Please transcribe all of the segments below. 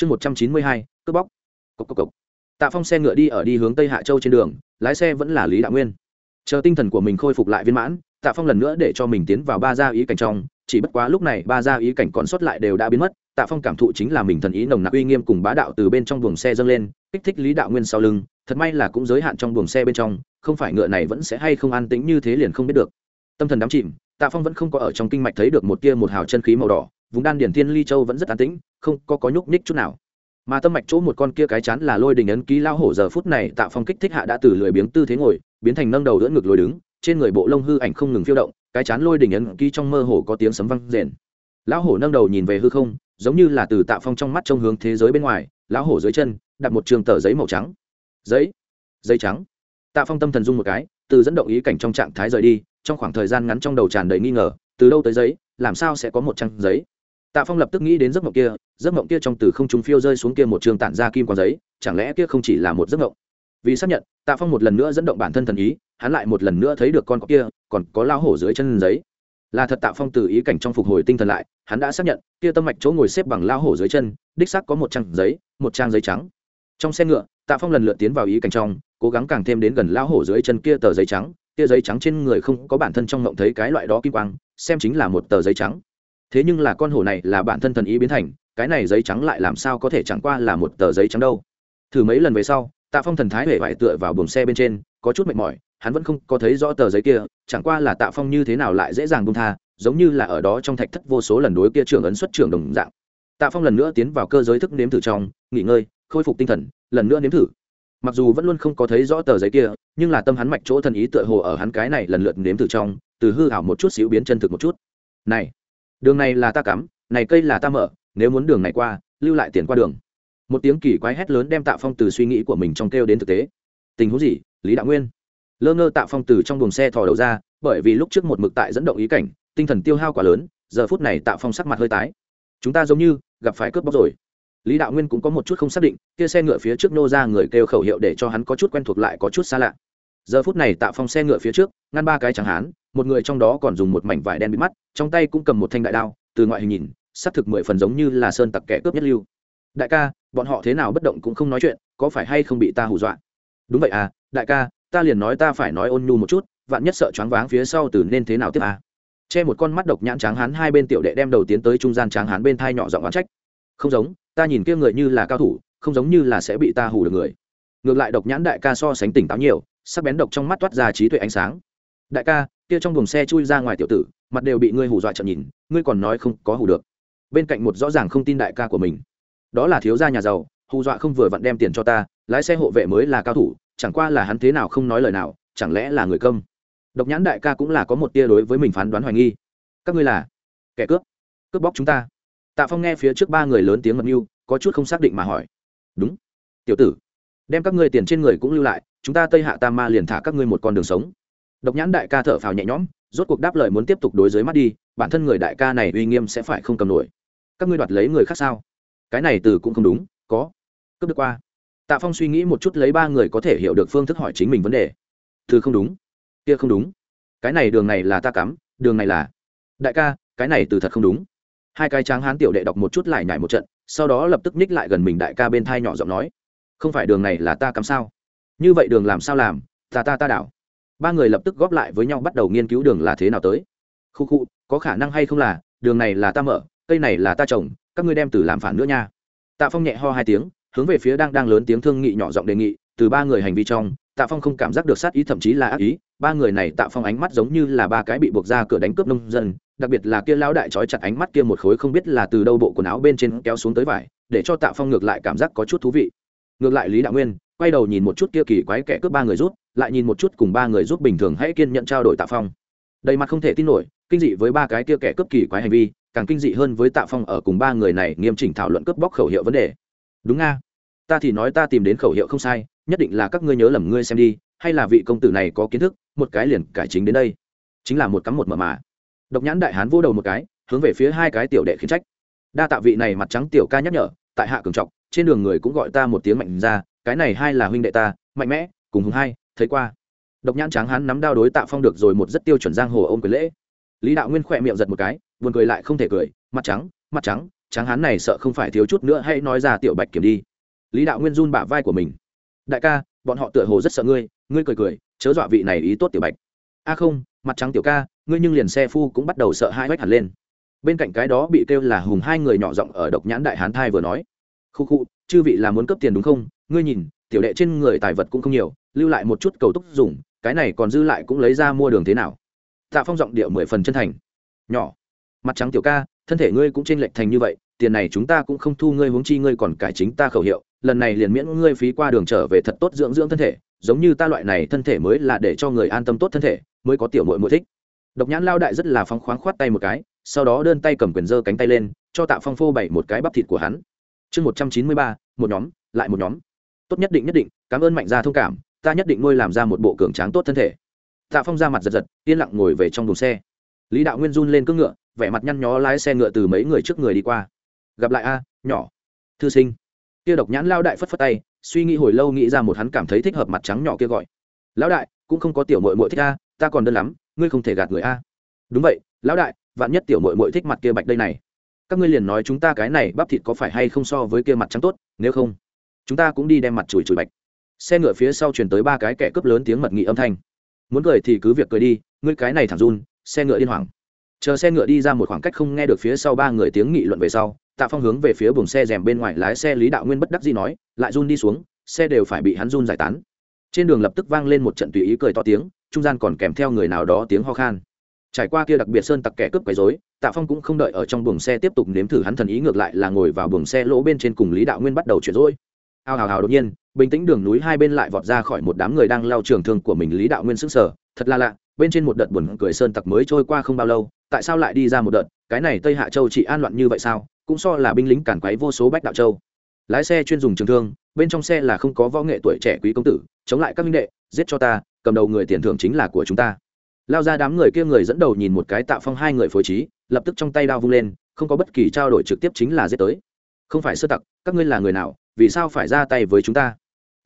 chương một trăm chín mươi hai, cướp bóc. Cốc cốc cốc. tạ phong xe ngựa đi ở đi hướng tây hạ châu trên đường, lái xe vẫn là lý đạo nguyên. Chờ tinh thần của mình khôi phục lại viên mãn, tạ phong lần nữa để cho mình tiến vào ba gia ý cảnh trong, chỉ bất quá lúc này ba gia ý cảnh còn sót lại đều đã biến mất, tạ phong cảm thụ chính là mình thần ý nồng nặc uy nghiêm cùng bá đạo từ bên trong buồng xe dâng lên, kích thích lý đạo nguyên sau lưng, thật may là cũng giới hạn trong buồng xe bên trong, không phải ngựa này vẫn sẽ hay không an tĩnh như thế liền không biết được. Tâm thần đắm chìm, tạ phong vẫn không có ở trong kinh mạch thấy được một tia một hào chân khí màu đỏ vùng đan điển thiên ly châu vẫn rất an tĩnh, không có có nhúc nhích chút nào. Mà tâm mạch chỗ một con kia cái chán là lôi đình ấn ký lao hổ giờ phút này tạo phong kích thích hạ đã từ lười biếng tư thế ngồi, biến thành nâng đầu đỡ ngực lồi đứng, trên người bộ lông hư ảnh không ngừng phiêu động, cái chán lôi đình ấn ký trong mơ hồ có tiếng sấm văng rền. Lão hổ nâng đầu nhìn về hư không, giống như là từ tạ phong trong mắt trông hướng thế giới bên ngoài, lão hổ dưới chân, đặt một trường tờ giấy màu trắng. Giấy? Giấy trắng. Tạ phong tâm thần dung một cái, từ dẫn động ý cảnh trong trạng thái rời đi, trong khoảng thời gian ngắn trong đầu tràn đầy nghi ngờ, từ đâu tới giấy, làm sao sẽ có một trang giấy? Tạ phong lập tức nghĩ đến giấc mộng kia, giấc mộng kia trong từ không trung phiêu rơi xuống kia một trường tản ra kim quang giấy, chẳng lẽ kia không chỉ là một giấc mộng? Vì xác nhận, tạ phong một lần nữa dẫn động bản thân thần ý, hắn lại một lần nữa thấy được con cọp kia, còn có lao hổ dưới chân giấy. Là thật tạ phong từ ý cảnh trong phục hồi tinh thần lại, hắn đã xác nhận, kia tâm mạch chỗ ngồi xếp bằng lao hổ dưới chân, đích xác có một trang giấy, một trang giấy trắng. Trong xe ngựa, tạ phong lần lượt tiến vào ý cảnh trong, cố gắng càng thêm đến gần lao hổ dưới chân kia tờ giấy trắng. Kia giấy trắng trên người không có bản thân trong ngộng thấy cái loại đó kim quang, xem chính là một tờ giấy trắng thế nhưng là con hổ này là bản thân thần ý biến thành, cái này giấy trắng lại làm sao có thể chẳng qua là một tờ giấy trắng đâu. Thử mấy lần về sau, tạ phong thần thái hề vải tựa vào buồng xe bên trên, có chút mệt mỏi, hắn vẫn không có thấy rõ tờ giấy kia, chẳng qua là tạ phong như thế nào lại dễ dàng bung tha, giống như là ở đó trong thạch thất vô số lần đối kia trưởng ấn xuất trưởng đồng dạng. Tạ phong lần nữa tiến vào cơ giới thức nếm thử trong, nghỉ ngơi, khôi phục tinh thần, lần nữa nếm thử. Mặc dù vẫn luôn không có thấy rõ tờ giấy kia, nhưng là tâm hắn mạch chỗ thần ý tựa hồ ở hắn cái này lần lượt nếm thử trong, từ hư hảo một chút xíu biến chân thực một chút. Này đường này là ta cắm, này cây là ta mở, nếu muốn đường này qua, lưu lại tiền qua đường. Một tiếng kỳ quái hét lớn đem tạ phong từ suy nghĩ của mình trong kêu đến thực tế. Tình huống gì, lý đạo nguyên? Lơ ngơ tạ phong từ trong buồng xe thò đầu ra, bởi vì lúc trước một mực tại dẫn động ý cảnh, tinh thần tiêu hao quá lớn, giờ phút này tạ phong sắc mặt hơi tái. Chúng ta giống như gặp phải cướp bóc rồi. Lý đạo nguyên cũng có một chút không xác định, kia xe ngựa phía trước nô ra người kêu khẩu hiệu để cho hắn có chút quen thuộc lại có chút xa lạ. Giờ phút này tạ phong xe ngựa phía trước, ngăn ba cái chẳng hán một người trong đó còn dùng một mảnh vải đen bị mắt, trong tay cũng cầm một thanh đại đao, từ ngoại hình nhìn, xác thực mười phần giống như là sơn tặc kẻ cướp nhất lưu. Đại ca, bọn họ thế nào bất động cũng không nói chuyện, có phải hay không bị ta hù dọa? Đúng vậy à đại ca, ta liền nói ta phải nói ôn nhu một chút, vạn nhất sợ choáng váng phía sau từ nên thế nào tiếp à. che một con mắt độc nhãn tráng hán hai bên tiểu đệ đem đầu tiến tới trung gian tráng hán bên thai nhỏ giọng oán trách. Không giống, ta nhìn kia người như là cao thủ, không giống như là sẽ bị ta hù được người. Ngược lại độc nhãn đại ca so sánh tỉnh táo nhiều, sắc bén độc trong mắt toát ra trí tuệ ánh sáng đại ca, kia trong buồng xe chui ra ngoài tiểu tử, mặt đều bị ngươi hù dọa trận nhìn, ngươi còn nói không có hù được. Bên cạnh một rõ ràng không tin đại ca của mình. Đó là thiếu gia nhà giàu, hù dọa không vừa vặn đem tiền cho ta, lái xe hộ vệ mới là cao thủ, chẳng qua là hắn thế nào không nói lời nào, chẳng lẽ là người công độc nhãn đại ca cũng là có một tia đối với mình phán đoán hoài nghi. Các ngươi là kẻ cướp cướp bóc chúng ta. Tạ phong nghe phía trước ba người lớn tiếng mật mưu, có chút không xác định mà hỏi. Đúng. Tiểu tử, đem các ngươi tiền trên người cũng lưu lại, chúng ta tây hạ tam ma liền thả các ngươi một con đường sống độc nhãn đại ca thở phào nhẹ nhõm, rốt cuộc đáp lời muốn tiếp tục đối dưới mắt đi, bản thân người đại ca này uy nghiêm sẽ phải không cầm nổi. Các ngươi đoạt lấy người khác sao? Cái này từ cũng không đúng, có. Cướp được qua. Tạ phong suy nghĩ một chút lấy ba người có thể hiểu được phương thức hỏi chính mình vấn đề. Từ không đúng. Kia không đúng. Cái này đường này là ta cắm, đường này là. Đại ca, cái này từ thật không đúng. Hai cái tráng hán tiểu đệ đọc một chút lại nhảy một trận, sau đó lập tức ních lại gần mình đại ca bên thai nhỏ giọng nói. Không phải đường này là ta cắm sao? Như vậy đường làm sao làm? Ta ta ta đảo ba người lập tức góp lại với nhau bắt đầu nghiên cứu đường là thế nào tới. Khu khu, có khả năng hay không là, đường này là ta mở, cây này là ta trồng, các ngươi đem từ làm phản nữa nha. Tạ phong nhẹ ho hai tiếng, hướng về phía đang đang lớn tiếng thương nghị nhỏ giọng đề nghị, từ ba người hành vi trong, tạ phong không cảm giác được sát ý, thậm chí là ác ý, ba người này tạ phong ánh mắt giống như là ba cái bị buộc ra cửa đánh cướp nông dân, đặc biệt là kia lão đại trói chặt ánh mắt kia một khối không biết là từ đâu bộ quần áo bên trên kéo xuống tới vải, để cho tạ phong ngược lại cảm giác có chút thú vị. Ngược lại lý đạo nguyên, quay đầu nhìn một chút kia kỳ quái kẻ cướp ba người rút lại nhìn một chút cùng ba người giúp bình thường hãy kiên nhận trao đổi tạ phong. Đầy mặt không thể tin nổi, kinh dị với ba cái kia kẻ cướp kỳ quái hành vi, càng kinh dị hơn với tạ phong ở cùng ba người này nghiêm chỉnh thảo luận cướp bóc khẩu hiệu vấn đề. Đúng nga, ta thì nói ta tìm đến khẩu hiệu không sai, nhất định là các ngươi nhớ lầm ngươi xem đi, hay là vị công tử này có kiến thức, một cái liền cải chính đến đây. Chính là một cắm một mở mà. Độc nhãn đại hán vô đầu một cái, hướng về phía hai cái tiểu đệ khiến trách. Đa tạ vị này mặt trắng tiểu ca nhắc nhở, tại hạ cường trọng trên đường người cũng gọi ta một tiếng mạnh ra, cái này hai là huynh đệ ta, mạnh mẽ, cùng hùng hai thấy qua. Độc nhãn tráng hán nắm đao đối tạ phong được rồi một rất tiêu chuẩn giang hồ ôm quyền lễ. Lý đạo nguyên khỏe miệng giật một cái, buồn cười lại không thể cười, mặt trắng mặt trắng, tráng hán này sợ không phải thiếu chút nữa hãy nói ra tiểu bạch kiểm đi. Lý đạo nguyên run bả vai của mình. Đại ca, bọn họ tựa hồ rất sợ ngươi ngươi cười cười, chớ dọa vị này ý tốt tiểu bạch. A không, mặt trắng tiểu ca, ngươi nhưng liền xe phu cũng bắt đầu sợ hai vách hẳn lên. Bên cạnh cái đó bị kêu là hùng hai người nhỏ giọng ở độc nhãn đại hán thai vừa nói. Khu khu, chư vị là muốn cấp tiền đúng không? Ngươi nhìn, tiểu đệ trên người tài vật cũng không nhiều lưu lại một chút cầu túc dùng, cái này còn dư lại cũng lấy ra mua đường thế nào? Tạ phong giọng điệu mười phần chân thành. Nhỏ, mặt trắng tiểu ca, thân thể ngươi cũng t r ê n lệch thành như vậy, tiền này chúng ta cũng không thu ngươi huống chi ngươi còn cải chính ta khẩu hiệu, lần này liền miễn ngươi phí qua đường trở về thật tốt dưỡng dưỡng thân thể, giống như ta loại này thân thể mới là để cho người an tâm tốt thân thể, mới có tiểu mội mội thích. Độc nhãn lao đại rất là phóng khoáng khoát tay một cái, sau đó đơn tay cầm quyền giơ cánh tay lên, cho tạ phong phô bày một cái bắp thịt của hắn. Chương một trăm chín mươi ba, một nhóm, lại một nhóm. Tốt nhất định nhất định, cảm ơn mạnh gia thông cảm ta nhất định nuôi làm ra một bộ cường tráng tốt thân thể. Tạ phong ra mặt giật giật, yên lặng ngồi về trong đồn xe. Lý đạo nguyên run lên cưỡng ngựa, vẻ mặt nhăn nhó lái xe ngựa từ mấy người trước người đi qua. Gặp lại a, nhỏ. Thư sinh. Kia độc nhãn lao đại phất phất tay, suy nghĩ hồi lâu nghĩ ra một hắn cảm thấy thích hợp mặt trắng nhỏ kia gọi. Lão đại, cũng không có tiểu mội mội thích a, ta còn đơn lắm, ngươi không thể gạt người a. Đúng vậy, lão đại, vạn nhất tiểu mội mội thích mặt kia bạch đây này. Các ngươi liền nói chúng ta cái này bắp thịt có phải hay không so với kia mặt trắng tốt, nếu không, chúng ta cũng đi đem mặt chùi chùi bạch xe ngựa phía sau chuyển tới ba cái kẻ cướp lớn tiếng mật nghị âm thanh. Muốn cười thì cứ việc cười đi, ngươi cái này thẳng run, xe ngựa điên hoảng. Chờ xe ngựa đi ra một khoảng cách không nghe được phía sau ba người tiếng nghị luận về sau, tạ phong hướng về phía buồng xe rèm bên ngoài lái xe lý đạo nguyên bất đắc gì nói, lại run đi xuống, xe đều phải bị hắn run giải tán. Trên đường lập tức vang lên một trận tùy ý cười to tiếng, trung gian còn kèm theo người nào đó tiếng ho khan. Trải qua kia đặc biệt sơn tặc kẻ cướp quấy rối, tạ phong cũng không đợi ở trong buồng xe tiếp tục nếm thử hắn thần ý ngược lại là ngồi vào buồng xe lỗ bên trên cùng lý đạo nguyên bắt đầu chuyển rỗi ao hào hào đột nhiên bình tĩnh đường núi hai bên lại vọt ra khỏi một đám người đang lao trường thương của mình lý đạo nguyên sức sở thật là lạ bên trên một đợt buồn cười sơn tặc mới trôi qua không bao lâu tại sao lại đi ra một đợt cái này tây hạ châu chỉ an loạn như vậy sao cũng so là binh lính cản quấy vô số bách đạo châu lái xe chuyên dùng trường thương bên trong xe là không có võ nghệ tuổi trẻ quý công tử chống lại các minh đệ giết cho ta cầm đầu người tiền thưởng chính là của chúng ta lao ra đám người kia người dẫn đầu nhìn một cái tạo phong hai người phối trí lập tức trong tay đao vung lên không có bất kỳ trao đổi trực tiếp chính là giết tới không phải sơ tặc các ngươi là người nào vì sao phải ra tay với chúng ta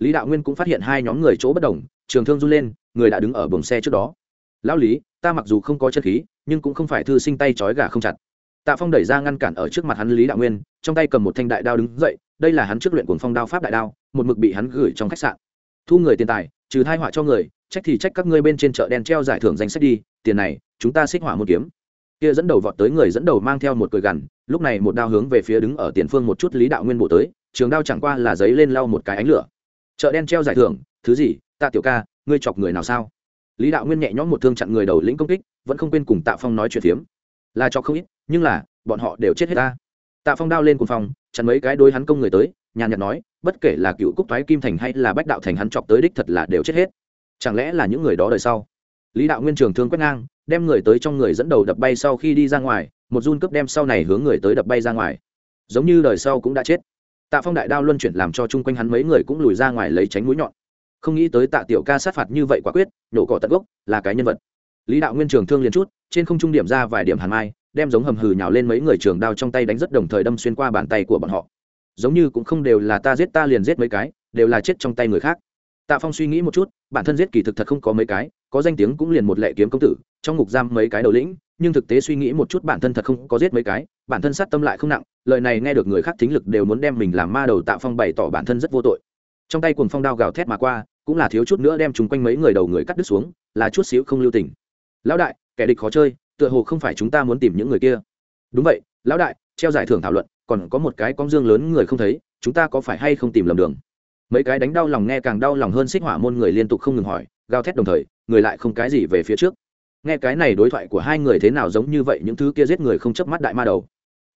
lý đạo nguyên cũng phát hiện hai nhóm người chỗ bất đồng, trường thương run lên, người đã đứng ở buồng xe trước đó. Lão lý, ta mặc dù không có chân khí, nhưng cũng không phải thư sinh tay trói gà không chặt. Tạ phong đẩy ra ngăn cản ở trước mặt hắn lý đạo nguyên, trong tay cầm một thanh đại đao đứng dậy, đây là hắn trước luyện cuồng phong đao pháp đại đao, một mực bị hắn gửi trong khách sạn. Thu người tiền tài, trừ thai họa cho người, trách thì trách các ngươi bên trên chợ đen treo giải thưởng danh sách đi, tiền này, chúng ta xích hỏa một kiếm. Kia dẫn đầu vọt tới người dẫn đầu mang theo một cười gằn, lúc này một đao hướng về phía đứng ở tiền phương một chút lý đạo nguyên bổ tới, trường đao chẳng qua là giấy lên lau một cái ánh lửa chợ đen treo giải thưởng, thứ gì tạ tiểu ca, ngươi chọc người nào sao? Lý đạo nguyên nhẹ nhõm một thương chặn người đầu lĩnh công kích, vẫn không quên cùng tạ phong nói chuyện phiếm. Là chọc không ít, nhưng là, bọn họ đều chết hết ta. Tạ phong đao lên cùng phòng chặn mấy cái đối hắn công người tới, nhàn nhạt nói, bất kể là cựu cúc thoái kim thành hay là bách đạo thành hắn chọc tới đích thật là đều chết hết. Chẳng lẽ là những người đó đời sau? Lý đạo nguyên trường thương quét ngang, đem người tới trong người dẫn đầu đập bay sau khi đi ra ngoài, một run cướp đem sau này hướng người tới đập bay ra ngoài. Giống như đời sau cũng đã chết tạ phong đại đao luân chuyển làm cho chung quanh hắn mấy người cũng lùi ra ngoài lấy tránh mũi nhọn. Không nghĩ tới tạ tiểu ca sát phạt như vậy quả quyết, nhổ cỏ tận gốc, là cái nhân vật. Lý đạo nguyên trường thương liền chút, trên không trung điểm ra vài điểm hàn mai, đem giống hầm hừ nhào lên mấy người trường đao trong tay đánh rất đồng thời đâm xuyên qua bàn tay của bọn họ. Giống như cũng không đều là ta giết ta liền giết mấy cái, đều là chết trong tay người khác. Tạ phong suy nghĩ một chút, bản thân giết kỳ thực thật không có mấy cái, có danh tiếng cũng liền một lệ kiếm công tử, trong ngục giam mấy cái đầu lĩnh nhưng thực tế suy nghĩ một chút bản thân thật không có giết mấy cái, bản thân sát tâm lại không nặng, lời này nghe được người khác thính lực đều muốn đem mình làm ma đầu tạ phong bày tỏ bản thân rất vô tội. Trong tay cuồng phong đao gào thét mà qua, cũng là thiếu chút nữa đem chúng quanh mấy người đầu người cắt đứt xuống, là chút xíu không lưu tình. Lão đại, kẻ địch khó chơi, tựa hồ không phải chúng ta muốn tìm những người kia. Đúng vậy, lão đại, treo giải thưởng thảo luận, còn có một cái con dương lớn người không thấy, chúng ta có phải hay không tìm lầm đường? Mấy cái đánh đau lòng nghe càng đau lòng hơn xích hỏa môn người liên tục không ngừng hỏi, gào thét đồng thời, người lại không cái gì về phía trước nghe cái này đối thoại của hai người thế nào giống như vậy, những thứ kia giết người không chớp mắt đại ma đầu.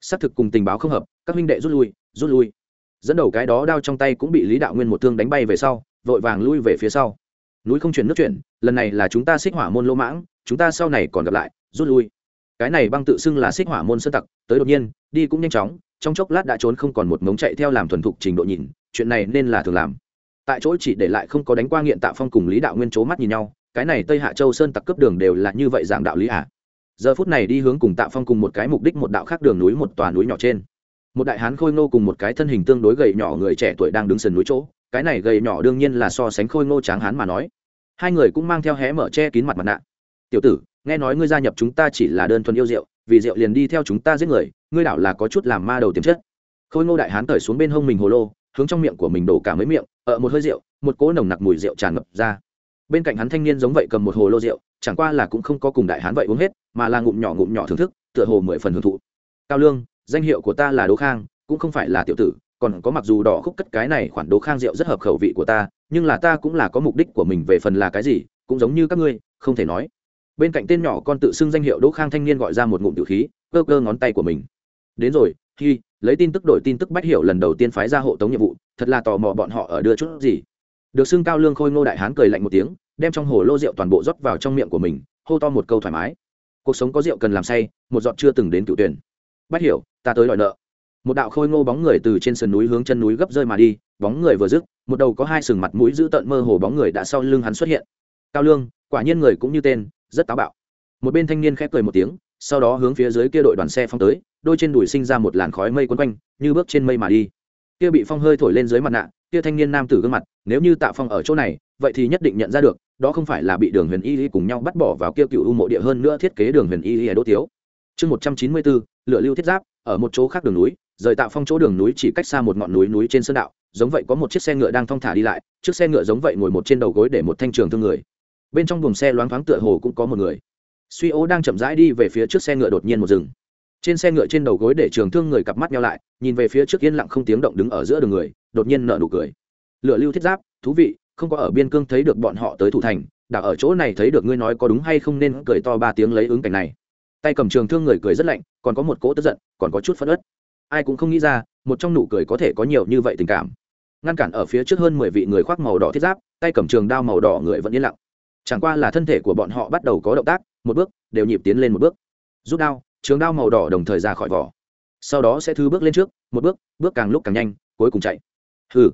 Xác thực cùng tình báo không hợp, các huynh đệ rút lui rút lui. Dẫn đầu cái đó đao trong tay cũng bị lý đạo nguyên một thương đánh bay về sau, vội vàng lui về phía sau. Núi không chuyển nước chuyển, lần này là chúng ta xích hỏa môn lỗ mãng, chúng ta sau này còn gặp lại, rút lui. Cái này băng tự xưng là xích hỏa môn sơ tặc, tới đột nhiên, đi cũng nhanh chóng, trong chốc lát đã trốn không còn một mống chạy theo làm thuần thục trình độ nhìn, chuyện này nên là thường làm. Tại chỗ chỉ để lại không có đánh qua nghiện tạ phong cùng lý đạo nguyên c mắt nhìn nhau cái này tây hạ châu sơn tặc cướp đường đều là như vậy dạng đạo lý à? Giờ phút này đi hướng cùng tạ phong cùng một cái mục đích một đạo khác đường núi một tòa núi nhỏ trên. Một đại hán khôi ngô cùng một cái thân hình tương đối gầy nhỏ người trẻ tuổi đang đứng sườn núi chỗ. Cái này gầy nhỏ đương nhiên là so sánh khôi ngô tráng hán mà nói. Hai người cũng mang theo hé mở che kín mặt mặt nạ. Tiểu tử, nghe nói ngươi gia nhập chúng ta chỉ là đơn thuần yêu rượu, vì rượu liền đi theo chúng ta giết người, ngươi đảo là có chút làm ma đầu tiềm chất. Khôi ngô đại hán cởi xuống bên hông mình hồ lô, hướng trong miệng của mình đổ cả mấy miệng ở một hơi rượu. Một cỗ nồng nặc mùi rượu tràn ngập ra bên cạnh hắn thanh niên giống vậy cầm một hồ lô rượu, chẳng qua là cũng không có cùng đại hán vậy uống hết, mà là ngụm nhỏ ngụm nhỏ thưởng thức, tựa hồ mười phần hưởng thụ. Cao lương, danh hiệu của ta là đỗ khang, cũng không phải là tiểu tử, còn có mặc dù đỏ khúc cất cái này khoản đỗ khang rượu rất hợp khẩu vị của ta, nhưng là ta cũng là có mục đích của mình về phần là cái gì, cũng giống như các ngươi, không thể nói. Bên cạnh tên nhỏ con tự xưng danh hiệu đỗ khang thanh niên gọi ra một ngụm tự khí, cơ cơ ngón tay của mình. Đến rồi khi lấy tin tức đổi tin tức bách hiểu lần đầu tiên phái ra hộ tống nhiệm vụ, thật là tò mò bọn họ ở đưa chút gì được xưng cao lương khôi ngô đại hán cười lạnh một tiếng, đem trong hồ lô rượu toàn bộ rót vào trong miệng của mình, hô to một câu thoải mái. Cuộc sống có rượu cần làm say, một giọt chưa từng đến cựu tuyển. Bắt hiểu, ta tới đòi nợ. Một đạo khôi ngô bóng người từ trên sườn núi hướng chân núi gấp rơi mà đi, bóng người vừa dứt, một đầu có hai sừng mặt mũi giữ tợn mơ hồ bóng người đã sau lưng hắn xuất hiện. Cao lương, quả nhiên người cũng như tên, rất táo bạo. Một bên thanh niên khép cười một tiếng, sau đó hướng phía dưới kia đội đoàn xe phong tới, đôi trên đùi sinh ra một làn khói mây quấn quanh, như bước trên mây mà đi. Kia bị phong hơi thổi lên dưới mặt nạ kia thanh niên nam tử gương mặt, nếu như tạ phong ở chỗ này, vậy thì nhất định nhận ra được, đó không phải là bị đường huyền y cùng nhau bắt bỏ vào kia cựu u mộ địa hơn nữa thiết kế đường huyền y đỗ tiếu. Chương một trăm chín mươi bốn, lựa lưu thiết giáp, ở một chỗ khác đường núi, rời tạo phong chỗ đường núi chỉ cách xa một ngọn núi núi trên sơn đạo, giống vậy có một chiếc xe ngựa đang thong thả đi lại, chiếc xe ngựa giống vậy ngồi một trên đầu gối để một thanh trường thương người. Bên trong buồng xe loáng thoáng tựa hồ cũng có một người. Suy ố đang chậm rãi đi về phía trước xe ngựa đột nhiên một rừng trên xe ngựa trên đầu gối để trường thương người cặp mắt nhau lại, nhìn về phía trước yên lặng không tiếng động đứng ở giữa đường người, đột nhiên nở nụ cười. Lựa lưu thiết giáp, thú vị, không có ở biên cương thấy được bọn họ tới thủ thành, đã ở chỗ này thấy được ngươi nói có đúng hay không nên cười to ba tiếng lấy ứng cảnh này. Tay cầm trường thương người cười rất lạnh, còn có một cỗ tức giận, còn có chút phất ớt ai cũng không nghĩ ra, một trong nụ cười có thể có nhiều như vậy tình cảm. Ngăn cản ở phía trước hơn mười vị người khoác màu đỏ thiết giáp, tay cầm trường đao màu đỏ người vẫn yên lặng. Chẳng qua là thân thể của bọn họ bắt đầu có động tác, một bước, đều nhịp tiến lên một bước. Rút đao trường đao màu đỏ đồng thời ra khỏi vỏ. Sau đó sẽ thứ bước lên trước, một bước bước càng lúc càng nhanh, cuối cùng chạy. Hừ.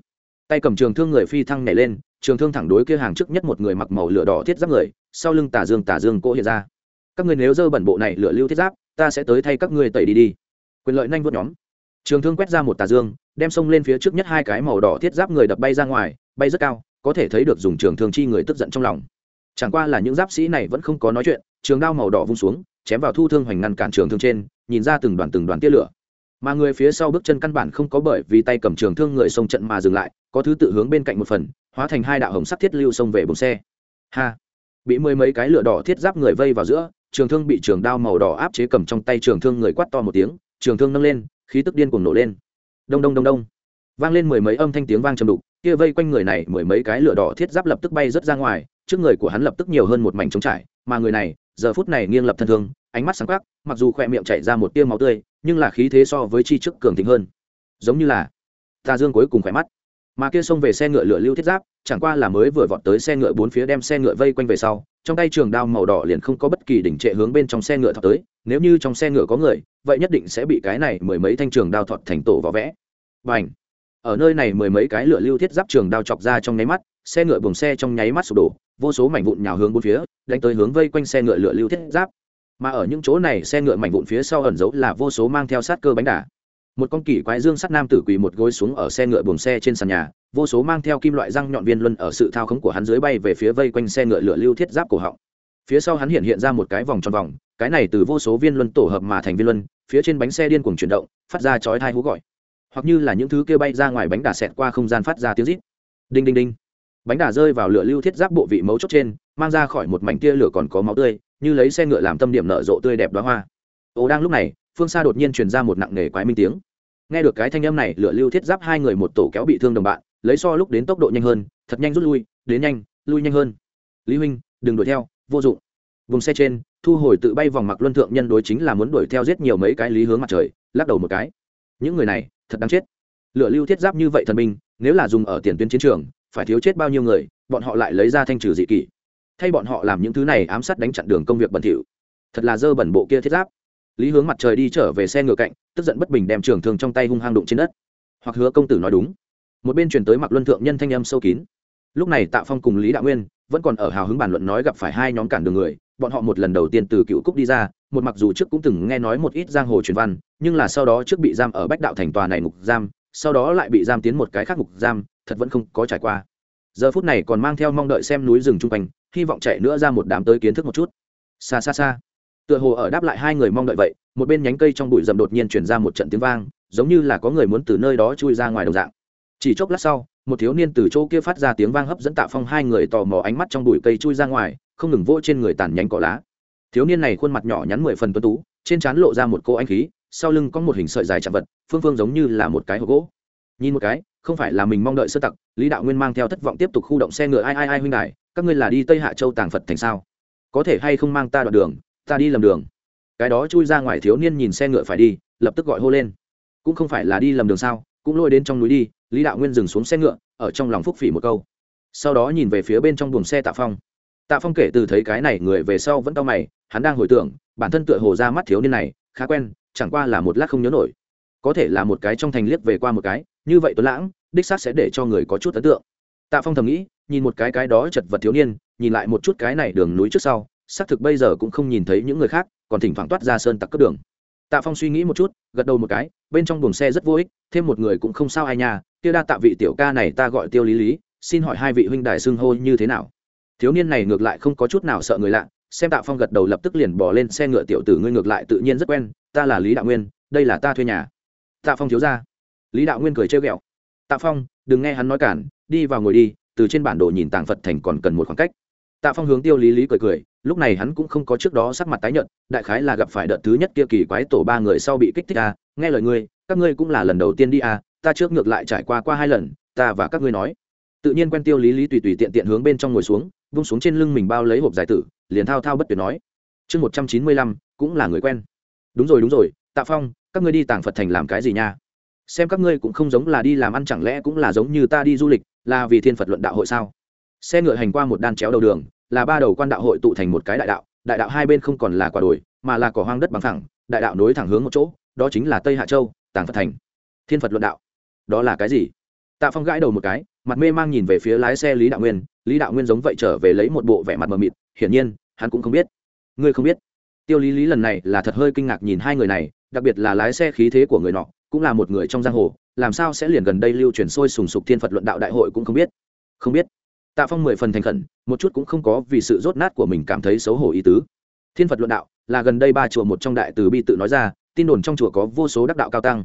Tay cầm trường thương người phi thăng nhảy lên, trường thương thẳng đối kia hàng trước nhất một người mặc màu lửa đỏ thiết giáp người, sau lưng tả dương tả dương cỗ hiện ra. Các người nếu dơ bẩn bộ này lửa lưu thiết giáp, ta sẽ tới thay các ngươi tẩy đi đi. Quyền lợi nhanh vuốt nhóm. Trường thương quét ra một tà dương, đem xông lên phía trước nhất hai cái màu đỏ thiết giáp người đập bay ra ngoài, bay rất cao, có thể thấy được dùng trường thương chi người tức giận trong lòng. Chẳng qua là những giáp sĩ này vẫn không có nói chuyện, trường đao màu đỏ vung xuống chém vào thu thương hoành ngăn cản trường thương trên, nhìn ra từng đoàn từng đoàn tia lửa. Mà người phía sau bước chân căn bản không có bởi vì tay cầm trường thương người xông trận mà dừng lại, có thứ tự hướng bên cạnh một phần, hóa thành hai đạo hồng sắc thiết lưu xông về bùng xe. Ha! Bị mười mấy cái lửa đỏ thiết giáp người vây vào giữa, trường thương bị trường đao màu đỏ áp chế cầm trong tay trường thương người quát to một tiếng, trường thương nâng lên, khí tức điên cuồng nổ lên. Đông đông đông đông. Vang lên mười mấy âm thanh tiếng vang trầm đục, kia vây quanh người này mười mấy cái lửa đỏ thiết giáp lập tức bay rớt ra ngoài, trước người của hắn lập tức nhiều hơn một mảnh trống trải, mà người này, giờ phút này nghiêng lập thân thương ánh mắt sáng quắc mặc dù khỏe miệng chảy ra một tia máu tươi, nhưng là khí thế so với chi trước cường thịnh hơn. Giống như là, tà dương cuối cùng khỏe mắt. Mà kia xông về xe ngựa lửa lưu thiết giáp, chẳng qua là mới vừa vọt tới xe ngựa bốn phía đem xe ngựa vây quanh về sau, trong tay trường đao màu đỏ liền không có bất kỳ đỉnh trệ hướng bên trong xe ngựa thọt tới, nếu như trong xe ngựa có người, vậy nhất định sẽ bị cái này mười mấy thanh trường đao thọt thành tổ vỏ vẽ. Và ảnh ở nơi này mười mấy cái lửa lưu thiết giáp trường đao chọc ra trong nháy mắt, xe ngựa buồng xe trong nháy mắt sụp đổ, vô số mảnh vụn nhào hướng bốn phía, đánh tới hướng vây quanh xe ngựa lửa lưu thiết giáp mà ở những chỗ này xe ngựa mảnh vụn phía sau ẩn giấu là vô số mang theo sát cơ bánh đà. Một con kỳ quái dương sắt nam tử quỳ một gối xuống ở xe ngựa buồng xe trên sàn nhà, vô số mang theo kim loại răng nhọn viên luân ở sự thao khống của hắn dưới bay về phía vây quanh xe ngựa lửa lưu thiết giáp cổ họng. Phía sau hắn hiện hiện ra một cái vòng tròn vòng, cái này từ vô số viên luân tổ hợp mà thành viên luân, phía trên bánh xe điên cuồng chuyển động, phát ra chói thai hú gọi. Hoặc như là những thứ kia bay ra ngoài bánh đà xẹt qua không gian phát ra tiếng rít. Đinh đinh đinh. Bánh đà rơi vào lửa lưu thiết giáp bộ vị mấu chốt trên, mang ra khỏi một mảnh tia lửa còn có máu tươi như lấy xe ngựa làm tâm điểm nở rộ tươi đẹp đoá hoa. Ồ, đang lúc này, phương xa đột nhiên truyền ra một nặng nề quái minh tiếng. Nghe được cái thanh âm này, lửa lưu thiết giáp hai người một tổ kéo bị thương đồng bạn, lấy so lúc đến tốc độ nhanh hơn, thật nhanh rút lui, đến nhanh, lui nhanh hơn. Lý huynh, đừng đuổi theo, vô dụng. Vùng xe trên, thu hồi tự bay vòng mặc luân thượng nhân đối chính là muốn đuổi theo giết nhiều mấy cái lý hướng mặt trời, lắc đầu một cái. Những người này, thật đáng chết. Lửa lưu thiết giáp như vậy thần minh nếu là dùng ở tiền tuyến chiến trường, phải thiếu chết bao nhiêu người, bọn họ lại lấy ra thanh trừ dị kỷ thay bọn họ làm những thứ này ám sát đánh chặn đường công việc bẩn thỉu. Thật là dơ bẩn bộ kia thiết giáp. Lý hướng mặt trời đi trở về xe ngựa cạnh, tức giận bất bình đem trường thương trong tay hung hăng đụng trên đất. Hoặc hứa công tử nói đúng. Một bên truyền tới mặc luân thượng nhân thanh âm sâu kín. Lúc này tạ phong cùng lý đạo nguyên vẫn còn ở hào hứng bàn luận nói gặp phải hai nhóm cản đường người, bọn họ một lần đầu tiên từ cựu cúc đi ra, một mặc dù trước cũng từng nghe nói một ít giang hồ truyền văn, nhưng là sau đó trước bị giam ở bách đạo thành tòa này ngục giam, sau đó lại bị giam tiến một cái khác ngục giam, thật vẫn không có trải qua giờ phút này còn mang theo mong đợi xem núi rừng chung quanh, hy vọng chạy nữa ra một đám tới kiến thức một chút. Xa xa xa. Tựa hồ ở đáp lại hai người mong đợi vậy, một bên nhánh cây trong bụi rậm đột nhiên chuyển ra một trận tiếng vang, giống như là có người muốn từ nơi đó chui ra ngoài đồng dạng. Chỉ chốc lát sau, một thiếu niên từ chỗ kia phát ra tiếng vang hấp dẫn tạ phong hai người tò mò ánh mắt trong bụi cây chui ra ngoài, không ngừng vỗ trên người tàn nhánh cỏ lá. Thiếu niên này khuôn mặt nhỏ nhắn mười phần tuấn tú, trên trán lộ ra một cô anh khí, sau lưng có một hình sợi dài chạm vật, phương phương giống như là một cái hộp gỗ nhìn một cái, không phải là mình mong đợi sơ tặc, lý đạo nguyên mang theo thất vọng tiếp tục khu động xe ngựa, ai ai ai huynh đại các ngươi là đi tây hạ châu tàng phật thành sao? Có thể hay không mang ta đoạn đường, ta đi lầm đường? Cái đó chui ra ngoài thiếu niên nhìn xe ngựa phải đi, lập tức gọi hô lên. Cũng không phải là đi lầm đường sao, cũng lôi đến trong núi đi. Lý đạo nguyên dừng xuống xe ngựa, ở trong lòng phúc phỉ một câu. Sau đó nhìn về phía bên trong buồng xe tạ phong. Tạ phong kể từ thấy cái này, người về sau vẫn to mày, hắn đang hồi tưởng, bản thân tựa hồ ra mắt thiếu niên này, khá quen, chẳng qua là một lát không nhớ nổi. Có thể là một cái trong thành liếc về qua một cái như vậy tuấn lãng, đích xác sẽ để cho người có chút ấn tượng. Tạ phong thầm nghĩ, nhìn một cái cái đó chật vật thiếu niên, nhìn lại một chút cái này đường núi trước sau, xác thực bây giờ cũng không nhìn thấy những người khác, còn thỉnh thoảng toát ra sơn tặc cướp đường. Tạ phong suy nghĩ một chút, gật đầu một cái, bên trong buồng xe rất vô ích, thêm một người cũng không sao ai nhà kia đa tạ vị tiểu ca này ta gọi tiêu lý lý, xin hỏi hai vị huynh đài xưng hô như thế nào? Thiếu niên này ngược lại không có chút nào sợ người lạ, xem tạ phong gật đầu lập tức liền bỏ lên xe ngựa tiểu tử ngươi ngược lại tự nhiên rất quen, ta là lý đạo nguyên, đây là ta thuê nhà. Tạ phong thiếu ra lý đạo nguyên cười trêu ghẹo. Tạ phong đừng nghe hắn nói cản đi vào ngồi đi từ trên bản đồ nhìn tàng phật thành còn cần một khoảng cách. Tạ phong hướng tiêu lý lý cười cười lúc này hắn cũng không có trước đó sắc mặt tái nhợt đại khái là gặp phải đợt thứ nhất kia kỳ quái tổ ba người sau bị kích thích à, nghe lời ngươi các ngươi cũng là lần đầu tiên đi à, ta trước ngược lại trải qua qua hai lần ta và các ngươi nói. Tự nhiên quen tiêu lý lý tùy tùy tiện tiện hướng bên trong ngồi xuống vung xuống trên lưng mình bao lấy hộp giải tử liền thao thao bất tuyệt nói. Chương một trăm chín mươi lăm cũng là người quen. Đúng rồi đúng rồi tạ phong các ngươi đi tàng phật thành làm cái gì nha? Xem các ngươi cũng không giống là đi làm ăn chẳng lẽ cũng là giống như ta đi du lịch, là vì thiên phật luận đạo hội sao? Xe ngựa hành qua một đan chéo đầu đường, là ba đầu quan đạo hội tụ thành một cái đại đạo đại đạo hai bên không còn là quả đồi, mà là cỏ hoang đất bằng thẳng đại đạo nối thẳng hướng một chỗ, đó chính là tây hạ châu, tàng phật thành. Thiên phật luận đạo, đó là cái gì? Tạ phong gãi đầu một cái, mặt mê mang nhìn về phía lái xe lý đạo nguyên, lý đạo nguyên giống vậy trở về lấy một bộ vẻ mặt mờ mịt, hiển nhiên, hắn cũng không biết. Ngươi không biết. Tiêu lý lý lần này là thật hơi kinh ngạc nhìn hai người này, đặc biệt là lái xe khí thế của người nọ cũng là một người trong giang hồ, làm sao sẽ liền gần đây lưu truyền sôi sùng sục thiên phật luận đạo đại hội cũng không biết. Không biết. Tạ phong mười phần thành khẩn, một chút cũng không có vì sự rốt nát của mình cảm thấy xấu hổ ý tứ. Thiên phật luận đạo là gần đây ba chùa một trong đại từ bi tự nói ra, tin đồn trong chùa có vô số đắc đạo cao tăng.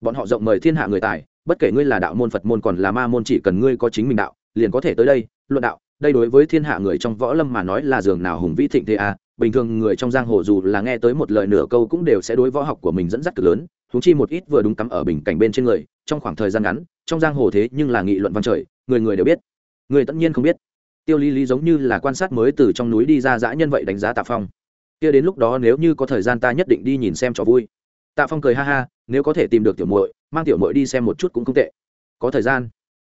Bọn họ rộng mời thiên hạ người tài, bất kể ngươi là đạo môn phật môn còn là ma môn chỉ cần ngươi có chính mình đạo, liền có thể tới đây, luận đạo. Đây đối với thiên hạ người trong võ lâm mà nói là giường nào hùng vĩ thịnh thế à bình thường người trong giang hồ dù là nghe tới một lời nửa câu cũng đều sẽ đối võ học của mình dẫn dắt cực lớn thúng chi một ít vừa đúng cắm ở bình cảnh bên trên người, trong khoảng thời gian ngắn, trong giang hồ thế nhưng là nghị luận văn trời, người người đều biết. Người tất nhiên không biết. Tiêu lý lý giống như là quan sát mới từ trong núi đi ra dã nhân vậy đánh giá tạ phong. Kia đến lúc đó nếu như có thời gian ta nhất định đi nhìn xem trò vui. Tạ phong cười ha ha, nếu có thể tìm được tiểu muội, mang tiểu muội đi xem một chút cũng không tệ. Có thời gian.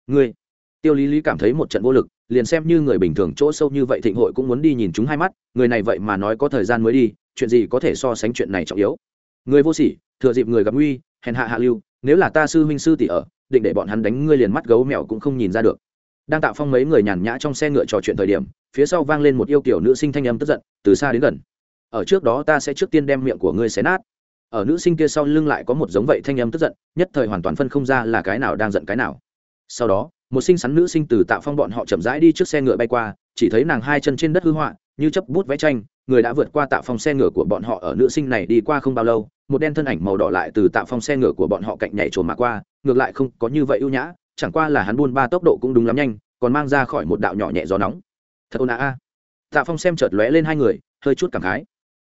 Ngươi tiêu lý lý cảm thấy một trận vô lực, liền xem như người bình thường chỗ sâu như vậy thịnh hội cũng muốn đi nhìn chúng hai mắt, người này vậy mà nói có thời gian mới đi, chuyện gì có thể so sánh chuyện này trọng yếu. Người vô sỉ, thừa dịp người gặp nguy, hèn hạ hạ lưu, nếu là ta sư huynh sư tỷ ở, định để bọn hắn đánh ngươi liền mắt gấu mèo cũng không nhìn ra được. Đang tạo phong mấy người nhàn nhã trong xe ngựa trò chuyện thời điểm, phía sau vang lên một yêu kiểu nữ sinh thanh âm tức giận, từ xa đến gần. Ở trước đó ta sẽ trước tiên đem miệng của ngươi xé nát. Ở nữ sinh kia sau lưng lại có một giống vậy thanh âm tức giận, nhất thời hoàn toàn phân không ra là cái nào đang giận cái nào. Sau đó một sinh sắn nữ sinh từ tạo phong bọn họ chậm rãi đi trước xe ngựa bay qua, chỉ thấy nàng hai chân trên đất hư họa, như chấp bút vẽ tranh, người đã vượt qua tạo phong xe ngựa của bọn họ ở nữ sinh này đi qua không bao lâu, một đen thân ảnh màu đỏ lại từ tạo phong xe ngựa của bọn họ cạnh nhảy trồn mà qua, ngược lại không có như vậy ưu nhã, chẳng qua là hắn buôn ba tốc độ cũng đúng lắm nhanh, còn mang ra khỏi một đạo nhỏ nhẹ gió nóng. Thật ồn à. A tạ phong xem chợt lóe lên hai người, hơi chút cảm khái.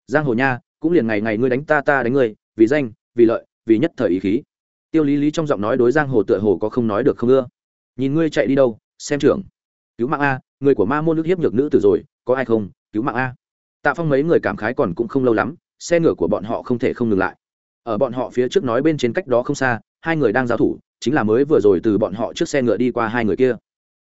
Giang hồ nha, cũng liền ngày ngày ngươi đánh ta ta đánh ngươi, vì danh, vì lợi, vì nhất thời ý khí. Tiêu lý lý trong giọng nói đối giang hồ tựa hồ có không nói được không ưa nhìn ngươi chạy đi đâu, xem trưởng. Cứu mạng a, người của ma môn nước hiếp nhược nữ tử rồi, có ai không? Cứu mạng a. Tạ phong mấy người cảm khái còn cũng không lâu lắm, xe ngựa của bọn họ không thể không ngừng lại. Ở bọn họ phía trước nói bên trên cách đó không xa, hai người đang giao thủ, chính là mới vừa rồi từ bọn họ trước xe ngựa đi qua hai người kia.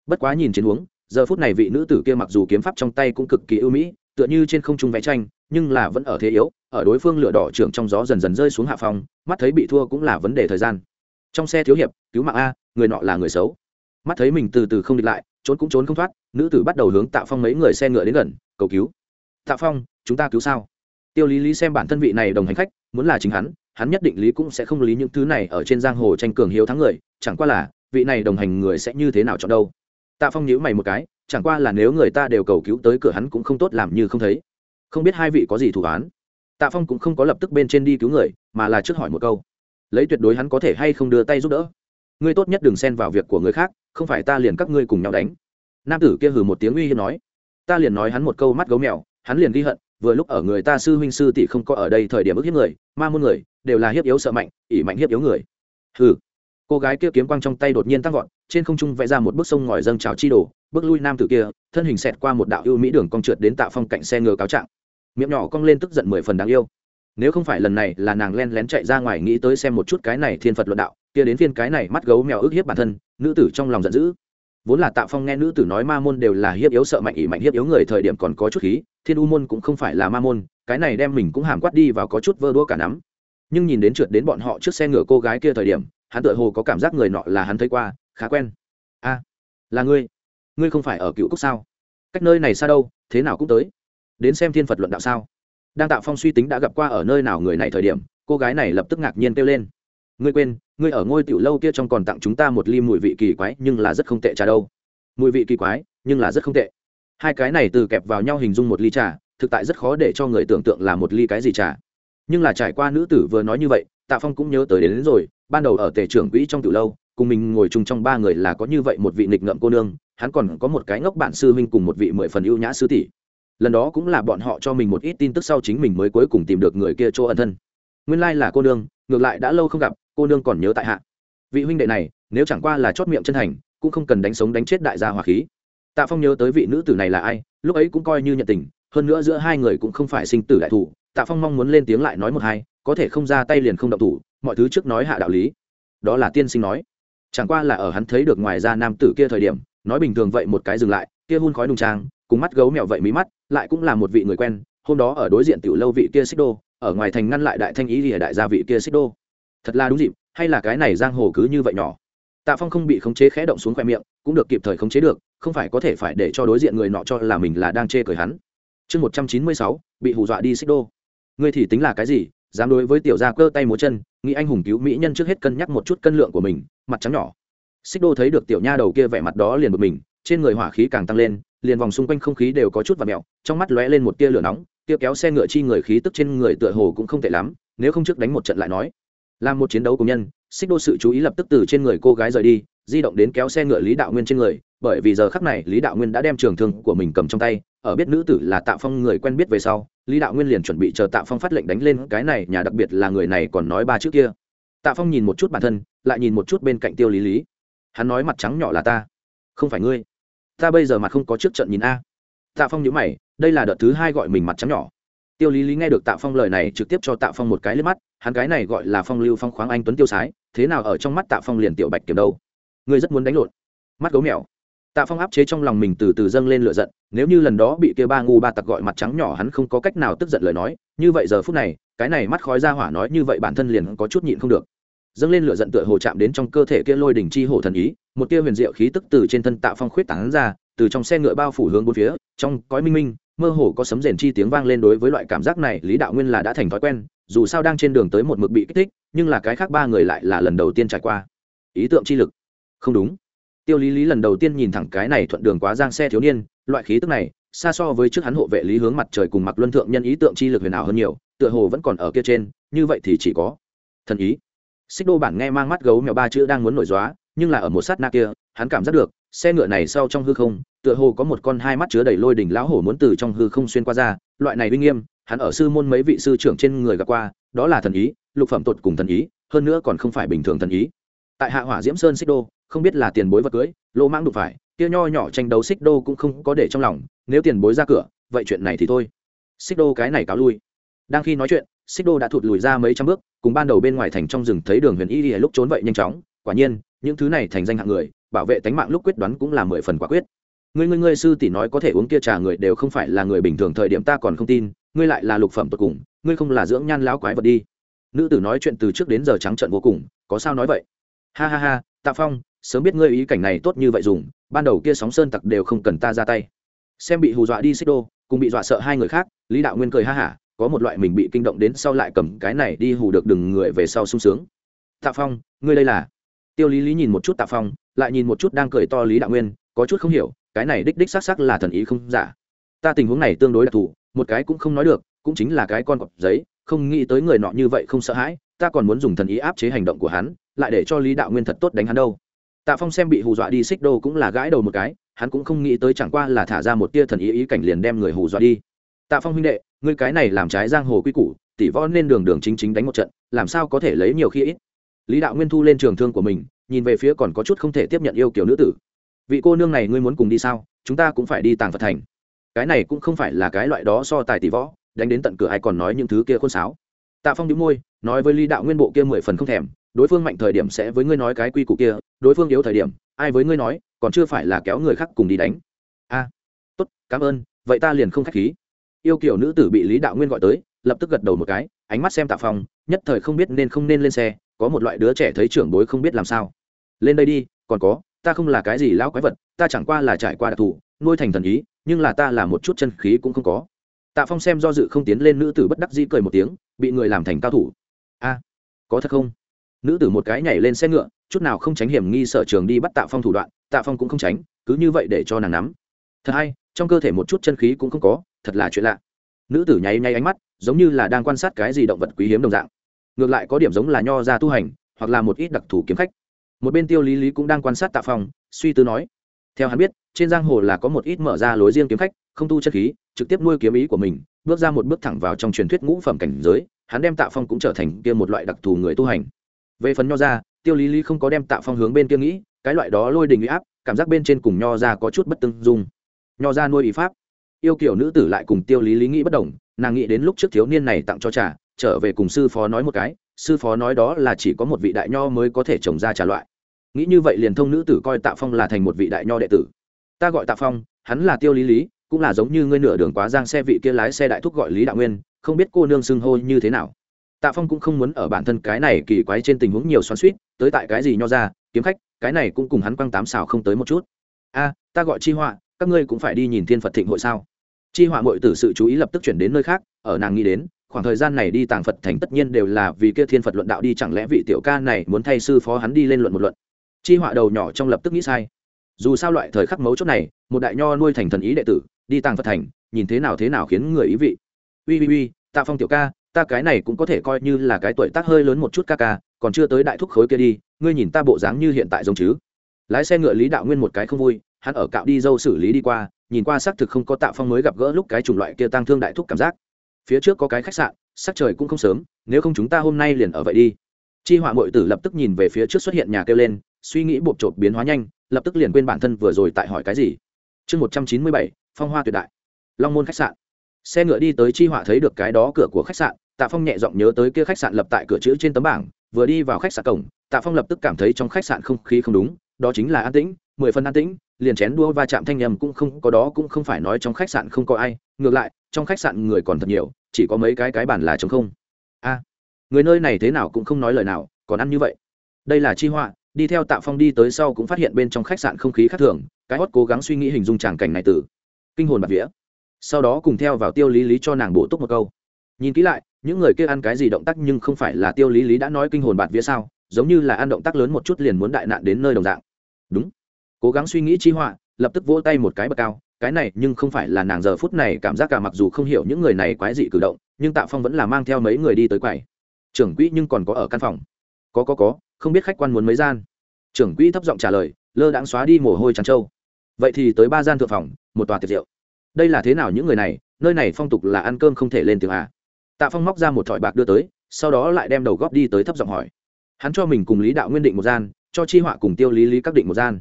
Bất quá nhìn chiến huống, giờ phút này vị nữ tử kia mặc dù kiếm pháp trong tay cũng cực kỳ ưu mỹ, tựa như trên không trung vẽ tranh, nhưng là vẫn ở thế yếu, ở đối phương lửa đỏ trưởng trong gió dần dần rơi xuống hạ phòng mắt thấy bị thua cũng là vấn đề thời gian. Trong xe thiếu hiệp, cứu mạng a, người nọ là người xấu mắt thấy mình từ từ không địch lại, trốn cũng trốn không thoát, nữ tử bắt đầu hướng tạ phong mấy người xe ngựa đến gần, cầu cứu. Tạ phong, chúng ta cứu sao? Tiêu lý lý xem bản thân vị này đồng hành khách, muốn là chính hắn hắn nhất định lý cũng sẽ không lý những thứ này ở trên giang hồ tranh cường hiếu thắng người, chẳng qua là, vị này đồng hành người sẽ như thế nào chọn đâu? Tạ phong nhíu mày một cái, chẳng qua là nếu người ta đều cầu cứu tới cửa hắn cũng không tốt làm như không thấy. Không biết hai vị có gì thủ án? Tạ phong cũng không có lập tức bên trên đi cứu người, mà là trước hỏi một câu. Lấy tuyệt đối hắn có thể hay không đưa tay giúp đỡ? Ngươi tốt nhất đừng xen vào việc của người khác, không phải ta liền các ngươi cùng nhau đánh. Nam tử kia hừ một tiếng uy hiếp nói. Ta liền nói hắn một câu mắt gấu mèo, hắn liền ghi hận, vừa lúc ở người ta sư huynh sư tỷ không có ở đây thời điểm ức hiếp người, ma muôn người, đều là hiếp yếu sợ mạnh ỉ mạnh hiếp yếu người. Hừ. Cô gái kia kiếm quang trong tay đột nhiên tăng vọt, trên không trung vẽ ra một bức sông ngòi dâng trào chi đổ bước lui nam tử kia, thân hình xẹt qua một đạo ưu mỹ đường cong trượt đến tạo phong cạnh xe ngựa cáo trạng. Miệng nhỏ cong lên tức giận mười phần đáng yêu nếu không phải lần này là nàng len lén chạy ra ngoài nghĩ tới xem một chút cái này thiên phật luận đạo, kia đến phiên cái này mắt gấu mèo ức hiếp bản thân, nữ tử trong lòng giận dữ. Vốn là tạ phong nghe nữ tử nói ma môn đều là hiếp yếu sợ mạnh ỷ mạnh hiếp yếu người thời điểm còn có chút khí, thiên u môn cũng không phải là ma môn, cái này đem mình cũng hàm quát đi và có chút vơ đua cả nắm. Nhưng nhìn đến trượt đến bọn họ trước xe ngựa cô gái kia thời điểm, hắn tựa hồ có cảm giác người nọ là hắn thấy qua, khá quen. A, là ngươi. Ngươi không phải ở cựu cốc sao? Cách nơi này xa đâu, thế nào cũng tới. Đến xem thiên phật luận đạo sao? Đang tạo phong suy tính đã gặp qua ở nơi nào người này thời điểm cô gái này lập tức ngạc nhiên kêu lên. Ngươi quên ngươi ở ngôi tiểu lâu kia trong còn tặng chúng ta một ly mùi vị kỳ quái nhưng là rất không tệ trà đâu. Mùi vị kỳ quái nhưng là rất không tệ. Hai cái này từ kẹp vào nhau hình dung một ly trà thực tại rất khó để cho người tưởng tượng là một ly cái gì trà. Nhưng là trải qua nữ tử vừa nói như vậy tạ phong cũng nhớ tới đến, đến rồi ban đầu ở tể trưởng quỹ trong tiểu lâu cùng mình ngồi chung trong ba người là có như vậy một vị nghịch ngợm cô nương hắn còn có một cái ngốc bạn sư huynh cùng một vị mười phần ưu nhã sư tỷ lần đó cũng là bọn họ cho mình một ít tin tức sau chính mình mới cuối cùng tìm được người kia chỗ ẩn thân. Nguyên lai là cô nương, ngược lại đã lâu không gặp, cô nương còn nhớ tại hạ. Vị huynh đệ này, nếu chẳng qua là chót miệng chân thành, cũng không cần đánh sống đánh chết đại gia hòa khí. Tạ phong nhớ tới vị nữ tử này là ai, lúc ấy cũng coi như nhận tình, hơn nữa giữa hai người cũng không phải sinh tử đại thủ, tạ phong mong muốn lên tiếng lại nói một hai, có thể không ra tay liền không động thủ, mọi thứ trước nói hạ đạo lý. Đó là tiên sinh nói. Chẳng qua là ở hắn thấy được ngoài ra nam tử kia thời điểm, nói bình thường vậy một cái dừng lại, kia hun khói đùng trang, cùng mắt gấu mèo vậy mí mắt lại cũng là một vị người quen, hôm đó ở đối diện tiểu lâu vị kia xích đô, ở ngoài thành ngăn lại đại thanh ý lìa đại gia vị kia xích đô. Thật là đúng dịp, hay là cái này giang hồ cứ như vậy nhỏ. Tạ phong không bị khống chế khẽ động xuống khoe miệng, cũng được kịp thời khống chế được, không phải có thể phải để cho đối diện người nọ cho là mình là đang chê cười hắn. Chương một trăm chín mươi sáu, bị hù dọa đi xích đô. Ngươi thì tính là cái gì, dám đối với tiểu gia cơ tay múa chân, nghĩ anh hùng cứu mỹ nhân trước hết cân nhắc một chút cân lượng của mình, mặt trắng nhỏ. Xích đô thấy được tiểu nha đầu kia vẻ mặt đó liền bực mình, trên người hỏa khí càng tăng lên liền vòng xung quanh không khí đều có chút và mẹo, trong mắt lóe lên một tia lửa nóng, tia kéo xe ngựa chi người khí tức trên người tựa hồ cũng không tệ lắm, nếu không trước đánh một trận lại nói. Làm một chiến đấu công nhân, xích đô sự chú ý lập tức từ trên người cô gái rời đi, di động đến kéo xe ngựa lý đạo nguyên trên người, bởi vì giờ khắc này lý đạo nguyên đã đem trường thương của mình cầm trong tay, ở biết nữ tử là tạ phong người quen biết về sau, lý đạo nguyên liền chuẩn bị chờ tạ phong phát lệnh đánh lên, cái này nhà đặc biệt là người này còn nói ba trước kia. Tạ phong nhìn một chút bản thân, lại nhìn một chút bên cạnh tiêu lý lý. Hắn nói mặt trắng nhỏ là ta, không phải ngươi ta bây giờ mặt không có trước trận nhìn a. Tạ phong nhớ mày, đây là đợt thứ hai gọi mình mặt trắng nhỏ. Tiêu lý lý nghe được tạ phong lời này trực tiếp cho tạ phong một cái lên mắt, hắn cái này gọi là phong lưu phong khoáng anh tuấn tiêu sái, thế nào ở trong mắt tạ phong liền tiểu bạch kiểm đâu. Ngươi rất muốn đánh lộn. Mắt gấu mèo. Tạ phong áp chế trong lòng mình từ từ dâng lên lửa giận, nếu như lần đó bị kia ba ngu ba tặc gọi mặt trắng nhỏ hắn không có cách nào tức giận lời nói, như vậy giờ phút này, cái này mắt khói ra hỏa nói như vậy bản thân liền có chút nhịn không được dâng lên lửa giận tựa hồ chạm đến trong cơ thể kia lôi đỉnh chi hổ thần ý, một tia huyền diệu khí tức từ trên thân tạo phong khuyết tán ra, từ trong xe ngựa bao phủ hướng bốn phía, trong cõi minh minh, mơ hồ có sấm rền chi tiếng vang lên đối với loại cảm giác này, lý đạo nguyên là đã thành thói quen, dù sao đang trên đường tới một mực bị kích thích, nhưng là cái khác ba người lại là lần đầu tiên trải qua. Ý tượng chi lực. Không đúng. Tiêu lý lý lần đầu tiên nhìn thẳng cái này thuận đường quá giang xe thiếu niên, loại khí tức này, xa so với trước hắn hộ vệ lý hướng mặt trời cùng mặc luân thượng nhân ý tượng chi lực huyền ảo hơn nhiều, tựa hồ vẫn còn ở kia trên, như vậy thì chỉ có thần ý xích đô bản nghe mang mắt gấu mèo ba chữ đang muốn nổi dóa nhưng là ở một sát na kia, hắn cảm giác được, xe ngựa này sau trong hư không, tựa hồ có một con hai mắt chứa đầy lôi đỉnh lão hổ muốn từ trong hư không xuyên qua ra, loại này uy nghiêm, hắn ở sư môn mấy vị sư trưởng trên người gặp qua, đó là thần ý, lục phẩm tột cùng thần ý, hơn nữa còn không phải bình thường thần ý. Tại hạ hỏa diễm sơn xích đô, không biết là tiền bối vật cưới, lô mang đục phải, kia nho nhỏ tranh đấu xích đô cũng không có để trong lòng, nếu tiền bối ra cửa, vậy chuyện này thì thôi. Xích đô cái này cáo lui. Đang khi nói chuyện xích đô đã thụt lùi ra mấy trăm bước, cùng ban đầu bên ngoài thành trong rừng thấy đường huyền y lúc trốn vậy nhanh chóng. Quả nhiên, những thứ này thành danh hạng người, bảo vệ tánh mạng lúc quyết đoán cũng là mười phần quả quyết. Ngươi ngươi ngươi, sư tỷ nói có thể uống kia trà người đều không phải là người bình thường thời điểm ta còn không tin, ngươi lại là lục phẩm tột cùng, ngươi không là dưỡng nhan lão quái vật đi. Nữ tử nói chuyện từ trước đến giờ trắng trợn vô cùng, có sao nói vậy? Ha ha ha, tạ phong, sớm biết ngươi ý cảnh này tốt như vậy dùng, ban đầu kia sóng sơn tặc đều không cần ta ra tay. Xem bị hù dọa đi xích đô, cùng bị dọa sợ hai người khác, lý đạo nguyên cười ha hả có một loại mình bị kinh động đến sau lại cầm cái này đi hù được đừng người về sau sung sướng. Tạ phong, ngươi đây là? Tiêu lý lý nhìn một chút tạ phong, lại nhìn một chút đang cười to lý đạo nguyên, có chút không hiểu, cái này đích đích xác xác là thần ý không giả. Ta tình huống này tương đối đặc thù, một cái cũng không nói được, cũng chính là cái con cọp giấy, không nghĩ tới người nọ như vậy không sợ hãi, ta còn muốn dùng thần ý áp chế hành động của hắn, lại để cho lý đạo nguyên thật tốt đánh hắn đâu. Tạ phong xem bị hù dọa đi xích đô cũng là gãi đầu một cái, hắn cũng không nghĩ tới chẳng qua là thả ra một tia thần ý ý cảnh liền đem người hù dọa đi. Tạ phong huynh đệ ngươi cái này làm trái giang hồ quy củ tỷ võ nên đường đường chính chính đánh một trận, làm sao có thể lấy nhiều khi ít? Lý đạo nguyên thu lên trường thương của mình, nhìn về phía còn có chút không thể tiếp nhận yêu kiểu nữ tử. Vị cô nương này ngươi muốn cùng đi sao? Chúng ta cũng phải đi tàng phật thành. Cái này cũng không phải là cái loại đó so tài tỷ võ, đánh đến tận cửa ai còn nói những thứ kia khôn sáo. Tạ phong đĩu môi, nói với lý đạo nguyên bộ kia mười phần không thèm, đối phương mạnh thời điểm sẽ với ngươi nói cái quy củ kia, đối phương yếu thời điểm, ai với ngươi nói, còn chưa phải là kéo người khác cùng đi đánh. A, tốt, cảm ơn, vậy ta liền không k h á c h khí yêu kiểu nữ tử bị lý đạo nguyên gọi tới, lập tức gật đầu một cái, ánh mắt xem tạ phong, nhất thời không biết nên không nên lên xe, có một loại đứa trẻ thấy trưởng bối không biết làm sao. Lên đây đi, còn có, ta không là cái gì lão quái vật, ta chẳng qua là trải qua đặc thù, nuôi thành thần ý, nhưng là ta là một chút chân khí cũng không có. Tạ phong xem do dự không tiến lên nữ tử bất đắc dĩ cười một tiếng, bị người làm thành cao thủ. A, có thật không? Nữ tử một cái nhảy lên xe ngựa, chút nào không tránh hiểm nghi sở trường đi bắt tạ phong thủ đoạn, tạ phong cũng không tránh, cứ như vậy để cho nàng nắm. Thật hay trong cơ thể một chút chân khí cũng không có, thật là chuyện lạ. Nữ tử nháy nháy ánh mắt, giống như là đang quan sát cái gì động vật quý hiếm đồng dạng. Ngược lại có điểm giống là nho ra tu hành, hoặc là một ít đặc thù kiếm khách. Một bên tiêu lý lý cũng đang quan sát tạ phong, suy tư nói, theo hắn biết, trên giang hồ là có một ít mở ra lối riêng kiếm khách, không tu chất khí, trực tiếp nuôi kiếm ý của mình, bước ra một bước thẳng vào trong truyền thuyết ngũ phẩm cảnh giới, hắn đem tạ phong cũng trở thành kia một loại đặc thù người tu hành. Về phần nho ra tiêu lý lý không có đem tạ phong hướng bên kia nghĩ, cái loại đó lôi đình uy áp, cảm giác bên trên cùng nho ra có chút bất tương dung nho ra nuôi ý pháp. Yêu kiểu nữ tử lại cùng tiêu lý lý nghĩ bất đồng, nàng nghĩ đến lúc trước thiếu niên này tặng cho trà, trở về cùng sư phó nói một cái, sư phó nói đó là chỉ có một vị đại nho mới có thể trồng ra trà loại. Nghĩ như vậy liền thông nữ tử coi tạ phong là thành một vị đại nho đệ tử. Ta gọi tạ phong, hắn là tiêu lý lý, cũng là giống như ngươi nửa đường quá giang xe vị kia lái xe đại thúc gọi lý đạo nguyên, không biết cô nương xưng hô như thế nào. Tạ phong cũng không muốn ở bản thân cái này kỳ quái trên tình huống nhiều xoắn suýt tới tại cái gì nho ra, kiếm khách, cái này cũng cùng hắn quăng tám xào không tới một chút. A, ta gọi chi họa các ngươi cũng phải đi nhìn thiên phật thịnh hội sao chi họa mội tử sự chú ý lập tức chuyển đến nơi khác ở nàng nghĩ đến khoảng thời gian này đi tàng phật thành tất nhiên đều là vì kia thiên phật luận đạo đi chẳng lẽ vị tiểu ca này muốn thay sư phó hắn đi lên luận một luận chi họa đầu nhỏ trong lập tức nghĩ sai dù sao loại thời khắc mấu chốt này một đại nho nuôi thành thần ý đệ tử đi tàng phật thành nhìn thế nào thế nào khiến người ý vị ui ui ui tạ phong tiểu ca ta cái này cũng có thể coi như là cái tuổi tác hơi lớn một chút ca ca còn chưa tới đại thúc khối kia đi ngươi nhìn ta bộ dáng như hiện tại giống chứ lái xe ngựa lý đạo nguyên một cái không vui hắn ở cạo đi dâu xử lý đi qua, nhìn qua xác thực không có tạ phong mới gặp gỡ lúc cái chủng loại kia tăng thương đại thúc cảm giác. Phía trước có cái khách sạn, sắc trời cũng không sớm, nếu không chúng ta hôm nay liền ở vậy đi. Chi họa mội tử lập tức nhìn về phía trước xuất hiện nhà kêu lên, suy nghĩ bộp chộp biến hóa nhanh, lập tức liền quên bản thân vừa rồi tại hỏi cái gì. Chương một trăm chín mươi bảy, phong hoa tuyệt đại. Long môn khách sạn. Xe ngựa đi tới chi họa thấy được cái đó cửa của khách sạn, tạ phong nhẹ giọng nhớ tới kia khách sạn lập tại cửa chữ trên tấm bảng, vừa đi vào khách sạn cổng, tạ phong lập tức cảm thấy trong khách sạn không khí không đúng, đó chính là an tĩnh, mười phần an tĩnh liền chén đua va chạm thanh nhầm cũng không có đó cũng không phải nói trong khách sạn không có ai, ngược lại, trong khách sạn người còn thật nhiều, chỉ có mấy cái cái bản là trống không. A, người nơi này thế nào cũng không nói lời nào, còn ăn như vậy. Đây là chi họa, đi theo tạ phong đi tới sau cũng phát hiện bên trong khách sạn không khí khác thường, cái hót cố gắng suy nghĩ hình dung tràng cảnh này từ kinh hồn bạc vía. Sau đó cùng theo vào tiêu lý lý cho nàng bổ túc một câu. Nhìn kỹ lại, những người kia ăn cái gì động tác nhưng không phải là tiêu lý lý đã nói kinh hồn bạt vía sao, giống như là ăn động tác lớn một chút liền muốn đại nạn đến nơi đồng dạng. Đúng cố gắng suy nghĩ chi họa, lập tức vỗ tay một cái bậc cao. Cái này nhưng không phải là nàng giờ phút này cảm giác cả mặc dù không hiểu những người này quái dị cử động, nhưng tạ phong vẫn là mang theo mấy người đi tới quầy. Trưởng quỹ nhưng còn có ở căn phòng. Có có có, không biết khách quan muốn mấy gian. Trưởng quỹ thấp giọng trả lời, lơ đãng xóa đi mồ hôi trắng trâu. Vậy thì tới ba gian thượng phòng, một tòa tiệc rượu đây là thế nào những người này? Nơi này phong tục là ăn cơm không thể lên tiếng à? Tạ phong móc ra một thỏi bạc đưa tới, sau đó lại đem đầu góp đi tới thấp giọng hỏi. Hắn cho mình cùng lý đạo nguyên định một gian, cho chi họa cùng tiêu lý lý các định một gian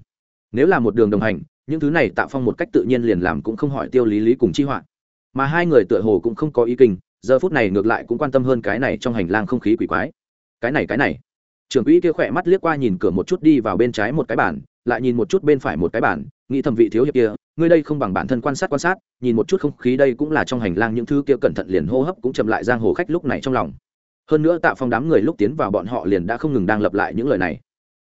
nếu là một đường đồng hành, những thứ này tạ phong một cách tự nhiên liền làm cũng không hỏi tiêu lý lý cùng chi họa mà hai người tựa hồ cũng không có ý kinh, giờ phút này ngược lại cũng quan tâm hơn cái này trong hành lang không khí quỷ quái. Cái này cái này. Trưởng quỹ kia khỏe mắt liếc qua nhìn cửa một chút đi vào bên trái một cái bản lại nhìn một chút bên phải một cái bản nghĩ thẩm vị thiếu hiệp kia, ngươi đây không bằng bản thân quan sát quan sát, nhìn một chút không khí đây cũng là trong hành lang những thứ kia cẩn thận liền hô hấp cũng chậm lại giang hồ khách lúc này trong lòng. Hơn nữa tạ phong đám người lúc tiến vào bọn họ liền đã không ngừng đang lặp lại những lời này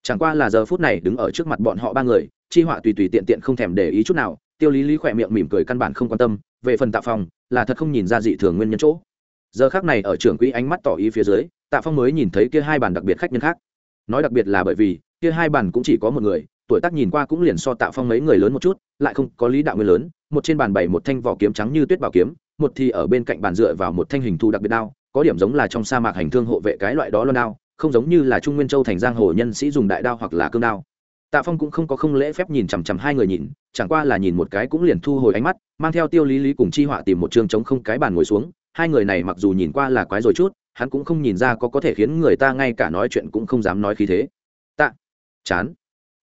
chẳng qua là giờ phút này đứng ở trước mặt bọn họ ba người, chi họa tùy tùy tiện tiện không thèm để ý chút nào, tiêu lý lý khỏe miệng mỉm cười căn bản không quan tâm, về phần tạ phong, là thật không nhìn ra dị thường nguyên nhân chỗ. Giờ khác này ở trưởng quỹ ánh mắt tỏ ý phía dưới, tạ phong mới nhìn thấy kia hai bàn đặc biệt khách nhân khác. Nói đặc biệt là bởi vì, kia hai bàn cũng chỉ có một người, tuổi tác nhìn qua cũng liền so tạ phong mấy người lớn một chút, lại không có lý đạo nguyên lớn, một trên bàn bày một thanh vỏ kiếm trắng như tuyết bảo kiếm, một thì ở bên cạnh bàn dựa vào một thanh hình thu đặc biệt đao, có điểm giống là trong sa mạc hành thương hộ vệ cái loại đó loan đao không giống như là trung nguyên châu thành giang hồ nhân sĩ dùng đại đao hoặc là cương đao. Tạ phong cũng không có không lễ phép nhìn chằm chằm hai người nhìn, chẳng qua là nhìn một cái cũng liền thu hồi ánh mắt, mang theo tiêu lý lý cùng chi họa tìm một chương trống không cái bàn ngồi xuống, hai người này mặc dù nhìn qua là quái rồi chút, hắn cũng không nhìn ra có có thể khiến người ta ngay cả nói chuyện cũng không dám nói khí thế. Tạ, chán.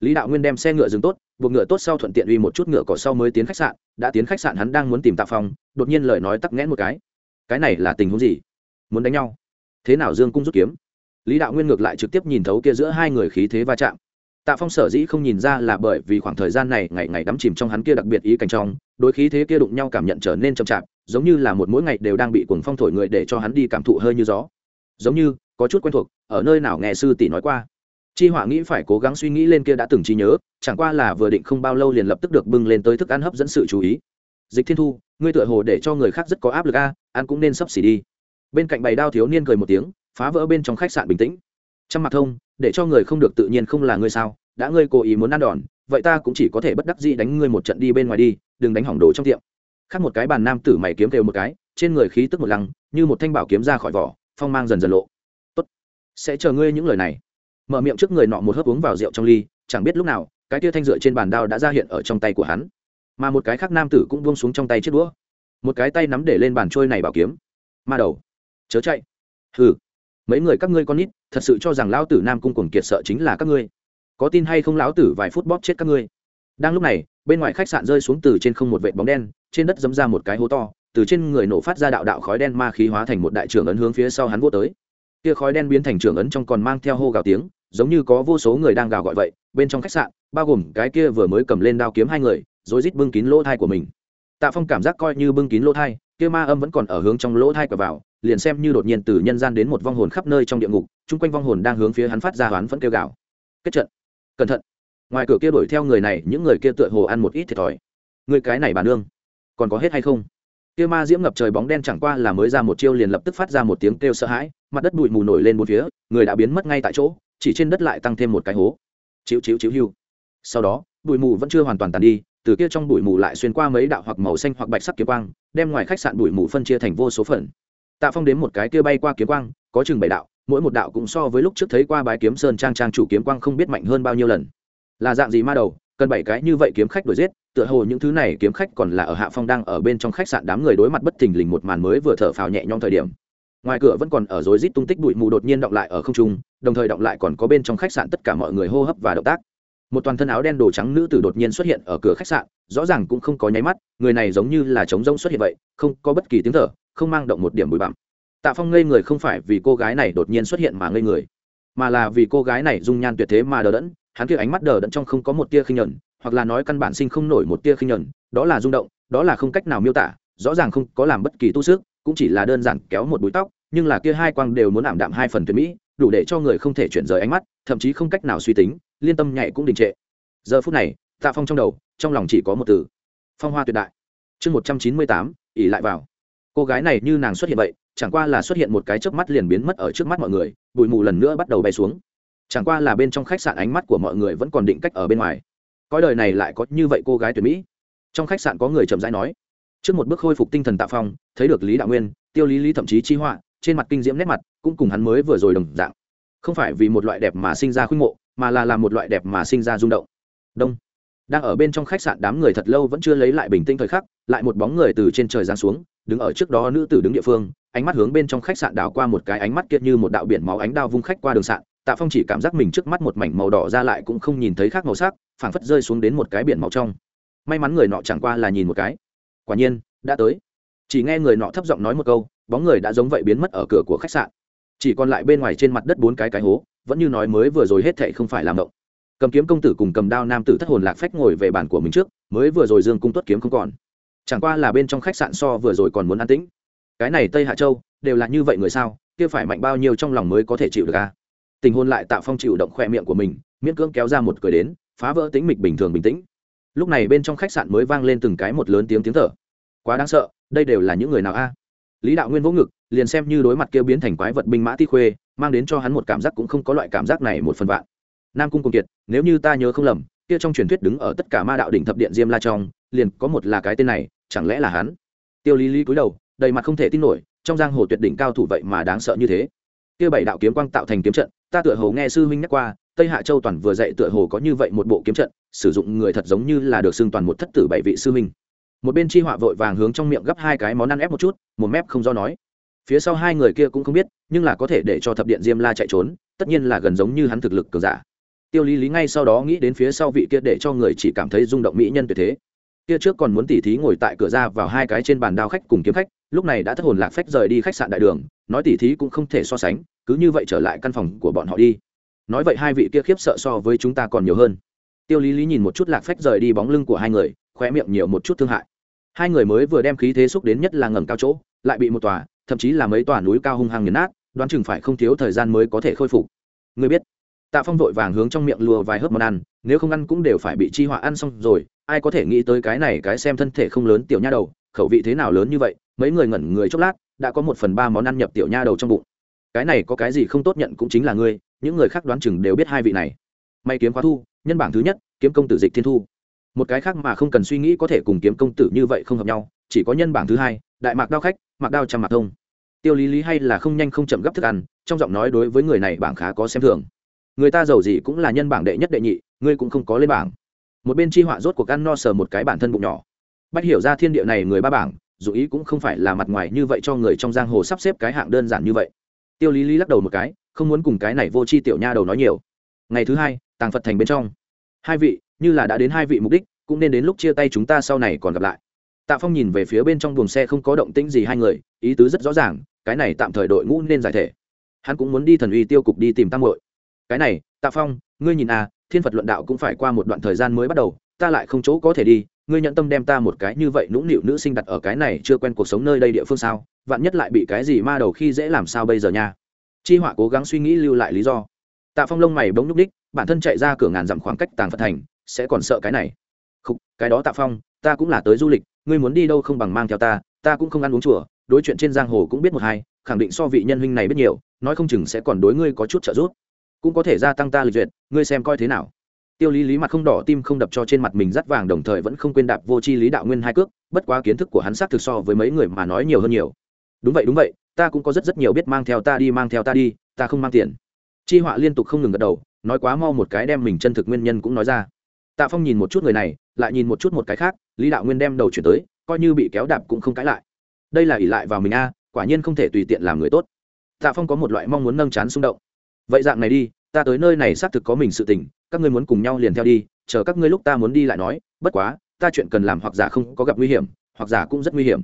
Lý đạo nguyên đem xe ngựa dừng tốt, buộc ngựa tốt sau thuận tiện uy một chút ngựa cỏ sau mới tiến khách sạn, đã tiến khách sạn hắn đang muốn tìm tạ phong, đột nhiên lời nói tắc nghẽn một cái. Cái này là tình huống gì? Muốn đánh nhau. Thế nào dương cung rút kiếm? Lý đạo nguyên ngược lại trực tiếp nhìn thấu kia giữa hai người khí thế va chạm. Tạ phong sở dĩ không nhìn ra là bởi vì khoảng thời gian này ngày ngày đắm chìm trong hắn kia đặc biệt ý cảnh trong đôi khí thế kia đụng nhau cảm nhận trở nên chậm chạp, giống như là một mỗi ngày đều đang bị cuồng phong thổi người để cho hắn đi cảm thụ hơi như gió. Giống như, có chút quen thuộc, ở nơi nào nghe sư tỷ nói qua. Chi họa nghĩ phải cố gắng suy nghĩ lên kia đã từng trí nhớ, chẳng qua là vừa định không bao lâu liền lập tức được bưng lên tới thức ăn hấp dẫn sự chú ý. Dịch thiên thu, ngươi tựa hồ để cho người khác rất có áp lực a, ăn cũng nên sắp xỉ đi. Bên cạnh bày đao thiếu niên cười một tiếng phá vỡ bên trong khách sạn bình tĩnh. Trăm mặt thông, để cho người không được tự nhiên không là ngươi sao? Đã ngươi cố ý muốn ăn đòn, vậy ta cũng chỉ có thể bất đắc dĩ đánh ngươi một trận đi bên ngoài đi, đừng đánh hỏng đồ trong tiệm. Khác một cái bàn nam tử mày kiếm kêu một cái, trên người khí tức một lăng, như một thanh bảo kiếm ra khỏi vỏ, phong mang dần dần lộ. Tốt, sẽ chờ ngươi những lời này. Mở miệng trước người nọ một hớp uống vào rượu trong ly, chẳng biết lúc nào, cái tia thanh dựa trên bàn đao đã ra hiện ở trong tay của hắn. Mà một cái khác nam tử cũng buông xuống trong tay chiếc đũa. Một cái tay nắm để lên bàn trôi này bảo kiếm. Ma đầu, chớ chạy. Hừ mấy người các ngươi con nít, thật sự cho rằng lão tử nam cung cuồng kiệt sợ chính là các ngươi. Có tin hay không lão tử vài phút bóp chết các ngươi. Đang lúc này, bên ngoài khách sạn rơi xuống từ trên không một vệt bóng đen, trên đất dấm ra một cái hố to, từ trên người nổ phát ra đạo đạo khói đen ma khí hóa thành một đại trưởng ấn hướng phía sau hắn vô tới. Kia khói đen biến thành trưởng ấn trong còn mang theo hô gào tiếng, giống như có vô số người đang gào gọi vậy, bên trong khách sạn, bao gồm cái kia vừa mới cầm lên đao kiếm hai người rồi rít bưng kín lỗ thai của mình. Tạ phong cảm giác coi như bưng kín lỗ thai kia ma âm vẫn còn ở hướng trong lỗ thai của vào, liền xem như đột nhiên từ nhân gian đến một vong hồn khắp nơi trong địa ngục, chung quanh vong hồn đang hướng phía hắn phát ra hoán vẫn kêu gào. Kết trận. Cẩn thận. Ngoài cửa kia đuổi theo người này, những người kia tựa hồ ăn một ít thiệt thòi. Người cái này bà nương, còn có hết hay không? Kia ma diễm ngập trời bóng đen chẳng qua là mới ra một chiêu liền lập tức phát ra một tiếng kêu sợ hãi, mặt đất bụi mù nổi lên bốn phía, người đã biến mất ngay tại chỗ, chỉ trên đất lại tăng thêm một cái hố. Chịu chịu chịu hưu sau đó, bụi mù vẫn chưa hoàn toàn tàn đi từ kia trong bụi mù lại xuyên qua mấy đạo hoặc màu xanh hoặc bạch sắc kiếm quang, đem ngoài khách sạn bụi mù phân chia thành vô số phần. Tạ phong đến một cái kia bay qua kiếm quang, có chừng bảy đạo, mỗi một đạo cũng so với lúc trước thấy qua bái kiếm sơn trang trang chủ kiếm quang không biết mạnh hơn bao nhiêu lần. Là dạng gì ma đầu, cần bảy cái như vậy kiếm khách đuổi giết, tựa hồ những thứ này kiếm khách còn là ở hạ phong đang ở bên trong khách sạn đám người đối mặt bất thình lình một màn mới vừa thở phào nhẹ nhõm thời điểm. Ngoài cửa vẫn còn ở rối rít tung tích bụi mù đột nhiên động lại ở không trung, đồng thời động lại còn có bên trong khách sạn tất cả mọi người hô hấp và động tác một toàn thân áo đen đồ trắng nữ tử đột nhiên xuất hiện ở cửa khách sạn, rõ ràng cũng không có nháy mắt, người này giống như là trống rông xuất hiện vậy, không có bất kỳ tiếng thở, không mang động một điểm bụi bặm. Tạ phong ngây người không phải vì cô gái này đột nhiên xuất hiện mà ngây người, mà là vì cô gái này dung nhan tuyệt thế mà đờ đẫn, hắn kia ánh mắt đờ đẫn trong không có một tia khinh nhẫn hoặc là nói căn bản sinh không nổi một tia khinh nhẫn đó là rung động, đó là không cách nào miêu tả, rõ ràng không có làm bất kỳ tu sức, cũng chỉ là đơn giản kéo một búi tóc, nhưng là kia hai quang đều muốn ảm đạm hai phần tuyệt mỹ, đủ để cho người không thể chuyển rời ánh mắt, thậm chí không cách nào suy tính liên tâm nhạy cũng đình trệ. Giờ phút này, tạ phong trong đầu, trong lòng chỉ có một từ. Phong hoa tuyệt đại. Chương một trăm chín mươi tám ỉ lại vào. Cô gái này như nàng xuất hiện vậy, chẳng qua là xuất hiện một cái chớp mắt liền biến mất ở trước mắt mọi người, bụi mù lần nữa bắt đầu bay xuống. Chẳng qua là bên trong khách sạn ánh mắt của mọi người vẫn còn định cách ở bên ngoài. Cõi đời này lại có như vậy cô gái tuyệt mỹ. Trong khách sạn có người chậm rãi nói. Trước một bước khôi phục tinh thần tạ phong, thấy được lý đạo nguyên, tiêu lý lý thậm chí chi họa, trên mặt kinh diễm nét mặt, cũng cùng hắn mới vừa rồi đồng dạng. Không phải vì một loại đẹp mà sinh ra khuynh mộ mà là làm một loại đẹp mà sinh ra rung động. Đông. Đang ở bên trong khách sạn, đám người thật lâu vẫn chưa lấy lại bình tĩnh thời khắc, lại một bóng người từ trên trời giáng xuống, đứng ở trước đó nữ tử đứng địa phương, ánh mắt hướng bên trong khách sạn đảo qua một cái ánh mắt kiệt như một đạo biển máu ánh đao vung khách qua đường sạn. Tạ phong chỉ cảm giác mình trước mắt một mảnh màu đỏ ra lại cũng không nhìn thấy khác màu sắc, phảng phất rơi xuống đến một cái biển máu trong. May mắn người nọ chẳng qua là nhìn một cái. Quả nhiên, đã tới. Chỉ nghe người nọ thấp giọng nói một câu, bóng người đã giống vậy biến mất ở cửa của khách sạn. Chỉ còn lại bên ngoài trên mặt đất bốn cái cái hố vẫn như nói mới vừa rồi hết thệ không phải làm động. Cầm kiếm công tử cùng cầm đao nam tử thất hồn lạc phách ngồi về bàn của mình trước, mới vừa rồi dương cung tuất kiếm không còn. Chẳng qua là bên trong khách sạn so vừa rồi còn muốn an tĩnh. Cái này tây hạ châu, đều là như vậy người sao, kia phải mạnh bao nhiêu trong lòng mới có thể chịu được a? Tình hôn lại tạo phong chịu động khoe miệng của mình, miễn cưỡng kéo ra một cười đến, phá vỡ tính mịch bình thường bình tĩnh. Lúc này bên trong khách sạn mới vang lên từng cái một lớn tiếng tiếng thở. Quá đáng sợ, đây đều là những người nào a? Lý đạo nguyên vỗ ngực, liền xem như đối mặt kia biến thành quái vật binh mã ti khuê mang đến cho hắn một cảm giác cũng không có loại cảm giác này một phần vạn. Nam cung cùng kiệt, nếu như ta nhớ không lầm, kia trong truyền thuyết đứng ở tất cả ma đạo đỉnh thập điện diêm la trong, liền có một là cái tên này, chẳng lẽ là hắn? Tiêu lý lý cúi đầu, đầy mặt không thể tin nổi, trong giang hồ tuyệt đỉnh cao thủ vậy mà đáng sợ như thế. Kia bảy đạo kiếm quang tạo thành kiếm trận, ta tựa hồ nghe sư huynh nhắc qua, tây hạ châu toàn vừa dạy tựa hồ có như vậy một bộ kiếm trận, sử dụng người thật giống như là được xưng toàn một thất tử bảy vị sư huynh. Một bên chi họa vội vàng hướng trong miệng gấp hai cái món ăn ép một chút, một mép không do nói phía sau hai người kia cũng không biết, nhưng là có thể để cho thập điện diêm la chạy trốn, tất nhiên là gần giống như hắn thực lực cường giả. Tiêu lý lý ngay sau đó nghĩ đến phía sau vị kia để cho người chỉ cảm thấy rung động mỹ nhân tuyệt thế. Kia trước còn muốn tỉ thí ngồi tại cửa ra vào hai cái trên bàn đao khách cùng kiếm khách, lúc này đã thất hồn lạc phách rời đi khách sạn đại đường, nói tỉ thí cũng không thể so sánh, cứ như vậy trở lại căn phòng của bọn họ đi. Nói vậy hai vị kia khiếp sợ so với chúng ta còn nhiều hơn. Tiêu lý lý nhìn một chút lạc phách rời đi bóng lưng của hai người khoe miệng nhiều một chút thương hại. Hai người mới vừa đem khí thế xúc đến nhất là ngầm cao chỗ, lại bị một tòa thậm chí là mấy tòa núi cao hung hăng nghiền nát, đoán chừng phải không thiếu thời gian mới có thể khôi phục. Người biết, tạ phong vội vàng hướng trong miệng lùa vài hớp món ăn, nếu không ăn cũng đều phải bị chi họa ăn xong rồi, ai có thể nghĩ tới cái này cái xem thân thể không lớn tiểu nha đầu, khẩu vị thế nào lớn như vậy, mấy người ngẩn người chốc lát, đã có một phần ba món ăn nhập tiểu nha đầu trong bụng. Cái này có cái gì không tốt nhận cũng chính là ngươi, những người khác đoán chừng đều biết hai vị này. May kiếm khóa thu, nhân bảng thứ nhất, kiếm công tử dịch thiên thu. Một cái khác mà không cần suy nghĩ có thể cùng kiếm công tử như vậy không hợp nhau, chỉ có nhân bảng thứ hai đại mạc đao khách, mạc đao trăm mạc thông. Tiêu lý lý hay là không nhanh không chậm gấp thức ăn, trong giọng nói đối với người này bảng khá có xem thường. Người ta giàu gì cũng là nhân bảng đệ nhất đệ nhị, ngươi cũng không có lên bảng. Một bên chi họa rốt cuộc ăn no sờ một cái bản thân bụng nhỏ. Bách hiểu ra thiên địa này người ba bảng, dù ý cũng không phải là mặt ngoài như vậy cho người trong giang hồ sắp xếp cái hạng đơn giản như vậy. Tiêu lý lý lắc đầu một cái, không muốn cùng cái này vô chi tiểu nha đầu nói nhiều. Ngày thứ hai, tàng phật thành bên trong. Hai vị, như là đã đến hai vị mục đích, cũng nên đến lúc chia tay chúng ta sau này còn gặp lại tạ phong nhìn về phía bên trong buồng xe không có động tĩnh gì hai người, ý tứ rất rõ ràng, cái này tạm thời đội ngũ nên giải thể. Hắn cũng muốn đi thần uy tiêu cục đi tìm tam hội cái này, tạ phong, ngươi nhìn à thiên phật luận đạo cũng phải qua một đoạn thời gian mới bắt đầu, ta lại không chỗ có thể đi, ngươi nhận tâm đem ta một cái như vậy nũng nịu nữ sinh đặt ở cái này chưa quen cuộc sống nơi đây địa phương sao, vạn nhất lại bị cái gì ma đầu khi dễ làm sao bây giờ nha. Chi họa cố gắng suy nghĩ lưu lại lý do. Tạ phong lông mày bỗng nhúc đích bản thân chạy ra cửa ngàn dặm khoảng cách tàng phật thành, sẽ còn sợ cái này. Không cái đó tạ phong, ta cũng là tới du lịch ngươi muốn đi đâu không bằng mang theo ta ta cũng không ăn uống chùa, đối chuyện trên giang hồ cũng biết một hai, khẳng định so vị nhân huynh này biết nhiều, nói không chừng sẽ còn đối ngươi có chút trợ giúp. Cũng có thể gia tăng ta lịch duyệt, ngươi xem coi thế nào. Tiêu lý lý mặt không đỏ, tim không đập cho trên mặt mình rắt vàng đồng thời vẫn không quên đạp vô chi lý đạo nguyên hai cước, bất quá kiến thức của hắn xác thực so với mấy người mà nói nhiều hơn nhiều. Đúng vậy đúng vậy, ta cũng có rất rất nhiều biết mang theo ta đi, mang theo ta đi, ta không mang tiền. Chi họa liên tục không ngừng gật đầu, nói quá mau một cái đem mình chân thực nguyên nhân cũng nói ra tạ phong nhìn một chút người này, lại nhìn một chút một cái khác, lý đạo nguyên đem đầu chuyển tới, coi như bị kéo đạp cũng không cãi lại. Đây là ỷ lại vào mình a, quả nhiên không thể tùy tiện làm người tốt. Tạ phong có một loại mong muốn nâng chán xung động. Vậy dạng này đi, ta tới nơi này xác thực có mình sự tình, các ngươi muốn cùng nhau liền theo đi, chờ các ngươi lúc ta muốn đi lại nói, bất quá, ta chuyện cần làm hoặc giả không có gặp nguy hiểm, hoặc giả cũng rất nguy hiểm.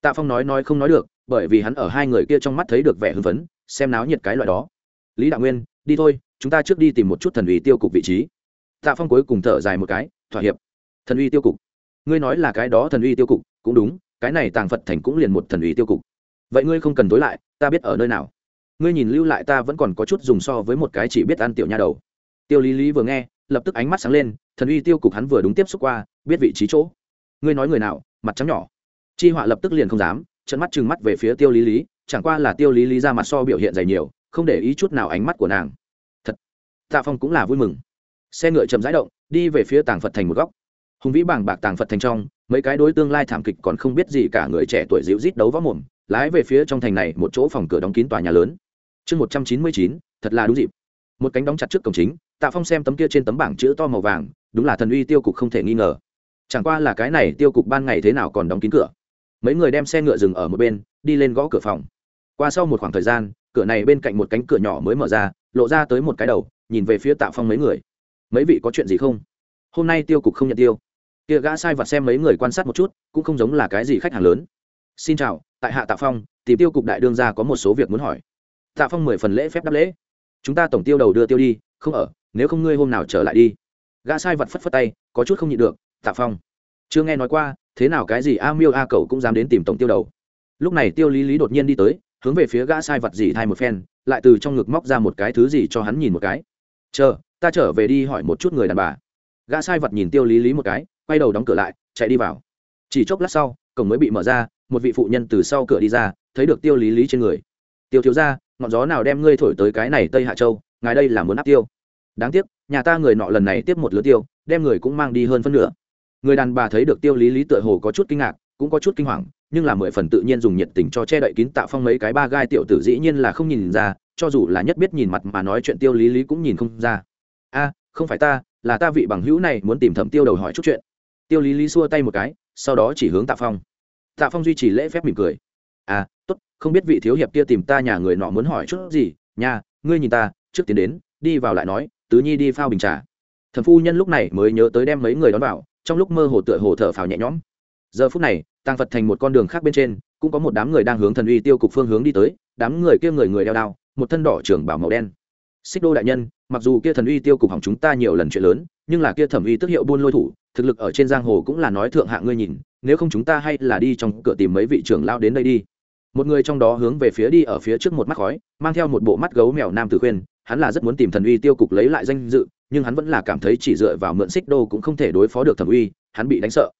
Tạ phong nói nói không nói được, bởi vì hắn ở hai người kia trong mắt thấy được vẻ hưng phấn, xem náo nhiệt cái loại đó. Lý đạo nguyên, đi thôi, chúng ta trước đi tìm một chút thần uy tiêu cục vị trí tạ phong cuối cùng thở dài một cái, thỏa hiệp. Thần uy tiêu cục. Ngươi nói là cái đó thần uy tiêu cục, cũng đúng, cái này tàng phật thành cũng liền một thần uy tiêu cục. Vậy ngươi không cần tối lại, ta biết ở nơi nào. Ngươi nhìn lưu lại ta vẫn còn có chút dùng so với một cái chỉ biết ăn tiểu nha đầu. Tiêu lý lý vừa nghe, lập tức ánh mắt sáng lên, thần uy tiêu cục hắn vừa đúng tiếp xúc qua, biết vị trí chỗ. Ngươi nói người nào, mặt trắng nhỏ. Chi họa lập tức liền không dám trận mắt trừng mắt về phía tiêu lý lý, chẳng qua là tiêu lý lý ra mặt so biểu hiện dày nhiều, không để ý chút nào ánh mắt của nàng. Thật. Tạ phong cũng là vui mừng xe ngựa chậm rãi động, đi về phía tàng phật thành một góc. Hùng vĩ bảng bạc tàng phật thành trong, mấy cái đối tương lai thảm kịch còn không biết gì cả người trẻ tuổi dịu rít đấu võ mồm, lái về phía trong thành này một chỗ phòng cửa đóng kín tòa nhà lớn. Chương một trăm chín mươi chín, thật là đúng dịp. Một cánh đóng chặt trước cổng chính, tạ phong xem tấm kia trên tấm bảng chữ to màu vàng, đúng là thần uy tiêu cục không thể nghi ngờ. Chẳng qua là cái này tiêu cục ban ngày thế nào còn đóng kín cửa. Mấy người đem xe ngựa dừng ở một bên, đi lên gõ cửa phòng. Qua sau một khoảng thời gian, cửa này bên cạnh một cánh cửa nhỏ mới mở ra, lộ ra tới một cái đầu, nhìn về phía tạ phong mấy người mấy vị có chuyện gì không? Hôm nay tiêu cục không nhận tiêu. Kia gã sai vặt xem mấy người quan sát một chút, cũng không giống là cái gì khách hàng lớn. Xin chào, tại hạ tạ phong, tìm tiêu cục đại đương ra có một số việc muốn hỏi. Tạ phong mười phần lễ phép đáp lễ. Chúng ta tổng tiêu đầu đưa tiêu đi, không ở, nếu không ngươi hôm nào trở lại đi. Gã sai vật phất phất tay, có chút không nhịn được, tạ phong. Chưa nghe nói qua, thế nào cái gì a miêu a cậu cũng dám đến tìm tổng tiêu đầu. Lúc này tiêu lý lý đột nhiên đi tới, hướng về phía gã sai vật dì thay một phen, lại từ trong ngực móc ra một cái thứ gì cho hắn nhìn một cái. Chờ ta trở về đi hỏi một chút người đàn bà. Gã sai vật nhìn tiêu lý lý một cái, quay đầu đóng cửa lại, chạy đi vào. Chỉ chốc lát sau, cổng mới bị mở ra, một vị phụ nhân từ sau cửa đi ra, thấy được tiêu lý lý trên người. Tiêu thiếu ra ngọn gió nào đem ngươi thổi tới cái này tây hạ châu? Ngài đây là muốn áp tiêu. Đáng tiếc, nhà ta người nọ lần này tiếp một lứa tiêu, đem người cũng mang đi hơn phân nửa. Người đàn bà thấy được tiêu lý lý tựa hồ có chút kinh ngạc, cũng có chút kinh hoàng, nhưng là mười phần tự nhiên dùng nhiệt tình cho che đậy kín tạo phong mấy cái ba gai tiểu tử dĩ nhiên là không nhìn ra, cho dù là nhất biết nhìn mặt mà nói chuyện tiêu lý lý cũng nhìn không ra a, không phải ta, là ta vị bằng hữu này muốn tìm thẩm tiêu đầu hỏi chút chuyện. Tiêu lý lý xua tay một cái, sau đó chỉ hướng tạ phong. Tạ phong duy trì lễ phép mỉm cười. À tốt, không biết vị thiếu hiệp kia tìm ta nhà người nọ muốn hỏi chút gì. Nhà ngươi nhìn ta, trước tiến đến, đi vào lại nói, tứ nhi đi phao bình trà. Thẩm phu nhân lúc này mới nhớ tới đem mấy người đón vào, trong lúc mơ hồ tựa hồ thở phào nhẹ nhõm. Giờ phút này tàng phật thành một con đường khác bên trên, cũng có một đám người đang hướng thần uy tiêu cục phương hướng đi tới, đám người kia người người đeo đao, một thân đỏ trưởng bảo màu đen xích đô đại nhân, mặc dù kia thần uy tiêu cục hỏng chúng ta nhiều lần chuyện lớn, nhưng là kia thẩm uy tức hiệu buôn lôi thủ, thực lực ở trên giang hồ cũng là nói thượng hạng ngươi nhìn, nếu không chúng ta hay là đi trong cửa tìm mấy vị trưởng lao đến đây đi. Một người trong đó hướng về phía đi ở phía trước một mắt khói, mang theo một bộ mắt gấu mèo nam tử khuyên, hắn là rất muốn tìm thần uy tiêu cục lấy lại danh dự, nhưng hắn vẫn là cảm thấy chỉ dựa vào mượn xích đô cũng không thể đối phó được thẩm uy, hắn bị đánh sợ.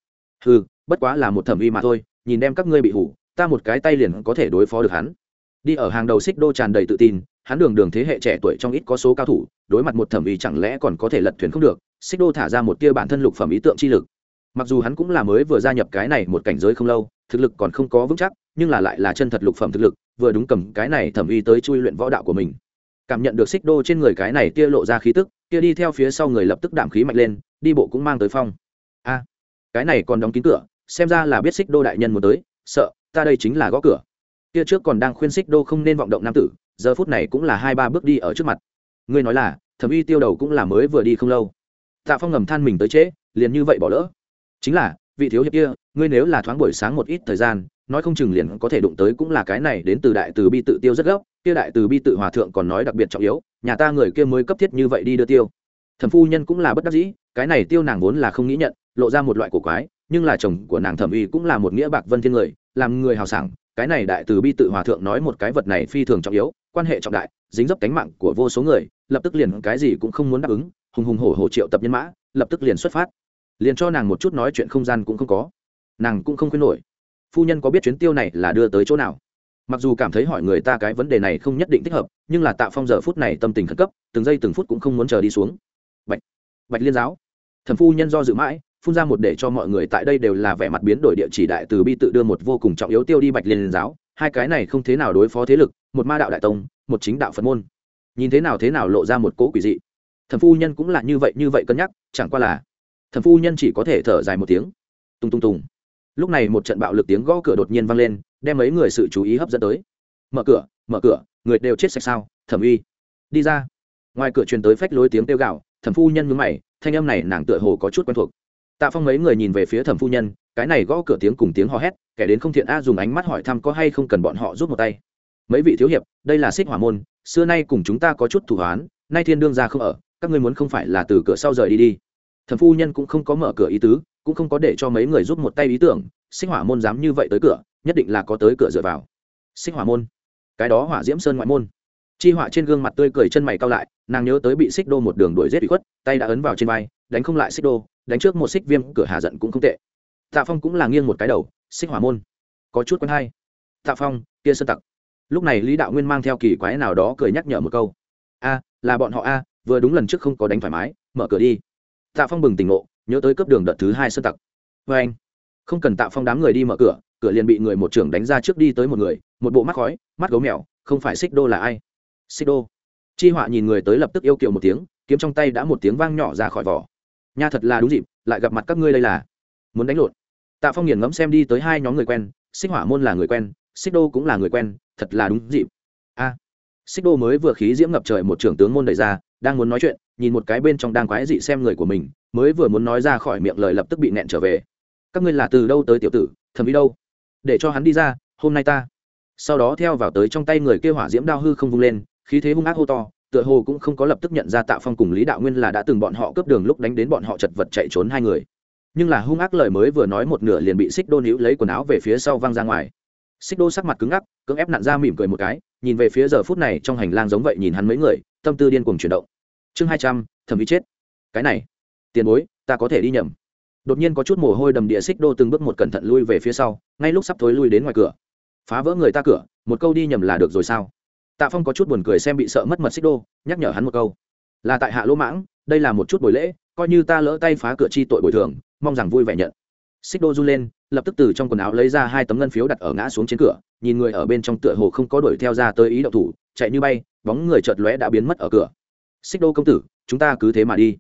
Ừ bất quá là một thẩm uy mà thôi, nhìn đem các ngươi bị hủ, ta một cái tay liền có thể đối phó được hắn. Đi ở hàng đầu xích đô tràn đầy tự tin hắn đường đường thế hệ trẻ tuổi trong ít có số cao thủ, đối mặt một thẩm ý chẳng lẽ còn có thể lật thuyền không được, xích đô thả ra một tia bản thân lục phẩm ý tượng chi lực. Mặc dù hắn cũng là mới vừa gia nhập cái này một cảnh giới không lâu, thực lực còn không có vững chắc, nhưng là lại là chân thật lục phẩm thực lực, vừa đúng cầm cái này thẩm ý tới chui luyện võ đạo của mình. Cảm nhận được xích đô trên người cái này tia lộ ra khí tức, kia đi theo phía sau người lập tức đảm khí mạnh lên, đi bộ cũng mang tới phong. A, cái này còn đóng kín cửa, xem ra là biết xích đô đại nhân muốn tới, sợ, ta đây chính là gõ cửa. Kia trước còn đang khuyên xích đô không nên vọng động nam tử giờ phút này cũng là hai ba bước đi ở trước mặt. Ngươi nói là, thẩm uy tiêu đầu cũng là mới vừa đi không lâu. Tạ phong ngầm than mình tới trễ, liền như vậy bỏ lỡ. Chính là, vị thiếu hiệp kia, ngươi nếu là thoáng buổi sáng một ít thời gian, nói không chừng liền có thể đụng tới cũng là cái này đến từ đại từ bi tự tiêu rất gấp kia đại từ bi tự hòa thượng còn nói đặc biệt trọng yếu, nhà ta người kia mới cấp thiết như vậy đi đưa tiêu. Thẩm phu nhân cũng là bất đắc dĩ, cái này tiêu nàng vốn là không nghĩ nhận, lộ ra một loại cổ quái, nhưng là chồng của nàng thẩm uy cũng là một nghĩa bạc vân thiên người, làm người hào sảng, cái này đại từ bi tự hòa thượng nói một cái vật này phi thường trọng yếu quan hệ trọng đại, dính dấp cánh mạng của vô số người, lập tức liền cái gì cũng không muốn đáp ứng, hùng hùng hổ hổ triệu tập nhân mã, lập tức liền xuất phát. Liền cho nàng một chút nói chuyện không gian cũng không có. Nàng cũng không khuyên nổi. Phu nhân có biết chuyến tiêu này là đưa tới chỗ nào? Mặc dù cảm thấy hỏi người ta cái vấn đề này không nhất định thích hợp, nhưng là tạ phong giờ phút này tâm tình khẩn cấp, từng giây từng phút cũng không muốn chờ đi xuống. Bạch bạch liên giáo. Thần phu nhân do dự mãi, phun ra một để cho mọi người tại đây đều là vẻ mặt biến đổi địa chỉ đại từ bi tự đưa một vô cùng trọng yếu tiêu đi bạch liên giáo hai cái này không thế nào đối phó thế lực, một ma đạo đại tông, một chính đạo phật môn. Nhìn thế nào thế nào lộ ra một cỗ quỷ dị. Thần phu nhân cũng là như vậy như vậy cân nhắc, chẳng qua là thần phu nhân chỉ có thể thở dài một tiếng. Tung tung tung lúc này một trận bạo lực tiếng gõ cửa đột nhiên vang lên, đem mấy người sự chú ý hấp dẫn tới. Mở cửa mở cửa, người đều chết sạch sao, thẩm uy. Đi ra. Ngoài cửa truyền tới phách lối tiếng kêu gạo thẩm phu nhân mướn mày, thanh âm này nàng tựa hồ có chút quen thuộc. Tạ phong mấy người nhìn về phía thẩm phu nhân cái này gõ cửa tiếng cùng tiếng hò hét, kẻ đến không thiện a dùng ánh mắt hỏi thăm có hay không cần bọn họ giúp một tay. Mấy vị thiếu hiệp, đây là xích hỏa môn, xưa nay cùng chúng ta có chút thủ hoán, nay thiên đương ra không ở, các ngươi muốn không phải là từ cửa sau rời đi đi. Thẩm phu nhân cũng không có mở cửa ý tứ, cũng không có để cho mấy người giúp một tay ý tưởng, xích hỏa môn dám như vậy tới cửa, nhất định là có tới cửa dựa vào. Xích hỏa môn, cái đó hỏa diễm sơn ngoại môn. Chi họa trên gương mặt tươi cười chân mày cao lại, nàng nhớ tới bị xích đô một đường đuổi rét bị khuất, tay đã ấn vào trên vai, đánh không lại xích đô, đánh trước một xích viêm, cửa hà giận cũng không tệ tạ phong cũng là nghiêng một cái đầu, xích hỏa môn. Có chút quen hay. Tạ phong, kia sơn tặc. Lúc này lý đạo nguyên mang theo kỳ quái nào đó cười nhắc nhở một câu. A, là bọn họ a, vừa đúng lần trước không có đánh thoải mái, mở cửa đi. Tạ phong bừng tỉnh ngộ, nhớ tới cấp đường đợt thứ hai sơn tặc. Vê anh, không cần tạ phong đám người đi mở cửa cửa liền bị người một trưởng đánh ra trước đi tới một người, một bộ mắt khói, mắt gấu mèo, không phải xích đô là ai? Xích đô. Chi họa nhìn người tới lập tức yêu kiệu một tiếng, kiếm trong tay đã một tiếng vang nhỏ ra khỏi vỏ. Nha thật là đúng dịp, lại gặp mặt các ngươi đây là muốn đánh lộn. Tạ phong nghiền ngẫm xem đi tới hai nhóm người quen, xích hỏa môn là người quen, xích đô cũng là người quen, thật là đúng dịp. A. Xích đô mới vừa khí diễm ngập trời một trưởng tướng môn đẩy ra, đang muốn nói chuyện, nhìn một cái bên trong đang quái dị xem người của mình, mới vừa muốn nói ra khỏi miệng lời lập tức bị nẹn trở về. Các ngươi là từ đâu tới tiểu tử thầm đi đâu? Để cho hắn đi ra, hôm nay ta. Sau đó theo vào tới trong tay người kêu hỏa diễm đao hư không vung lên, khí thế hung ác hô to, tựa hồ cũng không có lập tức nhận ra tạ phong cùng lý đạo nguyên là đã từng bọn họ cướp đường lúc đánh đến bọn họ chật vật chạy trốn hai người nhưng là hung ác lời mới vừa nói một nửa liền bị xích đô níu lấy quần áo về phía sau văng ra ngoài. Xích đô sắc mặt cứng ngắc, cưỡng ép nặn ra mỉm cười một cái, nhìn về phía giờ phút này trong hành lang giống vậy nhìn hắn mấy người, tâm tư điên cuồng chuyển động. Chương hai trăm, thẩm ý chết. Cái này, tiền bối, ta có thể đi nhầm. Đột nhiên có chút mồ hôi đầm địa xích đô từng bước một cẩn thận lui về phía sau, ngay lúc sắp thối lui đến ngoài cửa. Phá vỡ người ta cửa, một câu đi nhầm là được rồi sao? Tạ phong có chút buồn cười xem bị sợ mất mật xích đô, nhắc nhở hắn một câu. Là tại hạ lỗ mãng đây là một chút buổi lễ, coi như ta lỡ tay phá cửa chi tội bồi thường, mong rằng vui vẻ nhận. Xích đô run lên, lập tức từ trong quần áo lấy ra hai tấm ngân phiếu đặt ở ngã xuống trên cửa, nhìn người ở bên trong tựa hồ không có đuổi theo ra tới ý động thủ, chạy như bay, bóng người chợt lóe đã biến mất ở cửa. Xích đô công tử, chúng ta cứ thế mà đi.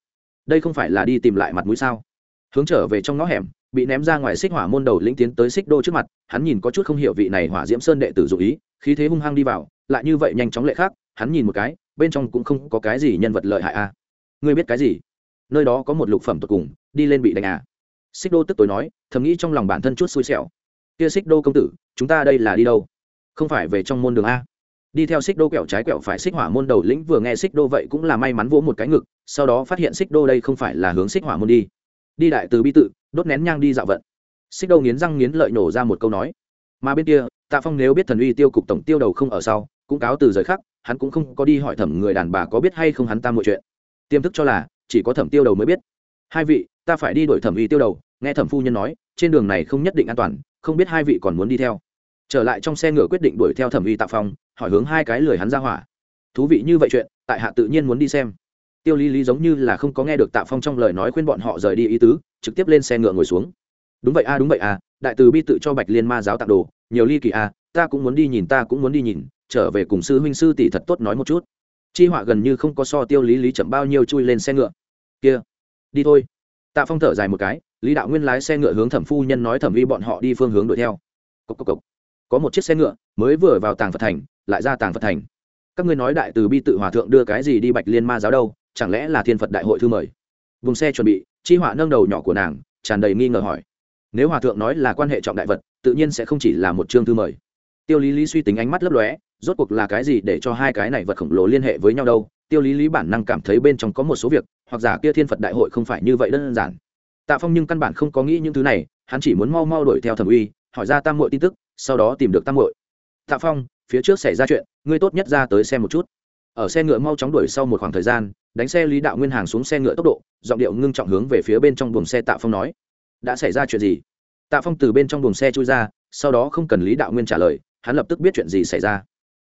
Đây không phải là đi tìm lại mặt mũi sao? Hướng trở về trong ngõ hẻm, bị ném ra ngoài xích hỏa môn đầu lĩnh tiến tới xích đô trước mặt, hắn nhìn có chút không hiểu vị này hỏa diễm sơn đệ tử dụ ý, khí thế hung hăng đi vào, lại như vậy nhanh chóng lệ khác hắn nhìn một cái, bên trong cũng không có cái gì nhân vật lợi hại a. à ngươi biết cái gì? Nơi đó có một lục phẩm tột cùng, đi lên bị đánh à? Xích đô tức tối nói, thầm nghĩ trong lòng bản thân chút xui xẻo. Kia xích đô công tử, chúng ta đây là đi đâu? Không phải về trong môn đường a. Đi theo xích đô quẹo trái quẹo phải xích hỏa môn đầu lĩnh vừa nghe xích đô vậy cũng là may mắn vỗ một cái ngực, sau đó phát hiện xích đô đây không phải là hướng xích hỏa môn đi. Đi đại từ bi tự, đốt nén nhang đi dạo vận. Xích đô nghiến răng nghiến lợi nổ ra một câu nói. Mà bên kia, tạ phong nếu biết thần uy tiêu cục tổng tiêu đầu không ở sau, cũng cáo từ rời khắc, hắn cũng không có đi hỏi thẩm người đàn bà có biết hay không hắn ta mọi chuyện tiềm thức cho là, chỉ có thẩm tiêu đầu mới biết. Hai vị, ta phải đi đổi thẩm uy tiêu đầu, nghe thẩm phu nhân nói, trên đường này không nhất định an toàn, không biết hai vị còn muốn đi theo. Trở lại trong xe ngựa quyết định đuổi theo thẩm uy tạ phong hỏi hướng hai cái lười hắn ra hỏa. Thú vị như vậy chuyện, tại hạ tự nhiên muốn đi xem. Tiêu lý lý giống như là không có nghe được tạ phong trong lời nói khuyên bọn họ rời đi ý tứ, trực tiếp lên xe ngựa ngồi xuống. Đúng vậy a, đúng vậy a, đại từ bi tự cho bạch liên ma giáo tặng đồ, nhiều ly kỳ a, ta cũng muốn đi nhìn, ta cũng muốn đi nhìn, trở về cùng sư huynh sư tỷ thật tốt nói một chút chi họa gần như không có so tiêu lý lý chậm bao nhiêu chui lên xe ngựa. Kia, đi thôi. Tạ phong thở dài một cái, lý đạo nguyên lái xe ngựa hướng thẩm phu nhân nói thẩm vi bọn họ đi phương hướng đuổi theo. Cốc cốc cốc. có một chiếc xe ngựa mới vừa vào tàng phật thành, lại ra tàng phật thành. Các ngươi nói đại từ bi tự hòa thượng đưa cái gì đi bạch liên ma giáo đâu, chẳng lẽ là thiên phật đại hội thư mời? Vùng xe chuẩn bị, chi họa nâng đầu nhỏ của nàng, tràn đầy nghi ngờ hỏi. Nếu hòa thượng nói là quan hệ trọng đại vật, tự nhiên sẽ không chỉ là một chương thư mời. Tiêu lý lý suy tính ánh mắt lấp lóe rốt cuộc là cái gì để cho hai cái này vật khổng lồ liên hệ với nhau đâu? Tiêu lý lý bản năng cảm thấy bên trong có một số việc, hoặc giả kia thiên phật đại hội không phải như vậy đơn giản. Tạ phong nhưng căn bản không có nghĩ những thứ này, hắn chỉ muốn mau mau đuổi theo thẩm uy, hỏi ra tam mội tin tức, sau đó tìm được tam mội tạ phong, phía trước xảy ra chuyện, ngươi tốt nhất ra tới xem một chút. Ở xe ngựa mau chóng đuổi sau một khoảng thời gian, đánh xe lý đạo nguyên hàng xuống xe ngựa tốc độ, giọng điệu ngưng trọng hướng về phía bên trong buồng xe tạ phong nói, đã xảy ra chuyện gì? Tạ phong từ bên trong buồng xe chui ra, sau đó không cần lý đạo nguyên trả lời, hắn lập tức biết chuyện gì xảy ra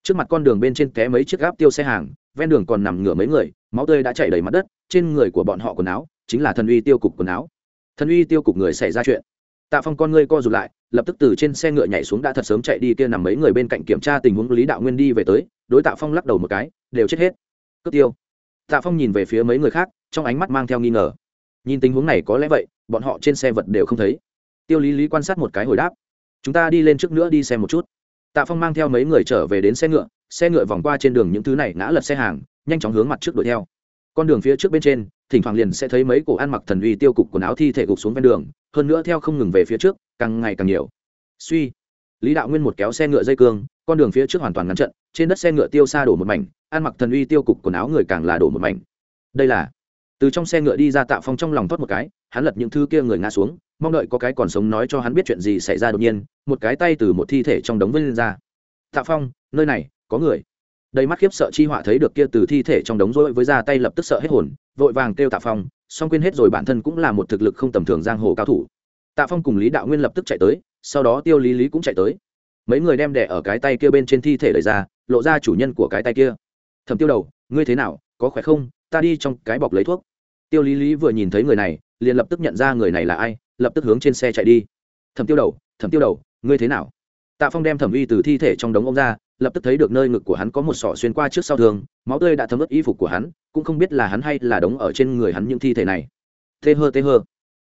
trước mặt con đường bên trên té mấy chiếc gáp tiêu xe hàng, ven đường còn nằm ngửa mấy người, máu tươi đã chảy đầy mặt đất, trên người của bọn họ quần áo chính là thần uy tiêu cục quần áo. Thần uy tiêu cục người xảy ra chuyện. Tạ phong con ngươi co rụt lại, lập tức từ trên xe ngựa nhảy xuống đã thật sớm chạy đi kia nằm mấy người bên cạnh kiểm tra tình huống lý đạo nguyên đi về tới, đối tạ phong lắc đầu một cái, đều chết hết. Cướp tiêu. Tạ phong nhìn về phía mấy người khác, trong ánh mắt mang theo nghi ngờ. Nhìn tình huống này có lẽ vậy, bọn họ trên xe vật đều không thấy. Tiêu lý lý quan sát một cái hồi đáp. Chúng ta đi lên trước nữa đi xem một chút tạ phong mang theo mấy người trở về đến xe ngựa xe ngựa vòng qua trên đường những thứ này ngã lật xe hàng, nhanh chóng hướng mặt trước đuổi theo. Con đường phía trước bên trên, thỉnh thoảng liền sẽ thấy mấy cổ ăn mặc thần uy tiêu cục quần áo thi thể gục xuống ven đường, hơn nữa theo không ngừng về phía trước, càng ngày càng nhiều. Suy. Lý đạo nguyên một kéo xe ngựa dây cương, con đường phía trước hoàn toàn ngăn trận trên đất xe ngựa tiêu xa đổ một mảnh, ăn mặc thần uy tiêu cục quần áo người càng là đổ một mảnh. Đây là từ trong xe ngựa đi ra tạ phong trong lòng thoát một cái, hắn lật những thứ kia người ngã xuống, mong đợi có cái còn sống nói cho hắn biết chuyện gì xảy ra đột nhiên, một cái tay từ một thi thể trong đống vân lên ra. Tạ phong, nơi này, có người. Đầy mắt khiếp sợ chi họa thấy được kia từ thi thể trong đống rối với ra tay lập tức sợ hết hồn, vội vàng kêu tạ phong, song quên hết rồi bản thân cũng là một thực lực không tầm thường giang hồ cao thủ. Tạ phong cùng lý đạo nguyên lập tức chạy tới, sau đó tiêu lý lý cũng chạy tới. Mấy người đem đẻ ở cái tay kia bên trên thi thể đẩy ra, lộ ra chủ nhân của cái tay kia. Thầm tiêu đầu, ngươi thế nào, có khỏe không? Ta đi trong cái bọc lấy thuốc. Tiêu lý lý vừa nhìn thấy người này, liền lập tức nhận ra người này là ai, lập tức hướng trên xe chạy đi. Thẩm tiêu đầu, thẩm tiêu đầu, ngươi thế nào? Tạ phong đem thẩm uy từ thi thể trong đống ông ra, lập tức thấy được nơi ngực của hắn có một sọ xuyên qua trước sau thường máu tươi đã thấm ướt y phục của hắn, cũng không biết là hắn hay là đống ở trên người hắn những thi thể này. Tê hơ tê hơ.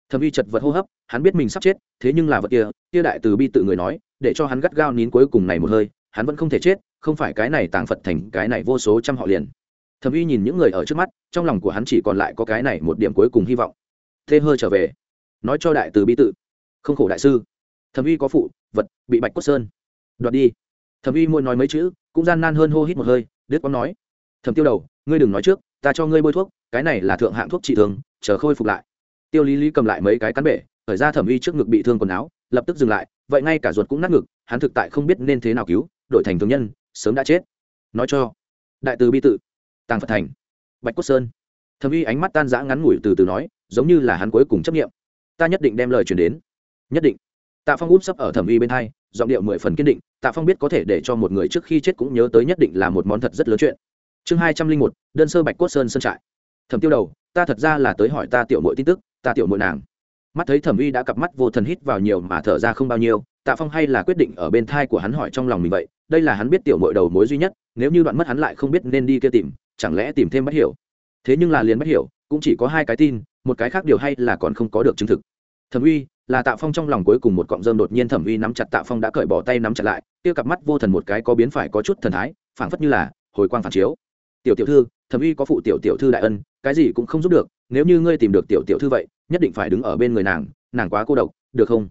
Thẩm uy chật vật hô hấp, hắn biết mình sắp chết, thế nhưng là vật kia kia đại từ bi tự người nói, để cho hắn gắt gao nín cuối cùng này một hơi, hắn vẫn không thể chết, không phải cái này tàng phật thành cái này vô số trăm họ liền thẩm uy nhìn những người ở trước mắt, trong lòng của hắn chỉ còn lại có cái này một điểm cuối cùng hy vọng. Thê Hơi trở về. Nói cho đại từ bi tự. Không khổ đại sư. Thẩm uy có phụ, vật, bị bạch cốt sơn. Đoạt đi. Thẩm uy môi nói mấy chữ, cũng gian nan hơn hô hít một hơi đứt quán nói. Thẩm tiêu đầu, ngươi đừng nói trước, ta cho ngươi bôi thuốc, cái này là thượng hạng thuốc trị thương, chờ khôi phục lại. Tiêu lý lý cầm lại mấy cái cán bể, khởi ra thẩm uy trước ngực bị thương quần áo, lập tức dừng lại, vậy ngay cả ruột cũng nát ngực, hắn thực tại không biết nên thế nào cứu, đổi thành thương nhân, sớm đã chết. Nói cho đại từ bi tự tàng phật thành. Bạch cốt sơn. Thẩm uy ánh mắt tan rã ngắn ngủi từ từ nói, giống như là hắn cuối cùng chấp nghiệm ta nhất định đem lời chuyển đến. Nhất định. Tạ phong úp sấp ở thẩm uy bên hai, giọng điệu mười phần kiên định, tạ phong biết có thể để cho một người trước khi chết cũng nhớ tới nhất định là một món thật rất lớn chuyện. Chương hai trăm linh một, đơn sơ bạch cốt sơn sơn trại. Thẩm tiêu đầu, ta thật ra là tới hỏi ta tiểu mội tin tức, ta tiểu mội nàng. Mắt thấy thẩm uy đã cặp mắt vô thần hít vào nhiều mà thở ra không bao nhiêu, tạ phong hay là quyết định ở bên thai của hắn hỏi trong lòng mình vậy, đây là hắn biết tiểu mội đầu mối duy nhất, nếu như đoạn mất hắn lại không biết nên đi kia tìm chẳng lẽ tìm thêm bất hiểu? Thế nhưng là liền bất hiểu, cũng chỉ có hai cái tin, một cái khác điều hay là còn không có được chứng thực. Thẩm uy, là tạ phong trong lòng cuối cùng một cọng rơm đột nhiên thẩm uy nắm chặt tạ phong đã cởi bỏ tay nắm chặt lại, kia cặp mắt vô thần một cái có biến phải có chút thần thái, phảng phất như là hồi quang phản chiếu. Tiểu tiểu thư, thẩm uy có phụ tiểu tiểu thư đại ân, cái gì cũng không giúp được, nếu như ngươi tìm được tiểu tiểu thư vậy, nhất định phải đứng ở bên người nàng nàng quá cô độc, được không?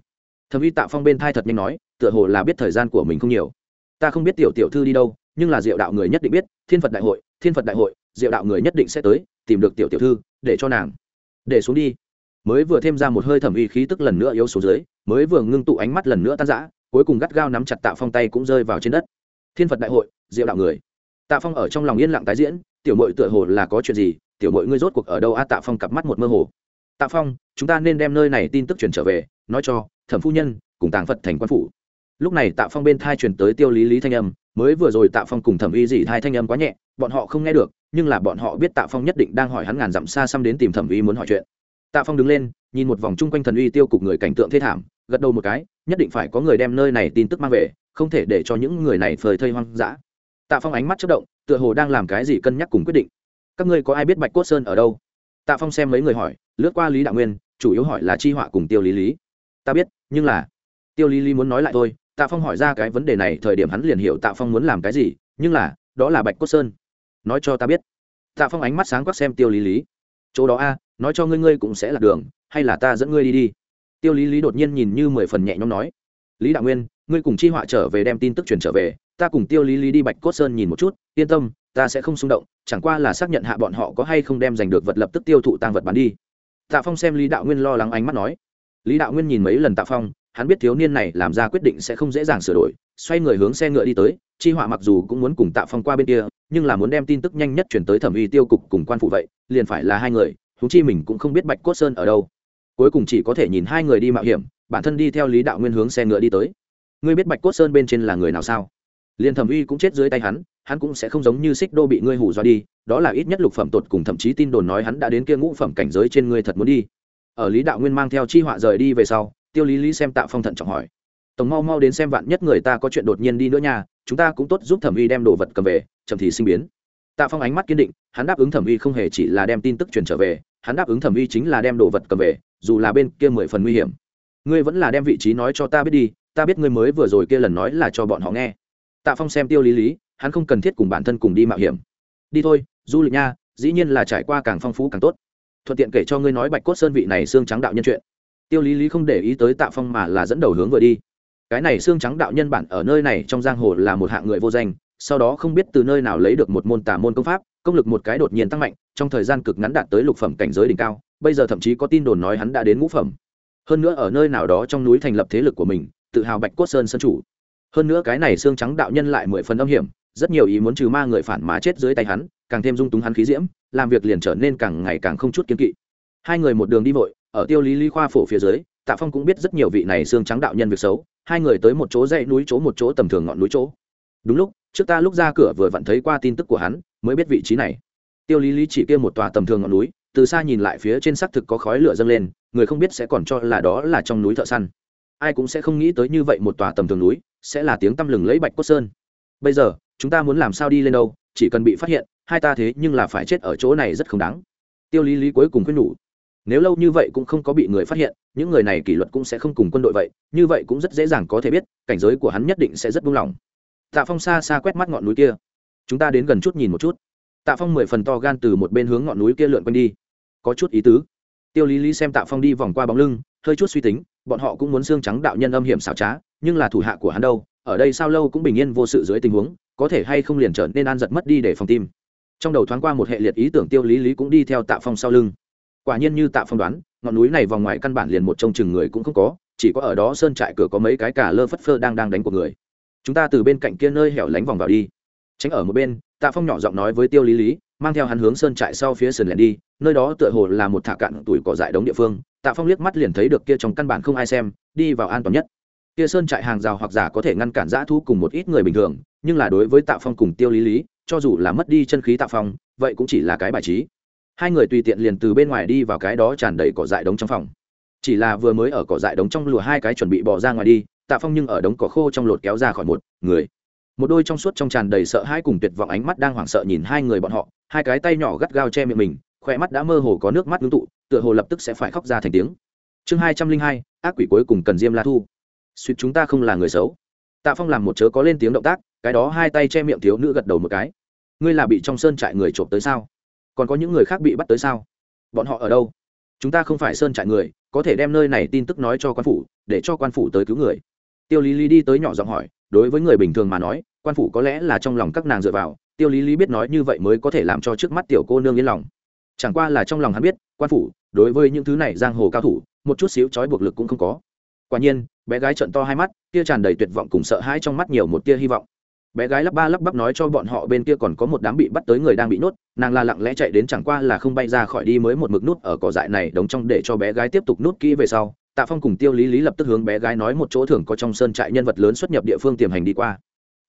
Thẩm uy tạ phong bên thai thật nhanh nói, tựa hồ là biết thời gian của mình không nhiều. Ta không biết tiểu tiểu thư đi đâu, nhưng là diệu đạo người nhất định biết, thiên phật đại hội thiên phật đại hội, diệu đạo người nhất định sẽ tới, tìm được tiểu tiểu thư, để cho nàng. Để xuống đi. Mới vừa thêm ra một hơi thẩm uy khí tức lần nữa yếu xuống dưới, mới vừa ngưng tụ ánh mắt lần nữa tan rã, cuối cùng gắt gao nắm chặt tạ phong tay cũng rơi vào trên đất. Thiên phật đại hội, diệu đạo người. Tạ phong ở trong lòng yên lặng tái diễn, tiểu mội tựa hồ là có chuyện gì, tiểu mội ngươi rốt cuộc ở đâu a? Tạ phong cặp mắt một mơ hồ. Tạ phong, chúng ta nên đem nơi này tin tức truyền trở về, nói cho thẩm phu nhân, cùng tàng phật thành quan phủ. Lúc này tạ phong bên thai truyền tới tiêu lý lý thanh âm, mới vừa rồi tạ phong cùng thẩm uy dị thai thanh âm quá nhẹ bọn họ không nghe được, nhưng là bọn họ biết tạ phong nhất định đang hỏi hắn ngàn dặm xa xăm đến tìm thẩm uy muốn hỏi chuyện. Tạ phong đứng lên, nhìn một vòng chung quanh thần uy tiêu cục người cảnh tượng thê thảm, gật đầu một cái, nhất định phải có người đem nơi này tin tức mang về, không thể để cho những người này phơi thây hoang dã. Tạ phong ánh mắt chất động, tựa hồ đang làm cái gì cân nhắc cùng quyết định. Các ngươi có ai biết bạch cốt sơn ở đâu? Tạ phong xem mấy người hỏi, lướt qua lý đạo nguyên, chủ yếu hỏi là chi họa cùng tiêu lý lý. Ta biết, nhưng là, tiêu lý lý muốn nói lại thôi, tạ phong hỏi ra cái vấn đề này, thời điểm hắn liền hiểu tạ phong muốn làm cái gì, nhưng là, đó là bạch cốt sơn nói cho ta biết. Tạ phong ánh mắt sáng quắc xem tiêu lý lý. Chỗ đó a, nói cho ngươi ngươi cũng sẽ là đường, hay là ta dẫn ngươi đi đi? Tiêu lý lý đột nhiên nhìn như mười phần nhẹ nhõm nói. Lý đạo nguyên, ngươi cùng chi họa trở về đem tin tức truyền trở về, ta cùng tiêu lý lý đi bạch cốt sơn nhìn một chút, yên tâm, ta sẽ không xung động, chẳng qua là xác nhận hạ bọn họ có hay không đem giành được vật lập tức tiêu thụ tăng vật bán đi. Tạ phong xem lý đạo nguyên lo lắng ánh mắt nói. Lý đạo nguyên nhìn mấy lần tạ phong, hắn biết thiếu niên này làm ra quyết định sẽ không dễ dàng sửa đổi, xoay người hướng xe ngựa đi tới, chi họa mặc dù cũng muốn cùng tạ phong qua bên kia nhưng là muốn đem tin tức nhanh nhất chuyển tới thẩm uy tiêu cục cùng quan phụ vậy, liền phải là hai người thú chi mình cũng không biết bạch cốt sơn ở đâu. Cuối cùng chỉ có thể nhìn hai người đi mạo hiểm, bản thân đi theo lý đạo nguyên hướng xe ngựa đi tới. Ngươi biết bạch cốt sơn bên trên là người nào sao? Liền thẩm uy cũng chết dưới tay hắn hắn cũng sẽ không giống như xích đô bị ngươi hủ do đi, đó là ít nhất lục phẩm tột cùng thậm chí tin đồn nói hắn đã đến kia ngũ phẩm cảnh giới trên ngươi thật muốn đi. Ở lý đạo nguyên mang theo chi họa rời đi về sau, tiêu lý lý xem tạ phong thận trọng hỏi. Tổng mau mau đến xem vạn nhất người ta có chuyện đột nhiên đi nữa nha chúng ta cũng tốt giúp thẩm uy đem đồ vật cầm về, chậm thì sinh biến. Tạ phong ánh mắt kiên định, hắn đáp ứng thẩm uy không hề chỉ là đem tin tức truyền trở về, hắn đáp ứng thẩm uy chính là đem đồ vật cầm về, dù là bên kia mười phần nguy hiểm. Ngươi vẫn là đem vị trí nói cho ta biết đi, ta biết ngươi mới vừa rồi kia lần nói là cho bọn họ nghe. Tạ phong xem tiêu lý lý, hắn không cần thiết cùng bản thân cùng đi mạo hiểm. Đi thôi, du lịch nha, dĩ nhiên là trải qua càng phong phú càng tốt. Thuận tiện kể cho ngươi nói bạch cốt sơn vị này xương trắng đạo nhân chuyện. Tiêu lý lý không để ý tới tạ phong mà là dẫn đầu hướng vừa đi cái này xương trắng đạo nhân bản ở nơi này trong giang hồ là một hạng người vô danh, sau đó không biết từ nơi nào lấy được một môn tả môn công pháp, công lực một cái đột nhiên tăng mạnh, trong thời gian cực ngắn đạt tới lục phẩm cảnh giới đỉnh cao, bây giờ thậm chí có tin đồn nói hắn đã đến ngũ phẩm. Hơn nữa ở nơi nào đó trong núi thành lập thế lực của mình, tự hào bạch cốt sơn sân chủ. Hơn nữa cái này xương trắng đạo nhân lại mười phần âm hiểm, rất nhiều ý muốn trừ ma người phản má chết dưới tay hắn, càng thêm dung túng hắn khí diễm, làm việc liền trở nên càng ngày càng không chút kiên kỵ. Hai người một đường đi vội, ở tiêu lý lý khoa phổ phía dưới, tạ phong cũng biết rất nhiều vị này xương trắng đạo nhân việc xấu hai người tới một chỗ dãy núi chỗ một chỗ tầm thường ngọn núi chỗ. Đúng lúc, trước ta lúc ra cửa vừa vặn thấy qua tin tức của hắn, mới biết vị trí này. Tiêu lý lý chỉ kia một tòa tầm thường ngọn núi, từ xa nhìn lại phía trên xác thực có khói lửa dâng lên, người không biết sẽ còn cho là đó là trong núi thợ săn. Ai cũng sẽ không nghĩ tới như vậy một tòa tầm thường núi, sẽ là tiếng tăm lừng lấy bạch cốt sơn. Bây giờ, chúng ta muốn làm sao đi lên đâu, chỉ cần bị phát hiện, hai ta thế nhưng là phải chết ở chỗ này rất không đáng. Tiêu lý lý cuối cùng khuyên nhủ nếu lâu như vậy cũng không có bị người phát hiện, những người này kỷ luật cũng sẽ không cùng quân đội vậy, như vậy cũng rất dễ dàng có thể biết, cảnh giới của hắn nhất định sẽ rất buông lỏng. Tạ phong xa xa quét mắt ngọn núi kia. Chúng ta đến gần chút nhìn một chút. Tạ phong mười phần to gan từ một bên hướng ngọn núi kia lượn quanh đi. Có chút ý tứ. Tiêu lý lý xem tạ phong đi vòng qua bóng lưng, hơi chút suy tính, bọn họ cũng muốn xương trắng đạo nhân âm hiểm xảo trá, nhưng là thủ hạ của hắn đâu, ở đây sao lâu cũng bình yên vô sự dưới tình huống, có thể hay không liền trở nên an giật mất đi để phòng tim. Trong đầu thoáng qua một hệ liệt ý tưởng tiêu lý lý cũng đi theo tạ phong sau lưng quả nhiên như tạ phong đoán, ngọn núi này vòng ngoài căn bản liền một trông chừng người cũng không có, chỉ có ở đó sơn trại cửa có mấy cái cả lơ phất phơ đang đang đánh của người. Chúng ta từ bên cạnh kia nơi hẻo lánh vòng vào đi. Tránh ở một bên, tạ phong nhỏ giọng nói với tiêu lý lý, mang theo hắn hướng sơn trại sau phía sườn lẻn đi, nơi đó tựa hồ là một thả cạn tuổi cỏ dại đống địa phương. Tạ phong liếc mắt liền thấy được kia trong căn bản không ai xem, đi vào an toàn nhất. Kia sơn trại hàng rào hoặc giả có thể ngăn cản giã thu cùng một ít người bình thường, nhưng là đối với tạ phong cùng tiêu lý lý, cho dù là mất đi chân khí tạ phong, vậy cũng chỉ là cái bài trí hai người tùy tiện liền từ bên ngoài đi vào cái đó tràn đầy cỏ dại đống trong phòng. Chỉ là vừa mới ở cỏ dại đống trong lùa hai cái chuẩn bị bỏ ra ngoài đi, tạ phong nhưng ở đống cỏ khô trong lột kéo ra khỏi một người. Một đôi trong suốt trong tràn đầy sợ hãi cùng tuyệt vọng ánh mắt đang hoảng sợ nhìn hai người bọn họ, hai cái tay nhỏ gắt gao che miệng mình khoe mắt đã mơ hồ có nước mắt ngưng tụ, tựa hồ lập tức sẽ phải khóc ra thành tiếng. Chương hai trăm linh hai, ác quỷ cuối cùng cần diêm la thu. Suýt chúng ta không là người xấu. Tạ phong làm một chớ có lên tiếng động tác, cái đó hai tay che miệng thiếu nữ gật đầu một cái. Ngươi là bị trong sơn trại người trộm tới sao? Còn có những người khác bị bắt tới sao? Bọn họ ở đâu? Chúng ta không phải sơn trại người, có thể đem nơi này tin tức nói cho quan phủ, để cho quan phủ tới cứu người. Tiêu lý lý đi tới nhỏ giọng hỏi, đối với người bình thường mà nói, quan phủ có lẽ là trong lòng các nàng dựa vào, tiêu lý lý biết nói như vậy mới có thể làm cho trước mắt tiểu cô nương yên lòng. Chẳng qua là trong lòng hắn biết, quan phủ, đối với những thứ này giang hồ cao thủ, một chút xíu trói buộc lực cũng không có. Quả nhiên, bé gái trận to hai mắt, tia tràn đầy tuyệt vọng cùng sợ hãi trong mắt nhiều một tia hy vọng bé gái lắp ba lắp bắp nói cho bọn họ bên kia còn có một đám bị bắt tới người đang bị nuốt nàng là lặng lẽ chạy đến chẳng qua là không bay ra khỏi đi mới một mực nút ở cỏ dại này đóng trong để cho bé gái tiếp tục nút kỹ về sau, tạ phong cùng tiêu lý lý lập tức hướng bé gái nói một chỗ thường có trong sơn trại nhân vật lớn xuất nhập địa phương tiềm hành đi qua.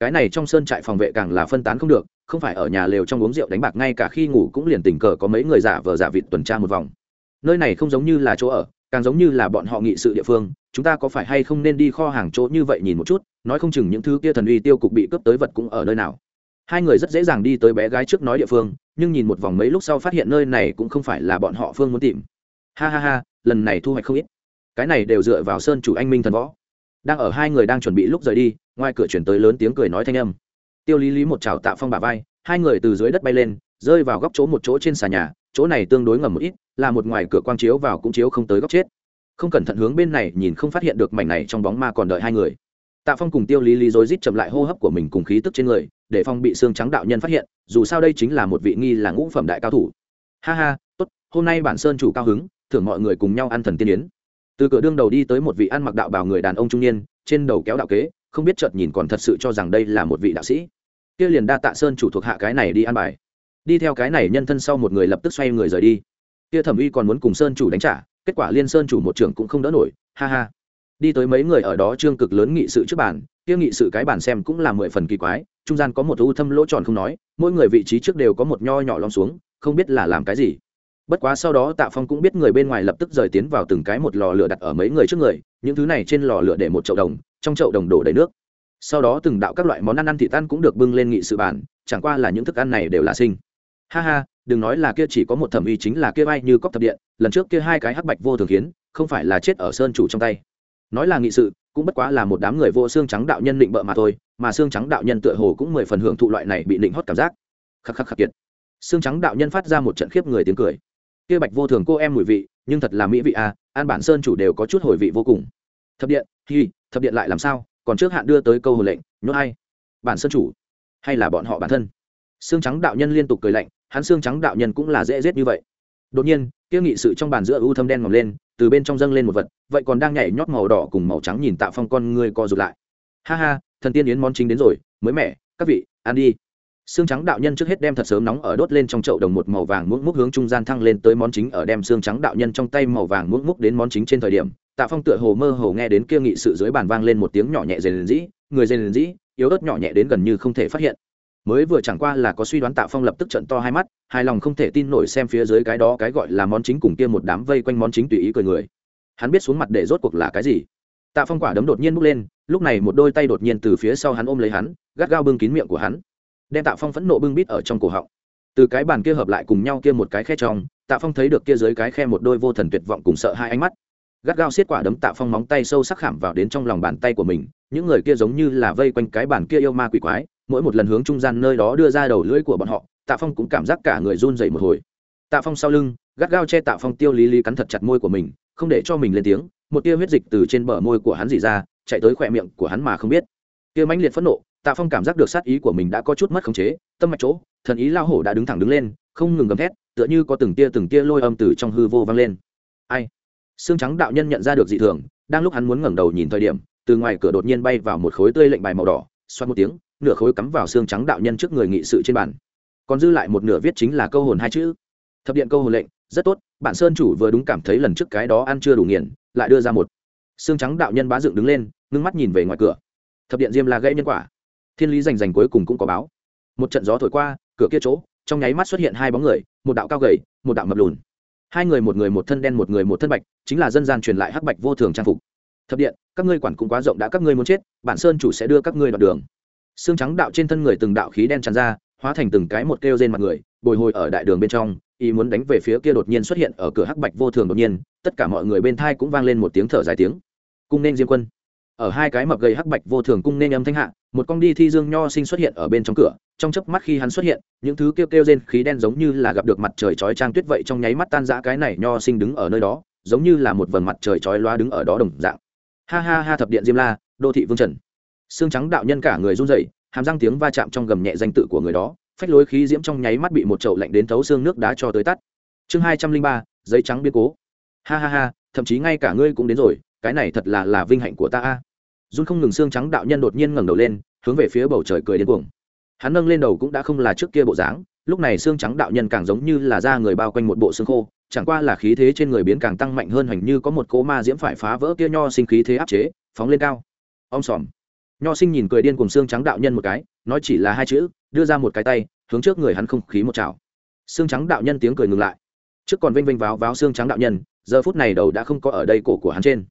Cái này trong sơn trại phòng vệ càng là phân tán không được, không phải ở nhà lều trong uống rượu đánh bạc ngay cả khi ngủ cũng liền tình cờ có mấy người giả vờ giả vịt tuần tra một vòng. Nơi này không giống như là chỗ ở, càng giống như là bọn họ nghị sự địa phương chúng ta có phải hay không nên đi kho hàng chỗ như vậy nhìn một chút, nói không chừng những thứ kia thần uy tiêu cục bị cướp tới vật cũng ở nơi nào. Hai người rất dễ dàng đi tới bé gái trước nói địa phương, nhưng nhìn một vòng mấy lúc sau phát hiện nơi này cũng không phải là bọn họ phương muốn tìm. Ha ha ha, lần này thu hoạch không ít. Cái này đều dựa vào sơn chủ anh minh thần võ. Đang ở hai người đang chuẩn bị lúc rời đi, ngoài cửa chuyển tới lớn tiếng cười nói thanh âm. Tiêu lý lý một chào tạ phong bà vai, hai người từ dưới đất bay lên, rơi vào góc chỗ một chỗ trên xà nhà, chỗ này tương đối ngầm một ít, là một ngoài cửa quang chiếu vào cũng chiếu không tới góc chết không cẩn thận hướng bên này nhìn không phát hiện được mảnh này trong bóng ma còn đợi hai người. Tạ phong cùng tiêu lý lý rối rít chậm lại hô hấp của mình cùng khí tức trên người, để phong bị xương trắng đạo nhân phát hiện, dù sao đây chính là một vị nghi là ngũ phẩm đại cao thủ. Ha ha, tốt, hôm nay bản sơn chủ cao hứng, thưởng mọi người cùng nhau ăn thần tiên yến. Từ cửa đương đầu đi tới một vị ăn mặc đạo bào người đàn ông trung niên, trên đầu kéo đạo kế, không biết chợt nhìn còn thật sự cho rằng đây là một vị đạo sĩ. Kia liền đa tạ sơn chủ thuộc hạ cái này đi ăn bài. Đi theo cái này nhân thân sau một người lập tức xoay người rời đi. Kia thẩm uy còn muốn cùng sơn chủ đánh trả kết quả liên sơn chủ một trưởng cũng không đỡ nổi, ha ha. Đi tới mấy người ở đó trương cực lớn nghị sự trước bàn, kia nghị sự cái bàn xem cũng là mười phần kỳ quái, trung gian có một u thâm lỗ tròn không nói, mỗi người vị trí trước đều có một nho nhỏ lom xuống, không biết là làm cái gì. Bất quá sau đó tạ phong cũng biết người bên ngoài lập tức rời tiến vào từng cái một lò lửa đặt ở mấy người trước người, những thứ này trên lò lửa để một chậu đồng, trong chậu đồng đổ đầy nước. Sau đó từng đạo các loại món ăn ăn thị tan cũng được bưng lên nghị sự bàn, chẳng qua là những thức ăn này đều là sinh ha ha, đừng nói là kia chỉ có một thẩm uy chính là kia bay như cóc thập điện, lần trước kia hai cái hắc bạch vô thường khiến, không phải là chết ở sơn chủ trong tay. Nói là nghị sự, cũng bất quá là một đám người vô xương trắng đạo nhân định bợ mà thôi, mà xương trắng đạo nhân tựa hồ cũng mười phần hưởng thụ loại này bị định hót cảm giác. Khắc khắc khắc kiệt. Xương trắng đạo nhân phát ra một trận khiếp người tiếng cười. Kia bạch vô thường cô em mùi vị, nhưng thật là mỹ vị à an bản sơn chủ đều có chút hồi vị vô cùng. Thập điện, hi, thập điện lại làm sao? Còn trước hạn đưa tới câu hồi lệnh, nhốt hay bản sơn chủ, hay là bọn họ bản thân? Xương trắng đạo nhân liên tục cười lạnh hắn xương trắng đạo nhân cũng là dễ giết như vậy. Đột nhiên, kia nghị sự trong bàn giữa u thâm đen ngòm lên, từ bên trong dâng lên một vật, vậy còn đang nhảy nhót màu đỏ cùng màu trắng nhìn tạ phong con người co rụt lại. Ha ha, thần tiên yến món chính đến rồi, mới mẻ, các vị, ăn đi. Xương trắng đạo nhân trước hết đem thật sớm nóng ở đốt lên trong chậu đồng một màu vàng muỗng múc hướng trung gian thăng lên tới món chính ở đem xương trắng đạo nhân trong tay màu vàng muỗng múc đến món chính trên thời điểm, tạ phong tựa hồ mơ hồ nghe đến kia nghị sự dưới bàn vang lên một tiếng nhỏ nhẹ rền rĩ, người rền rĩ, yếu ớt nhỏ nhẹ đến gần như không thể phát hiện mới vừa chẳng qua là có suy đoán tạ phong lập tức trận to hai mắt, hài lòng không thể tin nổi xem phía dưới cái đó cái gọi là món chính cùng kia một đám vây quanh món chính tùy ý cười người. Hắn biết xuống mặt để rốt cuộc là cái gì. Tạ phong quả đấm đột nhiên bước lên, lúc này một đôi tay đột nhiên từ phía sau hắn ôm lấy hắn, gắt gao bưng kín miệng của hắn, đem tạ phong phẫn nộ bưng bít ở trong cổ họng. Từ cái bàn kia hợp lại cùng nhau kia một cái khe trong, tạ phong thấy được kia dưới cái khe một đôi vô thần tuyệt vọng cùng sợ hai ánh mắt. Gắt gao xiết quả đấm tạ phong móng tay sâu sắc khảm vào đến trong lòng bàn tay của mình, những người kia giống như là vây quanh cái bàn kia yêu ma quỷ quái mỗi một lần hướng trung gian nơi đó đưa ra đầu lưỡi của bọn họ, tạ phong cũng cảm giác cả người run dậy một hồi. Tạ phong sau lưng, gắt gao che tạ phong tiêu lý lý cắn thật chặt môi của mình, không để cho mình lên tiếng, một tia huyết dịch từ trên bờ môi của hắn dỉ ra, chạy tới khỏe miệng của hắn mà không biết. Tia mãnh liệt phẫn nộ, tạ phong cảm giác được sát ý của mình đã có chút mất khống chế, tâm mạch chỗ, thần ý lao hổ đã đứng thẳng đứng lên, không ngừng gầm thét, tựa như có từng tia từng tia lôi âm từ trong hư vô vang lên. Ai? Xương trắng đạo nhân nhận ra được dị thường, đang lúc hắn muốn ngẩng đầu nhìn thời điểm, từ ngoài cửa đột nhiên bay vào một khối tươi lệnh bài màu đỏ, xoát một tiếng nửa khối cắm vào xương trắng đạo nhân trước người nghị sự trên bàn. Còn dư lại một nửa viết chính là câu hồn hai chữ. Thập điện câu hồn lệnh, rất tốt bản sơn chủ vừa đúng cảm thấy lần trước cái đó ăn chưa đủ nghiền, lại đưa ra một. Xương trắng đạo nhân bá dựng đứng lên, ngưng mắt nhìn về ngoài cửa. Thập điện diêm là gãy nhân quả. Thiên lý rành rành cuối cùng cũng có báo. Một trận gió thổi qua, cửa kia chỗ, trong nháy mắt xuất hiện hai bóng người, một đạo cao gầy, một đạo mập lùn. Hai người một người một thân đen, một người một thân bạch, chính là dân gian truyền lại hắc bạch vô thường trang phục. Thập điện, các ngươi quản cũng quá rộng đã, các ngươi muốn chết bản sơn chủ sẽ đưa các ngươi đoạn đường xương trắng đạo trên thân người từng đạo khí đen tràn ra, hóa thành từng cái một kêu trên mặt người, bồi hồi ở đại đường bên trong, ý muốn đánh về phía kia đột nhiên xuất hiện ở cửa hắc bạch vô thường đột nhiên, tất cả mọi người bên thai cũng vang lên một tiếng thở dài tiếng. Cung nên diêm quân. Ở hai cái mập gầy hắc bạch vô thường cung nên âm thanh hạ, một con đi thi dương nho sinh xuất hiện ở bên trong cửa, trong chớp mắt khi hắn xuất hiện, những thứ kêu kêu rên khí đen giống như là gặp được mặt trời chói trang tuyết vậy trong nháy mắt tan rã cái này nho sinh đứng ở nơi đó, giống như là một vầng mặt trời chói loa đứng ở đó đồng dạng. Ha ha ha thập điện diêm la, đô thị vương trần xương trắng đạo nhân cả người run rẩy, hàm răng tiếng va chạm trong gầm nhẹ danh tự của người đó, phách lối khí diễm trong nháy mắt bị một chậu lạnh đến thấu xương nước đá cho tới tắt. Chương hai trăm linh ba, giấy trắng biến cố. Ha ha ha, thậm chí ngay cả ngươi cũng đến rồi, cái này thật là là vinh hạnh của ta a. Run không ngừng xương trắng đạo nhân đột nhiên ngẩng đầu lên, hướng về phía bầu trời cười điên cuồng. Hắn nâng lên đầu cũng đã không là trước kia bộ dáng, lúc này xương trắng đạo nhân càng giống như là da người bao quanh một bộ xương khô, chẳng qua là khí thế trên người biến càng tăng mạnh hơn hoành như có một cỗ ma diễm phải phá vỡ kia nho sinh khí thế áp chế, phóng lên cao. Ông xòm nho sinh nhìn cười điên cùng xương trắng đạo nhân một cái, nói chỉ là hai chữ, đưa ra một cái tay, hướng trước người hắn không khí một chảo. Xương trắng đạo nhân tiếng cười ngừng lại. Trước còn vênh vênh váo váo xương trắng đạo nhân, giờ phút này đầu đã không có ở đây cổ của hắn trên,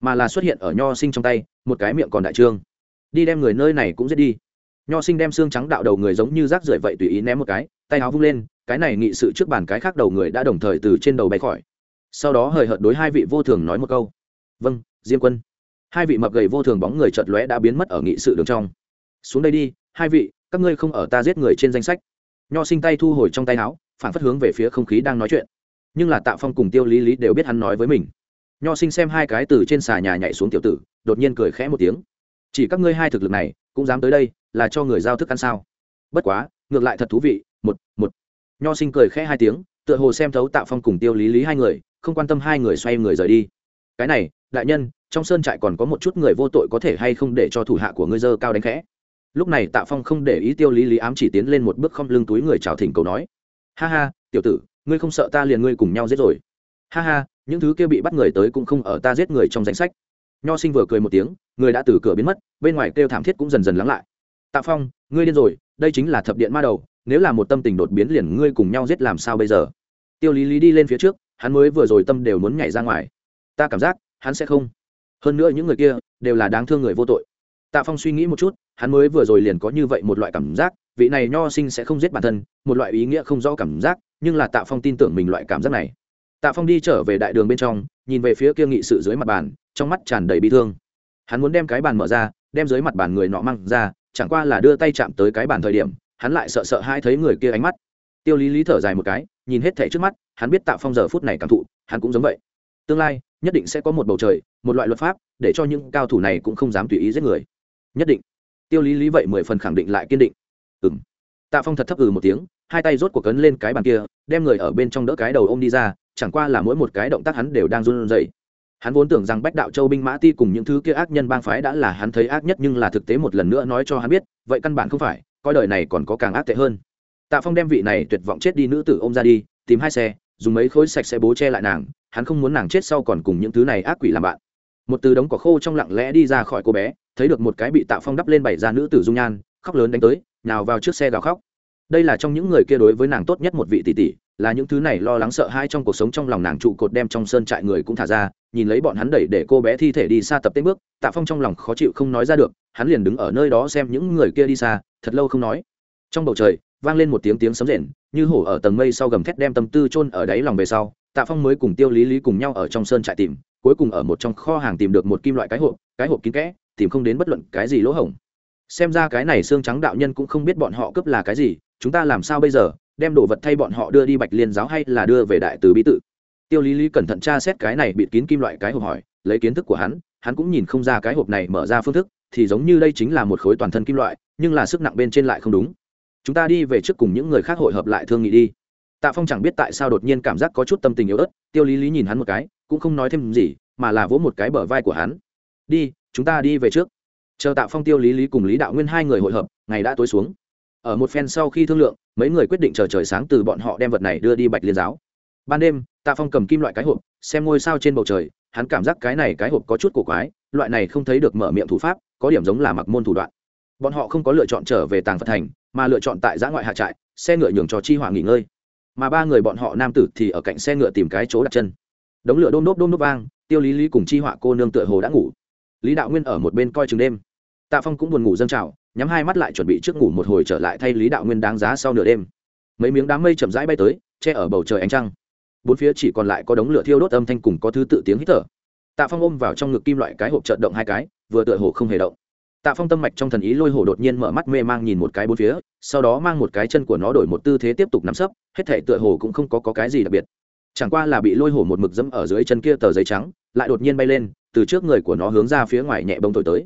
mà là xuất hiện ở nho sinh trong tay, một cái miệng còn đại trương. Đi đem người nơi này cũng giết đi. Nho sinh đem xương trắng đạo đầu người giống như rác rưởi vậy tùy ý ném một cái, tay áo vung lên, cái này nghị sự trước bàn cái khác đầu người đã đồng thời từ trên đầu bay khỏi. Sau đó hời hợt đối hai vị vô thường nói một câu. Vâng diêm quân hai vị mập gầy vô thường bóng người chợt lóe đã biến mất ở nghị sự đường trong. Xuống đây đi, hai vị, các ngươi không ở ta giết người trên danh sách. Nho sinh tay thu hồi trong tay áo, phản phất hướng về phía không khí đang nói chuyện. Nhưng là tạ phong cùng tiêu lý lý đều biết hắn nói với mình. Nho sinh xem hai cái từ trên xà nhà nhảy xuống tiểu tử, đột nhiên cười khẽ một tiếng. Chỉ các ngươi hai thực lực này, cũng dám tới đây, là cho người giao thức ăn sao? Bất quá, ngược lại thật thú vị, một một. Nho sinh cười khẽ hai tiếng, tựa hồ xem thấu tạ phong cùng tiêu lý lý hai người, không quan tâm hai người xoay người rời đi. Cái này, đại nhân trong sơn trại còn có một chút người vô tội có thể hay không để cho thủ hạ của ngươi dơ cao đánh khẽ. Lúc này tạ phong không để ý tiêu lý lý ám chỉ tiến lên một bước không lưng túi người chào thỉnh cầu nói, ha ha, tiểu tử, ngươi không sợ ta liền ngươi cùng nhau giết rồi? Ha ha, những thứ kia bị bắt người tới cũng không ở ta giết người trong danh sách. Nho sinh vừa cười một tiếng, người đã từ cửa biến mất, bên ngoài kêu thảm thiết cũng dần dần lắng lại. Tạ phong, ngươi điên rồi, đây chính là thập điện ma đầu, nếu là một tâm tình đột biến liền ngươi cùng nhau giết làm sao bây giờ? Tiêu lý lý đi lên phía trước, hắn mới vừa rồi tâm đều muốn nhảy ra ngoài. Ta cảm giác, hắn sẽ không hơn nữa những người kia đều là đáng thương người vô tội. Tạ phong suy nghĩ một chút, hắn mới vừa rồi liền có như vậy một loại cảm giác, vị này nho sinh sẽ không giết bản thân, một loại ý nghĩa không rõ cảm giác, nhưng là tạ phong tin tưởng mình loại cảm giác này. Tạ phong đi trở về đại đường bên trong, nhìn về phía kia nghị sự dưới mặt bàn, trong mắt tràn đầy bi thương. Hắn muốn đem cái bàn mở ra, đem dưới mặt bàn người nọ mang ra, chẳng qua là đưa tay chạm tới cái bàn thời điểm, hắn lại sợ sợ hai thấy người kia ánh mắt. Tiêu lý lý thở dài một cái, nhìn hết thẻ trước mắt, hắn biết tạ phong giờ phút này cảm thụ, hắn cũng giống vậy. Tương lai nhất định sẽ có một bầu trời, một loại luật pháp, để cho những cao thủ này cũng không dám tùy ý giết người. Nhất định. Tiêu lý lý vậy mười phần khẳng định lại kiên định. Ừ m tạ phong thật thấp ừ một tiếng, hai tay rốt cuộc cấn lên cái bàn kia, đem người ở bên trong đỡ cái đầu ô m đi ra, chẳng qua là mỗi một cái động tác hắn đều đang run rẩy. Hắn vốn tưởng rằng bách đạo châu binh mã ti cùng những thứ kia ác nhân bang phái đã là hắn thấy ác nhất nhưng là thực tế một lần nữa nói cho hắn biết, vậy căn bản không phải, coi đời này còn có càng ác tệ hơn. Tạ phong đem vị này tuyệt vọng chết đi nữ tử ôm ra đi, tìm hai xe, dùng mấy khối sạch sẽ bố che lại nàng hắn không muốn nàng chết sau còn cùng những thứ này ác quỷ làm bạn. Một từ đống cỏ khô trong lặng lẽ đi ra khỏi cô bé, thấy được một cái bị tạ phong đắp lên bảy ra nữ tử dung nhan, khóc lớn đánh tới nào vào trước xe gào khóc. Đây là trong những người kia đối với nàng tốt nhất một vị tỷ tỷ, là những thứ này lo lắng sợ hãi trong cuộc sống trong lòng nàng trụ cột đem trong sơn trại người cũng thả ra, nhìn lấy bọn hắn đẩy để cô bé thi thể đi xa tập tên bước, tạ phong trong lòng khó chịu không nói ra được, hắn liền đứng ở nơi đó xem những người kia đi xa, thật lâu không nói. Trong bầu trời, vang lên một tiếng tiếng sấm rền, như hổ ở tầng mây sau gầm thét đem tâm tư chôn ở đáy lòng về sau tạ phong mới cùng tiêu lý lý cùng nhau ở trong sơn trại tìm, cuối cùng ở một trong kho hàng tìm được một kim loại cái hộp cái hộp kín kẽ, tìm không đến bất luận cái gì lỗ hổng. Xem ra cái này xương trắng đạo nhân cũng không biết bọn họ cướp là cái gì, chúng ta làm sao bây giờ, đem đồ vật thay bọn họ đưa đi bạch liên giáo hay là đưa về đại từ bí tự? Tiêu lý lý cẩn thận tra xét cái này bịt kín kim loại cái hộp hỏi, lấy kiến thức của hắn hắn cũng nhìn không ra cái hộp này mở ra phương thức, thì giống như đây chính là một khối toàn thân kim loại, nhưng là sức nặng bên trên lại không đúng. Chúng ta đi về trước cùng những người khác hội hợp lại thương nghị đi tạ phong chẳng biết tại sao đột nhiên cảm giác có chút tâm tình yếu ớt, tiêu lý lý nhìn hắn một cái, cũng không nói thêm gì, mà là vỗ một cái bờ vai của hắn. Đi, chúng ta đi về trước. Chờ tạ phong, tiêu lý lý cùng lý đạo nguyên hai người hội hợp, ngày đã tối xuống. Ở một phen sau khi thương lượng, mấy người quyết định chờ trời sáng từ bọn họ đem vật này đưa đi bạch liên giáo. Ban đêm, tạ phong cầm kim loại cái hộp, xem ngôi sao trên bầu trời, hắn cảm giác cái này cái hộp có chút cổ quái, loại này không thấy được mở miệng thủ pháp, có điểm giống là mặc môn thủ đoạn. Bọn họ không có lựa chọn trở về tàng phật thành, mà lựa chọn tại giã ngoại hạ trại, xe ngựa nhường cho chi hỏa nghỉ ngơi mà ba người bọn họ nam tử thì ở cạnh xe ngựa tìm cái chỗ đặt chân. Đống lửa đôm đốp đôm đốp vang, tiêu lý lý cùng chi họa cô nương tựa hồ đã ngủ. Lý đạo nguyên ở một bên coi chừng đêm. Tạ phong cũng buồn ngủ dâng trào, nhắm hai mắt lại chuẩn bị trước ngủ một hồi trở lại thay lý đạo nguyên đáng giá sau nửa đêm. Mấy miếng đám mây chậm rãi bay tới, che ở bầu trời ánh trăng. Bốn phía chỉ còn lại có đống lửa thiêu đốt âm thanh cùng có thứ tự tiếng hít thở. Tạ phong ôm vào trong ngực kim loại cái hộp trợn động hai cái, vừa tựa hồ không hề động tạ phong tâm mạch trong thần ý lôi hổ đột nhiên mở mắt mê mang nhìn một cái bốn phía sau đó mang một cái chân của nó đổi một tư thế tiếp tục nắm sấp hết thể tựa hồ cũng không có, có cái gì đặc biệt. Chẳng qua là bị lôi hổ một mực dẫm ở dưới chân kia tờ giấy trắng lại đột nhiên bay lên từ trước người của nó hướng ra phía ngoài nhẹ bông thổi tới.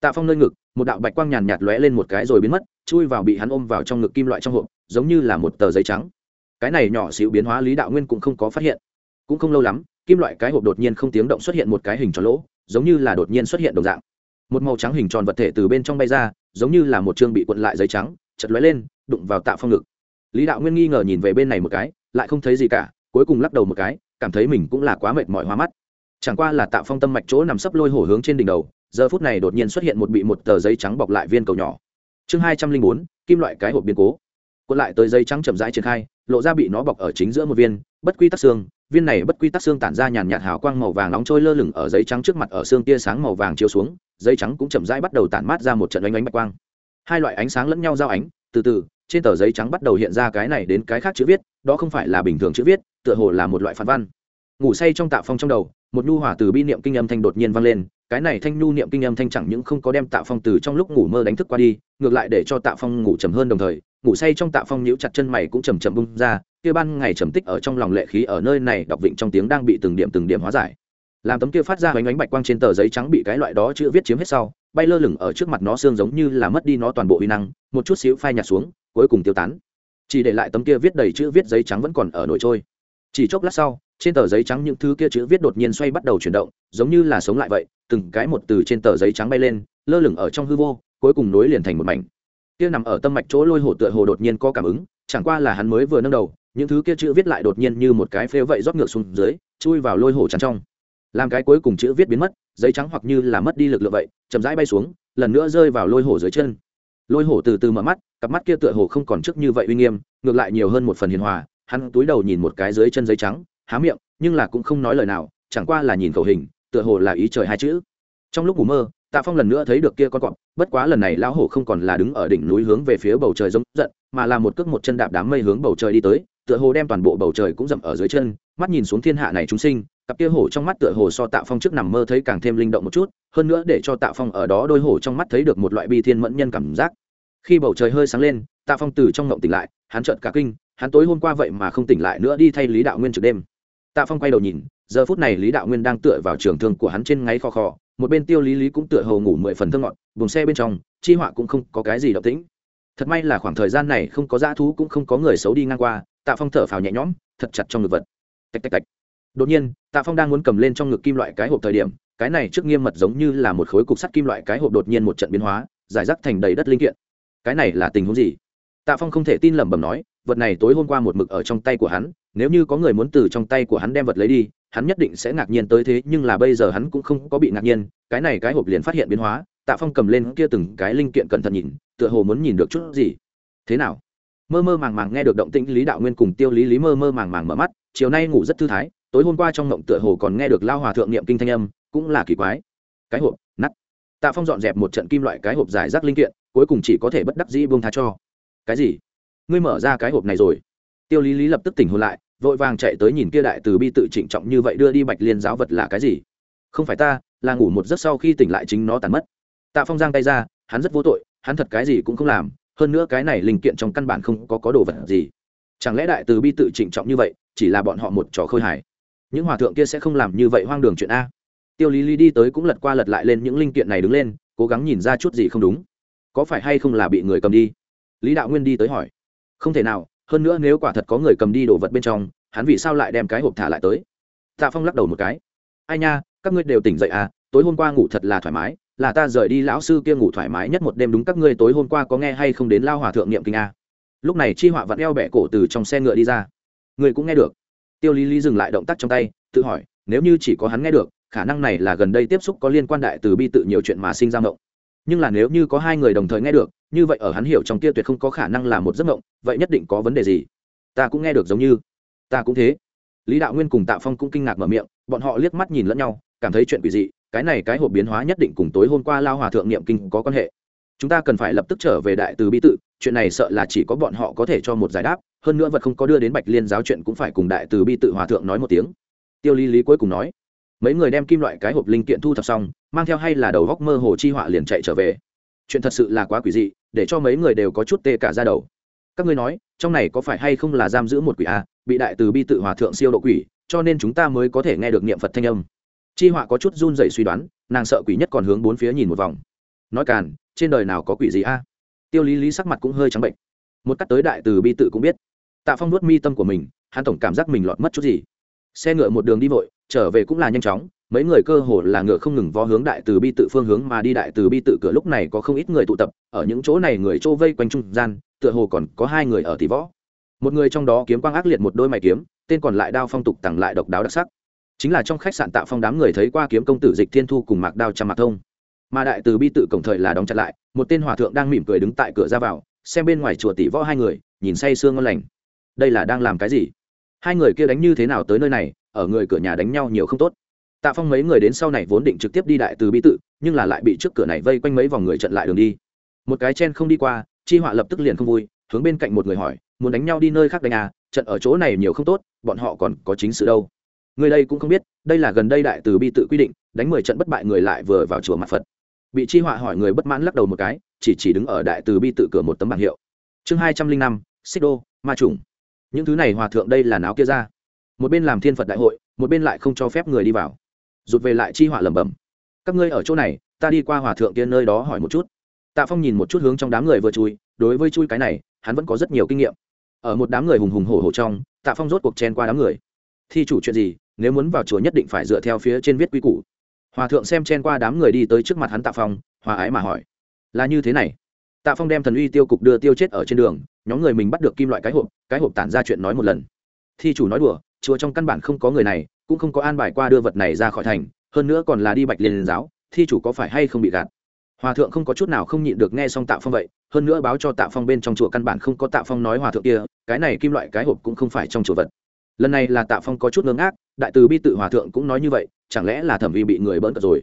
Tạ phong nơi ngực một đạo bạch quang nhàn nhạt lóe lên một cái rồi biến mất chui vào bị hắn ôm vào trong ngực kim loại trong hộp giống như là một tờ giấy trắng. Cái này nhỏ xíu biến hóa lý đạo nguyên cũng không có phát hiện. Cũng không lâu lắm kim loại cái hộp đột nhiên không tiếng động xuất hiện một cái hình tròn lỗ giống như là đột nhiên xuất hiện đồng dạng một màu trắng hình tròn vật thể từ bên trong bay ra, giống như là một chương bị cuộn lại giấy trắng chật lóe lên, đụng vào tạ phong ngực. Lý đạo nguyên nghi ngờ nhìn về bên này một cái, lại không thấy gì cả, cuối cùng lắc đầu một cái, cảm thấy mình cũng là quá mệt mỏi hoa mắt. Chẳng qua là tạ phong tâm mạch chỗ nằm sấp lôi hổ hướng trên đỉnh đầu, giờ phút này đột nhiên xuất hiện một bị một tờ giấy trắng bọc lại viên cầu nhỏ. Chương hai trăm linh bốn, kim loại cái hộp biến cố. Cuộn lại tới giấy trắng chậm rãi triển khai lộ ra bị nó bọc ở chính giữa một viên, bất quy tắc xương. Viên này bất quy tắc xương tản ra nhàn nhạt hào quang màu vàng nóng trôi lơ lửng ở giấy trắng trước mặt ở xương tia sáng màu vàng chiếu xuống. Giấy trắng cũng chậm rãi bắt đầu tản mát ra một trận ánh ánh bạch quang. Hai loại ánh sáng lẫn nhau giao ánh. Từ từ, trên tờ giấy trắng bắt đầu hiện ra cái này đến cái khác chữ viết. Đó không phải là bình thường chữ viết, tựa hồ là một loại phản văn. Ngủ say trong tạ phong trong đầu, một nhu hỏa từ bi niệm kinh âm thanh đột nhiên vang lên. Cái này thanh nhu niệm kinh âm thanh chẳng những không có đem tạ phong từ trong lúc ngủ mơ đánh thức qua đi, ngược lại để cho tạ phong ngủ chầm hơn đồng thời ngủ say trong tạ phong nhíu chặt chân mày cũng chầm chậm bung ra, kia ban ngày trầm tích ở trong lòng lệ khí ở nơi này đọc vịnh trong tiếng đang bị từng điểm từng điểm hóa giải. Làm tấm kia phát ra bánh bánh bạch quang trên tờ giấy trắng bị cái loại đó chữ viết chiếm hết sau, bay lơ lửng ở trước mặt nó xương giống như là mất đi nó toàn bộ uy năng, một chút xíu phai nhạt xuống, cuối cùng tiêu tán. Chỉ để lại tấm kia viết đầy chữ viết giấy trắng vẫn còn ở nổi trôi. Chỉ chốc lát sau, trên tờ giấy trắng những thứ kia chữ viết đột nhiên xoay bắt đầu chuyển động, giống như là sống lại vậy, từng cái một từ trên tờ giấy trắng bay lên, lơ lửng ở trong hư vô, cuối cùng nối liền thành một mảnh kia nằm ở tâm mạch chỗ lôi hổ tựa hồ đột nhiên có cảm ứng, chẳng qua là hắn mới vừa nâng đầu, những thứ kia chữ viết lại đột nhiên như một cái phêu vậy rót ngược xuống dưới, chui vào lôi hổ chắn trong. Làm cái cuối cùng chữ viết biến mất, giấy trắng hoặc như là mất đi lực lượng vậy, chậm rãi bay xuống, lần nữa rơi vào lôi hổ dưới chân. Lôi hổ từ từ mở mắt, cặp mắt kia tựa hồ không còn trước như vậy uy nghiêm, ngược lại nhiều hơn một phần hiền hòa, hắn túi đầu nhìn một cái dưới chân giấy trắng, há miệng, nhưng là cũng không nói lời nào, chẳng qua là nhìn khẩu hình, tựa hồ là ý trời hai chữ. Trong lúc ngủ mơ tạ phong lần nữa thấy được kia con cọp bất quá lần này lão hổ không còn là đứng ở đỉnh núi hướng về phía bầu trời giống giận, mà là một cước một chân đạp đám mây hướng bầu trời đi tới, tựa hồ đem toàn bộ bầu trời cũng dậm ở dưới chân, mắt nhìn xuống thiên hạ này chúng sinh, cặp kia hổ trong mắt tựa hồ so tạ phong trước nằm mơ thấy càng thêm linh động một chút, hơn nữa để cho tạ phong ở đó đôi hổ trong mắt thấy được một loại bi thiên mẫn nhân cảm giác. Khi bầu trời hơi sáng lên, tạ phong từ trong ngộng tỉnh lại, hắn trợn cả kinh, hắn tối hôm qua vậy mà không tỉnh lại nữa đi thay lý đạo nguyên trực đêm. Tạ phong quay đầu nhìn, giờ phút này lý đạo nguyên đang tựa vào trường thương của hắn trên ngáy kho khò một bên tiêu lý lý cũng tựa hầu ngủ mười phần thơ ngọn buồng xe bên trong, chi họa cũng không có cái gì động tĩnh. Thật may là khoảng thời gian này không có dã thú cũng không có người xấu đi ngang qua, tạ phong thở phào nhẹ nhõm, thật chặt trong ngực vật. Tạch tạch tạch. Đột nhiên, tạ phong đang muốn cầm lên trong ngực kim loại cái hộp thời điểm, cái này trước nghiêm mật giống như là một khối cục sắt kim loại cái hộp đột nhiên một trận biến hóa, giải rác thành đầy đất linh kiện. Cái này là tình huống gì? Tạ phong không thể tin lẩm bẩm nói vật này tối hôm qua một mực ở trong tay của hắn, nếu như có người muốn từ trong tay của hắn đem vật lấy đi, hắn nhất định sẽ ngạc nhiên tới thế, nhưng là bây giờ hắn cũng không có bị ngạc nhiên, cái này cái hộp liền phát hiện biến hóa, tạ phong cầm lên kia từng cái linh kiện cẩn thận nhìn, tựa hồ muốn nhìn được chút gì. Thế nào? Mơ mơ màng màng nghe được động tĩnh lý đạo nguyên cùng tiêu lý lý mơ mơ màng màng mở mắt, chiều nay ngủ rất thư thái, tối hôm qua trong mộng tựa hồ còn nghe được lao hòa thượng niệm kinh thanh âm, cũng là kỳ quái. Cái hộp nắt tạ phong dọn dẹp một trận kim loại cái hộp giải rác linh kiện, cuối cùng chỉ có thể bất đắc dĩ buông tha cho. Cái gì? Ngươi mở ra cái hộp này rồi. Tiêu lý lý lập tức tỉnh hồn lại, vội vàng chạy tới nhìn kia đại từ bi tự trịnh trọng như vậy đưa đi bạch liên giáo vật là cái gì? Không phải ta, là ngủ một giấc sau khi tỉnh lại chính nó tàn mất. Tạ phong giang tay ra, hắn rất vô tội, hắn thật cái gì cũng không làm, hơn nữa cái này linh kiện trong căn bản không có có đồ vật gì. Chẳng lẽ đại từ bi tự trịnh trọng như vậy, chỉ là bọn họ một trò khôi hài? Những hòa thượng kia sẽ không làm như vậy hoang đường chuyện a. Tiêu lý lý đi tới cũng lật qua lật lại lên những linh kiện này đứng lên, cố gắng nhìn ra chút gì không đúng. Có phải hay không là bị người cầm đi? Lý đạo nguyên đi tới hỏi không thể nào, hơn nữa nếu quả thật có người cầm đi đồ vật bên trong, hắn vì sao lại đem cái hộp thả lại tới? Tạ phong lắc đầu một cái. Ai nha, các ngươi đều tỉnh dậy à tối hôm qua ngủ thật là thoải mái, là ta rời đi lão sư kia ngủ thoải mái nhất một đêm đúng các ngươi tối hôm qua có nghe hay không đến lao hòa thượng niệm kinh a lúc này chi họa vặn eo bẹ cổ từ trong xe ngựa đi ra. Ngươi cũng nghe được. Tiêu lý lý dừng lại động tác trong tay, tự hỏi, nếu như chỉ có hắn nghe được, khả năng này là gần đây tiếp xúc có liên quan đại từ bi tự nhiều chuyện mà sinh ra mộng nhưng là nếu như có hai người đồng thời nghe được, như vậy ở hắn hiểu trong kia tuyệt không có khả năng là một giấc mộng, vậy nhất định có vấn đề gì? Ta cũng nghe được giống như. Ta cũng thế. Lý đạo nguyên cùng tạ phong cũng kinh ngạc mở miệng, bọn họ liếc mắt nhìn lẫn nhau, cảm thấy chuyện quỷ dị, cái này cái hộp biến hóa nhất định cùng tối hôm qua lao hòa thượng niệm kinh có quan hệ. Chúng ta cần phải lập tức trở về đại từ bi tự, chuyện này sợ là chỉ có bọn họ có thể cho một giải đáp, hơn nữa vật không có đưa đến bạch liên giáo chuyện cũng phải cùng đại từ bi tự hòa thượng nói một tiếng. Tiêu lý lý cuối cùng nói mấy người đem kim loại cái hộp linh kiện thu thập xong, mang theo hay là đầu góc mơ hồ chi họa liền chạy trở về. Chuyện thật sự là quá quỷ dị, để cho mấy người đều có chút tê cả ra đầu. Các ngươi nói, trong này có phải hay không là giam giữ một quỷ a bị đại từ bi tự hòa thượng siêu độ quỷ, cho nên chúng ta mới có thể nghe được niệm phật thanh âm. Chi họa có chút run rẩy suy đoán, nàng sợ quỷ nhất còn hướng bốn phía nhìn một vòng. Nói càn, trên đời nào có quỷ gì a tiêu lý lý sắc mặt cũng hơi trắng bệnh. Một cắt tới đại từ bi tự cũng biết. Tạ phong nuốt mi tâm của mình, hắn tổng cảm giác mình lọt mất chút gì. Xe ngựa một đường đi vội trở về cũng là nhanh chóng, mấy người cơ hồ là ngựa không ngừng vó hướng đại từ bi tự phương hướng mà đi đại từ bi tự cửa lúc này có không ít người tụ tập, ở những chỗ này người trô vây quanh trung gian, tựa hồ còn có hai người ở tỷ võ. Một người trong đó kiếm quang ác liệt một đôi mày kiếm, tên còn lại đao phong tục tặng lại độc đáo đặc sắc. Chính là trong khách sạn tạo phong đám người thấy qua kiếm công tử dịch thiên thu cùng mạc đao trăm mạc thông. Mà đại từ bi tự cổng thời là đóng chặt lại, một tên hòa thượng đang mỉm cười đứng tại cửa ra vào, xem bên ngoài chùa tỷ võ hai người, nhìn say sương ngon lành. Đây là đang làm cái gì? Hai người kia đánh như thế nào tới nơi này, ở người cửa nhà đánh nhau nhiều không tốt. Tạ phong mấy người đến sau này vốn định trực tiếp đi đại từ bi tự, nhưng là lại bị trước cửa này vây quanh mấy vòng người trận lại đường đi. Một cái chen không đi qua, chi họa lập tức liền không vui, hướng bên cạnh một người hỏi, muốn đánh nhau đi nơi khác đánh à? Trận ở chỗ này nhiều không tốt, bọn họ còn có chính sự đâu? Người đây cũng không biết, đây là gần đây đại từ bi tự quy định, đánh mười trận bất bại người lại vừa vào chùa mặt phật. Bị chi họa hỏi người bất mãn lắc đầu một cái, chỉ chỉ đứng ở đại từ bi tự cửa một tấm bảng hiệu. Chương hai trăm linh năm, xích đô, ma trùng những thứ này hòa thượng đây là náo kia ra. Một bên làm thiên phật đại hội, một bên lại không cho phép người đi vào. Rụt về lại chi họa lẩm bẩm. Các ngươi ở chỗ này, ta đi qua hòa thượng kia nơi đó hỏi một chút. Tạ phong nhìn một chút hướng trong đám người vừa chui, đối với chui cái này, hắn vẫn có rất nhiều kinh nghiệm. Ở một đám người hùng hùng hổ hổ trong, tạ phong rốt cuộc chen qua đám người. Thi chủ chuyện gì, nếu muốn vào chùa nhất định phải dựa theo phía trên viết quy củ. Hòa thượng xem chen qua đám người đi tới trước mặt hắn tạ phong, hòa ái mà hỏi, là như thế này? Tạ phong đem thần uy tiêu cục đưa tiêu chết ở trên đường nhóm người mình bắt được kim loại cái hộp cái hộp tản ra chuyện nói một lần. Thi chủ nói đùa, chùa trong căn bản không có người này, cũng không có an bài qua đưa vật này ra khỏi thành, hơn nữa còn là đi bạch liên giáo, thi chủ có phải hay không bị gạt? Hòa thượng không có chút nào không nhịn được nghe xong tạ phong vậy, hơn nữa báo cho tạ phong bên trong chùa căn bản không có tạ phong nói hòa thượng kia, cái này kim loại cái hộp cũng không phải trong chùa vật. Lần này là tạ phong có chút ngưng ác đại từ bi tự hòa thượng cũng nói như vậy, chẳng lẽ là thẩm vi bị người bỡn cợt rồi?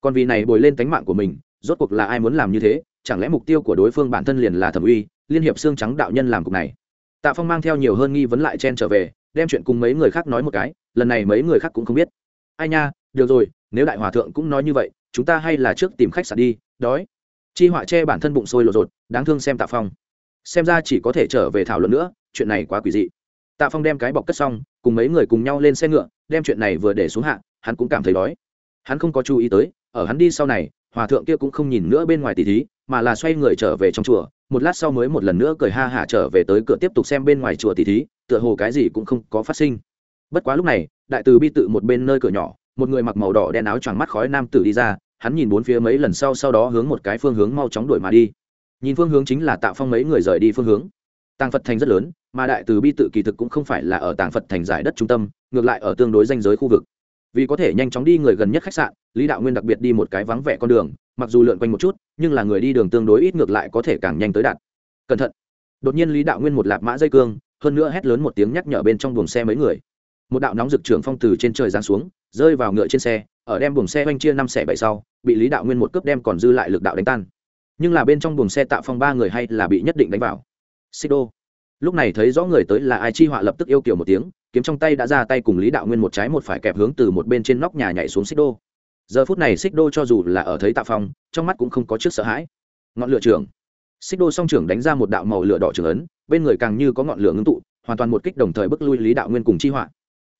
Còn vì này bồi lên tánh mạng của mình rốt cuộc là ai muốn làm như thế? Chẳng lẽ mục tiêu của đối phương bản thân liền là thẩm uy, liên hiệp xương trắng đạo nhân làm cục này? Tạ phong mang theo nhiều hơn nghi vấn lại chen trở về, đem chuyện cùng mấy người khác nói một cái, lần này mấy người khác cũng không biết. Ai nha, được rồi, nếu đại hòa thượng cũng nói như vậy, chúng ta hay là trước tìm khách sạn đi, đói. Chi họa che bản thân bụng sôi lột rột đáng thương xem tạ phong. Xem ra chỉ có thể trở về thảo luận nữa, chuyện này quá quỷ dị. Tạ phong đem cái bọc cất xong, cùng mấy người cùng nhau lên xe ngựa, đem chuyện này vừa để xuống hạ, hắn cũng cảm thấy đói. Hắn không có chú ý tới, ở hắn đi sau này hòa thượng kia cũng không nhìn nữa bên ngoài tỷ thí, mà là xoay người trở về trong chùa, một lát sau mới một lần nữa cười ha hả trở về tới cửa tiếp tục xem bên ngoài chùa tỷ thí, tựa hồ cái gì cũng không có phát sinh. Bất quá lúc này, đại từ bi tự một bên nơi cửa nhỏ, một người mặc màu đỏ đen áo choàng mắt khói nam tử đi ra, hắn nhìn bốn phía mấy lần sau sau đó hướng một cái phương hướng mau chóng đuổi mà đi. Nhìn phương hướng chính là tạo phong mấy người rời đi phương hướng. Tàng phật thành rất lớn, mà đại từ bi tự kỳ thực cũng không phải là ở tàng phật thành giải đất trung tâm, ngược lại ở tương đối danh giới khu vực vì có thể nhanh chóng đi người gần nhất khách sạn, lý đạo nguyên đặc biệt đi một cái vắng vẻ con đường, mặc dù lượn quanh một chút, nhưng là người đi đường tương đối ít ngược lại có thể càng nhanh tới đạt. Cẩn thận. Đột nhiên lý đạo nguyên một lạp mã dây cương, hơn nữa hét lớn một tiếng nhắc nhở bên trong buồng xe mấy người. Một đạo nóng rực trưởng phong từ trên trời giáng xuống, rơi vào ngựa trên xe, ở đem buồng xe oanh chia năm xẻ bảy sau, bị lý đạo nguyên một cướp đem còn dư lại lực đạo đánh tan. Nhưng là bên trong buồng xe tạo phong ba người hay là bị nhất định đánh vào. Xích đô. Lúc này thấy rõ người tới là ai, chi họa lập tức yêu kiểu một tiếng kiếm trong tay đã ra tay cùng lý đạo nguyên một trái một phải kẹp hướng từ một bên trên nóc nhà nhảy xuống xích đô. Giờ phút này xích đô cho dù là ở thấy tạ phong, trong mắt cũng không có trước sợ hãi. Ngọn lửa trưởng. Xích đô song trưởng đánh ra một đạo màu lửa đỏ trưởng ấn, bên người càng như có ngọn lửa ngưng tụ, hoàn toàn một kích đồng thời bức lui lý đạo nguyên cùng chi họa.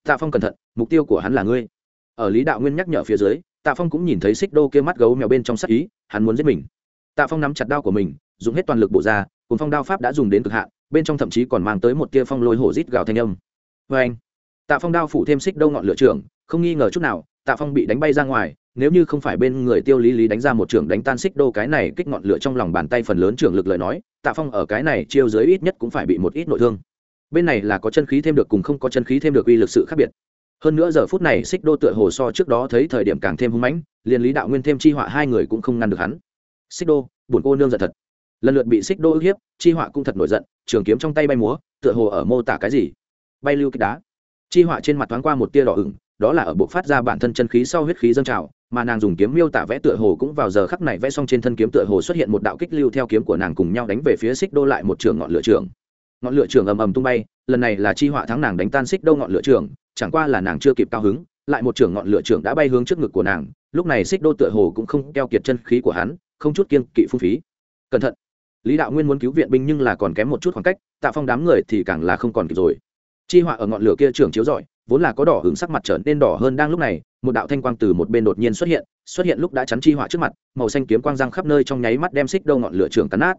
Tạ phong cẩn thận, mục tiêu của hắn là ngươi. Ở lý đạo nguyên nhắc nhở phía dưới, tạ phong cũng nhìn thấy xích đô kia mắt gấu mèo bên trong sắc ý, hắn muốn giết mình. Tạ phong nắm chặt đao của mình, dùng hết toàn lực bộ ra cùng phong đao pháp đã dùng đến cực hạn, bên trong thậm chí còn mang tới một tia phong lôi hổ rít gào thanh âm vê anh, tạ phong đao phủ thêm xích đô ngọn lửa trưởng, không nghi ngờ chút nào, tạ phong bị đánh bay ra ngoài, nếu như không phải bên người tiêu lý lý đánh ra một trưởng đánh tan xích đô cái này kích ngọn lửa trong lòng bàn tay phần lớn trưởng lực lời nói, tạ phong ở cái này chiêu dưới ít nhất cũng phải bị một ít nội thương. Bên này là có chân khí thêm được cùng không có chân khí thêm được uy lực sự khác biệt. Hơn nữa giờ phút này xích đô tựa hồ so trước đó thấy thời điểm càng thêm hung mãnh, liền lý đạo nguyên thêm chi họa hai người cũng không ngăn được hắn. Xích đô buồn cô nương giận thật. Lần lượt bị xích đô ức hiếp, chi họa cũng thật nổi giận, trường kiếm trong tay bay múa, tựa hồ ở mô tả cái gì? Bay lưu kích đá. Chi họa trên mặt thoáng qua một tia đỏ ửng, đó là ở bộ phát ra bản thân chân khí sau huyết khí dâng trào, mà nàng dùng kiếm miêu tả vẽ tựa hồ cũng vào giờ khắc này vẽ xong trên thân kiếm tựa hồ xuất hiện một đạo kích lưu theo kiếm của nàng cùng nhau đánh về phía xích đô lại một trường ngọn lửa trường. Ngọn lửa trường ầm ầm tung bay, lần này là chi họa thắng nàng đánh tan xích đô ngọn lửa trường, chẳng qua là nàng chưa kịp cao hứng, lại một trường ngọn lửa trường đã bay hướng trước ngực của nàng, lúc này xích đô tựa hồ cũng không keo kiệt chân khí của hắn, không chút kiên kỵ phung phí. Cẩn thận! Lý đạo nguyên muốn cứu viện binh nhưng là còn kém một chút khoảng cách, tạ phong đám người thì càng là không còn kịp rồi chi họa ở ngọn lửa kia trưởng chiếu rọi, vốn là có đỏ hứng sắc mặt trở nên đỏ hơn đang lúc này, một đạo thanh quang từ một bên đột nhiên xuất hiện xuất hiện lúc đã chắn chi họa trước mặt, màu xanh kiếm quang răng khắp nơi trong nháy mắt đem xích đô ngọn lửa trưởng tấn nát.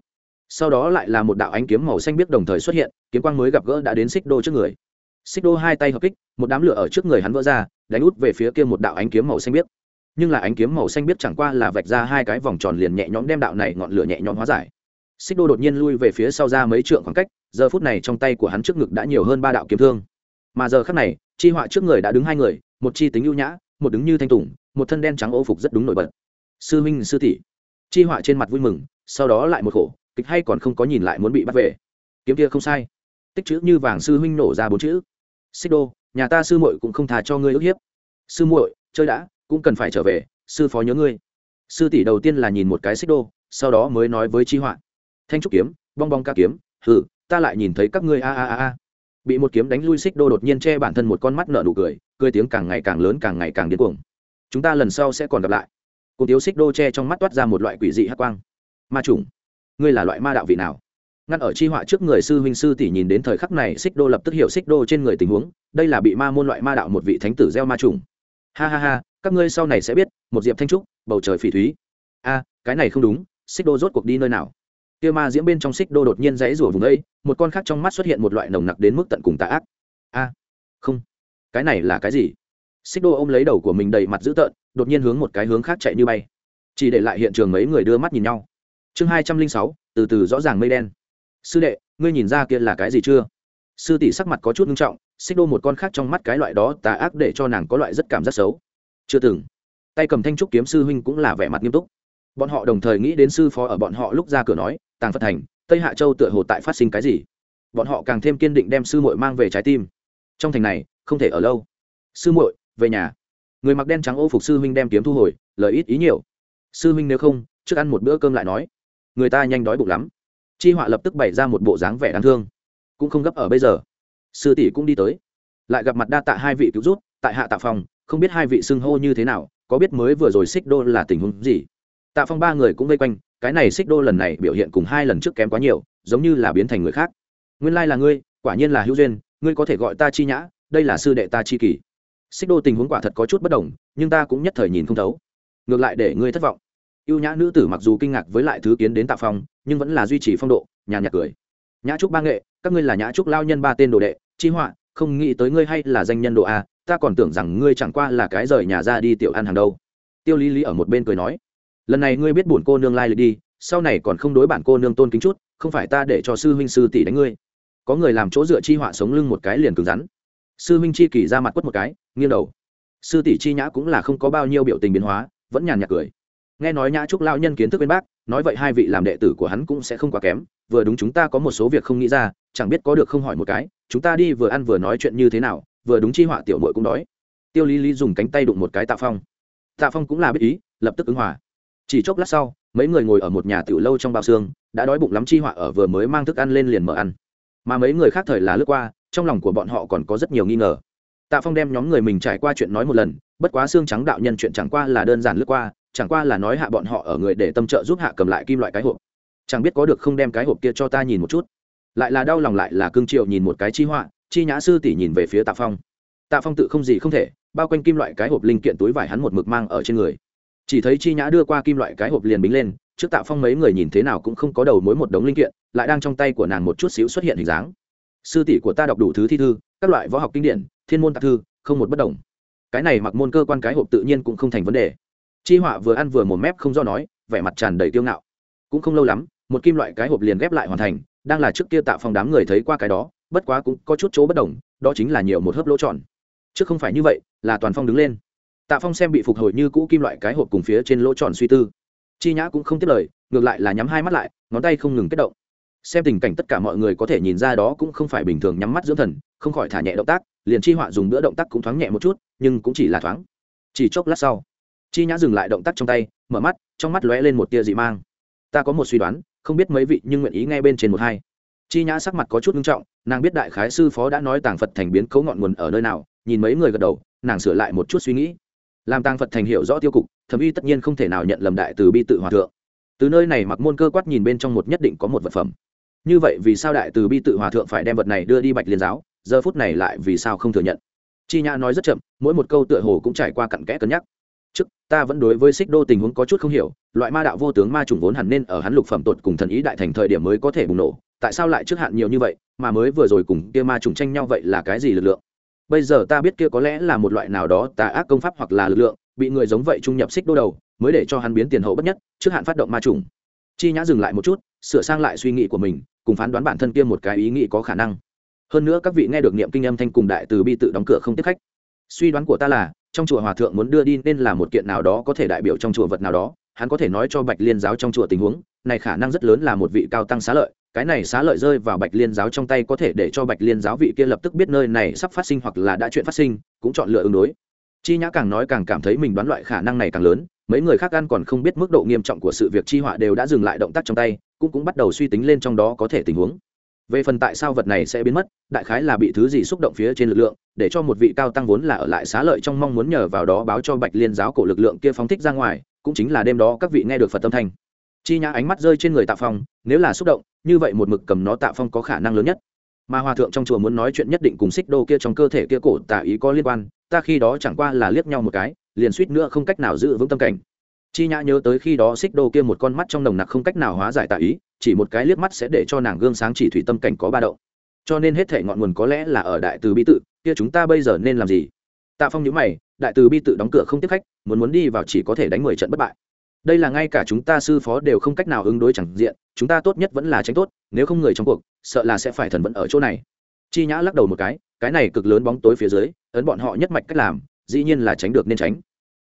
Sau đó lại là một đạo ánh kiếm màu xanh biết đồng thời xuất hiện, kiếm quang mới gặp gỡ đã đến xích đô trước người. Xích đô hai tay hợp kích, một đám lửa ở trước người hắn vỡ ra, đánh út về phía kia một đạo ánh kiếm màu xanh biết. Nhưng là ánh kiếm màu xanh biết chẳng qua là vạch ra hai cái vòng tròn liền nhẹ nhõm đem đạo này ngọn lửa nhẹ nhõm hóa giải xích đô đột nhiên lui về phía sau ra mấy trượng khoảng cách, giờ phút này trong tay của hắn trước ngực đã nhiều hơn ba đạo kiếm thương. Mà giờ khắc này, chi họa trước người đã đứng hai người, một chi tính ưu nhã, một đứng như thanh tùng, một thân đen trắng ô phục rất đúng nổi bật. Sư minh sư tỷ. Chi họa trên mặt vui mừng, sau đó lại một khổ, kịch hay còn không có nhìn lại muốn bị bắt về. Kiếm kia không sai. Tích chữ như vàng sư huynh nổ ra bốn chữ. Xích đô, nhà ta sư muội cũng không thà cho ngươi ức hiếp. Sư muội, chơi đã, cũng cần phải trở về, sư phó nhớ ngươi. Sư tỷ đầu tiên là nhìn một cái xích đô, sau đó mới nói với chi họa thanh trúc kiếm, bong bong ca kiếm, hừ, ta lại nhìn thấy các ngươi a a a a. Bị một kiếm đánh lui xích đô đột nhiên che bản thân một con mắt nợ nụ cười cười tiếng càng ngày càng lớn càng ngày càng điên cuồng. Chúng ta lần sau sẽ còn gặp lại. Cùng tiếu xích đô che trong mắt toát ra một loại quỷ dị hắc quang. Ma trùng ngươi là loại ma đạo vị nào? Ngăn ở chi họa trước người sư huynh sư tỷ nhìn đến thời khắc này, xích đô lập tức hiểu xích đô trên người tình huống, đây là bị ma môn loại ma đạo một vị thánh tử gieo ma trùng ha ha ha, các ngươi sau này sẽ biết, một diệp thanh trúc, bầu trời phỉ thúy. A, cái này không đúng, xích đô rốt cuộc đi nơi nào? Kia ma diễm bên trong xích đô đột nhiên dãy rủa vùng ấy, một con khác trong mắt xuất hiện một loại nồng nặc đến mức tận cùng tà ác. A, không, cái này là cái gì? Xích đô ôm lấy đầu của mình đầy mặt dữ tợn, đột nhiên hướng một cái hướng khác chạy như bay. Chỉ để lại hiện trường mấy người đưa mắt nhìn nhau. Chương hai trăm linh sáu, từ từ rõ ràng mây đen. Sư đệ, ngươi nhìn ra kia là cái gì chưa? Sư tỷ sắc mặt có chút nghiêm trọng, xích đô một con khác trong mắt cái loại đó tà ác để cho nàng có loại rất cảm giác xấu. Chưa từng. Tay cầm thanh trúc kiếm sư huynh cũng là vẻ mặt nghiêm túc. Bọn họ đồng thời nghĩ đến sư phó ở bọn họ lúc ra cửa nói tàng phật thành, tây hạ châu tựa hồ tại phát sinh cái gì? Bọn họ càng thêm kiên định đem sư muội mang về trái tim. Trong thành này, không thể ở lâu. Sư muội, về nhà. Người mặc đen trắng ô phục sư huynh đem kiếm thu hồi, lời ít ý nhiều. Sư huynh nếu không, trước ăn một bữa cơm lại nói. Người ta nhanh đói bụng lắm. Chi họa lập tức bày ra một bộ dáng vẻ đáng thương. Cũng không gấp ở bây giờ. Sư tỷ cũng đi tới. Lại gặp mặt đa tạ hai vị cứu rút tại hạ tạ phòng không biết hai vị xưng hô như thế nào, có biết mới vừa rồi xích đô là tình huống gì. Tạ phong ba người cũng vây quanh cái này xích đô lần này biểu hiện cùng hai lần trước kém quá nhiều, giống như là biến thành người khác. Nguyên lai là ngươi, quả nhiên là hữu duyên, ngươi có thể gọi ta chi nhã, đây là sư đệ ta chi kỷ xích đô tình huống quả thật có chút bất đồng, nhưng ta cũng nhất thời nhìn không thấu. Ngược lại để ngươi thất vọng. Ưu nhã nữ tử mặc dù kinh ngạc với lại thứ kiến đến tạ phong, nhưng vẫn là duy trì phong độ, nhàn nhạt cười. Nhã trúc ba nghệ, các ngươi là nhã trúc lao nhân ba tên đồ đệ, chi họa, không nghĩ tới ngươi hay là danh nhân độ a, ta còn tưởng rằng ngươi chẳng qua là cái rời nhà ra đi tiểu ăn hàng đâu. Tiêu lý lý ở một bên cười nói lần này ngươi biết bổn cô nương lai lịch đi, sau này còn không đối bản cô nương tôn kính chút, không phải ta để cho sư huynh sư tỷ đánh ngươi. Có người làm chỗ dựa chi họa sống lưng một cái liền cứng rắn. Sư huynh chi kỳ ra mặt quất một cái, nghiêng đầu. Sư tỷ chi nhã cũng là không có bao nhiêu biểu tình biến hóa, vẫn nhàn nhạt cười. Nghe nói nhã trúc lao nhân kiến thức bên bác, nói vậy hai vị làm đệ tử của hắn cũng sẽ không quá kém, vừa đúng chúng ta có một số việc không nghĩ ra, chẳng biết có được không hỏi một cái, chúng ta đi vừa ăn vừa nói chuyện như thế nào, vừa đúng chi họa tiểu mội cũng đói. Tiêu lý lý dùng cánh tay đụng một cái tạ phong. Tạ phong cũng là biết ý, lập tức ứng hòa chỉ chốc lát sau, mấy người ngồi ở một nhà tiểu lâu trong bao xương, đã đói bụng lắm chi họa ở vừa mới mang thức ăn lên liền mở ăn. Mà mấy người khác thời là lướt qua, trong lòng của bọn họ còn có rất nhiều nghi ngờ. Tạ phong đem nhóm người mình trải qua chuyện nói một lần, bất quá xương trắng đạo nhân chuyện chẳng qua là đơn giản lướt qua, chẳng qua là nói hạ bọn họ ở người để tâm trợ giúp hạ cầm lại kim loại cái hộp. Chẳng biết có được không đem cái hộp kia cho ta nhìn một chút. Lại là đau lòng lại là cương triệu nhìn một cái chi họa, chi nhã sư tỷ nhìn về phía tạ phong. Tạ phong tự không gì không thể, bao quanh kim loại cái hộp linh kiện túi vải hắn một mực mang ở trên người chỉ thấy chi nhã đưa qua kim loại cái hộp liền bính lên, trước tạ phong mấy người nhìn thế nào cũng không có đầu mối một đống linh kiện, lại đang trong tay của nàng một chút xíu xuất hiện hình dáng. Sư tỷ của ta đọc đủ thứ thi thư, các loại võ học kinh điển, thiên môn tạp thư, không một bất đồng. Cái này mặc môn cơ quan cái hộp tự nhiên cũng không thành vấn đề. Chi họa vừa ăn vừa một mép không do nói, vẻ mặt tràn đầy kiêu ngạo. Cũng không lâu lắm, một kim loại cái hộp liền ghép lại hoàn thành, đang là trước kia tạ phong đám người thấy qua cái đó, bất quá cũng có chút chỗ bất đồng, đó chính là nhiều một hớp lỗ tròn. Chứ không phải như vậy, là toàn phong đứng lên tạ phong xem bị phục hồi như cũ kim loại cái hộp cùng phía trên lỗ tròn suy tư. Chi nhã cũng không tiếp lời, ngược lại là nhắm hai mắt lại, ngón tay không ngừng kết động. Xem tình cảnh tất cả mọi người có thể nhìn ra đó cũng không phải bình thường nhắm mắt dưỡng thần, không khỏi thả nhẹ động tác, liền chi họa dùng bữa động tác cũng thoáng nhẹ một chút, nhưng cũng chỉ là thoáng. Chỉ chốc lát sau, chi nhã dừng lại động tác trong tay, mở mắt, trong mắt lóe lên một tia dị mang. Ta có một suy đoán, không biết mấy vị nhưng nguyện ý nghe bên trên một hai. Chi nhã sắc mặt có chút nghiêm trọng, nàng biết đại khái sư phó đã nói tàng phật thành biến cấu ngọn nguồn ở nơi nào, nhìn mấy người gật đầu, nàng sửa lại một chút suy nghĩ làm tàng phật thành hiệu rõ tiêu cục, thẩm uy tất nhiên không thể nào nhận lầm đại từ bi tự hòa thượng. Từ nơi này mặc môn cơ quát nhìn bên trong một nhất định có một vật phẩm. Như vậy vì sao đại từ bi tự hòa thượng phải đem vật này đưa đi bạch liên giáo, giờ phút này lại vì sao không thừa nhận? Chi nhã nói rất chậm, mỗi một câu tựa hồ cũng trải qua cặn kẽ cân nhắc. Trước, ta vẫn đối với xích đô tình huống có chút không hiểu, loại ma đạo vô tướng ma trùng vốn hẳn nên ở hắn lục phẩm tột cùng thần ý đại thành thời điểm mới có thể bùng nổ, tại sao lại trước hạn nhiều như vậy, mà mới vừa rồi cùng kia ma trùng tranh nhau vậy là cái gì lực lượng? Bây giờ ta biết kia có lẽ là một loại nào đó tà ác công pháp hoặc là lực lượng, bị người giống vậy trung nhập xích đô đầu, mới để cho hắn biến tiền hậu bất nhất, trước hạn phát động ma trùng. Chi nhã dừng lại một chút, sửa sang lại suy nghĩ của mình, cùng phán đoán bản thân kia một cái ý nghĩ có khả năng. Hơn nữa các vị nghe được niệm kinh âm thanh cùng đại từ bi tự đóng cửa không tiếp khách. Suy đoán của ta là, trong chùa hòa thượng muốn đưa đi nên là một kiện nào đó có thể đại biểu trong chùa vật nào đó, hắn có thể nói cho bạch liên giáo trong chùa tình huống, này khả năng rất lớn là một vị cao tăng xá lợi cái này xá lợi rơi vào bạch liên giáo trong tay có thể để cho bạch liên giáo vị kia lập tức biết nơi này sắp phát sinh hoặc là đã chuyện phát sinh, cũng chọn lựa ứng đối. Chi nhã càng nói càng cảm thấy mình đoán loại khả năng này càng lớn, mấy người khác ăn còn không biết mức độ nghiêm trọng của sự việc, chi họa đều đã dừng lại động tác trong tay, cũng cũng bắt đầu suy tính lên trong đó có thể tình huống. Về phần tại sao vật này sẽ biến mất, đại khái là bị thứ gì xúc động phía trên lực lượng, để cho một vị cao tăng vốn là ở lại xá lợi trong mong muốn nhờ vào đó báo cho bạch liên giáo cổ lực lượng kia phóng thích ra ngoài, cũng chính là đêm đó các vị nghe được phật tâm thanh chi nhã ánh mắt rơi trên người tạ phong, nếu là xúc động, như vậy một mực cầm nó tạ phong có khả năng lớn nhất. Mà hòa thượng trong chùa muốn nói chuyện nhất định cùng xích đô kia trong cơ thể kia cổ tả ý có liên quan, ta khi đó chẳng qua là liếc nhau một cái, liền suýt nữa không cách nào giữ vững tâm cảnh. Chi nhã nhớ tới khi đó xích đô kia một con mắt trong nồng nặc không cách nào hóa giải tả ý, chỉ một cái liếc mắt sẽ để cho nàng gương sáng chỉ thủy tâm cảnh có ba đậu cho nên hết thể ngọn nguồn có lẽ là ở đại từ bi tự, kia chúng ta bây giờ nên làm gì? Tạ phong nhữ mày, đại từ bi tự đóng cửa không tiếp khách, muốn muốn đi vào chỉ có thể đánh mười trận bất bại đây là ngay cả chúng ta sư phó đều không cách nào ứng đối chẳng diện, chúng ta tốt nhất vẫn là tránh tốt, nếu không người trong cuộc, sợ là sẽ phải thần vẫn ở chỗ này. Chi nhã lắc đầu một cái cái này cực lớn bóng tối phía dưới, ấn bọn họ nhất mạch cách làm, dĩ nhiên là tránh được nên tránh.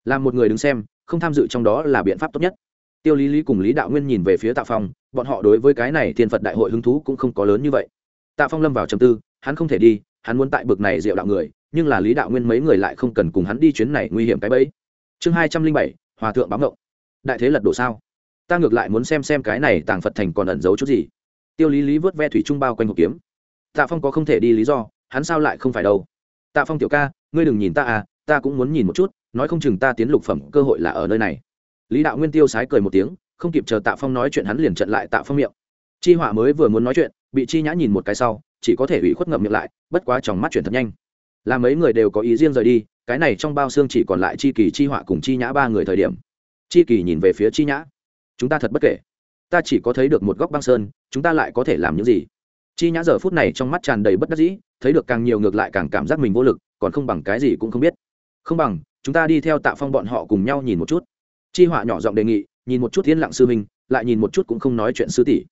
Làm một người đứng xem, không tham dự trong đó là biện pháp tốt nhất. Tiêu lý lý cùng lý đạo nguyên nhìn về phía tạ phong, bọn họ đối với cái này thiên phật đại hội hứng thú cũng không có lớn như vậy. Tạ phong lâm vào trầm tư, hắn không thể đi, hắn muốn tại bực này diệu đạo người, nhưng là lý đạo nguyên mấy người lại không cần cùng hắn đi chuyến này nguy hiểm cái bẫy. Chương hai trăm linh bảy, hòa thượng báo ngộng đại thế lật đổ sao? Ta ngược lại muốn xem xem cái này tàng phật thành còn ẩn giấu chút gì. Tiêu lý lý vớt ve thủy trung bao quanh hộp kiếm. Tạ phong có không thể đi lý do, hắn sao lại không phải đâu? Tạ phong tiểu ca, ngươi đừng nhìn ta à ta cũng muốn nhìn một chút, nói không chừng ta tiến lục phẩm cơ hội là ở nơi này. Lý đạo nguyên tiêu sái cười một tiếng, không kịp chờ tạ phong nói chuyện hắn liền trận lại tạ phong miệng. Chi họa mới vừa muốn nói chuyện, bị chi nhã nhìn một cái sau, chỉ có thể ủy khuất ngậm miệng lại, bất quá trong mắt chuyển thật nhanh. Là mấy người đều có ý riêng rời đi, cái này trong bao xương chỉ còn lại chi kỳ chi họa cùng chi nhã ba người thời điểm chi kỳ nhìn về phía chi nhã. Chúng ta thật bất kể. Ta chỉ có thấy được một góc băng sơn, chúng ta lại có thể làm những gì? Chi nhã giờ phút này trong mắt tràn đầy bất đắc dĩ, thấy được càng nhiều ngược lại càng cảm giác mình vô lực, còn không bằng cái gì cũng không biết. Không bằng, chúng ta đi theo tạ phong bọn họ cùng nhau nhìn một chút. Chi họa nhỏ giọng đề nghị, nhìn một chút yên lặng sư minh, lại nhìn một chút cũng không nói chuyện sư tỷ.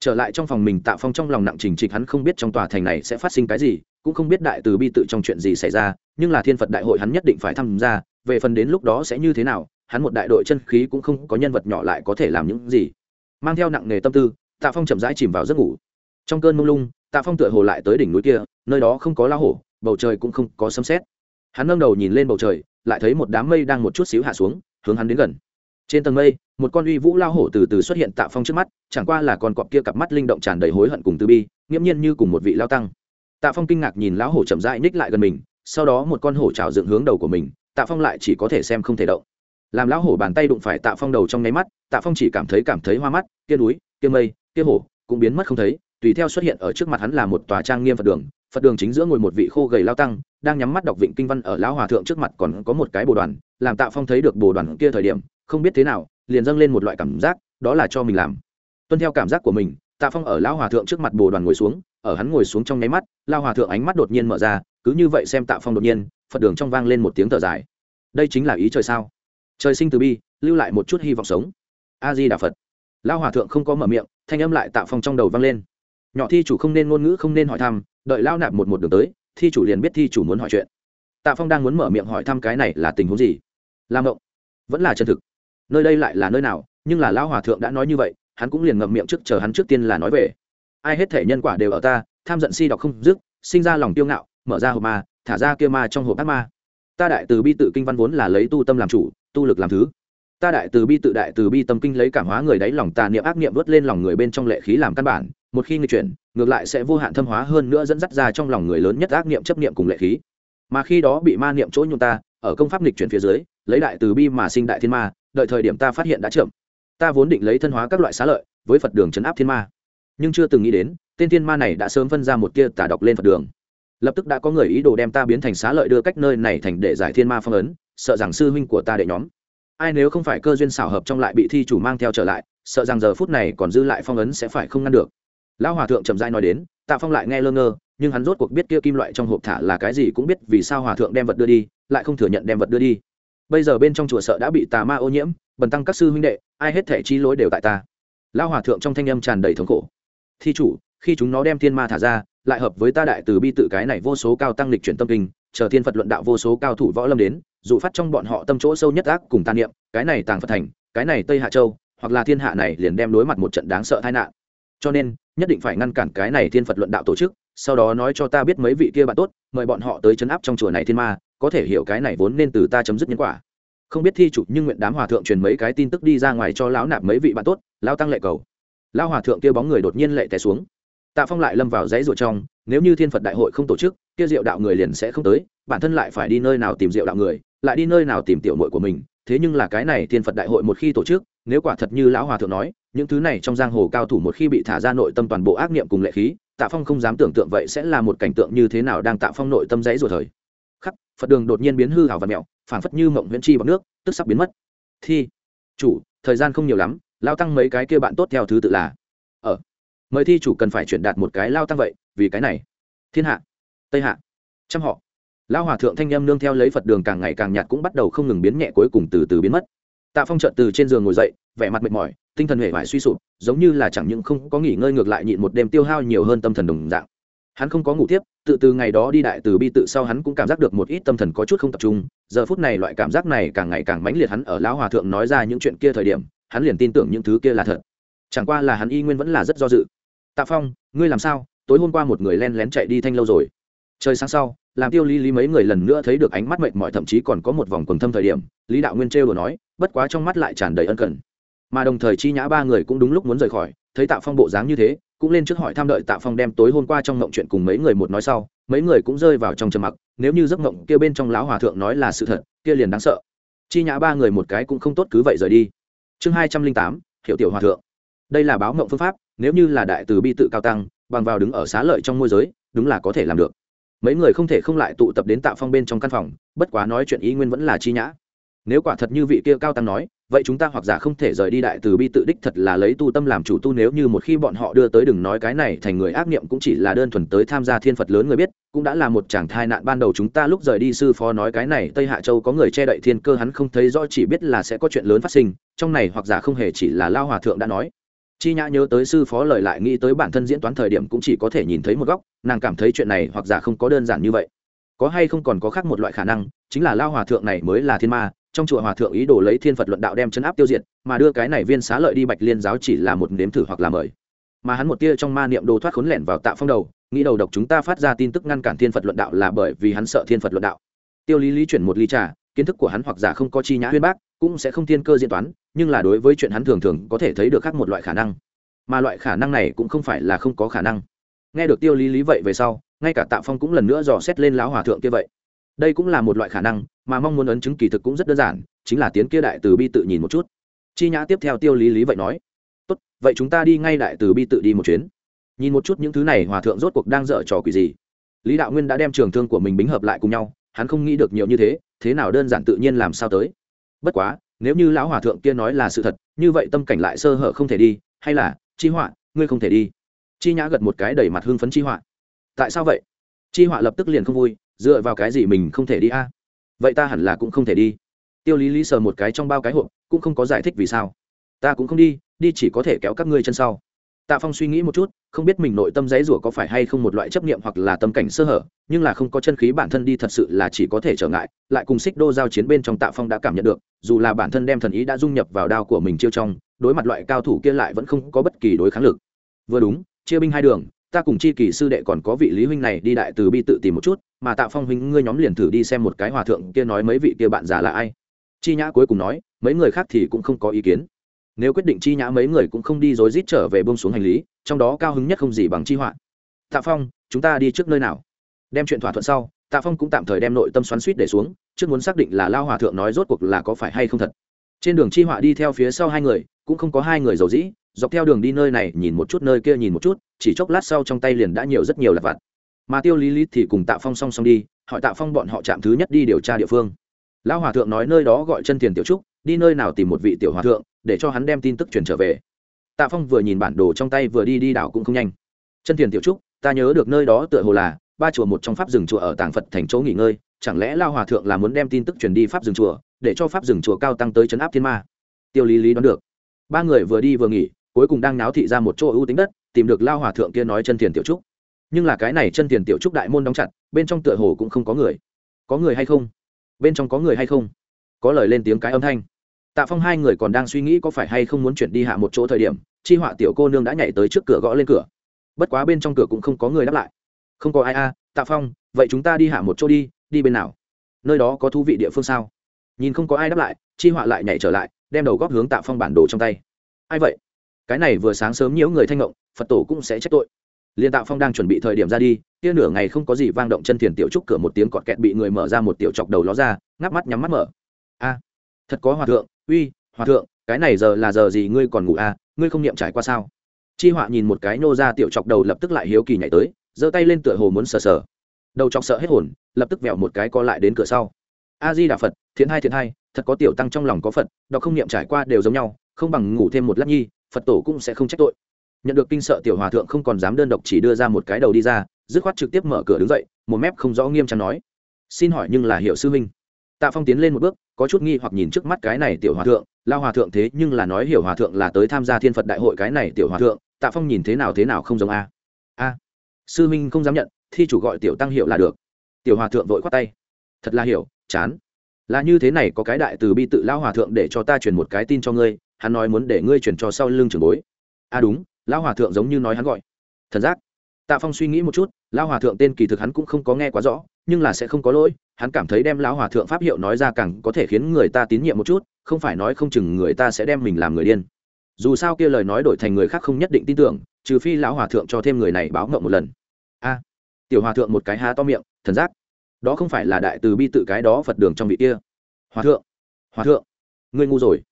Trở lại trong phòng mình, tạ phong trong lòng nặng trình trịch hắn không biết trong tòa thành này sẽ phát sinh cái gì, cũng không biết đại từ bi tự trong chuyện gì xảy ra, nhưng là thiên phật đại hội hắn nhất định phải tham gia, về phần đến lúc đó sẽ như thế nào hắn một đại đội chân khí cũng không có nhân vật nhỏ lại có thể làm những gì. Mang theo nặng nề tâm tư, tạ phong chậm rãi chìm vào giấc ngủ. Trong cơn mông lung, tạ phong tựa hồ lại tới đỉnh núi kia, nơi đó không có la hổ, bầu trời cũng không có sấm xét hắn nâng đầu nhìn lên bầu trời, lại thấy một đám mây đang một chút xíu hạ xuống, hướng hắn đến gần. Trên tầng mây, một con uy vũ lao hổ từ từ xuất hiện tạ phong trước mắt, chẳng qua là con cọp kia cặp mắt linh động tràn đầy hối hận cùng từ bi, nghiễm nhiên như cùng một vị lao tăng. Tạ phong kinh ngạc nhìn lão hổ chậm rãi ních lại gần mình, sau đó một con hổ trào dựng hướng đầu của mình, tạ phong lại chỉ có thể xem không thể động làm lão hổ bàn tay đụng phải tạ phong đầu trong nháy mắt, tạ phong chỉ cảm thấy cảm thấy hoa mắt, kia núi, kia mây, kia hổ cũng biến mất không thấy, tùy theo xuất hiện ở trước mặt hắn là một tòa trang nghiêm phật đường phật đường chính giữa ngồi một vị khô gầy lao tăng, đang nhắm mắt đọc vịnh kinh văn ở lão hòa thượng trước mặt còn có một cái bồ đoàn, làm tạ phong thấy được bồ đoàn kia thời điểm, không biết thế nào, liền dâng lên một loại cảm giác, đó là cho mình làm. Tuân theo cảm giác của mình, tạ phong ở lão hòa thượng trước mặt bồ đoàn ngồi xuống, ở hắn ngồi xuống trong nháy mắt lao hòa thượng ánh mắt đột nhiên mở ra, cứ như vậy xem tạ phong đột nhiên, phật đường trong vang lên một tiếng thở dài. Đây chính là ý trời sao? Trời sinh từ bi, lưu lại một chút hy vọng sống. A di đà phật. Lao hòa thượng không có mở miệng, thanh âm lại tạ phong trong đầu vang lên. Nhỏ thi chủ không nên ngôn ngữ, không nên hỏi thăm, đợi lao nạp một một đường tới, thi chủ liền biết thi chủ muốn hỏi chuyện. Tạ phong đang muốn mở miệng hỏi thăm cái này là tình huống gì? Làm động vẫn là chân thực. Nơi đây lại là nơi nào? Nhưng là lão hòa thượng đã nói như vậy, hắn cũng liền ngậm miệng trước chờ hắn trước tiên là nói về. Ai hết thể nhân quả đều ở ta, tham giận si đọc không dứt, sinh ra lòng tiêu ngạo, mở ra hộp ma, thả ra kia ma trong hộp ác ma. Ta đại từ bi tự kinh văn vốn là lấy tu tâm làm chủ tu lực làm thứ. Ta đại từ bi tự đại từ bi tâm kinh lấy cảm hóa người đáy lòng tà niệm ác niệm vớt lên lòng người bên trong lệ khí làm căn bản. Một khi người chuyển, ngược lại sẽ vô hạn thâm hóa hơn nữa dẫn dắt ra trong lòng người lớn nhất ác niệm chấp niệm cùng lệ khí. Mà khi đó bị ma niệm chỗ nhung ta, ở công pháp nghịch chuyển phía dưới, lấy đại từ bi mà sinh đại thiên ma, đợi thời điểm ta phát hiện đã chậm. Ta vốn định lấy thân hóa các loại xá lợi, với phật đường chấn áp thiên ma. Nhưng chưa từng nghĩ đến, tên thiên ma này đã sớm phân ra một tia tả độc lên phật đường lập tức đã có người ý đồ đem ta biến thành xá lợi đưa cách nơi này thành để giải thiên ma phong ấn, sợ rằng sư huynh của ta đệ nhóm. Ai nếu không phải cơ duyên xảo hợp trong lại bị thi chủ mang theo trở lại, sợ rằng giờ phút này còn dư lại phong ấn sẽ phải không ngăn được. Lão hòa thượng trầm dai nói đến, tạ phong lại nghe lơ ngơ, nhưng hắn rốt cuộc biết kia kim loại trong hộp thả là cái gì cũng biết vì sao hòa thượng đem vật đưa đi, lại không thừa nhận đem vật đưa đi. Bây giờ bên trong chùa sợ đã bị tà ma ô nhiễm, bần tăng các sư huynh đệ, ai hết thể chi lỗi đều tại ta. Lão hòa thượng trong thanh âm tràn đầy thống khổ. Thi chủ, khi chúng nó đem thiên ma thả ra lại hợp với ta đại từ bi tự cái này vô số cao tăng lịch chuyển tâm kinh, chờ thiên phật luận đạo vô số cao thủ võ lâm đến, dụ phát trong bọn họ tâm chỗ sâu nhất ác cùng tàn niệm, cái này tàng phật thành, cái này tây hạ châu, hoặc là thiên hạ này liền đem đối mặt một trận đáng sợ tai nạn. Cho nên, nhất định phải ngăn cản cái này thiên phật luận đạo tổ chức, sau đó nói cho ta biết mấy vị kia bạn tốt, mời bọn họ tới chấn áp trong chùa này thiên ma, có thể hiểu cái này vốn nên từ ta chấm dứt nhân quả. Không biết thi chủ nhưng nguyện đám hòa thượng truyền mấy cái tin tức đi ra ngoài cho lão nạp mấy vị bạn tốt lao tăng lệ cầu. Lao hòa thượng kia bóng người đột nhiên lệ té xuống tạ phong lại lâm vào dãy ruột trong, nếu như thiên phật đại hội không tổ chức, kia diệu đạo người liền sẽ không tới, bản thân lại phải đi nơi nào tìm diệu đạo người, lại đi nơi nào tìm tiểu mội của mình, thế nhưng là cái này thiên phật đại hội một khi tổ chức, nếu quả thật như lão hòa thượng nói, những thứ này trong giang hồ cao thủ một khi bị thả ra nội tâm toàn bộ ác niệm cùng lệ khí, tạ phong không dám tưởng tượng vậy sẽ là một cảnh tượng như thế nào đang tạ phong nội tâm dãy ruột thời. Khắc, phật đường đột nhiên biến hư hảo và mẹo, phảng phất như mộng huyễn chi bằng nước, tức sắp biến mất. Thi, chủ, thời gian không nhiều lắm, lao tăng mấy cái kia bạn tốt theo thứ tự là mời thi chủ cần phải chuyển đạt một cái lao tăng vậy, vì cái này. Thiên hạ, tây hạ, trăm họ. Lao hòa thượng thanh â m nương theo lấy phật đường càng ngày càng nhạt cũng bắt đầu không ngừng biến nhẹ cuối cùng từ từ biến mất. Tạ phong trợn từ trên giường ngồi dậy, vẻ mặt mệt mỏi, tinh thần hề vải suy sụp, giống như là chẳng những không có nghỉ ngơi ngược lại nhịn một đêm tiêu hao nhiều hơn tâm thần đồng dạng. Hắn không có ngủ tiếp, tự từ ngày đó đi đại từ bi tự sau hắn cũng cảm giác được một ít tâm thần có chút không tập trung. Giờ phút này loại cảm giác này càng ngày càng mãnh liệt hắn ở lão hòa thượng nói ra những chuyện kia thời điểm, hắn liền tin tưởng những thứ kia là thật. Chẳng qua là hắn y nguyên vẫn là rất do dự tạ phong, ngươi làm sao? Tối hôm qua một người len lén chạy đi thanh lâu rồi. Trời sáng sau, làm tiêu lý lý mấy người lần nữa thấy được ánh mắt mệt mỏi, thậm chí còn có một vòng quần thâm thời điểm, lý đạo nguyên trêu đồ nói, bất quá trong mắt lại tràn đầy ân cần. Mà đồng thời chi nhã ba người cũng đúng lúc muốn rời khỏi, thấy tạ phong bộ dáng như thế, cũng lên trước hỏi thăm đợi tạ phong đem tối hôm qua trong mộng chuyện cùng mấy người một nói sau, mấy người cũng rơi vào trong trầm mặc, nếu như giấc mộng kia bên trong lão hòa thượng nói là sự thật, kia liền đáng sợ. Chi nhã ba người một cái cũng không tốt cứ vậy rời đi. Chương hai trăm linh tám hiệu tiểu hòa thượng. Đây là báo mộng phương pháp nếu như là đại từ bi tự cao tăng, bằng vào đứng ở xá lợi trong môi giới, đúng là có thể làm được. Mấy người không thể không lại tụ tập đến tạ phong bên trong căn phòng, bất quá nói chuyện ý nguyên vẫn là chi nhã. Nếu quả thật như vị kia cao tăng nói, vậy chúng ta hoặc giả không thể rời đi đại từ bi tự đích thật là lấy tu tâm làm chủ tu nếu như một khi bọn họ đưa tới đừng nói cái này thành người ác niệm cũng chỉ là đơn thuần tới tham gia thiên phật lớn người biết, cũng đã là một chàng thai nạn ban đầu chúng ta lúc rời đi sư phó nói cái này tây hạ châu có người che đậy thiên cơ hắn không thấy rõ chỉ biết là sẽ có chuyện lớn phát sinh, trong này hoặc giả không hề chỉ là lao hòa thượng đã nói chi nhã nhớ tới sư phó lời lại nghĩ tới bản thân diễn toán thời điểm cũng chỉ có thể nhìn thấy một góc, nàng cảm thấy chuyện này hoặc giả không có đơn giản như vậy. Có hay không còn có khác một loại khả năng, chính là lao hòa thượng này mới là thiên ma, trong chùa hòa thượng ý đồ lấy thiên phật luận đạo đem chấn áp tiêu diệt, mà đưa cái này viên xá lợi đi bạch liên giáo chỉ là một nếm thử hoặc là mời. Mà hắn một tia trong ma niệm đồ thoát khốn lẻn vào tạ phong đầu, nghĩ đầu độc chúng ta phát ra tin tức ngăn cản thiên phật luận đạo là bởi vì hắn sợ thiên phật luận đạo. Tiêu lý lý chuyển một ly trà, kiến thức của hắn hoặc giả không có chi nhã huyên bác cũng sẽ không thiên cơ diễn toán, nhưng là đối với chuyện hắn thường thường có thể thấy được khác một loại khả năng. Mà loại khả năng này cũng không phải là không có khả năng. Nghe được tiêu lý lý vậy về sau, ngay cả tạ phong cũng lần nữa dò xét lên lão hòa thượng kia vậy. Đây cũng là một loại khả năng, mà mong muốn ấn chứng kỳ thực cũng rất đơn giản, chính là tiến kia đại từ bi tự nhìn một chút. Chi nhã tiếp theo tiêu lý lý vậy nói, tốt, vậy chúng ta đi ngay đại từ bi tự đi một chuyến. Nhìn một chút những thứ này hòa thượng rốt cuộc đang dở trò quỷ gì. Lý đạo nguyên đã đem trường thương của mình bính hợp lại cùng nhau, hắn không nghĩ được nhiều như thế thế nào đơn giản tự nhiên làm sao tới bất quá, nếu như lão hòa thượng kia nói là sự thật, như vậy tâm cảnh lại sơ hở không thể đi, hay là, chi họa, ngươi không thể đi. Chi nhã gật một cái đẩy mặt hưng phấn chi họa. Tại sao vậy? Chi họa lập tức liền không vui, dựa vào cái gì mình không thể đi a? Vậy ta hẳn là cũng không thể đi. Tiêu lý lý sờ một cái trong bao cái hộp, cũng không có giải thích vì sao. Ta cũng không đi đi chỉ có thể kéo các ngươi chân sau. Tạ phong suy nghĩ một chút không biết mình nội tâm dãy rủa có phải hay không một loại chấp niệm hoặc là tâm cảnh sơ hở, nhưng là không có chân khí bản thân đi thật sự là chỉ có thể trở ngại, lại cùng xích đô giao chiến bên trong tạ phong đã cảm nhận được, dù là bản thân đem thần ý đã dung nhập vào đao của mình chiêu trong, đối mặt loại cao thủ kia lại vẫn không có bất kỳ đối kháng lực. Vừa đúng, chia binh hai đường, ta cùng chi kỳ sư đệ còn có vị lý huynh này đi đại từ bi tự tìm một chút, mà tạ phong huynh ngươi nhóm liền thử đi xem một cái hòa thượng kia nói mấy vị kia bạn già là ai. Chi nhã cuối cùng nói, mấy người khác thì cũng không có ý kiến nếu quyết định chi nhã mấy người cũng không đi rối rít trở về bông xuống hành lý, trong đó cao hứng nhất không gì bằng chi họa. Tạ phong, chúng ta đi trước nơi nào? Đem chuyện thỏa thuận sau, tạ phong cũng tạm thời đem nội tâm xoắn suýt để xuống, trước muốn xác định là lao hòa thượng nói rốt cuộc là có phải hay không thật. Trên đường chi họa đi theo phía sau hai người, cũng không có hai người giàu dĩ, dọc theo đường đi nơi này, nhìn một chút nơi kia nhìn một chút, chỉ chốc lát sau trong tay liền đã nhiều rất nhiều lặt vặt. Mà tiêu lý lý thì cùng tạ phong song song đi, hỏi tạ phong bọn họ chạm thứ nhất đi điều tra địa phương. Lão hòa thượng nói nơi đó gọi chân tiền tiểu trúc, đi nơi nào tìm một vị tiểu hòa thượng để cho hắn đem tin tức truyền trở về. Tạ phong vừa nhìn bản đồ trong tay vừa đi đi đảo cũng không nhanh. Chân Thiền tiểu trúc, ta nhớ được nơi đó tựa hồ là ba chùa một trong pháp rừng chùa ở tàng phật thành chỗ nghỉ ngơi, chẳng lẽ lao hòa thượng là muốn đem tin tức truyền đi pháp rừng chùa, để cho pháp rừng chùa cao tăng tới chấn áp thiên ma? Tiêu lý lý đoán được. Ba người vừa đi vừa nghỉ, cuối cùng đang náo thị ra một chỗ ưu tính đất, tìm được lao hòa thượng kia nói chân Thiền tiểu trúc. Nhưng là cái này chân Thiền tiểu trúc đại môn đóng chặt, bên trong tựa hồ cũng không có người. Có người hay không? Bên trong có người hay không? Có lời lên tiếng cái âm thanh tạ phong hai người còn đang suy nghĩ có phải hay không muốn chuyển đi hạ một chỗ thời điểm, chi họa tiểu cô nương đã nhảy tới trước cửa gõ lên cửa. Bất quá bên trong cửa cũng không có người đáp lại. Không có ai a tạ phong, vậy chúng ta đi hạ một chỗ đi đi bên nào? Nơi đó có thú vị địa phương sao? Nhìn không có ai đáp lại, chi họa lại nhảy trở lại, đem đầu góp hướng tạ phong bản đồ trong tay. Ai vậy? Cái này vừa sáng sớm nhiễu người thanh ngộng, phật tổ cũng sẽ trách tội. Liên tạ phong đang chuẩn bị thời điểm ra đi, kia nửa ngày không có gì vang động chân thiền tiểu trúc cửa một tiếng cọt kẹt bị người mở ra một tiểu chọc đầu ló ra, ngáp mắt nhắm mắt mở. A, thật có hòa thượng uy, hòa thượng, cái này giờ là giờ gì ngươi còn ngủ à? ngươi không niệm trải qua sao? Chi họa nhìn một cái nô ra tiểu chọc đầu lập tức lại hiếu kỳ nhảy tới, giơ tay lên tựa hồ muốn sờ sờ. Đầu chọc sợ hết hồn, lập tức vẹo một cái co lại đến cửa sau. A di đà phật, thiện hai thiện hai thật có tiểu tăng trong lòng có phật, đọc không niệm trải qua đều giống nhau, không bằng ngủ thêm một lát nhi, phật tổ cũng sẽ không trách tội. Nhận được kinh sợ tiểu hòa thượng không còn dám đơn độc chỉ đưa ra một cái đầu đi ra, dứt khoát trực tiếp mở cửa đứng dậy, một mép không rõ nghiêm trang nói. Xin hỏi nhưng là hiệu sư minh tạ phong tiến lên một bước có chút nghi hoặc nhìn trước mắt cái này tiểu hòa thượng, lao hòa thượng thế nhưng là nói hiểu hòa thượng là tới tham gia thiên phật đại hội cái này tiểu hòa thượng, tạ phong nhìn thế nào thế nào không giống a. A. Sư minh không dám nhận, thi chủ gọi tiểu tăng hiệu là được. Tiểu hòa thượng vội khoát tay. Thật là hiểu, chán. Là như thế này có cái đại từ bi tự lao hòa thượng để cho ta truyền một cái tin cho ngươi, hắn nói muốn để ngươi truyền cho sau lưng trường bối. A đúng, lao hòa thượng giống như nói hắn gọi. Thần giác tạ phong suy nghĩ một chút, Lão hòa thượng tên kỳ thực hắn cũng không có nghe quá rõ, nhưng là sẽ không có lỗi, hắn cảm thấy đem lão hòa thượng pháp hiệu nói ra càng có thể khiến người ta tín nhiệm một chút, không phải nói không chừng người ta sẽ đem mình làm người điên. Dù sao kia lời nói đổi thành người khác không nhất định tin tưởng, trừ phi lão hòa thượng cho thêm người này báo mộng một lần. A, tiểu hòa thượng một cái há to miệng, thần giác. Đó không phải là đại từ bi tự cái đó phật đường trong vị kia. Hòa thượng hòa thượng, ngươi ngu rồi.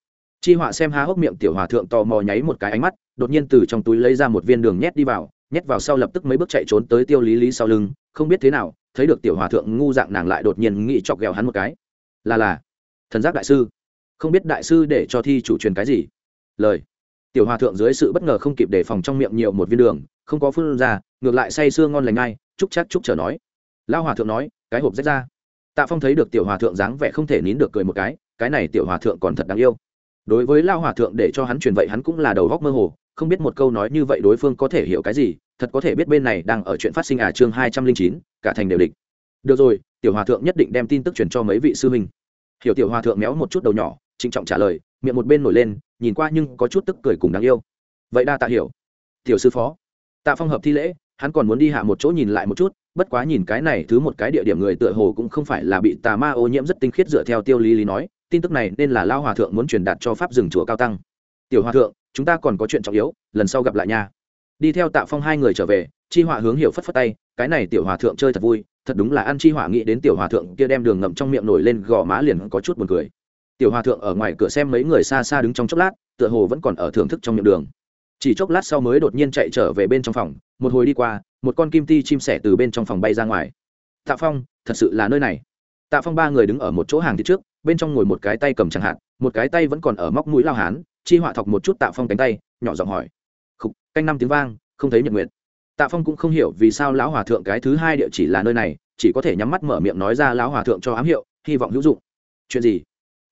Chi họa xem há hốc miệng tiểu hòa thượng tò mò nháy một cái ánh mắt, đột nhiên từ trong túi lấy ra một viên đường nhét đi vào nhét vào sau lập tức mấy bước chạy trốn tới tiêu lý lý sau lưng, không biết thế nào, thấy được tiểu hòa thượng ngu dạng nàng lại đột nhiên nghĩ chọc ghẹo hắn một cái. Là là, thần giác đại sư, không biết đại sư để cho thi chủ truyền cái gì. Lời. Tiểu hòa thượng dưới sự bất ngờ không kịp đề phòng trong miệng nhiều một viên đường, không có phương ra, ngược lại say sưa ngon lành ngay, chúc chắc chúc chờ nói. Lao hòa thượng nói, cái hộp rách ra. Tạ phong thấy được tiểu hòa thượng dáng vẻ không thể nín được cười một cái cái này tiểu hòa thượng còn thật đáng yêu. Đối với lao hòa thượng để cho hắn truyền vậy hắn cũng là đầu góc mơ hồ không biết một câu nói như vậy đối phương có thể hiểu cái gì, thật có thể biết bên này đang ở chuyện phát sinh à chương hai trăm linh chín, cả thành đều địch. Được rồi, tiểu hòa thượng nhất định đem tin tức truyền cho mấy vị sư huynh. Hiểu tiểu hòa thượng méo một chút đầu nhỏ, trịnh trọng trả lời, miệng một bên nổi lên, nhìn qua nhưng có chút tức cười cùng đáng yêu. Vậy đa tạ hiểu. Tiểu sư phó. Tạ phong hợp thi lễ, hắn còn muốn đi hạ một chỗ nhìn lại một chút, bất quá nhìn cái này thứ một cái địa điểm người tựa hồ cũng không phải là bị tà ma ô nhiễm rất tinh khiết dựa theo tiêu lý lý nói, tin tức này nên là lao hòa thượng muốn truyền đạt cho pháp rừng chùa cao tăng tiểu hòa thượng, chúng ta còn có chuyện trọng yếu, lần sau gặp lại nha. Đi theo tạ phong hai người trở về, chi họa hướng hiểu phất phất tay, cái này tiểu hòa thượng chơi thật vui, thật đúng là ăn chi họa nghĩ đến tiểu hòa thượng kia đem đường ngậm trong miệng nổi lên gò má liền có chút buồn cười. Tiểu hòa thượng ở ngoài cửa xem mấy người xa xa đứng trong chốc lát, tựa hồ vẫn còn ở thưởng thức trong miệng đường. Chỉ chốc lát sau mới đột nhiên chạy trở về bên trong phòng, một hồi đi qua, một con kim ti chim sẻ từ bên trong phòng bay ra ngoài. Tạ phong, thật sự là nơi này. Tạ phong ba người đứng ở một chỗ hàng thịt trước, bên trong ngồi một cái tay cầm chẳng hạn, một cái tay vẫn còn ở móc mũi lao hán chi họa thọc một chút tạ phong cánh tay nhỏ giọng hỏi. Khục, canh năm tiếng vang không thấy nhật nguyện tạ phong cũng không hiểu vì sao lão hòa thượng cái thứ hai địa chỉ là nơi này chỉ có thể nhắm mắt mở miệng nói ra lão hòa thượng cho ám hiệu hy vọng hữu dụng. Chuyện gì?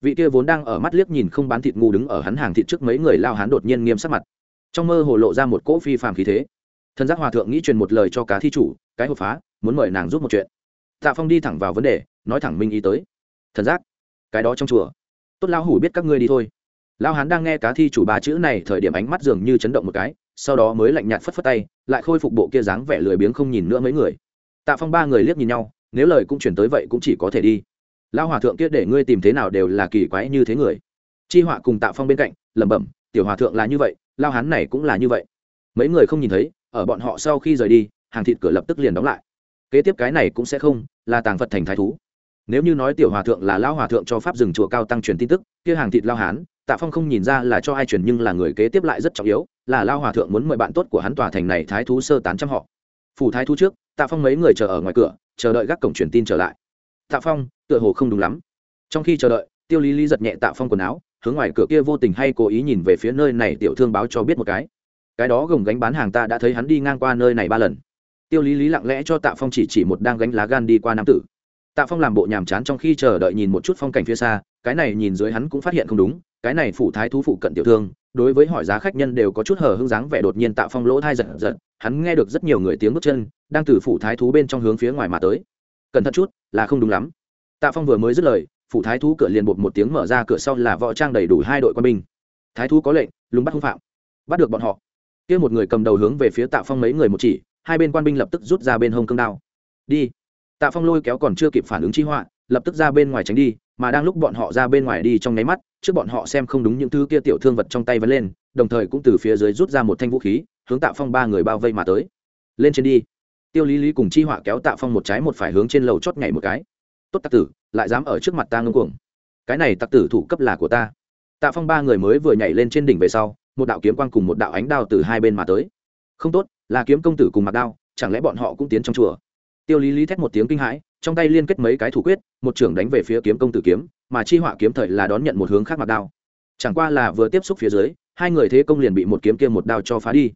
Vị kia vốn đang ở mắt liếc nhìn không bán thịt ngu đứng ở hắn hàng thịt trước mấy người lao hán đột nhiên nghiêm sắc mặt. Trong mơ hồ lộ ra một cỗ phi phàm khí thế. Thần giác hòa thượng nghĩ truyền một lời cho cá thi chủ cái hộp phá muốn mời nàng giúp một chuyện. Tạ phong đi thẳng vào vấn đề nói thẳng minh ý tới. Thần giác cái đó trong chùa. Tốt lao hủ biết các ngươi đi thôi lao hán đang nghe cá thi chủ ba chữ này, thời điểm ánh mắt dường như chấn động một cái, sau đó mới lạnh nhạt phất phất tay, lại khôi phục bộ kia dáng vẻ lười biếng không nhìn nữa mấy người. Tạ phong ba người liếc nhìn nhau, nếu lời cũng chuyển tới vậy cũng chỉ có thể đi. Lao hòa thượng kia để ngươi tìm thế nào đều là kỳ quái như thế người. Chi họa cùng tạ phong bên cạnh, lẩm bẩm, tiểu hòa thượng là như vậy lao hán này cũng là như vậy. Mấy người không nhìn thấy, ở bọn họ sau khi rời đi, hàng thịt cửa lập tức liền đóng lại. Kế tiếp cái này cũng sẽ không, là tàng phật thành thái thú. Nếu như nói tiểu hòa thượng là lao hòa thượng cho pháp rừng chùa cao tăng truyền tin tức, kia hàng thịt lao hán tạ phong không nhìn ra là cho ai truyền nhưng là người kế tiếp lại rất trọng yếu, là lao hòa thượng muốn mời bạn tốt của hắn tòa thành này thái thú sơ tán trăm họ. Phủ thái thú trước, tạ phong mấy người chờ ở ngoài cửa, chờ đợi gác cổng truyền tin trở lại. Tạ phong, tựa hồ không đúng lắm. Trong khi chờ đợi, tiêu lý lý giật nhẹ tạ phong quần áo, hướng ngoài cửa kia vô tình hay cố ý nhìn về phía nơi này tiểu thương báo cho biết một cái. Cái đó gồng gánh bán hàng ta đã thấy hắn đi ngang qua nơi này ba lần. Tiêu lý lý lặng lẽ cho tạ phong chỉ chỉ một đang gánh lá gan đi qua nam tử tạ phong làm bộ nhàm chán trong khi chờ đợi nhìn một chút phong cảnh phía xa, cái này nhìn dưới hắn cũng phát hiện không đúng, cái này phủ thái thú phụ cận tiểu thương, đối với hỏi giá khách nhân đều có chút hờ hưng dáng vẻ đột nhiên tạ phong lỗ thai giật giật, hắn nghe được rất nhiều người tiếng bước chân, đang từ phủ thái thú bên trong hướng phía ngoài mà tới. Cẩn thận chút, là không đúng lắm. Tạ phong vừa mới dứt lời, phủ thái thú cửa liền bột một tiếng mở ra cửa sau là võ trang đầy đủ hai đội quân binh. Thái thú có lệnh, lùng bắt hung phạm. Bắt được bọn họ. Kia một người cầm đầu hướng về phía tạ phong mấy người một chỉ, hai bên quan binh lập tức rút ra bên hông cương đao. Đi tạ phong lôi kéo còn chưa kịp phản ứng chi họa, lập tức ra bên ngoài tránh đi, mà đang lúc bọn họ ra bên ngoài đi trong nháy mắt, trước bọn họ xem không đúng những thứ kia tiểu thương vật trong tay vẫn lên, đồng thời cũng từ phía dưới rút ra một thanh vũ khí, hướng tạ phong ba người bao vây mà tới. Lên trên đi. Tiêu lý lý cùng chi họa kéo tạ phong một trái một phải hướng trên lầu chót nhảy một cái. Tốt tặc tử, lại dám ở trước mặt ta ngưng cuồng. Cái này tặc tử thủ cấp là của ta. Tạ phong ba người mới vừa nhảy lên trên đỉnh về sau, một đạo kiếm quang cùng một đạo ánh đao từ hai bên mà tới. Không tốt, là kiếm công tử cùng mặc đao, chẳng lẽ bọn họ cũng tiến trong chùa? Tiêu lý lý thét một tiếng kinh hãi, trong tay liên kết mấy cái thủ quyết, một trưởng đánh về phía kiếm công tử kiếm, mà chi họa kiếm thời là đón nhận một hướng khác mặc đao. Chẳng qua là vừa tiếp xúc phía dưới, hai người thế công liền bị một kiếm kia một đao cho phá đi.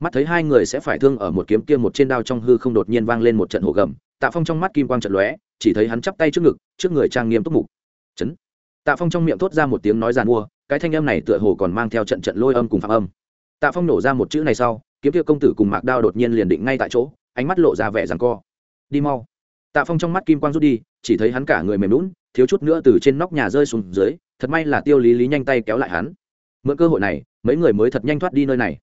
Mắt thấy hai người sẽ phải thương ở một kiếm kia một trên đao trong hư không đột nhiên vang lên một trận hồ gầm, tạ phong trong mắt kim quang trận lóe, chỉ thấy hắn chắp tay trước ngực, trước người trang nghiêm túc mục. Chấn. Tạ phong trong miệng thốt ra một tiếng nói giàn mua, cái thanh âm này tựa hồ còn mang theo trận trận lôi âm cùng phạm âm. Tạ phong nổ ra một chữ này sau, kiếm kia công tử cùng mạc đao đột nhiên liền định ngay tại chỗ, ánh mắt lộ ra vẻ rằng co đi mau. Tạ phong trong mắt kim quang rút đi, chỉ thấy hắn cả người mềm lún thiếu chút nữa từ trên nóc nhà rơi xuống dưới, thật may là tiêu lý lý nhanh tay kéo lại hắn. Mượn cơ hội này, mấy người mới thật nhanh thoát đi nơi này.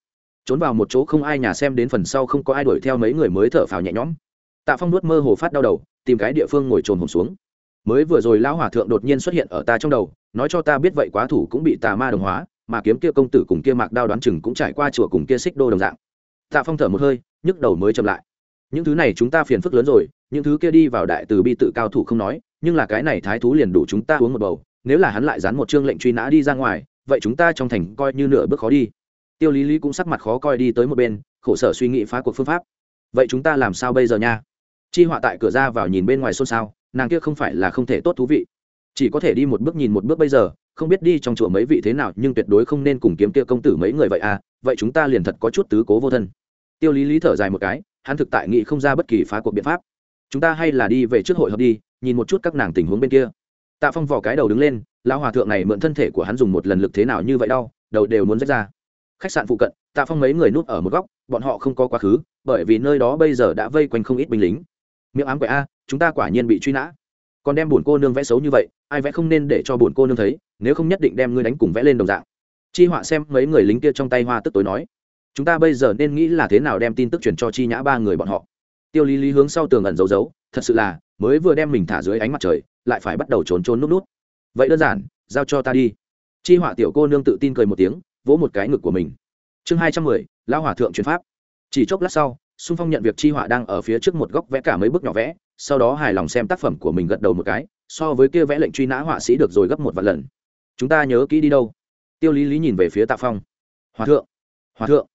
Trốn vào một chỗ không ai nhà xem đến phần sau không có ai đuổi theo mấy người mới thở phào nhẹ nhõm. Tạ phong nuốt mơ hồ phát đau đầu, tìm cái địa phương ngồi trồn hồn xuống. Mới vừa rồi lão hòa thượng đột nhiên xuất hiện ở ta trong đầu, nói cho ta biết vậy quá thủ cũng bị tà ma đồng hóa, mà kiếm kia công tử cùng kia mạc đao đoán chừng cũng trải qua chùa cùng kia xích đô đồng dạng. Tạ phong thở một hơi, nhức đầu mới chậm lại những thứ này chúng ta phiền phức lớn rồi, những thứ kia đi vào đại từ bi tự cao thủ không nói, nhưng là cái này thái thú liền đủ chúng ta uống một bầu, nếu là hắn lại dán một chương lệnh truy nã đi ra ngoài, vậy chúng ta trong thành coi như nửa bước khó đi. Tiêu lý lý cũng sắc mặt khó coi đi tới một bên, khổ sở suy nghĩ phá cuộc phương pháp. Vậy chúng ta làm sao bây giờ nha? Chi họa tại cửa ra vào nhìn bên ngoài xôn xao, nàng kia không phải là không thể tốt thú vị. Chỉ có thể đi một bước nhìn một bước bây giờ, không biết đi trong chùa mấy vị thế nào, nhưng tuyệt đối không nên cùng kiếm kia công tử mấy người vậy à vậy chúng ta liền thật có chút tứ cố vô thân. Tiêu lý lý thở dài một cái hắn thực tại nghị không ra bất kỳ phá cuộc biện pháp. Chúng ta hay là đi về trước hội hợp đi, nhìn một chút các nàng tình huống bên kia. Tạ phong vỏ cái đầu đứng lên, lão hòa thượng này mượn thân thể của hắn dùng một lần lực thế nào như vậy đau, đầu đều muốn rách ra. Khách sạn phụ cận, tạ phong mấy người núp ở một góc, bọn họ không có quá khứ, bởi vì nơi đó bây giờ đã vây quanh không ít binh lính. Miệng ám quẻ a, chúng ta quả nhiên bị truy nã. Còn đem bổn cô nương vẽ xấu như vậy, ai vẽ không nên để cho bổn cô nương thấy, nếu không nhất định đem ngươi đánh cùng vẽ lên đồng dạng. Chi họa xem mấy người lính kia trong tay hoa tức tối nói chúng ta bây giờ nên nghĩ là thế nào đem tin tức truyền cho chi nhã ba người bọn họ. Tiêu lý lý hướng sau tường ẩn giấu giấu, thật sự là, mới vừa đem mình thả dưới ánh mặt trời, lại phải bắt đầu trốn trốn nút nút vậy đơn giản, giao cho ta đi. Chi họa tiểu cô nương tự tin cười một tiếng, vỗ một cái ngực của mình. Chương hai trăm mười lao hòa thượng truyền pháp. Chỉ chốc lát sau, xung phong nhận việc chi họa đang ở phía trước một góc vẽ cả mấy bức nhỏ vẽ, sau đó hài lòng xem tác phẩm của mình gật đầu một cái, so với kia vẽ lệnh truy nã họa sĩ được rồi gấp một vạn lần. Chúng ta nhớ kỹ đi đâu? Tiêu lý lý nhìn về phía tạ phong. Hòa thượng hòa thượng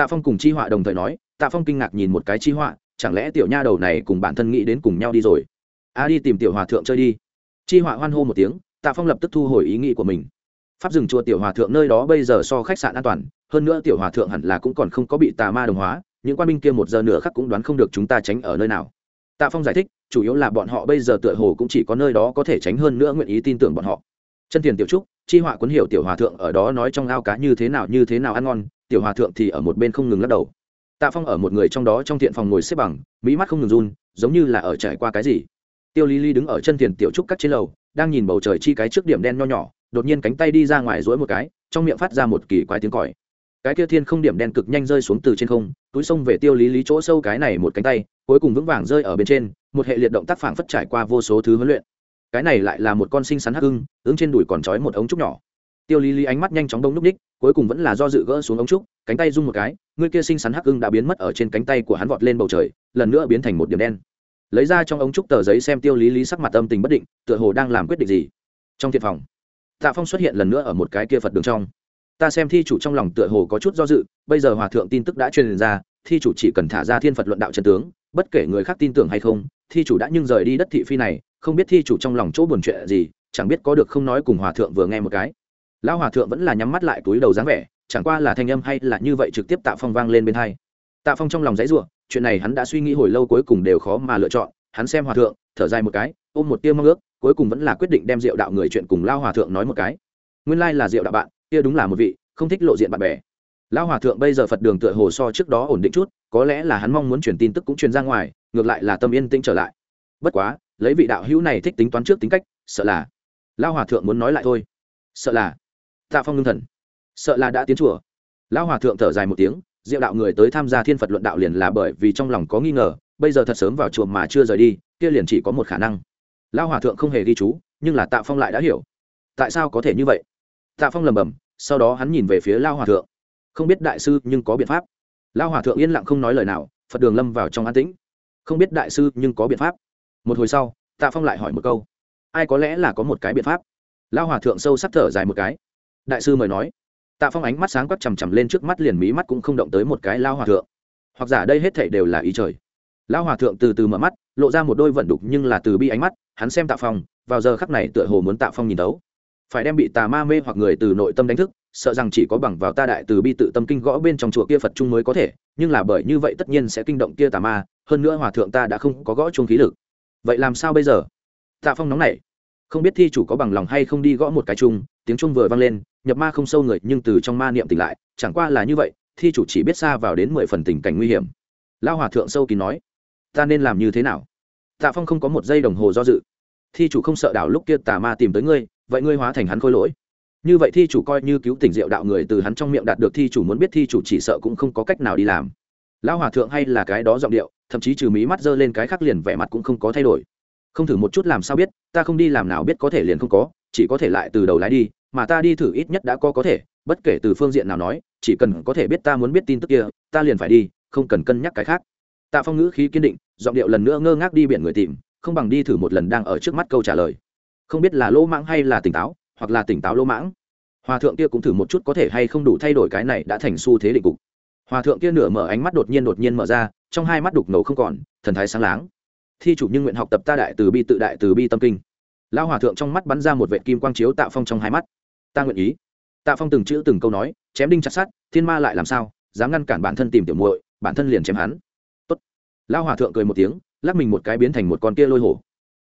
tạ phong cùng chi họa đồng thời nói, tạ phong kinh ngạc nhìn một cái chi họa, chẳng lẽ tiểu nha đầu này cùng bản thân nghĩ đến cùng nhau đi rồi? A đi tìm tiểu hòa thượng chơi đi. Chi họa hoan hô một tiếng, tạ phong lập tức thu hồi ý nghĩ của mình. Pháp rừng chùa tiểu hòa thượng nơi đó bây giờ so khách sạn an toàn, hơn nữa tiểu hòa thượng hẳn là cũng còn không có bị tà ma đồng hóa, những quan binh kia một giờ nửa khắc cũng đoán không được chúng ta tránh ở nơi nào. Tạ phong giải thích, chủ yếu là bọn họ bây giờ tựa hồ cũng chỉ có nơi đó có thể tránh hơn nữa nguyện ý tin tưởng bọn họ. Chân tiền tiểu trúc, chi họa cuốn hiểu tiểu hòa thượng ở đó nói trong ao cá như thế nào, như thế nào ăn ngon tiểu hòa thượng thì ở một bên không ngừng lắc đầu. Tạ phong ở một người trong đó trong thiện phòng ngồi xếp bằng, mỹ mắt không ngừng run, giống như là ở trải qua cái gì. Tiêu lý lý đứng ở chân thiền tiểu trúc cắt trên lầu, đang nhìn bầu trời chi cái trước điểm đen nho nhỏ, đột nhiên cánh tay đi ra ngoài dối một cái, trong miệng phát ra một kỳ quái tiếng còi. Cái kia thiên không điểm đen cực nhanh rơi xuống từ trên không, túi sông về tiêu lý lý chỗ sâu cái này một cánh tay, cuối cùng vững vàng rơi ở bên trên, một hệ liệt động tác phản phất trải qua vô số thứ huấn luyện. Cái này lại là một con sinh sắn hắc hưng ứng trên đùi còn trói một ống trúc nhỏ. Tiêu lý lý ánh mắt nhanh chóng đông núp ních cuối cùng vẫn là do dự gỡ xuống ống trúc, cánh tay rung một cái, người kia sinh sắn hắc hưng đã biến mất ở trên cánh tay của hắn vọt lên bầu trời, lần nữa biến thành một điểm đen. Lấy ra trong ống trúc tờ giấy xem tiêu lý lý sắc mặt âm tình bất định, tựa hồ đang làm quyết định gì. Trong thiện phòng, tạ phong xuất hiện lần nữa ở một cái kia phật đường trong. Ta xem thi chủ trong lòng tựa hồ có chút do dự, bây giờ hòa thượng tin tức đã truyền ra, thi chủ chỉ cần thả ra thiên phật luận đạo trần tướng, bất kể người khác tin tưởng hay không, thi chủ đã nhưng rời đi đất thị phi này, không biết thi chủ trong lòng chỗ buồn chuyện gì, chẳng biết có được không nói cùng hòa thượng vừa nghe một cái lão hòa thượng vẫn là nhắm mắt lại túi đầu dáng vẻ, chẳng qua là thanh âm hay là như vậy trực tiếp tạ phong vang lên bên hai. Tạ phong trong lòng dãy ruộng chuyện này hắn đã suy nghĩ hồi lâu cuối cùng đều khó mà lựa chọn, hắn xem hòa thượng, thở dài một cái, ôm một tiêu mong ước, cuối cùng vẫn là quyết định đem rượu đạo người chuyện cùng lao hòa thượng nói một cái. Nguyên lai là rượu đạo bạn, kia đúng là một vị, không thích lộ diện bạn bè. Lão hòa thượng bây giờ phật đường tựa hồ so trước đó ổn định chút, có lẽ là hắn mong muốn truyền tin tức cũng truyền ra ngoài, ngược lại là tâm yên tĩnh trở lại. Bất quá, lấy vị đạo hữu này thích tính toán trước tính cách, sợ là lão hòa thượng muốn nói lại thôi. Sợ là tạ phong ngưng thần. Sợ là đã tiến chùa. Lão hòa thượng thở dài một tiếng, diệu đạo người tới tham gia thiên phật luận đạo liền là bởi vì trong lòng có nghi ngờ, bây giờ thật sớm vào chùa mà chưa rời đi, kia liền chỉ có một khả năng. Lão hòa thượng không hề ghi chú, nhưng là tạ phong lại đã hiểu. Tại sao có thể như vậy? Tạ phong lầm bầm sau đó hắn nhìn về phía lao hòa thượng. Không biết đại sư nhưng có biện pháp. Lao hòa thượng yên lặng không nói lời nào, phật đường lâm vào trong an tĩnh. Không biết đại sư nhưng có biện pháp. Một hồi sau, tạ phong lại hỏi một câu. Ai có lẽ là có một cái biện pháp? Lao hòa thượng sâu sắc thở dài một cái đại sư mời nói. Tạ phong ánh mắt sáng quắc chằm chằm lên trước mắt liền mí mắt cũng không động tới một cái lao hòa thượng. Hoặc giả đây hết thảy đều là ý trời. Lao hòa thượng từ từ mở mắt lộ ra một đôi vận đục nhưng là từ bi ánh mắt hắn xem tạ phong vào giờ khắc này tựa hồ muốn tạ phong nhìn đấu, phải đem bị tà ma mê hoặc người từ nội tâm đánh thức sợ rằng chỉ có bằng vào ta đại từ bi tự tâm kinh gõ bên trong chùa kia phật chung mới có thể nhưng là bởi như vậy tất nhiên sẽ kinh động kia tà ma hơn nữa hòa thượng ta đã không có gõ chung khí lực. Vậy làm sao bây giờ? Tạ phong nóng này không biết thi chủ có bằng lòng hay không đi gõ một cái chung tiếng chung vừa vang lên nhập ma không sâu người, nhưng từ trong ma niệm tỉnh lại, chẳng qua là như vậy, thi chủ chỉ biết xa vào đến mười phần tình cảnh nguy hiểm. Lao hòa thượng sâu kín nói, ta nên làm như thế nào? Tạ phong không có một giây đồng hồ do dự. Thi chủ không sợ đảo lúc kia tà ma tìm tới ngươi, vậy ngươi hóa thành hắn khôi lỗi. Như vậy thi chủ coi như cứu tỉnh diệu đạo người từ hắn trong miệng đạt được thi chủ muốn biết thi chủ chỉ sợ cũng không có cách nào đi làm. Lão hòa thượng hay là cái đó giọng điệu, thậm chí trừ mí mắt giơ lên cái khác liền vẻ mặt cũng không có thay đổi. Không thử một chút làm sao biết, ta không đi làm nào biết có thể liền không có, chỉ có thể lại từ đầu lái đi mà ta đi thử ít nhất đã có có thể, bất kể từ phương diện nào nói, chỉ cần có thể biết ta muốn biết tin tức kia, ta liền phải đi, không cần cân nhắc cái khác. Tạ phong ngữ khí kiên định, giọng điệu lần nữa ngơ ngác đi biển người tìm, không bằng đi thử một lần đang ở trước mắt câu trả lời. Không biết là lỗ mãng hay là tỉnh táo, hoặc là tỉnh táo lỗ mãng. Hòa thượng kia cũng thử một chút có thể hay không đủ thay đổi cái này đã thành xu thế định cục. Hòa thượng kia nửa mở ánh mắt đột nhiên đột nhiên mở ra, trong hai mắt đục ngầu không còn, thần thái sáng láng. Thi chủ nhưng nguyện học tập ta đại từ bi tự đại từ bi tâm kinh. Lão hòa thượng trong mắt bắn ra một vệ kim quang chiếu tạ phong trong hai mắt ta nguyện ý. Tạ phong từng chữ từng câu nói, chém đinh chặt sát thiên ma lại làm sao, dám ngăn cản bản thân tìm tiểu muội, bản thân liền chém hắn. Tốt. Lão hòa thượng cười một tiếng, lắc mình một cái biến thành một con kia lôi hổ.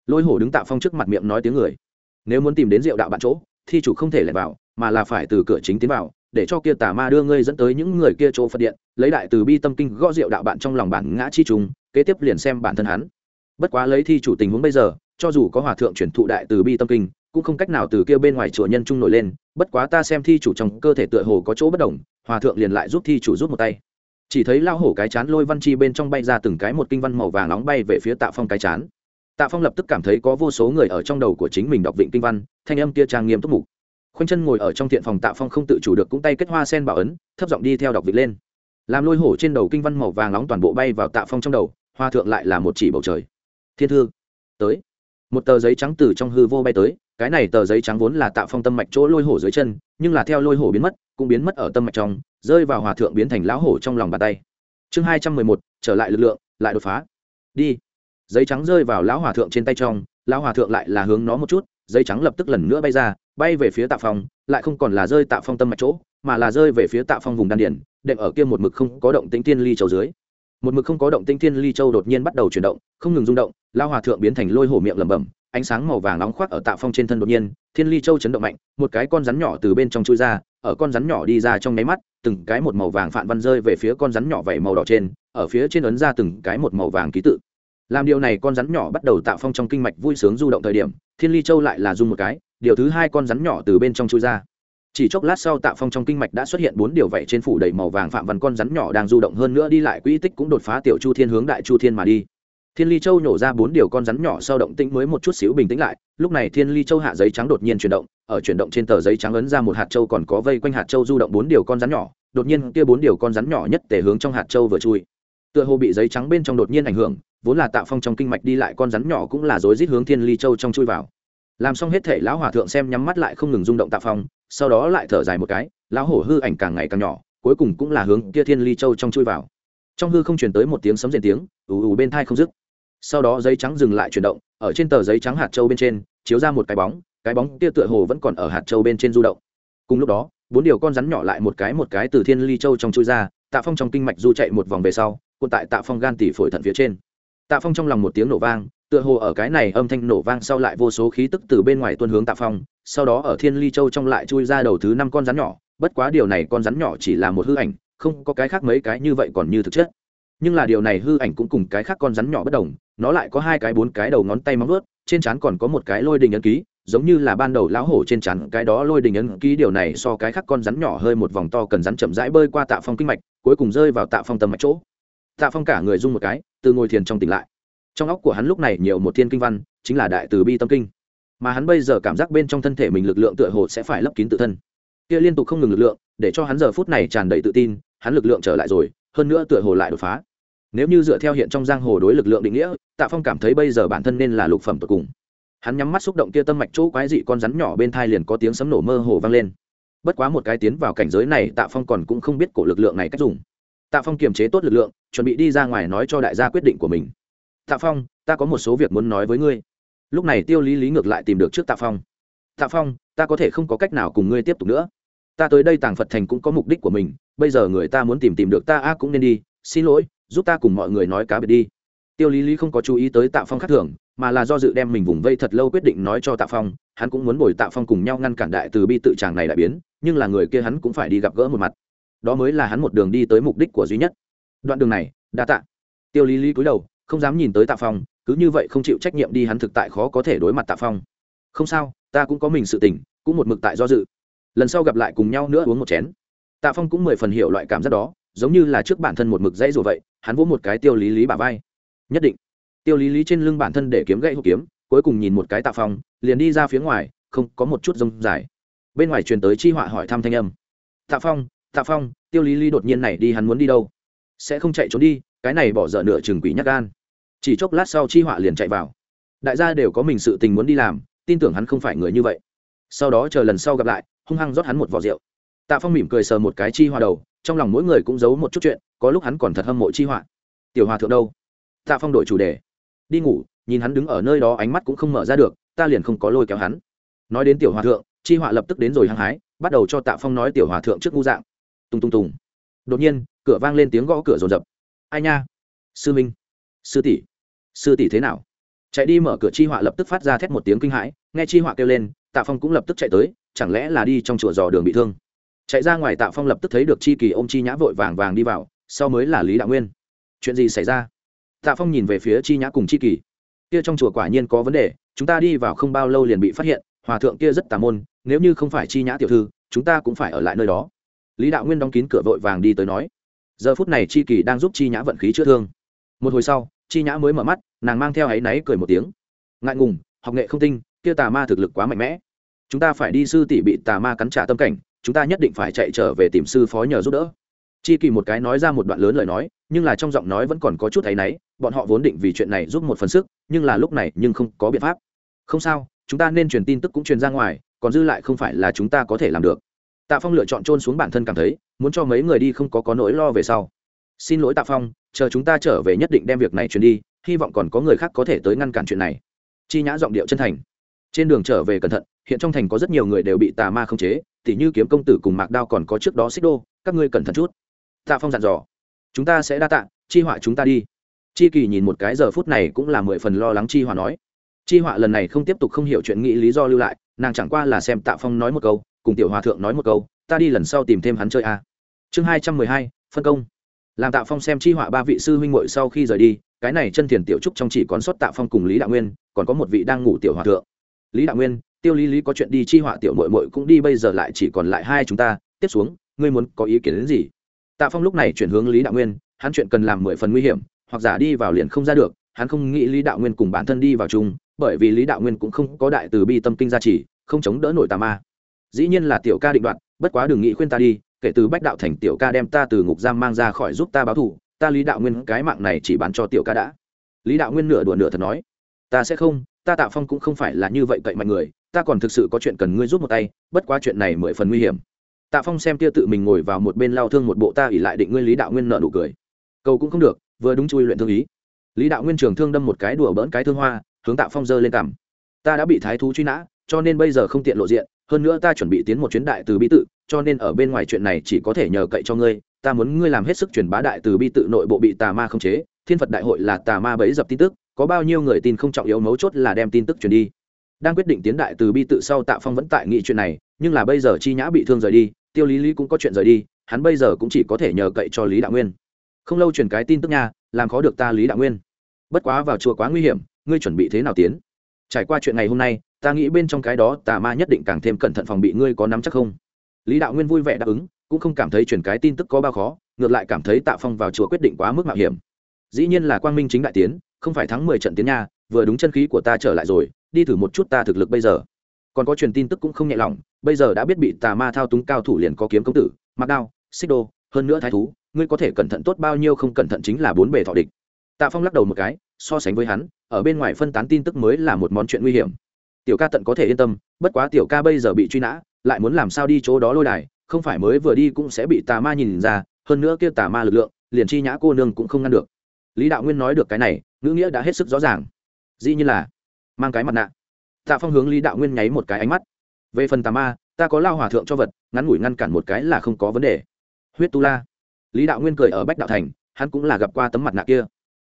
Lôi hổ đứng tạ phong trước mặt miệng nói tiếng người. Nếu muốn tìm đến rượu đạo bạn chỗ thì chủ không thể lẻn vào, mà là phải từ cửa chính tiến vào, để cho kia tà ma đưa ngươi dẫn tới những người kia chỗ phật điện, lấy đại từ bi tâm kinh gõ rượu đạo bạn trong lòng bản ngã chi trùng, kế tiếp liền xem bản thân hắn. Bất quá lấy thi chủ tình huống bây giờ, cho dù có hòa thượng chuyển thụ đại từ bi tâm kinh cũng không cách nào từ kia bên ngoài chùa nhân trung nổi lên, bất quá ta xem thi chủ trong cơ thể tựa hồ có chỗ bất đồng, hòa thượng liền lại giúp thi chủ rút một tay. Chỉ thấy lao hổ cái chán lôi văn chi bên trong bay ra từng cái một kinh văn màu vàng nóng bay về phía tạ phong cái chán. Tạ phong lập tức cảm thấy có vô số người ở trong đầu của chính mình đọc vịnh kinh văn, thanh âm kia trang nghiêm túc mục. Khoanh chân ngồi ở trong thiện phòng tạ phong không tự chủ được cũng tay kết hoa sen bảo ấn, thấp giọng đi theo đọc vịnh lên. Làm lôi hổ trên đầu kinh văn màu vàng nóng toàn bộ bay vào tạ phong trong đầu, hoa thượng lại là một chỉ bầu trời. Thiên thư, tới. Một tờ giấy trắng từ trong hư vô bay tới cái này tờ giấy trắng vốn là tạo phong tâm mạch chỗ lôi hổ dưới chân, nhưng là theo lôi hổ biến mất, cũng biến mất ở tâm mạch trong, rơi vào hòa thượng biến thành lão hổ trong lòng bàn tay. Chương hai trăm mười một, trở lại lực lượng, lại đột phá. Đi. Giấy trắng rơi vào lão hòa thượng trên tay trong, lão hòa thượng lại là hướng nó một chút, giấy trắng lập tức lần nữa bay ra, bay về phía tạ phong, lại không còn là rơi tạ phong tâm mạch chỗ, mà là rơi về phía tạ phong vùng đan điển đệm ở kia một mực không có động tĩnh thiên ly châu dưới. Một mực không có động tĩnh thiên ly châu đột nhiên bắt đầu chuyển động, không ngừng rung động lao hòa thượng biến thành lôi hổ miệng lẩm bẩm ánh sáng màu vàng nóng khoác ở tạ phong trên thân đột nhiên, thiên ly châu chấn động mạnh, một cái con rắn nhỏ từ bên trong chui ra, ở con rắn nhỏ đi ra trong nháy mắt, từng cái một màu vàng phạn văn rơi về phía con rắn nhỏ vẩy màu đỏ trên, ở phía trên ấn ra từng cái một màu vàng ký tự. Làm điều này con rắn nhỏ bắt đầu tạo phong trong kinh mạch vui sướng du động thời điểm, thiên ly châu lại là dùng một cái, điều thứ hai con rắn nhỏ từ bên trong chui ra. Chỉ chốc lát sau tạ phong trong kinh mạch đã xuất hiện bốn điều vẩy trên phủ đầy màu vàng phạm văn con rắn nhỏ đang du động hơn nữa đi lại quỹ tích cũng đột phá tiểu chu thiên hướng đại chu thiên mà đi thiên ly châu nhổ ra bốn điều con rắn nhỏ sau động tĩnh mới một chút xíu bình tĩnh lại, lúc này thiên ly châu hạ giấy trắng đột nhiên chuyển động, ở chuyển động trên tờ giấy trắng ấn ra một hạt châu còn có vây quanh hạt châu du động bốn điều con rắn nhỏ, đột nhiên kia bốn điều con rắn nhỏ nhất tề hướng trong hạt châu vừa chui. Tựa hồ bị giấy trắng bên trong đột nhiên ảnh hưởng, vốn là tạo phong trong kinh mạch đi lại con rắn nhỏ cũng là rối rít hướng thiên ly châu trong chui vào. Làm xong hết thể, lão hòa thượng xem nhắm mắt lại không ngừng rung động tạo phong, sau đó lại thở dài một cái, lão hổ hư ảnh càng ngày càng nhỏ, cuối cùng cũng là hướng kia thiên ly châu trong chui vào. Trong hư không truyền tới một tiếng sấm rền tiếng, ù ù bên thai không dứt sau đó giấy trắng dừng lại chuyển động, ở trên tờ giấy trắng hạt châu bên trên, chiếu ra một cái bóng cái bóng kia tựa hồ vẫn còn ở hạt châu bên trên du động. Cùng lúc đó, bốn điều con rắn nhỏ lại một cái một cái từ thiên ly châu trong chui ra, tạ phong trong kinh mạch du chạy một vòng về sau, cuộn tại tạ phong gan tỉ phổi thận phía trên. Tạ phong trong lòng một tiếng nổ vang, tựa hồ ở cái này âm thanh nổ vang sau lại vô số khí tức từ bên ngoài tuôn hướng tạ phong, sau đó ở thiên ly châu trong lại chui ra đầu thứ năm con rắn nhỏ, bất quá điều này con rắn nhỏ chỉ là một hư ảnh, không có cái khác mấy cái như vậy còn như thực chất nhưng là điều này hư ảnh cũng cùng cái khác con rắn nhỏ bất đồng, nó lại có hai cái bốn cái đầu ngón tay móng ướt trên trán còn có một cái lôi đình ấn ký, giống như là ban đầu lão hổ trên trán cái đó lôi đình ấn ký, điều này so cái khác con rắn nhỏ hơi một vòng to cần rắn chậm rãi bơi qua tạ phong kinh mạch, cuối cùng rơi vào tạ phong tầm mạch chỗ. Tạ phong cả người rung một cái, từ ngồi thiền trong tỉnh lại. Trong óc của hắn lúc này nhiều một thiên kinh văn, chính là đại từ bi tâm kinh. Mà hắn bây giờ cảm giác bên trong thân thể mình lực lượng tựa hồ sẽ phải lấp kín tự thân. Kia liên tục không ngừng lực lượng, để cho hắn giờ phút này tràn đầy tự tin, hắn lực lượng trở lại rồi hơn nữa tựa hồ lại đột phá. Nếu như dựa theo hiện trong giang hồ đối lực lượng định nghĩa, tạ phong cảm thấy bây giờ bản thân nên là lục phẩm tột cùng. Hắn nhắm mắt xúc động kia tâm mạch chỗ quái dị con rắn nhỏ bên thai liền có tiếng sấm nổ mơ hồ vang lên. Bất quá một cái tiến vào cảnh giới này, tạ phong còn cũng không biết cổ lực lượng này cách dùng. Tạ phong kiềm chế tốt lực lượng, chuẩn bị đi ra ngoài nói cho đại gia quyết định của mình. Tạ phong, ta có một số việc muốn nói với ngươi. Lúc này tiêu lý lý ngược lại tìm được trước tạ phong. Tạ phong, ta có thể không có cách nào cùng ngươi tiếp tục nữa ta tới đây tàng phật thành cũng có mục đích của mình, bây giờ người ta muốn tìm tìm được ta, a, cũng nên đi, xin lỗi, giúp ta cùng mọi người nói cá biệt đi. Tiêu lý lý không có chú ý tới tạ phong khắc thường, mà là do dự đem mình vùng vây thật lâu quyết định nói cho tạ phong, hắn cũng muốn bồi tạ phong cùng nhau ngăn cản đại từ bi tự tràng này đại biến, nhưng là người kia hắn cũng phải đi gặp gỡ một mặt. Đó mới là hắn một đường đi tới mục đích của duy nhất. Đoạn đường này, đa tạ. Tiêu lý lý cúi đầu, không dám nhìn tới tạ phong, cứ như vậy không chịu trách nhiệm đi hắn thực tại khó có thể đối mặt tạ phong. Không sao, ta cũng có mình sự tỉnh cũng một mực tại do dự lần sau gặp lại cùng nhau nữa uống một chén. Tạ phong cũng mười phần hiểu loại cảm giác đó, giống như là trước bản thân một mực dãy rồi vậy, hắn vỗ một cái tiêu lý lý bả vai. Nhất định. Tiêu lý lý trên lưng bản thân để kiếm gậy hộp kiếm, cuối cùng nhìn một cái tạ phong, liền đi ra phía ngoài, không, có một chút rông dài. Bên ngoài truyền tới chi họa hỏi thăm thanh âm. Tạ phong tạ phong, tiêu lý lý đột nhiên này đi hắn muốn đi đâu? Sẽ không chạy trốn đi, cái này bỏ dở nửa chừng quỷ nhắc gan. Chỉ chốc lát sau chi họa liền chạy vào. Đại gia đều có mình sự tình muốn đi làm, tin tưởng hắn không phải người như vậy. Sau đó chờ lần sau gặp lại hung hăng rót hắn một vỏ rượu. Tạ phong mỉm cười sờ một cái chi hoa đầu, trong lòng mỗi người cũng giấu một chút chuyện, có lúc hắn còn thật hâm mộ chi họa tiểu hòa thượng đâu? Tạ phong đổi chủ đề. Đi ngủ, nhìn hắn đứng ở nơi đó ánh mắt cũng không mở ra được, ta liền không có lôi kéo hắn. Nói đến tiểu hòa thượng, chi họa lập tức đến rồi hăng hái, bắt đầu cho tạ phong nói tiểu hòa thượng trước ngu dạng. Tùng tùng tùng. Đột nhiên, cửa vang lên tiếng gõ cửa rồn rập. Ai nha? Sư minh. Sư tỷ. Sư tỷ thế nào? Chạy đi mở cửa chi họa lập tức phát ra thét một tiếng kinh hãi, nghe chi họa kêu lên, tạ phong cũng lập tức chạy tới chẳng lẽ là đi trong chùa dò đường bị thương? Chạy ra ngoài tạ phong lập tức thấy được chi kỳ ô m chi nhã vội vàng vàng đi vào, sau mới là lý đạo nguyên. Chuyện gì xảy ra? Tạ phong nhìn về phía chi nhã cùng chi kỳ. Kia trong chùa quả nhiên có vấn đề, chúng ta đi vào không bao lâu liền bị phát hiện, hòa thượng kia rất tà môn, nếu như không phải chi nhã tiểu thư, chúng ta cũng phải ở lại nơi đó. Lý đạo nguyên đóng kín cửa vội vàng đi tới nói. Giờ phút này chi kỳ đang giúp chi nhã vận khí chữa thương. Một hồi sau, chi nhã mới mở mắt, nàng mang theo áy náy cười một tiếng. Ngại ngùng, học nghệ không tinh, kia tà ma thực lực quá mạnh mẽ chúng ta phải đi sư tỷ bị tà ma cắn trả tâm cảnh, chúng ta nhất định phải chạy trở về tìm sư phó nhờ giúp đỡ. Chi kỳ một cái nói ra một đoạn lớn lời nói, nhưng là trong giọng nói vẫn còn có chút thấy náy, bọn họ vốn định vì chuyện này giúp một phần sức, nhưng là lúc này nhưng không có biện pháp. Không sao, chúng ta nên truyền tin tức cũng truyền ra ngoài, còn dư lại không phải là chúng ta có thể làm được. Tạ phong lựa chọn trôn xuống bản thân cảm thấy, muốn cho mấy người đi không có có nỗi lo về sau. Xin lỗi tạ phong, chờ chúng ta trở về nhất định đem việc này truyền đi, hy vọng còn có người khác có thể tới ngăn cản chuyện này. Chi nhã giọng điệu chân thành. Trên đường trở về cẩn thận hiện trong thành có rất nhiều người đều bị tà ma khống chế, tỉ như kiếm công tử cùng mạc đao còn có trước đó xích đô, các ngươi cẩn thận chút. Tạ phong dặn dò. Chúng ta sẽ đa tạ, chi họa chúng ta đi. Chi kỳ nhìn một cái giờ phút này cũng là mười phần lo lắng chi họa nói. Chi họa lần này không tiếp tục không hiểu chuyện nghĩ lý do lưu lại, nàng chẳng qua là xem tạ phong nói một câu, cùng tiểu hòa thượng nói một câu, ta đi lần sau tìm thêm hắn chơi a chương hai trăm mười hai, phân công. Làm tạ phong xem chi họa ba vị sư huynh muội sau khi rời đi, cái này chân thiền tiểu trúc trong chỉ còn sót tạ phong cùng lý đạo nguyên, còn có một vị đang ngủ tiểu hòa thượng. Lý đạo nguyên tiêu lý lý có chuyện đi chi họa tiểu mội mội cũng đi, bây giờ lại chỉ còn lại hai chúng ta. Tiếp xuống, ngươi muốn có ý kiến đến gì? Tạ phong lúc này chuyển hướng lý đạo nguyên, hắn chuyện cần làm mười phần nguy hiểm, hoặc giả đi vào liền không ra được, hắn không nghĩ lý đạo nguyên cùng bản thân đi vào chung, bởi vì lý đạo nguyên cũng không có đại từ bi tâm kinh gia trì, không chống đỡ nổi tà ma. Dĩ nhiên là tiểu ca định đoạt, bất quá đừng nghĩ khuyên ta đi, kể từ bách đạo thành tiểu ca đem ta từ ngục giam mang ra khỏi giúp ta báo thù, ta lý đạo nguyên cái mạng này chỉ bán cho tiểu ca đã. Lý đạo nguyên nửa đùa nửa thật nói, ta sẽ không, ta tạ phong cũng không phải là như vậy cậy mạnh người ta còn thực sự có chuyện cần ngươi giúp một tay, bất quá chuyện này mười phần nguy hiểm. Tạ phong xem tia tự mình ngồi vào một bên lao thương một bộ ta ỉ lại định ngươi lý đạo nguyên nợ nụ cười. Cầu cũng không được, vừa đúng chui luyện thương ý. Lý đạo nguyên trường thương đâm một cái đùa bỡn cái thương hoa, hướng tạ phong dơ lên cằm. Ta đã bị thái thú truy nã, cho nên bây giờ không tiện lộ diện, hơn nữa ta chuẩn bị tiến một chuyến đại từ bi tự, cho nên ở bên ngoài chuyện này chỉ có thể nhờ cậy cho ngươi, ta muốn ngươi làm hết sức truyền bá đại từ bi tự nội bộ bị tà ma không chế, thiên phật đại hội là tà ma bấy dập tin tức, có bao nhiêu người tin không trọng yếu mấu chốt là đem tin tức truyền đi đang quyết định tiến đại từ bi tự sau tạ phong vẫn tại nghị chuyện này, nhưng là bây giờ chi nhã bị thương rời đi, tiêu lý lý cũng có chuyện rời đi, hắn bây giờ cũng chỉ có thể nhờ cậy cho lý đạo nguyên. Không lâu truyền cái tin tức nha, làm khó được ta lý đạo nguyên. Bất quá vào chùa quá nguy hiểm, ngươi chuẩn bị thế nào tiến? Trải qua chuyện ngày hôm nay, ta nghĩ bên trong cái đó tà ma nhất định càng thêm cẩn thận phòng bị ngươi có nắm chắc không? Lý đạo nguyên vui vẻ đáp ứng, cũng không cảm thấy truyền cái tin tức có bao khó, ngược lại cảm thấy tạ phong vào chùa quyết định quá mức mạo hiểm. Dĩ nhiên là quang minh chính đại tiến, không phải thắng mười trận tiến nha, vừa đúng chân khí của ta trở lại rồi đi thử một chút ta thực lực bây giờ. Còn có truyền tin tức cũng không nhẹ lòng, bây giờ đã biết bị tà ma thao túng cao thủ liền có kiếm công tử, mặc đao, xích đô, hơn nữa thái thú, ngươi có thể cẩn thận tốt bao nhiêu không cẩn thận chính là bốn bề thọ địch. Tạ phong lắc đầu một cái, so sánh với hắn, ở bên ngoài phân tán tin tức mới là một món chuyện nguy hiểm. Tiểu ca tận có thể yên tâm, bất quá tiểu ca bây giờ bị truy nã, lại muốn làm sao đi chỗ đó lôi đài, không phải mới vừa đi cũng sẽ bị tà ma nhìn ra, hơn nữa kia tà ma lực lượng, liền chi nhã cô nương cũng không ngăn được. Lý đạo nguyên nói được cái này, ngữ nghĩa đã hết sức rõ ràng. Dĩ như là mang cái mặt nạ. Tạ phong hướng lý đạo nguyên nháy một cái ánh mắt. Về phần tà ma ta có lao hòa thượng cho vật ngắn ngủi ngăn cản một cái là không có vấn đề. Huyết tu la. Lý đạo nguyên cười ở bách đạo thành hắn cũng là gặp qua tấm mặt nạ kia.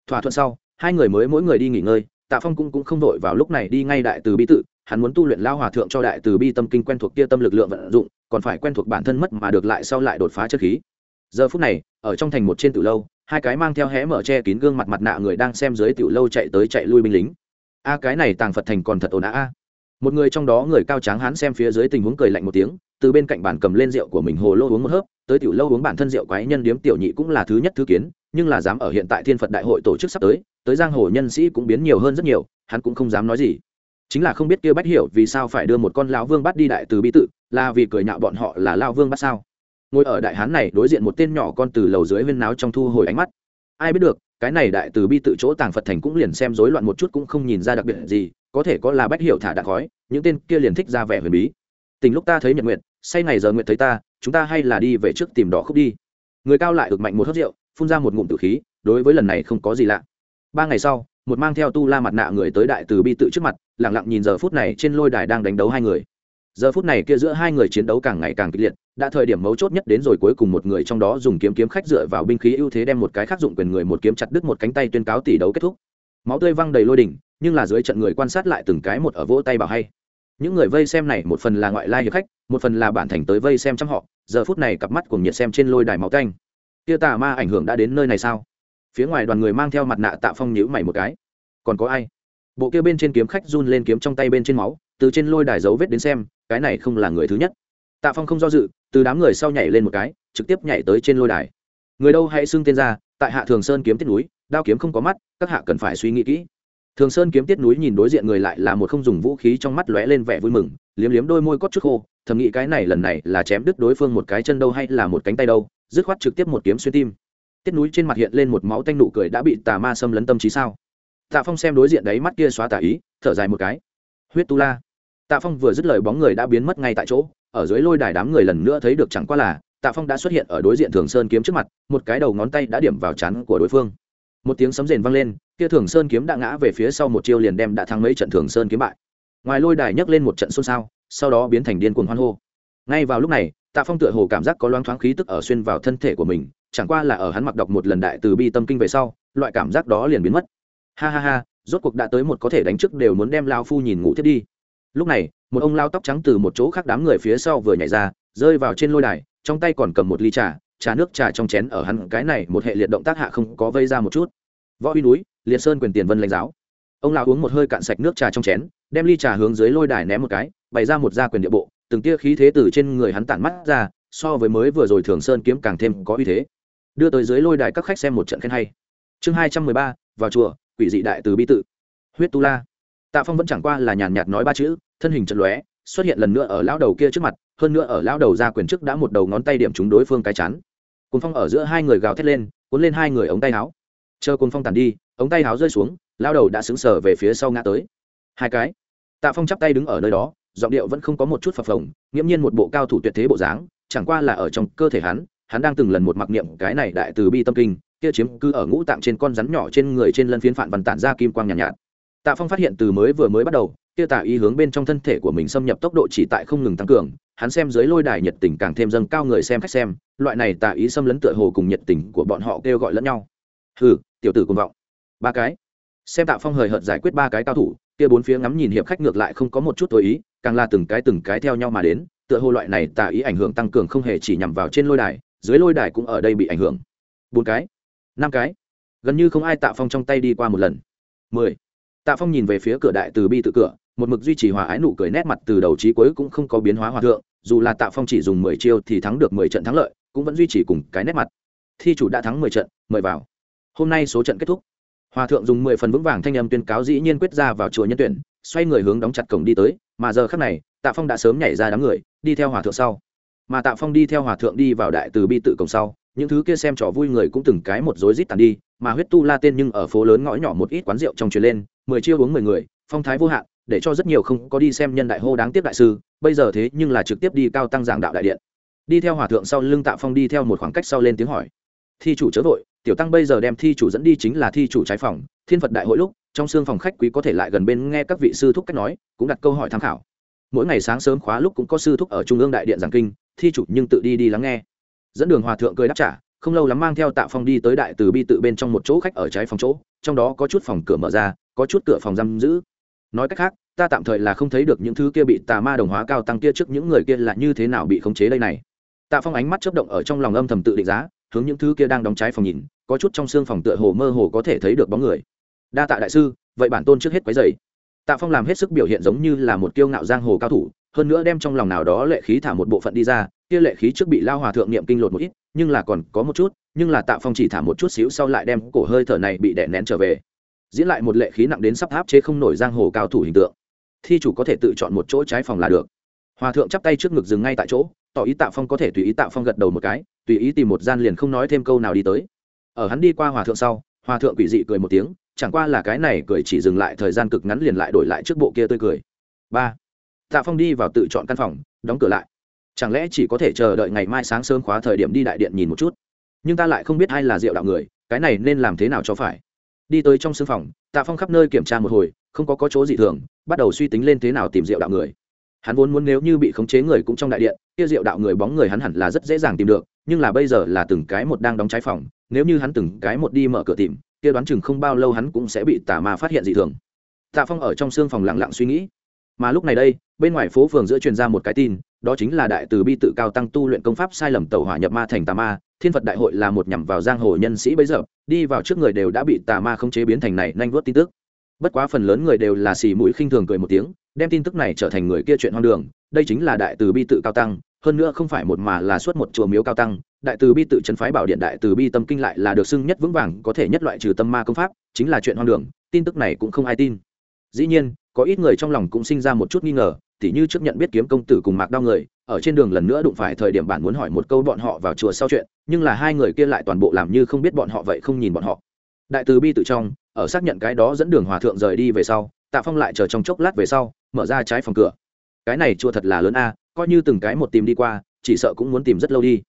Thỏa thuận sau hai người mới mỗi người đi nghỉ ngơi tạ phong cũng, cũng không vội vào lúc này đi ngay đại từ bi tự hắn muốn tu luyện lao hòa thượng cho đại từ bi tâm kinh quen thuộc kia tâm lực lượng vận dụng còn phải quen thuộc bản thân mất mà được lại sau lại đột phá chất khí. Giờ phút này ở trong thành một trên tiểu lâu hai cái mang theo hé mở che kín gương mặt mặt nạ người đang xem dưới tiểu lâu chạy tới chạy lui binh lính a, cái này tàng phật thành còn thật ồn ào a. Một người trong đó người cao tráng hắn xem phía dưới tình huống cười lạnh một tiếng, từ bên cạnh bàn cầm lên rượu của mình hồ lô uống một hớp, tới tiểu lâu uống bản thân rượu quái nhân điếm tiểu nhị cũng là thứ nhất thứ kiến, nhưng là dám ở hiện tại thiên phật đại hội tổ chức sắp tới tới giang hồ nhân sĩ cũng biến nhiều hơn rất nhiều, hắn cũng không dám nói gì. Chính là không biết kia bách hiểu vì sao phải đưa một con lão vương bắt đi đại từ bi tự, là vì cười nhạo bọn họ là lao vương bắt sao? Ngồi ở đại hán này đối diện một tên nhỏ con từ lầu dưới viên náo trong thu hồi ánh mắt. Ai biết được cái này đại từ bi tự chỗ tàng phật thành cũng liền xem rối loạn một chút cũng không nhìn ra đặc biệt gì, có thể có là bách hiểu thả đạn khói, những tên kia liền thích ra vẻ huyền bí. Tình lúc ta thấy nhật nguyện say ngày giờ nguyện thấy ta, chúng ta hay là đi về trước tìm đỏ khúc đi. Người cao lại ực mạnh một hớt rượu, phun ra một ngụm tử khí, đối với lần này không có gì lạ. Ba ngày sau, một mang theo tu la mặt nạ người tới đại từ bi tự trước mặt lẳng lặng nhìn giờ phút này trên lôi đài đang đánh đấu hai người giờ phút này kia giữa hai người chiến đấu càng ngày càng kịch liệt, đã thời điểm mấu chốt nhất đến rồi cuối cùng một người trong đó dùng kiếm kiếm khách dựa vào binh khí ưu thế đem một cái khác dụng quyền người một kiếm chặt đứt một cánh tay tuyên cáo tỷ đấu kết thúc. Máu tươi văng đầy lôi đỉnh, nhưng là dưới trận người quan sát lại từng cái một ở vỗ tay bảo hay. Những người vây xem này, một phần là ngoại lai hiệp khách, một phần là bản thành tới vây xem chăm họ, giờ phút này cặp mắt cùng nhiệt xem trên lôi đài máu canh kia tà ma ảnh hưởng đã đến nơi này sao? Phía ngoài đoàn người mang theo mặt nạ tạ phong nhữ mày một cái. Còn có ai? Bộ kia bên trên kiếm khách run lên kiếm trong tay bên trên máu từ trên lôi đài dấu vết đến xem, cái này không là người thứ nhất. Tạ phong không do dự, từ đám người sau nhảy lên một cái, trực tiếp nhảy tới trên lôi đài. Người đâu hãy xưng tên ra, tại hạ thường sơn kiếm tiết núi, đao kiếm không có mắt, các hạ cần phải suy nghĩ kỹ. Thường sơn kiếm tiết núi nhìn đối diện người lại là một không dùng vũ khí trong mắt lóe lên vẻ vui mừng, liếm liếm đôi môi cốt chút khô, thầm nghĩ cái này lần này là chém đứt đối phương một cái chân đâu hay là một cánh tay đâu, dứt khoát trực tiếp một kiếm xuyên tim. Tiết núi trên mặt hiện lên một máu tanh nụ cười đã bị tà ma xâm lấn tâm trí sao? Tạ phong xem đối diện đấy mắt kia xóa tà ý, thở dài một cái. Huyết tu la tạ phong vừa dứt lời bóng người đã biến mất ngay tại chỗ, ở dưới lôi đài đám người lần nữa thấy được chẳng qua là, tạ phong đã xuất hiện ở đối diện thường sơn kiếm trước mặt, một cái đầu ngón tay đã điểm vào chắn của đối phương. Một tiếng sấm rền vang lên, kia thường sơn kiếm đã ngã về phía sau một chiêu liền đem đã thắng mấy trận thường sơn kiếm bại. Ngoài lôi đài nhấc lên một trận xôn xao, sau đó biến thành điên cuồng hoan hô. Ngay vào lúc này, tạ phong tựa hồ cảm giác có loáng thoáng khí tức ở xuyên vào thân thể của mình, chẳng qua là ở hắn mặc đọc một lần đại từ bi tâm kinh về sau, loại cảm giác đó liền biến mất. Ha ha ha, rốt cuộc đã tới một có thể đánh trước đều muốn đem lao phu nhìn ngủ thiết đi lúc này, một ông lao tóc trắng từ một chỗ khác đám người phía sau vừa nhảy ra, rơi vào trên lôi đài, trong tay còn cầm một ly trà trà nước trà trong chén ở hắn cái này một hệ liệt động tác hạ không có vây ra một chút. Võ uy núi, liệt sơn quyền tiền vân lãnh giáo. Ông lão uống một hơi cạn sạch nước trà trong chén, đem ly trà hướng dưới lôi đài ném một cái, bày ra một gia quyền địa bộ, từng tia khí thế từ trên người hắn tản mắt ra, so với mới vừa rồi thường sơn kiếm càng thêm có uy thế. Đưa tới dưới lôi đài các khách xem một trận khen hay. Chương hai trăm mười ba, vào chùa, quỷ dị đại từ bi tự. Huyết tu la. Tạ phong vẫn chẳng qua là nhàn nhạt nói ba chữ thân hình trận lóe xuất hiện lần nữa ở lão đầu kia trước mặt hơn nữa ở lão đầu ra quyền trước đã một đầu ngón tay điểm trúng đối phương cái chắn cuốn phong ở giữa hai người gào thét lên cuốn lên hai người ống tay áo. Chờ cuốn phong tàn đi ống tay áo rơi xuống lão đầu đã xứng sở về phía sau ngã tới. Hai cái. Tạ phong chắp tay đứng ở nơi đó giọng điệu vẫn không có một chút phập phồng nghiễm nhiên một bộ cao thủ tuyệt thế bộ dáng chẳng qua là ở trong cơ thể hắn hắn đang từng lần một mặc niệm cái này đại từ bi tâm kinh kia chiếm cứ ở ngũ tạng trên con rắn nhỏ trên người trên lân phiến phản văn tản ra kim quang nhàn nhạt, nhạt. Tạ phong phát hiện từ mới vừa mới bắt đầu kia tà ý hướng bên trong thân thể của mình xâm nhập tốc độ chỉ tại không ngừng tăng cường, hắn xem dưới lôi đài nhiệt tình càng thêm dâng cao người xem khách xem, loại này tà ý xâm lấn tựa hồ cùng nhiệt tình của bọn họ kêu gọi lẫn nhau. Hừ, tiểu tử cùng vọng. Ba cái. Xem tạ phong hời hợt giải quyết ba cái cao thủ, kia bốn phía ngắm nhìn hiệp khách ngược lại không có một chút tối ý, càng là từng cái từng cái theo nhau mà đến, tựa hồ loại này tà ý ảnh hưởng tăng cường không hề chỉ nhằm vào trên lôi đài, dưới lôi đài cũng ở đây bị ảnh hưởng. Bốn cái. Năm cái. Gần như không ai tạ phong trong tay đi qua một lần. Mười. Tạ phong nhìn về phía cửa đại từ bi tự cửa một mực duy trì hòa ái nụ cười nét mặt từ đầu chí cuối cũng không có biến hóa hòa thượng, dù là tạ phong chỉ dùng mười chiêu thì thắng được mười trận thắng lợi, cũng vẫn duy trì cùng cái nét mặt. Thi chủ đã thắng mười trận, mời vào. Hôm nay số trận kết thúc. Hòa thượng dùng mười phần vững vàng thanh âm tuyên cáo dĩ nhiên quyết ra vào chùa nhân tuyển, xoay người hướng đóng chặt cổng đi tới, mà giờ khắc này, tạ phong đã sớm nhảy ra đám người, đi theo hòa thượng sau. Mà tạ phong đi theo hòa thượng đi vào đại từ bi tự cổng sau, những thứ kia xem trò vui người cũng từng cái một rối rít tàn đi, mà huyết tu la tên nhưng ở phố lớn ngõ nhỏ một ít quán rượu trong truyền lên, mười chiêu uống mười người, phong thái vô hạn để cho rất nhiều không có đi xem nhân đại hô đáng tiếc đại sư, bây giờ thế nhưng là trực tiếp đi cao tăng giảng đạo đại điện. Đi theo hòa thượng sau lưng tạ phong đi theo một khoảng cách sau lên tiếng hỏi. Thi chủ chớ vội, tiểu tăng bây giờ đem thi chủ dẫn đi chính là thi chủ trái phòng, thiên phật đại hội lúc, trong xương phòng khách quý có thể lại gần bên nghe các vị sư thúc cách nói, cũng đặt câu hỏi tham khảo. Mỗi ngày sáng sớm khóa lúc cũng có sư thúc ở trung ương đại điện giảng kinh, thi chủ nhưng tự đi đi lắng nghe. Dẫn đường hòa thượng cười đáp trả, không lâu lắm mang theo tạ phong đi tới đại từ bi tự bên trong một chỗ khách ở trái phòng chỗ, trong đó có chút phòng cửa mở ra, có chút cửa phòng giam giữ nói cách khác, ta tạm thời là không thấy được những thứ kia bị tà ma đồng hóa cao tăng kia trước những người kia là như thế nào bị khống chế đây này. Tạ phong ánh mắt chớp động ở trong lòng âm thầm tự định giá, hướng những thứ kia đang đóng trái phòng nhìn, có chút trong xương phòng tựa hồ mơ hồ có thể thấy được bóng người. Đa tạ đại sư, vậy bản tôn trước hết quấy dày tạ phong làm hết sức biểu hiện giống như là một kiêu ngạo giang hồ cao thủ, hơn nữa đem trong lòng nào đó lệ khí thả một bộ phận đi ra, kia lệ khí trước bị lao hòa thượng niệm kinh lột một ít, nhưng là còn có một chút, nhưng là tạ phong chỉ thả một chút xíu sau lại đem cổ hơi thở này bị đè nén trở về diễn lại một lệ khí nặng đến sắp áp chế không nổi giang hồ cao thủ hình tượng. Thi chủ có thể tự chọn một chỗ trái phòng là được. Hòa thượng chắp tay trước ngực dừng ngay tại chỗ, tỏ ý tạ phong có thể tùy ý tạ phong gật đầu một cái, tùy ý tìm một gian liền không nói thêm câu nào đi tới. Ở hắn đi qua hòa thượng sau, hòa thượng quỷ dị cười một tiếng, chẳng qua là cái này cười chỉ dừng lại thời gian cực ngắn liền lại đổi lại trước bộ kia tươi cười. Ba. Tạ phong đi vào tự chọn căn phòng, đóng cửa lại. Chẳng lẽ chỉ có thể chờ đợi ngày mai sáng sớm khóa thời điểm đi đại điện nhìn một chút? Nhưng ta lại không biết ai là diệu đạo người, cái này nên làm thế nào cho phải? Đi tới trong sương phòng, tạ phong khắp nơi kiểm tra một hồi, không có có chỗ gì thường, bắt đầu suy tính lên thế nào tìm diệu đạo người. Hắn vốn muốn nếu như bị khống chế người cũng trong đại điện, kia diệu đạo người bóng người hắn hẳn là rất dễ dàng tìm được, nhưng là bây giờ là từng cái một đang đóng trái phòng, nếu như hắn từng cái một đi mở cửa tìm, kia đoán chừng không bao lâu hắn cũng sẽ bị tà ma phát hiện dị thường. Tạ phong ở trong xương phòng lặng lặng suy nghĩ. Mà lúc này đây, bên ngoài phố phường giữa truyền ra một cái tin đó chính là đại từ bi tự cao tăng tu luyện công pháp sai lầm tẩu hỏa nhập ma thành tà ma, thiên phật đại hội là một nhằm vào giang hồ nhân sĩ bây giờ, đi vào trước người đều đã bị tà ma không chế biến thành này nhanh vuốt tin tức. Bất quá phần lớn người đều là xì mũi khinh thường cười một tiếng, đem tin tức này trở thành người kia chuyện hoang đường, đây chính là đại từ bi tự cao tăng, hơn nữa không phải một mà là suốt một chùa miếu cao tăng, đại từ bi tự trấn phái bảo điện đại từ bi tâm kinh lại là được xưng nhất vững vàng, có thể nhất loại trừ tâm ma công pháp, chính là chuyện hoang đường, tin tức này cũng không ai tin. Dĩ nhiên, có ít người trong lòng cũng sinh ra một chút nghi ngờ tỉ như trước nhận biết kiếm công tử cùng mạc đau người, ở trên đường lần nữa đụng phải thời điểm bản muốn hỏi một câu bọn họ vào chùa sau chuyện, nhưng là hai người kia lại toàn bộ làm như không biết bọn họ vậy không nhìn bọn họ. Đại từ bi tự trong, ở xác nhận cái đó dẫn đường hòa thượng rời đi về sau, tạ phong lại chờ trong chốc lát về sau, mở ra trái phòng cửa. Cái này chùa thật là lớn a, coi như từng cái một tìm đi qua, chỉ sợ cũng muốn tìm rất lâu đi.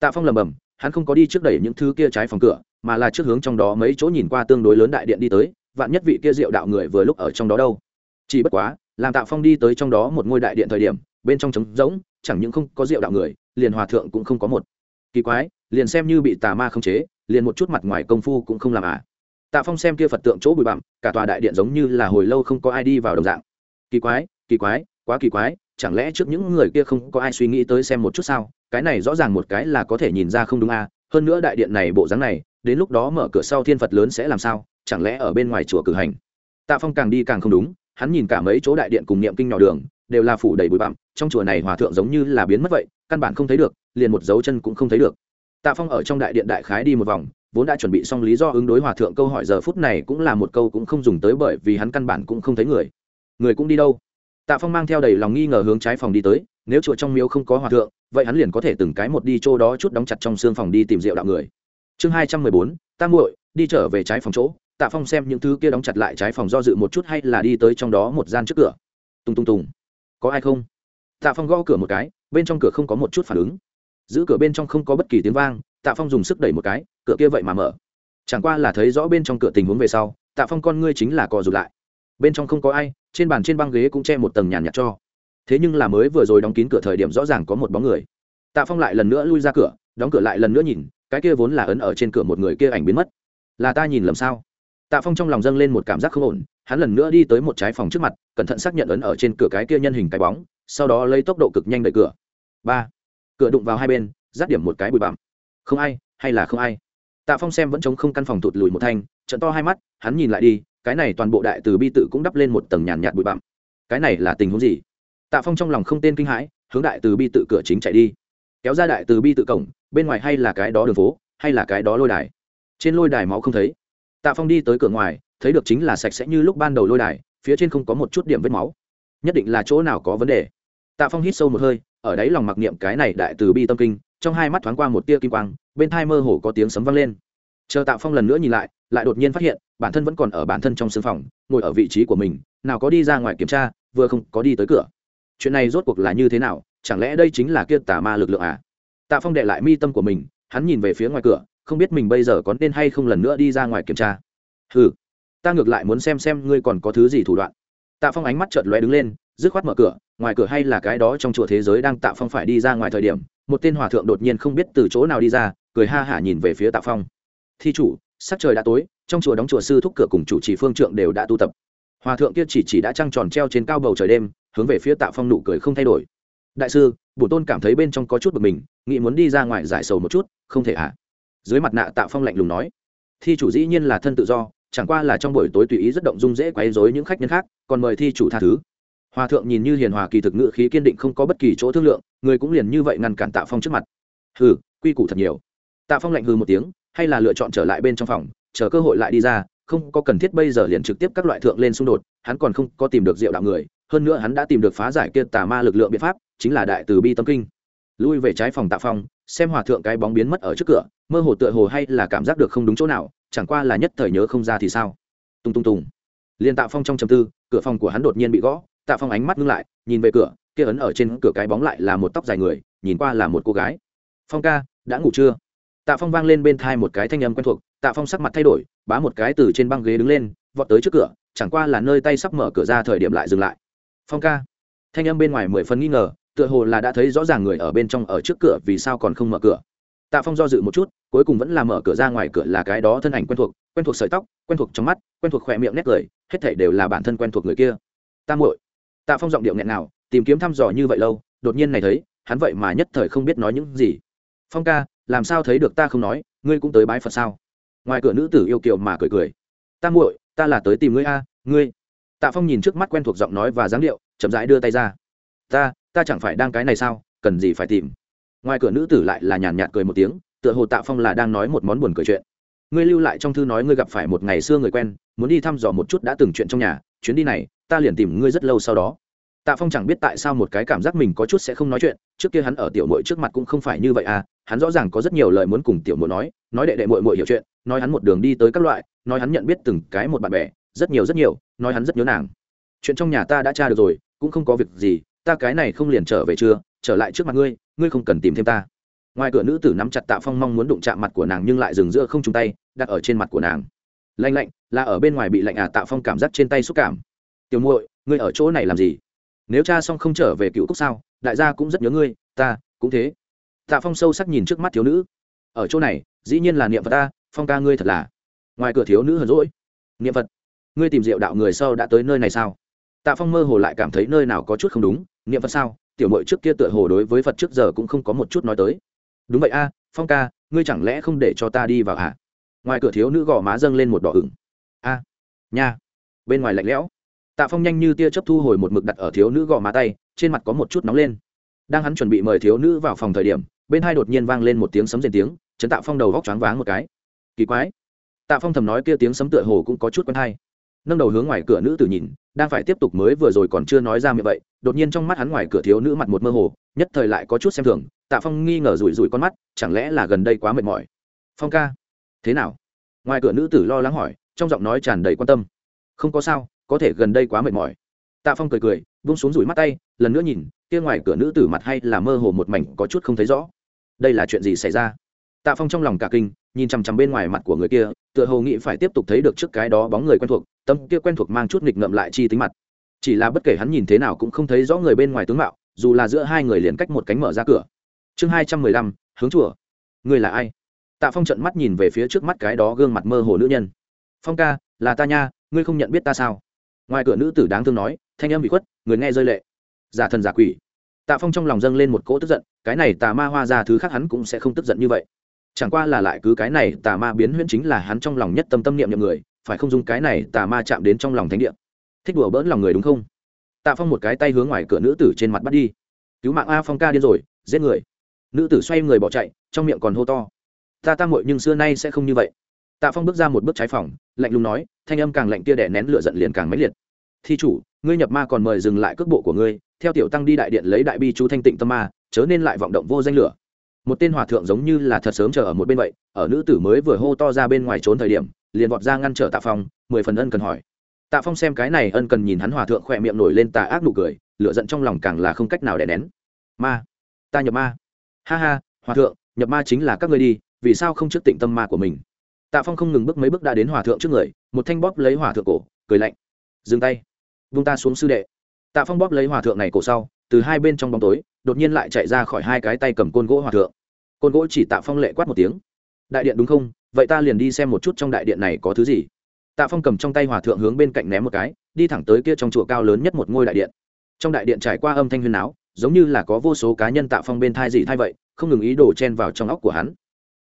Tạ phong lầm bầm hắn không có đi trước đẩy những thứ kia trái phòng cửa, mà là trước hướng trong đó mấy chỗ nhìn qua tương đối lớn đại điện đi tới, vạn nhất vị kia diệu đạo người vừa lúc ở trong đó đâu. Chỉ bất quá làm tạ phong đi tới trong đó một ngôi đại điện thời điểm, bên trong trống rỗng, chẳng những không có diệu đạo người, liền hòa thượng cũng không có một. Kỳ quái, liền xem như bị tà ma khống chế, liền một chút mặt ngoài công phu cũng không làm à. Tạ phong xem kia phật tượng chỗ bụi bặm, cả tòa đại điện giống như là hồi lâu không có ai đi vào đồng dạng. Kỳ quái kỳ quái, quá kỳ quái, chẳng lẽ trước những người kia không có ai suy nghĩ tới xem một chút sao? Cái này rõ ràng một cái là có thể nhìn ra không đúng à. Hơn nữa đại điện này bộ dáng này, đến lúc đó mở cửa sau thiên phật lớn sẽ làm sao? Chẳng lẽ ở bên ngoài chùa cử hành? Tạ phong càng đi càng không đúng hắn nhìn cả mấy chỗ đại điện cùng niệm kinh nhỏ đường, đều là phủ đầy bụi bặm, trong chùa này hòa thượng giống như là biến mất vậy, căn bản không thấy được, liền một dấu chân cũng không thấy được. Tạ phong ở trong đại điện đại khái đi một vòng, vốn đã chuẩn bị xong lý do ứng đối hòa thượng câu hỏi, giờ phút này cũng là một câu cũng không dùng tới bởi vì hắn căn bản cũng không thấy người. Người cũng đi đâu? Tạ phong mang theo đầy lòng nghi ngờ hướng trái phòng đi tới, nếu chùa trong miếu không có hòa thượng, vậy hắn liền có thể từng cái một đi chỗ đó chút đóng chặt trong xương phòng đi tìm rượu đạo người. Chương hai trăm mười bốn tam muội, đi trở về trái phòng chỗ tạ phong xem những thứ kia đóng chặt lại trái phòng do dự một chút hay là đi tới trong đó một gian trước cửa. Tung tung tùng. Có ai không? Tạ phong gõ cửa một cái, bên trong cửa không có một chút phản ứng. Giữ cửa bên trong không có bất kỳ tiếng vang, tạ phong dùng sức đẩy một cái, cửa kia vậy mà mở. Chẳng qua là thấy rõ bên trong cửa tình huống về sau, tạ phong con ngươi chính là co rụt lại. Bên trong không có ai, trên bàn trên băng ghế cũng che một tầng nhàn nhạt cho. Thế nhưng là mới vừa rồi đóng kín cửa thời điểm rõ ràng có một bóng người. Tạ phong lại lần nữa lui ra cửa, đóng cửa lại lần nữa nhìn, cái kia vốn là ấn ở trên cửa một người kia ảnh biến mất. Là ta nhìn lầm sao? Tạ phong trong lòng dâng lên một cảm giác không ổn, hắn lần nữa đi tới một trái phòng trước mặt, cẩn thận xác nhận ấn ở trên cửa cái kia nhân hình cái bóng, sau đó lấy tốc độ cực nhanh đợi cửa. Ba. Cửa đụng vào hai bên dắt điểm một cái bụi bặm. Không ai, hay là không ai? Tạ phong xem vẫn chống không căn phòng thụt lùi một thanh trận to hai mắt, hắn nhìn lại đi, cái này toàn bộ đại từ bi tự cũng đắp lên một tầng nhàn nhạt bụi bặm. Cái này là tình huống gì? Tạ phong trong lòng không tên kinh hãi, hướng đại từ bi tự cửa chính chạy đi. Kéo ra đại từ bi tự cổng, bên ngoài hay là cái đó đường phố, hay là cái đó lôi đài? Trên lôi đài máu không thấy tạ phong đi tới cửa ngoài, thấy được chính là sạch sẽ như lúc ban đầu lôi đài, phía trên không có một chút điểm vết máu. Nhất định là chỗ nào có vấn đề. Tạ phong hít sâu một hơi, ở đáy lòng mặc niệm cái này đại từ bi tâm kinh, trong hai mắt thoáng qua một tia kim quang, bên thai mơ hồ có tiếng sấm vang lên. Chờ tạ phong lần nữa nhìn lại lại đột nhiên phát hiện, bản thân vẫn còn ở bản thân trong sưng phòng, ngồi ở vị trí của mình, nào có đi ra ngoài kiểm tra, vừa không có đi tới cửa. Chuyện này rốt cuộc là như thế nào, chẳng lẽ đây chính là kia tà ma lực lượng à? Tạ phong đệ lại mi tâm của mình, hắn nhìn về phía ngoài cửa không biết mình bây giờ có nên hay không lần nữa đi ra ngoài kiểm tra. Ừ ta ngược lại muốn xem xem ngươi còn có thứ gì thủ đoạn. Tạ phong ánh mắt chợt lóe đứng lên, dứt khoát mở cửa, ngoài cửa hay là cái đó trong chùa thế giới đang tạ phong phải đi ra ngoài thời điểm, một tên hòa thượng đột nhiên không biết từ chỗ nào đi ra, cười ha hả nhìn về phía tạ phong. Thi chủ, sắc trời đã tối, trong chùa đóng chùa sư thúc cửa cùng chủ trì phương trượng đều đã tu tập. Hòa thượng kia chỉ chỉ đã trăng tròn treo trên cao bầu trời đêm, hướng về phía tạ phong nụ cười không thay đổi. Đại sư bổ tôn cảm thấy bên trong có chút bực mình, nghĩ muốn đi ra ngoài giải sầu một chút, không thể ạ à dưới mặt nạ tạ phong lạnh lùng nói. Thi chủ dĩ nhiên là thân tự do, chẳng qua là trong buổi tối tùy ý rất động dung dễ quấy rối những khách nhân khác, còn mời thi chủ tha thứ. Hòa thượng nhìn như hiền hòa kỳ thực ngự khí kiên định không có bất kỳ chỗ thương lượng, người cũng liền như vậy ngăn cản tạ phong trước mặt. Hừ, quy củ thật nhiều. Tạ phong lạnh hừ một tiếng, hay là lựa chọn trở lại bên trong phòng, chờ cơ hội lại đi ra, không có cần thiết bây giờ liền trực tiếp các loại thượng lên xung đột, hắn còn không có tìm được diệu đạo người, hơn nữa hắn đã tìm được phá giải kia tà ma lực lượng biện pháp, chính là đại từ bi tâm kinh. Lui về trái phòng tạ phong xem hòa thượng cái bóng biến mất ở trước cửa, mơ hồ tựa hồ hay là cảm giác được không đúng chỗ nào, chẳng qua là nhất thời nhớ không ra thì sao. Tung tung tùng. Liền tạ phong trong trầm tư, cửa phòng của hắn đột nhiên bị gõ, tạ phong ánh mắt ngưng lại, nhìn về cửa, kia ấn ở trên cửa cái bóng lại là một tóc dài người, nhìn qua là một cô gái. Phong ca, đã ngủ chưa? Tạ phong vang lên bên thai một cái thanh âm quen thuộc, tạ phong sắc mặt thay đổi, bá một cái từ trên băng ghế đứng lên, vọt tới trước cửa, chẳng qua là nơi tay sắp mở cửa ra thời điểm lại dừng lại. Phong ca. Thanh âm bên ngoài mười phần nghi ngờ tựa hồ là đã thấy rõ ràng người ở bên trong ở trước cửa vì sao còn không mở cửa. Tạ phong do dự một chút, cuối cùng vẫn là mở cửa ra ngoài cửa là cái đó thân ảnh quen thuộc quen thuộc sợi tóc, quen thuộc trong mắt, quen thuộc khỏe miệng nét cười, hết thảy đều là bản thân quen thuộc người kia. Ta muội. Tạ phong giọng điệu nghẹn nào tìm kiếm thăm dò như vậy lâu, đột nhiên này thấy, hắn vậy mà nhất thời không biết nói những gì. Phong ca, làm sao thấy được ta không nói, ngươi cũng tới bái phật sao? Ngoài cửa nữ tử yêu kiều mà cười cười. Ta muội, ta là tới tìm ngươi a, ngươi. Tạ phong nhìn trước mắt quen thuộc giọng nói và dáng điệu, chậm rãi đưa tay ra. Ta ta chẳng phải đang cái này sao, cần gì phải tìm. Ngoài cửa nữ tử lại là nhàn nhạt cười một tiếng, tựa hồ tạ phong là đang nói một món buồn cười chuyện. Ngươi lưu lại trong thư nói ngươi gặp phải một ngày xưa người quen, muốn đi thăm dò một chút đã từng chuyện trong nhà, chuyến đi này, ta liền tìm ngươi rất lâu sau đó. Tạ phong chẳng biết tại sao một cái cảm giác mình có chút sẽ không nói chuyện, trước kia hắn ở tiểu mội trước mặt cũng không phải như vậy à hắn rõ ràng có rất nhiều lời muốn cùng tiểu mội nói nói đệ đệ mội mội hiểu chuyện, nói hắn một đường đi tới các loại, nói hắn nhận biết từng cái một bạn bè, rất nhiều rất nhiều, nói hắn rất nhớ nàng. Chuyện trong nhà ta đã tra được rồi, cũng không có việc gì ta cái này không liền trở về chưa, trở lại trước mặt ngươi ngươi không cần tìm thêm ta. Ngoài cửa nữ tử nắm chặt tạ phong mong muốn đụng chạm mặt của nàng nhưng lại dừng giữa không chung tay, đặt ở trên mặt của nàng. Lạnh lạnh, là ở bên ngoài bị lạnh à tạ phong cảm giác trên tay xúc cảm. Tiểu muội, ngươi ở chỗ này làm gì? Nếu cha xong không trở về cựu cúc sao, đại gia cũng rất nhớ ngươi, ta, cũng thế. Tạ phong sâu sắc nhìn trước mắt thiếu nữ. Ở chỗ này, dĩ nhiên là niệm phật ta, phong ca ngươi thật là. Ngoài cửa thiếu nữ hờn rỗi niệm phật, ngươi tìm diệu đạo người sau đã tới nơi này sao? Tạ phong mơ hồ lại cảm thấy nơi nào có chút không đúng niệm phật sao? Tiểu mội trước kia tựa hồ đối với phật trước giờ cũng không có một chút nói tới. Đúng vậy a, phong ca, ngươi chẳng lẽ không để cho ta đi vào hả? Ngoài cửa thiếu nữ gò má dâng lên một đỏ ửng. A, nha. Bên ngoài lạnh lẽo. Tạ phong nhanh như tia chấp thu hồi một mực đặt ở thiếu nữ gò má tay, trên mặt có một chút nóng lên. Đang hắn chuẩn bị mời thiếu nữ vào phòng thời điểm, bên hai đột nhiên vang lên một tiếng sấm rền tiếng, chấn tạ phong đầu vóc choáng váng một cái. Kỳ quái. Tạ phong thầm nói kia tiếng sấm tựa hồ cũng có chút quen hay nâng đầu hướng ngoài cửa nữ tử nhìn, đang phải tiếp tục mới vừa rồi còn chưa nói ra miệng vậy, đột nhiên trong mắt hắn ngoài cửa thiếu nữ mặt một mơ hồ, nhất thời lại có chút xem thường, tạ phong nghi ngờ rủi rủi con mắt, chẳng lẽ là gần đây quá mệt mỏi? Phong ca, thế nào? Ngoài cửa nữ tử lo lắng hỏi, trong giọng nói tràn đầy quan tâm. Không có sao, có thể gần đây quá mệt mỏi. Tạ phong cười cười vung xuống rủi mắt tay, lần nữa nhìn, kia ngoài cửa nữ tử mặt hay là mơ hồ một mảnh, có chút không thấy rõ. Đây là chuyện gì xảy ra? Tạ phong trong lòng cả kinh, nhìn chằm chằm bên ngoài mặt của người kia tựa hồ nghĩ phải tiếp tục thấy được trước cái đó bóng người quen thuộc, tâm kia quen thuộc mang chút nghịch ngợm lại chi tính mặt. Chỉ là bất kể hắn nhìn thế nào cũng không thấy rõ người bên ngoài tướng mạo, dù là giữa hai người liền cách một cánh mở ra cửa. Chương hai trăm mười lăm, hướng chùa. Người là ai? Tạ phong trận mắt nhìn về phía trước mắt cái đó gương mặt mơ hồ nữ nhân. Phong ca, là ta nha, ngươi không nhận biết ta sao? Ngoài cửa nữ tử đáng thương nói, thanh âm bị khuất, người nghe rơi lệ. Giả thần giả quỷ. Tạ phong trong lòng dâng lên một cỗ tức giận, cái này tà ma hoa ra thứ khác hắn cũng sẽ không tức giận như vậy chẳng qua là lại cứ cái này tà ma biến huyễn chính là hắn trong lòng nhất tâm tâm niệm nhậm người, phải không dùng cái này tà ma chạm đến trong lòng thánh địa? Thích đùa bỡn lòng người đúng không? Tạ phong một cái tay hướng ngoài cửa nữ tử trên mặt bắt đi. Cứu mạng a phong ca điên rồi, giết người. Nữ tử xoay người bỏ chạy, trong miệng còn hô to. Ta ta muội nhưng xưa nay sẽ không như vậy. Tạ phong bước ra một bước trái phòng, lạnh lùng nói, thanh âm càng lạnh kia đẻ nén lửa giận liền càng mãnh liệt. Thi chủ, ngươi nhập ma còn mời dừng lại cước bộ của ngươi, theo tiểu tăng đi đại điện lấy đại bi chú thanh tịnh tâm ma, chớ nên lại vọng động vô danh lửa một tên hòa thượng giống như là thật sớm chờ ở một bên vậy, ở nữ tử mới vừa hô to ra bên ngoài trốn thời điểm, liền vọt ra ngăn trở tạ phong, mười phần ân cần hỏi. Tạ phong xem cái này ân cần nhìn hắn hòa thượng khỏe miệng nổi lên tà ác nụ cười, lửa giận trong lòng càng là không cách nào đè nén. Ma, ta nhập ma. Ha ha, hòa thượng, nhập ma chính là các ngươi đi, vì sao không trước tịnh tâm ma của mình? Tạ phong không ngừng bước mấy bước đã đến hòa thượng trước người, một thanh bóp lấy hòa thượng cổ, cười lạnh. Dừng tay, vung ta xuống sư đệ. Tạ phong bóp lấy hòa thượng này cổ sau, từ hai bên trong bóng tối đột nhiên lại chạy ra khỏi hai cái tay cầm côn gỗ hòa thượng. Côn gỗ chỉ tạ phong lệ quát một tiếng. Đại điện đúng không? Vậy ta liền đi xem một chút trong đại điện này có thứ gì. Tạ phong cầm trong tay hòa thượng hướng bên cạnh ném một cái, đi thẳng tới kia trong chùa cao lớn nhất một ngôi đại điện. Trong đại điện trải qua âm thanh huyên áo giống như là có vô số cá nhân tạ phong bên thai gì thay vậy, không ngừng ý đổ chen vào trong óc của hắn.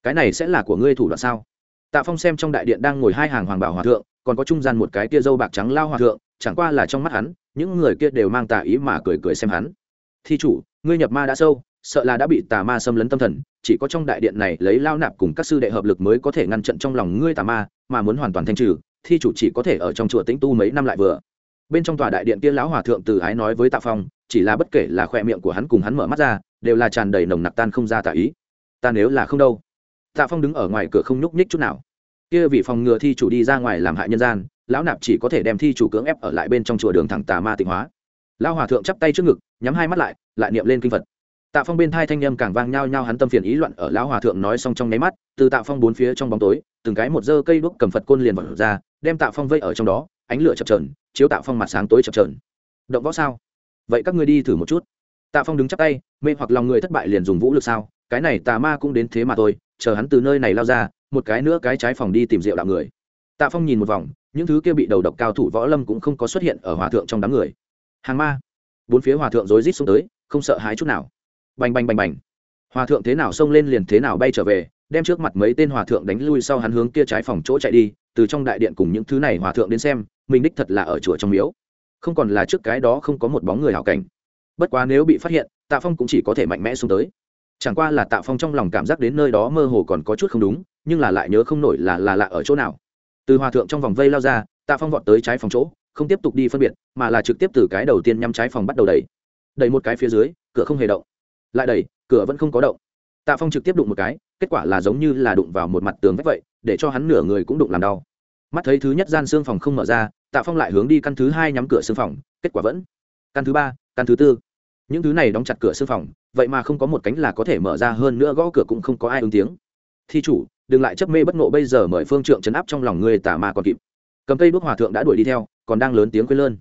Cái này sẽ là của ngươi thủ đoạn sao? Tạ phong xem trong đại điện đang ngồi hai hàng hoàng bảo hòa thượng, còn có trung gian một cái kia dâu bạc trắng lao hòa thượng, chẳng qua là trong mắt hắn, những người kia đều mang tà ý mà cười cười xem hắn. Thi chủ ngươi nhập ma đã sâu, sợ là đã bị tà ma xâm lấn tâm thần, chỉ có trong đại điện này lấy lao nạp cùng các sư đệ hợp lực mới có thể ngăn chặn trong lòng ngươi tà ma, mà muốn hoàn toàn thanh trừ, thi chủ chỉ có thể ở trong chùa tĩnh tu mấy năm lại vừa. Bên trong tòa đại điện kia lão hòa thượng từ ái nói với tạ phong, chỉ là bất kể là khoe miệng của hắn cùng hắn mở mắt ra, đều là tràn đầy nồng nặc tan không ra tà ý. Ta nếu là không đâu. Tạ phong đứng ở ngoài cửa không nhúc nhích chút nào. Kia vì phòng ngừa thi chủ đi ra ngoài làm hại nhân gian, lão nạp chỉ có thể đem thi chủ cưỡng ép ở lại bên trong chùa đường thẳng tà ma tịnh hóa. Lão hòa thượng chắp tay trước ngực, nhắm hai mắt lại lại niệm lên kinh phật. Tạ phong bên thai thanh â m càng vang nhao nhao hắn tâm phiền ý loạn ở lão hòa thượng nói xong trong nháy mắt, từ tạ phong bốn phía trong bóng tối, từng cái một dơ cây đuốc cầm phật côn liền vật ra, đem tạ phong vây ở trong đó, ánh lửa chập trờn chiếu tạ phong mặt sáng tối chập trờn động võ sao? Vậy các ngươi đi thử một chút. Tạ phong đứng chắp tay, mê hoặc lòng người thất bại liền dùng vũ lực sao? Cái này tà ma cũng đến thế mà thôi, chờ hắn từ nơi này lao ra, một cái nữa cái trái phòng đi tìm rượu đạo người. Tạ phong nhìn một vòng, những thứ kia bị đầu độc cao thủ võ lâm cũng không có xuất hiện ở hòa thượng trong đám người. Hàng ma. Bốn phía hòa thượng rối rít xuống tới không sợ hãi chút nào. Bành bành bành bành. Hòa thượng thế nào xông lên liền thế nào bay trở về, đem trước mặt mấy tên hòa thượng đánh lui sau hắn hướng kia trái phòng chỗ chạy đi, từ trong đại điện cùng những thứ này hòa thượng đến xem, mình đích thật là ở chùa trong miếu. Không còn là trước cái đó không có một bóng người hảo cảnh. Bất quá nếu bị phát hiện, tạ phong cũng chỉ có thể mạnh mẽ xuống tới. Chẳng qua là tạ phong trong lòng cảm giác đến nơi đó mơ hồ còn có chút không đúng, nhưng là lại nhớ không nổi là là lạ ở chỗ nào. Từ hòa thượng trong vòng vây lao ra, tạ phong vọt tới trái phòng chỗ, không tiếp tục đi phân biệt, mà là trực tiếp từ cái đầu tiên nhắm trái phòng bắt đầu đẩy đẩy một cái phía dưới, cửa không hề động. Lại đẩy, cửa vẫn không có động. Tạ phong trực tiếp đụng một cái, kết quả là giống như là đụng vào một mặt tường vách vậy, để cho hắn nửa người cũng đụng làm đau. Mắt thấy thứ nhất gian xương phòng không mở ra, tạ phong lại hướng đi căn thứ hai nhắm cửa xương phòng, kết quả vẫn. Căn thứ ba, căn thứ tư. Những thứ này đóng chặt cửa xương phòng, vậy mà không có một cánh là có thể mở ra hơn nữa, gõ cửa cũng không có ai ứng tiếng. Thi chủ, đừng lại chấp mê bất ngộ bây giờ, mời phương trượng chấn áp trong lòng người tà ma còn kịp. Cầm cây đuốc hòa thượng đã đuổi đi theo, còn đang lớn tiếng quên lơn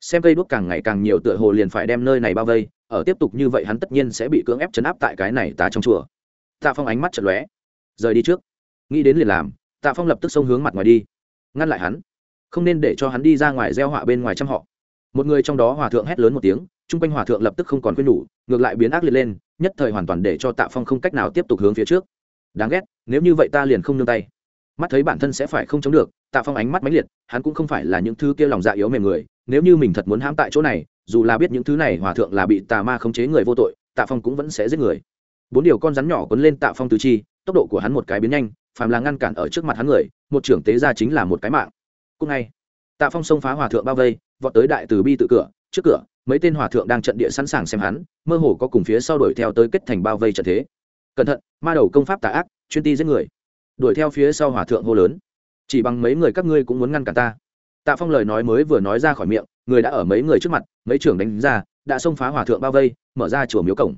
xem cây đuốc càng ngày càng nhiều tựa hồ liền phải đem nơi này bao vây, ở tiếp tục như vậy hắn tất nhiên sẽ bị cưỡng ép chấn áp tại cái này tá trong chùa. Tạ phong ánh mắt chật lóe. Rời đi trước. Nghĩ đến liền làm, tạ phong lập tức xông hướng mặt ngoài đi. Ngăn lại hắn. Không nên để cho hắn đi ra ngoài gieo họa bên ngoài trăm họ. Một người trong đó hòa thượng hét lớn một tiếng, chung quanh hòa thượng lập tức không còn quên nhủ ngược lại biến ác liệt lên, nhất thời hoàn toàn để cho tạ phong không cách nào tiếp tục hướng phía trước. Đáng ghét, nếu như vậy ta liền không nương tay. Mắt thấy bản thân sẽ phải không chống được, tạ phong ánh mắt mãnh liệt, hắn cũng không phải là những thứ kia lòng dạ yếu mềm người nếu như mình thật muốn hãm tại chỗ này, dù là biết những thứ này hòa thượng là bị tà ma khống chế người vô tội, tạ phong cũng vẫn sẽ giết người. Bốn điều con rắn nhỏ quấn lên tạ phong tứ chi, tốc độ của hắn một cái biến nhanh, phàm là ngăn cản ở trước mặt hắn người, một trưởng tế ra chính là một cái mạng. Cũng ngay, tạ phong xông phá hòa thượng bao vây, vọt tới đại từ bi tự cửa, trước cửa, mấy tên hòa thượng đang trận địa sẵn sàng xem hắn, mơ hồ có cùng phía sau đuổi theo tới kết thành bao vây trận thế. Cẩn thận, ma đầu công pháp tà ác, chuyên ti giết người. Đuổi theo phía sau hòa thượng hô lớn. Chỉ bằng mấy người các ngươi cũng muốn ngăn cản ta tạ phong lời nói mới vừa nói ra khỏi miệng, người đã ở mấy người trước mặt, mấy trưởng đánh ra, đã xông phá hòa thượng bao vây, mở ra chùa miếu cổng.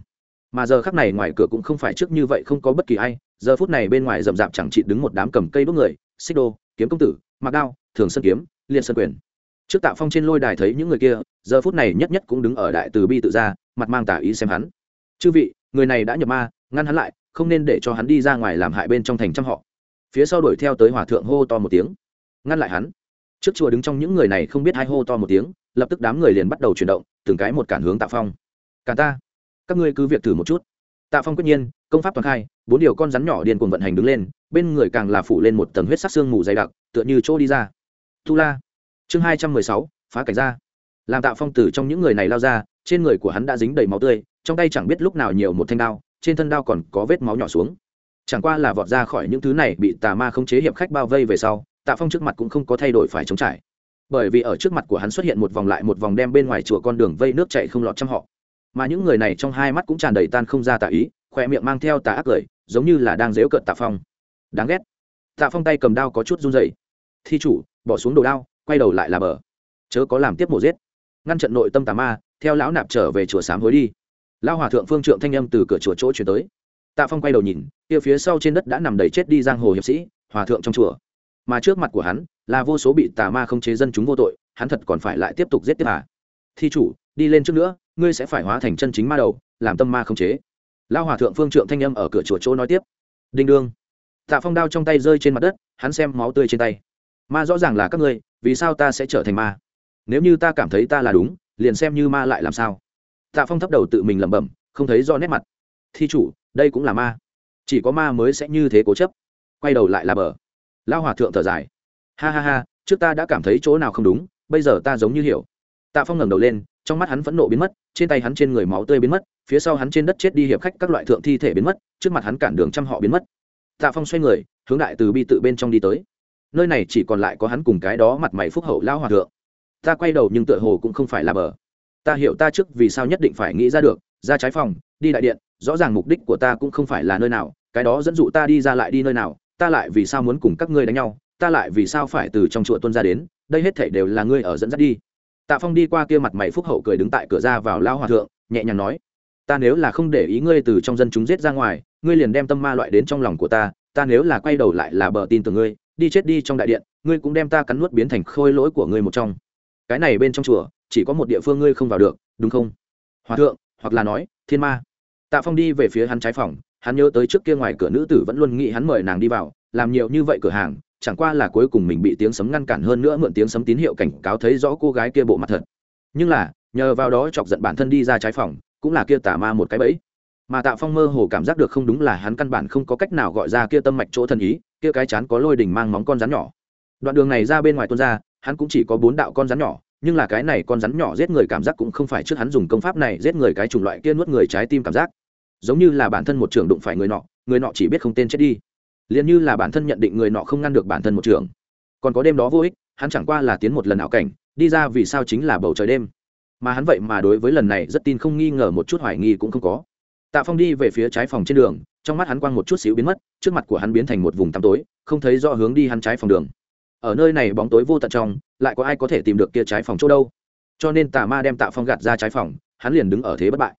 Mà giờ khắc này ngoài cửa cũng không phải trước như vậy không có bất kỳ ai, giờ phút này bên ngoài rậm rạp chẳng chị đứng một đám cầm cây đốt người, xích đô, kiếm công tử mặc đao, thường sơn kiếm, liên sơn quyền. Trước tạ phong trên lôi đài thấy những người kia, giờ phút này nhất nhất cũng đứng ở đại từ bi tự ra, mặt mang tả ý xem hắn. Chư vị, người này đã nhập ma, ngăn hắn lại, không nên để cho hắn đi ra ngoài làm hại bên trong thành trăm họ. Phía sau đuổi theo tới hòa thượng hô to một tiếng. Ngăn lại hắn trước chùa đứng trong những người này không biết hai hô to một tiếng, lập tức đám người liền bắt đầu chuyển động, từng cái một cản hướng tạ phong. Cả ta, các ngươi cứ việc thử một chút. Tạ phong quyết nhiên, công pháp toàn khai, bốn điều con rắn nhỏ điên cuồng vận hành đứng lên, bên người càng là phủ lên một tầng huyết sắc xương mù dày đặc, tựa như chỗ đi ra. Tu la, chương hai trăm mười sáu, phá cảnh ra. Làm tạ phong từ trong những người này lao ra, trên người của hắn đã dính đầy máu tươi, trong tay chẳng biết lúc nào nhiều một thanh đao, trên thân đao còn có vết máu nhỏ xuống. Chẳng qua là vọt ra khỏi những thứ này bị tà ma không chế hiệp khách bao vây về sau tạ phong trước mặt cũng không có thay đổi phải chống trải. Bởi vì ở trước mặt của hắn xuất hiện một vòng lại một vòng đem bên ngoài chùa con đường vây nước chạy không lọt trăm họ. Mà những người này trong hai mắt cũng tràn đầy tan không ra tạ ý, khoe miệng mang theo tà ác cười giống như là đang dếu cợt tạ phong. Đáng ghét. Tạ phong tay cầm đao có chút run dày thi chủ, bỏ xuống đồ đao, quay đầu lại là bờ. Chớ có làm tiếp mổ giết. Ngăn trận nội tâm tà ma, theo lão nạp trở về chùa sám hối đi. Lao hòa thượng phương trượng thanh âm từ cửa chùa chỗ chuyển tới. Tạ phong quay đầu nhìn, kia phía sau trên đất đã nằm đầy chết đi giang hồ hiệp sĩ, hòa thượng trong chùa mà trước mặt của hắn là vô số bị tà ma không chế dân chúng vô tội, hắn thật còn phải lại tiếp tục giết tiếp à thi chủ, đi lên trước nữa, ngươi sẽ phải hóa thành chân chính ma đầu, làm tâm ma không chế. Lao hòa thượng phương trượng thanh âm ở cửa chùa chỗ nói tiếp. Đinh đương. Tạ phong đao trong tay rơi trên mặt đất, hắn xem máu tươi trên tay. Ma rõ ràng là các ngươi, vì sao ta sẽ trở thành ma? Nếu như ta cảm thấy ta là đúng, liền xem như ma lại làm sao? Tạ phong thấp đầu tự mình lẩm bẩm, không thấy do nét mặt. Thi chủ, đây cũng là ma. Chỉ có ma mới sẽ như thế cố chấp. Quay đầu lại là bờ lao hòa thượng thở dài. Ha ha ha, trước ta đã cảm thấy chỗ nào không đúng, bây giờ ta giống như hiểu. Tạ phong ngẩng đầu lên, trong mắt hắn phẫn nộ biến mất, trên tay hắn trên người máu tươi biến mất, phía sau hắn trên đất chết đi hiệp khách các loại thượng thi thể biến mất, trước mặt hắn cản đường trăm họ biến mất. Tạ phong xoay người, hướng đại từ bi tự bên trong đi tới. Nơi này chỉ còn lại có hắn cùng cái đó mặt mày phúc hậu lao hòa thượng. Ta quay đầu nhưng tựa hồ cũng không phải là bờ. Ta hiểu ta trước vì sao nhất định phải nghĩ ra được, ra trái phòng, đi đại điện, rõ ràng mục đích của ta cũng không phải là nơi nào, cái đó dẫn dụ ta đi ra lại đi nơi nào ta lại vì sao muốn cùng các ngươi đánh nhau, ta lại vì sao phải từ trong chùa tuân ra đến, đây hết thể đều là ngươi ở dẫn dắt đi. Tạ phong đi qua kia mặt mày phúc hậu cười đứng tại cửa ra vào lao hòa thượng, nhẹ nhàng nói, ta nếu là không để ý ngươi từ trong dân chúng giết ra ngoài, ngươi liền đem tâm ma loại đến trong lòng của ta ta nếu là quay đầu lại là bờ tin từ ngươi, đi chết đi trong đại điện, ngươi cũng đem ta cắn nuốt biến thành khôi lỗi của ngươi một trong. Cái này bên trong chùa, chỉ có một địa phương ngươi không vào được, đúng không? Hòa thượng, hoặc là nói, thiên ma. Tạ phong đi về phía hắn trái phòng hắn nhớ tới trước kia ngoài cửa nữ tử vẫn luôn nghĩ hắn mời nàng đi vào, làm nhiều như vậy cửa hàng, chẳng qua là cuối cùng mình bị tiếng sấm ngăn cản hơn nữa mượn tiếng sấm tín hiệu cảnh cáo thấy rõ cô gái kia bộ mặt thật. Nhưng là, nhờ vào đó chọc giận bản thân đi ra trái phòng, cũng là kia tà ma một cái bẫy. Mà tạ phong mơ hồ cảm giác được không đúng là hắn căn bản không có cách nào gọi ra kia tâm mạch chỗ thần ý, kia cái chán có lôi đỉnh mang móng con rắn nhỏ. Đoạn đường này ra bên ngoài tuôn ra, hắn cũng chỉ có bốn đạo con rắn nhỏ, nhưng là cái này con rắn nhỏ giết người cảm giác cũng không phải trước hắn dùng công pháp này giết người cái chủng loại kia nuốt người trái tim cảm giác giống như là bản thân một trường đụng phải người nọ người nọ chỉ biết không tên chết đi. Liền như là bản thân nhận định người nọ không ngăn được bản thân một trường. Còn có đêm đó vô ích, hắn chẳng qua là tiến một lần ảo cảnh, đi ra vì sao chính là bầu trời đêm. Mà hắn vậy mà đối với lần này rất tin không nghi ngờ một chút hoài nghi cũng không có. Tạ phong đi về phía trái phòng trên đường, trong mắt hắn quang một chút xíu biến mất, trước mặt của hắn biến thành một vùng tăm tối, không thấy rõ hướng đi hắn trái phòng đường. Ở nơi này bóng tối vô tận trong, lại có ai có thể tìm được kia trái phòng chỗ đâu? Cho nên tà ma đem tạ phong gạt ra trái phòng, hắn liền đứng ở thế bất bại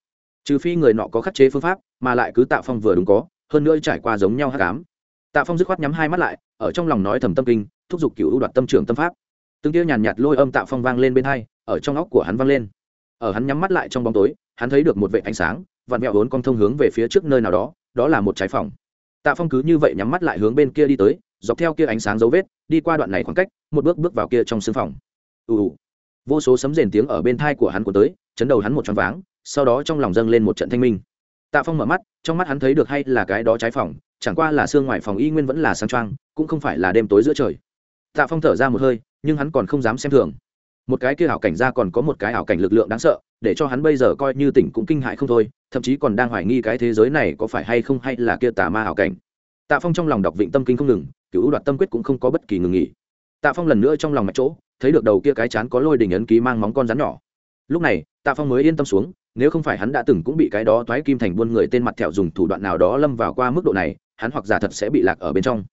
trừ phi người nọ có khắc chế phương pháp, mà lại cứ tạ phong vừa đúng có, hơn nữa trải qua giống nhau hát cám tạ phong dứt khoát nhắm hai mắt lại, ở trong lòng nói thầm tâm kinh, thúc giục cựu đoạt tâm trưởng tâm pháp. Từng tiêu nhàn nhạt lôi âm tạ phong vang lên bên hai, ở trong óc của hắn vang lên. Ở hắn nhắm mắt lại trong bóng tối, hắn thấy được một vệ ánh sáng, vặn vẹo vốn con thông hướng về phía trước nơi nào đó đó là một trái phòng. Tạ phong cứ như vậy nhắm mắt lại hướng bên kia đi tới, dọc theo kia ánh sáng dấu vết, đi qua đoạn này khoảng cách, một bước bước vào kia trong sưng phòng. Ù ù. Vô số sấm rền tiếng ở bên thai của hắn của tới, chấn đầu hắn một choáng váng sau đó trong lòng dâng lên một trận thanh minh. Tạ phong mở mắt, trong mắt hắn thấy được hay là cái đó trái phòng, chẳng qua là xương ngoài phòng y nguyên vẫn là sáng trăng cũng không phải là đêm tối giữa trời. Tạ phong thở ra một hơi, nhưng hắn còn không dám xem thường. Một cái kia ảo cảnh ra còn có một cái ảo cảnh lực lượng đáng sợ, để cho hắn bây giờ coi như tỉnh cũng kinh hại không thôi, thậm chí còn đang hoài nghi cái thế giới này có phải hay không hay là kia tà ma ảo cảnh. Tạ phong trong lòng đọc vịnh tâm kinh không ngừng cứu đoạt tâm quyết cũng không có bất kỳ ngừng nghỉ. Tạ phong lần nữa trong lòng mạch chỗ, thấy được đầu kia cái chán có lôi đình ấn ký mang móng con rắn nhỏ. Lúc này, tạ phong mới yên tâm xuống nếu không phải hắn đã từng cũng bị cái đó toái kim thành buôn người tên mặt thẹo dùng thủ đoạn nào đó lâm vào qua mức độ này, hắn hoặc giả thật sẽ bị lạc ở bên trong.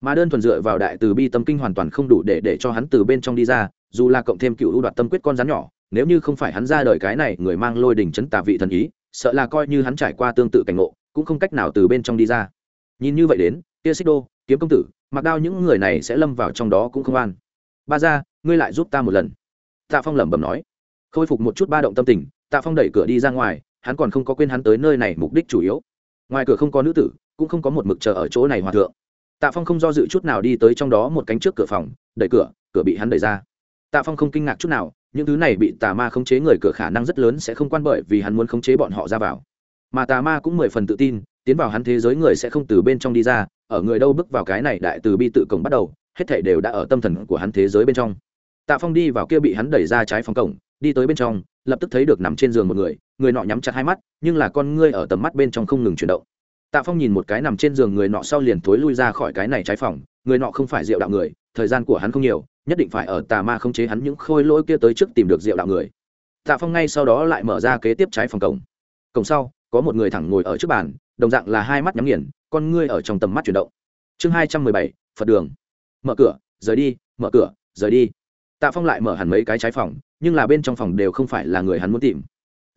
Mà đơn thuần dựa vào đại từ bi tâm kinh hoàn toàn không đủ để để cho hắn từ bên trong đi ra, dù là cộng thêm cựu ưu đoạt tâm quyết con rắn nhỏ, nếu như không phải hắn ra đời cái này người mang lôi đình chấn tà vị thần ý, sợ là coi như hắn trải qua tương tự cảnh ngộ, cũng không cách nào từ bên trong đi ra. Nhìn như vậy đến kia xích đô, kiếm công tử mặc đao những người này sẽ lâm vào trong đó cũng không an. Ba ra ngươi lại giúp ta một lần. Tạ phong lẩm bẩm nói. Khôi phục một chút ba động tâm tình tạ phong đẩy cửa đi ra ngoài, hắn còn không có quên hắn tới nơi này mục đích chủ yếu. Ngoài cửa không có nữ tử, cũng không có một mực chờ ở chỗ này hòa thượng. Tạ phong không do dự chút nào đi tới trong đó một cánh trước cửa phòng, đẩy cửa cửa bị hắn đẩy ra. Tạ phong không kinh ngạc chút nào, những thứ này bị tà ma khống chế người cửa khả năng rất lớn sẽ không quan bởi vì hắn muốn khống chế bọn họ ra vào. Mà tà ma cũng mười phần tự tin, tiến vào hắn thế giới người sẽ không từ bên trong đi ra, ở người đâu bước vào cái này đại từ bi tự cổng bắt đầu, hết thảy đều đã ở tâm thần của hắn thế giới bên trong. Tạ phong đi vào kia bị hắn đẩy ra trái phòng cổng đi tới bên trong, lập tức thấy được nằm trên giường một người người nọ nhắm chặt hai mắt, nhưng là con ngươi ở tầm mắt bên trong không ngừng chuyển động. Tạ phong nhìn một cái nằm trên giường người nọ sau liền thối lui ra khỏi cái này trái phòng, người nọ không phải diệu đạo người, thời gian của hắn không nhiều, nhất định phải ở tà ma khống chế hắn những khôi lỗi kia tới trước tìm được diệu đạo người. Tạ phong ngay sau đó lại mở ra kế tiếp trái phòng cổng. Cổng sau, có một người thẳng ngồi ở trước bàn, đồng dạng là hai mắt nhắm nghiền, con ngươi ở trong tầm mắt chuyển động. Chương hai trăm mười bảy, phật đường. Mở cửa, rời đi, mở cửa, rời đi tạ phong lại mở hẳn mấy cái trái phòng, nhưng là bên trong phòng đều không phải là người hắn muốn tìm.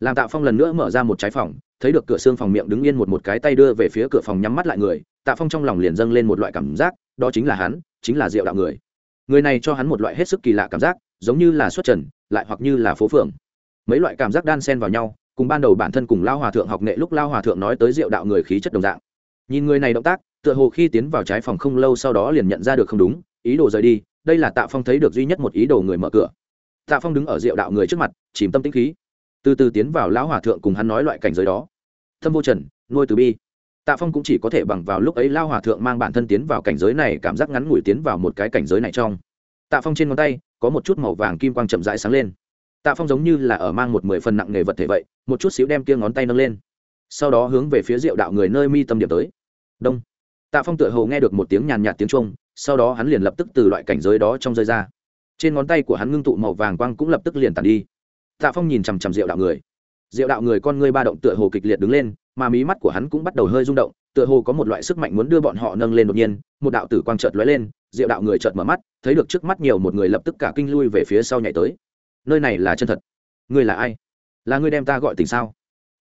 Làm tạ phong lần nữa mở ra một trái phòng, thấy được cửa xương phòng miệng đứng yên một một cái tay đưa về phía cửa phòng nhắm mắt lại người, tạ phong trong lòng liền dâng lên một loại cảm giác, đó chính là hắn, chính là diệu đạo người. Người này cho hắn một loại hết sức kỳ lạ cảm giác, giống như là xuất trần, lại hoặc như là phố phường. Mấy loại cảm giác đan xen vào nhau, cùng ban đầu bản thân cùng lao hòa thượng học nghệ lúc lao hòa thượng nói tới diệu đạo người khí chất đồng dạng. Nhìn người này động tác, tựa hồ khi tiến vào trái phòng không lâu sau đó liền nhận ra được không đúng, ý đồ rời đi đây là tạ phong thấy được duy nhất một ý đồ người mở cửa. Tạ phong đứng ở diệu đạo người trước mặt, chìm tâm tĩnh khí. Từ từ tiến vào lão hòa thượng cùng hắn nói loại cảnh giới đó. Thâm vô trần, nuôi từ bi. Tạ phong cũng chỉ có thể bằng vào lúc ấy lao hòa thượng mang bản thân tiến vào cảnh giới này, cảm giác ngắn ngủi tiến vào một cái cảnh giới này trong. Tạ phong trên ngón tay, có một chút màu vàng kim quang chậm rãi sáng lên. Tạ phong giống như là ở mang một mười phần nặng nghề vật thể vậy, một chút xíu đem kia ngón tay nâng lên. Sau đó hướng về phía diệu đạo người nơi mi tâm điểm tới. Đông. Tạ phong tựa hồ nghe được một tiếng nhàn nhạt tiếng trung sau đó hắn liền lập tức từ loại cảnh giới đó trong rơi ra. Trên ngón tay của hắn ngưng tụ màu vàng quang cũng lập tức liền tàn đi. Tạ phong nhìn chằm chằm diệu đạo người. Diệu đạo người con ngươi ba động tựa hồ kịch liệt đứng lên, mà mí mắt của hắn cũng bắt đầu hơi rung động, tựa hồ có một loại sức mạnh muốn đưa bọn họ nâng lên đột nhiên, một đạo tử quang chợt lóe lên, diệu đạo người chợt mở mắt, thấy được trước mắt nhiều một người lập tức cả kinh lui về phía sau nhảy tới. Nơi này là chân thật. Ngươi là ai? Là ngươi đem ta gọi tình sao?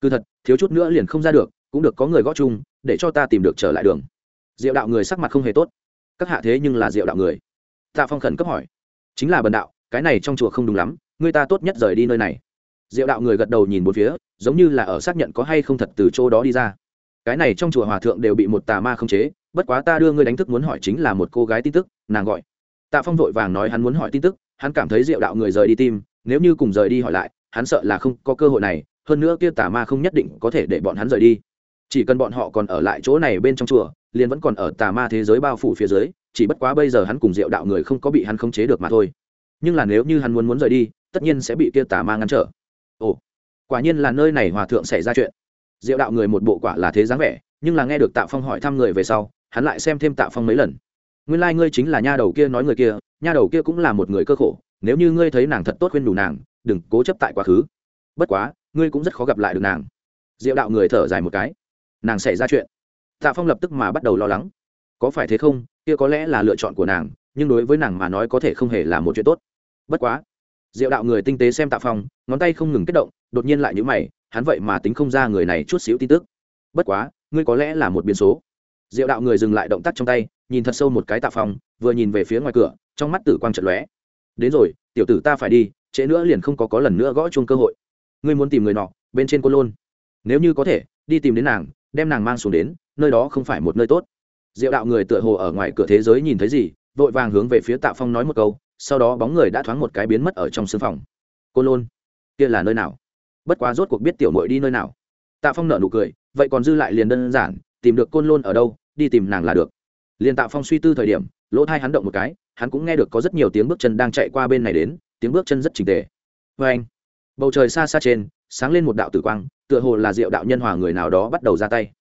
Cứ thật, thiếu chút nữa liền không ra được, cũng được có người gõ chung, để cho ta tìm được trở lại đường. Diệu đạo người sắc mặt không hề tốt các hạ thế nhưng là diệu đạo người. Tạ phong khẩn cấp hỏi. Chính là bần đạo, cái này trong chùa không đúng lắm, người ta tốt nhất rời đi nơi này. Diệu đạo người gật đầu nhìn một phía, giống như là ở xác nhận có hay không thật từ chỗ đó đi ra. Cái này trong chùa hòa thượng đều bị một tà ma khống chế, bất quá ta đưa ngươi đánh thức muốn hỏi chính là một cô gái tin tức, nàng gọi. Tạ phong vội vàng nói hắn muốn hỏi tin tức, hắn cảm thấy diệu đạo người rời đi tim nếu như cùng rời đi hỏi lại, hắn sợ là không có cơ hội này, hơn nữa kia tà ma không nhất định có thể để bọn hắn rời đi. Chỉ cần bọn họ còn ở lại chỗ này bên trong chùa liền vẫn còn ở tà ma thế giới bao phủ phía dưới, chỉ bất quá bây giờ hắn cùng diệu đạo người không có bị hắn khống chế được mà thôi. Nhưng là nếu như hắn muốn muốn rời đi, tất nhiên sẽ bị kia tà ma ngăn trở. Ồ, quả nhiên là nơi này hòa thượng xảy ra chuyện. Diệu đạo người một bộ quả là thế dáng vẻ, nhưng là nghe được tạ phong hỏi thăm người về sau, hắn lại xem thêm tạ phong mấy lần. Nguyên lai、like、ngươi chính là nha đầu kia nói người kia, nha đầu kia cũng là một người cơ khổ, nếu như ngươi thấy nàng thật tốt khuyên đủ nàng, đừng cố chấp tại quá khứ. Bất quá, ngươi cũng rất khó gặp lại được nàng. Diệu đạo người thở dài một cái. Nàng xảy ra chuyện tạ phong lập tức mà bắt đầu lo lắng. Có phải thế không? Kia có lẽ là lựa chọn của nàng, nhưng đối với nàng mà nói có thể không hề là một chuyện tốt. Bất quá, diệu đạo người tinh tế xem tạ phong, ngón tay không ngừng kết động, đột nhiên lại nhữ mày, hắn vậy mà tính không ra người này chút xíu tin tức. Bất quá, ngươi có lẽ là một biến số. Diệu đạo người dừng lại động tác trong tay, nhìn thật sâu một cái tạ phong, vừa nhìn về phía ngoài cửa, trong mắt tử quang trận lóe. Đến rồi, tiểu tử ta phải đi, trễ nữa liền không có có lần nữa gõ chuông cơ hội. Ngươi muốn tìm người nọ, bên trên côn lôn. Nếu như có thể, đi tìm đến nàng, đem nàng mang xuống đến nơi đó không phải một nơi tốt. Diệu đạo người tựa hồ ở ngoài cửa thế giới nhìn thấy gì, vội vàng hướng về phía tạ phong nói một câu, sau đó bóng người đã thoáng một cái biến mất ở trong sương phòng. Côn lôn, kia là nơi nào? Bất quá rốt cuộc biết tiểu mội đi nơi nào. Tạ phong nở nụ cười, vậy còn dư lại liền đơn giản, tìm được côn lôn ở đâu, đi tìm nàng là được. Liền Tạ phong suy tư thời điểm, lỗ thai hắn động một cái, hắn cũng nghe được có rất nhiều tiếng bước chân đang chạy qua bên này đến, tiếng bước chân rất trình tề. Vê anh, bầu trời xa xa trên, sáng lên một đạo tử quang, tựa hồ là diệu đạo nhân hòa người nào đó bắt đầu ra tay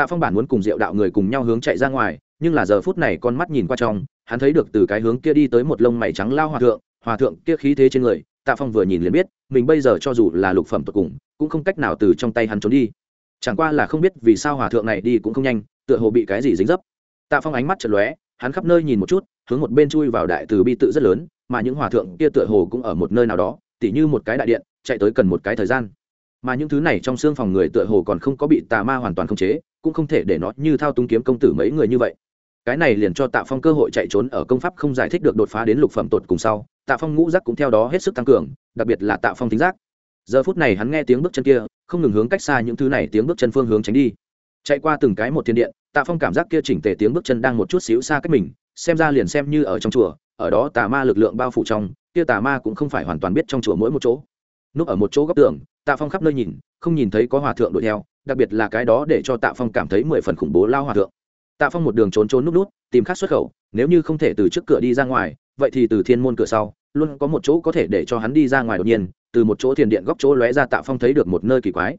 tạ phong bản muốn cùng diệu đạo người cùng nhau hướng chạy ra ngoài, nhưng là giờ phút này con mắt nhìn qua trong, hắn thấy được từ cái hướng kia đi tới một lông mày trắng lao hòa thượng hòa thượng kia khí thế trên người, tạ phong vừa nhìn liền biết, mình bây giờ cho dù là lục phẩm tột cùng, cũng không cách nào từ trong tay hắn trốn đi. Chẳng qua là không biết vì sao hòa thượng này đi cũng không nhanh, tựa hồ bị cái gì dính dấp. Tạ phong ánh mắt chật lóe, hắn khắp nơi nhìn một chút, hướng một bên chui vào đại từ bi tự rất lớn, mà những hòa thượng kia tựa hồ cũng ở một nơi nào đó, tỉ như một cái đại điện, chạy tới cần một cái thời gian mà những thứ này trong xương phòng người tựa hồ còn không có bị tà ma hoàn toàn khống chế, cũng không thể để nó như thao túng kiếm công tử mấy người như vậy. Cái này liền cho tạ phong cơ hội chạy trốn ở công pháp không giải thích được đột phá đến lục phẩm tột cùng sau, tạ phong ngũ giác cũng theo đó hết sức tăng cường, đặc biệt là tạ phong tính giác. Giờ phút này hắn nghe tiếng bước chân kia, không ngừng hướng cách xa những thứ này tiếng bước chân phương hướng tránh đi. Chạy qua từng cái một thiên điện, tạ phong cảm giác kia chỉnh tề tiếng bước chân đang một chút xíu xa cách mình, xem ra liền xem như ở trong chùa, ở đó tà ma lực lượng bao phủ trong, kia tà ma cũng không phải hoàn toàn biết trong chùa mỗi một chỗ núp ở một chỗ góc tường, tạ phong khắp nơi nhìn, không nhìn thấy có hòa thượng đuổi theo, đặc biệt là cái đó để cho tạ phong cảm thấy mười phần khủng bố lao hòa thượng. Tạ phong một đường trốn trốn núp nút tìm khác xuất khẩu, nếu như không thể từ trước cửa đi ra ngoài, vậy thì từ thiên môn cửa sau, luôn có một chỗ có thể để cho hắn đi ra ngoài đột nhiên, từ một chỗ thiền điện góc chỗ lóe ra tạ phong thấy được một nơi kỳ quái.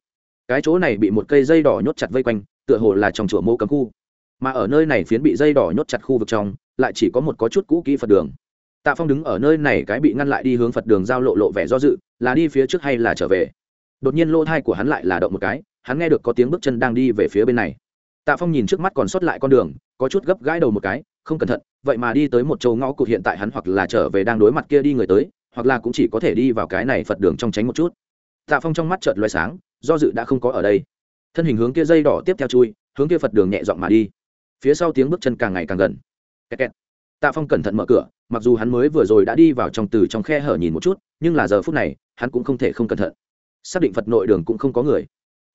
Cái chỗ này bị một cây dây đỏ nhốt chặt vây quanh, tựa hồ là trong chùa mô cấm khu. Mà ở nơi này phiến bị dây đỏ nhốt chặt khu vực trong, lại chỉ có một có chút cũ kỹ phật đường tạ phong đứng ở nơi này cái bị ngăn lại đi hướng phật đường giao lộ lộ vẻ do dự, là đi phía trước hay là trở về? Đột nhiên lỗ thai của hắn lại là động một cái, hắn nghe được có tiếng bước chân đang đi về phía bên này. Tạ phong nhìn trước mắt còn sót lại con đường, có chút gấp gãi đầu một cái, không cẩn thận, vậy mà đi tới một châu ngõ cụt hiện tại hắn hoặc là trở về đang đối mặt kia đi người tới, hoặc là cũng chỉ có thể đi vào cái này phật đường trong tránh một chút. Tạ phong trong mắt chợt loay sáng, do dự đã không có ở đây. Thân hình hướng kia dây đỏ tiếp theo chui, hướng kia phật đường nhẹ dọn mà đi. Phía sau tiếng bước chân càng ngày càng gần. Kẹt kẹt tạ phong cẩn thận mở cửa, mặc dù hắn mới vừa rồi đã đi vào trong từ trong khe hở nhìn một chút, nhưng là giờ phút này, hắn cũng không thể không cẩn thận. Xác định phật nội đường cũng không có người.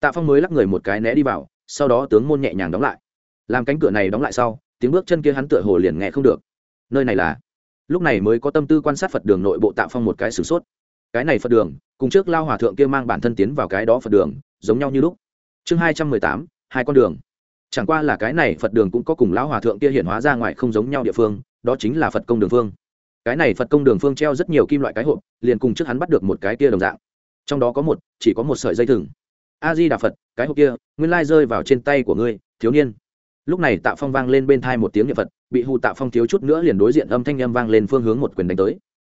Tạ phong mới lắc người một cái né đi vào, sau đó tướng môn nhẹ nhàng đóng lại. Làm cánh cửa này đóng lại sau, tiếng bước chân kia hắn tựa hồ liền nghe không được. Nơi này là? Lúc này mới có tâm tư quan sát phật đường nội bộ tạ phong một cái sửng sốt. Cái này phật đường, cùng trước lao hòa thượng kia mang bản thân tiến vào cái đó phật đường, giống nhau như lúc. Chương hai trăm mười tám, hai con đường chẳng qua là cái này phật đường cũng có cùng lão hòa thượng kia hiện hóa ra ngoài không giống nhau địa phương, đó chính là phật công đường phương. Cái này phật công đường phương treo rất nhiều kim loại cái hộp, liền cùng trước hắn bắt được một cái kia đồng dạng. Trong đó có một, chỉ có một sợi dây thừng. A di đà phật, cái hộp kia, nguyên lai rơi vào trên tay của ngươi, thiếu niên. Lúc này tạ phong vang lên bên thai một tiếng niệm phật, bị hù tạ phong thiếu chút nữa liền đối diện âm thanh â m vang lên phương hướng một quyền đánh tới.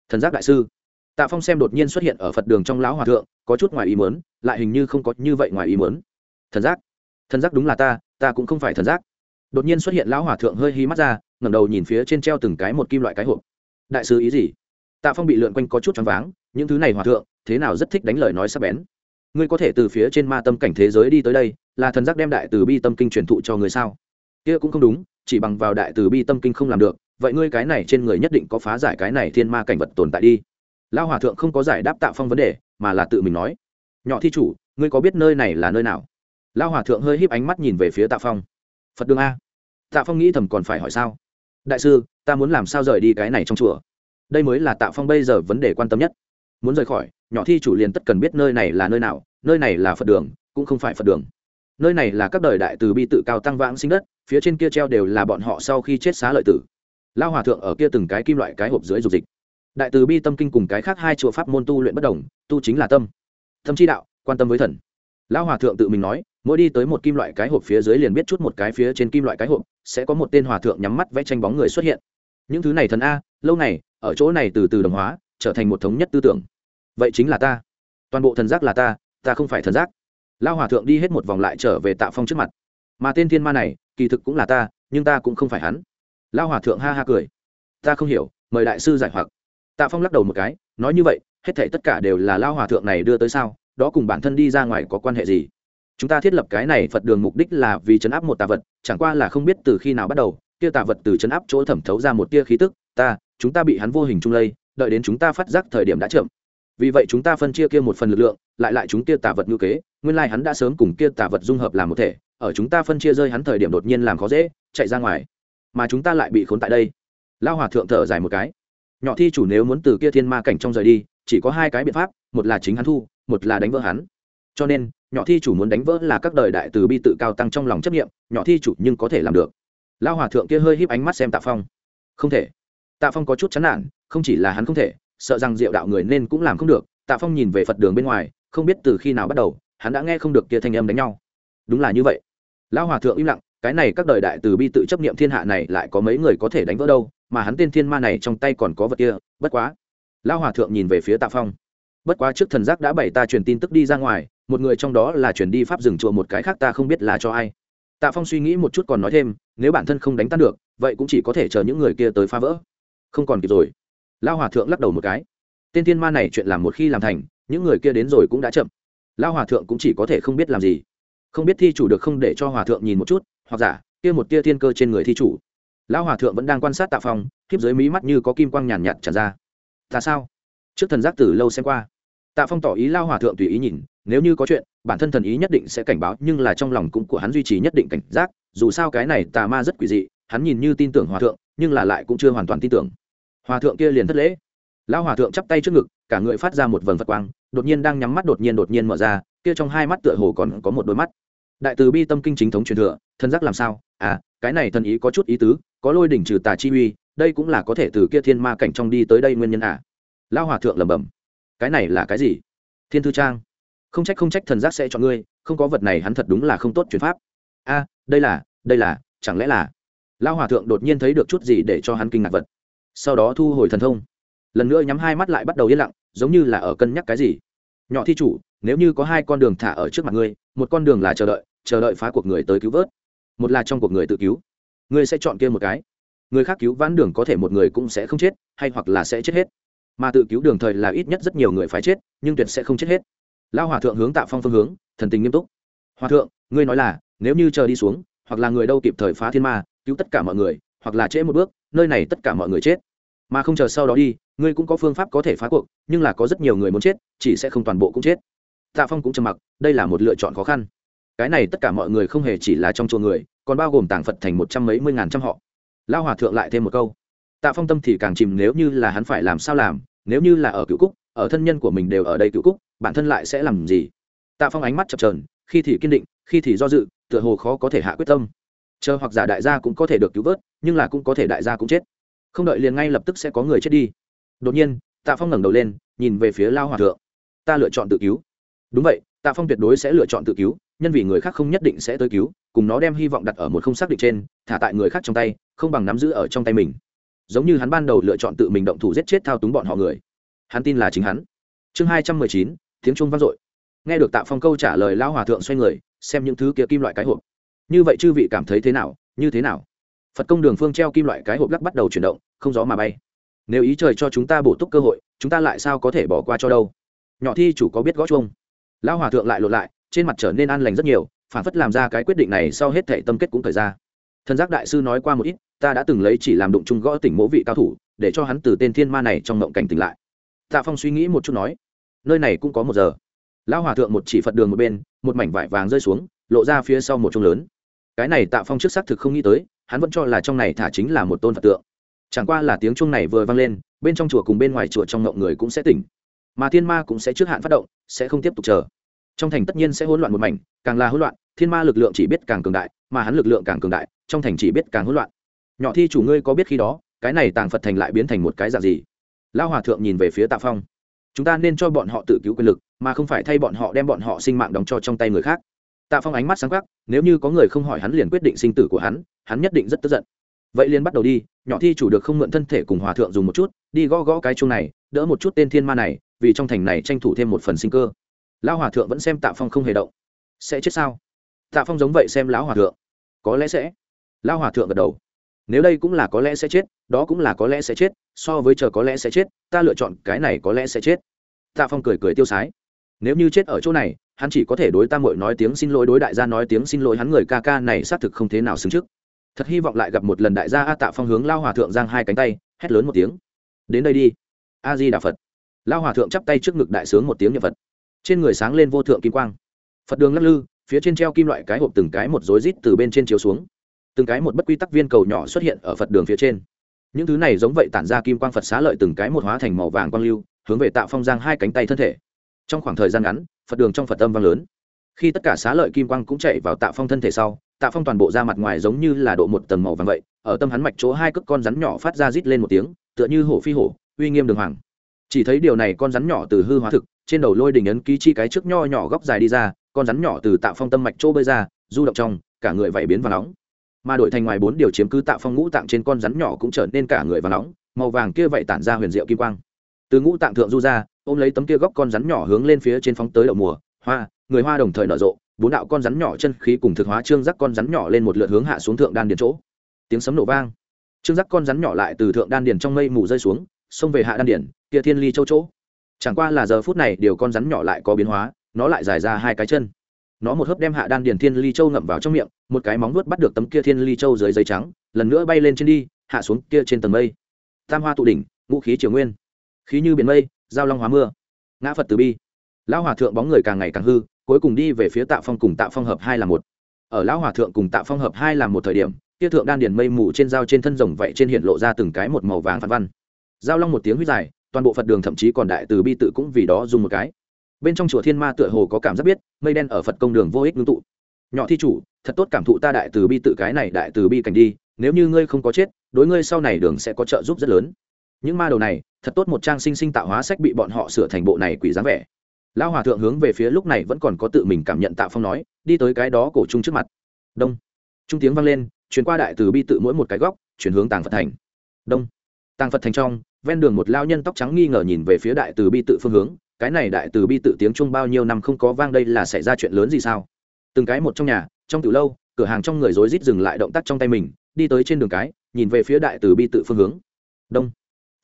Thần giác đại sư. Tạ phong xem đột nhiên xuất hiện ở phật đường trong lão hòa thượng, có chút ngoài ý mớn lại hình như không có như vậy ngoài ý mớn thần giác. Thần giác đúng là ta ta cũng không phải thần giác. Đột nhiên xuất hiện lão hòa thượng hơi hí mắt ra, ngẩng đầu nhìn phía trên treo từng cái một kim loại cái hộp. Đại sư ý gì? Tạ phong bị lượn quanh có chút choáng váng, những thứ này hòa thượng, thế nào rất thích đánh lời nói sắp bén. Ngươi có thể từ phía trên ma tâm cảnh thế giới đi tới đây, là thần giác đem đại từ bi tâm kinh truyền thụ cho người sao? Kia cũng không đúng, chỉ bằng vào đại từ bi tâm kinh không làm được, vậy ngươi cái này trên người nhất định có phá giải cái này thiên ma cảnh vật tồn tại đi. Lao hòa thượng không có giải đáp tạ phong vấn đề, mà là tự mình nói. Nhỏ thi chủ, ngươi có biết nơi này là nơi nào? Lao hòa thượng hơi híp ánh mắt nhìn về phía tạ phong. Phật đường a. Tạ phong nghĩ thầm còn phải hỏi sao? Đại sư, ta muốn làm sao rời đi cái này trong chùa? Đây mới là tạ phong bây giờ vấn đề quan tâm nhất. Muốn rời khỏi, nhỏ thi chủ liền tất cần biết nơi này là nơi nào, nơi này là phật đường, cũng không phải phật đường. Nơi này là các đời đại từ bi tự cao tăng vãng sinh đất, phía trên kia treo đều là bọn họ sau khi chết xá lợi tử. Lao hòa thượng ở kia từng cái kim loại cái hộp dưới dục dịch. Đại từ bi tâm kinh cùng cái khác hai chùa pháp môn tu luyện bất đồng, tu chính là tâm. Tâm chi đạo, quan tâm với thần. Lão hòa thượng tự mình nói mỗi đi tới một kim loại cái hộp phía dưới liền biết chút một cái phía trên kim loại cái hộp, sẽ có một tên hòa thượng nhắm mắt vẽ tranh bóng người xuất hiện. Những thứ này thần a, lâu này ở chỗ này từ từ đồng hóa, trở thành một thống nhất tư tưởng. Vậy chính là ta. Toàn bộ thần giác là ta ta không phải thần giác. Lao hòa thượng đi hết một vòng lại trở về tạ phong trước mặt. Mà tên thiên ma này, kỳ thực cũng là ta, nhưng ta cũng không phải hắn. Lao hòa thượng ha ha cười. Ta không hiểu, mời đại sư giải hoặc. Tạ phong lắc đầu một cái, nói như vậy, hết thể tất cả đều là lao hòa thượng này đưa tới sao, đó cùng bản thân đi ra ngoài có quan hệ gì? Chúng ta thiết lập cái này phật đường mục đích là vì chấn áp một tà vật, chẳng qua là không biết từ khi nào bắt đầu tia tà vật từ chấn áp chỗ thẩm thấu ra một tia khí tức, ta, chúng ta bị hắn vô hình trung lây, đợi đến chúng ta phát giác thời điểm đã chậm. Vì vậy chúng ta phân chia kia một phần lực lượng, lại lại chúng kia tà vật ngữ kế, nguyên lai hắn đã sớm cùng kia tà vật dung hợp làm một thể, ở chúng ta phân chia rơi hắn thời điểm đột nhiên làm khó dễ, chạy ra ngoài. Mà chúng ta lại bị khốn tại đây. Lao hòa thượng thở dài một cái. Nhỏ thi chủ nếu muốn từ kia thiên ma cảnh trong rời đi, chỉ có hai cái biện pháp, một là chính hắn thu, một là đánh vỡ hắn. Cho nên nhỏ thi chủ muốn đánh vỡ là các đời đại từ bi tự cao tăng trong lòng chấp nghiệm nhỏ thi chủ nhưng có thể làm được. Lao hòa thượng kia hơi híp ánh mắt xem tạ phong. Không thể. Tạ phong có chút chán nản, không chỉ là hắn không thể, sợ rằng diệu đạo người nên cũng làm không được. Tạ phong nhìn về phật đường bên ngoài, không biết từ khi nào bắt đầu, hắn đã nghe không được kia thanh âm đánh nhau. Đúng là như vậy. Lão hòa thượng im lặng, cái này các đời đại từ bi tự chấp niệm thiên hạ này lại có mấy người có thể đánh vỡ đâu, mà hắn tên thiên ma này trong tay còn có vật kia, bất quá. Lão hòa thượng nhìn về phía tạ phong. Bất quá trước thần giác đã bày ta truyền tin tức đi ra ngoài một người trong đó là truyền đi pháp rừng chùa một cái khác ta không biết là cho ai. Tạ phong suy nghĩ một chút còn nói thêm, nếu bản thân không đánh tan được, vậy cũng chỉ có thể chờ những người kia tới phá vỡ. Không còn kịp rồi. Lao hòa thượng lắc đầu một cái. Tên thiên ma này chuyện làm một khi làm thành, những người kia đến rồi cũng đã chậm. Lao hòa thượng cũng chỉ có thể không biết làm gì. Không biết thi chủ được không để cho hòa thượng nhìn một chút, hoặc giả, kia một tia thiên cơ trên người thi chủ. Lão hòa thượng vẫn đang quan sát tạ phong kiếp dưới mí mắt như có kim quang nhàn nhạt tràn ra. Ta sao? Trước thần giác từ lâu xem qua. Tạ phong tỏ ý lao hòa thượng tùy ý nhìn nếu như có chuyện, bản thân thần ý nhất định sẽ cảnh báo, nhưng là trong lòng cũng của hắn duy trì nhất định cảnh giác, dù sao cái này tà ma rất quỷ dị, hắn nhìn như tin tưởng hòa thượng, nhưng là lại cũng chưa hoàn toàn tin tưởng. Hòa thượng kia liền thất lễ. Lão hòa thượng chắp tay trước ngực, cả người phát ra một vầng phật quang, đột nhiên đang nhắm mắt đột nhiên đột nhiên mở ra, kia trong hai mắt tựa hồ còn có một đôi mắt. Đại từ bi tâm kinh chính thống truyền thừa, thân giác làm sao? À cái này thần ý có chút ý tứ, có lôi đỉnh trừ tà chi uy, đây cũng là có thể từ kia thiên ma cảnh trong đi tới đây nguyên nhân à? Lão hòa thượng lẩm bẩm, cái này là cái gì? Thiên thư trang không trách không trách thần giác sẽ chọn ngươi, không có vật này hắn thật đúng là không tốt chuyển pháp. A, đây là đây là, chẳng lẽ là? Lão hòa thượng đột nhiên thấy được chút gì để cho hắn kinh ngạc vật. Sau đó thu hồi thần thông. Lần nữa nhắm hai mắt lại bắt đầu yên lặng, giống như là ở cân nhắc cái gì. Nhỏ thi chủ, nếu như có hai con đường thả ở trước mặt ngươi, một con đường là chờ đợi chờ đợi phá cuộc người tới cứu vớt. Một là trong cuộc người tự cứu. Ngươi sẽ chọn kia một cái. Người khác cứu vãn đường có thể một người cũng sẽ không chết, hay hoặc là sẽ chết hết. Mà tự cứu đường thời là ít nhất rất nhiều người phải chết, nhưng tuyệt sẽ không chết hết lao hòa thượng hướng tạ phong phương hướng, thần tình nghiêm túc. Hòa thượng, ngươi nói là, nếu như chờ đi xuống, hoặc là người đâu kịp thời phá thiên ma, cứu tất cả mọi người, hoặc là trễ một bước, nơi này tất cả mọi người chết. Mà không chờ sau đó đi, ngươi cũng có phương pháp có thể phá cuộc, nhưng là có rất nhiều người muốn chết, chỉ sẽ không toàn bộ cũng chết. Tạ phong cũng trầm mặc, đây là một lựa chọn khó khăn. Cái này tất cả mọi người không hề chỉ là trong chùa người, còn bao gồm tàng phật thành một trăm mấy mươi ngàn trăm họ. Lao hòa thượng lại thêm một câu. Tạ phong tâm thì càng chìm, nếu như là hắn phải làm sao làm, nếu như là ở cựu cúc, ở thân nhân của mình đều ở đây cựu cúc bản thân lại sẽ làm gì? Tạ phong ánh mắt chập trờn khi thì kiên định, khi thì do dự, tựa hồ khó có thể hạ quyết tâm. Chờ hoặc giả đại gia cũng có thể được cứu vớt, nhưng là cũng có thể đại gia cũng chết. Không đợi liền ngay lập tức sẽ có người chết đi. Đột nhiên, tạ phong ngẩng đầu lên, nhìn về phía lao hòa thượng. Ta lựa chọn tự cứu. Đúng vậy, tạ phong tuyệt đối sẽ lựa chọn tự cứu, nhân vì người khác không nhất định sẽ tới cứu, cùng nó đem hy vọng đặt ở một không xác định trên, thả tại người khác trong tay, không bằng nắm giữ ở trong tay mình. Giống như hắn ban đầu lựa chọn tự mình động thủ giết chết thao túng bọn họ người. Hắn tin là chính hắn. Chương hai trăm mười chín tiếng trung vang dội. Nghe được tạ phong câu trả lời, lão hòa thượng xoay người, xem những thứ kia kim loại cái hộp. Như vậy chư vị cảm thấy thế nào? Như thế nào? Phật công đường phương treo kim loại cái hộp lắc bắt đầu chuyển động, không gió mà bay. Nếu ý trời cho chúng ta bổ túc cơ hội, chúng ta lại sao có thể bỏ qua cho đâu? Nhỏ thi chủ có biết gõ chuông? Lão hòa thượng lại lột lại, trên mặt trở nên an lành rất nhiều, phản phất làm ra cái quyết định này sau hết thể tâm kết cũng thời ra. Thần giác đại sư nói qua một ít, ta đã từng lấy chỉ làm đụng chung gõ tỉnh mỗ vị cao thủ, để cho hắn từ tên thiên ma này trong mộng cảnh tỉnh lại. Tạ phong suy nghĩ một chút nói nơi này cũng có một giờ. Lão hòa thượng một chỉ phật đường một bên, một mảnh vải vàng rơi xuống, lộ ra phía sau một trông lớn. Cái này tạ phong trước xác thực không nghĩ tới, hắn vẫn cho là trong này thả chính là một tôn phật tượng. Chẳng qua là tiếng chuông này vừa vang lên, bên trong chùa cùng bên ngoài chùa trong ngộng người cũng sẽ tỉnh. Mà thiên ma cũng sẽ trước hạn phát động, sẽ không tiếp tục chờ. Trong thành tất nhiên sẽ hỗn loạn một mảnh, càng là hỗn loạn, thiên ma lực lượng chỉ biết càng cường đại, mà hắn lực lượng càng cường đại, trong thành chỉ biết càng hỗn loạn. Nhỏ thi chủ ngươi có biết khi đó, cái này tàng phật thành lại biến thành một cái dạng gì? Lao hòa thượng nhìn về phía tạ phong chúng ta nên cho bọn họ tự cứu quyền lực, mà không phải thay bọn họ đem bọn họ sinh mạng đóng cho trong tay người khác. Tạ phong ánh mắt sáng khắc nếu như có người không hỏi hắn liền quyết định sinh tử của hắn hắn nhất định rất tức giận. Vậy liền bắt đầu đi, nhỏ thi chủ được không mượn thân thể cùng hòa thượng dùng một chút, đi gõ gõ cái chuông này, đỡ một chút tên thiên ma này, vì trong thành này tranh thủ thêm một phần sinh cơ. Lão hòa thượng vẫn xem tạ phong không hề động. Sẽ chết sao? Tạ phong giống vậy xem lão hòa thượng. Có lẽ sẽ. Lão hòa thượng gật đầu nếu đây cũng là có lẽ sẽ chết, đó cũng là có lẽ sẽ chết, so với chờ có lẽ sẽ chết, ta lựa chọn cái này có lẽ sẽ chết. Tạ phong cười cười tiêu sái. Nếu như chết ở chỗ này, hắn chỉ có thể đối ta mội nói tiếng xin lỗi, đối đại gia nói tiếng xin lỗi, hắn người ca ca này xác thực không thế nào xứng trước. Thật hy vọng lại gặp một lần đại gia a tạ phong hướng lao hòa thượng giang hai cánh tay, hét lớn một tiếng. Đến đây đi. A di đà phật. Lao hòa thượng chắp tay trước ngực đại sướng một tiếng nhật phật. Trên người sáng lên vô thượng kim quang. Phật đường lắc lư, phía trên treo kim loại cái hộp từng cái một rối rít từ bên trên chiếu xuống từng cái một bất quy tắc viên cầu nhỏ xuất hiện ở phật đường phía trên. Những thứ này giống vậy tản ra kim quang phật xá lợi từng cái một hóa thành màu vàng quang lưu, hướng về tạo phong giang hai cánh tay thân thể. Trong khoảng thời gian ngắn, phật đường trong phật âm vang lớn. Khi tất cả xá lợi kim quang cũng chạy vào tạo phong thân thể sau, tạ phong toàn bộ ra mặt ngoài giống như là độ một tầng màu vàng vậy, ở tâm hắn mạch chỗ hai cước con rắn nhỏ phát ra rít lên một tiếng, tựa như hổ phi hổ, uy nghiêm đường hoàng. Chỉ thấy điều này con rắn nhỏ từ hư hóa thực, trên đầu lôi đình ấn ký chi cái trước nho nhỏ góc dài đi ra, con rắn nhỏ từ tạ phong tâm mạch chỗ bơi ra, du động trong, cả người vậy biến và nóng mà đổi thành ngoài bốn điều chiếm cứ tạo phong ngũ tạng trên con rắn nhỏ cũng trở nên cả người và nóng, màu vàng kia vậy tản ra huyền diệu kim quang. Từ ngũ tạng thượng du ra, ôm lấy tấm kia góc con rắn nhỏ hướng lên phía trên phóng tới đậu mùa, hoa, người hoa đồng thời nở rộ, bốn đạo con rắn nhỏ chân khí cùng thực hóa trương giác con rắn nhỏ lên một lượt hướng hạ xuống thượng đan điền chỗ. Tiếng sấm nổ vang. Trương giác con rắn nhỏ lại từ thượng đan điền trong mây mù rơi xuống, xông về hạ đan điền, kia thiên ly châu chỗ. Chẳng qua là giờ phút này, điều con rắn nhỏ lại có biến hóa, nó lại dài ra hai cái chân nó một hớp đem hạ đan điền thiên ly châu ngậm vào trong miệng, một cái móng nuốt bắt được tấm kia thiên ly châu dưới giấy trắng, lần nữa bay lên trên đi, hạ xuống kia trên tầng mây. Tam hoa tụ đỉnh, ngũ khí triều nguyên. Khí như biển mây, giao long hóa mưa. Ngã phật từ bi. Lão hòa thượng bóng người càng ngày càng hư, cuối cùng đi về phía tạ phong cùng tạ phong hợp hai là một. Ở lão hòa thượng cùng tạ phong hợp hai là một thời điểm, kia thượng đan điền mây mù trên dao trên thân rồng vậy trên hiện lộ ra từng cái một màu vàng phản văn. Giao long một tiếng huyết dài, toàn bộ phật đường thậm chí còn đại từ bi tự cũng vì đó dùng một cái bên trong chùa thiên ma tựa hồ có cảm giác biết, mây đen ở phật công đường vô ích ngưng tụ. Nhỏ thi chủ, thật tốt cảm thụ ta đại từ bi tự cái này đại từ bi cảnh đi, nếu như ngươi không có chết, đối ngươi sau này đường sẽ có trợ giúp rất lớn. Những ma đầu này, thật tốt một trang sinh sinh tạo hóa sách bị bọn họ sửa thành bộ này quỷ dáng vẻ. Lão hòa thượng hướng về phía lúc này vẫn còn có tự mình cảm nhận tạo phong nói, đi tới cái đó cổ trung trước mặt. Đông. Trung tiếng vang lên chuyển qua đại từ bi tự mỗi một cái góc, chuyển hướng tàng phật thành. Đông. Tàng phật thành trong, ven đường một lao nhân tóc trắng nghi ngờ nhìn về phía đại từ bi tự phương hướng cái này đại từ bi tự tiếng chung bao nhiêu năm không có vang đây là xảy ra chuyện lớn gì sao? Từng cái một trong nhà, trong từ lâu, cửa hàng trong người rối rít dừng lại động tác trong tay mình, đi tới trên đường cái, nhìn về phía đại từ bi tự phương hướng. Đông.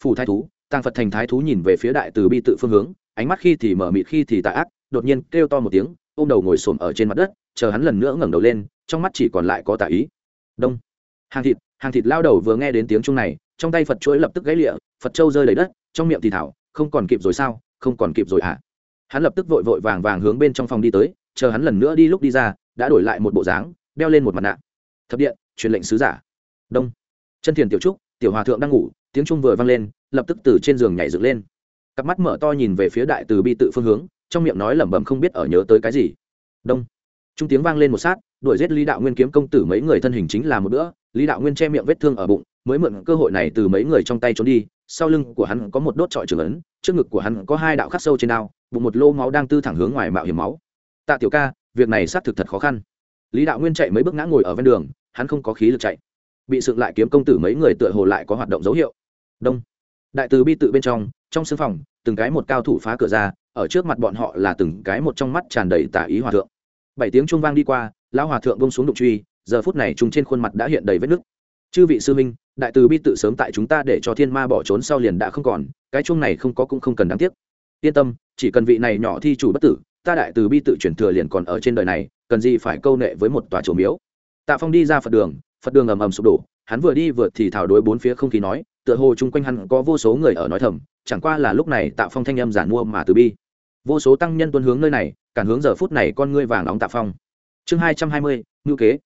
Phủ thái thú, tàng phật thành thái thú nhìn về phía đại từ bi tự phương hướng, ánh mắt khi thì mở mịt, khi thì tạ ác, đột nhiên kêu to một tiếng, ôm đầu ngồi xổm ở trên mặt đất, chờ hắn lần nữa ngẩng đầu lên, trong mắt chỉ còn lại có tà ý. Đông. Hàng thịt hàng thịt lao đầu vừa nghe đến tiếng chung này, trong tay phật chuỗi lập tức gãy lịa, phật trâu rơi đầy đất, trong miệng thì thảo, không còn kịp rồi sao? Không còn kịp rồi hả? À? hắn lập tức vội vội vàng vàng hướng bên trong phòng đi tới, chờ hắn lần nữa đi lúc đi ra, đã đổi lại một bộ dáng, đeo lên một mặt nạ. Thập điện, truyền lệnh sứ giả. Đông. Chân thiền tiểu trúc, tiểu hòa thượng đang ngủ, tiếng trung vừa vang lên, lập tức từ trên giường nhảy dựng lên. Cặp mắt mở to nhìn về phía đại từ bi tự phương hướng, trong miệng nói lẩm bẩm không biết ở nhớ tới cái gì. Đông. Trung tiếng vang lên một sát, đuổi giết lý đạo nguyên kiếm công tử mấy người thân hình chính là một bữa, lý đạo nguyên che miệng vết thương ở bụng, mới mượn cơ hội này từ mấy người trong tay trốn đi sau lưng của hắn có một đốt trọi trường ấn, trước ngực của hắn có hai đạo khắc sâu trên đao, bụng một lô máu đang tư thẳng hướng ngoài mạo hiểm máu. Tạ tiểu ca, việc này xác thực thật khó khăn. Lý đạo nguyên chạy mấy bước ngã ngồi ở ven đường, hắn không có khí lực chạy. Bị sượng lại kiếm công tử mấy người tựa hồ lại có hoạt động dấu hiệu. Đông. Đại từ bi tự bên trong trong sưng phòng, từng cái một cao thủ phá cửa ra, ở trước mặt bọn họ là từng cái một trong mắt tràn đầy tả ý hòa thượng. Bảy tiếng chuông vang đi qua, lão hòa thượng bông xuống đụng truy, giờ phút này chúng trên khuôn mặt đã hiện đầy vết nứt chư vị sư minh đại từ bi tự sớm tại chúng ta để cho thiên ma bỏ trốn sau liền đã không còn, cái chung này không có cũng không cần đáng tiếc. Yên tâm, chỉ cần vị này nhỏ thi chủ bất tử, ta đại từ bi tự chuyển thừa liền còn ở trên đời này, cần gì phải câu nệ với một tòa chùa miếu. Tạ phong đi ra phật đường phật đường ầm ầm sụp đổ, hắn vừa đi vừa thì thảo đối bốn phía không khí nói, tựa hồ chung quanh hắn có vô số người ở nói thầm, chẳng qua là lúc này tạ phong thanh âm giản mua mà từ bi. Vô số tăng nhân tuân hướng nơi này, cản hướng giờ phút này con ngươi vàng nóng tạ phong. Chương hai trăm hai mươi, ngữ kế.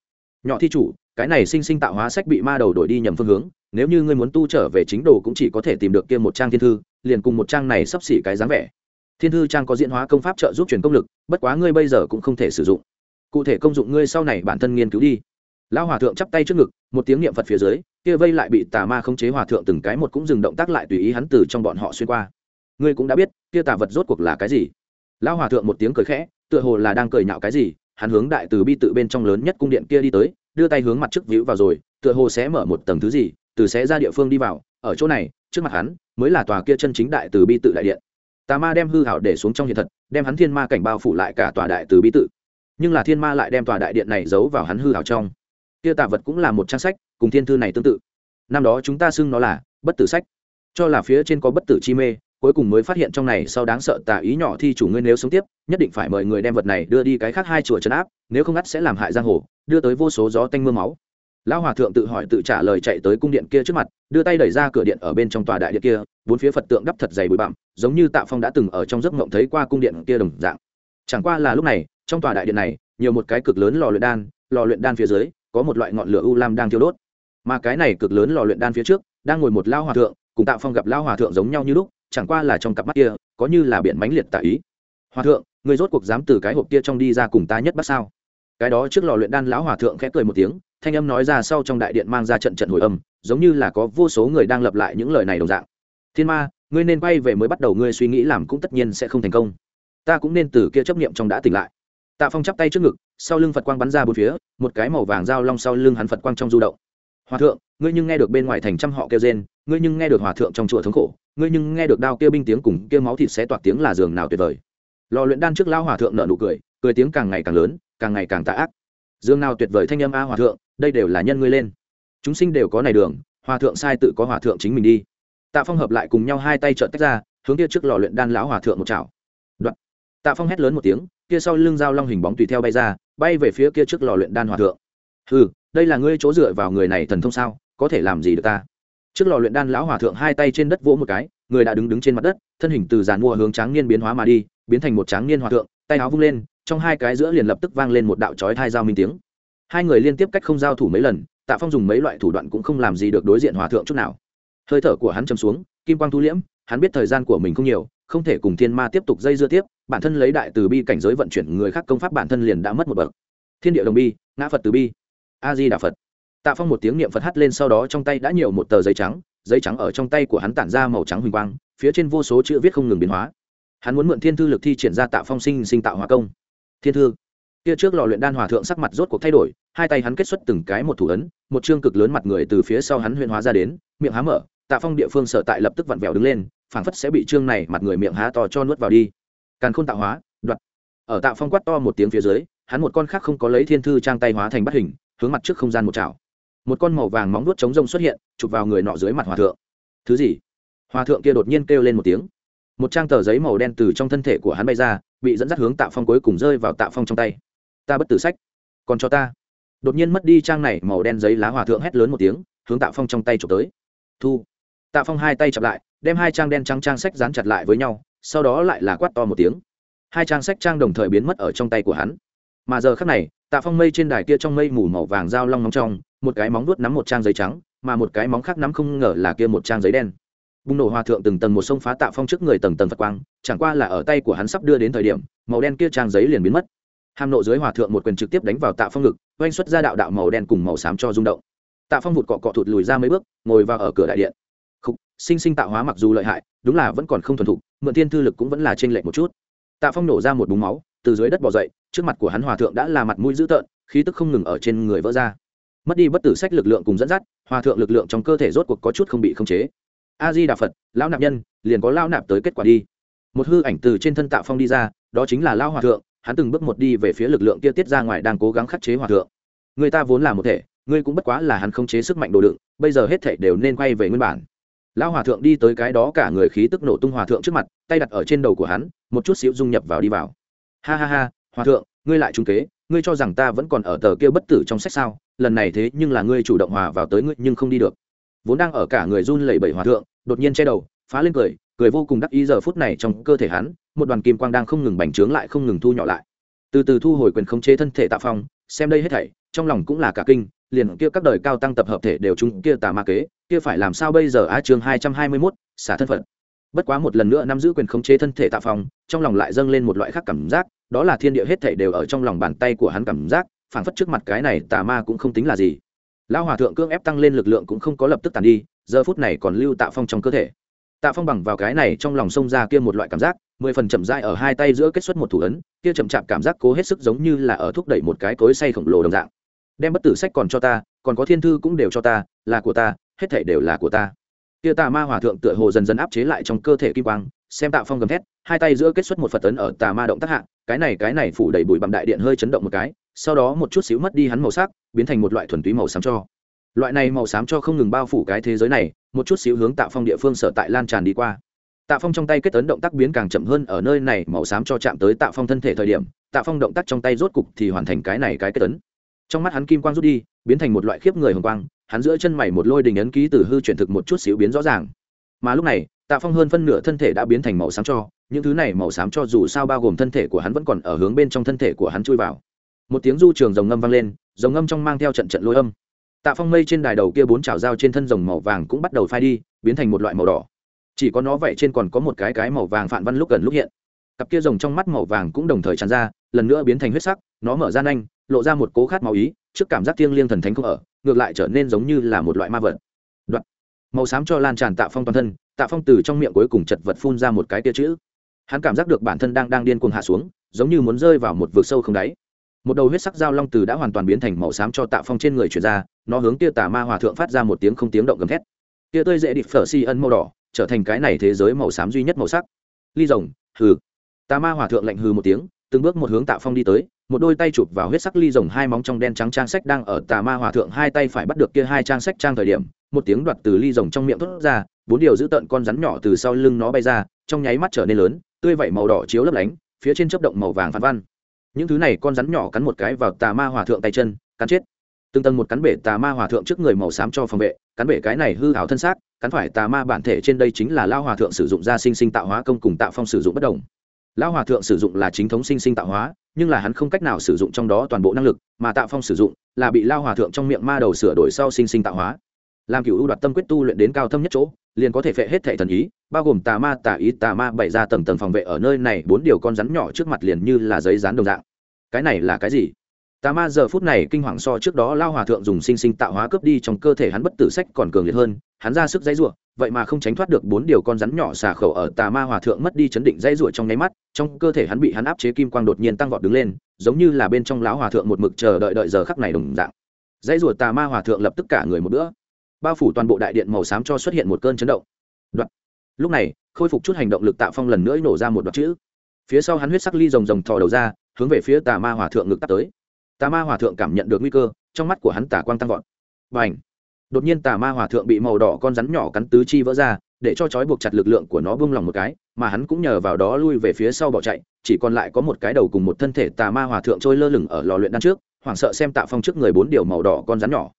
Nhỏ thi chủ cái này sinh sinh tạo hóa sách bị ma đầu đổi đi nhầm phương hướng, nếu như ngươi muốn tu trở về chính đồ cũng chỉ có thể tìm được kia một trang thiên thư, liền cùng một trang này sắp xỉ cái dáng vẻ. Thiên thư trang có diễn hóa công pháp trợ giúp truyền công lực, bất quá ngươi bây giờ cũng không thể sử dụng. Cụ thể công dụng ngươi sau này bản thân nghiên cứu đi. Lão hòa thượng chắp tay trước ngực, một tiếng niệm phật phía dưới, kia vây lại bị tà ma khống chế hòa thượng từng cái một cũng dừng động tác lại tùy ý hắn từ trong bọn họ xuyên qua. Ngươi cũng đã biết, kia tà vật rốt cuộc là cái gì? Lão hòa thượng một tiếng cười khẽ, tựa hồ là đang cười nhạo cái gì, hắn hướng đại từ bi tự bên trong lớn nhất cung điện kia đi tới đưa tay hướng mặt trước víu vào rồi, tựa hồ sẽ mở một tầng thứ gì, từ sẽ ra địa phương đi vào, ở chỗ này, trước mặt hắn, mới là tòa kia chân chính đại từ bi tự đại điện. Tà ma đem hư hảo để xuống trong hiện thật, đem hắn thiên ma cảnh bao phủ lại cả tòa đại từ bi tự. Nhưng là thiên ma lại đem tòa đại điện này giấu vào hắn hư hảo trong. Kia tạ vật cũng là một trang sách, cùng thiên thư này tương tự. Năm đó chúng ta xưng nó là bất tử sách. Cho là phía trên có bất tử chi mê cuối cùng mới phát hiện trong này sau đáng sợ tà ý nhỏ thi chủ ngươi nếu sống tiếp, nhất định phải mời người đem vật này đưa đi cái khác hai chùa trấn áp, nếu không ngắt sẽ làm hại giang hồ, đưa tới vô số gió tanh mưa máu. Lão hòa thượng tự hỏi tự trả lời chạy tới cung điện kia trước mặt, đưa tay đẩy ra cửa điện ở bên trong tòa đại điện kia, bốn phía phật tượng đắp thật dày bụi bặm, giống như tạ phong đã từng ở trong giấc mộng thấy qua cung điện kia đồng dạng. Chẳng qua là lúc này, trong tòa đại điện này, nhiều một cái cực lớn lò luyện đan, lò luyện đan phía dưới, có một loại ngọn lửa u lam đang thiêu đốt. Mà cái này cực lớn lò luyện đan phía trước, đang ngồi một lao hòa thượng, cùng tạ phong gặp lao hòa thượng giống nhau như lúc chẳng qua là trong cặp mắt kia, có như là biển mãnh liệt tả ý. Hòa thượng, người rốt cuộc dám từ cái hộp kia trong đi ra cùng ta nhất bắt sao? Cái đó trước lò luyện đan lão hòa thượng khẽ cười một tiếng, thanh âm nói ra sau trong đại điện mang ra trận trận hồi âm, giống như là có vô số người đang lập lại những lời này đồng dạng. Thiên ma, ngươi nên quay về mới bắt đầu ngươi suy nghĩ làm cũng tất nhiên sẽ không thành công. Ta cũng nên từ kia chấp niệm trong đã tỉnh lại. Tạ phong chắp tay trước ngực, sau lưng phật quang bắn ra bốn phía, một cái màu vàng dao long sau lưng hắn phật quang trong du động hòa thượng, ngươi nhưng nghe được bên ngoài thành trăm họ kêu rên, ngươi nhưng nghe được hòa thượng trong chùa thống khổ, ngươi nhưng nghe được đao kia binh tiếng cùng kia máu thịt xé toạc tiếng là giường nào tuyệt vời. Lò luyện đan trước lao hòa thượng nợ nụ cười cười tiếng càng ngày càng lớn, càng ngày càng tạ ác. Dương nào tuyệt vời thanh âm a hòa thượng, đây đều là nhân ngươi lên. Chúng sinh đều có này đường, hòa thượng sai tự có hòa thượng chính mình đi. Tạ phong hợp lại cùng nhau hai tay trợn tách ra, hướng kia trước lò luyện đan lão hòa thượng một chảo. Đoạn. Tạ phong hét lớn một tiếng, kia sau lưng dao long hình bóng tùy theo bay ra, bay về phía kia trước lò luyện đan hòa thượng. Hừ đây là ngươi chỗ dựa vào người này thần thông sao, có thể làm gì được ta? Trước lò luyện đan lão hòa thượng hai tay trên đất vỗ một cái, người đã đứng đứng trên mặt đất, thân hình từ giàn mua hướng tráng niên biến hóa mà đi, biến thành một tráng niên hòa thượng, tay áo vung lên, trong hai cái giữa liền lập tức vang lên một đạo chói thai giao minh tiếng. Hai người liên tiếp cách không giao thủ mấy lần, tạ phong dùng mấy loại thủ đoạn cũng không làm gì được đối diện hòa thượng chút nào. Hơi thở của hắn chấm xuống, kim quang thu liễm, hắn biết thời gian của mình không nhiều, không thể cùng thiên ma tiếp tục dây dưa tiếp, bản thân lấy đại từ bi cảnh giới vận chuyển người khác công pháp bản thân liền đã mất một bậc. Thiên địa đồng bi, ngã phật từ bi a di đà phật. Tạ phong một tiếng niệm phật hắt lên sau đó trong tay đã nhiều một tờ giấy trắng giấy trắng ở trong tay của hắn tản ra màu trắng huỳnh quang, phía trên vô số chữ viết không ngừng biến hóa. Hắn muốn mượn thiên thư lực thi triển ra tạ phong sinh sinh tạo hóa công. Thiên thư. Kia trước lò luyện đan hòa thượng sắc mặt rốt cuộc thay đổi, hai tay hắn kết xuất từng cái một thủ ấn, một chương cực lớn mặt người từ phía sau hắn huyền hóa ra đến, miệng há mở, tạ phong địa phương sở tại lập tức vặn vẹo đứng lên, phảng phất sẽ bị chương này mặt người miệng há to cho nuốt vào đi. Càn khôn tạo hóa, đoạt. Ở tạ phong quát to một tiếng phía dưới, hắn một con khác không có lấy thiên thư trang tay hóa thành bắt hình hướng mặt trước không gian một chảo. Một con màu vàng móng vuốt chống rông xuất hiện, chụp vào người nọ dưới mặt hòa thượng. Thứ gì? Hòa thượng kia đột nhiên kêu lên một tiếng. Một trang tờ giấy màu đen từ trong thân thể của hắn bay ra, bị dẫn dắt hướng tạ phong cuối cùng rơi vào tạ phong trong tay. Ta bất tử sách, còn cho ta. Đột nhiên mất đi trang này màu đen giấy lá hòa thượng hét lớn một tiếng, hướng tạ phong trong tay trộm tới. Thu. Tạ phong hai tay chặp lại, đem hai trang đen trắng trang sách dán chặt lại với nhau, sau đó lại là quát to một tiếng. Hai trang sách trang đồng thời biến mất ở trong tay của hắn. Mà giờ khác này tạ phong mây trên đài kia trong mây mù màu vàng dao long nóng trong một cái móng vuốt nắm một trang giấy trắng mà một cái móng khác nắm không ngờ là kia một trang giấy đen. Bùng nổ hòa thượng từng tầng một sông phá tạ phong trước người tầng tầng phật quang chẳng qua là ở tay của hắn sắp đưa đến thời điểm màu đen kia trang giấy liền biến mất. Hàm nộ dưới hòa thượng một quyền trực tiếp đánh vào tạ phong ngực oanh xuất ra đạo đạo màu đen cùng màu xám cho rung động. Tạ phong vụt cọ cọ thụt lùi ra mấy bước ngồi vào ở cửa đại điện. Khúc, sinh sinh tạo hóa mặc dù lợi hại đúng là vẫn còn không thuần thục mượn tiên thư lực cũng vẫn là t r ê n lệch một chút. Tạ phong nổ ra một búng máu từ dưới đất bỏ dậy, trước mặt của hắn hòa thượng đã là mặt mũi dữ tợn, khí tức không ngừng ở trên người vỡ ra. Mất đi bất tử sách lực lượng cùng dẫn dắt, hòa thượng lực lượng trong cơ thể rốt cuộc có chút không bị khống chế. A di đà phật lão nạp nhân, liền có lao nạp tới kết quả đi. Một hư ảnh từ trên thân Tạo phong đi ra, đó chính là lao hòa thượng, hắn từng bước một đi về phía lực lượng kia tiết ra ngoài đang cố gắng khắc chế hòa thượng. Người ta vốn là một thể, ngươi cũng bất quá là hắn không chế sức mạnh đồ đựng, bây giờ hết thể đều nên quay về nguyên bản. Lão hòa thượng đi tới cái đó cả người khí tức nổ tung hòa thượng trước mặt, tay đặt ở trên đầu của hắn, một chút xíu dung nhập vào đi vào ha ha ha, hòa thượng, ngươi lại trung kế, ngươi cho rằng ta vẫn còn ở tờ kia bất tử trong sách sao? Lần này thế nhưng là ngươi chủ động hòa vào tới ngươi nhưng không đi được. Vốn đang ở cả người run lẩy bẩy hòa thượng, đột nhiên che đầu, phá lên cười cười vô cùng đắc ý giờ phút này trong cơ thể hắn, một đoàn kim quang đang không ngừng bành trướng lại không ngừng thu nhỏ lại. Từ từ thu hồi quyền khống chế thân thể tạ phong, xem đây hết thảy, trong lòng cũng là cả kinh, liền kia các đời cao tăng tập hợp thể đều chúng kia tà ma kế, kia phải làm sao bây giờ? Á chương hai trăm hai mươi mốt, xả thân phận. Bất quá một lần nữa nắm giữ quyền khống chế thân thể tạ phong, trong lòng lại dâng lên một loại khác cảm giác đó là thiên địa hết thảy đều ở trong lòng bàn tay của hắn cảm giác, phảng phất trước mặt cái này tà ma cũng không tính là gì. Lão hòa thượng cưỡng ép tăng lên lực lượng cũng không có lập tức tàn đi, giờ phút này còn lưu tạ phong trong cơ thể. Tạ phong bằng vào cái này trong lòng sông ra kia một loại cảm giác, mười phần chậm dai ở hai tay giữa kết xuất một thủ ấn, kia chậm chạp cảm giác cố hết sức giống như là ở thúc đẩy một cái cối say khổng lồ đồng dạng. Đem bất tử sách còn cho ta, còn có thiên thư cũng đều cho ta, là của ta, hết thể đều là của ta. Kia tà ma hòa thượng tựa hồ dần dần áp chế lại trong cơ thể kim quang, xem tạ phong gầm thét hai tay giữa kết xuất một phật tấn ở tà ma động tác hạ, cái này cái này phủ đầy bụi bặm đại điện hơi chấn động một cái, sau đó một chút xíu mất đi hắn màu sắc, biến thành một loại thuần túy màu xám cho. Loại này màu xám cho không ngừng bao phủ cái thế giới này, một chút xíu hướng tạ phong địa phương sở tại lan tràn đi qua. Tạ phong trong tay kết tấn động tác biến càng chậm hơn ở nơi này, màu xám cho chạm tới tạ phong thân thể thời điểm, tạ phong động tác trong tay rốt cục thì hoàn thành cái này cái kết tấn. Trong mắt hắn kim quang rút đi, biến thành một loại khiếp người hồng quang, hắn giữa chân mày một lôi đình ấn ký từ hư chuyển thực một chút xíu biến rõ ràng. Mà lúc này, tạ phong hơn phân nửa thân thể đã biến thành màu xám cho những thứ này màu xám cho dù sao bao gồm thân thể của hắn vẫn còn ở hướng bên trong thân thể của hắn chui vào. Một tiếng du trường rồng ngâm vang lên, rồng ngâm trong mang theo trận trận lôi âm. Tạ phong mây trên đài đầu kia bốn chảo dao trên thân rồng màu vàng cũng bắt đầu phai đi, biến thành một loại màu đỏ. Chỉ có nó vậy trên còn có một cái cái màu vàng phản văn lúc gần lúc hiện. Cặp kia rồng trong mắt màu vàng cũng đồng thời tràn ra, lần nữa biến thành huyết sắc, nó mở ra nhanh, lộ ra một cố khát máu ý, trước cảm giác thiêng liêng thần thánh không ở, ngược lại trở nên giống như là một loại ma vật. Đoạn. màu xám cho lan tràn tạ phong toàn thân, tạ phong từ trong miệng cuối cùng chật vật phun ra một cái tia chữ hắn cảm giác được bản thân đang đang điên cuồng hạ xuống, giống như muốn rơi vào một vực sâu không đáy. Một đầu huyết sắc dao long từ đã hoàn toàn biến thành màu xám cho tạ phong trên người chuyển ra, nó hướng tia tà ma hòa thượng phát ra một tiếng không tiếng động gầm thét. Tia tươi dễ địch phở si ân màu đỏ, trở thành cái này thế giới màu xám duy nhất màu sắc. Ly rồng, hừ. Tà ma hòa thượng lạnh hừ một tiếng, từng bước một hướng tạ phong đi tới, một đôi tay chụp vào huyết sắc ly rồng hai móng trong đen trắng trang sách đang ở tà ma hòa thượng hai tay phải bắt được kia hai trang sách trang thời điểm, một tiếng đoạt từ ly rồng trong miệng thốt ra, bốn điều giữ tận con rắn nhỏ từ sau lưng nó bay ra, trong nháy mắt trở nên lớn tươi vảy màu đỏ chiếu lấp lánh, phía trên chấp động màu vàng phản văn. Những thứ này con rắn nhỏ cắn một cái vào tà ma hòa thượng tay chân, cắn chết. Từng tầng một cắn bể tà ma hòa thượng trước người màu xám cho phòng vệ, cắn bể cái này hư hảo thân xác, cắn phải tà ma bản thể trên đây chính là lao hòa thượng sử dụng ra sinh sinh tạo hóa công cùng tạo phong sử dụng bất đồng. Lao hòa thượng sử dụng là chính thống sinh sinh tạo hóa, nhưng là hắn không cách nào sử dụng trong đó toàn bộ năng lực, mà tạo phong sử dụng là bị lao hòa thượng trong miệng ma đầu sửa đổi sau sinh sinh tạo hóa làm cựu ưu đoạt tâm quyết tu luyện đến cao thâm nhất chỗ, liền có thể phệ hết thể thần ý, bao gồm tà ma, tà ý, tà ma bày ra tầng tầng phòng vệ ở nơi này, bốn điều con rắn nhỏ trước mặt liền như là giấy rán đồng dạng. Cái này là cái gì? Tà ma giờ phút này kinh hoàng so trước đó lao hòa thượng dùng sinh sinh tạo hóa cướp đi trong cơ thể hắn bất tử sách còn cường liệt hơn, hắn ra sức dãy rủa, vậy mà không tránh thoát được bốn điều con rắn nhỏ xả khẩu ở tà ma hòa thượng mất đi chấn định dãy rủa trong nháy mắt, trong cơ thể hắn bị hắn áp chế kim quang đột nhiên tăng vọt đứng lên, giống như là bên trong lão hòa thượng một mực chờ đợi đợi giờ khắc này đồng dạng. Dãy rủa tà ma hòa thượng lập tức cả người một bữa bao phủ toàn bộ đại điện màu xám cho xuất hiện một cơn chấn động. Đoạn. Lúc này, khôi phục chút hành động lực Tạ phong lần nữa nổ ra một đoạn chữ. Phía sau hắn huyết sắc ly rồng rồng thò đầu ra, hướng về phía tà ma hòa thượng ngực tắt tới. Tà ma hòa thượng cảm nhận được nguy cơ, trong mắt của hắn tà quang tăng vọt. Và ảnh đột nhiên tà ma hòa thượng bị màu đỏ con rắn nhỏ cắn tứ chi vỡ ra, để cho trói buộc chặt lực lượng của nó bung lòng một cái, mà hắn cũng nhờ vào đó lui về phía sau bỏ chạy, chỉ còn lại có một cái đầu cùng một thân thể tà ma hòa thượng trôi lơ lửng ở lò luyện đan trước, hoảng sợ xem tạ phong trước người bốn điều màu đỏ con rắn nhỏ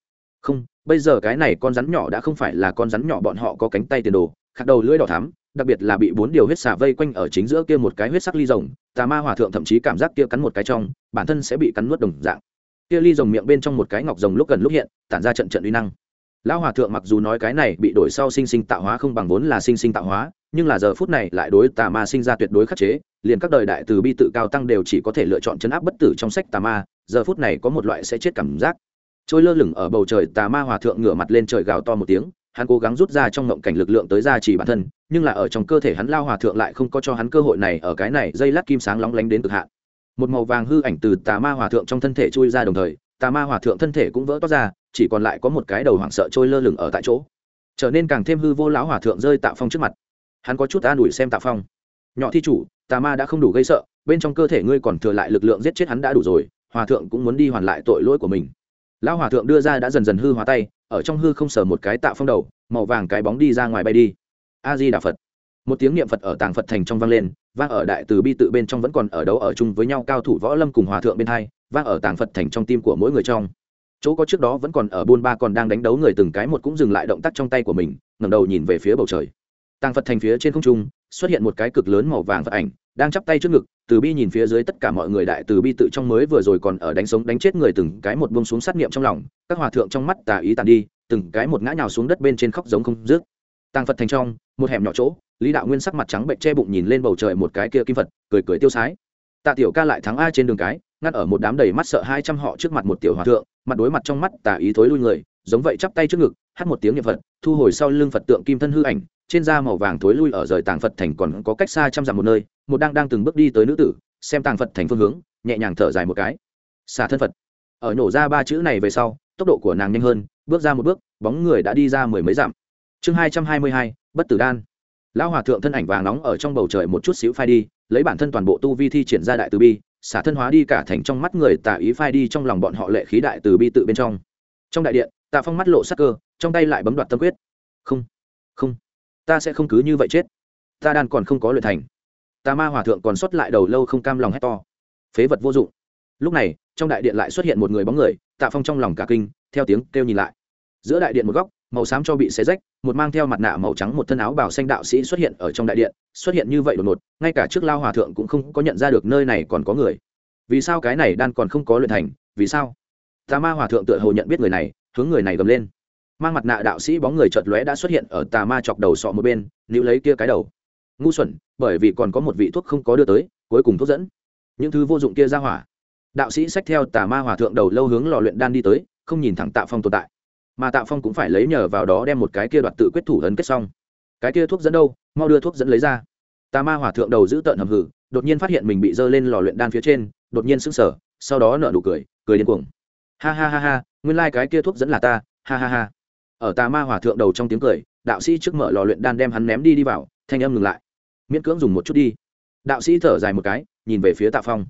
không, bây giờ cái này con rắn nhỏ đã không phải là con rắn nhỏ, bọn họ có cánh tay tiền đồ khắc đầu lưỡi đỏ thắm, đặc biệt là bị bốn điều huyết xả vây quanh ở chính giữa kia một cái huyết sắc ly rồng, tà ma hòa thượng thậm chí cảm giác kia cắn một cái trong, bản thân sẽ bị cắn nuốt đồng dạng. Kia ly rồng miệng bên trong một cái ngọc rồng lúc gần lúc hiện, tản ra trận trận uy năng. Lão hòa thượng mặc dù nói cái này bị đổi sau sinh sinh tạo hóa không bằng vốn là sinh sinh tạo hóa, nhưng là giờ phút này lại đối tà ma sinh ra tuyệt đối khắc chế, liền các đời đại từ bi tự cao tăng đều chỉ có thể lựa chọn chấn áp bất tử trong sách tà ma, giờ phút này có một loại sẽ chết cảm giác trôi lơ lửng ở bầu trời tà ma hòa thượng ngửa mặt lên trời gào to một tiếng, hắn cố gắng rút ra trong ngộng cảnh lực lượng tới ra chỉ bản thân, nhưng là ở trong cơ thể hắn lao hòa thượng lại không có cho hắn cơ hội này, ở cái này dây lát kim sáng lóng lánh đến cực hạn. Một màu vàng hư ảnh từ tà ma hòa thượng trong thân thể chui ra đồng thời, tà ma hòa thượng thân thể cũng vỡ toát ra, chỉ còn lại có một cái đầu hoảng sợ trôi lơ lửng ở tại chỗ. Trở nên càng thêm hư vô lão hòa thượng rơi tạ phong trước mặt. Hắn có chút an ủi xem tạ phong. Nhỏ thi chủ, tà ma đã không đủ gây sợ, bên trong cơ thể ngươi còn thừa lại lực lượng giết chết hắn đã đủ rồi, hòa thượng cũng muốn đi hoàn lại tội lỗi của mình lão hòa thượng đưa ra đã dần dần hư hóa tay, ở trong hư không sờ một cái tạ phong đầu, màu vàng cái bóng đi ra ngoài bay đi. A di đà phật. Một tiếng niệm phật ở tàng phật thành trong vang lên, vang ở đại từ bi tự bên trong vẫn còn ở đấu ở chung với nhau cao thủ võ lâm cùng hòa thượng bên hai, vang ở tàng phật thành trong tim của mỗi người trong. Chỗ có trước đó vẫn còn ở buôn ba còn đang đánh đấu người từng cái một cũng dừng lại động tác trong tay của mình, ngẩng đầu nhìn về phía bầu trời tàng phật thành phía trên không trung, xuất hiện một cái cực lớn màu vàng phật ảnh, đang chắp tay trước ngực, từ bi nhìn phía dưới tất cả mọi người đại từ bi tự trong mới vừa rồi còn ở đánh sống đánh chết người từng cái một buông xuống sát niệm trong lòng, các hòa thượng trong mắt tà ý tàn đi, từng cái một ngã nhào xuống đất bên trên khóc giống không dứt. Tàng phật thành trong, một hẻm nhỏ chỗ, lý đạo nguyên sắc mặt trắng bệnh che bụng nhìn lên bầu trời một cái kia kim phật, cười cười tiêu sái. Tạ tiểu ca lại thắng a trên đường cái, ngắt ở một đám đầy mắt sợ hai trăm họ trước mặt một tiểu hòa thượng, mặt đối mặt trong mắt tà ý thối lui người, giống vậy chắp tay trước ngực, hát một tiếng niệm phật, thu hồi sau lưng phật tượng kim thân hư ảnh trên da màu vàng thối lui ở rời tàng phật thành còn có cách xa trăm dặm một nơi, một đang đang từng bước đi tới nữ tử, xem tàng phật thành phương hướng, nhẹ nhàng thở dài một cái. Xả thân phật. Ở nổ ra ba chữ này về sau, tốc độ của nàng nhanh hơn, bước ra một bước, bóng người đã đi ra mười mấy dặm. Chương hai trăm hai mươi hai, bất tử đan. Lão hòa thượng thân ảnh vàng nóng ở trong bầu trời một chút xíu phai đi, lấy bản thân toàn bộ tu vi thi triển ra đại từ bi, xả thân hóa đi cả thành trong mắt người tà ý phai đi trong lòng bọn họ lệ khí đại từ bi tự bên trong. Trong đại điện, tạ phong mắt lộ sắc cơ, trong tay lại bấm đoạt tâm quyết. Không không ta sẽ không cứ như vậy chết. Ta đan còn không có luyện thành. Ta ma hòa thượng còn xuất lại đầu lâu không cam lòng hét to. Phế vật vô dụng. Lúc này, trong đại điện lại xuất hiện một người bóng người, tạ phong trong lòng cả kinh, theo tiếng kêu nhìn lại. Giữa đại điện một góc, màu xám cho bị xé rách, một mang theo mặt nạ màu trắng một thân áo bảo xanh đạo sĩ xuất hiện ở trong đại điện, xuất hiện như vậy đột ngột, ngay cả trước lao hòa thượng cũng không có nhận ra được nơi này còn có người. Vì sao cái này đan còn không có luyện thành? Vì sao? Tà ma hòa thượng tựa hồ nhận biết người này, hướng người này gầm lên mang mặt nạ đạo sĩ bóng người chợt lóe đã xuất hiện ở tà ma chọc đầu sọ một bên, níu lấy kia cái đầu. Ngu xuẩn, bởi vì còn có một vị thuốc không có đưa tới, cuối cùng thuốc dẫn. Những thứ vô dụng kia ra hỏa. Đạo sĩ xách theo tà ma hòa thượng đầu lâu hướng lò luyện đan đi tới, không nhìn thẳng tạ phong tồn tại. Mà tạ phong cũng phải lấy nhờ vào đó đem một cái kia đoạt tự quyết thủ ấn kết xong. Cái kia thuốc dẫn đâu? Mau đưa thuốc dẫn lấy ra. Tà ma hòa thượng đầu giữ tợn hầm hử đột nhiên phát hiện mình bị dơ lên lò luyện đan phía trên, đột nhiên sững sờ, sau đó nở nụ cười cười điên cuồng. Ha ha ha ha, nguyên lai、like、cái kia thuốc dẫn là ta, ha ha ha ở tà ma hòa thượng đầu trong tiếng cười, đạo sĩ trước mở lò luyện đan đem hắn ném đi đi vào, thanh âm ngừng lại. Miễn cưỡng dùng một chút đi. Đạo sĩ thở dài một cái, nhìn về phía tạ phong.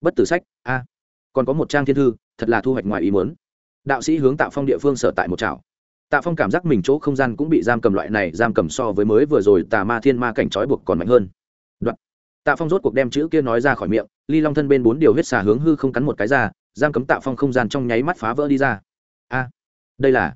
Bất tử sách, a, còn có một trang thiên thư, thật là thu hoạch ngoài ý muốn. Đạo sĩ hướng tạ phong địa phương sở tại một chảo. Tạ phong cảm giác mình chỗ không gian cũng bị giam cầm loại này, giam cầm so với mới vừa rồi tà ma thiên ma cảnh trói buộc còn mạnh hơn. Đoạn. tạ phong rốt cuộc đem chữ kia nói ra khỏi miệng, ly long thân bên bốn điều huyết xà hướng hư không cắn một cái ra, giam cấm tạ phong không gian trong nháy mắt phá vỡ đi ra. A, đây là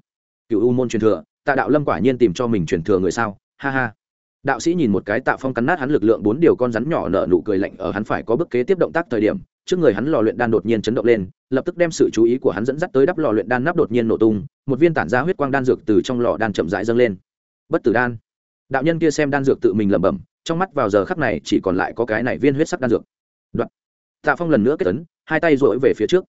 cựu u môn truyền thừa, tạ đạo lâm quả nhiên tìm cho mình truyền thừa người sao? Ha ha. Đạo sĩ nhìn một cái tạ phong cắn nát hắn lực lượng bốn điều con rắn nhỏ nở nụ cười lạnh ở hắn phải có bước kế tiếp động tác thời điểm, trước người hắn lò luyện đan đột nhiên chấn động lên, lập tức đem sự chú ý của hắn dẫn dắt tới đắp lò luyện đan nắp đột nhiên nổ tung, một viên tản ra huyết quang đan dược từ trong lò đan chậm rãi dâng lên. Bất tử đan. Đạo nhân kia xem đan dược tự mình lẩm bẩm, trong mắt vào giờ khắc này chỉ còn lại có cái này viên huyết sắc đan dược. Đoạn. tạ phong lần nữa kết tấn hai tay rỗi về phía trước.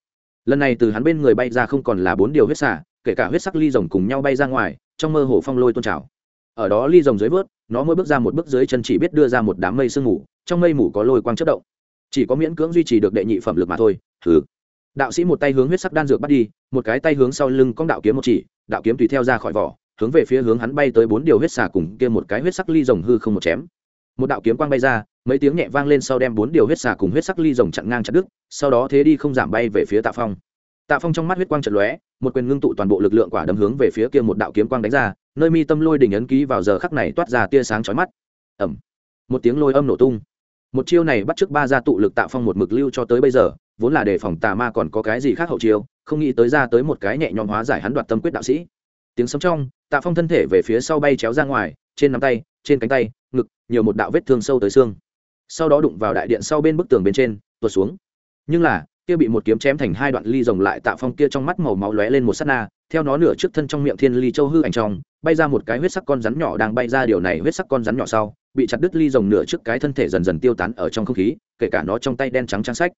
Lần này từ hắn bên người bay ra không còn là bốn điều huyết xả kể cả huyết sắc ly rồng cùng nhau bay ra ngoài, trong mơ hồ phong lôi tôn trào. Ở đó ly rồng dưới vớt, nó mỗi bước ra một bước dưới chân chỉ biết đưa ra một đám mây sương mù, trong mây mù có lôi quang chất động. Chỉ có miễn cưỡng duy trì được đệ nhị phẩm lực mà thôi thứ đạo sĩ một tay hướng huyết sắc đan dược bắt đi, một cái tay hướng sau lưng cong đạo kiếm một chỉ, đạo kiếm tùy theo ra khỏi vỏ, hướng về phía hướng hắn bay tới bốn điều huyết xà cùng kia một cái huyết sắc ly rồng hư không một chém. Một đạo kiếm quang bay ra, mấy tiếng nhẹ vang lên sau đem bốn điều huyết xà cùng huyết sắc ly rồng chặn ngang chặt đứt, sau đó thế đi không giảm bay về phía tạ phong. Tạ phong trong mắt huyết quang chật lóe một quyền ngưng tụ toàn bộ lực lượng quả đấm hướng về phía kia một đạo kiếm quang đánh ra, nơi mi tâm lôi đỉnh ấn ký vào giờ khắc này toát ra tia sáng chói mắt. Ẩm một tiếng lôi âm nổ tung. Một chiêu này bắt trước ba gia tụ lực tạ phong một mực lưu cho tới bây giờ, vốn là đề phòng tà ma còn có cái gì khác hậu chiêu, không nghĩ tới ra tới một cái nhẹ nhõm hóa giải hắn đoạt tâm quyết đạo sĩ. Tiếng sấm trong tạ phong thân thể về phía sau bay chéo ra ngoài, trên nắm tay, trên cánh tay, ngực, nhiều một đạo vết thương sâu tới xương. Sau đó đụng vào đại điện sau bên bức tường bên trên, tuột xuống. Nhưng là kia bị một kiếm chém thành hai đoạn ly rồng lại tạ phong kia trong mắt màu máu lóe lên một s á t na, theo nó nửa trước thân trong miệng thiên ly châu hư ảnh trong, bay ra một cái huyết sắc con rắn nhỏ đang bay ra điều này huyết sắc con rắn nhỏ sau, bị chặt đứt ly rồng nửa trước cái thân thể dần dần tiêu tán ở trong không khí, kể cả nó trong tay đen trắng trang sách.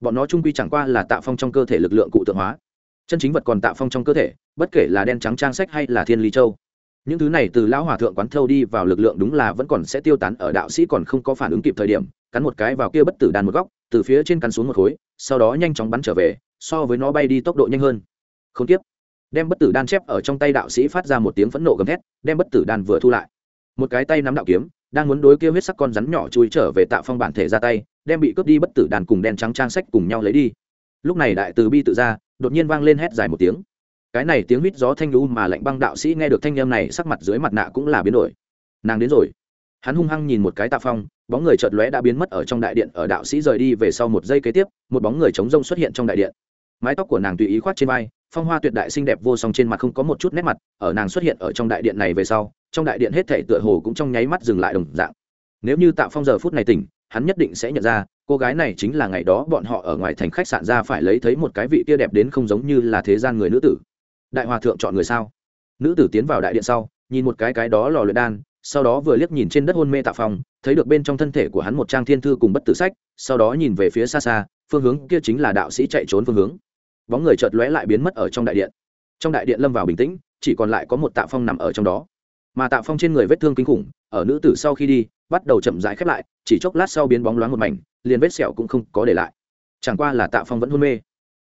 Bọn nó trung quy chẳng qua là tạ phong trong cơ thể lực lượng cụ tượng hóa. Chân chính vật còn tạ phong trong cơ thể, bất kể là đen trắng trang sách hay là thiên ly châu. Những thứ này từ lão hòa thượng quán thâu đi vào lực lượng đúng là vẫn còn sẽ tiêu tán ở đạo sĩ còn không có phản ứng kịp thời điểm, cắn một cái vào kia bất tử đàn một góc từ phía trên cắn xuống một khối, sau đó nhanh chóng bắn trở về, so với nó bay đi tốc độ nhanh hơn. Không tiếp đem bất tử đan chép ở trong tay đạo sĩ phát ra một tiếng phẫn nộ gầm thét, đem bất tử đan vừa thu lại. Một cái tay nắm đạo kiếm, đang muốn đối kia huyết sắc con rắn nhỏ chui trở về tạo phong bản thể ra tay, đem bị cướp đi bất tử đàn cùng đen trắng trang sách cùng nhau lấy đi. Lúc này đại từ bi tự ra, đột nhiên vang lên hét dài một tiếng. Cái này tiếng huýt gió thanh lũ mà lạnh băng đạo sĩ nghe được thanh âm này, sắc mặt dưới mặt nạ cũng là biến đổi. Nàng đến rồi. Hắn hung hăng nhìn một cái tạ phong bóng người chợt lóe đã biến mất ở trong đại điện, ở đạo sĩ rời đi về sau một giây kế tiếp, một bóng người chống rông xuất hiện trong đại điện. Mái tóc của nàng tùy ý khoát trên vai, phong hoa tuyệt đại xinh đẹp vô song trên mặt không có một chút nét mặt, ở nàng xuất hiện ở trong đại điện này về sau, trong đại điện hết thể tựa hồ cũng trong nháy mắt dừng lại đồng dạng. Nếu như tạ phong giờ phút này tỉnh, hắn nhất định sẽ nhận ra, cô gái này chính là ngày đó bọn họ ở ngoài thành khách sạn ra phải lấy thấy một cái vị kia đẹp đến không giống như là thế gian người nữ tử. Đại hòa thượng chọn người sao? Nữ tử tiến vào đại điện sau, nhìn một cái cái đó lò luyện đan, sau đó vừa liếc nhìn trên đất hôn mê tạ phong thấy được bên trong thân thể của hắn một trang thiên thư cùng bất tử sách, sau đó nhìn về phía xa xa, phương hướng kia chính là đạo sĩ chạy trốn phương hướng. Bóng người chợt lóe lại biến mất ở trong đại điện. Trong đại điện lâm vào bình tĩnh, chỉ còn lại có một tạ phong nằm ở trong đó. Mà tạ phong trên người vết thương kinh khủng, ở nữ tử sau khi đi, bắt đầu chậm rãi khép lại, chỉ chốc lát sau biến bóng loáng một mảnh, liền vết sẹo cũng không có để lại. Chẳng qua là tạ phong vẫn hôn mê.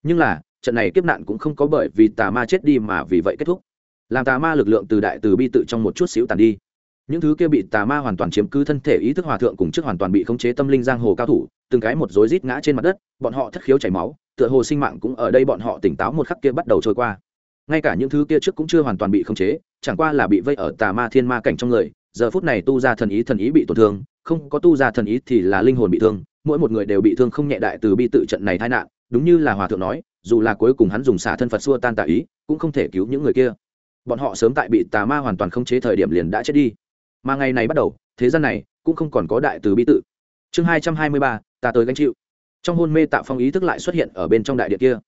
Nhưng là, trận này kiếp nạn cũng không có bởi vì tà ma chết đi mà vì vậy kết thúc. Làm tà ma lực lượng từ đại từ bi tự trong một chút xíu tàn đi những thứ kia bị tà ma hoàn toàn chiếm cứ thân thể ý thức hòa thượng cùng trước hoàn toàn bị khống chế tâm linh giang hồ cao thủ, từng cái một rối rít ngã trên mặt đất, bọn họ thất khiếu chảy máu, tựa hồ sinh mạng cũng ở đây bọn họ tỉnh táo một khắc kia bắt đầu trôi qua. Ngay cả những thứ kia trước cũng chưa hoàn toàn bị khống chế, chẳng qua là bị vây ở tà ma thiên ma cảnh trong người, giờ phút này tu ra thần ý thần ý bị tổn thương, không có tu ra thần ý thì là linh hồn bị thương, mỗi một người đều bị thương không nhẹ đại từ bi tự trận này tai nạn, đúng như là hòa thượng nói, dù là cuối cùng hắn dùng xả thân phật xua tan tà ý, cũng không thể cứu những người kia. Bọn họ sớm tại bị tà ma hoàn toàn khống chế thời điểm liền đã chết đi mà ngày này bắt đầu, thế gian này cũng không còn có đại từ bi tự. Chương hai trăm hai mươi ba, ta tới gánh chịu. Trong hôn mê Tạ phong ý thức lại xuất hiện ở bên trong đại điện kia.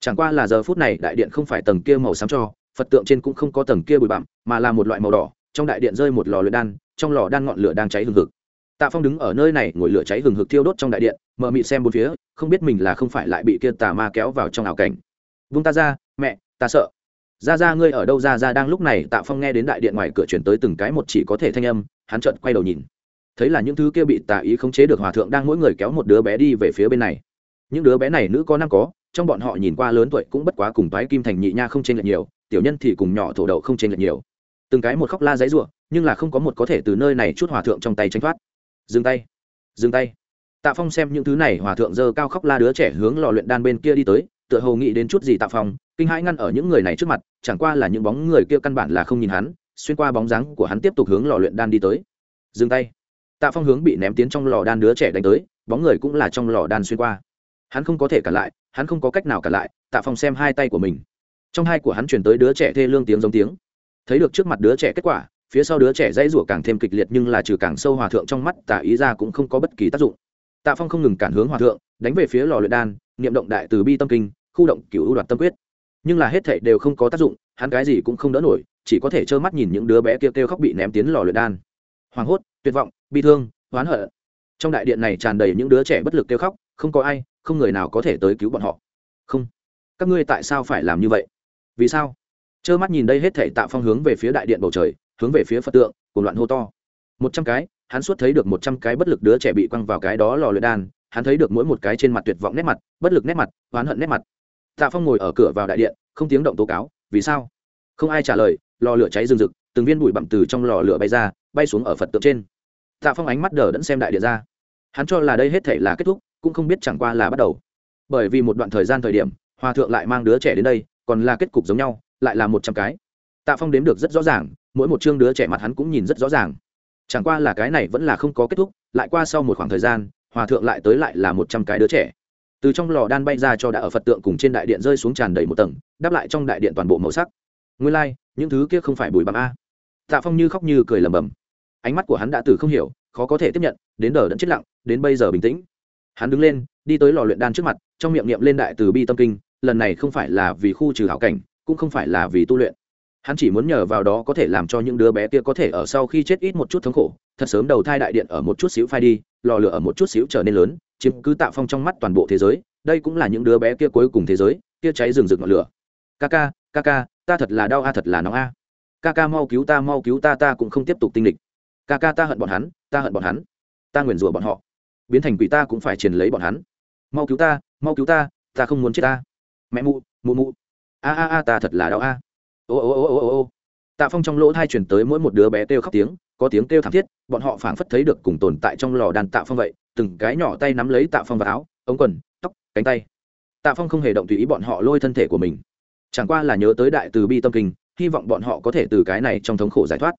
Chẳng qua là giờ phút này đại điện không phải tầng kia màu xám cho, phật tượng trên cũng không có tầng kia bụi bặm, mà là một loại màu đỏ, trong đại điện rơi một lò luyện đan, trong lò đan ngọn lửa đang cháy hừng hực. Tạ phong đứng ở nơi này, ngồi lửa cháy hừng hực thiêu đốt trong đại điện mờ mịt xem bốn phía, không biết mình là không phải lại bị kia tà ma kéo vào trong ảo cảnh. Vung ta ra, mẹ, ta sợ ra ra ngươi ở đâu? Ra ra đang lúc này, tạ phong nghe đến đại điện ngoài cửa chuyển tới từng cái một chỉ có thể thanh âm, hắn chợt quay đầu nhìn. Thấy là những thứ kia bị tà ý khống chế được hòa thượng đang mỗi người kéo một đứa bé đi về phía bên này. Những đứa bé này nữ có năm có, trong bọn họ nhìn qua lớn tuổi cũng bất quá cùng toái kim thành nhị nha không chênh lệch nhiều, tiểu nhân thì cùng nhỏ thổ đậu không chênh lệch nhiều. Từng cái một khóc la dãy ruộng, nhưng là không có một có thể từ nơi này chút hòa thượng trong tay tránh thoát. Dừng tay dừng tay. Tạ phong xem những thứ này, hòa thượng dơ cao khóc la đứa trẻ hướng lò luyện đan bên kia đi tới, tựa hồ nghĩ đến chút gì tạ phong kinh hãi ngăn ở những người này trước mặt, chẳng qua là những bóng người kia căn bản là không nhìn hắn, xuyên qua bóng dáng của hắn tiếp tục hướng lò luyện đan đi tới. Dừng tay. Tạ phong hướng bị ném tiến trong lò đan đứa trẻ đánh tới, bóng người cũng là trong lò đan xuyên qua. Hắn không có thể cản lại, hắn không có cách nào cản lại, tạ phong xem hai tay của mình. Trong hai của hắn chuyển tới đứa trẻ thê lương tiếng giống tiếng. Thấy được trước mặt đứa trẻ kết quả, phía sau đứa trẻ dãy rủa càng thêm kịch liệt nhưng là trừ càng sâu hòa thượng trong mắt, tạ ý ra cũng không có bất kỳ tác dụng. Tạ phong không ngừng cản hướng hòa thượng, đánh về phía lò luyện đan, niệm động đại từ bi tâm kinh, khu động cựu ưu đoạt tâm quyết nhưng là hết thảy đều không có tác dụng hắn cái gì cũng không đỡ nổi chỉ có thể trơ mắt nhìn những đứa bé kia kêu, kêu khóc bị ném tiến lò luyện đan. Hoảng hốt tuyệt vọng bi thương oán hận. Trong đại điện này tràn đầy những đứa trẻ bất lực kêu khóc không có ai không người nào có thể tới cứu bọn họ. Không. Các ngươi tại sao phải làm như vậy? Vì sao? Trơ mắt nhìn đây hết thể tạo phong hướng về phía đại điện bầu trời hướng về phía phật tượng cùng loạn hô to. Một trăm cái hắn suốt thấy được một trăm cái bất lực đứa trẻ bị quăng vào cái đó lò luyện đan hắn thấy được mỗi một cái trên mặt tuyệt vọng nét mặt bất lực nét mặt oán hận nét mặt tạ phong ngồi ở cửa vào đại điện, không tiếng động tố cáo, vì sao? Không ai trả lời, lò lửa cháy rừng rực, từng viên bụi bặm từ trong lò lửa bay ra, bay xuống ở phật tượng trên. Tạ phong ánh mắt đờ đẫn xem đại điện ra. Hắn cho là đây hết thể là kết thúc, cũng không biết chẳng qua là bắt đầu. Bởi vì một đoạn thời gian thời điểm, hòa thượng lại mang đứa trẻ đến đây, còn là kết cục giống nhau, lại là một trăm cái. Tạ phong đếm được rất rõ ràng, mỗi một chương đứa trẻ mặt hắn cũng nhìn rất rõ ràng. Chẳng qua là cái này vẫn là không có kết thúc, lại qua sau một khoảng thời gian, hòa thượng lại tới lại là một trăm cái đứa trẻ từ trong lò đan bay ra cho đã ở phật tượng cùng trên đại điện rơi xuống tràn đầy một tầng đáp lại trong đại điện toàn bộ màu sắc. Nguyên lai、like, những thứ kia không phải bùi bặm a. Tạ phong như khóc như cười lầm bầm ánh mắt của hắn đã từ không hiểu khó có thể tiếp nhận đến đờ đẫn chết lặng đến bây giờ bình tĩnh. Hắn đứng lên đi tới lò luyện đan trước mặt trong miệng niệm lên đại từ bi tâm kinh lần này không phải là vì khu trừ hảo cảnh cũng không phải là vì tu luyện. Hắn chỉ muốn nhờ vào đó có thể làm cho những đứa bé kia có thể ở sau khi chết ít một chút thống khổ thật sớm đầu thai đại điện ở một chút xíu phai đi, lò lửa ở một chút xíu trở nên lớn, chiếm cứ tạo phong trong mắt toàn bộ thế giới, đây cũng là những đứa bé kia cuối cùng thế giới, kia cháy rừng rực ngọn lửa. Ca ca ca ca ta thật là đau a, thật là nóng a. Ca ca mau cứu ta, mau cứu ta ta cũng không tiếp tục tinh lịch ca ca ta hận bọn hắn, ta hận bọn hắn. Ta nguyền rủa bọn họ. Biến thành quỷ ta cũng phải truyền lấy bọn hắn. Mau cứu ta, mau cứu ta ta không muốn chết ta. Mẹ mụ mụ mụ. A a a, ta thật là đau a. Ô ô ô ô ô ô. Tạ phong trong lỗ thai chuyển tới mỗi một đứa bé kêu khóc tiếng có tiếng kêu thảm thiết, bọn họ phảng phất thấy được cùng tồn tại trong lò đàn tạ phong vậy, từng cái nhỏ tay nắm lấy tạ phong vào áo, ống quần, tóc, cánh tay. Tạ phong không hề động tùy ý bọn họ lôi thân thể của mình. Chẳng qua là nhớ tới đại từ bi tâm kinh, hy vọng bọn họ có thể từ cái này trong thống khổ giải thoát.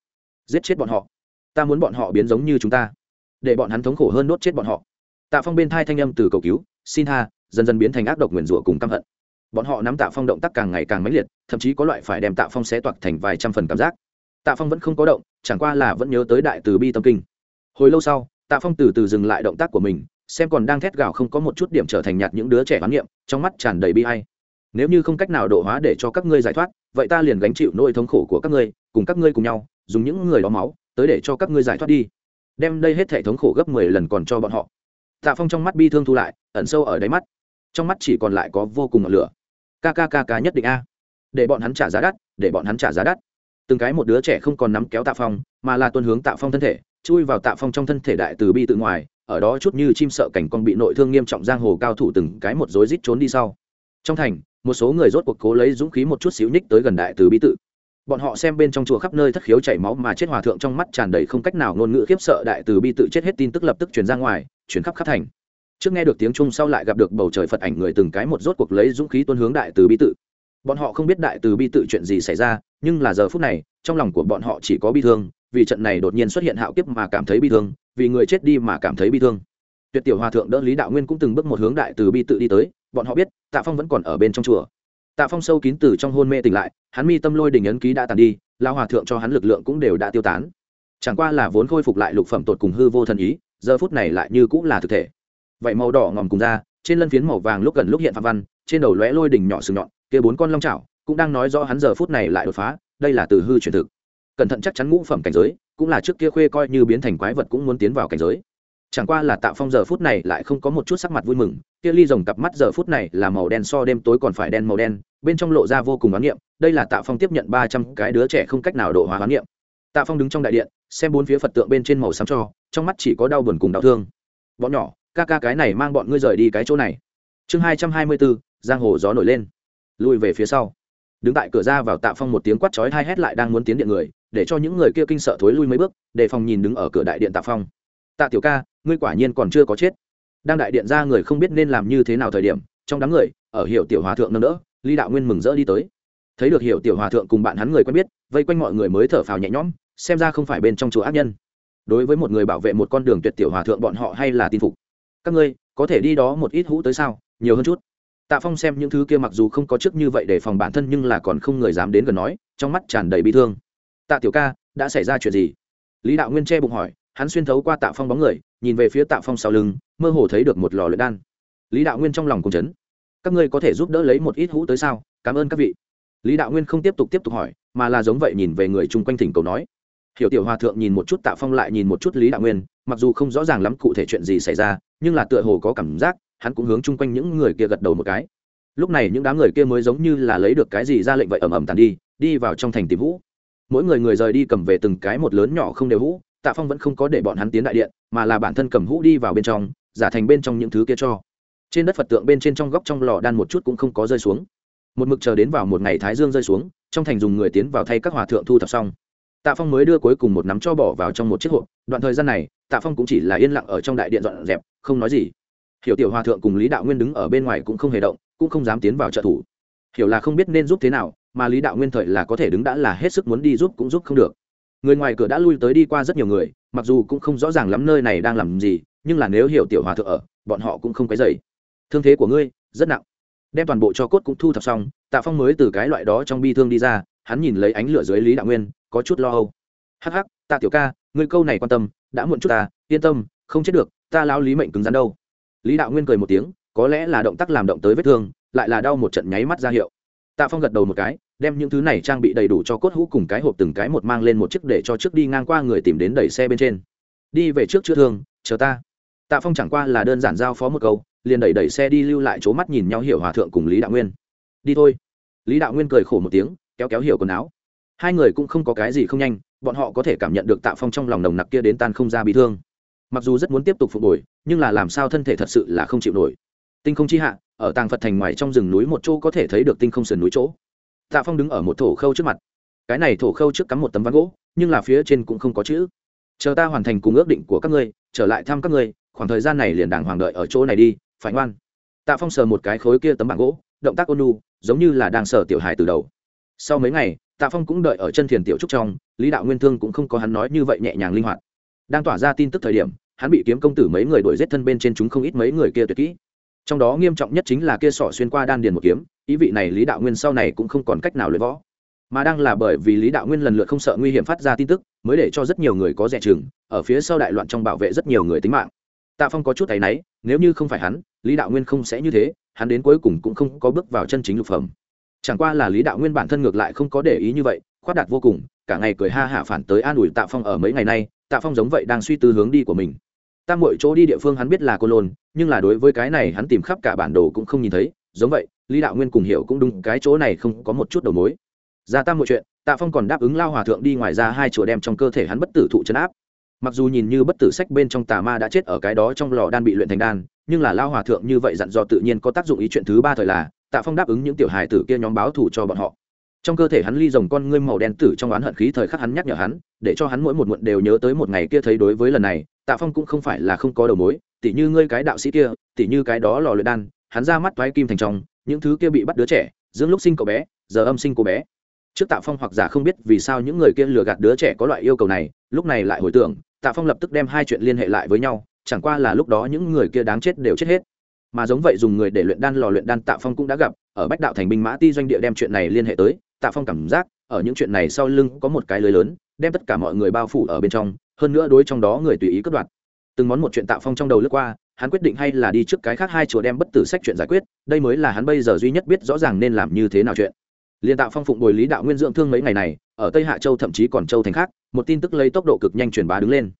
Giết chết bọn họ. Ta muốn bọn họ biến giống như chúng ta. Để bọn hắn thống khổ hơn đốt chết bọn họ. Tạ phong bên thai thanh âm từ cầu cứu, xin tha, dần dần biến thành ác độc nguyền rủa cùng căm hận. Bọn họ nắm tạ phong động tác càng ngày càng mãnh liệt, thậm chí có loại phải đem tạ phong xé toạc thành vài trăm phần cảm giác tạ phong vẫn không có động, chẳng qua là vẫn nhớ tới đại từ bi tâm kinh. Hồi lâu sau, tạ phong từ từ dừng lại động tác của mình, xem còn đang thét gào không có một chút điểm trở thành nhạt những đứa trẻ bán niệm, trong mắt tràn đầy bi hay nếu như không cách nào độ hóa để cho các ngươi giải thoát, vậy ta liền gánh chịu nỗi thống khổ của các ngươi, cùng các ngươi cùng nhau, dùng những người đó máu, tới để cho các ngươi giải thoát đi. Đem đây hết thể thống khổ gấp mười lần còn cho bọn họ. Tạ phong trong mắt bi thương thu lại, ẩn sâu ở đáy mắt. Trong mắt chỉ còn lại có vô cùng ngọn lửa. Kkkk nhất định a. Để bọn hắn trả giá đắt, để bọn hắn trả giá đắt từng cái một đứa trẻ không còn nắm kéo tạ phong, mà là tuân hướng tạ phong thân thể, chui vào tạ phong trong thân thể đại từ bi tự ngoài, ở đó chút như chim sợ cảnh con bị nội thương nghiêm trọng giang hồ cao thủ từng cái một rối rít trốn đi sau. Trong thành, một số người rốt cuộc cố lấy dũng khí một chút xíu nhích tới gần đại từ bi tự. Bọn họ xem bên trong chùa khắp nơi thất khiếu chảy máu mà chết hòa thượng trong mắt tràn đầy không cách nào ngôn ngữ khiếp sợ đại từ bi tự chết hết tin tức lập tức truyền ra ngoài chuyển khắp khắp thành. Trước nghe được tiếng chung sau lại gặp được bầu trời phật ảnh người từng cái một rốt cuộc lấy dũng khí tuân hướng đại từ bi tự bọn họ không biết đại từ bi tự chuyện gì xảy ra, nhưng là giờ phút này, trong lòng của bọn họ chỉ có bi thương, vì trận này đột nhiên xuất hiện hạo kiếp mà cảm thấy bi thương, vì người chết đi mà cảm thấy bi thương. Tuyệt tiểu hòa thượng đỡ lý đạo nguyên cũng từng bước một hướng đại từ bi tự đi tới, bọn họ biết, tạ phong vẫn còn ở bên trong chùa. Tạ phong sâu kín từ trong hôn mê tỉnh lại, hắn mi tâm lôi đình ấn ký đã tàn đi lao hòa thượng cho hắn lực lượng cũng đều đã tiêu tán. Chẳng qua là vốn khôi phục lại lục phẩm tột cùng hư vô thần ý, giờ phút này lại như cũng là thực thể. Vậy màu đỏ ngòm cùng ra, trên lân phiến màu vàng lúc gần lúc hiện phạm văn, trên đầu lóe lôi đỉnh nhỏ sừng nhọn kia bốn con long chảo cũng đang nói rõ hắn giờ phút này lại đột phá, đây là từ hư truyền thực. Cẩn thận chắc chắn ngũ phẩm cảnh giới, cũng là trước kia khuê coi như biến thành quái vật cũng muốn tiến vào cảnh giới. Chẳng qua là tạ phong giờ phút này lại không có một chút sắc mặt vui mừng, kia ly rồng cặp mắt giờ phút này là màu đen so đêm tối còn phải đen màu đen, bên trong lộ ra vô cùng oán niệm, đây là tạ phong tiếp nhận ba trăm cái đứa trẻ không cách nào độ hóa oán niệm. Tạ phong đứng trong đại điện, xem bốn phía phật tượng bên trên màu xám cho, trong mắt chỉ có đau buồn cùng đau thương. Bọn nhỏ, ca ca cái này mang bọn ngươi rời đi cái chỗ này. Chương hai trăm hai mươi bốn, giang hồ gió nổi lên lùi về phía sau. Đứng tại cửa ra vào tạ phong một tiếng quát chói hai hét lại đang muốn tiến điện người, để cho những người kia kinh sợ thối lui mấy bước, để phòng nhìn đứng ở cửa đại điện tạ phong. Tạ tiểu ca, ngươi quả nhiên còn chưa có chết. Đang đại điện ra người không biết nên làm như thế nào thời điểm, trong đám người, ở hiệu tiểu hòa thượng nâng đỡ, lý đạo nguyên mừng rỡ đi tới. Thấy được hiệu tiểu hòa thượng cùng bạn hắn người quen biết, vây quanh mọi người mới thở phào nhẹ nhõm, xem ra không phải bên trong chùa ác nhân. Đối với một người bảo vệ một con đường tuyệt tiểu hòa thượng bọn họ hay là tin phục. Các ngươi, có thể đi đó một ít hũ tới sao? Nhiều hơn chút tạ phong xem những thứ kia mặc dù không có trước như vậy để phòng bản thân nhưng là còn không người dám đến gần nói, trong mắt tràn đầy bi thương. Tạ tiểu ca, đã xảy ra chuyện gì? Lý đạo nguyên che bụng hỏi, hắn xuyên thấu qua tạ phong bóng người, nhìn về phía tạ phong sau lưng, mơ hồ thấy được một lò luyện đan. Lý đạo nguyên trong lòng cùng chấn. Các ngươi có thể giúp đỡ lấy một ít hũ tới sao? Cảm ơn các vị. Lý đạo nguyên không tiếp tục tiếp tục hỏi, mà là giống vậy nhìn về người chung quanh thỉnh cầu nói. Hiểu tiểu hòa thượng nhìn một chút tạ phong lại nhìn một chút lý đạo nguyên, mặc dù không rõ ràng lắm cụ thể chuyện gì xảy ra, nhưng là tựa hồ có cảm giác hắn cũng hướng chung quanh những người kia gật đầu một cái. Lúc này những đám người kia mới giống như là lấy được cái gì ra lệnh vậy ầm ầm tàn đi đi vào trong thành tìm vũ. Mỗi người người rời đi cầm về từng cái một lớn nhỏ không đều hũ tạ phong vẫn không có để bọn hắn tiến đại điện, mà là bản thân cầm hũ đi vào bên trong, giả thành bên trong những thứ kia cho. Trên đất phật tượng bên trên trong góc trong lò đan một chút cũng không có rơi xuống. Một mực chờ đến vào một ngày thái dương rơi xuống, trong thành dùng người tiến vào thay các hòa thượng thu thập xong. Tạ phong mới đưa cuối cùng một nắm cho bỏ vào trong một chiếc hộp. Đoạn thời gian này, tạ phong cũng chỉ là yên lặng ở trong đại điện dọn dẹp, không nói gì hiểu tiểu hòa thượng cùng lý đạo nguyên đứng ở bên ngoài cũng không hề động, cũng không dám tiến vào trợ thủ. Hiểu là không biết nên giúp thế nào, mà lý đạo nguyên thời là có thể đứng đã là hết sức muốn đi giúp cũng giúp không được. Người ngoài cửa đã lui tới đi qua rất nhiều người, mặc dù cũng không rõ ràng lắm nơi này đang làm gì, nhưng là nếu hiểu tiểu hòa thượng ở, bọn họ cũng không cái dày thương thế của ngươi, rất nặng. Đem toàn bộ cho cốt cũng thu thập xong, tạ phong mới từ cái loại đó trong bi thương đi ra, hắn nhìn lấy ánh lửa dưới lý đạo nguyên, có chút lo âu. Hắc hắc, tạ tiểu ca, ngươi câu này quan tâm, đã muộn chút ta, yên tâm, không chết được, ta lao lý mệnh cứng rắn đâu lý đạo nguyên cười một tiếng, có lẽ là động tác làm động tới vết thương, lại là đau một trận nháy mắt ra hiệu. Tạ phong gật đầu một cái, đem những thứ này trang bị đầy đủ cho cốt hũ cùng cái hộp từng cái một mang lên một chiếc để cho trước đi ngang qua người tìm đến đẩy xe bên trên. Đi về trước chữa thương, chờ ta. Tạ phong chẳng qua là đơn giản giao phó một câu, liền đẩy đẩy xe đi lưu lại chỗ mắt nhìn nhau hiểu hòa thượng cùng lý đạo nguyên. Đi thôi. Lý đạo nguyên cười khổ một tiếng, kéo kéo hiểu quần áo. Hai người cũng không có cái gì không nhanh, bọn họ có thể cảm nhận được tạ phong trong lòng nồng nặc kia đến tan không ra bị thương mặc dù rất muốn tiếp tục phục hồi, nhưng là làm sao thân thể thật sự là không chịu nổi. Tinh không chi hạ, ở tàng phật thành ngoài trong rừng núi một chỗ có thể thấy được tinh không sườn núi chỗ. Tạ phong đứng ở một thổ khâu trước mặt. Cái này thổ khâu trước cắm một tấm ván gỗ, nhưng là phía trên cũng không có chữ. Chờ ta hoàn thành cùng ước định của các ngươi, trở lại thăm các ngươi, khoảng thời gian này liền đàng hoàng đợi ở chỗ này đi, phải ngoan. Tạ phong sờ một cái khối kia tấm bảng gỗ, động tác ôn nu giống như là đang sờ tiểu hài từ đầu. Sau mấy ngày, tạ phong cũng đợi ở chân thiền tiểu trúc trong, lý đạo nguyên thương cũng không có hắn nói như vậy nhẹ nhàng linh hoạt đang tỏa ra tin tức thời điểm, hắn bị kiếm công tử mấy người đuổi giết thân bên trên chúng không ít mấy người kia tuyệt kỹ. Trong đó nghiêm trọng nhất chính là kia sỏ xuyên qua đan điền một kiếm, ý vị này lý đạo nguyên sau này cũng không còn cách nào luyện võ. Mà đang là bởi vì lý đạo nguyên lần lượt không sợ nguy hiểm phát ra tin tức, mới để cho rất nhiều người có rẻ chừng, ở phía sau đại loạn trong bảo vệ rất nhiều người tính mạng. Tạ phong có chút thấy náy, nếu như không phải hắn, lý đạo nguyên không sẽ như thế, hắn đến cuối cùng cũng không có bước vào chân chính lục phẩm. Chẳng qua là lý đạo nguyên bản thân ngược lại không có để ý như vậy, khoát đạt vô cùng, cả ngày cười ha hả phản tới an ủi tạ phong ở mấy ngày nay tạ phong giống vậy đang suy tư hướng đi của mình. Tam mọi chỗ đi địa phương hắn biết là cô lôn, nhưng là đối với cái này hắn tìm khắp cả bản đồ cũng không nhìn thấy. Giống vậy, lý đạo nguyên cùng hiểu cũng đúng, cái chỗ này không có một chút đầu mối. Ra tam mọi chuyện, tạ phong còn đáp ứng lao hòa thượng đi ngoài ra hai chùa đem trong cơ thể hắn bất tử thụ chấn áp. Mặc dù nhìn như bất tử sách bên trong tà ma đã chết ở cái đó trong lò đan bị luyện thành đan, nhưng là lao hòa thượng như vậy dặn dò tự nhiên có tác dụng ý chuyện thứ ba thời là, tạ phong đáp ứng những tiểu hài tử kia nhóm báo thủ cho bọn họ trong cơ thể hắn ly rồng con ngươi màu đen tử trong oán hận khí thời khắc hắn nhắc nhở hắn, để cho hắn mỗi một muộn đều nhớ tới một ngày kia thấy đối với lần này, tạ phong cũng không phải là không có đầu mối, tỉ như ngươi cái đạo sĩ kia, tỉ như cái đó lò luyện đan, hắn ra mắt thoái kim thành trong, những thứ kia bị bắt đứa trẻ, dưỡng lúc sinh cậu bé, giờ âm sinh cô bé. Trước tạ phong hoặc giả không biết vì sao những người kia lừa gạt đứa trẻ có loại yêu cầu này, lúc này lại hồi tưởng, tạ phong lập tức đem hai chuyện liên hệ lại với nhau, chẳng qua là lúc đó những người kia đáng chết đều chết hết. Mà giống vậy dùng người để luyện đan lò luyện đan tạ phong cũng đã gặp, ở bách đạo thành binh mã ti doanh địa đem chuyện này liên hệ tới tạ phong cảm giác, ở những chuyện này sau lưng có một cái lưới lớn, đem tất cả mọi người bao phủ ở bên trong, hơn nữa đối trong đó người tùy ý cất đoạt. Từng món một chuyện tạ phong trong đầu lướt qua, hắn quyết định hay là đi trước cái khác hai chùa đem bất tử sách chuyện giải quyết, đây mới là hắn bây giờ duy nhất biết rõ ràng nên làm như thế nào chuyện. Liên tạo phong phụng bồi lý đạo nguyên dưỡng thương mấy ngày này, ở tây hạ châu thậm chí còn châu thành khác, một tin tức lấy tốc độ cực nhanh truyền bá đứng lên.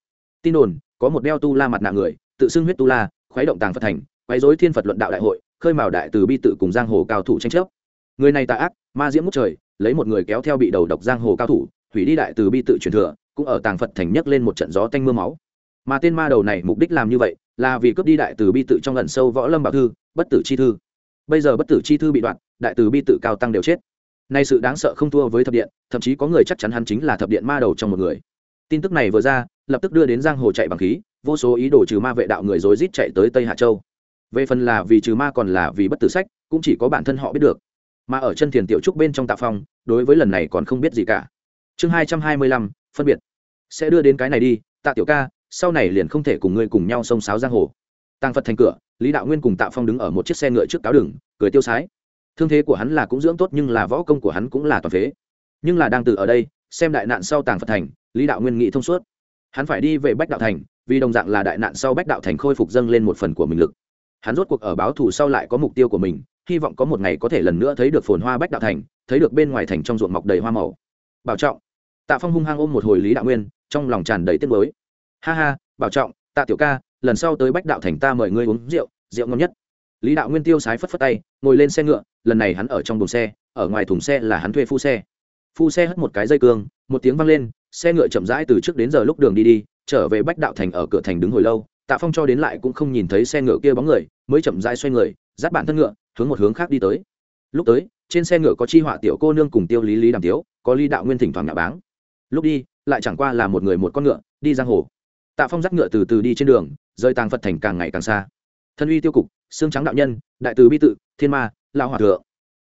Tin đồn, có một đeo tu la mặt nạ người, tự xưng huyết tu la, khuấy động tàng phật thành, quấy dối thiên phật luận đạo đại hội, khơi mào đại từ bi tự cùng giang hồ cao thủ tranh chấp. Người này tà ác, ma diễm ngút trời lấy một người kéo theo bị đầu độc giang hồ cao thủ, hủy đi đại từ bi tự truyền thừa, cũng ở tàng phật thành nhấc lên một trận gió tanh mưa máu. Mà tên ma đầu này mục đích làm như vậy, là vì cướp đi đại từ bi tự trong lần sâu võ lâm bảo thư, bất tử chi thư. Bây giờ bất tử chi thư bị đoạn, đại từ bi tự cao tăng đều chết. Nay sự đáng sợ không thua với thập điện, thậm chí có người chắc chắn hắn chính là thập điện ma đầu trong một người. Tin tức này vừa ra, lập tức đưa đến giang hồ chạy bằng khí, vô số ý đồ trừ ma vệ đạo người rối rít chạy tới tây hạ châu. Về phần là vì trừ ma còn là vì bất tử sách, cũng chỉ có bản thân họ biết được mà ở chân thiền tiểu trúc bên trong tạ phong, đối với lần này còn không biết gì cả. Chương hai trăm hai mươi lăm, phân biệt. Sẽ đưa đến cái này đi, tạ tiểu ca, sau này liền không thể cùng ngươi cùng nhau xông sáo giang hồ. Tăng phật thành cửa, lý đạo nguyên cùng tạ phong đứng ở một chiếc xe ngựa trước cáo đường, cười tiêu sái. Thương thế của hắn là cũng dưỡng tốt nhưng là võ công của hắn cũng là toàn phế. Nhưng là đang từ ở đây, xem đại nạn sau tàng phật thành, lý đạo nguyên nghị thông suốt. Hắn phải đi về bách đạo thành, vì đồng dạng là đại nạn sau bách đạo thành khôi phục dâng lên một phần của mình lực. Hắn rốt cuộc ở báo thù sau lại có mục tiêu của mình hy vọng có một ngày có thể lần nữa thấy được phồn hoa bách đạo thành, thấy được bên ngoài thành trong ruộng mọc đầy hoa màu. Bảo trọng, tạ phong hung hăng ôm một hồi lý đạo nguyên, trong lòng tràn đầy tiếc mới ha ha, bảo trọng, tạ tiểu ca, lần sau tới bách đạo thành ta mời ngươi uống rượu rượu ngon nhất. Lý đạo nguyên tiêu sái phất phất tay, ngồi lên xe ngựa, lần này hắn ở trong buồng xe, ở ngoài thùng xe là hắn thuê phu xe. Phu xe hất một cái dây cương, một tiếng vang lên, xe ngựa chậm rãi từ trước đến giờ lúc đường đi đi, trở về bách đạo thành ở cửa thành đứng hồi lâu, tạ phong cho đến lại cũng không nhìn thấy xe ngựa kia bóng người, mới chậm rãi xoay người, dắt bản thân ngựa hướng một hướng khác đi tới. Lúc tới, trên xe ngựa có chi họa tiểu cô nương cùng tiêu lý lý đàm tiếu, có ly đạo nguyên thỉnh thoảng nhà báng. Lúc đi, lại chẳng qua là một người một con ngựa, đi giang hồ. Tạ phong dắt ngựa từ từ đi trên đường rơi tàng phật thành càng ngày càng xa. Thân uy tiêu cục, xương trắng đạo nhân, đại từ bi tự, thiên ma lao hòa thượng.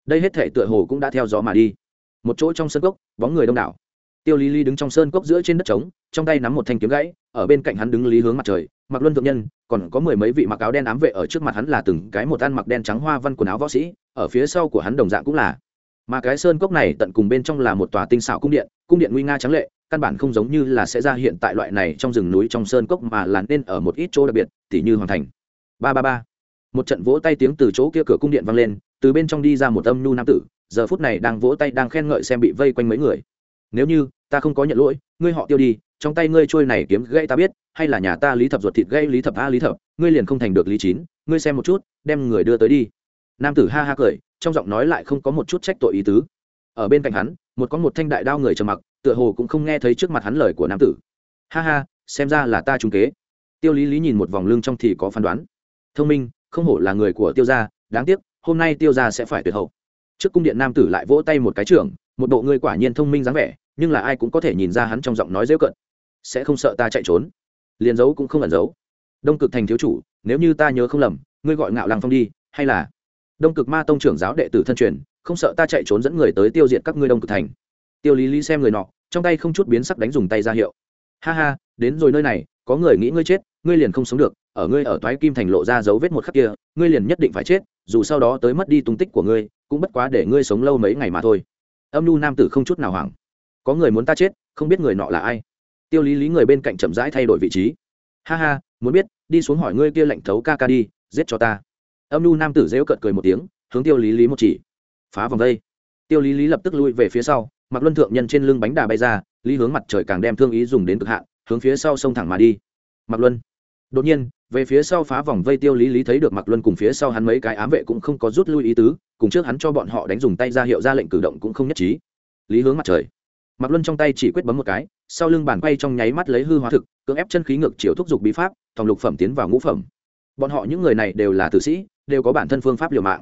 Đây hết thể tựa hồ cũng đã theo gió mà đi. Một chỗ trong sân cốc, bóng người đông đảo. Tiêu lý lý đứng trong sơn cốc giữa trên đất trống, trong tay nắm một thanh kiếm gãy ở bên cạnh hắn đứng lý hướng mặt trời, mặc luân thượng nhân, còn có mười mấy vị mặc áo đen ám vệ ở trước mặt hắn là từng cái một ăn mặc đen trắng hoa văn quần áo võ sĩ, ở phía sau của hắn đồng dạng cũng là. Mà cái sơn cốc này tận cùng bên trong là một tòa tinh xảo cung điện cung điện nguy nga trắng lệ, căn bản không giống như là sẽ ra hiện tại loại này trong rừng núi trong sơn cốc mà là nên ở một ít chỗ đặc biệt, tỉ như hoàng thành. Ba ba ba. Một trận vỗ tay tiếng từ chỗ kia cửa cung điện vang lên, từ bên trong đi ra một âm nhu nam tử, giờ phút này đang vỗ tay đang khen ngợi xem bị vây quanh mấy người. Nếu như ta không có nhận lỗi, ngươi họ tiêu đi trong tay ngươi trôi này kiếm gãy ta biết, hay là nhà ta lý thập ruột thịt gãy lý thập a lý thập, ngươi liền không thành được lý chín, ngươi xem một chút, đem người đưa tới đi. Nam tử ha ha cười, trong giọng nói lại không có một chút trách tội ý tứ. Ở bên cạnh hắn, một con một thanh đại đao người trầm mặc, tựa hồ cũng không nghe thấy trước mặt hắn lời của nam tử. Ha ha, xem ra là ta trung kế. Tiêu lý lý nhìn một vòng lưng trong thì có phán đoán. Thông minh, không hổ là người của tiêu gia, đáng tiếc, hôm nay tiêu gia sẽ phải tuyệt hậu. Trước cung điện nam tử lại vỗ tay một cái trưởng, một bộ người quả nhiên thông minh dáng vẻ, nhưng là ai cũng có thể nhìn ra hắn trong giọng nói dễ cận sẽ không sợ ta chạy trốn. Liền giấu cũng không ẩn giấu. Đông cực thành thiếu chủ, nếu như ta nhớ không lầm, ngươi gọi ngạo lăng phong đi, hay là? Đông cực ma tông trưởng giáo đệ tử thân truyền, không sợ ta chạy trốn dẫn người tới tiêu diệt các ngươi đông cực thành. Tiêu lý lý xem người nọ, trong tay không chút biến sắc đánh dùng tay ra hiệu. Ha ha, đến rồi nơi này, có người nghĩ ngươi chết, ngươi liền không sống được, ở ngươi ở toái kim thành lộ ra dấu vết một khắc kia, ngươi liền nhất định phải chết, dù sau đó tới mất đi tung tích của ngươi, cũng bất quá để ngươi sống lâu mấy ngày mà thôi. Âm nu nam tử không chút nào hoảng. Có người muốn ta chết, không biết người nọ là ai tiêu lý lý người bên cạnh chậm rãi thay đổi vị trí. Ha ha, muốn biết, đi xuống hỏi ngươi kia lệnh thấu ca ca đi, giết cho ta. Âm nu nam tử dễu cận cười một tiếng, hướng tiêu lý lý một chỉ. Phá vòng đây. Tiêu lý lý lập tức lui về phía sau, mặc luân thượng nhân trên lưng bánh đà bay ra, lý hướng mặt trời càng đem thương ý dùng đến cực hạn, hướng phía sau sông thẳng mà đi. Mặc luân. Đột nhiên, về phía sau phá vòng vây tiêu lý lý thấy được mặc luân cùng phía sau hắn mấy cái ám vệ cũng không có rút lui ý tứ, cùng trước hắn cho bọn họ đánh dùng tay ra hiệu ra lệnh cử động cũng không nhất trí. Lý hướng mặt trời. Mặc luân trong tay chỉ quyết bấm một cái sau lưng bàn quay trong nháy mắt lấy hư hóa thực, cưỡng ép chân khí ngược chiều thúc giục bí pháp, thòng lục phẩm tiến vào ngũ phẩm. Bọn họ những người này đều là tử sĩ, đều có bản thân phương pháp liều mạng.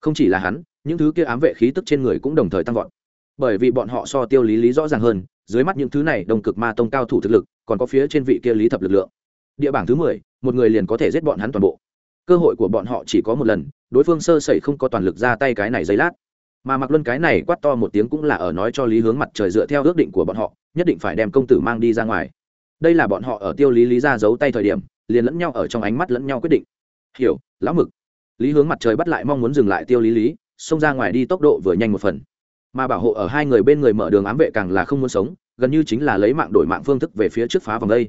Không chỉ là hắn, những thứ kia ám vệ khí tức trên người cũng đồng thời tăng vọt. Bởi vì bọn họ so tiêu lý lý rõ ràng hơn, dưới mắt những thứ này đồng cực ma tông cao thủ thực lực, còn có phía trên vị kia lý thập lực lượng. Địa bảng thứ mười, một người liền có thể giết bọn hắn toàn bộ. Cơ hội của bọn họ chỉ có một lần, đối phương sơ sẩy không có toàn lực ra tay cái này giấy lát. Mà mặc luân cái này quát to một tiếng cũng là ở nói cho lý hướng mặt trời dựa theo ước định của bọn họ nhất định phải đem công tử mang đi ra ngoài. Đây là bọn họ ở tiêu lý lý ra giấu tay thời điểm, liền lẫn nhau ở trong ánh mắt lẫn nhau quyết định. Hiểu, lão mực. Lý hướng mặt trời bắt lại mong muốn dừng lại tiêu lý lý, xông ra ngoài đi tốc độ vừa nhanh một phần. Mà bảo hộ ở hai người bên người mở đường ám vệ càng là không muốn sống, gần như chính là lấy mạng đổi mạng phương thức về phía trước phá vòng đây.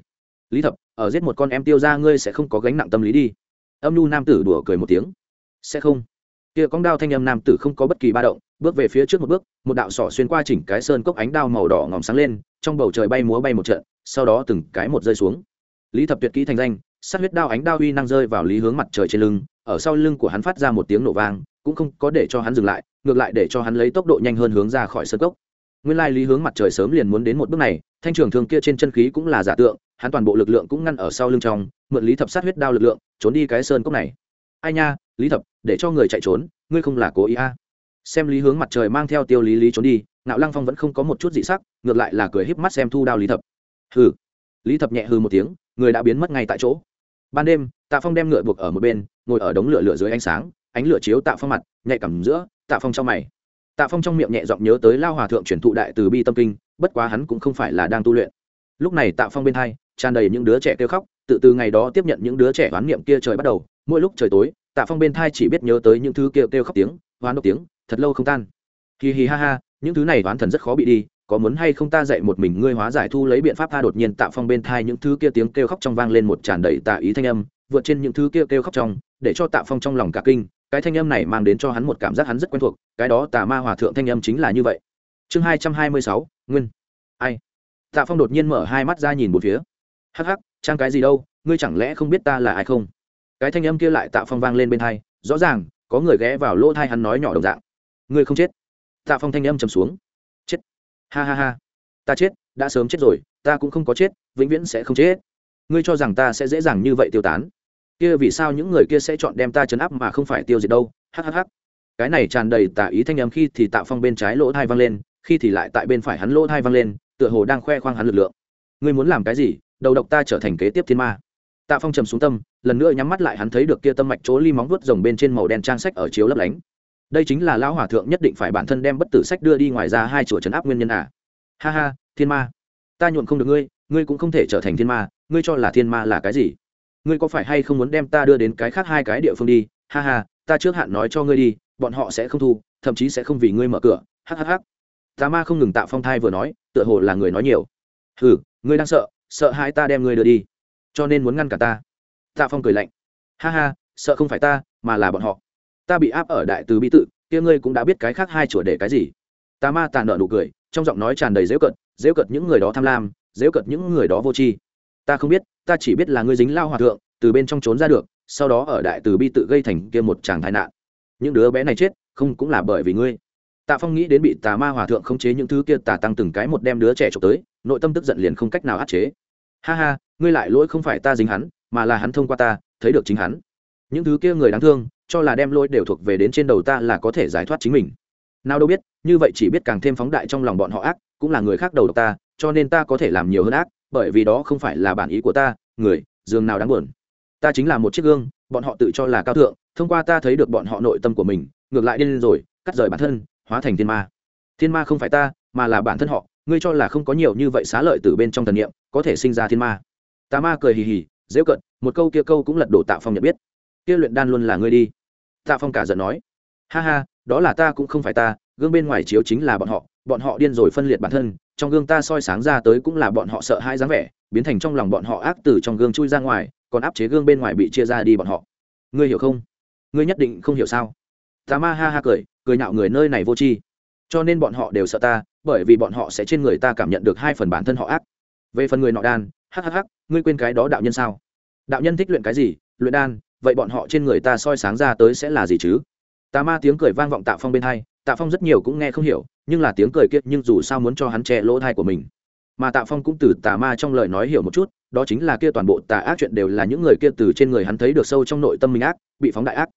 Lý thập, ở giết một con em tiêu ra ngươi sẽ không có gánh nặng tâm lý đi. Âm nu nam tử đùa cười một tiếng. Sẽ không. Kia con đao thanh âm nam tử không có bất kỳ ba động bước về phía trước một bước, một đạo sỏ xuyên qua chỉnh cái sơn cốc ánh đao màu đỏ ngòm sáng lên, trong bầu trời bay múa bay một trận, sau đó từng cái một rơi xuống. Lý thập tuyệt kỹ thành danh, sát huyết đao ánh đao uy năng rơi vào lý hướng mặt trời trên lưng, ở sau lưng của hắn phát ra một tiếng nổ vang, cũng không có để cho hắn dừng lại, ngược lại để cho hắn lấy tốc độ nhanh hơn hướng ra khỏi sơn cốc. Nguyên lai lý hướng mặt trời sớm liền muốn đến một bước này, thanh trường thương kia trên chân khí cũng là giả tượng, hắn toàn bộ lực lượng cũng ngăn ở sau lưng trong, mượn lý thập sát huyết đao lực lượng, trốn đi cái sơn cốc này. Ai nha, lý thập, để cho người chạy trốn, ngươi không là cố ý a. à xem lý hướng mặt trời mang theo tiêu lý lý trốn đi, ngạo lăng phong vẫn không có một chút dị sắc, ngược lại là cười híp mắt xem thu đao lý thập. Hừ. Lý thập nhẹ hư một tiếng, người đã biến mất ngay tại chỗ. Ban đêm, tạ phong đem ngựa buộc ở một bên, ngồi ở đống lửa lửa dưới ánh sáng, ánh lửa chiếu tạ phong mặt, nhạy cảm giữa, tạ phong trong mày. Tạ phong trong miệng nhẹ giọng nhớ tới lao hòa thượng chuyển thụ đại từ bi tâm kinh, bất quá hắn cũng không phải là đang tu luyện. Lúc này tạ phong bên hai, tràn đầy những đứa trẻ kêu khóc, tự từ ngày đó tiếp nhận những đứa trẻ oán niệm kia trời bắt đầu, mỗi lúc trời tối, tạ phong bên thai chỉ biết nhớ tới những thứ kêu kêu khóc tiếng, hoán độc tiếng thật lâu không tan. Hì hì ha ha, những thứ này oán thần rất khó bị đi, có muốn hay không ta dạy một mình ngươi hóa giải thu lấy biện pháp tha đột nhiên tạ phong bên thai những thứ kia tiếng kêu khóc trong vang lên một tràn đầy tạ ý thanh âm, vượt trên những thứ kia kêu khóc trong, để cho tạ phong trong lòng cả kinh, cái thanh âm này mang đến cho hắn một cảm giác hắn rất quen thuộc, cái đó tà ma hòa thượng thanh âm chính là như vậy. Chương hai trăm hai mươi sáu, nguyên. Ai? Tạ phong đột nhiên mở hai mắt ra nhìn một phía. Hắc hắc, trang cái gì đâu, ngươi chẳng lẽ không biết ta là ai không? Cái thanh âm kia lại tạ phong vang lên bên thai rõ ràng, có người ghé vào lỗ thai hắn nói nhỏ đồng dạng ngươi không chết. Tạ phong thanh âm trầm xuống. Chết. Ha ha ha. Ta chết, đã sớm chết rồi, ta cũng không có chết, vĩnh viễn sẽ không chết. Ngươi cho rằng ta sẽ dễ dàng như vậy tiêu tán. Kia vì sao những người kia sẽ chọn đem ta chấn áp mà không phải tiêu diệt đâu? Hhh cái này tràn đầy tả ý thanh âm khi thì Tạ phong bên trái lỗ thai vang lên, khi thì lại tại bên phải hắn lỗ thai vang lên, tựa hồ đang khoe khoang hắn lực lượng. Ngươi muốn làm cái gì? Đầu độc ta trở thành kế tiếp thiên ma. Tạ phong trầm xuống tâm, lần nữa nhắm mắt lại hắn thấy được kia tâm mạch chỗ ly móng vuốt rồng bên trên màu đen trang sách ở chiếu lấp lánh đây chính là lão hòa thượng nhất định phải bản thân đem bất tử sách đưa đi ngoài ra hai chùa trấn áp nguyên nhân à. Ha ha, thiên ma. Ta nhuộm không được ngươi ngươi cũng không thể trở thành thiên ma, ngươi cho là thiên ma là cái gì? Ngươi có phải hay không muốn đem ta đưa đến cái khác hai cái địa phương đi? Ha ha, ta trước hạn nói cho ngươi đi, bọn họ sẽ không thu, thậm chí sẽ không vì ngươi mở cửa. Hhh ta ma không ngừng tạo phong thai vừa nói, tựa hồ là người nói nhiều. Ừ ngươi đang sợ sợ hai ta đem ngươi đưa đi. Cho nên muốn ngăn cả ta. Tạ phong cười lạnh. Ha ha, sợ không phải ta, mà là bọn họ ta bị áp ở đại từ bi tự, kia ngươi cũng đã biết cái khác hai chùa để cái gì. Tà ma tàn nợ nụ cười, trong giọng nói tràn đầy dễu cận dễu cận những người đó tham lam dễu cận những người đó vô tri. Ta không biết, ta chỉ biết là ngươi dính lao hòa thượng, từ bên trong trốn ra được, sau đó ở đại từ bi tự gây thành kia một chàng tai nạn. Những đứa bé này chết, không cũng là bởi vì ngươi. Tạ phong nghĩ đến bị tà ma hòa thượng khống chế những thứ kia, tà tăng từng cái một đem đứa trẻ trộm tới, nội tâm tức giận liền không cách nào áp chế. Ha ha, ngươi lại lỗi không phải ta dính hắn, mà là hắn thông qua ta, thấy được chính hắn. Những thứ kia người đáng thương cho là đem lỗi đều thuộc về đến trên đầu ta là có thể giải thoát chính mình. Nào đâu biết, như vậy chỉ biết càng thêm phóng đại trong lòng bọn họ ác, cũng là người khác đầu độc ta, cho nên ta có thể làm nhiều hơn ác, bởi vì đó không phải là bản ý của ta, người, dường nào đáng buồn. Ta chính là một chiếc gương, bọn họ tự cho là cao thượng, thông qua ta thấy được bọn họ nội tâm của mình, ngược lại điên rồi, cắt rời bản thân, hóa thành thiên ma. Thiên ma không phải ta, mà là bản thân họ, ngươi cho là không có nhiều như vậy xá lợi từ bên trong thần niệm, có thể sinh ra thiên ma. Ta ma cười hì hì, dễ cận, một câu kia câu cũng lật đổ tạo phong nhận biết kia luyện đan luôn là ngươi đi. Tạ phong cả giận nói. Ha ha, đó là ta cũng không phải ta, gương bên ngoài chiếu chính là bọn họ bọn họ điên rồi phân liệt bản thân, trong gương ta soi sáng ra tới cũng là bọn họ sợ hai dáng vẻ, biến thành trong lòng bọn họ ác từ trong gương chui ra ngoài, còn áp chế gương bên ngoài bị chia ra đi bọn họ. Ngươi hiểu không? Ngươi nhất định không hiểu sao? Ta ma ha ha cười cười nhạo người nơi này vô tri. Cho nên bọn họ đều sợ ta, bởi vì bọn họ sẽ trên người ta cảm nhận được hai phần bản thân họ ác. Về phần người nọ đan hhh ngươi quên cái đó đạo nhân sao? Đạo nhân thích luyện cái gì? Luyện đan vậy bọn họ trên người ta soi sáng ra tới sẽ là gì chứ? Tà ma tiếng cười vang vọng tạ phong bên hai, tạ phong rất nhiều cũng nghe không hiểu, nhưng là tiếng cười kiệt nhưng dù sao muốn cho hắn che lỗ thai của mình. Mà tạ phong cũng từ tà ma trong lời nói hiểu một chút, đó chính là kia toàn bộ tà ác chuyện đều là những người kia từ trên người hắn thấy được sâu trong nội tâm mình ác, bị phóng đại ác.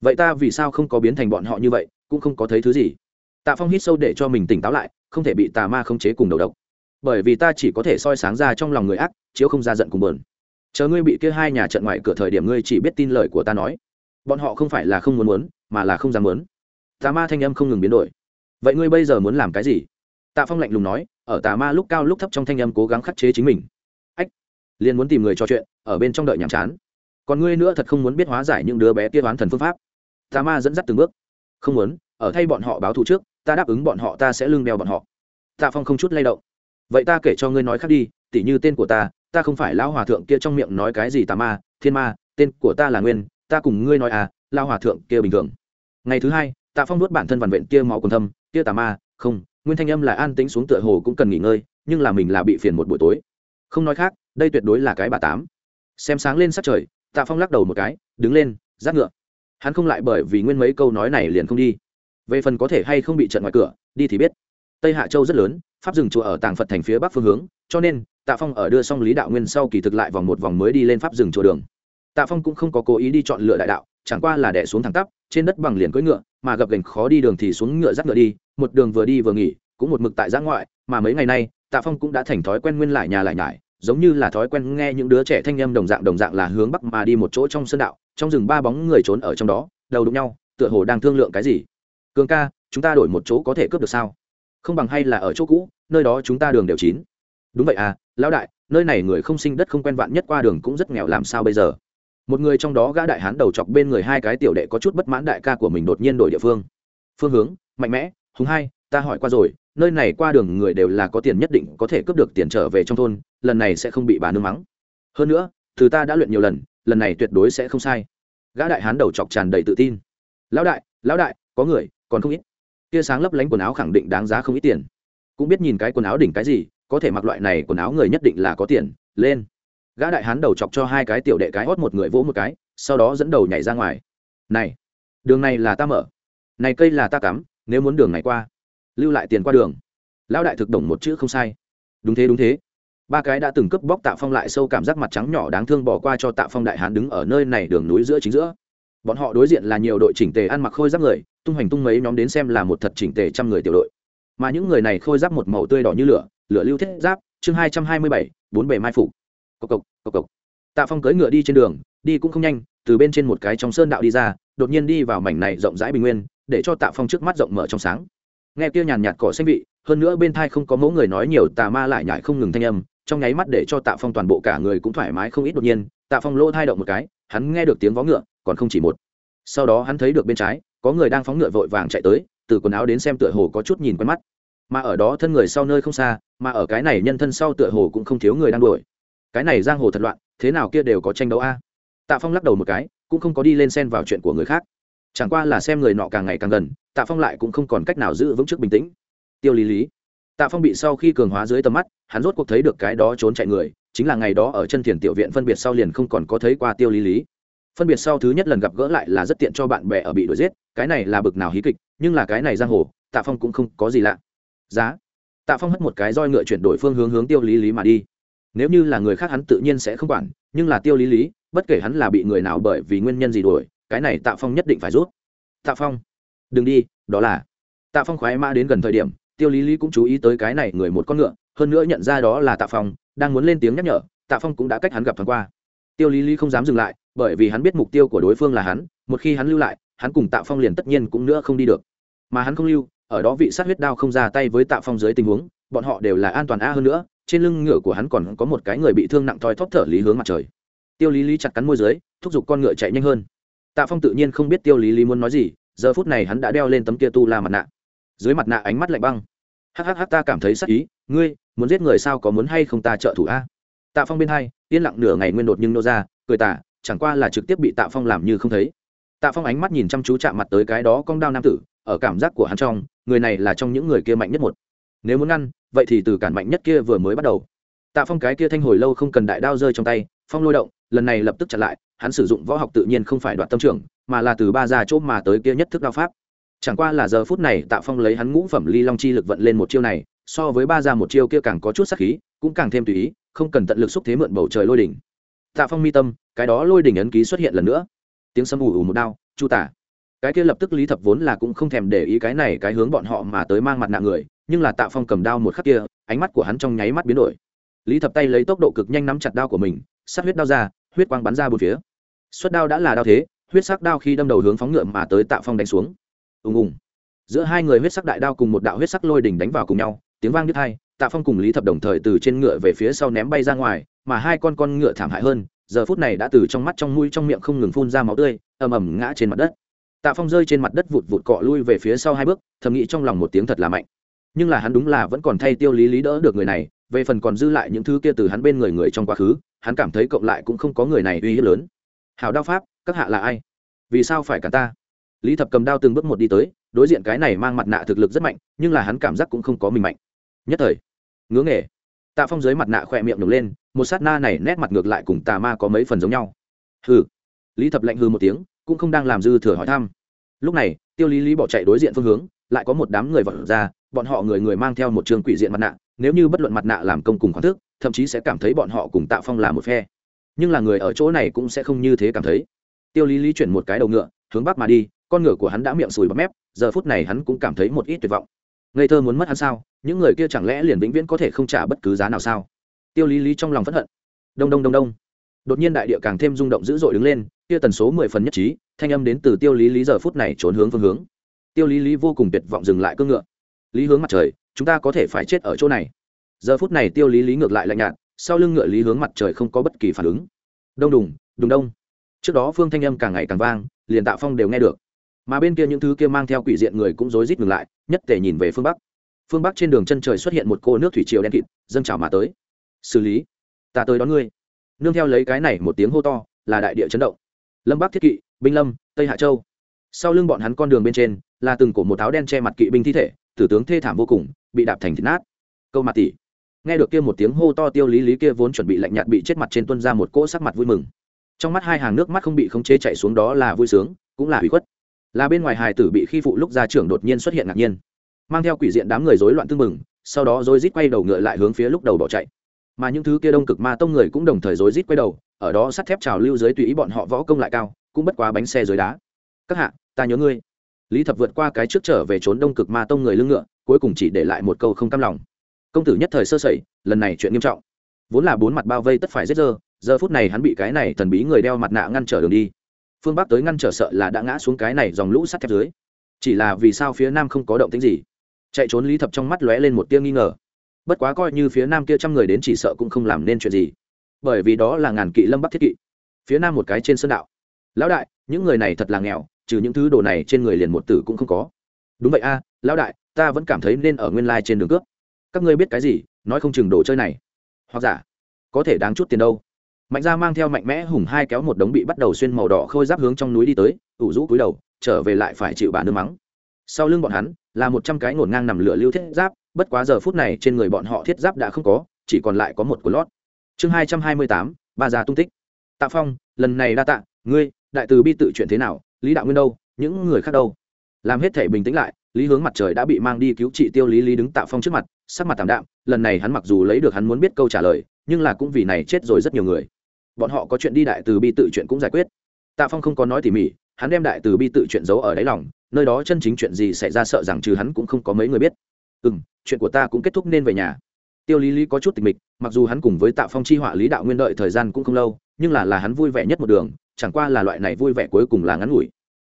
Vậy ta vì sao không có biến thành bọn họ như vậy, cũng không có thấy thứ gì? Tạ phong hít sâu để cho mình tỉnh táo lại, không thể bị tà ma khống chế cùng đầu độc. Bởi vì ta chỉ có thể soi sáng ra trong lòng người ác, chiếu không ra giận cùng bờn chờ ngươi bị kia hai nhà trận ngoài cửa thời điểm ngươi chỉ biết tin lời của ta nói. Bọn họ không phải là không muốn muốn, mà là không dám muốn. Tà ma thanh âm không ngừng biến đổi. Vậy ngươi bây giờ muốn làm cái gì? Tạ phong lạnh lùng nói, ở tà ma lúc cao lúc thấp trong thanh âm cố gắng khắc chế chính mình. Ách, liền muốn tìm người trò chuyện, ở bên trong đợi nhàm chán. Còn ngươi nữa thật không muốn biết hóa giải những đứa bé kia đoán thần phương pháp. Tà ma dẫn dắt từng bước. Không muốn, ở thay bọn họ báo thù trước, ta đáp ứng bọn họ ta sẽ lương đeo bọn họ. Tạ phong không chút lay động. Vậy ta kể cho ngươi nói khác đi, tỉ như tên của ta ta không phải lão hòa thượng kia trong miệng nói cái gì tà ma, thiên ma, tên của ta là nguyên, ta cùng ngươi nói à lao hòa thượng kia bình thường. Ngày thứ hai, tạ phong nuốt bản thân vằn vện kia máu còn thâm, kia tà ma, không, nguyên thanh âm là an tĩnh xuống tựa hồ cũng cần nghỉ ngơi, nhưng là mình là bị phiền một buổi tối. Không nói khác, đây tuyệt đối là cái bà tám. Xem sáng lên sát trời, tạ phong lắc đầu một cái, đứng lên giáp ngựa. Hắn không lại bởi vì nguyên mấy câu nói này liền không đi. Về phần có thể hay không bị trận ngoài cửa, đi thì biết. Tây hạ châu rất lớn, pháp rừng chùa ở tàng phật thành phía bắc phương hướng, cho nên tạ phong ở đưa xong lý đạo nguyên sau kỳ thực lại vòng một vòng mới đi lên pháp rừng chùa đường. Tạ phong cũng không có cố ý đi chọn lựa đại đạo, chẳng qua là đẻ xuống thẳng tắp, trên đất bằng liền cưỡi ngựa, mà gập gành khó đi đường thì xuống ngựa dắt ngựa đi, một đường vừa đi vừa nghỉ, cũng một mực tại giã ngoại, mà mấy ngày nay, tạ phong cũng đã thành thói quen nguyên lại nhà lại nhải, giống như là thói quen nghe những đứa trẻ thanh âm đồng dạng đồng dạng là hướng bắc mà đi một chỗ trong sân đạo, trong rừng ba bóng người trốn ở trong đó, đầu đụng nhau, tựa hồ đang thương lượng cái gì. Cường ca, chúng ta đổi một chỗ có thể cướp được sao? Không bằng hay là ở chỗ cũ, nơi đó chúng ta đường đều chín. Đúng vậy à lão đại, nơi này người không sinh đất không quen vạn nhất qua đường cũng rất nghèo, làm sao bây giờ? Một người trong đó gã đại hán đầu chọc bên người hai cái tiểu đệ có chút bất mãn đại ca của mình đột nhiên đổi địa phương. Phương hướng, mạnh mẽ, hùng hai, ta hỏi qua rồi, nơi này qua đường người đều là có tiền nhất định có thể cướp được tiền trở về trong thôn, lần này sẽ không bị bà nương mắng. Hơn nữa thứ ta đã luyện nhiều lần lần này tuyệt đối sẽ không sai. Gã đại hán đầu chọc tràn đầy tự tin. Lão đại lão đại, có người, còn không ít. Kia sáng lấp lánh quần áo khẳng định đáng giá không ít tiền. Cũng biết nhìn cái quần áo đỉnh cái gì có thể mặc loại này quần áo người nhất định là có tiền, lên. Gã đại hán đầu chọc cho hai cái tiểu đệ cái hót một người vỗ một cái, sau đó dẫn đầu nhảy ra ngoài. Này, đường này là ta mở. Này cây là ta cắm, nếu muốn đường này qua, lưu lại tiền qua đường. Lão đại thực đồng một chữ không sai. Đúng thế đúng thế. Ba cái đã từng cướp bóc tạ phong lại sâu cảm giác mặt trắng nhỏ đáng thương bỏ qua cho tạ phong đại hán đứng ở nơi này đường núi giữa chính giữa. Bọn họ đối diện là nhiều đội chỉnh tề ăn mặc khôi giáp người, tung hoành tung mấy nhóm đến xem là một thật chỉnh tề trăm người tiểu đội. Mà những người này khôi giáp một màu tươi đỏ như lửa lửa lưu thiết giáp, chương hai trăm hai mươi bảy, bốn bề mai phục. Cộc cộc cộc cộc. Tạ phong cưỡi ngựa đi trên đường, đi cũng không nhanh, từ bên trên một cái trong sơn đạo đi ra, đột nhiên đi vào mảnh này rộng rãi bình nguyên, để cho tạ phong trước mắt rộng mở trong sáng. Nghe kia nhàn nhạt cỏ xanh vị, hơn nữa bên thai không có mẫu người nói nhiều tà ma lại nhải không ngừng thanh âm, trong nháy mắt để cho tạ phong toàn bộ cả người cũng thoải mái không ít đột nhiên, tạ phong lỗ thai động một cái, hắn nghe được tiếng vó ngựa, còn không chỉ một. Sau đó hắn thấy được bên trái, có người đang phóng ngựa vội vàng chạy tới, từ quần áo đến xem tựa hồ có chút nhìn quen mắt. Mà ở đó thân người sau nơi không xa mà ở cái này nhân thân sau tựa hồ cũng không thiếu người đang đuổi. Cái này giang hồ thật loạn, thế nào kia đều có tranh đấu a? Tạ phong lắc đầu một cái, cũng không có đi lên xen vào chuyện của người khác. Chẳng qua là xem người nọ càng ngày càng gần, tạ phong lại cũng không còn cách nào giữ vững trước bình tĩnh. Tiêu lý lý. Tạ phong bị sau khi cường hóa dưới tầm mắt, hắn rốt cuộc thấy được cái đó trốn chạy người, chính là ngày đó ở chân thiền tiểu viện phân biệt sau liền không còn có thấy qua tiêu lý lý. Phân biệt sau thứ nhất lần gặp gỡ lại là rất tiện cho bạn bè ở bị đuổi giết, cái này là bực nào hí kịch, nhưng là cái này giang hồ, tạ phong cũng không có gì lạ. Giá tạ phong hất một cái roi ngựa chuyển đổi phương hướng hướng tiêu lý lý mà đi. Nếu như là người khác hắn tự nhiên sẽ không quản, nhưng là tiêu lý lý, bất kể hắn là bị người nào bởi vì nguyên nhân gì đuổi, cái này tạ phong nhất định phải rút. Tạ phong, đừng đi, đó là. Tạ phong khoái mã đến gần thời điểm, tiêu lý lý cũng chú ý tới cái này người một con ngựa, hơn nữa nhận ra đó là tạ phong, đang muốn lên tiếng nhắc nhở, tạ phong cũng đã cách hắn gặp thoáng qua. Tiêu lý lý không dám dừng lại, bởi vì hắn biết mục tiêu của đối phương là hắn, một khi hắn lưu lại, hắn cùng tạ phong liền tất nhiên cũng nữa không đi được. Mà hắn không lưu ở đó vị sát huyết đao không ra tay với tạ phong dưới tình huống, bọn họ đều là an toàn a hơn nữa, trên lưng ngựa của hắn còn có một cái người bị thương nặng thoi thóp thở lý hướng mặt trời. Tiêu lý lý chặt cắn môi dưới, thúc giục con ngựa chạy nhanh hơn. Tạ phong tự nhiên không biết tiêu lý lý muốn nói gì, giờ phút này hắn đã đeo lên tấm kia tu la mặt nạ. Dưới mặt nạ ánh mắt lạnh băng. Hhh ta cảm thấy sắc ý, ngươi muốn giết người sao có muốn hay không ta trợ thủ a? Tạ phong bên hai, yên lặng nửa ngày nguyên đột nhưng nô ra, cười tả chẳng qua là trực tiếp bị tạ phong làm như không thấy. Tạ phong ánh mắt nhìn chăm chú chạm mặt tới cái đó cong đao nam tử ở cảm giác của hắn trong, người này là trong những người kia mạnh nhất một. Nếu muốn ngăn, vậy thì từ cản mạnh nhất kia vừa mới bắt đầu. Tạ phong cái kia thanh hồi lâu không cần đại đao rơi trong tay, phong lôi động, lần này lập tức chặn lại, hắn sử dụng võ học tự nhiên không phải đoạt tâm trưởng, mà là từ ba gia chỗ mà tới kia nhất thức đao pháp. Chẳng qua là giờ phút này, tạ phong lấy hắn ngũ phẩm ly long chi lực vận lên một chiêu này, so với ba gia một chiêu kia càng có chút sắc khí, cũng càng thêm tùy ý, không cần tận lực xúc thế mượn bầu trời lôi đỉnh. Tạ phong mi tâm, cái đó lôi đỉnh ấn ký xuất hiện lần nữa. Tiếng sấm ù ù một đao, chu tả cái kia lập tức lý thập vốn là cũng không thèm để ý cái này, cái hướng bọn họ mà tới mang mặt nạ người, nhưng là tạ phong cầm đao một khắc kia, ánh mắt của hắn trong nháy mắt biến đổi. Lý thập tay lấy tốc độ cực nhanh nắm chặt đao của mình, sát huyết đao ra, huyết quang bắn ra bốn phía. Xuất đao đã là đao thế, huyết sắc đao khi đâm đầu hướng phóng ngựa mà tới tạ phong đánh xuống. Ùng ùng. Giữa hai người huyết sắc đại đao cùng một đạo huyết sắc lôi đỉnh đánh vào cùng nhau, tiếng vang đứt hai tạ phong cùng lý thập đồng thời từ trên ngựa về phía sau ném bay ra ngoài, mà hai con con ngựa thảm hại hơn, giờ phút này đã từ trong mắt trong mũi trong miệng không ngừng phun ra máu tươi, ầm ầm ngã trên mặt đất tạ phong rơi trên mặt đất vụt vụt cọ lui về phía sau hai bước, thầm nghĩ trong lòng một tiếng thật là mạnh. Nhưng là hắn đúng là vẫn còn thay tiêu lý lý đỡ được người này, về phần còn dư lại những thứ kia từ hắn bên người người trong quá khứ, hắn cảm thấy cộng lại cũng không có người này uy hiếp lớn. Hào đao pháp, các hạ là ai? Vì sao phải cả ta? Lý thập cầm đao từng bước một đi tới, đối diện cái này mang mặt nạ thực lực rất mạnh, nhưng là hắn cảm giác cũng không có mình mạnh. Nhất thời, ngứa nghề. Tạ phong dưới mặt nạ khỏe miệng nổi lên, một sát na này nét mặt ngược lại cùng tà ma có mấy phần giống nhau. Hừ. Lý thập lạnh hư một tiếng cũng không đang làm dư thừa hỏi thăm. Lúc này, tiêu lý lý bỏ chạy đối diện phương hướng, lại có một đám người vật ra, bọn họ người người mang theo một trường quỷ diện mặt nạ, nếu như bất luận mặt nạ làm công cùng khoản thức, thậm chí sẽ cảm thấy bọn họ cùng tạ phong là một phe. Nhưng là người ở chỗ này cũng sẽ không như thế cảm thấy. Tiêu lý lý chuyển một cái đầu ngựa, hướng bắc mà đi, con ngựa của hắn đã miệng sùi bắp mép, giờ phút này hắn cũng cảm thấy một ít tuyệt vọng. Ngây thơ muốn mất hắn sao? Những người kia chẳng lẽ liền vĩnh viễn có thể không trả bất cứ giá nào sao? Tiêu lý lý trong lòng phẫn hận. Đông đông đông đông. Đột nhiên đại địa càng thêm rung động dữ dội đứng lên kia tần số mười phần nhất trí, thanh âm đến từ tiêu lý lý giờ phút này trốn hướng phương hướng. Tiêu lý lý vô cùng tuyệt vọng dừng lại cương ngựa. Lý hướng mặt trời, chúng ta có thể phải chết ở chỗ này. Giờ phút này tiêu lý lý ngược lại lạnh nhạt, sau lưng ngựa lý hướng mặt trời không có bất kỳ phản ứng. Đông đùng đùng đông. Trước đó phương thanh âm càng ngày càng vang, liền tạo phong đều nghe được. Mà bên kia những thứ kia mang theo quỷ diện người cũng rối rít ngừng lại, nhất thể nhìn về phương bắc. Phương bắc trên đường chân trời xuất hiện một cô nước thủy triều đen kịt, dâng trào mà tới. Xử lý, ta tới đón ngươi. Nương theo lấy cái này một tiếng hô to, là đại địa chấn động lâm bắc thiết kỵ, binh lâm, tây hạ châu. Sau lưng bọn hắn con đường bên trên là từng cổ một áo đen che mặt kỵ binh thi thể, tử tướng thê thảm vô cùng, bị đạp thành thịt nát. Câu mặt tỷ nghe được kia một tiếng hô to tiêu lý lý kia vốn chuẩn bị lạnh nhạt bị chết mặt trên tuân ra một cỗ sắc mặt vui mừng. Trong mắt hai hàng nước mắt không bị khống chế chạy xuống đó là vui sướng, cũng là hủy khuất. Là bên ngoài hài tử bị khi phụ lúc ra trưởng đột nhiên xuất hiện ngạc nhiên. Mang theo quỷ diện đám người rối loạn tương mừng sau đó rối rít quay đầu ngựa lại hướng phía lúc đầu bỏ chạy mà những thứ kia đông cực ma tông người cũng đồng thời rối rít quay đầu, ở đó sắt thép trào lưu dưới tùy ý bọn họ võ công lại cao, cũng bất quá bánh xe dưới đá. Các hạ, ta nhớ ngươi. Lý thập vượt qua cái trước trở về trốn đông cực ma tông người lưng ngựa, cuối cùng chỉ để lại một câu không cam lòng. Công tử nhất thời sơ sẩy, lần này chuyện nghiêm trọng. Vốn là bốn mặt bao vây tất phải giết dơ, giờ phút này hắn bị cái này thần bí người đeo mặt nạ ngăn trở đường đi. Phương bắc tới ngăn trở sợ là đã ngã xuống cái này dòng lũ sắt thép dưới. Chỉ là vì sao phía nam không có động tính gì? Chạy trốn lý thập trong mắt lóe lên một tia nghi ngờ bất quá coi như phía nam kia trăm người đến chỉ sợ cũng không làm nên chuyện gì. Bởi vì đó là ngàn kỵ lâm bắc thiết kỵ. Phía nam một cái trên sơn đạo. Lão đại, những người này thật là nghèo, trừ những thứ đồ này trên người liền một tử cũng không có. Đúng vậy a, lão đại, ta vẫn cảm thấy nên ở nguyên lai trên đường cướp. Các ngươi biết cái gì, nói không chừng đồ chơi này. Hoặc giả, có thể đáng chút tiền đâu. Mạnh ra mang theo mạnh mẽ hùng hai kéo một đống bị bắt đầu xuyên màu đỏ khôi giáp hướng trong núi đi tới, ủ rũ cúi đầu, trở về lại phải chịu bà nương mắng. Sau lưng bọn hắn, là một trăm cái ngổn ngang nằm lửa lưu thiết giáp bất quá giờ phút này trên người bọn họ thiết giáp đã không có, chỉ còn lại có một của lót. Chương hai trăm hai mươi tám, ba già tung tích. Tạ phong, lần này đa tạ, ngươi, đại từ bi tự chuyện thế nào, lý đạo nguyên đâu, những người khác đâu? Làm hết thể bình tĩnh lại, lý hướng mặt trời đã bị mang đi cứu trị tiêu lý lý đứng tạ phong trước mặt, sắc mặt tảm đạm, lần này hắn mặc dù lấy được hắn muốn biết câu trả lời, nhưng là cũng vì này chết rồi rất nhiều người. Bọn họ có chuyện đi đại từ bi tự chuyện cũng giải quyết. Tạ phong không có nói tỉ mỉ, hắn đem đại từ bi tự chuyện giấu ở đáy lòng, nơi đó chân chính chuyện gì xảy ra sợ rằng trừ hắn cũng không có mấy người biết ừ m chuyện của ta cũng kết thúc nên về nhà. Tiêu lý lý có chút tịch mịch, mặc dù hắn cùng với tạ phong chi họa lý đạo nguyên đợi thời gian cũng không lâu, nhưng là là hắn vui vẻ nhất một đường, chẳng qua là loại này vui vẻ cuối cùng là ngắn ngủi.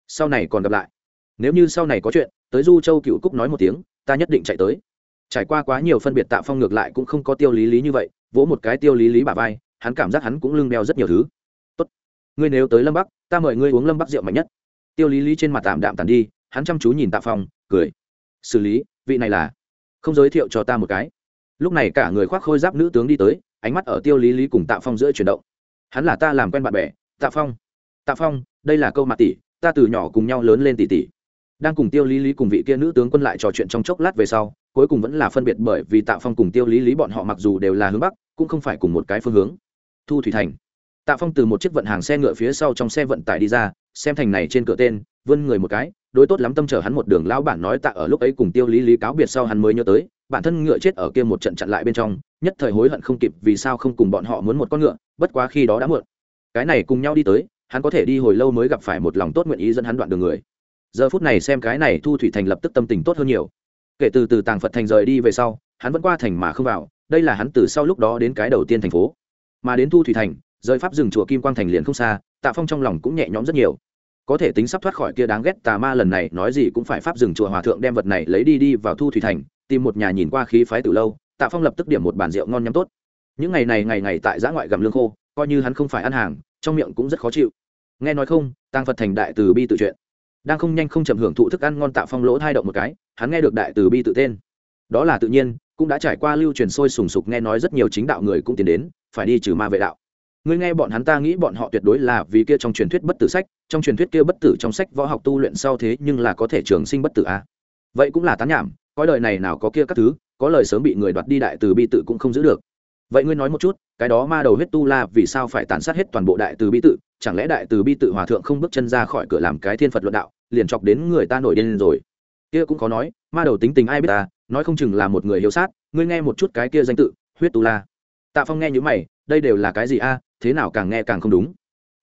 Sau này còn gặp lại. Nếu như sau này có chuyện, tới du châu cựu cúc nói một tiếng, ta nhất định chạy tới. Trải qua quá nhiều phân biệt tạ phong ngược lại cũng không có tiêu lý lý như vậy, vỗ một cái tiêu lý lý bà vai, hắn cảm giác hắn cũng lưng đeo rất nhiều thứ. Tốt. Ngươi nếu tới lâm bắc, ta mời ngươi uống lâm bắc rượu mạnh nhất. Tiêu lý lý trên mặt tạm đạm tàn đi, hắn chăm chú nhìn tạ phong, cười. Xử lý, vị này là không giới thiệu cho ta một cái. Lúc này cả người khoác khôi giáp nữ tướng đi tới, ánh mắt ở tiêu lý lý cùng tạ phong giữa chuyển động. Hắn là ta làm quen bạn bè, tạ phong. Tạ phong, đây là câu mặt tỷ, ta từ nhỏ cùng nhau lớn lên tỷ tỷ. Đang cùng tiêu lý lý cùng vị kia nữ tướng quân lại trò chuyện trong chốc lát về sau, cuối cùng vẫn là phân biệt bởi vì tạ phong cùng tiêu lý lý bọn họ mặc dù đều là hướng bắc, cũng không phải cùng một cái phương hướng. Thu thủy thành. Tạ phong từ một chiếc vận hàng xe ngựa phía sau trong xe vận tải đi ra, xem thành này trên cửa tên vươn người một cái, đối tốt lắm tâm trở hắn một đường lão bản nói tạ ở lúc ấy cùng tiêu lý lý cáo biệt sau hắn mới nhớ tới, bản thân ngựa chết ở kia một trận chặn lại bên trong, nhất thời hối hận không kịp vì sao không cùng bọn họ muốn một con ngựa, bất quá khi đó đã muộn. Cái này cùng nhau đi tới, hắn có thể đi hồi lâu mới gặp phải một lòng tốt nguyện ý dẫn hắn đoạn đường người. Giờ phút này xem cái này thu thủy thành lập tức tâm tình tốt hơn nhiều. Kể từ từ tàng phật thành rời đi về sau, hắn vẫn qua thành mà không vào, đây là hắn từ sau lúc đó đến cái đầu tiên thành phố. Mà đến thu thủy thành, rời pháp rừng chùa kim quang thành liền không xa, tạ phong trong lòng cũng nhẹ nhõm rất nhiều có thể tính sắp thoát khỏi kia đáng ghét tà ma lần này, nói gì cũng phải pháp dừng chùa hòa thượng đem vật này lấy đi đi vào thu thủy thành, tìm một nhà nhìn qua khí phái từ lâu, tạ phong lập tức điểm một bàn rượu ngon nhắm tốt. Những ngày này ngày ngày tại giã ngoại gặm lương khô, coi như hắn không phải ăn hàng, trong miệng cũng rất khó chịu. Nghe nói không tăng phật thành đại từ bi tự chuyện đang không nhanh không chậm hưởng thụ thức ăn ngon tạ phong lỗ thai động một cái, hắn nghe được đại từ bi tự tên. Đó là tự nhiên, cũng đã trải qua lưu truyền sôi sùng sục, nghe nói rất nhiều chính đạo người cũng tiến đến, phải đi trừ ma vệ đạo ngươi nghe bọn hắn ta nghĩ bọn họ tuyệt đối là vì kia trong truyền thuyết bất tử sách, trong truyền thuyết kia bất tử trong sách võ học tu luyện sau thế nhưng là có thể trường sinh bất tử à? vậy cũng là tán nhảm, coi đời này nào có kia các thứ, có lời sớm bị người đoạt đi đại từ bi tự cũng không giữ được. Vậy ngươi nói một chút, cái đó ma đầu huyết tu la vì sao phải tàn sát hết toàn bộ đại từ bi tự, chẳng lẽ đại từ bi tự hòa thượng không bước chân ra khỏi cửa làm cái thiên phật luận đạo, liền chọc đến người ta nổi điên rồi? Kia cũng có nói, ma đầu tính tình ai biết ta nói không chừng là một người hiếu sát, ngươi nghe một chút cái kia danh tự, huyết tu la. Tạ phong nghe như mày, đây đều là cái gì a? Thế nào càng nghe càng không đúng.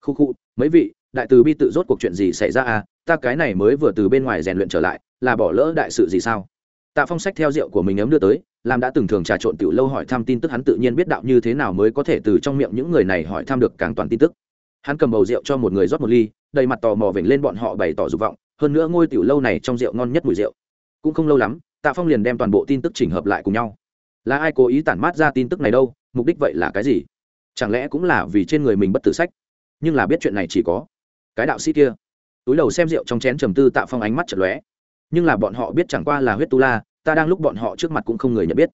Khu khu, mấy vị, đại từ bi tự rốt cuộc chuyện gì xảy ra à? ta cái này mới vừa từ bên ngoài rèn luyện trở lại, là bỏ lỡ đại sự gì sao? Tạ phong sách theo rượu của mình ấm đưa tới, làm đã từng thường trà trộn tiểu lâu hỏi thăm tin tức hắn tự nhiên biết đạo như thế nào mới có thể từ trong miệng những người này hỏi thăm được càng toàn tin tức. Hắn cầm bầu rượu cho một người rót một ly, đầy mặt tò mò vểnh lên bọn họ bày tỏ dục vọng, hơn nữa ngôi tiểu lâu này trong rượu ngon nhất mùi rượu. Cũng không lâu lắm, tạ phong liền đem toàn bộ tin tức chỉnh hợp lại cùng nhau. Là ai cố ý tản mát ra tin tức này đâu? Mục đích vậy là cái gì? Chẳng lẽ cũng là vì trên người mình bất tử sách? Nhưng là biết chuyện này chỉ có cái đạo sĩ kia. Túi đầu xem rượu trong chén trầm tư tạ phong ánh mắt chật lóe. Nhưng là bọn họ biết chẳng qua là huyết tu la, ta đang lúc bọn họ trước mặt cũng không người nhận biết.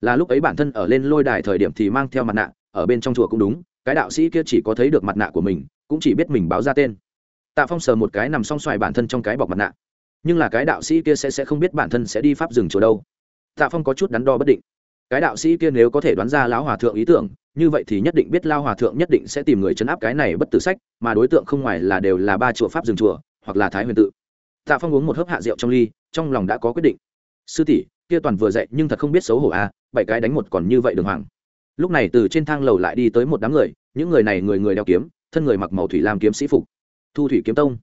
Là lúc ấy bản thân ở lên lôi đài thời điểm thì mang theo mặt nạ, ở bên trong chùa cũng đúng, cái đạo sĩ kia chỉ có thấy được mặt nạ của mình, cũng chỉ biết mình báo ra tên. Tạ phong sờ một cái nằm song xoài bản thân trong cái bọc mặt nạ. Nhưng là cái đạo sĩ kia sẽ sẽ không biết bản thân sẽ đi pháp rừng chỗ đâu. Tạ phong có chút đắn đo bất định. Cái đạo sĩ kia nếu có thể đoán ra lão hòa thượng ý tưởng như vậy thì nhất định biết lao hòa thượng nhất định sẽ tìm người chấn áp cái này bất tử sách, mà đối tượng không ngoài là đều là ba chùa pháp rừng chùa, hoặc là thái huyền tự. Tạ phong uống một hớp hạ rượu trong ly, trong lòng đã có quyết định. Sư tỷ, kia toàn vừa dậy nhưng thật không biết xấu hổ à bảy cái đánh một còn như vậy đường hoàng. Lúc này từ trên thang lầu lại đi tới một đám người, những người này người người đeo kiếm, thân người mặc màu thủy làm kiếm sĩ phục. Thu thủy kiếm tông.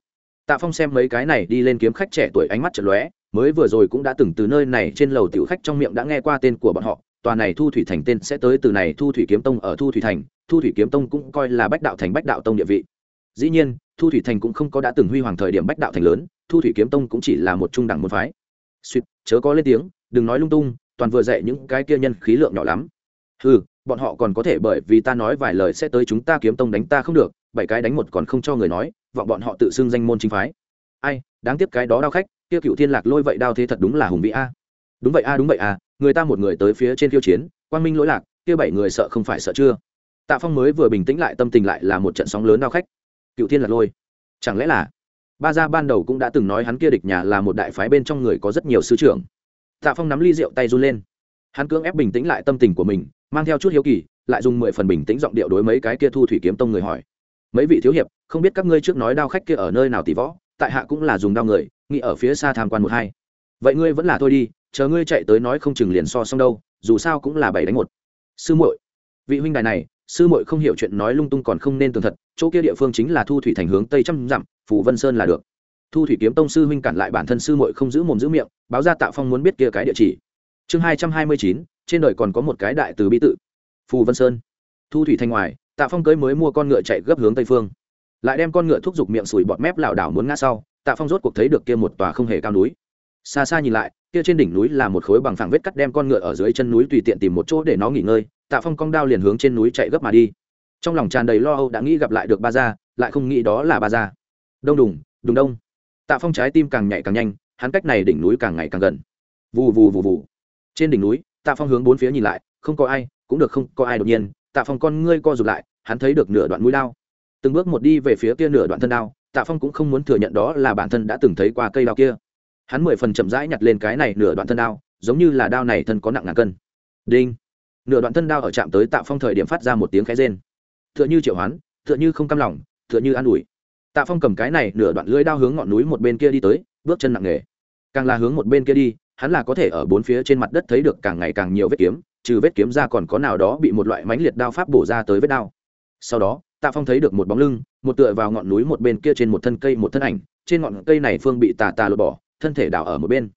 Tạ phong xem mấy cái này đi lên kiếm khách trẻ tuổi ánh mắt chật lóe, mới vừa rồi cũng đã từng từ nơi này trên lầu tiểu khách trong miệng đã nghe qua tên của bọn họ tòa này thu thủy thành tên sẽ tới từ này thu thủy kiếm tông ở thu thủy thành, thu thủy kiếm tông cũng coi là bách đạo thành bách đạo tông địa vị. Dĩ nhiên, thu thủy thành cũng không có đã từng huy hoàng thời điểm bách đạo thành lớn, thu thủy kiếm tông cũng chỉ là một trung đẳng môn phái. Suýt, chớ có lên tiếng, đừng nói lung tung, toàn vừa dạy những cái kia nhân khí lượng nhỏ lắm. Ừ bọn họ còn có thể bởi vì ta nói vài lời sẽ tới chúng ta kiếm tông đánh ta không được, bảy cái đánh một còn không cho người nói, vọng bọn họ tự xưng danh môn chính phái. Ai, đáng tiếc cái đó đao khách, kia cựu thiên lạc lôi vậy đao thế thật đúng là hùng vĩ a. Đúng vậy a, đúng vậy a người ta một người tới phía trên khiêu chiến, quang minh lỗi lạc, kia bảy người sợ không phải sợ chưa? Tạ phong mới vừa bình tĩnh lại, tâm tình lại là một trận sóng lớn đao khách. Cựu thiên lạc lôi. Chẳng lẽ là? Ba gia ban đầu cũng đã từng nói hắn kia địch nhà là một đại phái bên trong người có rất nhiều sứ trưởng. Tạ phong nắm ly rượu tay run lên. Hắn cưỡng ép bình tĩnh lại tâm tình của mình, mang theo chút hiếu kỳ, lại dùng mười phần bình tĩnh giọng điệu đối mấy cái kia thu thủy kiếm tông người hỏi. Mấy vị thiếu hiệp, không biết các ngươi trước nói đao khách kia ở nơi nào tỷ võ, tại hạ cũng là dùng đao người, nghĩ ở phía xa tham quan một hai. Vậy ngươi vẫn là thôi đi chờ ngươi chạy tới nói không chừng liền so xong đâu, dù sao cũng là bảy đánh một. Sư muội, vị huynh đài này, sư muội không hiểu chuyện nói lung tung còn không nên tường thật, chỗ kia địa phương chính là thu thủy thành hướng tây trăm dặm phủ vân sơn là được. Thu thủy kiếm tông sư huynh cản lại bản thân sư muội không giữ mồm giữ miệng, báo ra tạ phong muốn biết kia cái địa chỉ. Chương hai trăm hai mươi chín, trên đời còn có một cái đại từ bi tự. Phù vân sơn. Thu thủy thành ngoài, tạ phong cưới mới mua con ngựa chạy gấp hướng tây phương. Lại đem con ngựa thúc giục miệng sùi bọt mép lảo đảo muốn ngã sau, tạ phong rốt cuộc thấy được kia một tòa không hề cao núi. Xa xa nhìn lại kia trên đỉnh núi là một khối bằng phẳng vết cắt đem con ngựa ở dưới chân núi tùy tiện tìm một chỗ để nó nghỉ ngơi. Tạ phong cong đao liền hướng trên núi chạy gấp mà đi. Trong lòng tràn đầy lo âu đã nghĩ gặp lại được ba gia, lại không nghĩ đó là ba gia. Đông đùng đùng đông. Tạ phong trái tim càng nhạy càng nhanh, hắn cách này đỉnh núi càng ngày càng gần. Vù vù vù vù. Trên đỉnh núi, tạ phong hướng bốn phía nhìn lại, không có ai, cũng được không có ai đột nhiên. Tạ phong con ngươi co rụt lại, hắn thấy được nửa đoạn mũi đao. Từng bước một đi về phía kia nửa đoạn thân đao, tạ phong cũng không muốn thừa nhận đó là bản thân đã từng thấy qua cây đao kia hắn mười phần chậm rãi nhặt lên cái này nửa đoạn thân đao, giống như là đao này thân có nặng ngàn cân. Đinh. Nửa đoạn thân đao ở chạm tới tạ phong thời điểm phát ra một tiếng khẽ rên. Tựa như triệu hoán, tựa như không cam lòng, tựa như an ủi. Tạ phong cầm cái này nửa đoạn lưỡi đao hướng ngọn núi một bên kia đi tới, bước chân nặng nề. Càng là hướng một bên kia đi, hắn là có thể ở bốn phía trên mặt đất thấy được càng ngày càng nhiều vết kiếm, trừ vết kiếm ra còn có nào đó bị một loại mánh liệt đao pháp bổ ra tới vết đao. Sau đó, tạ phong thấy được một bóng lưng, một tựa vào ngọn núi một bên kia trên một thân cây một thân ảnh, trên ngọn cây này phương bị tà tà lột bỏ thân thể đảo ở một bên.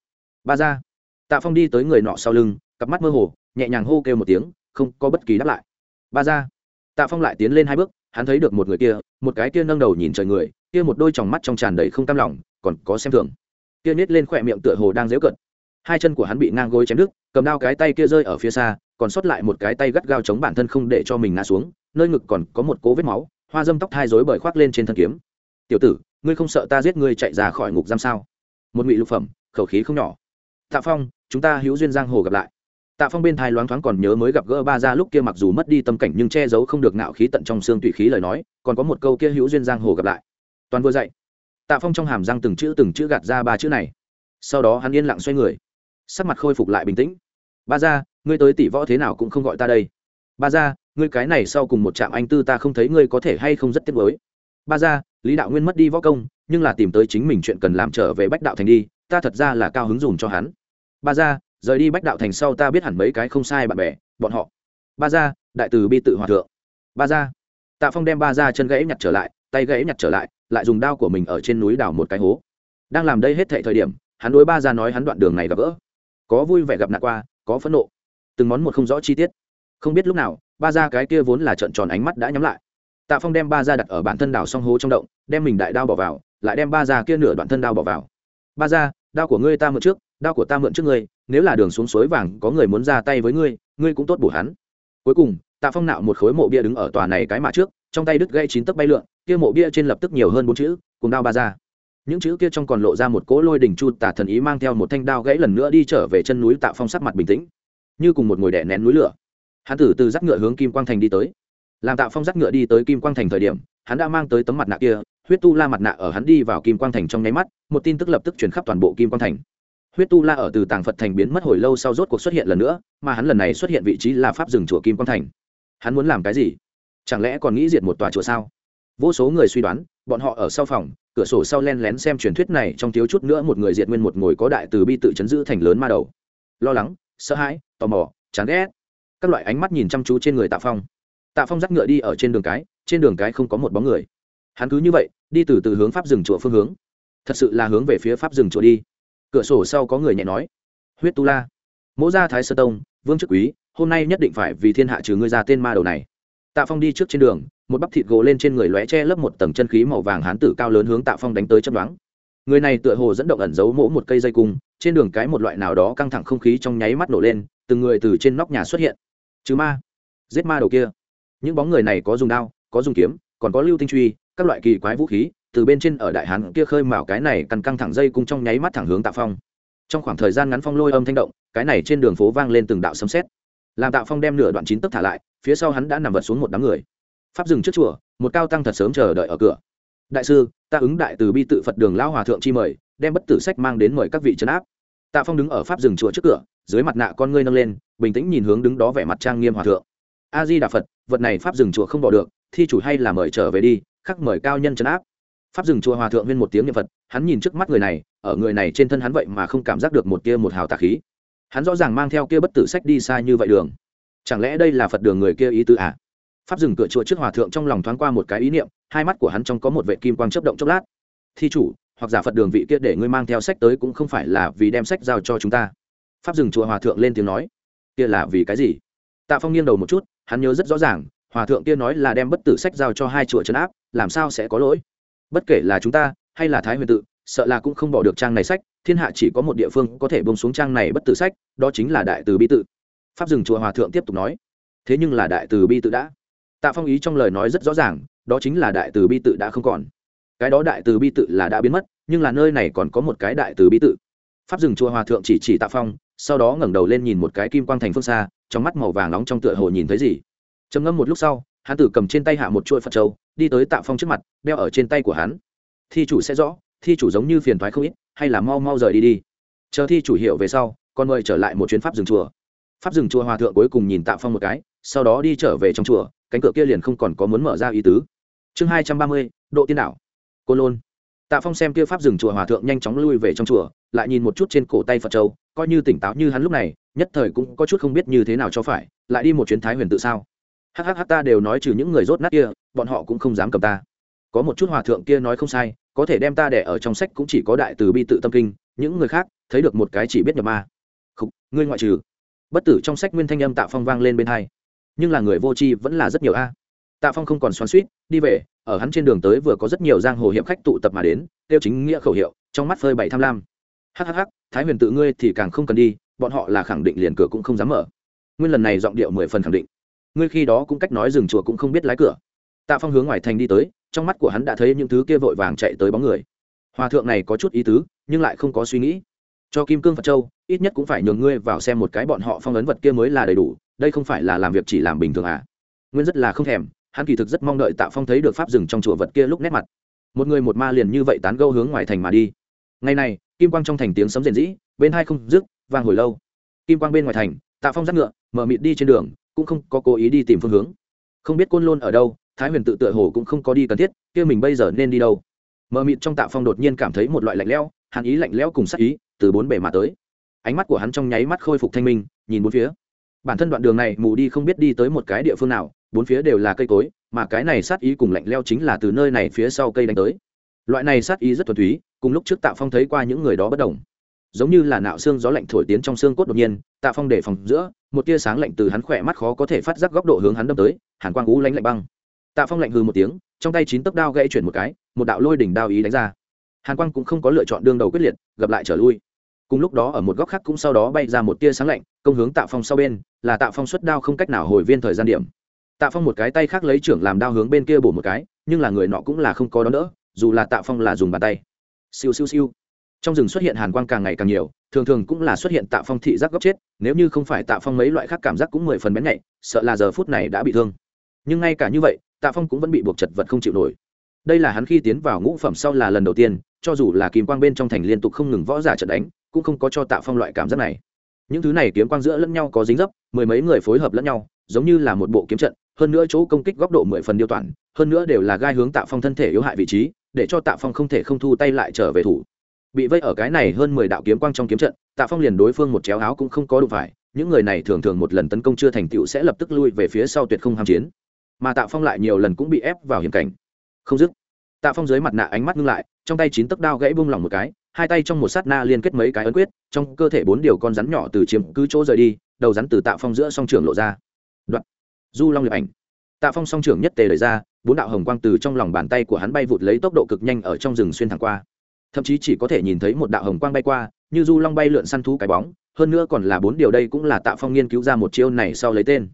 Ba ra. Tạ phong đi tới người nọ sau lưng, cặp mắt mơ hồ, nhẹ nhàng hô kêu một tiếng, không có bất kỳ đáp lại. Ba ra. Tạ phong lại tiến lên hai bước, hắn thấy được một người kia, một cái kia nâng đầu nhìn trời người, kia một đôi tròng mắt trong tràn đầy không cam lòng, còn có xem thường. Kia nít lên khỏe miệng tựa hồ đang dễu cận hai chân của hắn bị ngang gối chém đứt, cầm đao cái tay kia rơi ở phía xa, còn sót lại một cái tay gắt gao chống bản thân không để cho mình ngã xuống, nơi ngực còn có một cố vết máu, hoa dâm tóc hai rối bời khoác lên trên thân kiếm. Tiểu tử, ngươi không sợ ta giết ngươi chạy ra khỏi ngục giam sao? Một ngụy lục phẩm, khẩu khí không nhỏ. Tạ phong, chúng ta hữu duyên giang hồ gặp lại. Tạ phong bên thai loáng thoáng còn nhớ mới gặp gỡ ba gia lúc kia mặc dù mất đi tâm cảnh nhưng che giấu không được ngạo khí tận trong xương tùy khí lời nói, còn có một câu kia hữu duyên giang hồ gặp lại. Toàn vừa dậy tạ phong trong hàm răng từng chữ từng chữ gạt ra ba chữ này. Sau đó hắn yên lặng xoay người, sắc mặt khôi phục lại bình tĩnh. Ba gia, ngươi tới tỷ võ thế nào cũng không gọi ta đây. Ba gia, ngươi cái này sau cùng một trạm anh tư ta không thấy ngươi có thể hay không rất tiếc mới ba gia lý đạo nguyên mất đi võ công, nhưng là tìm tới chính mình chuyện cần làm trở về bách đạo thành đi, ta thật ra là cao hứng dùm cho hắn. Ba gia, rời đi bách đạo thành sau ta biết hẳn mấy cái không sai bạn bè, bọn họ. Ba gia, đại từ bi tự hòa thượng. Ba gia. Tạ phong đem ba gia chân gãy nhặt trở lại, tay gãy nhặt trở lại lại dùng đao của mình ở trên núi đào một cái hố. Đang làm đây hết thệ thời điểm, hắn đối ba gia nói hắn đoạn đường này gặp gỡ. Có vui vẻ gặp nạn qua, có phẫn nộ. Từng món một không rõ chi tiết. Không biết lúc nào, ba gia cái kia vốn là trợn tròn ánh mắt đã nhắm lại tạ phong đem ba gia đặt ở bản thân đào xong hố trong động, đem mình đại đao bỏ vào, lại đem ba gia kia nửa đoạn thân đao bỏ vào. Ba gia, đao của ngươi ta mượn trước, đao của ta mượn trước ngươi, nếu là đường xuống suối vàng, có người muốn ra tay với ngươi ngươi cũng tốt bổ hắn. Cuối cùng, tạ phong nạo một khối mộ bia đứng ở tòa này cái mà trước, trong tay đứt gây chín tấc bay lượn, kia mộ bia trên lập tức nhiều hơn bốn chữ, cùng đao ba gia. Những chữ kia trong còn lộ ra một cỗ lôi đỉnh chu tả thần ý mang theo một thanh đao gãy lần nữa đi trở về chân núi tạ phong sắc mặt bình tĩnh, như cùng một ngồi đẻ nén núi lửa. Hắn tử từ dắt ngựa hướng kim quang thành đi tới làm tạ phong dắt ngựa đi tới kim quang thành thời điểm, hắn đã mang tới tấm mặt nạ kia, huyết tu la mặt nạ ở hắn đi vào kim quang thành trong nháy mắt, một tin tức lập tức chuyển khắp toàn bộ kim quang thành. Huyết tu la ở từ tàng phật thành biến mất hồi lâu sau rốt cuộc xuất hiện lần nữa, mà hắn lần này xuất hiện vị trí là pháp rừng chùa kim quang thành. Hắn muốn làm cái gì? Chẳng lẽ còn nghĩ diệt một tòa chùa sao? Vô số người suy đoán, bọn họ ở sau phòng, cửa sổ sau len lén xem truyền thuyết này trong thiếu chút nữa một người diệt nguyên một ngồi có đại từ bi tự chấn giữ thành lớn ma đầu. Lo lắng, sợ hãi, tò mò, chán ghét. Các loại ánh mắt nhìn chăm chú trên người tạ phong tạ phong dắt ngựa đi ở trên đường cái, trên đường cái không có một bóng người. Hắn cứ như vậy, đi từ từ hướng pháp rừng chùa phương hướng. Thật sự là hướng về phía pháp rừng chùa đi. Cửa sổ sau có người nhẹ nói, huyết tu la, mỗ gia thái sơ tông, vương chức quý, hôm nay nhất định phải vì thiên hạ trừ ngươi ra tên ma đầu này. Tạ phong đi trước trên đường, một bắp thịt gỗ lên trên người lóe che lấp một tầng chân khí màu vàng hán tử cao lớn hướng tạ phong đánh tới chấp đoán người này tựa hồ dẫn động ẩn giấu mỗ một cây dây cung, trên đường cái một loại nào đó căng thẳng không khí trong nháy mắt nổ lên, từng người từ trên nóc nhà xuất hiện. Chứ ma, giết ma đầu kia những bóng người này có dùng đao, có dùng kiếm, còn có lưu tinh truy, các loại kỳ quái vũ khí, từ bên trên ở đại hán kia khơi mào cái này cằn căng thẳng dây cung trong nháy mắt thẳng hướng tạ phong. Trong khoảng thời gian ngắn phong lôi âm thanh động, cái này trên đường phố vang lên từng đạo sấm xét. làm tạ phong đem nửa đoạn chín tấc thả lại, phía sau hắn đã nằm vật xuống một đám người. Pháp dừng trước chùa, một cao tăng thật sớm chờ đợi ở cửa. Đại sư, ta ứng đại từ bi tự phật đường lao hòa thượng chi mời, đem bất tử sách mang đến mời các vị trấn áp. Tạ phong đứng ở pháp rừng chùa trước cửa, dưới mặt nạ con ngươi nâng lên, bình tĩnh nhìn hướng đứng đó vẻ mặt trang nghiêm hòa thượng a di đà phật, vật này pháp rừng chùa không bỏ được, thi chủ hay là mời trở về đi, khắc mời cao nhân trấn áp. Pháp rừng chùa hòa thượng viên một tiếng niệm phật, hắn nhìn trước mắt người này, ở người này trên thân hắn vậy mà không cảm giác được một tia một hào tà khí. Hắn rõ ràng mang theo kia bất tử sách đi xa như vậy đường. Chẳng lẽ đây là phật đường người kia ý tư à? Pháp rừng cửa chùa trước hòa thượng trong lòng thoáng qua một cái ý niệm, hai mắt của hắn trong có một vệ kim quang chấp động chốc lát. Thi chủ, hoặc giả phật đường vị kia để ngươi mang theo sách tới cũng không phải là vì đem sách giao cho chúng ta. Pháp rừng chùa hòa thượng lên tiếng nói, kia là vì cái gì? Tạ phong nghiêng đầu một chút hắn nhớ rất rõ ràng, hòa thượng kia nói là đem bất tử sách giao cho hai chùa trấn áp, làm sao sẽ có lỗi? Bất kể là chúng ta, hay là thái huyền tự, sợ là cũng không bỏ được trang này sách, thiên hạ chỉ có một địa phương có thể bông xuống trang này bất tử sách, đó chính là đại từ bi tự. Pháp rừng chùa hòa thượng tiếp tục nói, thế nhưng là đại từ bi tự đã. Tạ phong ý trong lời nói rất rõ ràng, đó chính là đại từ bi tự đã không còn. Cái đó đại từ bi tự là đã biến mất, nhưng là nơi này còn có một cái đại từ bi tự. Pháp rừng chùa hòa thượng chỉ chỉ tạ phong, sau đó ngẩng đầu lên nhìn một cái kim quang thành phương xa trong mắt màu vàng nóng trong tựa hồ nhìn thấy gì. Trầm ngâm một lúc sau, hắn tử cầm trên tay hạ một chuỗi phật trâu đi tới tạ phong trước mặt, đeo ở trên tay của hắn. Thi chủ sẽ rõ, thi chủ giống như phiền thoái không ít, hay là mau mau rời đi đi. Chờ thi chủ hiệu về sau, con mời trở lại một chuyến pháp rừng chùa. Pháp rừng chùa hòa thượng cuối cùng nhìn tạ phong một cái, sau đó đi trở về trong chùa, cánh cửa kia liền không còn có muốn mở ra ý tứ. Chương hai trăm ba mươi, độ tiên đảo côn lôn. Tạ phong xem kia pháp rừng chùa hòa thượng nhanh chóng lui về trong chùa, lại nhìn một chút trên cổ tay phật châu coi như tỉnh táo như hắn lúc này nhất thời cũng có chút không biết như thế nào cho phải lại đi một chuyến thái huyền tự sao? Hhh ta đều nói trừ những người rốt nát kia bọn họ cũng không dám cầm ta. Có một chút hòa thượng kia nói không sai có thể đem ta đẻ ở trong sách cũng chỉ có đại từ bi tự tâm kinh những người khác thấy được một cái chỉ biết nhập ma. Không, ngươi ngoại trừ. Bất tử trong sách nguyên thanh âm tạ phong vang lên bên hai. Nhưng là người vô tri vẫn là rất nhiều a. Tạ phong không còn xoắn suýt đi về ở hắn trên đường tới vừa có rất nhiều giang hồ hiệp khách tụ tập mà đến tiêu chính nghĩa khẩu hiệu trong mắt phơi bày tham lam hhh thái huyền tự ngươi thì càng không cần đi, bọn họ là khẳng định liền cửa cũng không dám mở. Nguyên lần này giọng điệu mười phần khẳng định. Ngươi khi đó cũng cách nói dừng chùa cũng không biết lái cửa. Tạ phong hướng ngoài thành đi tới, trong mắt của hắn đã thấy những thứ kia vội vàng chạy tới bóng người. Hòa thượng này có chút ý tứ, nhưng lại không có suy nghĩ. Cho kim cương phật châu, ít nhất cũng phải nhường ngươi vào xem một cái bọn họ phong ấn vật kia mới là đầy đủ, đây không phải là làm việc chỉ làm bình thường à? Nguyên rất là không thèm, hắn kỳ thực rất mong đợi tạ phong thấy được pháp rừng trong chùa vật kia lúc nét mặt. Một người một ma liền như vậy tán gâu hướng ngoài thành mà đi. Ngày này kim quang trong thành tiếng sấm rền rĩ, bên hai không dứt, vang hồi lâu. Kim quang bên ngoài thành, tạ phong dắt ngựa, mở mịt đi trên đường, cũng không có cố ý đi tìm phương hướng. Không biết côn lôn ở đâu, thái huyền tự tựa hồ cũng không có đi cần thiết, kia mình bây giờ nên đi đâu? Mở mịt trong tạ phong đột nhiên cảm thấy một loại lạnh lẽo, hàn ý lạnh lẽo cùng sắc ý, từ bốn bể mà tới. Ánh mắt của hắn trong nháy mắt khôi phục thanh minh, nhìn bốn phía. Bản thân đoạn đường này, mù đi không biết đi tới một cái địa phương nào, bốn phía đều là cây cối, mà cái này sát ý cùng lạnh leo chính là từ nơi này phía sau cây đánh tới loại này sát ý rất thuần túy, cùng lúc trước tạ phong thấy qua những người đó bất đồng. Giống như là nạo xương gió lạnh thổi tiến trong xương cốt đột nhiên, tạ phong để phòng giữa, một tia sáng lạnh từ hắn khỏe mắt khó có thể phát giác góc độ hướng hắn đâm tới, hàn quang ú lánh lạnh băng. Tạ phong lạnh hư một tiếng, trong tay chín tấc đao gãy chuyển một cái, một đạo lôi đỉnh đao ý đánh ra. Hàn quang cũng không có lựa chọn đương đầu quyết liệt, gặp lại trở lui. Cùng lúc đó ở một góc khác cũng sau đó bay ra một tia sáng lạnh, công hướng tạ phong sau bên, là tạ phong xuất đao không cách nào hồi viên thời gian điểm. Tạ phong một cái tay khác lấy trưởng làm đao hướng bên kia bổ một cái, nhưng là người nọ cũng là không có đó nữa dù là tạ phong là dùng bàn tay. Siêu siêu siêu. Trong rừng xuất hiện hàn quang càng ngày càng nhiều, thường thường cũng là xuất hiện tạ phong thị giác góc chết, nếu như không phải tạ phong mấy loại khác cảm giác cũng mười phần bén nhạy, sợ là giờ phút này đã bị thương. Nhưng ngay cả như vậy, tạ phong cũng vẫn bị buộc chật vật không chịu nổi. Đây là hắn khi tiến vào ngũ phẩm sau là lần đầu tiên, cho dù là kim quang bên trong thành liên tục không ngừng võ giả trận đánh, cũng không có cho tạ phong loại cảm giác này. Những thứ này kiếm quang giữa lẫn nhau có dính dấp, mười mấy người phối hợp lẫn nhau, giống như là một bộ kiếm trận, hơn nữa chỗ công kích góc độ mười phần điêu toàn, hơn nữa đều là gai hướng tạ phong thân thể yếu hại vị trí để cho tạ phong không thể không thu tay lại trở về thủ. Bị vây ở cái này hơn mười đạo kiếm quang trong kiếm trận, tạ phong liền đối phương một chéo áo cũng không có đụng phải, những người này thường thường một lần tấn công chưa thành tựu sẽ lập tức lui về phía sau tuyệt không ham chiến. Mà tạ phong lại nhiều lần cũng bị ép vào hiểm cảnh. Không dứt, tạ phong dưới mặt nạ ánh mắt ngưng lại, trong tay chín tấc đao gãy bung lỏng một cái, hai tay trong một sát na liên kết mấy cái ấn quyết, trong cơ thể bốn điều con rắn nhỏ từ chiếm cứ chỗ rời đi, đầu rắn từ tạ phong giữa song trường lộ ra. Đoạn. Du long liệp ảnh tạ phong song trưởng nhất tề lời ra, bốn đạo hồng quang từ trong lòng bàn tay của hắn bay vụt lấy tốc độ cực nhanh ở trong rừng xuyên thẳng qua. Thậm chí chỉ có thể nhìn thấy một đạo hồng quang bay qua, như du long bay lượn săn thú cái bóng, hơn nữa còn là bốn điều đây cũng là tạ phong nghiên cứu ra một chiêu này sau lấy tên.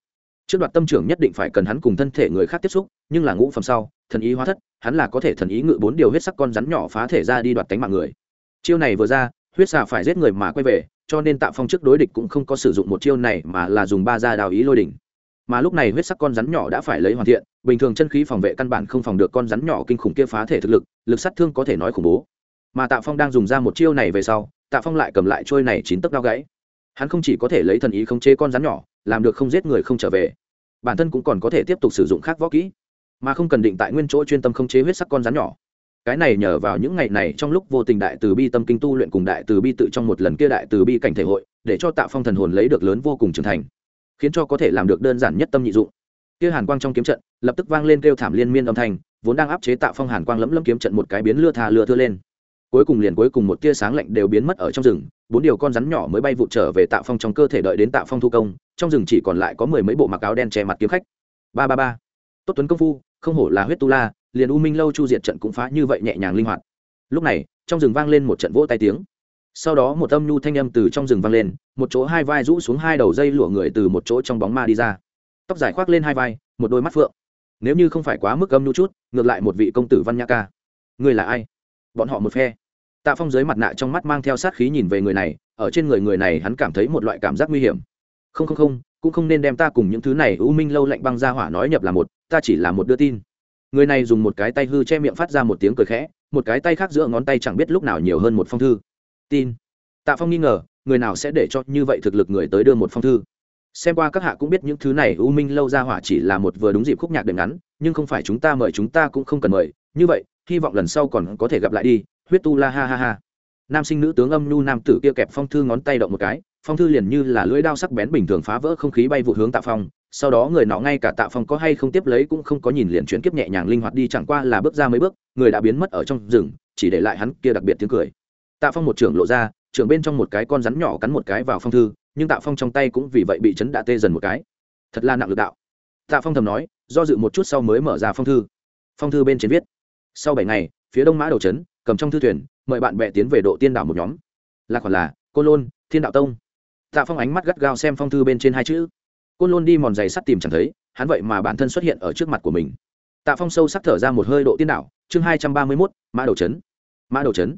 Trước đoạt tâm trưởng nhất định phải cần hắn cùng thân thể người khác tiếp xúc, nhưng là ngũ phẩm sau, thần ý hóa thất, hắn là có thể thần ý ngự bốn điều huyết sắc con rắn nhỏ phá thể ra đi đoạt tánh mạng người. Chiêu này vừa ra, huyết xà phải giết người mà quay về, cho nên tạ phong trước đối địch cũng không có sử dụng một chiêu này mà là dùng ba gia đào ý lôi đỉnh mà lúc này huyết sắc con rắn nhỏ đã phải lấy hoàn thiện, bình thường chân khí phòng vệ căn bản không phòng được con rắn nhỏ kinh khủng kia phá thể thực lực lực sát thương có thể nói khủng bố. Mà tạ phong đang dùng ra một chiêu này về sau, tạ phong lại cầm lại trôi này chín tấc đao gãy. Hắn không chỉ có thể lấy thần ý khống chế con rắn nhỏ, làm được không giết người không trở về, bản thân cũng còn có thể tiếp tục sử dụng khác võ kỹ, mà không cần định tại nguyên chỗ chuyên tâm khống chế huyết sắc con rắn nhỏ. Cái này nhờ vào những ngày này trong lúc vô tình đại từ bi tâm kinh tu luyện cùng đại từ bi tự trong một lần kia đại từ bi cảnh thể hội, để cho tạ phong thần hồn lấy được lớn vô cùng trưởng thành khiến cho có thể làm được đơn giản nhất tâm nhị dụng. Kia hàn quang trong kiếm trận, lập tức vang lên kêu thảm liên miên âm thanh, vốn đang áp chế Tạo phong hàn quang lẫm lẫm kiếm trận một cái biến lưa thà lưa thưa lên. Cuối cùng liền cuối cùng một tia sáng lạnh đều biến mất ở trong rừng, bốn điều con rắn nhỏ mới bay vụt trở về tạ phong trong cơ thể đợi đến tạ phong thu công, trong rừng chỉ còn lại có mười mấy bộ mặc áo đen che mặt kiếm khách. Ba ba ba. Tốt tuấn công phu, không hổ là huyết tu la, liền u minh lâu chu diệt trận cũng phá như vậy nhẹ nhàng linh hoạt. Lúc này, trong rừng vang lên một trận vỗ tay tiếng sau đó một âm nhu thanh âm từ trong rừng vang lên, một chỗ hai vai rũ xuống hai đầu dây lụa người từ một chỗ trong bóng ma đi ra. Tóc dài khoác lên hai vai, một đôi mắt phượng. Nếu như không phải quá mức âm nhu chút, ngược lại một vị công tử văn nhã ca. Người là ai? Bọn họ một phe. Tạ phong dưới mặt nạ trong mắt mang theo sát khí nhìn về người này, ở trên người người này hắn cảm thấy một loại cảm giác nguy hiểm. Không không không, cũng không nên đem ta cùng những thứ này u minh lâu lạnh băng ra hỏa nói nhập là một, ta chỉ là một đưa tin. Người này dùng một cái tay hư che miệng phát ra một tiếng cười khẽ, một cái tay khác giữa ngón tay chẳng biết lúc nào nhiều hơn một phong thư tin. Tạ phong nghi ngờ, người nào sẽ để cho như vậy thực lực người tới đưa một phong thư? Xem qua các hạ cũng biết những thứ này u minh lâu ra hỏa chỉ là một vừa đúng dịp khúc nhạc đệm ngắn, nhưng không phải chúng ta mời, chúng ta cũng không cần mời. Như vậy, hy vọng lần sau còn có thể gặp lại đi. Huyết tu la ha ha ha. Nam sinh nữ tướng âm nhu nam tử kia kẹp phong thư ngón tay động một cái, phong thư liền như là lưỡi đao sắc bén bình thường phá vỡ không khí bay vụ hướng tạ phong. Sau đó người nọ ngay cả tạ phong có hay không tiếp lấy cũng không có nhìn liền chuyển kiếp nhẹ nhàng linh hoạt đi chẳng qua là bước ra mấy bước, người đã biến mất ở trong rừng, chỉ để lại hắn kia đặc biệt tiếng cười tạ phong một trưởng lộ ra, trưởng bên trong một cái con rắn nhỏ cắn một cái vào phong thư, nhưng tạ phong trong tay cũng vì vậy bị chấn đạ tê dần một cái. Thật là nặng lực đạo. Tạ phong thầm nói, do dự một chút sau mới mở ra phong thư. Phong thư bên trên viết, sau bảy ngày, phía đông mã đầu trấn, cầm trong thư thuyền, mời bạn bè tiến về độ tiên đảo một nhóm. Là còn là, côn lôn, thiên đạo tông. Tạ phong ánh mắt gắt gao xem phong thư bên trên hai chữ. Côn lôn đi mòn giày sắt tìm chẳng thấy, hắn vậy mà bản thân xuất hiện ở trước mặt của mình. Tạ phong sâu sắc thở ra một hơi độ tiên đảo, chương hai trăm ba mươi mốt, mã đầu trấn. Mã đầu trấn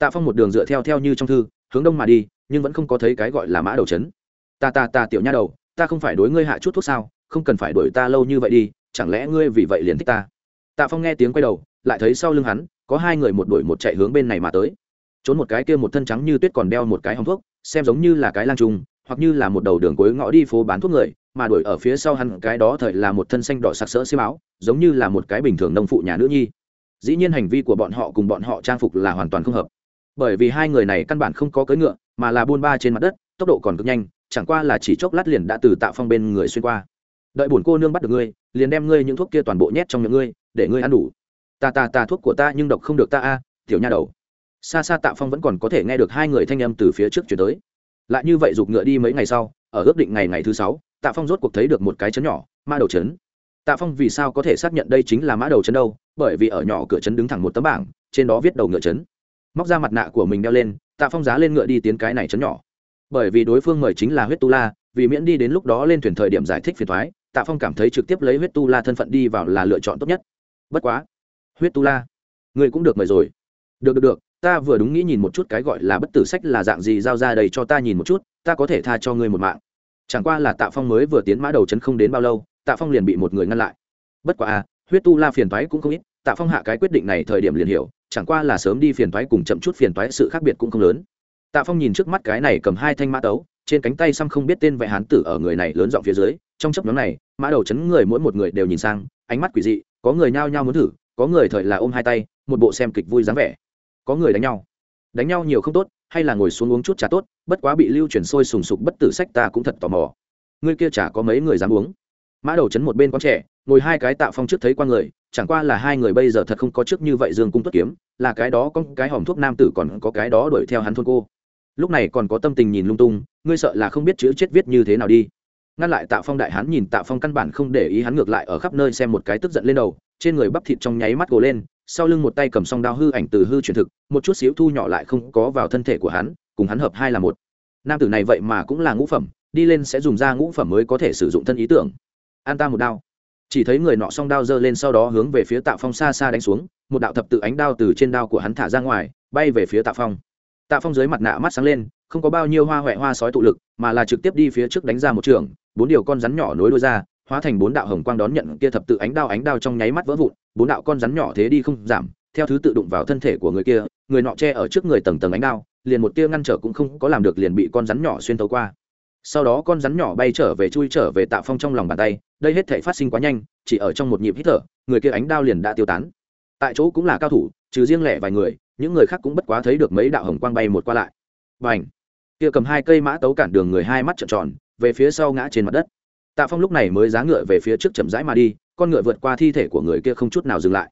tạ phong một đường dựa theo theo như trong thư, hướng đông mà đi, nhưng vẫn không có thấy cái gọi là mã đầu trấn ta ta ta tiểu nha đầu, ta không phải đối ngươi hạ chút thuốc sao, không cần phải đuổi ta lâu như vậy đi, chẳng lẽ ngươi vì vậy liền thích ta? Tạ phong nghe tiếng quay đầu, lại thấy sau lưng hắn, có hai người một đuổi một chạy hướng bên này mà tới. Trốn một cái kia một thân trắng như tuyết còn đeo một cái hòng thuốc, xem giống như là cái lang trung hoặc như là một đầu đường cuối ngõ đi phố bán thuốc người, mà đuổi ở phía sau hắn, cái đó thời là một thân xanh đỏ sặc sỡ xi áo, giống như là một cái bình thường nông phụ nhà nữ nhi. Dĩ nhiên hành vi của bọn họ cùng bọn họ trang phục là hoàn toàn không hợp bởi vì hai người này căn bản không có cưỡi ngựa, mà là buôn ba trên mặt đất, tốc độ còn cực nhanh, chẳng qua là chỉ chốc lát liền đã từ tạo phong bên người xuyên qua. Đợi bổn cô nương bắt được ngươi, liền đem ngươi những thuốc kia toàn bộ nhét trong miệng ngươi, để ngươi ăn đủ. Ta ta ta thuốc của ta nhưng độc không được ta a, tiểu nha đầu. Xa xa tạ phong vẫn còn có thể nghe được hai người thanh âm từ phía trước chuyển tới. Lại như vậy giục ngựa đi mấy ngày sau, ở ước định ngày ngày thứ sáu, tạ phong rốt cuộc thấy được một cái chấn nhỏ, ma đầu chấn. Tạ phong vì sao có thể xác nhận đây chính là mã đầu chấn đâu? Bởi vì ở nhỏ cửa chấn đứng thẳng một tấm bảng, trên đó viết đầu ngựa chấn móc ra mặt nạ của mình đeo lên, tạ phong giá lên ngựa đi tiến cái này chấn nhỏ. Bởi vì đối phương mời chính là huyết tu la, vì miễn đi đến lúc đó lên thuyền thời điểm giải thích phiền thoái tạ phong cảm thấy trực tiếp lấy huyết tu la thân phận đi vào là lựa chọn tốt nhất. Bất quá, huyết tu la, người cũng được mời rồi. Được được được, ta vừa đúng nghĩ nhìn một chút cái gọi là bất tử sách là dạng gì, giao ra đây cho ta nhìn một chút, ta có thể tha cho ngươi một mạng. Chẳng qua là tạ phong mới vừa tiến mã đầu chấn không đến bao lâu, tạ phong liền bị một người ngăn lại. Bất quá à huyết tu la phiền thoái cũng không ít, tạ phong hạ cái quyết định này thời điểm liền hiểu chẳng qua là sớm đi phiền toái cùng chậm chút phiền toái, sự khác biệt cũng không lớn. Tạ phong nhìn trước mắt cái này cầm hai thanh mã tấu, trên cánh tay xăm không biết tên vệ hán tử ở người này lớn giọng phía dưới, trong chấp nhóm này, mã đầu chấn người mỗi một người đều nhìn sang, ánh mắt quỷ dị, có người nhao nhao muốn thử, có người thời là ôm hai tay, một bộ xem kịch vui dáng vẻ. Có người đánh nhau. Đánh nhau nhiều không tốt, hay là ngồi xuống uống chút trà tốt, bất quá bị lưu chuyển sôi sùng sục bất tử sách ta cũng thật tò mò. Ngươi kia chả có mấy người dám uống mã đầu chấn một bên con trẻ, ngồi hai cái tạ phong trước thấy qua người, chẳng qua là hai người bây giờ thật không có trước như vậy dương cung tuất kiếm, là cái đó có cái hòm thuốc nam tử còn có cái đó đuổi theo hắn thôn cô. Lúc này còn có tâm tình nhìn lung tung, ngươi sợ là không biết chữ chết viết như thế nào đi. Ngăn lại tạ phong đại hắn nhìn tạ phong căn bản không để ý hắn ngược lại ở khắp nơi xem một cái tức giận lên đầu, trên người bắp thịt trong nháy mắt gồ lên, sau lưng một tay cầm song đao hư ảnh từ hư truyền thực, một chút xíu thu nhỏ lại không có vào thân thể của hắn, cùng hắn hợp hai là một. Nam tử này vậy mà cũng là ngũ phẩm, đi lên sẽ dùng ra ngũ phẩm mới có thể sử dụng thân ý tưởng an ta một đao. Chỉ thấy người nọ song đao giơ lên sau đó hướng về phía tạ phong xa xa đánh xuống, một đạo thập tự ánh đao từ trên đao của hắn thả ra ngoài, bay về phía tạ phong. Tạ phong dưới mặt nạ mắt sáng lên, không có bao nhiêu hoa huệ hoa sói tụ lực, mà là trực tiếp đi phía trước đánh ra một trường, bốn điều con rắn nhỏ nối đuôi ra, hóa thành bốn đạo hồng quang đón nhận kia thập tự ánh đao ánh đao trong nháy mắt vỡ vụn, bốn đạo con rắn nhỏ thế đi không giảm, theo thứ tự đụng vào thân thể của người kia, người nọ che ở trước người tầng tầng ánh đao, liền một tia ngăn trở cũng không có làm được liền bị con rắn nhỏ xuyên tấu qua. Sau đó con rắn nhỏ bay trở về chui trở về tạ phong trong lòng bàn tay đây hết thể phát sinh quá nhanh, chỉ ở trong một nhịp hít thở, người kia ánh đao liền đã tiêu tán. Tại chỗ cũng là cao thủ, trừ riêng lẻ vài người, những người khác cũng bất quá thấy được mấy đạo hồng quang bay một qua lại. B à n h kia cầm hai cây mã tấu cản đường người hai mắt trợn tròn, về phía sau ngã trên mặt đất. Tạ phong lúc này mới giá ngựa về phía trước chậm rãi mà đi, con ngựa vượt qua thi thể của người kia không chút nào dừng lại.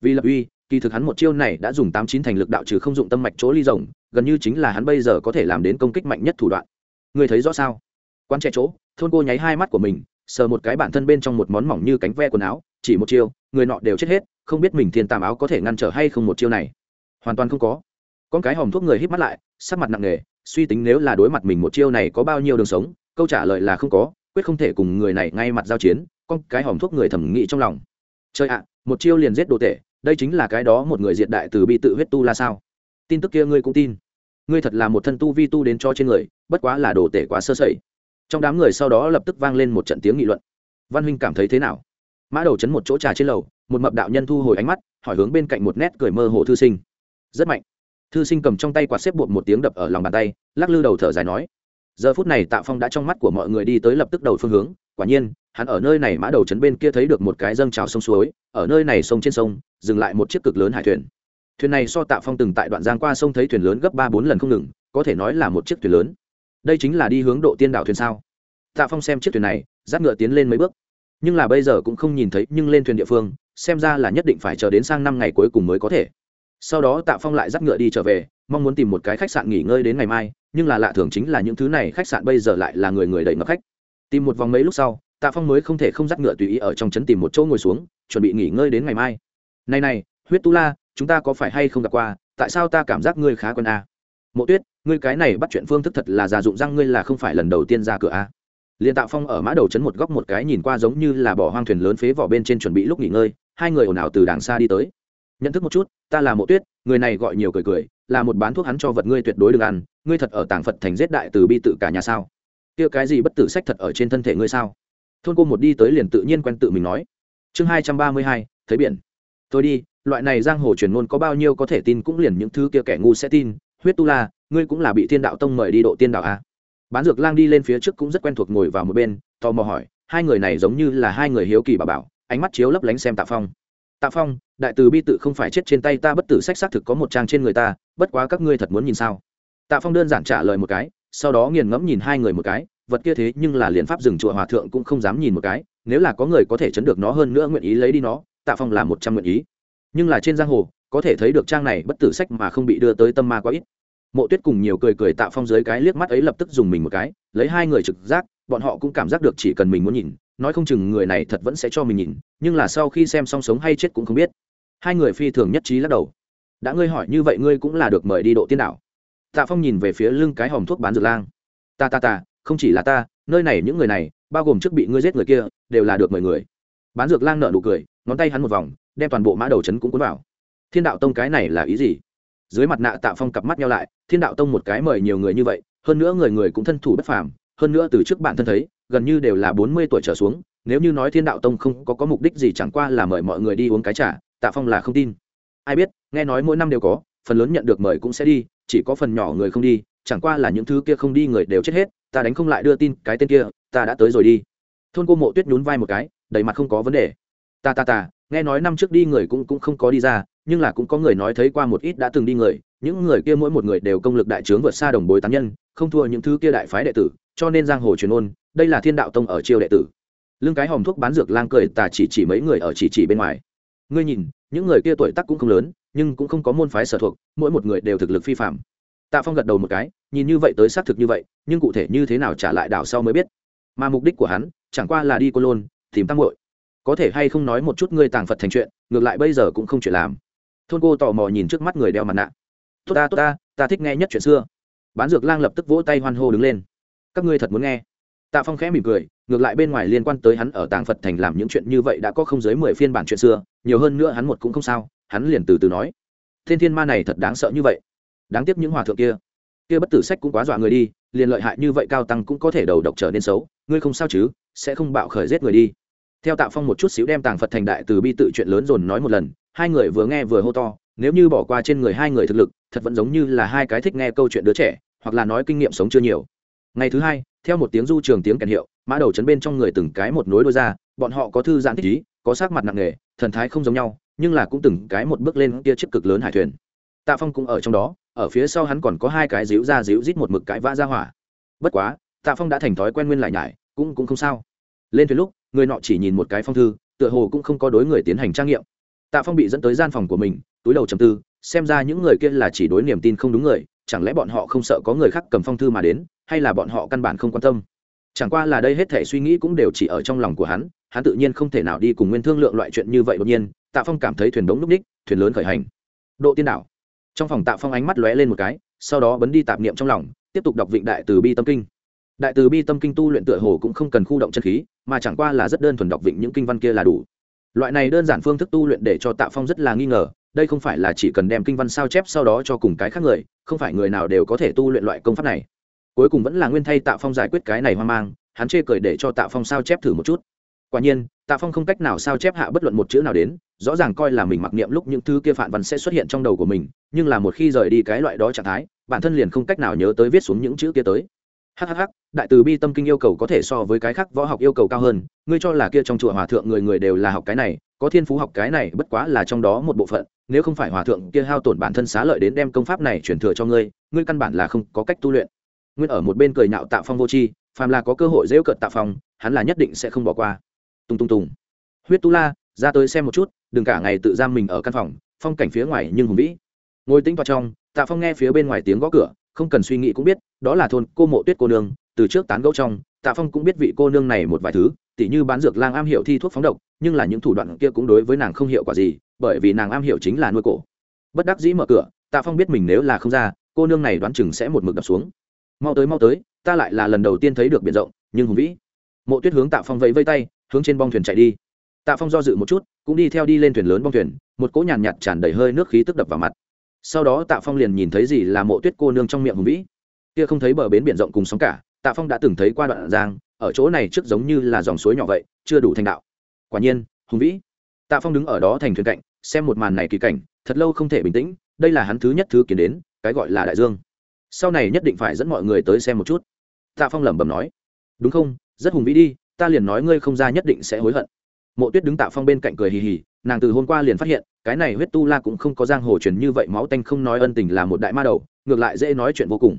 Vì lập uy, kỳ thực hắn một chiêu này đã dùng tám chín thành lực đạo trừ không dụng tâm mạch chỗ ly rồng, gần như chính là hắn bây giờ có thể làm đến công kích mạnh nhất thủ đoạn. Người thấy rõ sao? Quan trẻ chỗ, thôn cô nháy hai mắt của mình sờ một cái bản thân bên trong một món mỏng như cánh ve quần áo chỉ một chiêu người nọ đều chết hết không biết mình thiên tàm áo có thể ngăn trở hay không một chiêu này. Hoàn toàn không có. Con cái hòm thuốc người hít mắt lại sắc mặt nặng nề suy tính nếu là đối mặt mình một chiêu này có bao nhiêu đường sống câu trả lời là không có quyết không thể cùng người này ngay mặt giao chiến con cái hòm thuốc người thẩm nghĩ trong lòng. Chơi ạ một chiêu liền giết đồ tệ, đây chính là cái đó một người diện đại từ bi tự huyết tu là sao? Tin tức kia ngươi cũng tin. Ngươi thật là một thân tu vi tu đến cho trên người bất quá là đồ tể quá sơ sẩy trong đám người sau đó lập tức vang lên một trận tiếng nghị luận. Văn huynh cảm thấy thế nào? Mã đầu chấn một chỗ trà trên lầu, một mập đạo nhân thu hồi ánh mắt, hỏi hướng bên cạnh một nét cười mơ hồ thư sinh. Rất mạnh. Thư sinh cầm trong tay quạt xếp bột một tiếng đập ở lòng bàn tay, lắc lư đầu thở dài nói. Giờ phút này tạ phong đã trong mắt của mọi người đi tới lập tức đầu phương hướng, quả nhiên, hắn ở nơi này mã đầu trấn bên kia thấy được một cái dâng trào sông suối, ở nơi này sông trên sông, dừng lại một chiếc cực lớn hải thuyền. Thuyền này so tạ phong từng tại đoạn giang qua sông thấy thuyền lớn gấp ba bốn lần không ngừng, có thể nói là một chiếc thuyền lớn đây chính là đi hướng độ tiên đảo thuyền sao? Tạ phong xem chiếc thuyền này, dắt ngựa tiến lên mấy bước. Nhưng là bây giờ cũng không nhìn thấy, nhưng lên thuyền địa phương, xem ra là nhất định phải chờ đến sang năm ngày cuối cùng mới có thể. Sau đó tạ phong lại dắt ngựa đi trở về, mong muốn tìm một cái khách sạn nghỉ ngơi đến ngày mai, nhưng là lạ thường chính là những thứ này khách sạn bây giờ lại là người người đầy ngập khách. Tìm một vòng mấy lúc sau, tạ phong mới không thể không dắt ngựa tùy ý ở trong trấn tìm một chỗ ngồi xuống, chuẩn bị nghỉ ngơi đến ngày mai. Này này, huyết tu la, chúng ta có phải hay không gặp qua, tại sao ta cảm giác ngươi khá quân à? mộ tuyết ngươi cái này bắt chuyện phương thức thật là già dụng răng ngươi là không phải lần đầu tiên ra cửa a. Liền Tạo phong ở mã đầu chấn một góc một cái nhìn qua giống như là bỏ hoang thuyền lớn phế vỏ bên trên chuẩn bị lúc nghỉ ngơi, hai người ồn ào từ đàng xa đi tới. Nhận thức một chút, ta là mộ tuyết, người này gọi nhiều cười cười, là một bán thuốc hắn cho vật ngươi tuyệt đối đừng ăn, ngươi thật ở tàng phật thành giết đại từ bi tự cả nhà sao? Kia cái gì bất tử sách thật ở trên thân thể ngươi sao? Thôn cô một đi tới liền tự nhiên quen tự mình nói. Chương hai trăm ba mươi hai, thấy biển. Tôi đi, loại này giang hồ truyền ngôn có bao nhiêu có thể tin cũng liền những thứ kia kẻ ngu sẽ tin, huyết tu la ngươi cũng là bị thiên đạo tông mời đi độ tiên đạo a bán dược lang đi lên phía trước cũng rất quen thuộc ngồi vào một bên, tò mò hỏi, hai người này giống như là hai người hiếu kỳ bà bảo, ánh mắt chiếu lấp lánh xem tạ phong. Tạ phong, đại từ bi tự không phải chết trên tay ta, bất tử sách xác thực có một trang trên người ta, bất quá các ngươi thật muốn nhìn sao? Tạ phong đơn giản trả lời một cái, sau đó nghiền ngẫm nhìn hai người một cái, vật kia thế nhưng là liền pháp rừng chùa hòa thượng cũng không dám nhìn một cái, nếu là có người có thể chấn được nó hơn nữa nguyện ý lấy đi nó, tạ phong là một trăm nguyện ý. Nhưng là trên giang hồ, có thể thấy được trang này bất tử sách mà không bị đưa tới tâm ma quá ít mộ tuyết cùng nhiều cười cười tạ phong dưới cái liếc mắt ấy lập tức dùng mình một cái, lấy hai người trực giác, bọn họ cũng cảm giác được chỉ cần mình muốn nhìn, nói không chừng người này thật vẫn sẽ cho mình nhìn, nhưng là sau khi xem xong sống hay chết cũng không biết. Hai người phi thường nhất trí lắc đầu. Đã ngươi hỏi như vậy ngươi cũng là được mời đi độ tiên đảo. Tạ phong nhìn về phía lưng cái hòm thuốc bán dược lang. Ta ta ta, không chỉ là ta, nơi này những người này, bao gồm trước bị ngươi giết người kia, đều là được mời người. Bán dược lang nợ nụ cười, ngón tay hắn một vòng, đem toàn bộ mã đầu chấn cũng cuốn vào. Thiên đạo tông cái này là ý gì? Dưới mặt nạ tạ phong cặp mắt nhau lại thiên đạo tông một cái mời nhiều người như vậy hơn nữa người người cũng thân thủ bất phàm hơn nữa từ trước bạn thân thấy gần như đều là bốn mươi tuổi trở xuống nếu như nói thiên đạo tông không có, có mục đích gì chẳng qua là mời mọi người đi uống cái trả tạ phong là không tin. Ai biết nghe nói mỗi năm đều có phần lớn nhận được mời cũng sẽ đi chỉ có phần nhỏ người không đi chẳng qua là những thứ kia không đi người đều chết hết ta đánh không lại đưa tin cái tên kia ta đã tới rồi đi. Thôn cô mộ tuyết nhún vai một cái đầy mặt không có vấn đề. Ta ta ta nghe nói năm trước đi người cũng cũng không có đi ra nhưng là cũng có người nói thấy qua một ít đã từng đi người, những người kia mỗi một người đều công lực đại trướng vượt xa đồng bối tán nhân, không thua những thứ kia đại phái đệ tử, cho nên giang hồ truyền ôn, đây là thiên đạo tông ở chiêu đệ tử. Lưng cái hòm thuốc bán dược lang cười, tà chỉ chỉ mấy người ở chỉ chỉ bên ngoài. Ngươi nhìn, những người kia tuổi tác cũng không lớn, nhưng cũng không có môn phái sở thuộc, mỗi một người đều thực lực phi phạm tạ phong gật đầu một cái, nhìn như vậy tới xác thực như vậy, nhưng cụ thể như thế nào trả lại đảo sau mới biết. Mà mục đích của hắn, chẳng qua là đi cô lôn, tìm tăng hội có thể hay không nói một chút ngươi tàng phật thành chuyện, ngược lại bây giờ cũng không chuyện làm thôn cô tò mò nhìn trước mắt người đeo mặt nạ. Tốt ta tốt ta ta thích nghe nhất chuyện xưa. Bán dược lang lập tức vỗ tay hoan hô đứng lên. Các ngươi thật muốn nghe? Tạ phong khẽ mỉm cười, ngược lại bên ngoài liên quan tới hắn ở tàng phật thành làm những chuyện như vậy đã có không dưới mười phiên bản chuyện xưa, nhiều hơn nữa hắn một cũng không sao, hắn liền từ từ nói. Thiên thiên ma này thật đáng sợ như vậy. Đáng tiếc những hòa thượng kia. Kia bất tử sách cũng quá dọa người đi, liền lợi hại như vậy cao tăng cũng có thể đầu độc trở nên xấu. Ngươi không sao chứ, sẽ không bạo khởi giết người đi theo tạ phong một chút xíu đem tàng phật thành đại từ bi tự chuyện lớn dồn nói một lần, hai người vừa nghe vừa hô to, nếu như bỏ qua trên người hai người thực lực, thật vẫn giống như là hai cái thích nghe câu chuyện đứa trẻ, hoặc là nói kinh nghiệm sống chưa nhiều. Ngày thứ hai, theo một tiếng du trường tiếng kèn hiệu, mã đầu chấn bên trong người từng cái một nối đôi ra, bọn họ có thư giãn thích ý, có sắc mặt nặng nề, thần thái không giống nhau, nhưng là cũng từng cái một bước lên kia chiếc cực lớn hải thuyền. Tạ phong cũng ở trong đó, ở phía sau hắn còn có hai cái díu ra díu rít một mực cãi vã ra hỏa. Bất quá, tạ phong đã thành thói quen nguyên lại nhải, cũng cũng không sao. Lên thuyền lúc người nọ chỉ nhìn một cái phong thư, tựa hồ cũng không có đối người tiến hành trang nghiệm. Tạ phong bị dẫn tới gian phòng của mình, túi đầu trầm tư, xem ra những người kia là chỉ đối niềm tin không đúng người, chẳng lẽ bọn họ không sợ có người khác cầm phong thư mà đến, hay là bọn họ căn bản không quan tâm? Chẳng qua là đây hết thể suy nghĩ cũng đều chỉ ở trong lòng của hắn hắn tự nhiên không thể nào đi cùng nguyên thương lượng loại chuyện như vậy đột nhiên, tạ phong cảm thấy thuyền đống núp ních, thuyền lớn khởi hành. Độ tiên đảo. Trong phòng tạ phong ánh mắt lóe lên một cái, sau đó bấn đi tạp niệm trong lòng, tiếp tục đọc vịnh đại từ bi tâm kinh đại từ bi tâm kinh tu luyện tựa hồ cũng không cần khu động chân khí, mà chẳng qua là rất đơn thuần đọc vịnh những kinh văn kia là đủ. Loại này đơn giản phương thức tu luyện để cho tạ phong rất là nghi ngờ, đây không phải là chỉ cần đem kinh văn sao chép sau đó cho cùng cái khác người, không phải người nào đều có thể tu luyện loại công pháp này. Cuối cùng vẫn là nguyên thay tạ phong giải quyết cái này hoang mang, hắn chê cười để cho tạ phong sao chép thử một chút. Quả nhiên, tạ phong không cách nào sao chép hạ bất luận một chữ nào đến, rõ ràng coi là mình mặc niệm lúc những thứ kia phản văn sẽ xuất hiện trong đầu của mình, nhưng là một khi rời đi cái loại đó trạng thái, bản thân liền không cách nào nhớ tới viết xuống những chữ kia tới. Hhh đại từ bi tâm kinh yêu cầu có thể so với cái khác võ học yêu cầu cao hơn, ngươi cho là kia trong chùa hòa thượng người người đều là học cái này, có thiên phú học cái này, bất quá là trong đó một bộ phận, nếu không phải hòa thượng kia hao tổn bản thân xá lợi đến đem công pháp này chuyển thừa cho ngươi ngươi căn bản là không có cách tu luyện. Nguyên ở một bên cười nhạo tạ phong vô tri, phàm là có cơ hội dễ cợt tạ phong, hắn là nhất định sẽ không bỏ qua. Tung tung tùng. Huyết tu la, ra tới xem một chút, đừng cả ngày tự giam mình ở căn phòng, phong cảnh phía ngoài nhưng hùng vĩ. Ngồi tĩnh vào trong, tạ phong nghe phía bên ngoài tiếng gõ cửa, không cần suy nghĩ cũng biết, đó là thôn cô mộ tuyết cô nương từ trước tán gẫu trong, tạ phong cũng biết vị cô nương này một vài thứ, tỉ như bán dược lang am hiểu thi thuốc phóng độc, nhưng là những thủ đoạn kia cũng đối với nàng không hiệu quả gì, bởi vì nàng am hiểu chính là nuôi cổ. Bất đắc dĩ mở cửa, tạ phong biết mình nếu là không ra, cô nương này đoán chừng sẽ một mực đập xuống. Mau tới mau tới, ta lại là lần đầu tiên thấy được biển rộng, nhưng hùng vĩ. Mộ tuyết hướng tạ phong vẫy vây tay, hướng trên bong thuyền chạy đi. Tạ phong do dự một chút, cũng đi theo đi lên thuyền lớn bong thuyền, một cỗ nhàn nhạt tràn đầy hơi nước khí tức đập vào mặt. Sau đó tạ phong liền nhìn thấy gì là mộ tuyết cô nương trong miệng hùng vĩ. Kia không thấy bờ bến biển rộng cùng sóng cả tạ phong đã từng thấy qua đoạn giang, ở chỗ này trước giống như là dòng suối nhỏ vậy, chưa đủ thành đạo. Quả nhiên, hùng vĩ. Tạ phong đứng ở đó thành thuyền cạnh, xem một màn này kỳ cảnh, thật lâu không thể bình tĩnh, đây là hắn thứ nhất thứ kiến đến, cái gọi là đại dương. Sau này nhất định phải dẫn mọi người tới xem một chút. Tạ phong lẩm bẩm nói. Đúng không, rất hùng vĩ đi, ta liền nói ngươi không ra nhất định sẽ hối hận. Mộ tuyết đứng tạ phong bên cạnh cười hì hì, nàng từ hôm qua liền phát hiện, cái này huyết tu la cũng không có giang hồ truyền như vậy, máu tanh không nói ân tình là một đại ma đầu, ngược lại dễ nói chuyện vô cùng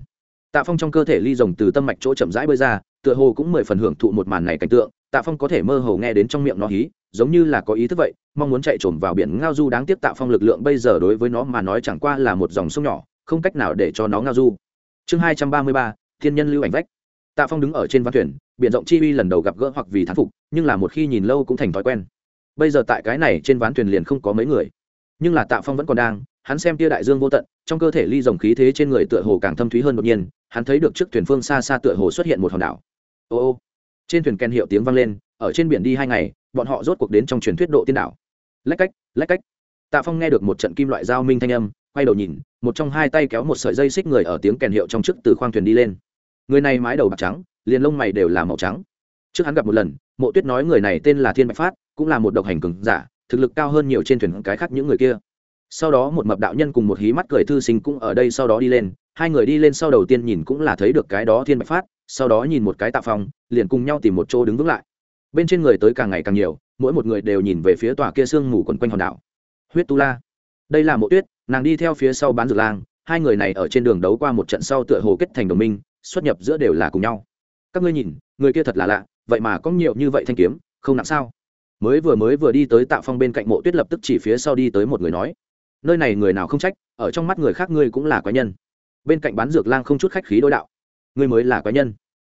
tạ phong trong cơ thể ly rồng từ tâm mạch chỗ chậm rãi bơi ra, tựa hồ cũng mười phần hưởng thụ một màn này cảnh tượng. Tạ phong có thể mơ hồ nghe đến trong miệng nó hí, giống như là có ý thức vậy, mong muốn chạy trồm vào biển ngao du. Đáng tiếc tạ phong lực lượng bây giờ đối với nó mà nói chẳng qua là một dòng sông nhỏ, không cách nào để cho nó ngao du. Chương hai trăm ba mươi ba, thiên nhân lưu ảnh vách. Tạ phong đứng ở trên ván thuyền, biển rộng chi uy lần đầu gặp gỡ hoặc vì thán phục, nhưng là một khi nhìn lâu cũng thành thói quen. Bây giờ tại cái này trên ván thuyền liền không có mấy người. Nhưng là tạ phong vẫn còn đang hắn xem tia đại dương vô tận, trong cơ thể ly dòng khí thế trên người tựa hồ càng thâm thúy hơn đột nhiên, hắn thấy được trước thuyền phương xa xa tựa hồ xuất hiện một hòn đảo. Ô ô. Trên thuyền kèn hiệu tiếng vang lên, ở trên biển đi hai ngày, bọn họ rốt cuộc đến trong truyền thuyết độ tiên đảo. Lách cách lách cách. Tạ phong nghe được một trận kim loại giao minh thanh âm, quay đầu nhìn, một trong hai tay kéo một sợi dây xích người ở tiếng kèn hiệu trong trước từ khoang thuyền đi lên. Người này mái đầu bạc trắng, liền lông mày đều là màu trắng. Trước hắn gặp một lần, mộ tuyết nói người này tên là thiên bạch phát, cũng là một độc hành cường giả, thực lực cao hơn nhiều trên thuyền cái khác những người kia sau đó một mập đạo nhân cùng một hí mắt cười thư sinh cũng ở đây sau đó đi lên, hai người đi lên sau đầu tiên nhìn cũng là thấy được cái đó thiên bạch phát, sau đó nhìn một cái tạ phong, liền cùng nhau tìm một chỗ đứng vững lại. Bên trên người tới càng ngày càng nhiều, mỗi một người đều nhìn về phía tòa kia sương mù quần quanh hòn đảo. Huyết tu la. Đây là mộ tuyết, nàng đi theo phía sau bán dược lang, hai người này ở trên đường đấu qua một trận sau tựa hồ kết thành đồng minh, xuất nhập giữa đều là cùng nhau. Các ngươi nhìn, người kia thật là lạ, vậy mà có nhiều như vậy thanh kiếm, không nặng sao? Mới vừa mới vừa đi tới tạ phong bên cạnh mộ tuyết lập tức chỉ phía sau đi tới một người nói nơi này người nào không trách, ở trong mắt người khác ngươi cũng là quái nhân. Bên cạnh bán dược lang không chút khách khí đối đạo. Ngươi mới là quái nhân.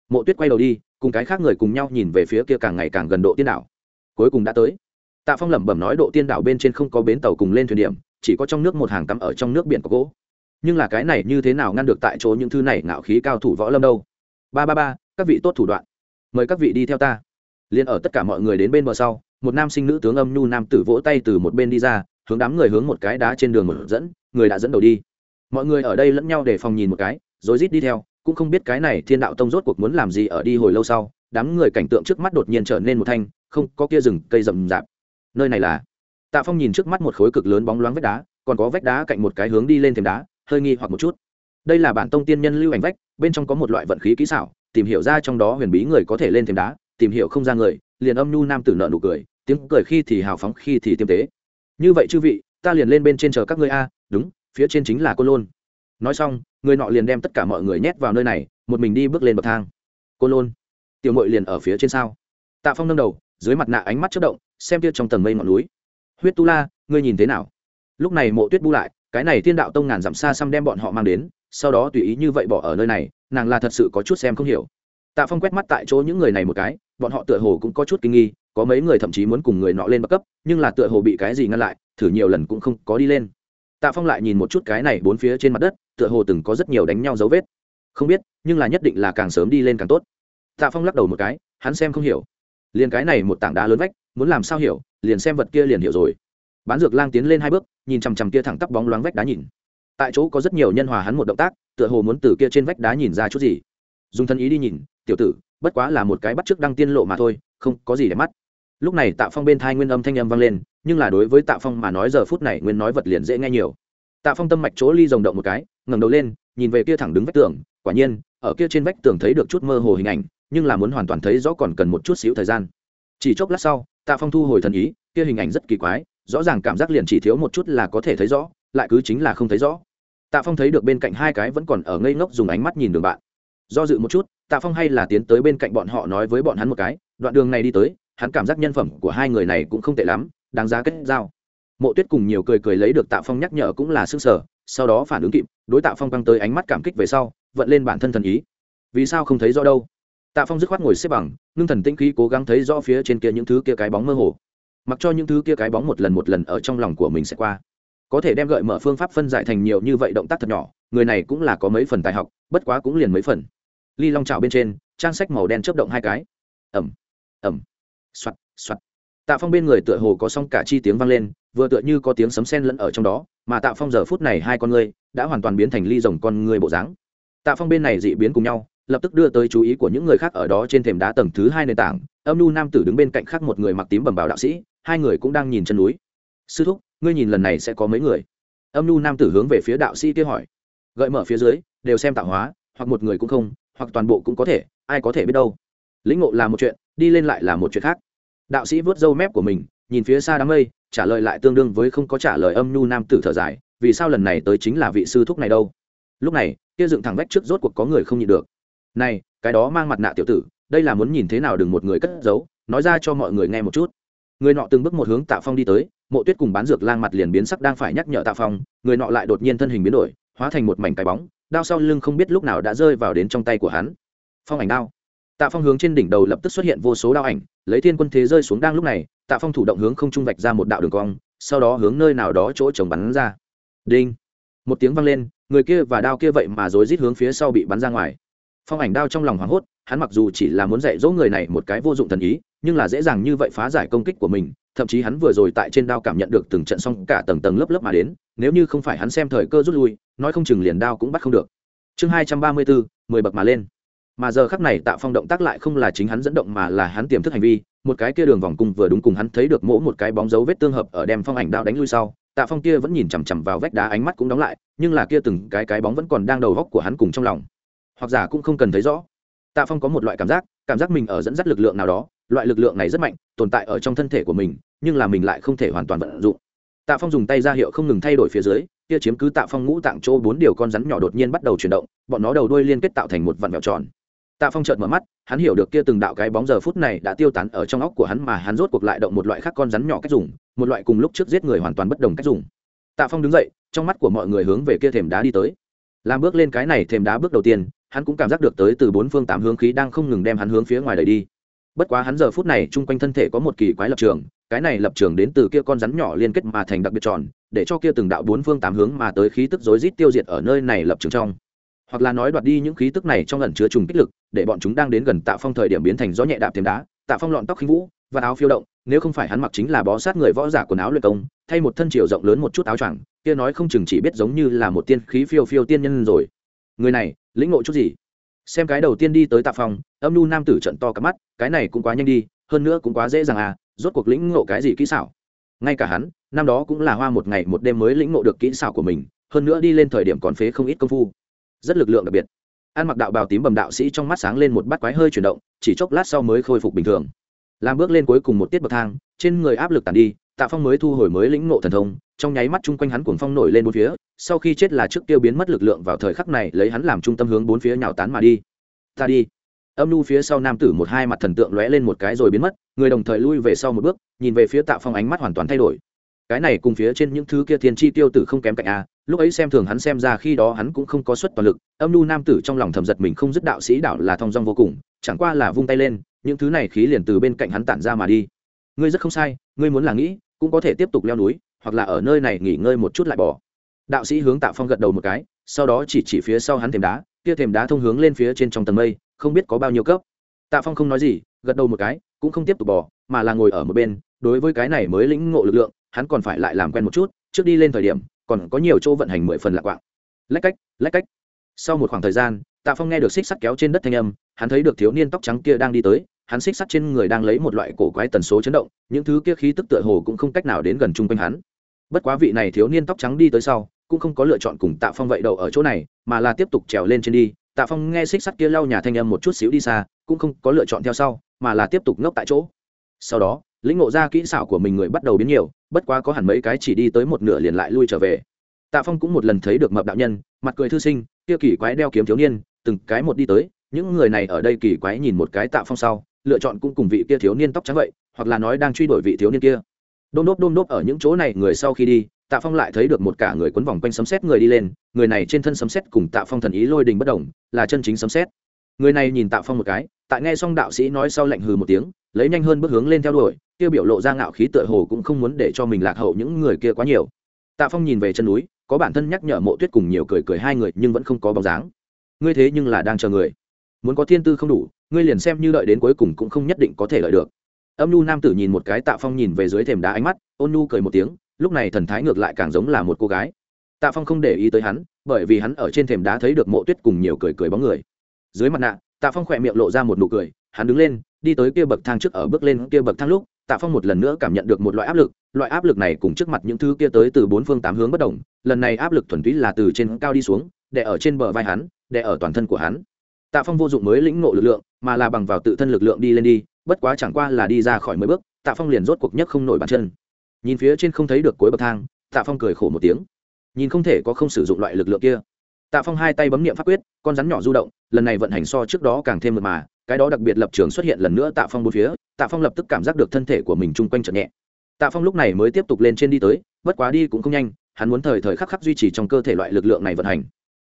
Mộ tuyết quay đầu đi, cùng cái khác người cùng nhau nhìn về phía kia càng ngày càng gần độ tiên đảo. Cuối cùng đã tới. Tạ phong lẩm bẩm nói độ tiên đảo bên trên không có bến tàu cùng lên thuyền điểm, chỉ có trong nước một hàng tắm ở trong nước biển có gỗ. Nhưng là cái này như thế nào ngăn được tại chỗ những thứ này ngạo khí cao thủ võ lâm đâu? Ba ba ba, các vị tốt thủ đoạn. Mời các vị đi theo ta. Liền ở tất cả mọi người đến bên bờ sau, một nam sinh nữ tướng âm nhu nam tử vỗ tay từ một bên đi ra hướng đám người hướng một cái đá trên đường một dẫn, người đã dẫn đầu đi. Mọi người ở đây lẫn nhau để phòng nhìn một cái, rồi rít đi theo, cũng không biết cái này thiên đạo tông rốt cuộc muốn làm gì ở đi hồi lâu sau, đám người cảnh tượng trước mắt đột nhiên trở nên một thanh, không, có kia rừng, cây rậm rạp. Nơi này là? Tạ phong nhìn trước mắt một khối cực lớn bóng loáng vách đá, còn có vách đá cạnh một cái hướng đi lên thềm đá, hơi nghi hoặc một chút. Đây là bản tông tiên nhân lưu ảnh vách, bên trong có một loại vận khí kỹ xảo, tìm hiểu ra trong đó huyền bí người có thể lên thềm đá, tìm hiểu không ra người, liền âm nhu nam tử nợ nụ cười, tiếng cười khi thì hào phóng, khi thì tiêm tế như vậy chư vị, ta liền lên bên trên chờ các ngươi a, đúng, phía trên chính là cô lôn. Nói xong, người nọ liền đem tất cả mọi người nhét vào nơi này, một mình đi bước lên bậc thang. Cô lôn, tiểu mội liền ở phía trên sao? Tạ phong nâng đầu, dưới mặt nạ ánh mắt chất động, xem tiết trong tầng mây ngọn núi. Huyết tu la, ngươi nhìn thế nào? Lúc này mộ tuyết bu lại, cái này thiên đạo tông ngàn dặm xa xăm đem bọn họ mang đến, sau đó tùy ý như vậy bỏ ở nơi này, nàng là thật sự có chút xem không hiểu. Tạ phong quét mắt tại chỗ những người này một cái, bọn họ tựa hồ cũng có chút kinh nghi có mấy người thậm chí muốn cùng người nọ lên bậc cấp, nhưng là tựa hồ bị cái gì ngăn lại, thử nhiều lần cũng không có đi lên. Tạ phong lại nhìn một chút cái này bốn phía trên mặt đất, tựa hồ từng có rất nhiều đánh nhau dấu vết. Không biết, nhưng là nhất định là càng sớm đi lên càng tốt. Tạ phong lắc đầu một cái, hắn xem không hiểu. Liền cái này một tảng đá lớn vách, muốn làm sao hiểu, liền xem vật kia liền hiểu rồi. Bán dược lang tiến lên hai bước, nhìn chằm chằm kia thẳng tắp bóng loáng vách đá nhìn. Tại chỗ có rất nhiều nhân hòa hắn một động tác, tựa hồ muốn từ kia trên vách đá nhìn ra chút gì. Dùng thân ý đi nhìn, tiểu tử, bất quá là một cái bắt trước đăng tiên lộ mà thôi, không có gì để mắt lúc này tạ phong bên thai nguyên âm thanh âm vang lên, nhưng là đối với tạ phong mà nói giờ phút này nguyên nói vật liền dễ nghe nhiều. Tạ phong tâm mạch chỗ ly rồng động một cái, ngẩng đầu lên, nhìn về kia thẳng đứng vách tường, quả nhiên, ở kia trên vách tường thấy được chút mơ hồ hình ảnh, nhưng là muốn hoàn toàn thấy rõ còn cần một chút xíu thời gian. Chỉ chốc lát sau, tạ phong thu hồi thần ý, kia hình ảnh rất kỳ quái, rõ ràng cảm giác liền chỉ thiếu một chút là có thể thấy rõ, lại cứ chính là không thấy rõ. Tạ phong thấy được bên cạnh hai cái vẫn còn ở ngây ngốc dùng ánh mắt nhìn đường bạn. Do dự một chút, tạ phong hay là tiến tới bên cạnh bọn họ nói với bọn hắn một cái, đoạn đường này đi tới hắn cảm giác nhân phẩm của hai người này cũng không tệ lắm, đáng giá kết giao. Mộ tuyết cùng nhiều cười cười lấy được tạ phong nhắc nhở cũng là xương sở, sau đó phản ứng kịp, đối tạ phong căng tới ánh mắt cảm kích về sau, vận lên bản thân thần ý. Vì sao không thấy rõ đâu? Tạ phong dứt khoát ngồi xếp bằng, ngưng thần tĩnh khí cố gắng thấy rõ phía trên kia những thứ kia cái bóng mơ hồ. Mặc cho những thứ kia cái bóng một lần một lần ở trong lòng của mình sẽ qua. Có thể đem gợi mở phương pháp phân giải thành nhiều như vậy động tác thật nhỏ, người này cũng là có mấy phần tài học, bất quá cũng liền mấy phần. Ly long trào bên trên, trang sách màu đen chớp động hai cái. Ẩm ẩm soạt soạt. Tạ phong bên người tựa hồ có xong cả chi tiếng vang lên, vừa tựa như có tiếng sấm sen lẫn ở trong đó, mà tạ phong giờ phút này hai con ngươi đã hoàn toàn biến thành ly rồng con ngươi bộ dáng. Tạ phong bên này dị biến cùng nhau, lập tức đưa tới chú ý của những người khác ở đó trên thềm đá tầng thứ hai nền tảng, âm nu nam tử đứng bên cạnh khác một người mặc tím bầm bảo đạo sĩ, hai người cũng đang nhìn chân núi. Sư thúc, ngươi nhìn lần này sẽ có mấy người? Âm nu nam tử hướng về phía đạo sĩ kia hỏi. Gợi mở phía dưới, đều xem tạo hóa, hoặc một người cũng không, hoặc toàn bộ cũng có thể, ai có thể biết đâu. Lĩnh ngộ là một chuyện, đi lên lại là một chuyện khác đạo sĩ vớt râu mép của mình, nhìn phía xa đám mây, trả lời lại tương đương với không có trả lời âm nhu nam tử thở dài, vì sao lần này tới chính là vị sư thúc này đâu? Lúc này, kia dựng thẳng vách trước rốt cuộc có người không nhịn được. Này, cái đó mang mặt nạ tiểu tử, đây là muốn nhìn thế nào đừng một người cất giấu, nói ra cho mọi người nghe một chút. Người nọ từng bước một hướng tạ phong đi tới, mộ tuyết cùng bán dược lang mặt liền biến sắc đang phải nhắc nhở tạ phong, người nọ lại đột nhiên thân hình biến đổi, hóa thành một mảnh cái bóng, đao sau lưng không biết lúc nào đã rơi vào đến trong tay của hắn. Phong ảnh đao. Tạ phong hướng trên đỉnh đầu lập tức xuất hiện vô số đao ảnh lấy thiên quân thế rơi xuống đang lúc này, tạ phong thủ động hướng không trung vạch ra một đạo đường cong, sau đó hướng nơi nào đó chỗ chồng bắn ra. Đinh! Một tiếng vang lên, người kia và đao kia vậy mà rối rít hướng phía sau bị bắn ra ngoài. Phong ảnh đao trong lòng hoảng hốt, hắn mặc dù chỉ là muốn dạy dỗ người này một cái vô dụng thần ý, nhưng là dễ dàng như vậy phá giải công kích của mình, thậm chí hắn vừa rồi tại trên đao cảm nhận được từng trận xong cả tầng tầng lớp lớp mà đến, nếu như không phải hắn xem thời cơ rút lui, nói không chừng liền đao cũng bắt không được. Chương hai trăm ba mươi bốn mười bậc mà lên mà giờ khắc này tạ phong động tác lại không là chính hắn dẫn động mà là hắn tiềm thức hành vi, một cái kia đường vòng cung vừa đúng cùng hắn thấy được mỗi một cái bóng dấu vết tương hợp ở đem phong ảnh đao đánh lui sau, tạ phong kia vẫn nhìn chằm chằm vào vách đá ánh mắt cũng đóng lại, nhưng là kia từng cái cái bóng vẫn còn đang đầu góc của hắn cùng trong lòng. Hoặc giả cũng không cần thấy rõ. Tạ phong có một loại cảm giác cảm giác mình ở dẫn dắt lực lượng nào đó, loại lực lượng này rất mạnh, tồn tại ở trong thân thể của mình, nhưng là mình lại không thể hoàn toàn vận dụng. Tạ phong dùng tay ra hiệu không ngừng thay đổi phía dưới, kia chiếm cứ tạ phong ngũ tạng chỗ bốn điều con rắn nhỏ đột nhiên bắt đầu chuyển động, bọn nó đầu đuôi liên kết tạo thành một vặn vẹo tròn tạ phong chợt mở mắt, hắn hiểu được kia từng đạo cái bóng giờ phút này đã tiêu tán ở trong óc của hắn mà hắn rốt cuộc lại động một loại khác con rắn nhỏ cách dùng, một loại cùng lúc trước giết người hoàn toàn bất đồng cách dùng. Tạ phong đứng dậy, trong mắt của mọi người hướng về kia thềm đá đi tới. Làm bước lên cái này thềm đá bước đầu tiên, hắn cũng cảm giác được tới từ bốn phương tám hướng khí đang không ngừng đem hắn hướng phía ngoài đẩy đi. Bất quá hắn giờ phút này chung quanh thân thể có một kỳ quái lập trường, cái này lập trường đến từ kia con rắn nhỏ liên kết mà thành đặc biệt tròn, để cho kia từng đạo bốn phương tám hướng mà tới khí tức rối rít tiêu diệt ở nơi này lập trường trong hoặc là nói đoạt đi những khí tức này trong lần chứa trùng kích lực, để bọn chúng đang đến gần tạ phong thời điểm biến thành gió nhẹ đạp thêm đá, tạ phong lọn tóc khinh vũ, và áo phiêu động, nếu không phải hắn mặc chính là bó sát người võ giả quần áo luyện công, thay một thân chiều rộng lớn một chút áo choàng, kia nói không chừng chỉ biết giống như là một tiên khí phiêu phiêu tiên nhân rồi. Người này, lĩnh ngộ chút gì? Xem cái đầu tiên đi tới tạ phong, âm nhu nam tử trận to cả mắt, cái này cũng quá nhanh đi, hơn nữa cũng quá dễ dàng à rốt cuộc lĩnh ngộ cái gì kỹ xảo? Ngay cả hắn, năm đó cũng là hoa một ngày một đêm mới lĩnh ngộ được kỹ xảo của mình, hơn nữa đi lên thời điểm còn phế không ít công phu rất lực lượng đặc biệt. Ăn mặc đạo bào tím bầm đạo sĩ trong mắt sáng lên một bát quái hơi chuyển động, chỉ chốc lát sau mới khôi phục bình thường. Làm bước lên cuối cùng một tiết bậc thang, trên người áp lực tàn đi, tạ phong mới thu hồi mới lĩnh ngộ thần thông, trong nháy mắt chung quanh hắn cuồng phong nổi lên bốn phía, sau khi chết là trước tiêu biến mất lực lượng vào thời khắc này lấy hắn làm trung tâm hướng bốn phía nhào tán mà đi. Ta đi. Âm nu phía sau nam tử một hai mặt thần tượng lóe lên một cái rồi biến mất, người đồng thời lui về sau một bước, nhìn về phía tạ phong ánh mắt hoàn toàn thay đổi. Cái này cùng phía trên những thứ kia thiên chi tiêu tử không kém cạnh a lúc ấy xem thường hắn xem ra khi đó hắn cũng không có suất toàn lực, âm nu nam tử trong lòng thầm giật mình không dứt đạo sĩ đạo là thong dong vô cùng, chẳng qua là vung tay lên, những thứ này khí liền từ bên cạnh hắn tản ra mà đi. Ngươi rất không sai, ngươi muốn là nghĩ, cũng có thể tiếp tục leo núi, hoặc là ở nơi này nghỉ ngơi một chút lại bỏ. Đạo sĩ hướng tạ phong gật đầu một cái, sau đó chỉ chỉ phía sau hắn thềm đá, kia thềm đá thông hướng lên phía trên trong tầng mây, không biết có bao nhiêu cấp. Tạ phong không nói gì, gật đầu một cái, cũng không tiếp tục bỏ, mà là ngồi ở một bên, đối với cái này mới lĩnh ngộ lực lượng, hắn còn phải lại làm quen một chút, trước đi lên thời điểm còn có nhiều chỗ vận hành mười phần lạc quạng. Lách cách lách cách. Sau một khoảng thời gian, tạ phong nghe được xích sắt kéo trên đất thanh âm, hắn thấy được thiếu niên tóc trắng kia đang đi tới, hắn xích sắt trên người đang lấy một loại cổ quái tần số chấn động, những thứ kia khí tức tựa hồ cũng không cách nào đến gần chung quanh hắn. Bất quá vị này thiếu niên tóc trắng đi tới sau, cũng không có lựa chọn cùng tạ phong vậy đậu ở chỗ này, mà là tiếp tục trèo lên trên đi. Tạ phong nghe xích sắt kia lau nhà thanh âm một chút xíu đi xa, cũng không có lựa chọn theo sau, mà là tiếp tục ngốc tại chỗ. Sau đó lĩnh ngộ ra kỹ xảo của mình người bắt đầu biến nhiều, bất quá có hẳn mấy cái chỉ đi tới một nửa liền lại lui trở về. Tạ phong cũng một lần thấy được mập đạo nhân, mặt cười thư sinh, kia kỳ quái đeo kiếm thiếu niên, từng cái một đi tới, những người này ở đây kỳ quái nhìn một cái tạ phong sau, lựa chọn cũng cùng vị kia thiếu niên tóc trắng vậy, hoặc là nói đang truy đuổi vị thiếu niên kia. Đôn đốp đôn đốp ở những chỗ này, người sau khi đi, tạ phong lại thấy được một cả người quấn vòng quanh sấm xét người đi lên, người này trên thân sấm xét cùng tạ phong thần ý lôi đình bất đồng, là chân chính sấm xét người này nhìn tạ phong một cái, tại nghe xong đạo sĩ nói sau lạnh hừ một tiếng, lấy nhanh hơn bước hướng lên theo đuổi kia biểu lộ ra ngạo khí tựa hồ cũng không muốn để cho mình lạc hậu những người kia quá nhiều. Tạ phong nhìn về chân núi, có bản thân nhắc nhở mộ tuyết cùng nhiều cười cười hai người nhưng vẫn không có bóng dáng. Ngươi thế nhưng là đang chờ người. Muốn có thiên tư không đủ, ngươi liền xem như đợi đến cuối cùng cũng không nhất định có thể lợi được. Âm nhu nam tử nhìn một cái tạ phong nhìn về dưới thềm đá ánh mắt, ôn nhu cười một tiếng, lúc này thần thái ngược lại càng giống là một cô gái. Tạ phong không để ý tới hắn, bởi vì hắn ở trên thềm đá thấy được mộ tuyết cùng nhiều cười cười bóng người. Dưới mặt nạ, tạ phong khỏe miệng lộ ra một nụ cười, hắn đứng lên, đi tới kia bậc thang trước ở bước lên kia bậc thang lúc tạ phong một lần nữa cảm nhận được một loại áp lực, loại áp lực này cùng trước mặt những thứ kia tới từ bốn phương tám hướng bất đồng, lần này áp lực thuần túy là từ trên cao đi xuống, đè ở trên bờ vai hắn, đè ở toàn thân của hắn. Tạ phong vô dụng mới lĩnh ngộ lực lượng, mà là bằng vào tự thân lực lượng đi lên đi, bất quá chẳng qua là đi ra khỏi mấy bước, tạ phong liền rốt cuộc nhất không nổi bàn chân. Nhìn phía trên không thấy được cuối bậc thang, tạ phong cười khổ một tiếng. Nhìn không thể có không sử dụng loại lực lượng kia. Tạ phong hai tay bấm niệm pháp quyết, con rắn nhỏ du động, lần này vận hành so trước đó càng thêm mật mà, cái đó đặc biệt lập trường xuất hiện lần nữa tạ phong bốn phía tạ phong lập tức cảm giác được thân thể của mình chung quanh chợt nhẹ. Tạ phong lúc này mới tiếp tục lên trên đi tới, bất quá đi cũng không nhanh, hắn muốn thời thời khắc khắc duy trì trong cơ thể loại lực lượng này vận hành.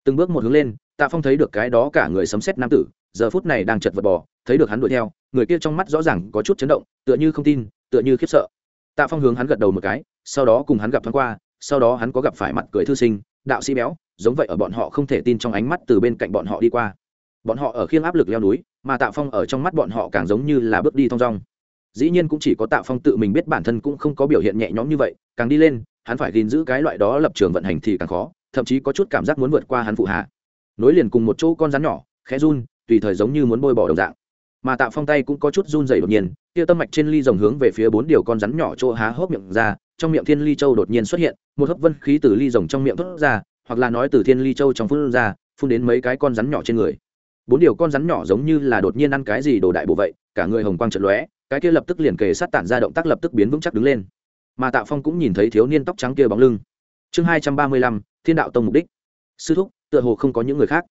Từng bước một hướng lên, tạ phong thấy được cái đó cả người sấm xét nam tử, giờ phút này đang chật vật bò, thấy được hắn đuổi theo, người kia trong mắt rõ ràng có chút chấn động, tựa như không tin, tựa như khiếp sợ. Tạ phong hướng hắn gật đầu một cái, sau đó cùng hắn gặp thoáng qua, sau đó hắn có gặp phải mặt cười thư sinh, đạo sĩ béo, giống vậy ở bọn họ không thể tin trong ánh mắt từ bên cạnh bọn họ đi qua. Bọn họ ở khiêng áp lực leo núi mà tạ phong ở trong mắt bọn họ càng giống như là bước đi thong dong. Dĩ nhiên cũng chỉ có tạ phong tự mình biết bản thân cũng không có biểu hiện nhẹ nhõm như vậy, càng đi lên, hắn phải gìn giữ cái loại đó lập trường vận hành thì càng khó, thậm chí có chút cảm giác muốn vượt qua hắn phụ hạ. Nối liền cùng một chỗ con rắn nhỏ, khẽ run, tùy thời giống như muốn bôi bỏ đồng dạng. Mà tạ phong tay cũng có chút run dày đột nhiên kia tâm mạch trên ly rồng hướng về phía bốn điều con rắn nhỏ chỗ há hốc miệng ra, trong miệng thiên ly châu đột nhiên xuất hiện, một hấp vân khí từ ly rồng trong miệng thốt ra, hoặc là nói từ thiên ly châu trong phun ra, phun đến mấy cái con rắn nhỏ trên người bốn điều con rắn nhỏ giống như là đột nhiên ăn cái gì đồ đại bộ vậy, cả người hồng quang trận lóe, cái kia lập tức liền kề sát tản ra động tác lập tức biến vững chắc đứng lên. Mà tạ phong cũng nhìn thấy thiếu niên tóc trắng kia bóng lưng. Chương hai trăm ba mươi lăm, thiên đạo tông mục đích. Sư thúc, tựa hồ không có những người khác.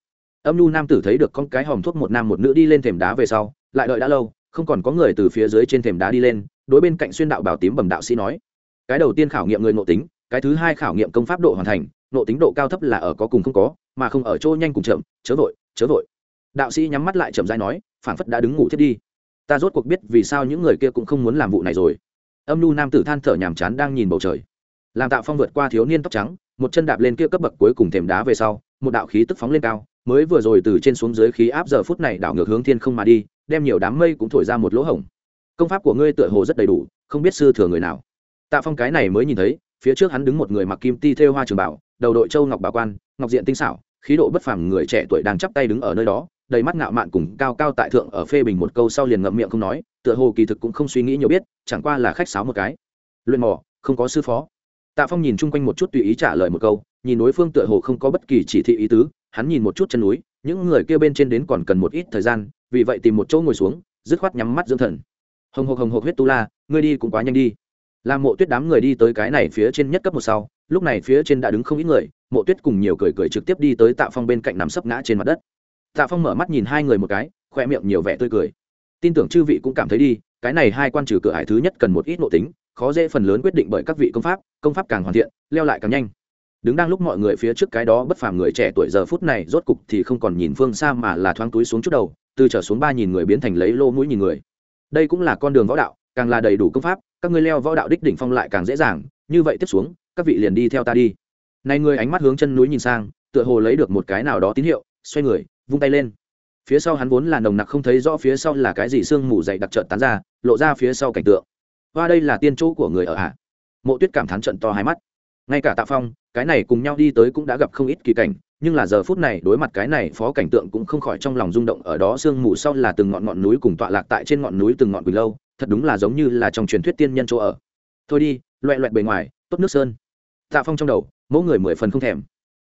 Âm nhu nam tử thấy được con cái hòm thuốc một nam một nữ đi lên thềm đá về sau, lại đợi đã lâu, không còn có người từ phía dưới trên thềm đá đi lên, đối bên cạnh xuyên đạo bảo tím bẩm đạo sĩ nói. Cái đầu tiên khảo nghiệm người nội tính, cái thứ hai khảo nghiệm công pháp độ hoàn thành nội tính độ cao thấp là ở có cùng không có, mà không ở chỗ nhanh cùng chậm, chớ vội chớ vội đạo sĩ nhắm mắt lại chậm rãi nói, phảng phất đã đứng ngủ thiết đi. Ta rốt cuộc biết vì sao những người kia cũng không muốn làm vụ này rồi. Âm nhu nam tử than thở nhàm chán đang nhìn bầu trời. Làm tạo phong vượt qua thiếu niên tóc trắng, một chân đạp lên kia cấp bậc cuối cùng thềm đá về sau, một đạo khí tức phóng lên cao, mới vừa rồi từ trên xuống dưới khí áp giờ phút này đảo ngược hướng thiên không mà đi, đem nhiều đám mây cũng thổi ra một lỗ hổng. Công pháp của ngươi tựa hồ rất đầy đủ, không biết sư thừa người nào. Tạ phong cái này mới nhìn thấy, phía trước hắn đứng một người mặc kim ti thêu hoa trường bảo, đầu đội châu ngọc bà quan, ngọc diện tinh xảo, khí độ bất phẳng người trẻ tuổi đang chắp tay đứng ở nơi đó đầy mắt ngạo mạn cùng cao cao tại thượng ở phê bình một câu sau liền ngậm miệng không nói, tựa hồ kỳ thực cũng không suy nghĩ nhiều biết, chẳng qua là khách sáo một cái. Luyện mò, không có sư phó. Tạ phong nhìn chung quanh một chút tùy ý trả lời một câu, nhìn đối phương tựa hồ không có bất kỳ chỉ thị ý tứ, hắn nhìn một chút chân núi, những người kia bên trên đến còn cần một ít thời gian, vì vậy tìm một chỗ ngồi xuống, dứt khoát nhắm mắt dưỡng thần. Hồng hộc hồng hộc huyết tu la, ngươi đi cũng quá nhanh đi. Làm mộ tuyết đám người đi tới cái này phía trên nhất cấp một sau, lúc này phía trên đã đứng không ít người, mộ tuyết cùng nhiều cười cười trực tiếp đi tới tạ phong bên cạnh nằm sấp ngã trên mặt đất tạ phong mở mắt nhìn hai người một cái, khoe miệng nhiều vẻ tươi cười. Tin tưởng chư vị cũng cảm thấy đi, cái này hai quan trừ cửa hải thứ nhất cần một ít nội tính, khó dễ phần lớn quyết định bởi các vị công pháp công pháp càng hoàn thiện, leo lại càng nhanh. Đứng đang lúc mọi người phía trước cái đó bất phàm người trẻ tuổi giờ phút này, rốt cục thì không còn nhìn phương xa mà là thoáng túi xuống chút đầu, từ trở xuống ba nhìn người biến thành lấy lô mũi nhìn người. Đây cũng là con đường võ đạo, càng là đầy đủ công pháp, các ngươi leo võ đạo đích đỉnh phong lại càng dễ dàng, như vậy tiếp xuống, các vị liền đi theo ta đi. Này người ánh mắt hướng chân núi nhìn sang, tựa hồ lấy được một cái nào đó tín hiệu, xoay người vung tay lên. Phía sau hắn vốn là nồng nặc không thấy rõ phía sau là cái gì sương mù dày đặc trợn tán ra, lộ ra phía sau cảnh tượng. Và đây là tiên chỗ của người ở hạ mộ tuyết cảm thán trận to hai mắt. Ngay cả tạ phong, cái này cùng nhau đi tới cũng đã gặp không ít kỳ cảnh, nhưng là giờ phút này đối mặt cái này phó cảnh tượng cũng không khỏi trong lòng rung động, ở đó sương mù sau là từng ngọn ngọn núi cùng tọa lạc tại trên ngọn núi từng ngọn quỳnh lâu, thật đúng là giống như là trong truyền thuyết tiên nhân chỗ ở. Thôi đi, loẹ loẹt bề ngoài, tốt nước sơn. Tạ phong trong đầu, mỗi người mười phần không thèm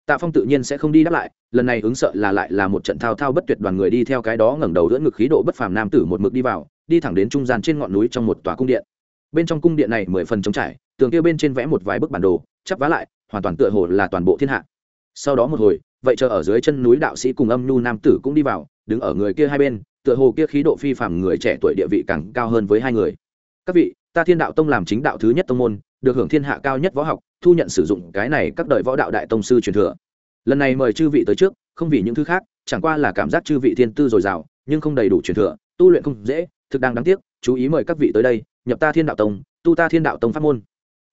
tạ phong tự nhiên sẽ không đi đáp lại, lần này ứng sợ là lại là một trận thao thao bất tuyệt đoàn người đi theo cái đó ngẩng đầu đỡ ngực khí độ bất phàm nam tử một mực đi vào, đi thẳng đến trung gian trên ngọn núi trong một tòa cung điện. Bên trong cung điện này mười phần trống trải, tường kia bên trên vẽ một vài bức bản đồ, chắp vá lại, hoàn toàn tựa hồ là toàn bộ thiên hạ. Sau đó một hồi, vậy chờ ở dưới chân núi đạo sĩ cùng âm nhu nam tử cũng đi vào, đứng ở người kia hai bên, tựa hồ kia khí độ phi phàm người trẻ tuổi địa vị càng cao hơn với hai người. Các vị, ta thiên đạo tông làm chính đạo thứ nhất tông môn được hưởng thiên hạ cao nhất võ học, thu nhận sử dụng cái này các đời võ đạo đại tông sư truyền thừa. Lần này mời chư vị tới trước, không vì những thứ khác, chẳng qua là cảm giác chư vị thiên tư dồi dào, nhưng không đầy đủ truyền thừa, tu luyện không dễ, thực đang đáng tiếc, chú ý mời các vị tới đây, nhập ta thiên đạo tông, tu ta thiên đạo tông pháp môn.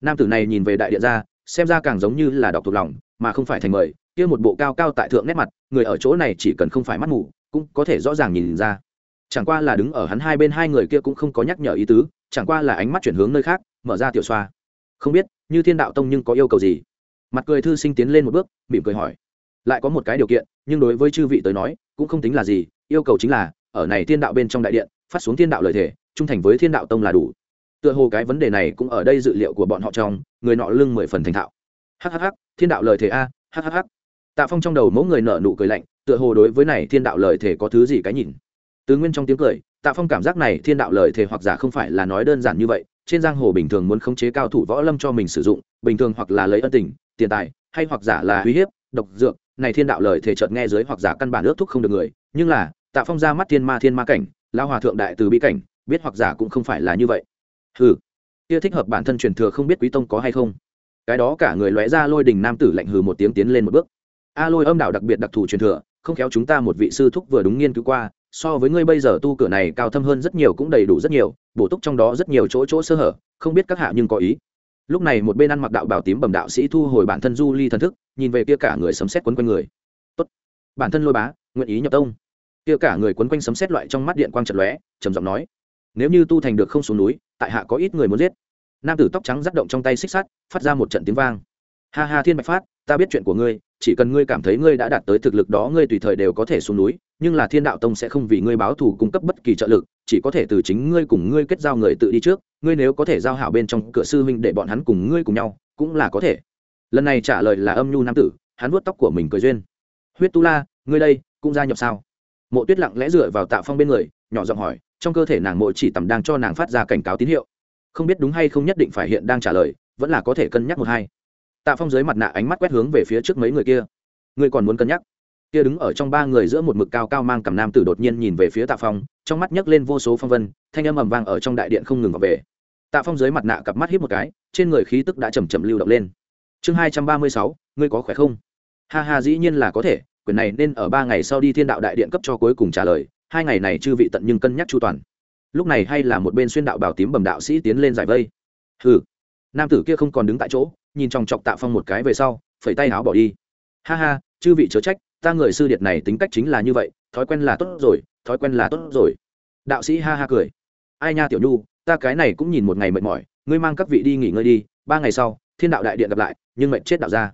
Nam tử này nhìn về đại điện ra, xem ra càng giống như là đọc thuộc lòng, mà không phải thành mời, kia một bộ cao cao tại thượng nét mặt, người ở chỗ này chỉ cần không phải mắt mù, cũng có thể rõ ràng nhìn ra. Chẳng qua là đứng ở hắn hai bên hai người kia cũng không có nhắc nhở ý tứ, chẳng qua là ánh mắt chuyển hướng nơi khác, mở ra tiểu xoa không biết, như thiên đạo tông nhưng có yêu cầu gì? Mặt cười thư sinh tiến lên một bước, mỉm cười hỏi. Lại có một cái điều kiện, nhưng đối với chư vị tới nói, cũng không tính là gì, yêu cầu chính là, ở này thiên đạo bên trong đại điện, phát xuống thiên đạo lời thể trung thành với thiên đạo tông là đủ. Tựa hồ cái vấn đề này cũng ở đây dự liệu của bọn họ trong, người nọ lưng mười phần thành thạo. Hhh thiên đạo lời thể a hhh tạ phong trong đầu mỗi người nợ nụ cười lạnh, tựa hồ đối với này thiên đạo lời thể có thứ gì cái nhìn. Tứ nguyên trong tiếng cười, tạ phong cảm giác này thiên đạo lời thể hoặc giả không phải là nói đơn giản như vậy trên giang hồ bình thường muốn khống chế cao thủ võ lâm cho mình sử dụng, bình thường hoặc là lấy ân tình, tiền tài, hay hoặc giả là uy hiếp, độc dược, này thiên đạo lời thể chợt nghe dưới hoặc giả căn bản ước thúc không được người. Nhưng là, tạ phong ra mắt thiên ma thiên ma cảnh lao hòa thượng đại từ bi cảnh, biết hoặc giả cũng không phải là như vậy. Hừ. Kia thích hợp bản thân truyền thừa không biết quý tông có hay không? Cái đó cả người lóe ra lôi đình nam tử lạnh hừ một tiếng tiến lên một bước. A lôi âm đạo đặc biệt đặc thù truyền thừa, không khéo chúng ta một vị sư thúc vừa đúng nghiên cứu qua so với ngươi bây giờ tu cửa này cao thâm hơn rất nhiều cũng đầy đủ rất nhiều, bổ túc trong đó rất nhiều chỗ chỗ sơ hở, không biết các hạ nhưng có ý. Lúc này một bên ăn mặc đạo bảo tím bẩm đạo sĩ thu hồi bản thân du ly thần thức, nhìn về kia cả người sấm xét quấn quanh người. Tốt. Bản thân lôi bá, nguyện ý nhập tông. Kia cả người quấn quanh sấm xét loại trong mắt điện quang trận lóe, trầm giọng nói, nếu như tu thành được không xuống núi, tại hạ có ít người muốn giết. Nam tử tóc trắng dắt động trong tay xích sắt, phát ra một trận tiếng vang. Ha ha thiên bạch phát ta biết chuyện của ngươi, chỉ cần ngươi cảm thấy ngươi đã đạt tới thực lực đó, ngươi tùy thời đều có thể xuống núi, nhưng là thiên đạo tông sẽ không vì ngươi báo thù cung cấp bất kỳ trợ lực, chỉ có thể từ chính ngươi cùng ngươi kết giao người tự đi trước, ngươi nếu có thể giao hảo bên trong cửa sư huynh để bọn hắn cùng ngươi cùng nhau, cũng là có thể. Lần này trả lời là âm nhu nam tử, hắn vuốt tóc của mình cười duyên. Huyết tu la, ngươi đây, cũng gia nhập sao? Mộ tuyết lặng lẽ dựa vào tạ phong bên người, nhỏ giọng hỏi, trong cơ thể nàng mộ chỉ tầm đang cho nàng phát ra cảnh cáo tín hiệu. Không biết đúng hay không nhất định phải hiện đang trả lời, vẫn là có thể cân nhắc một hai tạ phong dưới mặt nạ ánh mắt quét hướng về phía trước mấy người kia. Ngươi còn muốn cân nhắc? Kia đứng ở trong ba người giữa một mực cao cao mang cầm nam tử đột nhiên nhìn về phía tạ phong, trong mắt nhấc lên vô số phong vân, thanh âm ầm vang ở trong đại điện không ngừng vào về. Tạ phong dưới mặt nạ cặp mắt hít một cái, trên người khí tức đã chầm chậm lưu động lên. Chương hai trăm ba mươi sáu, ngươi có khỏe không? Ha ha, dĩ nhiên là có thể, quyền này nên ở ba ngày sau đi thiên đạo đại điện cấp cho cuối cùng trả lời, hai ngày này chư vị tận nhưng cân nhắc chu toàn. Lúc này hay là một bên xuyên đạo bảo tím bầm đạo sĩ tiến lên giải vây. Hừ. Nam tử kia không còn đứng tại chỗ nhìn chòng chọc tạ phong một cái về sau, phẩy tay áo bỏ đi. Ha ha, chư vị chớ trách, ta người sư điệt này tính cách chính là như vậy, thói quen là tốt rồi, thói quen là tốt rồi. Đạo sĩ ha ha cười. Ai nha tiểu nhu, ta cái này cũng nhìn một ngày mệt mỏi, ngươi mang các vị đi nghỉ ngơi đi, ba ngày sau, thiên đạo đại điện gặp lại, nhưng mệt chết đạo ra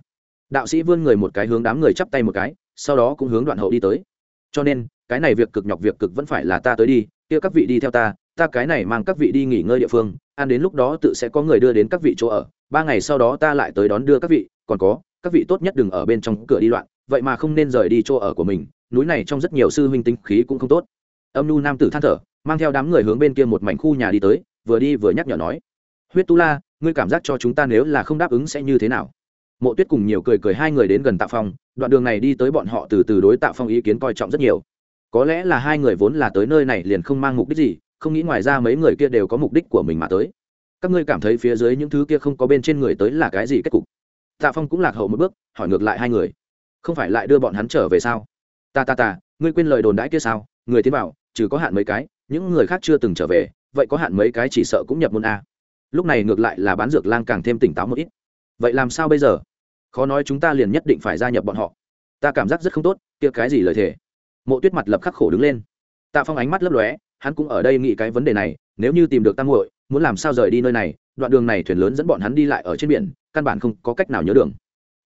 đạo sĩ vươn người một cái hướng đám người chắp tay một cái, sau đó cũng hướng đoạn hậu đi tới. Cho nên, cái này việc cực nhọc việc cực vẫn phải là ta tới đi, kia các vị đi theo ta ta cái này mang các vị đi nghỉ ngơi địa phương, ăn đến lúc đó tự sẽ có người đưa đến các vị chỗ ở, ba ngày sau đó ta lại tới đón đưa các vị, còn có, các vị tốt nhất đừng ở bên trong cửa đi loạn, vậy mà không nên rời đi chỗ ở của mình, núi này trong rất nhiều sư huynh tinh khí cũng không tốt. Âm nhu nam tử than thở, mang theo đám người hướng bên kia một mảnh khu nhà đi tới, vừa đi vừa nhắc nhở nói, huyết tu la, ngươi cảm giác cho chúng ta nếu là không đáp ứng sẽ như thế nào? Mộ tuyết cùng nhiều cười cười hai người đến gần tạ phong, đoạn đường này đi tới bọn họ từ từ đối tạ phong ý kiến coi trọng rất nhiều. Có lẽ là hai người vốn là tới nơi này liền không mang mục đích gì không nghĩ ngoài ra mấy người kia đều có mục đích của mình mà tới. Các ngươi cảm thấy phía dưới những thứ kia không có bên trên người tới là cái gì kết cục? Tạ phong cũng lạc hậu một bước, hỏi ngược lại hai người. Không phải lại đưa bọn hắn trở về sao? Ta ta ta, ngươi quên lời đồn đãi kia sao? Người tiến bảo trừ có hạn mấy cái, những người khác chưa từng trở về, vậy có hạn mấy cái chỉ sợ cũng nhập môn a. Lúc này ngược lại là bán dược lang càng thêm tỉnh táo một ít. Vậy làm sao bây giờ? Khó nói chúng ta liền nhất định phải gia nhập bọn họ. Ta cảm giác rất không tốt, kia cái gì lời thề? Mộ tuyết mặt lập khắc khổ đứng lên. Tạ phong ánh mắt lấp lóe hắn cũng ở đây nghĩ cái vấn đề này, nếu như tìm được tam muội, muốn làm sao rời đi nơi này, đoạn đường này thuyền lớn dẫn bọn hắn đi lại ở trên biển, căn bản không có cách nào nhớ đường.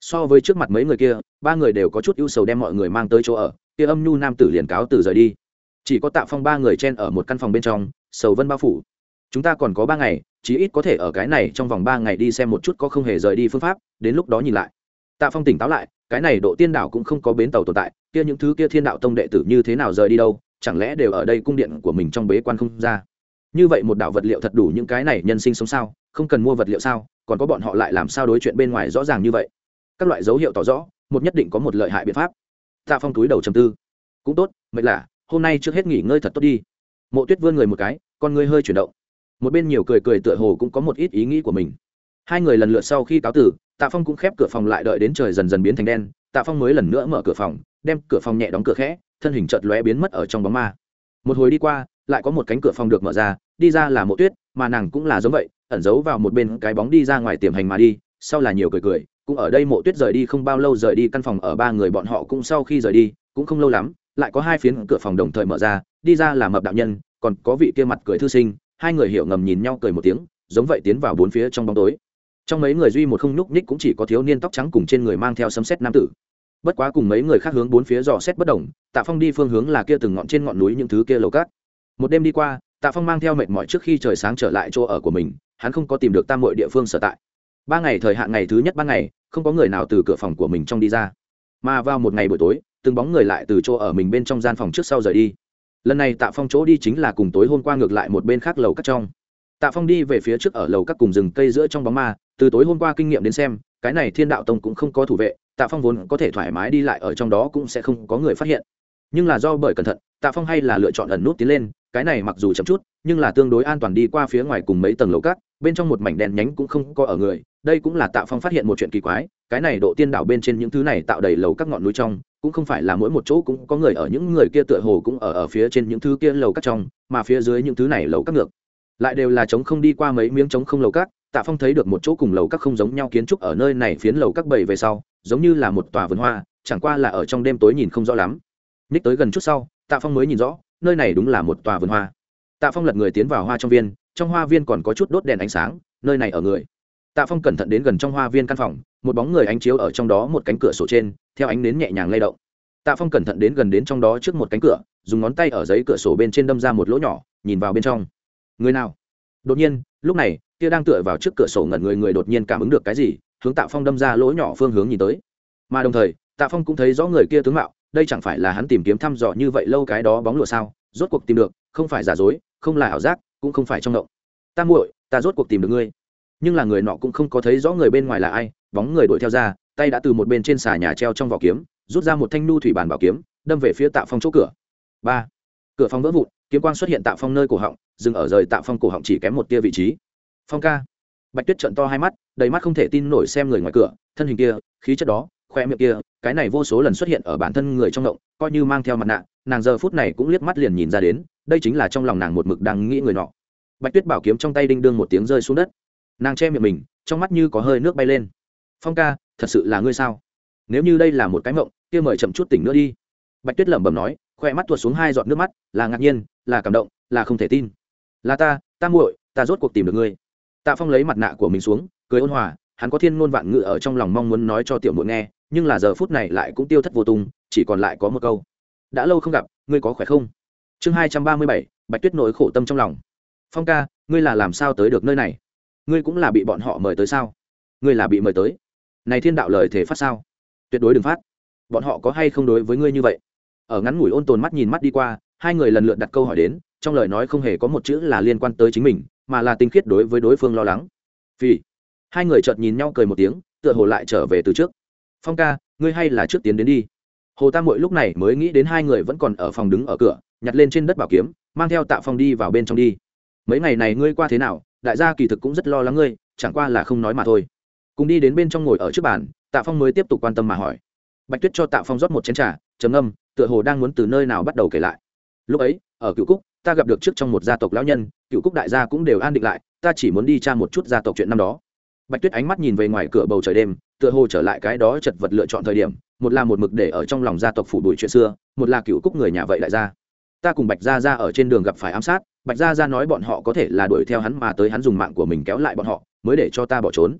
So với trước mặt mấy người kia, ba người đều có chút ưu sầu đem mọi người mang tới chỗ ở, kia âm nhu nam tử liền cáo từ rời đi. Chỉ có tạ phong ba người chen ở một căn phòng bên trong, sầu vân bao phủ. Chúng ta còn có ba ngày, chí ít có thể ở cái này trong vòng ba ngày đi xem một chút có không hề rời đi phương pháp, đến lúc đó nhìn lại. Tạ phong tỉnh táo lại, cái này độ tiên đảo cũng không có bến tàu tồn tại, kia những thứ kia thiên đạo tông đệ tử như thế nào rời đi đâu chẳng lẽ đều ở đây cung điện của mình trong bế quan không ra? Như vậy một đảo vật liệu thật đủ những cái này nhân sinh sống sao? Không cần mua vật liệu sao? Còn có bọn họ lại làm sao đối chuyện bên ngoài rõ ràng như vậy? Các loại dấu hiệu tỏ rõ, một nhất định có một lợi hại biện pháp. Tạ phong túi đầu chầm tư. Cũng tốt, mệt là hôm nay trước hết nghỉ ngơi thật tốt đi. Mộ tuyết vươn người một cái, con ngươi hơi chuyển động. Một bên nhiều cười cười tựa hồ cũng có một ít ý nghĩ của mình. Hai người lần lượt sau khi cáo tử, tạ phong cũng khép cửa phòng lại đợi đến trời dần dần biến thành đen. Tạ phong mới lần nữa mở cửa phòng đem cửa phòng nhẹ đóng cửa khẽ, thân hình chợt lóe biến mất ở trong bóng ma. Một hồi đi qua, lại có một cánh cửa phòng được mở ra, đi ra là mộ tuyết, mà nàng cũng là giống vậy, ẩn giấu vào một bên cái bóng đi ra ngoài tiềm hành mà đi, sau là nhiều cười cười, cũng ở đây mộ tuyết rời đi không bao lâu rời đi căn phòng ở ba người bọn họ cũng sau khi rời đi, cũng không lâu lắm, lại có hai phiến cửa phòng đồng thời mở ra, đi ra là mập đạo nhân, còn có vị kia mặt cười thư sinh, hai người hiểu ngầm nhìn nhau cười một tiếng, giống vậy tiến vào bốn phía trong bóng tối. Trong mấy người duy một không nhúc nhích cũng chỉ có thiếu niên tóc trắng cùng trên người mang theo sấm xét nam tử bất quá cùng mấy người khác hướng bốn phía dò xét bất đồng, tạ phong đi phương hướng là kia từng ngọn trên ngọn núi những thứ kia lầu cát. Một đêm đi qua, tạ phong mang theo mệt mỏi trước khi trời sáng trở lại chỗ ở của mình, hắn không có tìm được tam mội địa phương sở tại. Ba ngày thời hạn ngày thứ nhất ba ngày, không có người nào từ cửa phòng của mình trong đi ra. Mà vào một ngày buổi tối, từng bóng người lại từ chỗ ở mình bên trong gian phòng trước sau rời đi. Lần này tạ phong chỗ đi chính là cùng tối hôm qua ngược lại một bên khác lầu cắt trong. Tạ phong đi về phía trước ở lầu các cùng rừng cây giữa trong bóng ma, từ tối hôm qua kinh nghiệm đến xem, cái này thiên đạo tông cũng không có thủ vệ tạ phong vốn có thể thoải mái đi lại ở trong đó cũng sẽ không có người phát hiện. Nhưng là do bởi cẩn thận, tạ phong hay là lựa chọn ẩn nút tiến lên, cái này mặc dù chậm chút, nhưng là tương đối an toàn đi qua phía ngoài cùng mấy tầng lầu cát, bên trong một mảnh đèn nhánh cũng không có ở người, đây cũng là tạ phong phát hiện một chuyện kỳ quái, cái này độ tiên đảo bên trên những thứ này tạo đầy lầu các ngọn núi trong, cũng không phải là mỗi một chỗ cũng có người ở, những người kia tựa hồ cũng ở ở phía trên những thứ kia lầu các trong, mà phía dưới những thứ này lầu các ngược. Lại đều là trống không đi qua mấy miếng trống không lầu các, tạ phong thấy được một chỗ cùng lầu các không giống nhau kiến trúc ở nơi này phiến lầu các bảy về sau giống như là một tòa vườn hoa, chẳng qua là ở trong đêm tối nhìn không rõ lắm. Ních tới gần chút sau, tạ phong mới nhìn rõ, nơi này đúng là một tòa vườn hoa. Tạ phong lật người tiến vào hoa trong viên, trong hoa viên còn có chút đốt đèn ánh sáng, nơi này ở người. Tạ phong cẩn thận đến gần trong hoa viên căn phòng, một bóng người ánh chiếu ở trong đó một cánh cửa sổ trên, theo ánh nến nhẹ nhàng lay động. Tạ phong cẩn thận đến gần đến trong đó trước một cánh cửa, dùng ngón tay ở giấy cửa sổ bên trên đâm ra một lỗ nhỏ, nhìn vào bên trong. Người nào? Đột nhiên, lúc này kia đang tựa vào trước cửa sổ ngẩn người người đột nhiên cảm ứng được cái gì hướng tạ phong đâm ra lỗ nhỏ phương hướng nhìn tới. Mà đồng thời, tạ phong cũng thấy rõ người kia tướng mạo, đây chẳng phải là hắn tìm kiếm thăm dò như vậy lâu cái đó bóng lụa sao, rốt cuộc tìm được, không phải giả dối, không là ảo giác, cũng không phải trong động. Ta muội, ta rốt cuộc tìm được ngươi. Nhưng là người nọ cũng không có thấy rõ người bên ngoài là ai, bóng người đuổi theo ra, tay đã từ một bên trên xà nhà treo trong vỏ kiếm, rút ra một thanh nu thủy bản bảo kiếm, đâm về phía tạ phong chỗ cửa. Ba, cửa phòng vỡ vụn, kiếm quang xuất hiện tạ phong nơi cổ họng, dừng ở rời tạ phong cổ họng chỉ kém một tia vị trí. Phong ca bạch tuyết trận to hai mắt, đầy mắt không thể tin nổi xem người ngoài cửa, thân hình kia, khí chất đó khoe miệng kia, cái này vô số lần xuất hiện ở bản thân người trong động coi như mang theo mặt nạ, nàng giờ phút này cũng liếc mắt liền nhìn ra đến, đây chính là trong lòng nàng một mực đang nghĩ người nọ. Bạch tuyết bảo kiếm trong tay đinh đương một tiếng rơi xuống đất. Nàng che miệng mình, trong mắt như có hơi nước bay lên. Phong ca, thật sự là ngươi sao? Nếu như đây là một cái mộng, kia mời chậm chút tỉnh nữa đi. Bạch tuyết lẩm bẩm nói khoe mắt tuột xuống hai giọt nước mắt, là ngạc nhiên, là cảm động, là không thể tin. Là ta ta muội, ta rốt cuộc tìm được ngươi tạ phong lấy mặt nạ của mình xuống, cười ôn hòa, hắn có thiên ngôn vạn ngữ ở trong lòng mong muốn nói cho tiểu muội nghe, nhưng là giờ phút này lại cũng tiêu thất vô tung, chỉ còn lại có một câu. Đã lâu không gặp, ngươi có khỏe không? Chương hai trăm ba mươi bảy, bạch tuyết nỗi khổ tâm trong lòng. Phong ca, ngươi là làm sao tới được nơi này? Ngươi cũng là bị bọn họ mời tới sao? Ngươi là bị mời tới? Này thiên đạo lời thể phát sao? Tuyệt đối đừng phát. Bọn họ có hay không đối với ngươi như vậy? Ở ngắn ngủi ôn tồn mắt nhìn mắt đi qua, hai người lần lượt đặt câu hỏi đến, trong lời nói không hề có một chữ là liên quan tới chính mình mà là tinh khiết đối với đối phương lo lắng. Vì hai người chợt nhìn nhau cười một tiếng, tựa hồ lại trở về từ trước. Phong ca, ngươi hay là trước tiến đến đi. Hồ tam mội lúc này mới nghĩ đến hai người vẫn còn ở phòng đứng ở cửa, nhặt lên trên đất bảo kiếm, mang theo tạ phong đi vào bên trong đi. Mấy ngày này ngươi qua thế nào? Đại gia kỳ thực cũng rất lo lắng ngươi, chẳng qua là không nói mà thôi. Cùng đi đến bên trong ngồi ở trước bàn, tạ phong mới tiếp tục quan tâm mà hỏi. Bạch tuyết cho tạ phong rót một chén t r à trầm âm tựa hồ đang muốn từ nơi nào bắt đầu kể lại. Lúc ấy, ở cựu cúc ta gặp được trước trong một gia tộc lão nhân cựu cúc đại gia cũng đều an định lại, ta chỉ muốn đi tra một chút gia tộc chuyện năm đó. Bạch tuyết ánh mắt nhìn về ngoài cửa bầu trời đêm, tựa hồ trở lại cái đó chật vật lựa chọn thời điểm, một là một mực để ở trong lòng gia tộc phủ đuổi chuyện xưa, một là cựu cúc người nhà vậy đại gia. Ta cùng bạch gia ra ở trên đường gặp phải ám sát, bạch gia ra nói bọn họ có thể là đuổi theo hắn mà tới hắn dùng mạng của mình kéo lại bọn họ, mới để cho ta bỏ trốn.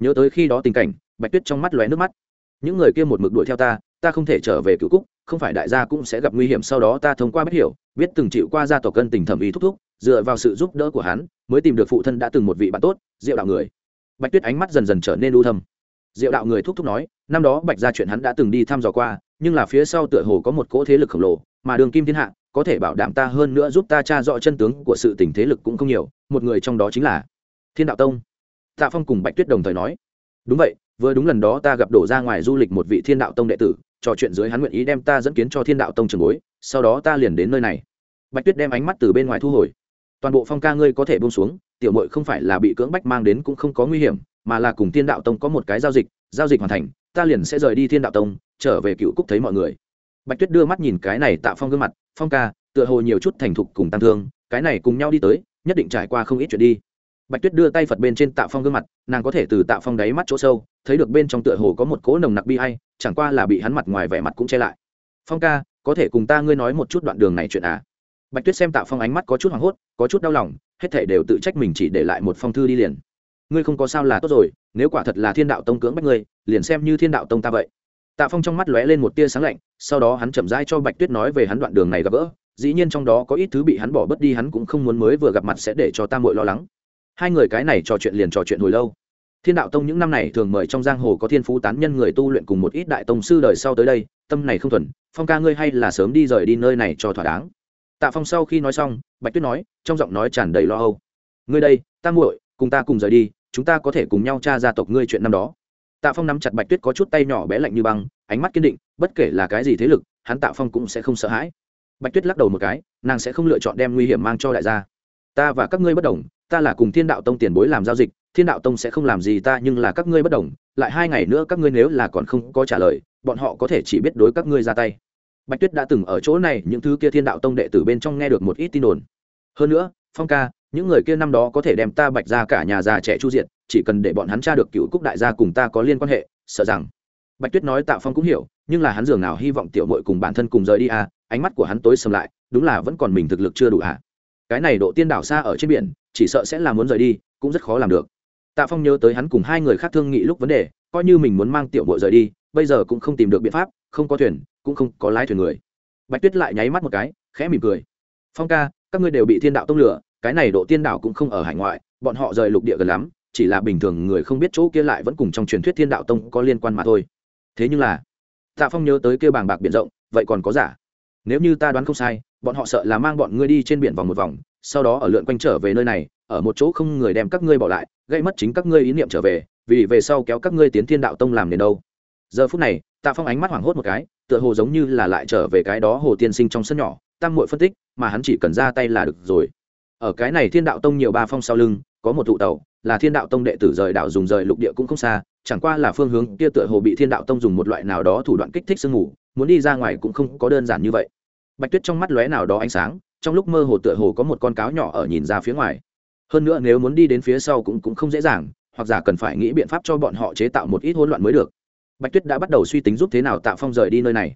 Nhớ tới khi đó tình cảnh, bạch tuyết trong mắt lóe nước mắt. Những người kia một mực đuổi theo ta ta không thể trở về cựu cúc, không phải đại gia cũng sẽ gặp nguy hiểm, sau đó ta thông qua biết hiểu, biết từng chịu qua gia tộc cân tình thẩm ý thúc thúc dựa vào sự giúp đỡ của hắn, mới tìm được phụ thân đã từng một vị bạn tốt, diệu đạo người. Bạch tuyết ánh mắt dần dần trở nên u thâm diệu đạo người thúc thúc nói, năm đó bạch ra chuyện hắn đã từng đi thăm dò qua, nhưng là phía sau tựa hồ có một cỗ thế lực khổng lồ, mà đường kim thiên hạ có thể bảo đảm ta hơn nữa giúp ta tra rõ chân tướng của sự tình thế lực cũng không nhiều, một người trong đó chính là thiên đạo tông. Tạ phong cùng bạch tuyết đồng thời nói, đúng vậy, vừa đúng lần đó ta gặp đổ ra ngoài du lịch một vị thiên đạo tông đệ tử, trò chuyện dưới hắn nguyện ý đem ta dẫn kiến cho thiên đạo tông trường bối, sau đó ta liền đến nơi này. Bạch tuyết đem ánh mắt từ bên ngoài thu hồi toàn bộ phong ca ngươi có thể bông xuống, tiểu mội không phải là bị cưỡng bách mang đến cũng không có nguy hiểm, mà là cùng thiên đạo tông có một cái giao dịch giao dịch hoàn thành, ta liền sẽ rời đi thiên đạo tông, trở về cựu cúc thấy mọi người. Bạch tuyết đưa mắt nhìn cái này tạo phong gương mặt, phong ca, tựa hồ nhiều chút thành thục cùng tăng thương, cái này cùng nhau đi tới, nhất định trải qua không ít chuyện đi. Bạch tuyết đưa tay phật bên trên tạo phong gương mặt, nàng có thể từ tạo phong đáy mắt chỗ sâu, thấy được bên trong tựa hồ có một cỗ nồng nặc bi hay chẳng qua là bị hắn mặt ngoài vẻ mặt cũng che lại. Phong ca, có thể cùng ta ngươi nói một chút đoạn đường này chuyện à? Bạch tuyết xem Tạ phong ánh mắt có chút hoảng hốt, có chút đau lòng, hết thể đều tự trách mình chỉ để lại một phong thư đi liền. Ngươi không có sao là tốt rồi, nếu quả thật là thiên đạo tông cưỡng bách ngươi, liền xem như thiên đạo tông ta vậy. Tạ phong trong mắt lóe lên một tia sáng lạnh, sau đó hắn chậm rãi cho bạch tuyết nói về hắn đoạn đường này gặp gỡ, dĩ nhiên trong đó có ít thứ bị hắn bỏ bớt đi hắn cũng không muốn mới vừa gặp mặt sẽ để cho ta muội lo lắng. Hai người cái này trò chuyện liền trò chuyện hồi lâu. Thiên đạo tông những năm này thường mời trong giang hồ có thiên phú tán nhân người tu luyện cùng một ít đại tông sư đời sau tới đây, tâm này không thuần, phong ca ngươi hay là sớm đi rời đi nơi này cho thỏa đáng tạ phong sau khi nói xong, bạch tuyết nói, trong giọng nói tràn đầy lo âu. Ngươi đây, ta muội, cùng ta cùng rời đi, chúng ta có thể cùng nhau tra gia tộc ngươi chuyện năm đó. Tạ phong nắm chặt bạch tuyết có chút tay nhỏ bé lạnh như băng, ánh mắt kiên định, bất kể là cái gì thế lực, hắn tạ phong cũng sẽ không sợ hãi. Bạch tuyết lắc đầu một cái, nàng sẽ không lựa chọn đem nguy hiểm mang cho đại gia. Ta và các ngươi bất đồng, ta là cùng thiên đạo tông tiền bối làm giao dịch, thiên đạo tông sẽ không làm gì ta, nhưng là các ngươi bất đồng, lại hai ngày nữa các ngươi nếu là còn không có trả lời, bọn họ có thể chỉ biết đối các ngươi ra tay bạch tuyết đã từng ở chỗ này, những thứ kia thiên đạo tông đệ tử bên trong nghe được một ít tin đồn. Hơn nữa, phong ca, những người kia năm đó có thể đem ta bạch ra cả nhà già trẻ chu diện chỉ cần để bọn hắn tra được cựu cúc đại gia cùng ta có liên quan hệ, sợ rằng bạch tuyết nói tạ phong cũng hiểu, nhưng là hắn dường nào hy vọng tiểu mội cùng bản thân cùng rời đi à ánh mắt của hắn tối sầm lại, đúng là vẫn còn mình thực lực chưa đủ à. Cái này độ tiên đảo xa ở trên biển, chỉ sợ sẽ là muốn rời đi, cũng rất khó làm được. Tạ phong nhớ tới hắn cùng hai người khác thương nghị lúc vấn đề, coi như mình muốn mang tiểu mội rời đi, bây giờ cũng không tìm được biện pháp không có thuyền, cũng không có lái thuyền người. Bạch tuyết lại nháy mắt một cái, khẽ mỉm cười. Phong ca, các ngươi đều bị thiên đạo tông lửa cái này độ tiên đạo cũng không ở hải ngoại, bọn họ rời lục địa gần lắm, chỉ là bình thường người không biết chỗ kia lại vẫn cùng trong truyền thuyết thiên đạo tông có liên quan mà thôi. Thế nhưng là, tạ phong nhớ tới kêu bàng bạc biển rộng, vậy còn có giả? Nếu như ta đoán không sai, bọn họ sợ là mang bọn ngươi đi trên biển vòng một vòng, sau đó ở lượn quanh trở về nơi này, ở một chỗ không người đem các ngươi bỏ lại, gây mất chính các ngươi ý niệm trở về, vì về sau kéo các ngươi tiến thiên đạo tông làm đến đâu giờ phút này, tạ phong ánh mắt hoảng hốt một cái, tựa hồ giống như là lại trở về cái đó hồ tiên sinh trong sân nhỏ, tam muội phân tích, mà hắn chỉ cần ra tay là được rồi. Ở cái này thiên đạo tông nhiều ba phong sau lưng, có một tụ tàu, là thiên đạo tông đệ tử rời đạo dùng rời lục địa cũng không xa, chẳng qua là phương hướng kia tựa hồ bị thiên đạo tông dùng một loại nào đó thủ đoạn kích thích sương ngủ muốn đi ra ngoài cũng không có đơn giản như vậy. Bạch tuyết trong mắt lóe nào đó ánh sáng, trong lúc mơ hồ tựa hồ có một con cáo nhỏ ở nhìn ra phía ngoài. Hơn nữa nếu muốn đi đến phía sau cũng cũng không dễ dàng, hoặc giả cần phải nghĩ biện pháp cho bọn họ chế tạo một ít hỗn loạn mới được bạch tuyết đã bắt đầu suy tính giúp thế nào tạo phong rời đi nơi này.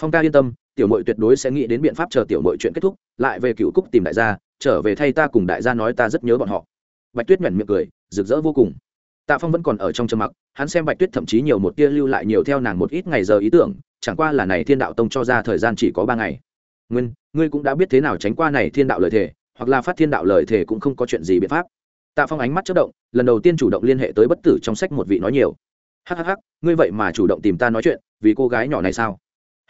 Phong ca yên tâm, tiểu mội tuyệt đối sẽ nghĩ đến biện pháp chờ tiểu mội chuyện kết thúc, lại về cựu cúc tìm đại gia, trở về thay ta cùng đại gia nói ta rất nhớ bọn họ. Bạch tuyết nhoẻn miệng cười, rực rỡ vô cùng. Tạ phong vẫn còn ở trong trầm mặc, hắn xem bạch tuyết thậm chí nhiều một tia lưu lại nhiều theo nàng một ít ngày giờ ý tưởng, chẳng qua là này thiên đạo tông cho ra thời gian chỉ có ba ngày. Nguyên, ngươi cũng đã biết thế nào tránh qua này thiên đạo lời thề, hoặc là phát thiên đạo lời thề cũng không có chuyện gì biện pháp. Tạ phong ánh mắt chất động, lần đầu tiên chủ động liên hệ tới bất tử trong sách một vị nói nhiều hhh ngươi vậy mà chủ động tìm ta nói chuyện, vì cô gái nhỏ này sao?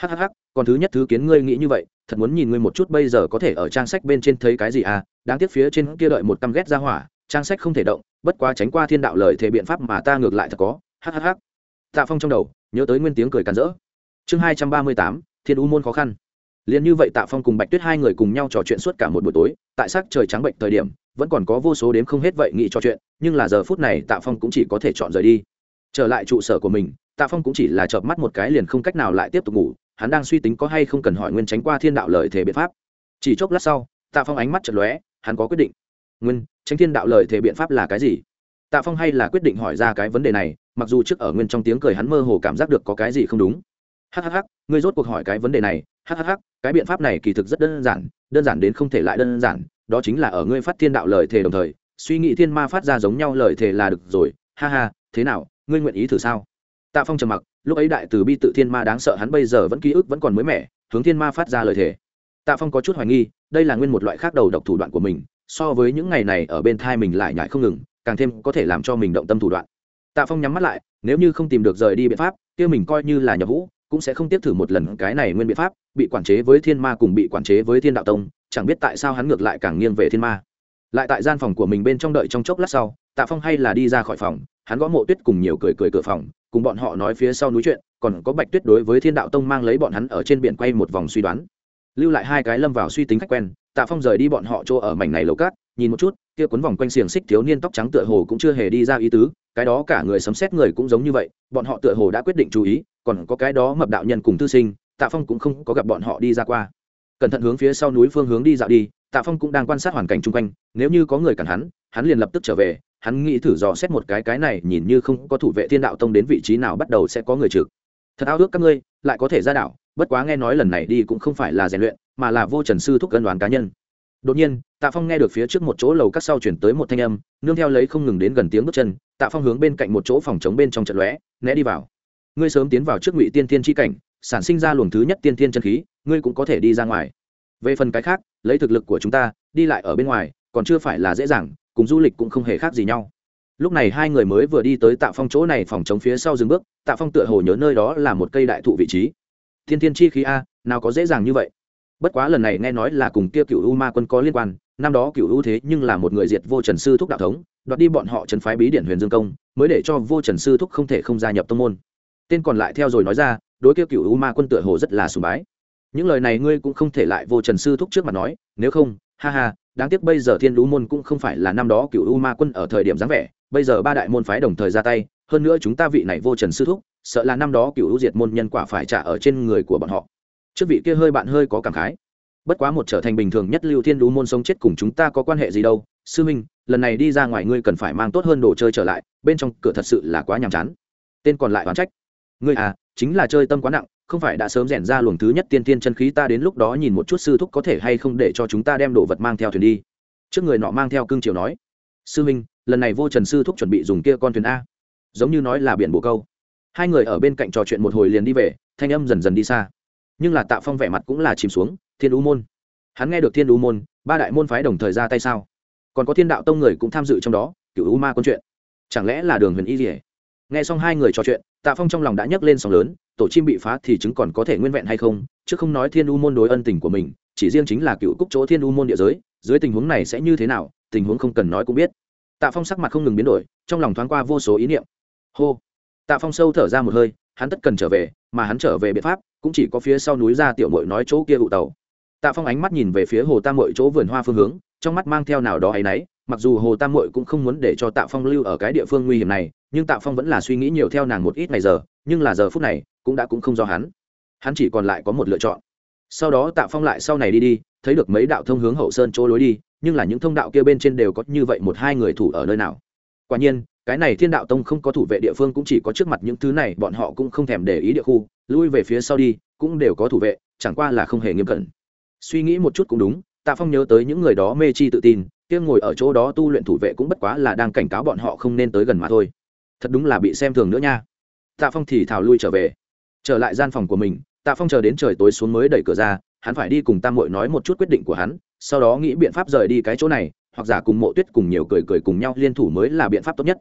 Hhh còn thứ nhất thứ kiến ngươi nghĩ như vậy, thật muốn nhìn ngươi một chút bây giờ có thể ở trang sách bên trên thấy cái gì à? Đáng tiếc phía trên kia đợi một căm ghét ra hỏa, trang sách không thể động, bất quá tránh qua thiên đạo lời thể biện pháp mà ta ngược lại thật có. Hhh tạ phong trong đầu, nhớ tới nguyên tiếng cười càn rỡ. Chương hai trăm ba mươi tám, thiên u môn khó khăn. Liền như vậy tạ phong cùng bạch tuyết hai người cùng nhau trò chuyện suốt cả một buổi tối, tại sắc trời trắng bệnh thời điểm, vẫn còn có vô số đếm không hết vậy nghị trò chuyện, nhưng là giờ phút này tạ phong cũng chỉ có thể chọn rời đi trở lại trụ sở của mình, tạ phong cũng chỉ là chợp mắt một cái liền không cách nào lại tiếp tục ngủ, hắn đang suy tính có hay không cần hỏi nguyên tránh qua thiên đạo lời thể biện pháp. Chỉ chốc lát sau, tạ phong ánh mắt chật lóe, hắn có quyết định. Nguyên tránh thiên đạo lời thể biện pháp là cái gì? Tạ phong hay là quyết định hỏi ra cái vấn đề này, mặc dù trước ở nguyên trong tiếng cười hắn mơ hồ cảm giác được có cái gì không đúng. Hhh ngươi rốt cuộc hỏi cái vấn đề này hhh cái biện pháp này kỳ thực rất đơn giản đơn giản đến không thể lại đơn giản, đó chính là ở ngươi phát thiên đạo lời thề đồng thời, suy nghĩ thiên ma phát ra giống nhau lời thề là được rồi, ha ha, thế nào ngươi nguyện ý thử sao? Tạ phong trầm mặc, lúc ấy đại từ bi tự thiên ma đáng sợ hắn bây giờ vẫn ký ức vẫn còn mới mẻ, hướng thiên ma phát ra lời thề. Tạ phong có chút hoài nghi, đây là nguyên một loại khác đầu độc thủ đoạn của mình, so với những ngày này ở bên thai mình lại nhại không ngừng, càng thêm có thể làm cho mình động tâm thủ đoạn. Tạ phong nhắm mắt lại, nếu như không tìm được rời đi biện pháp, kia mình coi như là nhập vũ cũng sẽ không tiếp thử một lần cái này nguyên biện pháp, bị quản chế với thiên ma cùng bị quản chế với thiên đạo tông, chẳng biết tại sao hắn ngược lại càng nghiêng về thiên ma. Lại tại gian phòng của mình bên trong đợi trong chốc lát sau, tạ phong hay là đi ra khỏi phòng hắn gõ mộ tuyết cùng nhiều cười cười cửa phòng, cùng bọn họ nói phía sau núi chuyện, còn có bạch tuyết đối với thiên đạo tông mang lấy bọn hắn ở trên biển quay một vòng suy đoán. Lưu lại hai cái lâm vào suy tính khách quen, tạ phong rời đi bọn họ chỗ ở mảnh này lầu cát, nhìn một chút, kia cuốn vòng quanh xiềng xích thiếu niên tóc trắng tựa hồ cũng chưa hề đi ra ý tứ, cái đó cả người sấm xét người cũng giống như vậy, bọn họ tựa hồ đã quyết định chú ý, còn có cái đó mập đạo nhân cùng tư sinh, tạ phong cũng không có gặp bọn họ đi ra qua. Cẩn thận hướng phía sau núi phương hướng đi dạo đi, tạ phong cũng đang quan sát hoàn cảnh chung quanh, nếu như có người cản hắn hắn liền lập tức trở về hắn nghĩ thử dò xét một cái cái này, nhìn như không có thủ vệ thiên đạo tông đến vị trí nào bắt đầu sẽ có người trực. Thật ao ước các ngươi, lại có thể ra đảo, bất quá nghe nói lần này đi cũng không phải là rèn luyện, mà là vô trần sư thúc cân đoán cá nhân. Đột nhiên, tạ phong nghe được phía trước một chỗ lầu các sau chuyển tới một thanh âm, nương theo lấy không ngừng đến gần tiếng bước chân, tạ phong hướng bên cạnh một chỗ phòng chống bên trong trận lóe, né đi vào. Ngươi sớm tiến vào trước ngụy tiên tiên tri cảnh, sản sinh ra luồng thứ nhất tiên tiên chân khí, ngươi cũng có thể đi ra ngoài. Về phần cái khác, lấy thực lực của chúng ta, đi lại ở bên ngoài, còn chưa phải là dễ dàng cùng du lịch cũng không hề khác gì nhau. Lúc này hai người mới vừa đi tới tạ phong chỗ này phòng chống phía sau dừng bước, tạ phong tựa hồ nhớ nơi đó là một cây đại thụ vị trí. Thiên thiên chi khí a, nào có dễ dàng như vậy. Bất quá lần này nghe nói là cùng kia cựu u ma quân có liên quan, năm đó cựu u thế nhưng là một người diệt vô trần sư thúc đạo thống, đoạt đi bọn họ trần phái bí điển huyền dương công, mới để cho vô trần sư thúc không thể không gia nhập tông môn. Tên còn lại theo rồi nói ra, đối kia cựu u ma quân tựa hồ rất là sùng bái. Những lời này ngươi cũng không thể lại vô trần sư thúc trước mặt nói, nếu không, ha ha đáng tiếc bây giờ thiên lũ môn cũng không phải là năm đó cựu u ma quân ở thời điểm dáng vẻ, bây giờ ba đại môn phái đồng thời ra tay, hơn nữa chúng ta vị này vô trần sư thúc, sợ là năm đó cựu u diệt môn nhân quả phải trả ở trên người của bọn họ. Trước vị kia hơi bạn hơi có cảm khái. Bất quá một trở thành bình thường nhất lưu thiên lũ môn sống chết cùng chúng ta có quan hệ gì đâu. Sư minh, lần này đi ra ngoài ngươi cần phải mang tốt hơn đồ chơi trở lại, bên trong cửa thật sự là quá nhàm chán. Tên còn lại oán trách. Ngươi à chính là chơi tâm quá nặng không phải đã sớm rèn ra luồng thứ nhất tiên tiên chân khí ta đến lúc đó nhìn một chút sư thúc có thể hay không để cho chúng ta đem đồ vật mang theo thuyền đi. Trước người nọ mang theo cương triều nói, sư minh, lần này vô trần sư thúc chuẩn bị dùng kia con thuyền a. Giống như nói là biển bồ câu. Hai người ở bên cạnh trò chuyện một hồi liền đi về, thanh âm dần dần đi xa. Nhưng là tạ phong vẻ mặt cũng là chìm xuống, thiên U môn. Hắn nghe được thiên U môn, ba đại môn phái đồng thời ra tay sao? Còn có thiên đạo tông người cũng tham dự trong đó cựu u ma con chuyện. Chẳng lẽ là đường huyền y rỉa nghe xong hai người trò chuyện, tạ phong trong lòng đã nhấc lên sóng lớn tổ chim bị phá thì chứng còn có thể nguyên vẹn hay không, chứ không nói thiên u môn đối ân tình của mình, chỉ riêng chính là cựu cúc chỗ thiên u môn địa giới, dưới tình huống này sẽ như thế nào, tình huống không cần nói cũng biết. Tạ phong sắc mặt không ngừng biến đổi, trong lòng thoáng qua vô số ý niệm. Hô. Tạ phong sâu thở ra một hơi, hắn tất cần trở về, mà hắn trở về biện pháp cũng chỉ có phía sau núi ra tiểu mội nói chỗ kia ụ tàu. Tạ phong ánh mắt nhìn về phía hồ tam mội chỗ vườn hoa phương hướng, trong mắt mang theo nào đó ấ y n ấ y mặc dù hồ tam mội cũng không muốn để cho tạ phong lưu ở cái địa phương nguy hiểm này, nhưng tạ phong vẫn là suy nghĩ nhiều theo nàng một ít ngày giờ, nhưng là giờ phút này cũng đã cũng không do hắn. Hắn chỉ còn lại có một lựa chọn. Sau đó tạ phong lại sau này đi đi, thấy được mấy đạo thông hướng hậu sơn chỗ lối đi, nhưng là những thông đạo kia bên trên đều có như vậy một hai người thủ ở nơi nào. Quả nhiên, cái này thiên đạo tông không có thủ vệ địa phương cũng chỉ có trước mặt những thứ này, bọn họ cũng không thèm để ý địa khu, lui về phía sau đi, cũng đều có thủ vệ, chẳng qua là không hề nghiêm cẩn. Suy nghĩ một chút cũng đúng, tạ phong nhớ tới những người đó mê chi tự tin, kia ngồi ở chỗ đó tu luyện thủ vệ cũng bất quá là đang cảnh cáo bọn họ không nên tới gần mà thôi. Thật đúng là bị xem thường nữa nha. Tạ phong thì thảo lui trở về trở lại gian phòng của mình, tạ phong chờ đến trời tối xuống mới đẩy cửa ra, hắn phải đi cùng tam mội nói một chút quyết định của hắn, sau đó nghĩ biện pháp rời đi cái chỗ này, hoặc giả cùng mộ tuyết cùng nhiều cười cười cùng nhau liên thủ mới là biện pháp tốt nhất.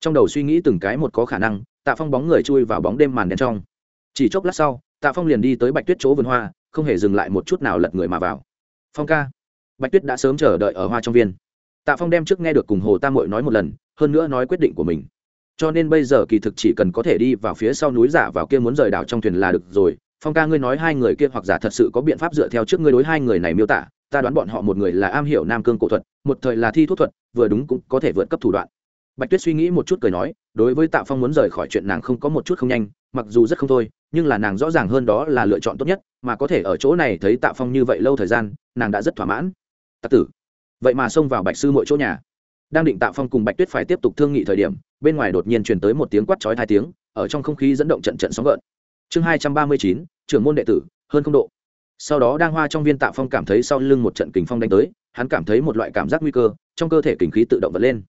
Trong đầu suy nghĩ từng cái một có khả năng, tạ phong bóng người chui vào bóng đêm màn đen trong. Chỉ chốc lát sau, tạ phong liền đi tới bạch tuyết chỗ vườn hoa, không hề dừng lại một chút nào lật người mà vào. Phong ca. Bạch tuyết đã sớm chờ đợi ở hoa trong viên. Tạ phong đem trước nghe được cùng hồ tam mội nói một lần, hơn nữa nói quyết định của mình cho nên bây giờ kỳ thực chỉ cần có thể đi vào phía sau núi giả vào kia muốn rời đảo trong thuyền là được rồi. Phong ca ngươi nói hai người kia hoặc giả thật sự có biện pháp dựa theo trước ngươi đối hai người này miêu tả, ta đoán bọn họ một người là am hiểu nam cương cổ thuật, một thời là thi thuốc thuật, vừa đúng cũng có thể vượt cấp thủ đoạn. Bạch tuyết suy nghĩ một chút cười nói, đối với tạ phong muốn rời khỏi chuyện nàng không có một chút không nhanh, mặc dù rất không thôi, nhưng là nàng rõ ràng hơn đó là lựa chọn tốt nhất, mà có thể ở chỗ này thấy tạ phong như vậy lâu thời gian, nàng đã rất thỏa mãn. Tặc tử, vậy mà xông vào bạch sư mỗi chỗ nhà đang định tạ phong cùng bạch tuyết phải tiếp tục thương nghị thời điểm, bên ngoài đột nhiên truyền tới một tiếng quát chói hai tiếng, ở trong không khí dẫn động trận trận sóng gợn. Chương hai trăm ba mươi chín, trưởng môn đệ tử, hơn không độ. Sau đó đang hoa trong viên tạ phong cảm thấy sau lưng một trận kình phong đánh tới, hắn cảm thấy một loại cảm giác nguy cơ, trong cơ thể kình khí tự động vật lên.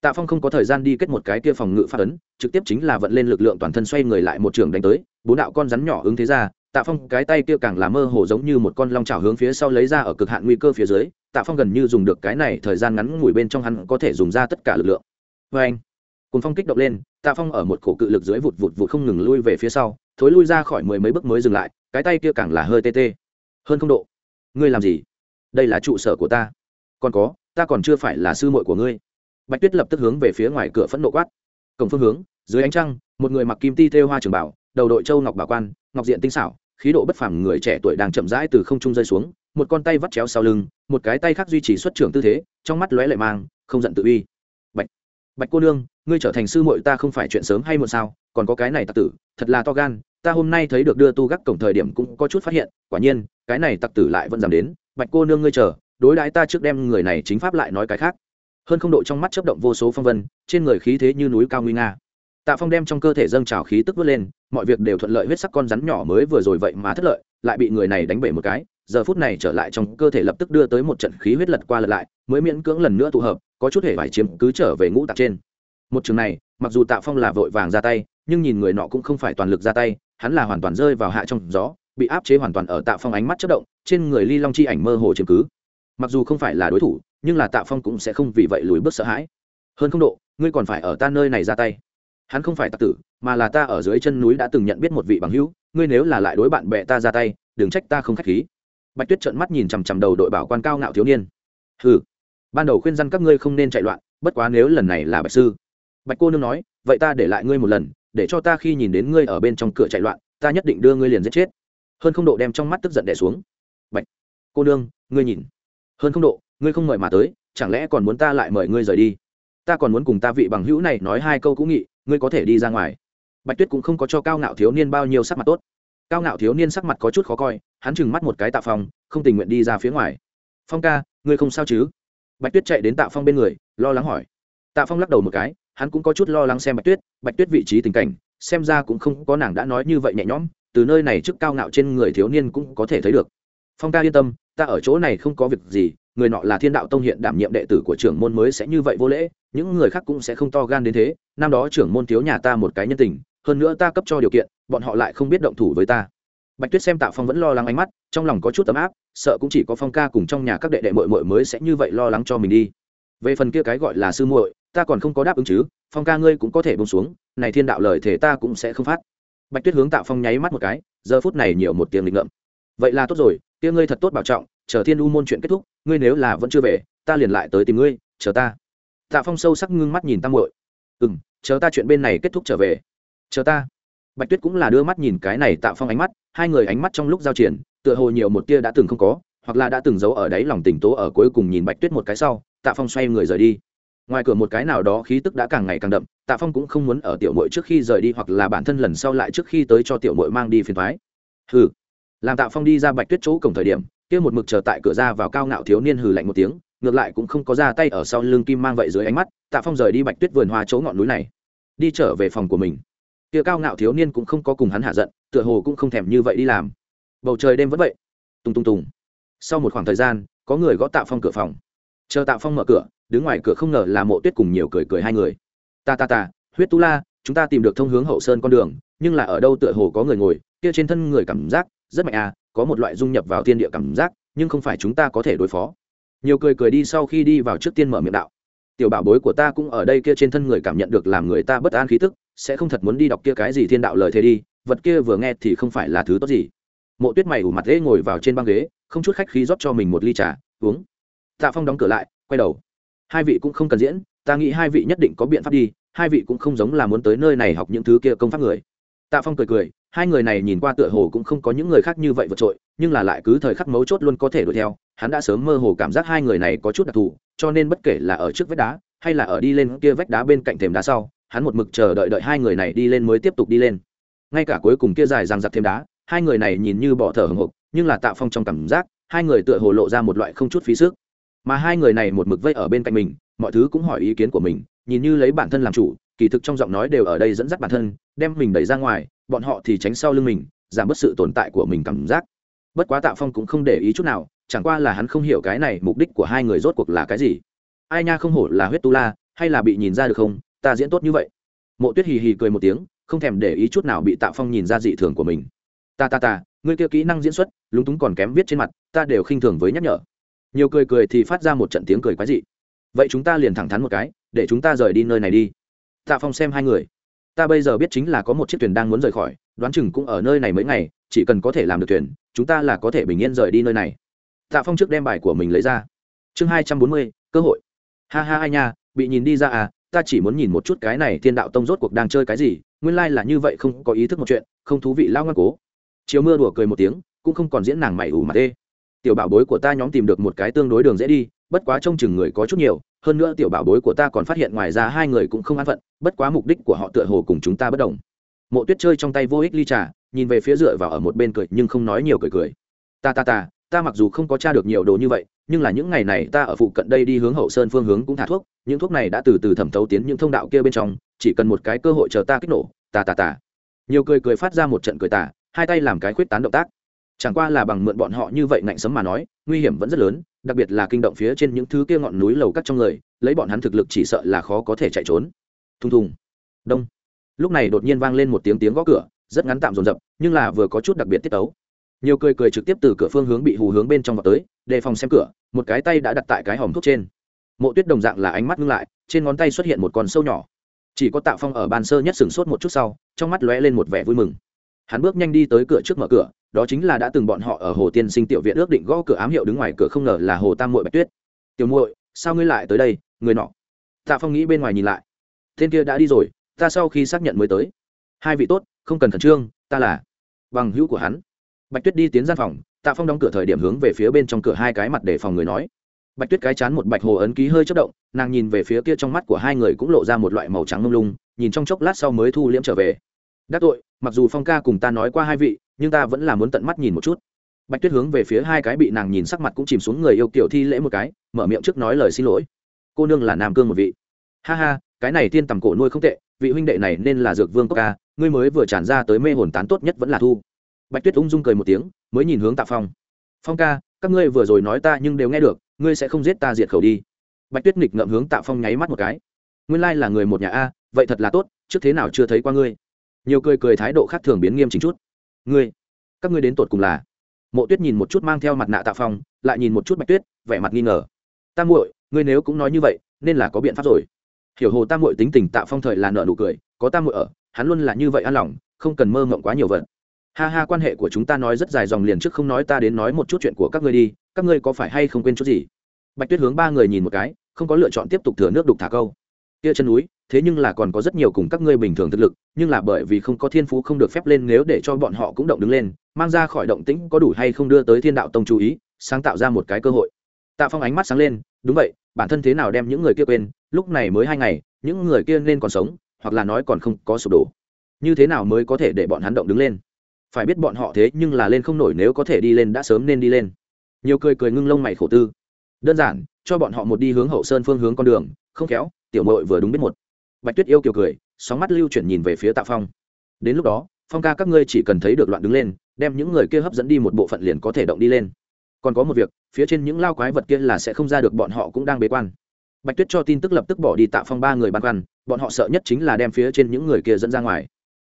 Tạ phong không có thời gian đi kết một cái kia phòng ngự phát ấn, trực tiếp chính là vận lên lực lượng toàn thân xoay người lại một trường đánh tới, bốn đạo con rắn nhỏ ứng thế ra, tạ phong cái tay kia càng là mơ hồ giống như một con long trào hướng phía sau lấy ra ở cực hạn nguy cơ phía dưới tạ phong gần như dùng được cái này thời gian ngắn ngủi bên trong hắn có thể dùng ra tất cả lực lượng. Vê anh cùng phong kích động lên, tạ phong ở một cổ cự lực dưới vụt vụt vụt không ngừng lui về phía sau, thối lui ra khỏi mười mấy bước mới dừng lại, cái tay kia càng là hơi tê tê. Hơn không độ. Ngươi làm gì? Đây là trụ sở của ta. Còn có, ta còn chưa phải là sư muội của ngươi. Bạch tuyết lập tức hướng về phía ngoài cửa phẫn nộ quát. Cổng phương hướng, dưới ánh trăng, một người mặc kim ti thêu hoa trường bảo, đầu đội châu ngọc bảo quan, ngọc diện tinh xảo, khí độ bất phẳng người trẻ tuổi đang chậm rãi từ không trung rơi xuống một con tay vắt chéo sau lưng, một cái tay khác duy trì xuất trưởng tư thế, trong mắt lóe lệ mang, không giận tự uy. Bạch bạch cô nương, ngươi trở thành sư muội ta không phải chuyện sớm hay muộn sao, còn có cái này tặc tử, thật là to gan, ta hôm nay thấy được đưa tu gác cổng thời điểm cũng có chút phát hiện, quả nhiên, cái này tặc tử lại vẫn dám đến, bạch cô nương ngươi chờ, đối đãi ta trước đem người này chính pháp lại nói cái khác. Hơn không độ trong mắt chấp động vô số phong vân, trên người khí thế như núi cao nguy nga. Tạ phong đem trong cơ thể dâng trào khí tức vớt lên, mọi việc đều thuận lợi huyết sắc con rắn nhỏ mới vừa rồi vậy mà thất lợi, lại bị người này đánh bể một cái giờ phút này trở lại trong cơ thể lập tức đưa tới một trận khí huyết lật qua lật lại, mới miễn cưỡng lần nữa tụ hợp, có chút hề phải chiếm cứ trở về ngũ tạc trên. Một trường này, mặc dù tạ phong là vội vàng ra tay, nhưng nhìn người nọ cũng không phải toàn lực ra tay, hắn là hoàn toàn rơi vào hạ trong gió, bị áp chế hoàn toàn ở tạ phong ánh mắt chất động, trên người ly long chi ảnh mơ hồ chiếm cứ. Mặc dù không phải là đối thủ, nhưng là tạ phong cũng sẽ không vì vậy lùi bước sợ hãi. Hơn không độ, ngươi còn phải ở ta nơi này ra tay. Hắn không phải tạ tử, mà là ta ở dưới chân núi đã từng nhận biết một vị bằng hữu, ngươi nếu là lại đối bạn bè ta ra tay, đừng trách ta không k h á c h khí bạch tuyết trợn mắt nhìn chằm chằm đầu đội bảo quan cao ngạo thiếu niên. Ừ ban đầu khuyên răn các ngươi không nên chạy loạn, bất quá nếu lần này là bạch sư. Bạch cô nương nói, vậy ta để lại ngươi một lần, để cho ta khi nhìn đến ngươi ở bên trong cửa chạy loạn, ta nhất định đưa ngươi liền giết chết. Hơn không độ đem trong mắt tức giận đẻ xuống. Bạch cô nương, ngươi nhìn. Hơn không độ, ngươi không mời mà tới, chẳng lẽ còn muốn ta lại mời ngươi rời đi? Ta còn muốn cùng ta vị bằng hữu này nói hai câu cũ nghị, ngươi có thể đi ra ngoài. Bạch tuyết cũng không có cho cao ngạo thiếu niên bao nhiêu sắc mặt tốt. Cao ngạo thiếu niên sắc mặt có chút khó coi hắn chừng mắt một cái tạ phong, không tình nguyện đi ra phía ngoài. Phong ca, ngươi không sao chứ? Bạch tuyết chạy đến tạ phong bên người, lo lắng hỏi. Tạ phong lắc đầu một cái, hắn cũng có chút lo lắng xem bạch tuyết. Bạch tuyết vị trí tình cảnh, xem ra cũng không có nàng đã nói như vậy nhẹ nhõm, từ nơi này trước cao ngạo trên người thiếu niên cũng có thể thấy được. Phong ca yên tâm, ta ở chỗ này không có việc gì, người nọ là thiên đạo tông hiện đảm nhiệm đệ tử của trưởng môn mới sẽ như vậy vô lễ, những người khác cũng sẽ không to gan đến thế, năm đó trưởng môn thiếu nhà ta một cái nhân tình, hơn nữa ta cấp cho điều kiện, bọn họ lại không biết động thủ với ta bạch tuyết xem tạ phong vẫn lo lắng ánh mắt, trong lòng có chút ấm áp, sợ cũng chỉ có phong ca cùng trong nhà các đệ đệ mội mội mới sẽ như vậy lo lắng cho mình đi. Về phần kia cái gọi là sư muội, ta còn không có đáp ứng chứ, phong ca ngươi cũng có thể bông xuống, này thiên đạo lời thể ta cũng sẽ không phát. Bạch tuyết hướng tạ phong nháy mắt một cái, giờ phút này nhiều một tiếng lịch ngợm. Vậy là tốt rồi, kia ngươi thật tốt bảo trọng, chờ thiên u môn chuyện kết thúc, ngươi nếu là vẫn chưa về, ta liền lại tới tìm ngươi, chờ ta. Tạ phong sâu sắc ngưng mắt nhìn tam muội. Ừ m chờ ta chuyện bên này kết thúc trở về. Chờ ta. Bạch tuyết cũng là đưa mắt nhìn cái này tạ phong ánh mắt hai người ánh mắt trong lúc giao triển, tựa hồ nhiều một tia đã từng không có, hoặc là đã từng giấu ở đáy lòng tỉnh tố ở cuối cùng nhìn bạch tuyết một cái sau, tạ phong xoay người rời đi. Ngoài cửa một cái nào đó khí tức đã càng ngày càng đậm, tạ phong cũng không muốn ở tiểu mội trước khi rời đi hoặc là bản thân lần sau lại trước khi tới cho tiểu mội mang đi phiền thoái hừ. Làm tạ phong đi ra bạch tuyết chỗ cổng thời điểm, kia một mực chờ tại cửa ra vào cao ngạo thiếu niên hừ lạnh một tiếng, ngược lại cũng không có ra tay ở sau lưng kim mang vậy dưới ánh mắt, tạ phong rời đi bạch tuyết vườn hoa chỗ ngọn núi này. Đi trở về phòng của mình kia cao ngạo thiếu niên cũng không có cùng hắn hạ giận, tựa hồ cũng không thèm như vậy đi làm. Bầu trời đêm vẫn vậy. Tung tung tùng. Sau một khoảng thời gian, có người gõ tạ phong cửa phòng. Chờ tạ phong mở cửa, đứng ngoài cửa không ngờ là mộ tuyết cùng nhiều cười cười hai người. Ta ta ta, huyết tu la, chúng ta tìm được thông hướng hậu sơn con đường, nhưng là ở đâu tựa hồ có người ngồi, kia trên thân người cảm giác rất mạnh à có một loại dung nhập vào thiên địa cảm giác, nhưng không phải chúng ta có thể đối phó. Nhiều cười cười đi sau khi đi vào trước tiên mở miệng đạo. Tiểu bảo bối của ta cũng ở đây, kia trên thân người cảm nhận được làm người ta bất an khí tức sẽ không thật muốn đi đọc kia cái gì thiên đạo lời thế đi, vật kia vừa nghe thì không phải là thứ tốt gì. Mộ tuyết mày ủ mặt ghế ngồi vào trên băng ghế, không chút khách khí rót cho mình một ly trà, uống. Tạ phong đóng cửa lại, quay đầu. Hai vị cũng không cần diễn, ta nghĩ hai vị nhất định có biện pháp đi, hai vị cũng không giống là muốn tới nơi này học những thứ kia công pháp người. Tạ phong cười cười, hai người này nhìn qua tựa hồ cũng không có những người khác như vậy vượt trội, nhưng là lại cứ thời khắc mấu chốt luôn có thể đuổi theo, hắn đã sớm mơ hồ cảm giác hai người này có chút đặc thù, cho nên bất kể là ở trước vách đá, hay là ở đi lên kia vách đá bên cạnh thềm đá sau hắn một mực chờ đợi đợi hai người này đi lên mới tiếp tục đi lên. Ngay cả cuối cùng kia dài răng giặc thêm đá, hai người này nhìn như bỏ thở hồng hộc, nhưng là tạ phong trong cảm giác, hai người tựa hồ lộ ra một loại không chút phí sức. Mà hai người này một mực vây ở bên cạnh mình, mọi thứ cũng hỏi ý kiến của mình, nhìn như lấy bản thân làm chủ, kỳ thực trong giọng nói đều ở đây dẫn dắt bản thân, đem mình đẩy ra ngoài, bọn họ thì tránh sau lưng mình, giảm bớt sự tồn tại của mình cảm giác. Bất quá tạ phong cũng không để ý chút nào, chẳng qua là hắn không hiểu cái này mục đích của hai người rốt cuộc là cái gì. Ai nha không hổ là huyết tu la, hay là bị nhìn ra được không ta diễn tốt như vậy. Mộ tuyết hì hì cười một tiếng, không thèm để ý chút nào bị tạ phong nhìn ra dị thường của mình. Ta ta ta, ngươi kia kỹ năng diễn xuất, lúng túng còn kém viết trên mặt, ta đều khinh thường với nhắc nhở. Nhiều cười cười thì phát ra một trận tiếng cười quái dị. Vậy chúng ta liền thẳng thắn một cái, để chúng ta rời đi nơi này đi. Tạ phong xem hai người. Ta bây giờ biết chính là có một chiếc thuyền đang muốn rời khỏi, đoán chừng cũng ở nơi này mấy ngày, chỉ cần có thể làm được thuyền, chúng ta là có thể bình yên rời đi nơi này. Tạ phong trước đem bài của mình lấy ra. Chương hai trăm bốn mươi, cơ hội. Ha ha hai nha, bị nhìn đi ra à ta chỉ muốn nhìn một chút cái này thiên đạo tông rốt cuộc đang chơi cái gì, nguyên lai là như vậy không có ý thức một chuyện, không thú vị lao ngoan cố. Chiều mưa đùa cười một tiếng, cũng không còn diễn nàng mày ủ mà đê tiểu bảo bối của ta nhóm tìm được một cái tương đối đường dễ đi, bất quá trông chừng người có chút nhiều, hơn nữa tiểu bảo bối của ta còn phát hiện ngoài ra hai người cũng không an phận, bất quá mục đích của họ tựa hồ cùng chúng ta bất đồng. Mộ tuyết chơi trong tay vô ích ly trà, nhìn về phía dựa vào ở một bên cười nhưng không nói nhiều cười cười. Ta ta ta ta mặc dù không có tra được nhiều đồ như vậy, nhưng là những ngày này ta ở phụ cận đây đi hướng hậu sơn phương hướng cũng thả thuốc, những thuốc này đã từ từ thẩm thấu tiến những thông đạo kia bên trong, chỉ cần một cái cơ hội chờ ta kích nổ ta ta ta nhiều cười cười phát ra một trận cười tà, hai tay làm cái khuyết tán động tác. Chẳng qua là bằng mượn bọn họ như vậy ngạnh sấm mà nói, nguy hiểm vẫn rất lớn, đặc biệt là kinh động phía trên những thứ kia ngọn núi lầu cắt trong người, lấy bọn hắn thực lực chỉ sợ là khó có thể chạy trốn. Thùng thùng. Đông. Lúc này đột nhiên vang lên một tiếng tiếng gõ cửa, rất ngắn tạm dồn dập, nhưng là vừa có chút đặc biệt tiết tấu nhiều cười cười trực tiếp từ cửa phương hướng bị hù hướng bên trong vào tới, đề phòng xem cửa, một cái tay đã đặt tại cái hòm thuốc trên. Mộ tuyết đồng dạng là ánh mắt ngưng lại, trên ngón tay xuất hiện một con sâu nhỏ. Chỉ có tạ phong ở bàn sơ nhất sửng sốt một chút sau, trong mắt lóe lên một vẻ vui mừng. Hắn bước nhanh đi tới cửa trước mở cửa, đó chính là đã từng bọn họ ở hồ tiên sinh tiểu viện ước định gõ cửa ám hiệu đứng ngoài cửa không ngờ là hồ tam muội bạch tuyết. Tiểu muội, sao ngươi lại tới đây, người nọ? Tạ phong nghĩ bên ngoài nhìn lại. Tên kia đã đi rồi, ta sau khi xác nhận mới tới. Hai vị tốt, không cần khẩn trương, ta là bằng hữu của hắn bạch tuyết đi tiến gian phòng, tạ phong đóng cửa thời điểm hướng về phía bên trong cửa hai cái mặt để phòng người nói. Bạch tuyết cái chán một bạch hồ ấn ký hơi chất động, nàng nhìn về phía kia trong mắt của hai người cũng lộ ra một loại màu trắng mông lung, nhìn trong chốc lát sau mới thu liễm trở về. Đắc tội, mặc dù phong ca cùng ta nói qua hai vị, nhưng ta vẫn là muốn tận mắt nhìn một chút. Bạch tuyết hướng về phía hai cái bị nàng nhìn sắc mặt cũng chìm xuống người yêu kiểu thi lễ một cái, mở miệng trước nói lời xin lỗi. Cô nương là nam cương một vị. Ha ha, cái này tiên tầm cổ nuôi không tệ, vị huynh đệ này nên là dược vương cốc ca, ngươi mới vừa tràn ra tới mê hồn tán tốt nhất vẫn là thu bạch tuyết ung dung cười một tiếng, mới nhìn hướng tạ phong. Phong ca, các ngươi vừa rồi nói ta nhưng đều nghe được, ngươi sẽ không giết ta diệt khẩu đi. Bạch tuyết nghịch ngậm hướng tạ phong nháy mắt một cái. Nguyên lai là người một nhà a, vậy thật là tốt, trước thế nào chưa thấy qua ngươi? Nhiều cười cười thái độ khác thường biến nghiêm chính chút. Ngươi, các ngươi đến tột cùng là? Mộ tuyết nhìn một chút mang theo mặt nạ tạ phong, lại nhìn một chút bạch tuyết, vẻ mặt nghi ngờ. Ta muội, ngươi nếu cũng nói như vậy, nên là có biện pháp rồi. Hiểu hồ ta muội tính tình tạ phong thời là nợ nụ cười, có ta muội ở, hắn luôn là như vậy an lòng, không cần mơ mộng quá nhiều vật ha ha, quan hệ của chúng ta nói rất dài dòng liền trước không nói ta đến nói một chút chuyện của các ngươi đi, các ngươi có phải hay không quên chút gì? Bạch tuyết hướng ba người nhìn một cái, không có lựa chọn tiếp tục thừa nước đục thả câu. Kia chân núi, thế nhưng là còn có rất nhiều cùng các ngươi bình thường thực lực, nhưng là bởi vì không có thiên phú không được phép lên nếu để cho bọn họ cũng động đứng lên, mang ra khỏi động tĩnh có đủ hay không đưa tới thiên đạo tông chú ý, sáng tạo ra một cái cơ hội. Tạ phong ánh mắt sáng lên, đúng vậy, bản thân thế nào đem những người kia quên, lúc này mới hai ngày, những người kia nên còn sống, hoặc là nói còn không có sụp đổ. Như thế nào mới có thể để bọn hắn động đứng lên? Phải biết bọn họ thế nhưng là lên không nổi nếu có thể đi lên đã sớm nên đi lên. Nhiều cười cười ngưng lông mày khổ tư. Đơn giản, cho bọn họ một đi hướng hậu sơn phương hướng con đường, không khéo, tiểu mội vừa đúng biết một. Bạch tuyết yêu kiều cười, sóng mắt lưu chuyển nhìn về phía tạ phong. Đến lúc đó, phong ca các ngươi chỉ cần thấy được loạn đứng lên, đem những người kia hấp dẫn đi một bộ phận liền có thể động đi lên. Còn có một việc, phía trên những lao quái vật kia là sẽ không ra được, bọn họ cũng đang bế quan. Bạch tuyết cho tin tức lập tức bỏ đi tạ phong ba người băn khoăn, bọn họ sợ nhất chính là đem phía trên những người kia dẫn ra ngoài.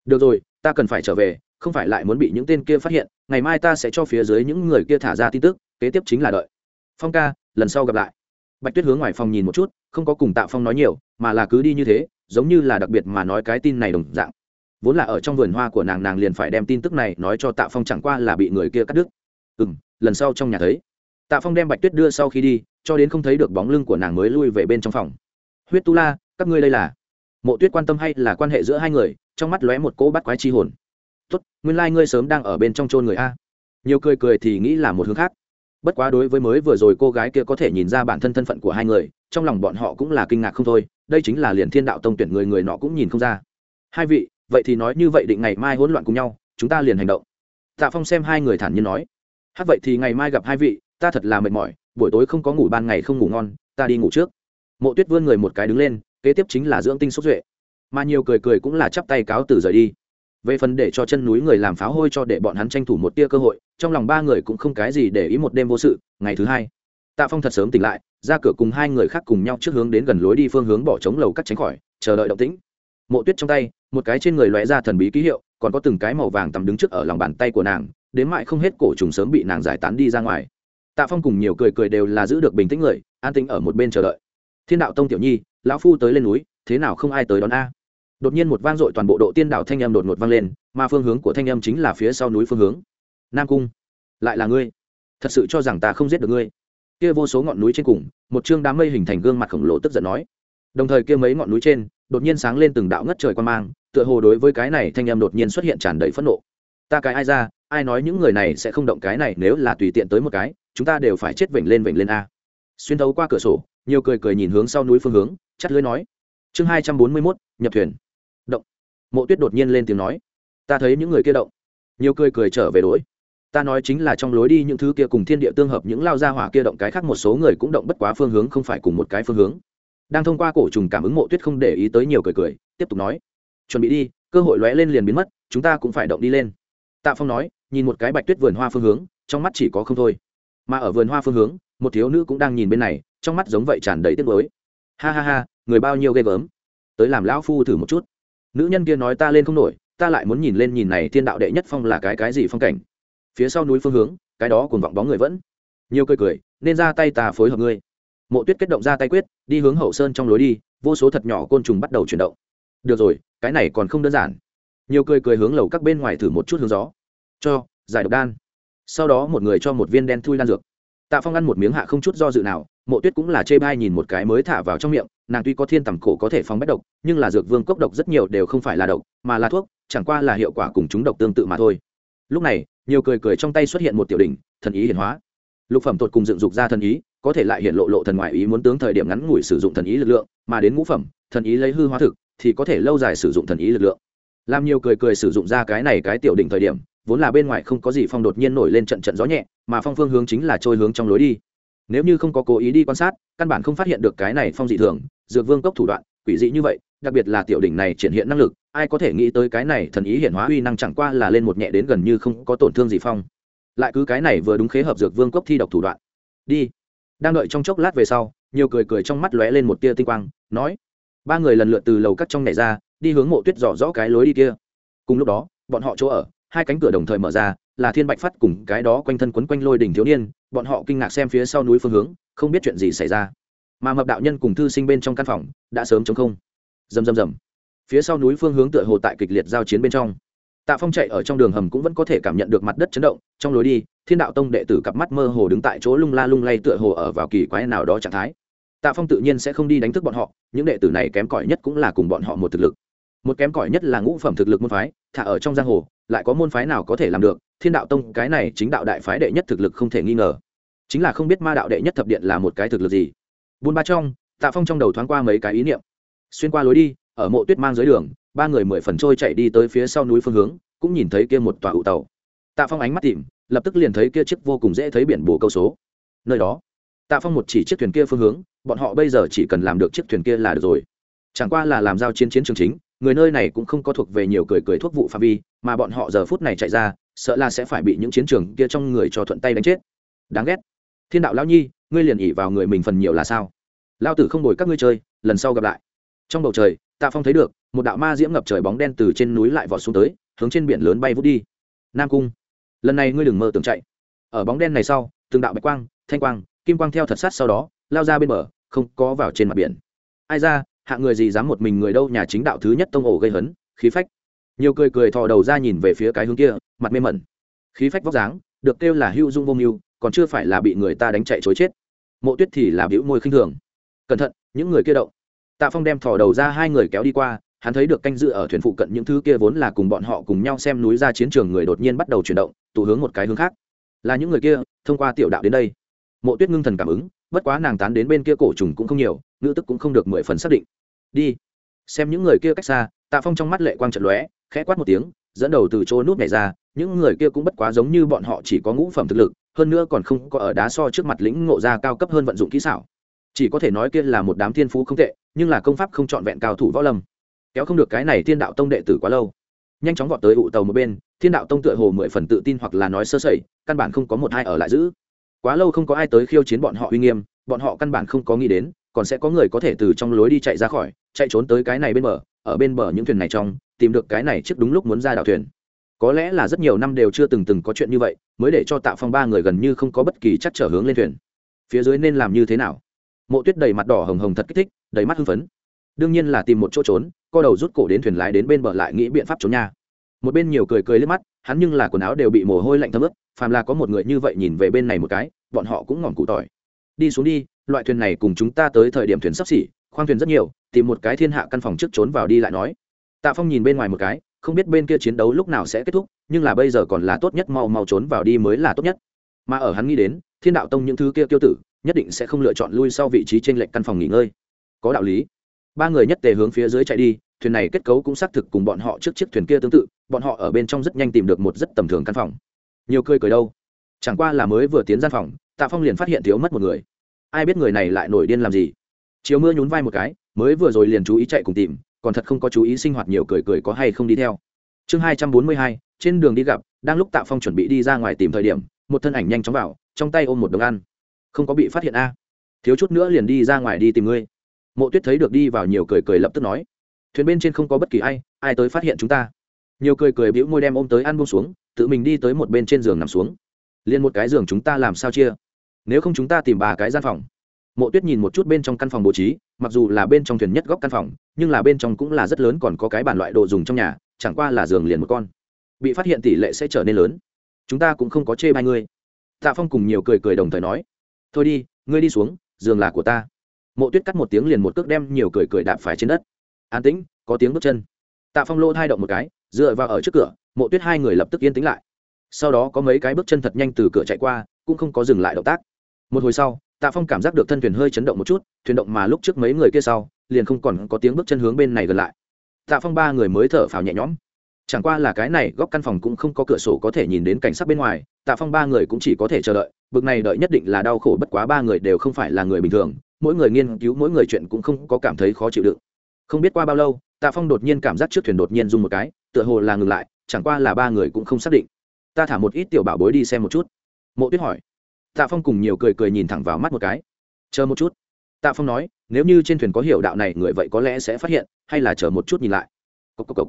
Được rồi, ta cần phải trở về không phải lại muốn bị những tên kia phát hiện, ngày mai ta sẽ cho phía dưới những người kia thả ra tin tức, kế tiếp chính là đợi. Phong ca, lần sau gặp lại. Bạch tuyết hướng ngoài phòng nhìn một chút, không có cùng tạ phong nói nhiều, mà là cứ đi như thế, giống như là đặc biệt mà nói cái tin này đồng dạng. Vốn là ở trong vườn hoa của nàng nàng liền phải đem tin tức này nói cho tạ phong chẳng qua là bị người kia cắt đứt. Ừ m lần sau trong nhà thấy. Tạ phong đem bạch tuyết đưa sau khi đi, cho đến không thấy được bóng lưng của nàng mới lui về bên trong phòng. Huyết tu la, các ngươi đây là? Mộ tuyết quan tâm hay là quan hệ giữa hai người, trong mắt lóe một cỗ bắt quái chi hồn tốt, nguyên lai、like、ngươi sớm đang ở bên trong chôn người a. Nhiều cười cười thì nghĩ là một hướng khác. Bất quá đối với mới vừa rồi cô gái kia có thể nhìn ra bản thân thân phận của hai người, trong lòng bọn họ cũng là kinh ngạc không thôi, đây chính là liền thiên đạo tông tuyển người người nọ cũng nhìn không ra. Hai vị, vậy thì nói như vậy định ngày mai hỗn loạn cùng nhau, chúng ta liền hành động. Tạ phong xem hai người thản nhiên nói. Hát vậy thì ngày mai gặp hai vị, ta thật là mệt mỏi, buổi tối không có ngủ ban ngày không ngủ ngon, ta đi ngủ trước. Mộ tuyết vươn người một cái đứng lên, kế tiếp chính là dưỡng tinh sốt duệ. Mà nhiều cười cười cũng là chắp tay cáo từ rời đi về phần để cho chân núi người làm pháo hôi cho để bọn hắn tranh thủ một tia cơ hội, trong lòng ba người cũng không cái gì để ý một đêm vô sự, ngày thứ hai, tạ phong thật sớm tỉnh lại, ra cửa cùng hai người khác cùng nhau trước hướng đến gần lối đi phương hướng bỏ trống lầu cắt tránh khỏi, chờ đợi động tĩnh. Mộ tuyết trong tay, một cái trên người lóe ra thần bí ký hiệu, còn có từng cái màu vàng tầm đứng trước ở lòng bàn tay của nàng, đến mại không hết cổ trùng sớm bị nàng giải tán đi ra ngoài. Tạ phong cùng nhiều cười cười đều là giữ được bình tĩnh người, an tĩnh ở một bên chờ đợi. Thiên đạo tông tiểu nhi, lão phu tới lên núi, thế nào không ai tới đón a? Đột nhiên một vang dội toàn bộ độ tiên đảo thanh âm đột ngột vang lên, mà phương hướng của thanh âm chính là phía sau núi phương hướng. Nam cung, lại là ngươi. Thật sự cho rằng ta không giết được ngươi. Kia vô số ngọn núi trên cùng, một chương đám mây hình thành gương mặt khổng lồ tức giận nói. Đồng thời kia mấy ngọn núi trên, đột nhiên sáng lên từng đạo ngất trời quan mang, tựa hồ đối với cái này thanh âm đột nhiên xuất hiện tràn đầy phẫn nộ. Ta cái ai ra, ai nói những người này sẽ không động cái này nếu là tùy tiện tới một cái, chúng ta đều phải chết vểnh lên vểnh lên a. Xuyên thấu qua cửa sổ, nhiều cười cười nhìn hướng sau núi phương hướng, chắt lưới nói. Chương hai trăm bốn mươi mốt, nhập thuyền mộ tuyết đột nhiên lên tiếng nói, ta thấy những người kia động. Nhiều cười cười trở về đ ta nói chính là trong lối đi những thứ kia cùng thiên địa tương hợp, những lao ra hỏa kia động cái khác một số người cũng động bất quá phương hướng, không phải cùng một cái phương hướng. Đang thông qua cổ trùng cảm ứng mộ tuyết không để ý tới nhiều cười cười, tiếp tục nói, chuẩn bị đi, cơ hội lóe lên liền biến mất, chúng ta cũng phải động đi lên. Tạ phong nói, nhìn một cái bạch tuyết vườn hoa phương hướng, trong mắt chỉ có không thôi. Mà ở vườn hoa phương hướng, một thiếu nữ cũng đang nhìn bên này, trong mắt giống vậy tràn đầy tiếc mới ha ha ha, người bao nhiêu ghê gớm. Tới làm lão phu thử một chút nữ nhân kia nói ta lên không nổi, ta lại muốn nhìn lên nhìn này thiên đạo đệ nhất phong là cái cái gì phong cảnh. Phía sau núi phương hướng, cái đó cùng vọng bóng người vẫn nhiều cười cười, nên ra tay ta phối hợp ngươi. Mộ tuyết kết động ra tay quyết, đi hướng hậu sơn trong lối đi, vô số thật nhỏ côn trùng bắt đầu chuyển động. Được rồi, cái này còn không đơn giản. Nhiều cười cười hướng lầu các bên ngoài thử một chút hướng gió. Cho, giải độc đan. Sau đó một người cho một viên đen thui đan dược. Tạ phong ăn một miếng hạ không chút do dự nào mộ tuyết cũng là chê bai nhìn một cái mới thả vào trong miệng, nàng tuy có thiên tầm cổ có thể phóng bách độc, nhưng là dược vương cốc độc rất nhiều đều không phải là độc, mà là thuốc, chẳng qua là hiệu quả cùng chúng độc tương tự mà thôi. Lúc này, nhiều cười cười trong tay xuất hiện một tiểu đỉnh, thần ý hiển hóa. Lục phẩm tột cùng dựng dục ra thần ý, có thể lại hiện lộ lộ thần ngoại ý muốn tướng thời điểm ngắn ngủi sử dụng thần ý lực lượng, mà đến ngũ phẩm, thần ý lấy hư hóa thực, thì có thể lâu dài sử dụng thần ý lực lượng. Làm nhiều cười cười sử dụng ra cái này cái tiểu đỉnh thời điểm, vốn là bên ngoài không có gì phong đột nhiên nổi lên trận trận gió nhẹ, mà phong phương hướng chính là trôi hướng trong lối đi nếu như không có cố ý đi quan sát, căn bản không phát hiện được cái này phong dị thường, dược vương cốc thủ đoạn, quỷ dị như vậy, đặc biệt là tiểu đỉnh này triển hiện năng lực, ai có thể nghĩ tới cái này thần ý hiện hóa uy năng chẳng qua là lên một nhẹ đến gần như không có tổn thương gì phong. Lại cứ cái này vừa đúng khế hợp dược vương cốc thi độc thủ đoạn. Đi. Đang đợi trong chốc lát về sau, nhiều cười cười trong mắt lóe lên một tia tinh quang, nói, ba người lần lượt từ lầu cắt trong nhảy ra, đi hướng mộ tuyết rõ rõ cái lối đi kia. Cùng lúc đó, bọn họ chỗ ở, hai cánh cửa đồng thời mở ra là thiên bạch phát cùng cái đó quanh thân quấn quanh lôi đỉnh thiếu niên, bọn họ kinh ngạc xem phía sau núi phương hướng, không biết chuyện gì xảy ra. Mà mập đạo nhân cùng thư sinh bên trong căn phòng, đã sớm chống không. Rầm rầm rầm. Phía sau núi phương hướng tựa hồ tại kịch liệt giao chiến bên trong. Tạ phong chạy ở trong đường hầm cũng vẫn có thể cảm nhận được mặt đất chấn động, trong lối đi, thiên đạo tông đệ tử cặp mắt mơ hồ đứng tại chỗ lung la lung lay tựa hồ ở vào kỳ quái nào đó trạng thái. Tạ phong tự nhiên sẽ không đi đánh thức bọn họ, những đệ tử này kém cỏi nhất cũng là cùng bọn họ một thực lực. Một kém cỏi nhất là ngũ phẩm thực lực môn phái, thả ở trong giang hồ, lại có môn phái nào có thể làm được thiên đạo tông, cái này chính đạo đại phái đệ nhất thực lực không thể nghi ngờ. Chính là không biết ma đạo đệ nhất thập điện là một cái thực lực gì. Buôn ba trong, tạ phong trong đầu thoáng qua mấy cái ý niệm. Xuyên qua lối đi, ở mộ tuyết mang dưới đường, ba người mười phần trôi chạy đi tới phía sau núi phương hướng, cũng nhìn thấy kia một tòa ụ tàu. Tạ phong ánh mắt tìm, lập tức liền thấy kia chiếc vô cùng dễ thấy biển bồ câu số. Nơi đó, tạ phong một chỉ chiếc thuyền kia phương hướng, bọn họ bây giờ chỉ cần làm được chiếc thuyền kia là được rồi. Chẳng qua là làm giao chiến chiến trường chính, người nơi này cũng không có thuộc về nhiều cười cười thuốc vụ phạm vi, mà bọn họ giờ phút này chạy ra sợ là sẽ phải bị những chiến trường kia trong người cho thuận tay đánh chết. Đáng ghét. Thiên đạo lão nhi, ngươi liền ỉ vào người mình phần nhiều là sao? Lao tử không đổi các ngươi chơi, lần sau gặp lại. Trong bầu trời, tạ phong thấy được, một đạo ma diễm ngập trời bóng đen từ trên núi lại vọt xuống tới, hướng trên biển lớn bay vút đi. Nam cung, lần này ngươi đừng mơ tưởng chạy. Ở bóng đen này sau, từng đạo bạch quang, thanh quang, kim quang theo thật sát sau đó, lao ra bên bờ, không có vào trên mặt biển. Ai ra, hạ người gì dám một mình người đâu, nhà chính đạo thứ nhất tông ổ gây hấn, khí phách nhiều cười cười thò đầu ra nhìn về phía cái hướng kia, mặt mê mẩn. Khí phách vóc dáng, được kêu là hưu dung vô mưu, còn chưa phải là bị người ta đánh chạy chối chết. Mộ tuyết thì là bĩu môi khinh thường. Cẩn thận, những người kia động tạ phong đem thò đầu ra hai người kéo đi qua, hắn thấy được canh dự ở thuyền phụ cận những thứ kia vốn là cùng bọn họ cùng nhau xem núi ra chiến trường người đột nhiên bắt đầu chuyển động, tụ hướng một cái hướng khác. Là những người kia, thông qua tiểu đạo đến đây. Mộ tuyết ngưng thần cảm ứng, bất quá nàng tán đến bên kia cổ trùng cũng không nhiều, ngữ tức cũng không được mười phần xác định. Đi. Xem những người kia cách xa, tạ phong trong mắt lệ quang trận lóe khẽ quát một tiếng, dẫn đầu từ chỗ nút nhảy ra, những người kia cũng bất quá giống như bọn họ chỉ có ngũ phẩm thực lực, hơn nữa còn không có ở đá so trước mặt lĩnh ngộ ra cao cấp hơn vận dụng kỹ xảo. Chỉ có thể nói kia là một đám thiên phú không tệ, nhưng là công pháp không trọn vẹn cao thủ võ lâm. Kéo không được cái này thiên đạo tông đệ tử quá lâu. Nhanh chóng vọt tới ụ tàu một bên, thiên đạo tông tựa hồ mười phần tự tin hoặc là nói sơ sẩy, căn bản không có một hai ở lại giữ. Quá lâu không có ai tới khiêu chiến bọn họ uy nghiêm, bọn họ căn bản không có nghĩ đến, còn sẽ có người có thể từ trong lối đi chạy ra khỏi, chạy trốn tới cái này bên bờ, ở bên bờ những thuyền này trong tìm được cái này trước đúng lúc muốn ra đảo thuyền. Có lẽ là rất nhiều năm đều chưa từng từng có chuyện như vậy, mới để cho tạ phong ba người gần như không có bất kỳ chắc trở hướng lên thuyền. Phía dưới nên làm như thế nào? Mộ tuyết đầy mặt đỏ hồng hồng thật kích thích, đầy mắt hưng phấn. Đương nhiên là tìm một chỗ trốn, co đầu rút cổ đến thuyền lái đến bên bờ lại nghĩ biện pháp trốn nha. Một bên nhiều cười cười lên mắt, hắn nhưng là quần áo đều bị mồ hôi lạnh thấm ướt, phàm là có một người như vậy nhìn về bên này một cái, bọn họ cũng ngỏm cụ tỏi. Đi xuống đi, loại thuyền này cùng chúng ta tới thời điểm thuyền sắp xỉ, khoang thuyền rất nhiều, tìm một cái thiên hạ căn phòng trước trốn vào đi lại nói tạ phong nhìn bên ngoài một cái, không biết bên kia chiến đấu lúc nào sẽ kết thúc, nhưng là bây giờ còn là tốt nhất, mau mau trốn vào đi mới là tốt nhất. Mà ở hắn nghĩ đến, thiên đạo tông những thứ kia tiêu tử, nhất định sẽ không lựa chọn lui sau vị trí trên lệnh căn phòng nghỉ ngơi. Có đạo lý. Ba người nhất tề hướng phía dưới chạy đi, thuyền này kết cấu cũng xác thực cùng bọn họ trước chiếc thuyền kia tương tự, bọn họ ở bên trong rất nhanh tìm được một rất tầm thường căn phòng. Nhiều cười cười đâu. Chẳng qua là mới vừa tiến gian phòng, tạ phong liền phát hiện thiếu mất một người. Ai biết người này lại nổi điên làm gì? Chiều mưa nhún vai một cái, mới vừa rồi liền chú ý chạy cùng tìm còn thật không có chú ý sinh hoạt nhiều cười cười có hay không đi theo. Chương hai trăm bốn mươi hai, trên đường đi gặp, đang lúc tạ phong chuẩn bị đi ra ngoài tìm thời điểm, một thân ảnh nhanh chóng vào, trong tay ôm một đồng ăn. Không có bị phát hiện a? Thiếu chút nữa liền đi ra ngoài đi tìm ngươi. Mộ tuyết thấy được đi vào nhiều cười cười lập tức nói. Thuyền bên trên không có bất kỳ ai ai tới phát hiện chúng ta. Nhiều cười cười bĩu môi đem ôm tới ăn buông xuống, tự mình đi tới một bên trên giường nằm xuống. Liền một cái giường chúng ta làm sao chia? Nếu không chúng ta tìm ba cái gian phòng mộ tuyết nhìn một chút bên trong căn phòng bố trí, mặc dù là bên trong thuyền nhất góc căn phòng, nhưng là bên trong cũng là rất lớn, còn có cái bàn loại đồ dùng trong nhà, chẳng qua là giường liền một con. Bị phát hiện tỷ lệ sẽ trở nên lớn. Chúng ta cũng không có chê bai ngươi. Tạ phong cùng nhiều cười cười đồng thời nói. Thôi đi, ngươi đi xuống, giường là của ta. Mộ tuyết cắt một tiếng liền một cước đem nhiều cười cười đạp phải trên đất. An tĩnh, có tiếng bước chân. Tạ phong lô thai động một cái, dựa vào ở trước cửa, mộ tuyết hai người lập tức yên tĩnh lại. Sau đó có mấy cái bước chân thật nhanh từ cửa chạy qua, cũng không có dừng lại động tác. Một hồi sau tạ phong cảm giác được thân thuyền hơi chấn động một chút, thuyền động mà lúc trước mấy người kia sau, liền không còn có tiếng bước chân hướng bên này gần lại. Tạ phong ba người mới thở phào nhẹ nhõm. Chẳng qua là cái này, góc căn phòng cũng không có cửa sổ có thể nhìn đến cảnh sắc bên ngoài, tạ phong ba người cũng chỉ có thể chờ đợi, bực này đợi nhất định là đau khổ bất quá ba người đều không phải là người bình thường, mỗi người nghiên cứu, mỗi người chuyện cũng không có cảm thấy khó chịu đựng. Không biết qua bao lâu, tạ phong đột nhiên cảm giác trước thuyền đột nhiên rung một cái, tựa hồ là ngừng lại, chẳng qua là ba người cũng không xác định. Ta thả một ít tiểu bảo bối đi xem một chút. Mộ tuyết hỏi tạ phong cùng nhiều cười cười nhìn thẳng vào mắt một cái. Chờ một chút. Tạ phong nói, nếu như trên thuyền có hiểu đạo này, người vậy có lẽ sẽ phát hiện, hay là chờ một chút nhìn lại. Cốc cốc cốc.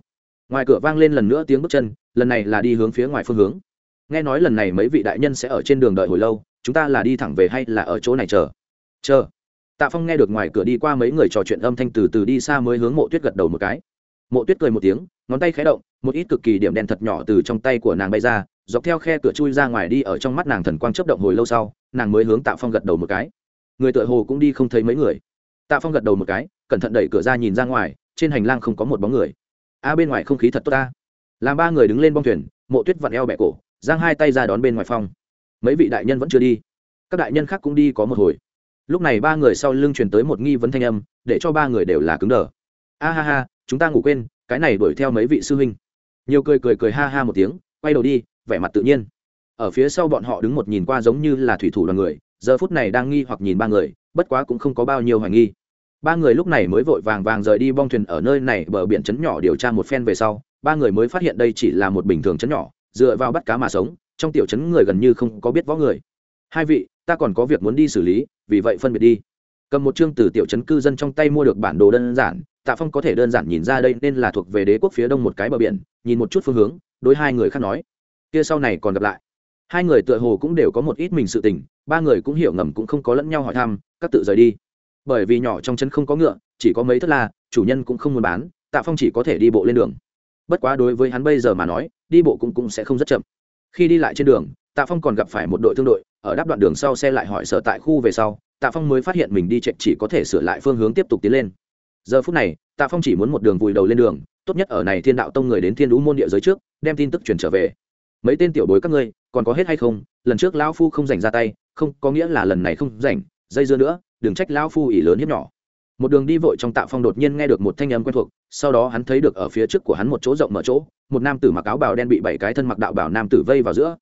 ngoài cửa vang lên lần nữa tiếng bước chân, lần này là đi hướng phía ngoài phương hướng. Nghe nói lần này mấy vị đại nhân sẽ ở trên đường đợi hồi lâu, chúng ta là đi thẳng về hay là ở chỗ này chờ? Chờ. Tạ phong nghe được ngoài cửa đi qua mấy người trò chuyện âm thanh từ từ đi xa mới hướng mộ tuyết gật đầu một cái. Mộ tuyết cười một tiếng ngón tay khé động, một ít cực kỳ điểm đen thật nhỏ từ trong tay của nàng bay ra, dọc theo khe cửa chui ra ngoài đi ở trong mắt nàng thần quang chấp động hồi lâu sau, nàng mới hướng tạ phong gật đầu một cái. Người tựa hồ cũng đi không thấy mấy người. Tạ phong gật đầu một cái, cẩn thận đẩy cửa ra nhìn ra ngoài, trên hành lang không có một bóng người. A, bên ngoài không khí thật tốt ta. Làm ba người đứng lên bong thuyền, mộ tuyết vặn eo bẹ cổ, giang hai tay ra đón bên ngoài phong mấy vị đại nhân vẫn chưa đi. Các đại nhân khác cũng đi có một hồi. Lúc này ba người sau lưng truyền tới một nghi vấn thanh âm, để cho ba người đều là cứng đờ. A ha ha, chúng ta ngủ quên cái này đuổi theo mấy vị sư huynh. Nhiều cười cười cười ha ha một tiếng, quay đầu đi, vẻ mặt tự nhiên. Ở phía sau bọn họ đứng một nhìn qua giống như là thủy thủ đoàn người, giờ phút này đang nghi hoặc nhìn ba người, bất quá cũng không có bao nhiêu hoài nghi. Ba người lúc này mới vội vàng vàng rời đi bong thuyền ở nơi này bờ biển trấn nhỏ điều tra một phen về sau, ba người mới phát hiện đây chỉ là một bình thường trấn nhỏ, dựa vào bắt cá mà sống, trong tiểu trấn người gần như không có biết võ người. Hai vị, ta còn có việc muốn đi xử lý, vì vậy phân biệt đi. Cầm một chương từ tiểu trấn cư dân trong tay mua được bản đồ đơn giản tạ phong có thể đơn giản nhìn ra đây nên là thuộc về đế quốc phía đông một cái bờ biển, nhìn một chút phương hướng, đối hai người khác nói. Kia sau này còn gặp lại. Hai người tựa hồ cũng đều có một ít mình sự tình, ba người cũng hiểu ngầm cũng không có lẫn nhau hỏi thăm, các tự rời đi. Bởi vì nhỏ trong chân không có ngựa, chỉ có mấy thất la, chủ nhân cũng không muốn bán, tạ phong chỉ có thể đi bộ lên đường. Bất quá đối với hắn bây giờ mà nói, đi bộ cũng cũng sẽ không rất chậm. Khi đi lại trên đường, tạ phong còn gặp phải một đội thương đội, ở đáp đoạn đường sau xe lại hỏi sở tại khu về sau, tạ phong mới phát hiện mình đi chạy chỉ có thể sửa lại phương hướng tiếp tục tiến lên giờ phút này, tạ phong chỉ muốn một đường vùi đầu lên đường, tốt nhất ở này thiên đạo tông người đến thiên đũ môn địa giới trước, đem tin tức truyền trở về. Mấy tên tiểu bối các ngươi, còn có hết hay không? Lần trước lão phu không dành ra tay, không, có nghĩa là lần này không dành dây dưa nữa, đừng trách lão phu ỉ lớn hiếp nhỏ. Một đường đi vội trong tạ phong đột nhiên nghe được một thanh âm quen thuộc, sau đó hắn thấy được ở phía trước của hắn một chỗ rộng mở chỗ, một nam tử mặc áo bào đen bị bảy cái thân mặc đạo bảo nam tử vây vào giữa.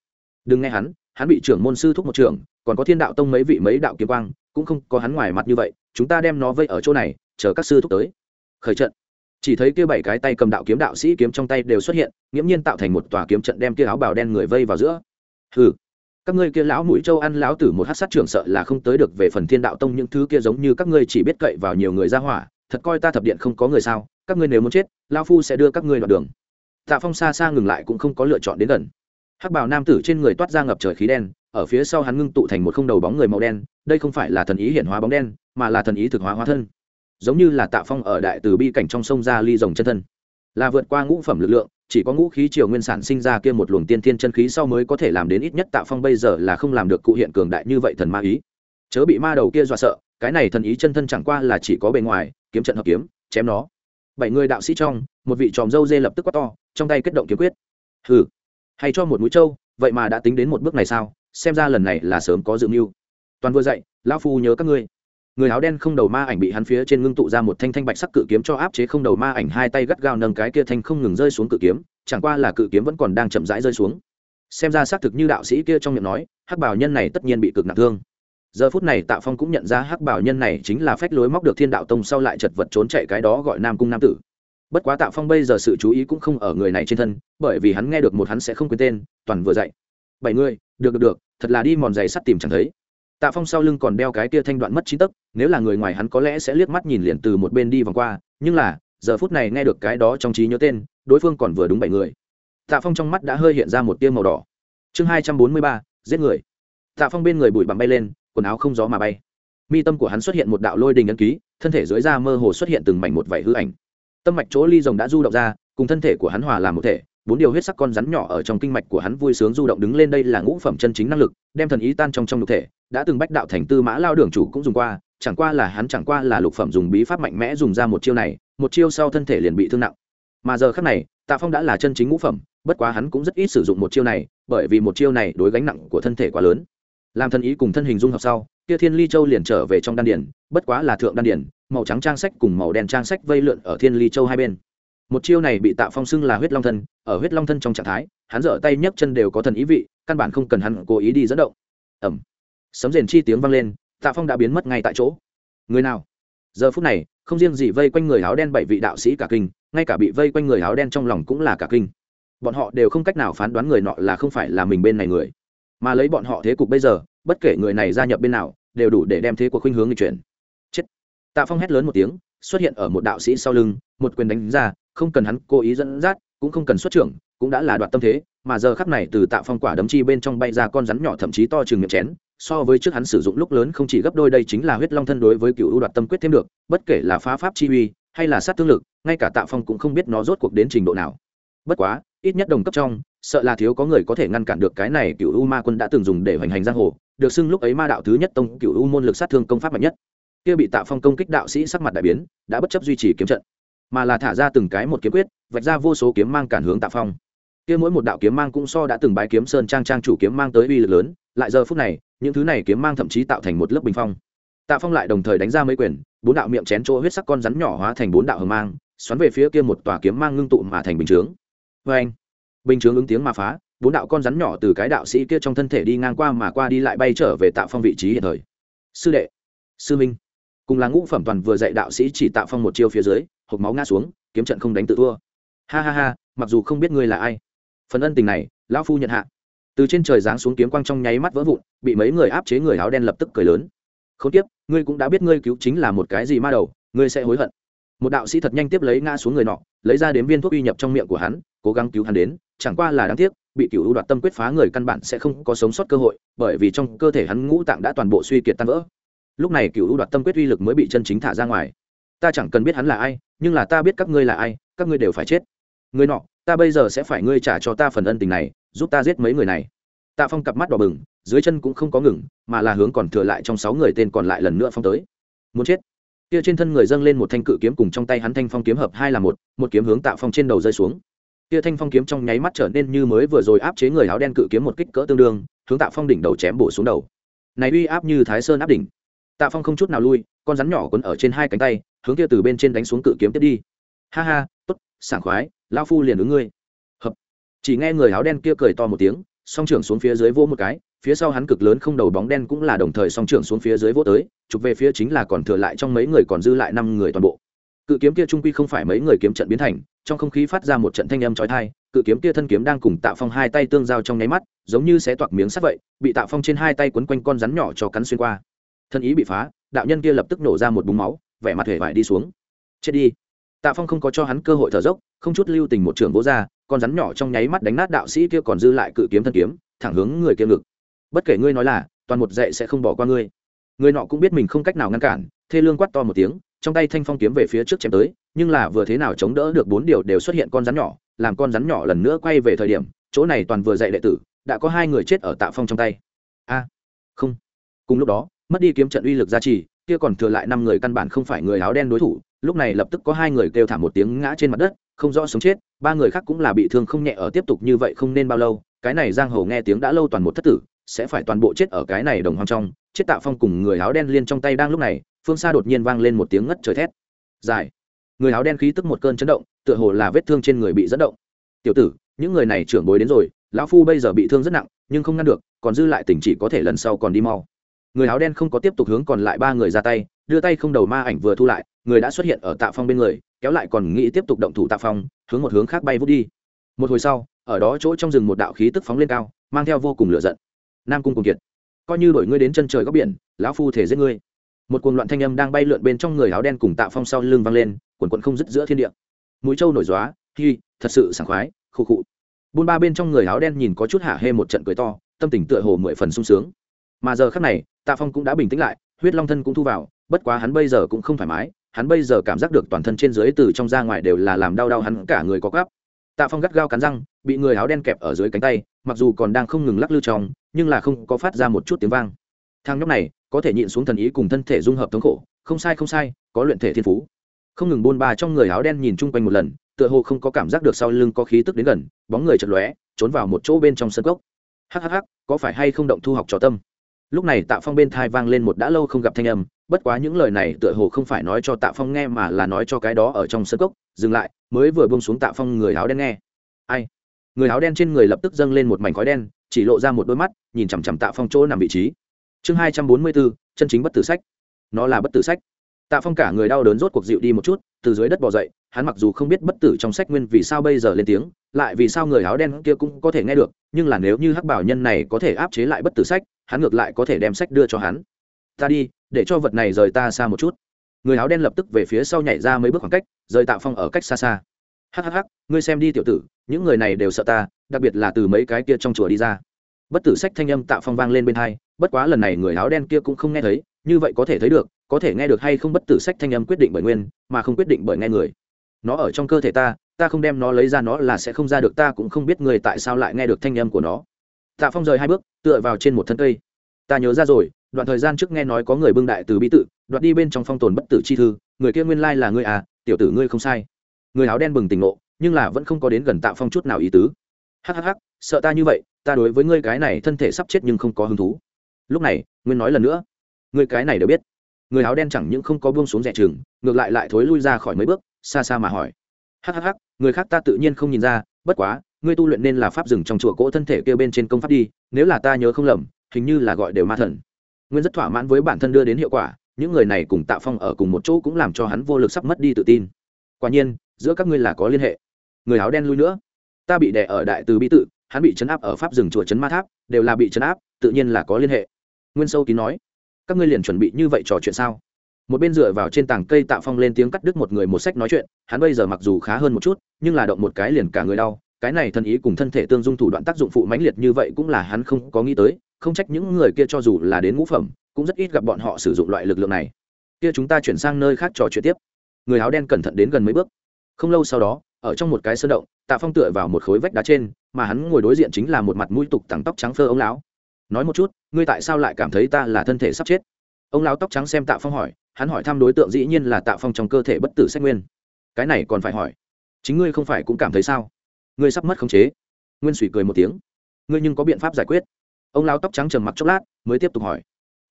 Đừng nghe hắn hắn bị trưởng môn sư thúc một trưởng, còn có thiên đạo tông mấy vị mấy đạo kiếm quang, cũng không có hắn ngoài mặt như vậy, chúng ta đem nó vây ở chỗ này chờ các sư thúc tới. Khởi trận. Chỉ thấy kia bảy cái tay cầm đạo kiếm đạo sĩ kiếm trong tay đều xuất hiện, nghiễm nhiên tạo thành một tòa kiếm trận đem kia áo bào đen người vây vào giữa. Hừ. Các ngươi kia lão mũi châu ăn lão tử một hát sát trưởng sợ là không tới được về phần thiên đạo tông những thứ kia giống như các ngươi chỉ biết cậy vào nhiều người ra hỏa, thật coi ta thập điện không có người sao, các ngươi nếu muốn chết lao phu sẽ đưa các ngươi đoạn đường. Tạ phong xa xa ngừng lại cũng không có lựa chọn đến gần. Hắc bào nam tử trên người toát ra ngập trời khí đen, ở phía sau hắn ngưng tụ thành một không đầu bóng người màu đen, đây không phải là thần ý hiển hóa bóng đen, mà là thần ý thực hóa hóa thân giống như là tạ phong ở đại từ bi cảnh trong sông ra ly rồng chân thân. Là vượt qua ngũ phẩm lực lượng, chỉ có ngũ khí triều nguyên sản sinh ra kia một luồng tiên thiên chân khí sau mới có thể làm đến ít nhất tạ phong bây giờ là không làm được cụ hiện cường đại như vậy thần ma ý. Chớ bị ma đầu kia dọa sợ, cái này thần ý chân thân chẳng qua là chỉ có bề ngoài, kiếm trận hợp kiếm, chém nó. Bảy người đạo sĩ trong, một vị tròm dâu dê lập tức quát to, trong tay kết động kiếm quyết. Hừ, hay cho một mũi trâu, vậy mà đã tính đến một bước này sao? Xem ra lần này là sớm có dự mưu. Toàn vừa dậy, lão phu nhớ các ngươi người áo đen không đầu ma ảnh bị hắn phía trên ngưng tụ ra một thanh thanh bạch sắc cự kiếm cho áp chế không đầu ma ảnh, hai tay gắt gao nâng cái kia thanh không ngừng rơi xuống cự kiếm, chẳng qua là cự kiếm vẫn còn đang chậm rãi rơi xuống. Xem ra xác thực như đạo sĩ kia trong miệng nói, hắc bảo nhân này tất nhiên bị cực nặng thương. Giờ phút này tạ phong cũng nhận ra hắc bảo nhân này chính là phách lối móc được thiên đạo tông sau lại chật vật trốn chạy cái đó gọi nam cung nam tử. Bất quá tạ phong bây giờ sự chú ý cũng không ở người này trên thân, bởi vì hắn nghe được một hắn sẽ không quên tên, toàn vừa dạy. Bảy người, được được được, thật là đi mòn giày sắt tìm chẳng thấy tạ phong sau lưng còn đeo cái kia thanh đoạn mất trí tấc nếu là người ngoài hắn có lẽ sẽ liếc mắt nhìn liền từ một bên đi vòng qua, nhưng là, giờ phút này nghe được cái đó trong trí nhớ tên, đối phương còn vừa đúng bảy người. Tạ phong trong mắt đã hơi hiện ra một tia màu đỏ. Chương hai trăm bốn mươi ba, giết người. Tạ phong bên người bụi bặm bay lên, quần áo không gió mà bay. Mi tâm của hắn xuất hiện một đạo lôi đình ấn ký, thân thể dưới da mơ hồ xuất hiện từng mảnh một vảy hư ảnh. Tâm mạch chỗ ly rồng đã du động ra, cùng thân thể của hắn hòa làm một thể bốn điều huyết sắc con rắn nhỏ ở trong kinh mạch của hắn vui sướng du động đứng lên đây là ngũ phẩm chân chính năng lực, đem thần ý tan trong trong nhục thể, đã từng bách đạo thành tư mã lao đường chủ cũng dùng qua, chẳng qua là hắn chẳng qua là lục phẩm dùng bí pháp mạnh mẽ dùng ra một chiêu này, một chiêu sau thân thể liền bị thương nặng. Mà giờ khác này, tạ phong đã là chân chính ngũ phẩm, bất quá hắn cũng rất ít sử dụng một chiêu này, bởi vì một chiêu này đối gánh nặng của thân thể quá lớn. Làm thân ý cùng thân hình dung hợp sau, kia thiên ly châu liền trở về trong đan điển bất quá là thượng đan điển màu trắng trang sách cùng màu đen trang sách vây lượn ở thiên ly châu hai bên một chiêu này bị tạ phong xưng là huyết long thân, ở huyết long thân trong trạng thái, hắn dở tay nhấc chân đều có thần ý vị, căn bản không cần hắn cố ý đi dẫn động. Ẩm sấm rền chi tiếng vang lên, tạ phong đã biến mất ngay tại chỗ. Người nào? Giờ phút này, không riêng gì vây quanh người áo đen bảy vị đạo sĩ cả kinh, ngay cả bị vây quanh người áo đen trong lòng cũng là cả kinh. Bọn họ đều không cách nào phán đoán người nọ là không phải là mình bên này người. Mà lấy bọn họ thế cục bây giờ, bất kể người này gia nhập bên nào, đều đủ để đem thế cuộc khuynh hướng người chuyển. Chết. Tạ phong hét lớn một tiếng, xuất hiện ở một đạo sĩ sau lưng, một quyền đánh ra không cần hắn cố ý dẫn dắt, cũng không cần xuất trưởng, cũng đã là đoạt tâm thế, mà giờ khắc này từ tạ phong quả đấm chi bên trong bay ra con rắn nhỏ thậm chí to chừng miệng chén, so với trước hắn sử dụng lúc lớn không chỉ gấp đôi, đây chính là huyết long thân đối với cựu ưu đoạt tâm quyết thêm được, bất kể là phá pháp chi uy, hay là sát thương lực, ngay cả tạ phong cũng không biết nó rốt cuộc đến trình độ nào. Bất quá, ít nhất đồng cấp trong, sợ là thiếu có người có thể ngăn cản được cái này cựu u ma quân đã từng dùng để hoành hành giang hồ, được xưng lúc ấy ma đạo thứ nhất tông cựu u môn lực sát thương công pháp mạnh nhất. Kia bị tạ phong công kích đạo sĩ sắc mặt đại biến, đã bất chấp duy trì kiếm trận mà là thả ra từng cái một kiếm quyết, vạch ra vô số kiếm mang cản hướng tạ phong. Kia mỗi một đạo kiếm mang cũng so đã từng bái kiếm sơn trang trang chủ kiếm mang tới uy lực lớn, lại giờ phút này, những thứ này kiếm mang thậm chí tạo thành một lớp bình phong. Tạ phong lại đồng thời đánh ra mấy quyền, bốn đạo miệng chén chỗ huyết sắc con rắn nhỏ hóa thành bốn đạo hờ mang, xoắn về phía kia một tòa kiếm mang ngưng tụ mà thành bình chướng. Vê anh bình chướng ứng tiếng mà phá, bốn đạo con rắn nhỏ từ cái đạo sĩ kia trong thân thể đi ngang qua mà qua đi lại bay trở về tạ phong vị trí hiện thời. Sư đệ! Sư minh! Cùng là ngũ phẩm toàn vừa dạy đạo sĩ chỉ tạo phong một chiêu phía dưới hộp máu ngã xuống, kiếm trận không đánh tự thua. Ha ha ha, mặc dù không biết ngươi là ai. Phần ân tình này, lão phu nhận hạ. Từ trên trời giáng xuống kiếm quang trong nháy mắt vỡ vụn, bị mấy người áp chế người áo đen lập tức cười lớn. Không tiếp, ngươi cũng đã biết ngươi cứu chính là một cái gì ma đầu, ngươi sẽ hối hận. Một đạo sĩ thật nhanh tiếp lấy ngã xuống người nọ, lấy ra đến viên thuốc uy nhập trong miệng của hắn, cố gắng cứu hắn đến, chẳng qua là đáng tiếc, bị cựu đoạt tâm quyết phá người căn bản sẽ không có sống sót cơ hội, bởi vì trong cơ thể hắn ngũ tạng đã toàn bộ suy kiệt tan vỡ lúc này cựu đoạt tâm quyết uy lực mới bị chân chính thả ra ngoài. Ta chẳng cần biết hắn là ai, nhưng là ta biết các ngươi là ai, các ngươi đều phải chết. Người nọ, ta bây giờ sẽ phải ngươi trả cho ta phần ân tình này, giúp ta giết mấy người này. Tạ phong cặp mắt đỏ bừng, dưới chân cũng không có ngừng, mà là hướng còn thừa lại trong sáu người tên còn lại lần nữa phong tới. Muốn chết. Kia trên thân người dâng lên một thanh cự kiếm cùng trong tay hắn thanh phong kiếm hợp hai là một một kiếm hướng tạ phong trên đầu rơi xuống. Kia thanh phong kiếm trong nháy mắt trở nên như mới vừa rồi áp chế người áo đen cự kiếm một kích cỡ tương đương, hướng tạ phong đỉnh đầu chém bổ xuống đầu. Này uy áp như thái sơn áp đỉnh tạ phong không chút nào lui, con rắn nhỏ quấn ở trên hai cánh tay, hướng kia từ bên trên đánh xuống cự kiếm tiếp đi. Ha ha, tốt, sảng khoái lao phu liền ứng ngươi. Hợp. Chỉ nghe người áo đen kia cười to một tiếng, song trưởng xuống phía dưới vỗ một cái, phía sau hắn cực lớn không đầu bóng đen cũng là đồng thời song trưởng xuống phía dưới vỗ tới, chụp về phía chính là còn thừa lại trong mấy người còn dư lại năm người toàn bộ. Cự kiếm kia trung quy không phải mấy người kiếm trận biến thành, trong không khí phát ra một trận thanh âm trói thai cự kiếm kia thân kiếm đang cùng tạ phong hai tay tương giao trong nháy mắt, giống như sẽ toạc miếng sắt vậy, bị tạ phong trên hai tay quấn quanh con rắn nhỏ cho cắn xuyên qua thân ý bị phá, đạo nhân kia lập tức nổ ra một búng máu, vẻ mặt hề vải đi xuống. Chết đi. Tạ phong không có cho hắn cơ hội thở dốc, không chút lưu tình một trường vỗ ra, con rắn nhỏ trong nháy mắt đánh nát đạo sĩ kia còn dư lại cự kiếm thân kiếm, thẳng hướng người kia ngực. Bất kể ngươi nói là, toàn một dạy sẽ không bỏ qua ngươi. Người nọ cũng biết mình không cách nào ngăn cản, thê lương quát to một tiếng, trong tay thanh phong kiếm về phía trước chém tới, nhưng là vừa thế nào chống đỡ được bốn điều đều xuất hiện con rắn nhỏ, làm con rắn nhỏ lần nữa quay về thời điểm, chỗ này toàn vừa dạy đệ tử, đã có hai người chết ở tạ phong trong tay. A, không. Cùng lúc đó mất đi kiếm trận uy lực gia trì, kia còn thừa lại năm người căn bản không phải người áo đen đối thủ, lúc này lập tức có hai người kêu thảm một tiếng ngã trên mặt đất, không rõ sống chết, ba người khác cũng là bị thương không nhẹ ở tiếp tục như vậy không nên bao lâu, cái này giang hồ nghe tiếng đã lâu toàn một thất tử, sẽ phải toàn bộ chết ở cái này đồng hoang trong, chết tạ phong cùng người áo đen liên trong tay đang lúc này, phương xa đột nhiên vang lên một tiếng ngất trời thét. Dài. Người áo đen khí tức một cơn chấn động, tựa hồ là vết thương trên người bị dẫn động. Tiểu tử, những người này trưởng bối đến rồi, lão phu bây giờ bị thương rất nặng, nhưng không ngăn được, còn dư lại tỉnh chỉ có thể lần sau còn đi mau người áo đen không có tiếp tục hướng còn lại ba người ra tay, đưa tay không đầu ma ảnh vừa thu lại, người đã xuất hiện ở tạ phong bên người, kéo lại còn nghĩ tiếp tục động thủ tạ phong, hướng một hướng khác bay vút đi. Một hồi sau, ở đó chỗ trong rừng một đạo khí tức phóng lên cao, mang theo vô cùng lửa giận. Nam cung cùng kiệt, coi như đổi ngươi đến chân trời góc biển, lão phu thể giết ngươi. Một cuồng loạn thanh âm đang bay lượn bên trong người áo đen cùng tạ phong sau lưng vang lên, quần quần không dứt giữa thiên địa. Mũi trâu nổi dóa hi, thật sự sảng khoái, khụ khụ. Buôn ba bên trong người áo đen nhìn có chút hạ hê một trận cười to, tâm tình tựa hồ mười phần sung sướng mà giờ khắc này, tạ phong cũng đã bình tĩnh lại, huyết long thân cũng thu vào, bất quá hắn bây giờ cũng không thoải mái, hắn bây giờ cảm giác được toàn thân trên dưới từ trong ra ngoài đều là làm đau đau hắn cả người có gắp. Tạ phong gắt gao cắn răng, bị người áo đen kẹp ở dưới cánh tay, mặc dù còn đang không ngừng lắc lư trong, nhưng là không có phát ra một chút tiếng vang. Thang nhóc này, có thể nhịn xuống thần ý cùng thân thể dung hợp thống khổ, không sai không sai, có luyện thể thiên phú. Không ngừng bôn ba trong người áo đen nhìn chung quanh một lần, tựa hồ không có cảm giác được sau lưng có khí tức đến gần, bóng người chật lóe, trốn vào một chỗ bên trong sân gốc. Hhh có phải hay không động thu học trò tâm? Lúc này tạ phong bên thai vang lên một đã lâu không gặp thanh âm, bất quá những lời này tựa hồ không phải nói cho tạ phong nghe mà là nói cho cái đó ở trong sân cốc. Dừng lại, mới vừa bông xuống tạ phong người áo đen nghe. Ai? Người áo đen trên người lập tức dâng lên một mảnh khói đen, chỉ lộ ra một đôi mắt, nhìn chằm chằm tạ phong chỗ nằm vị trí. Chương hai trăm bốn mươi bốn, chân chính bất tử sách. Nó là bất tử sách. Tạ phong cả người đau đớn rốt cuộc dịu đi một chút, từ dưới đất bỏ dậy, hắn mặc dù không biết bất tử trong sách nguyên vì sao bây giờ lên tiếng, lại vì sao người áo đen kia cũng có thể nghe được, nhưng là nếu như hắc bảo nhân này có thể áp chế lại bất tử sách hắn ngược lại có thể đem sách đưa cho hắn. Ta đi, để cho vật này rời ta xa một chút. Người áo đen lập tức về phía sau nhảy ra mấy bước khoảng cách, rời tạ phong ở cách xa xa. Hhh ngươi xem đi tiểu tử, những người này đều sợ ta, đặc biệt là từ mấy cái kia trong chùa đi ra. Bất tử sách thanh âm tạ phong vang lên bên hai, bất quá lần này người áo đen kia cũng không nghe thấy, như vậy có thể thấy được, có thể nghe được hay không bất tử sách thanh âm quyết định bởi nguyên, mà không quyết định bởi nghe người. Nó ở trong cơ thể ta ta không đem nó lấy ra nó là sẽ không ra được, ta cũng không biết người tại sao lại nghe được thanh âm của nó tạ phong rời hai bước, tựa vào trên một thân cây. Ta nhớ ra rồi, đoạn thời gian trước nghe nói có người bưng đại từ bi tự, đoạt đi bên trong phong tồn bất tử chi thư, người kia nguyên lai là ngươi à tiểu tử ngươi không sai. Người áo đen bừng tỉnh ngộ, nhưng là vẫn không có đến gần tạ phong chút nào ý tứ. Hhh sợ ta như vậy, ta đối với ngươi cái này thân thể sắp chết nhưng không có hứng thú. Lúc này, nguyên nói lần nữa. Ngươi cái này đều biết. Người áo đen chẳng những không có buông xuống rẻ chừng ngược lại lại thối lui ra khỏi mấy bước, xa xa mà hỏi. Hhh người khác ta tự nhiên không nhìn ra, bất quá ngươi tu luyện nên là pháp rừng trong chùa cỗ thân thể kêu bên trên công pháp đi, nếu là ta nhớ không lầm, hình như là gọi đều ma thần. Nguyên rất thỏa mãn với bản thân đưa đến hiệu quả, những người này cùng tạ phong ở cùng một chỗ cũng làm cho hắn vô lực sắp mất đi tự tin. Quả nhiên, giữa các ngươi là có liên hệ. Người áo đen lui nữa. Ta bị đè ở đại từ bi tự, hắn bị chấn áp ở pháp rừng chùa chấn ma tháp, đều là bị chấn áp, tự nhiên là có liên hệ. Nguyên sâu kín nói, các ngươi liền chuẩn bị như vậy trò chuyện sao? Một bên dựa vào trên tảng cây tạ phong lên tiếng cắt đứt một người một sách nói chuyện, hắn bây giờ mặc dù khá hơn một chút, nhưng là động một cái liền cả người đau cái này thân ý cùng thân thể tương dung thủ đoạn tác dụng phụ mãnh liệt như vậy cũng là hắn không có nghĩ tới, không trách những người kia cho dù là đến ngũ phẩm, cũng rất ít gặp bọn họ sử dụng loại lực lượng này. Kia chúng ta chuyển sang nơi khác trò chuyện tiếp. Người áo đen cẩn thận đến gần mấy bước. Không lâu sau đó, ở trong một cái sơn động, tạ phong tựa vào một khối vách đá trên, mà hắn ngồi đối diện chính là một mặt mũi tục tẳng tóc trắng phơ ông lão. Nói một chút, ngươi tại sao lại cảm thấy ta là thân thể sắp chết? Ông lão tóc trắng xem tạ phong hỏi, hắn hỏi thăm đối tượng dĩ nhiên là tạ phong trong cơ thể bất tử sách nguyên. Cái này còn phải hỏi. Chính ngươi không phải cũng cảm thấy sao? Ngươi sắp mất khống chế. Nguyên sủy cười một tiếng. Ngươi nhưng có biện pháp giải quyết. Ông lão tóc trắng trầm mặc chốc lát, mới tiếp tục hỏi.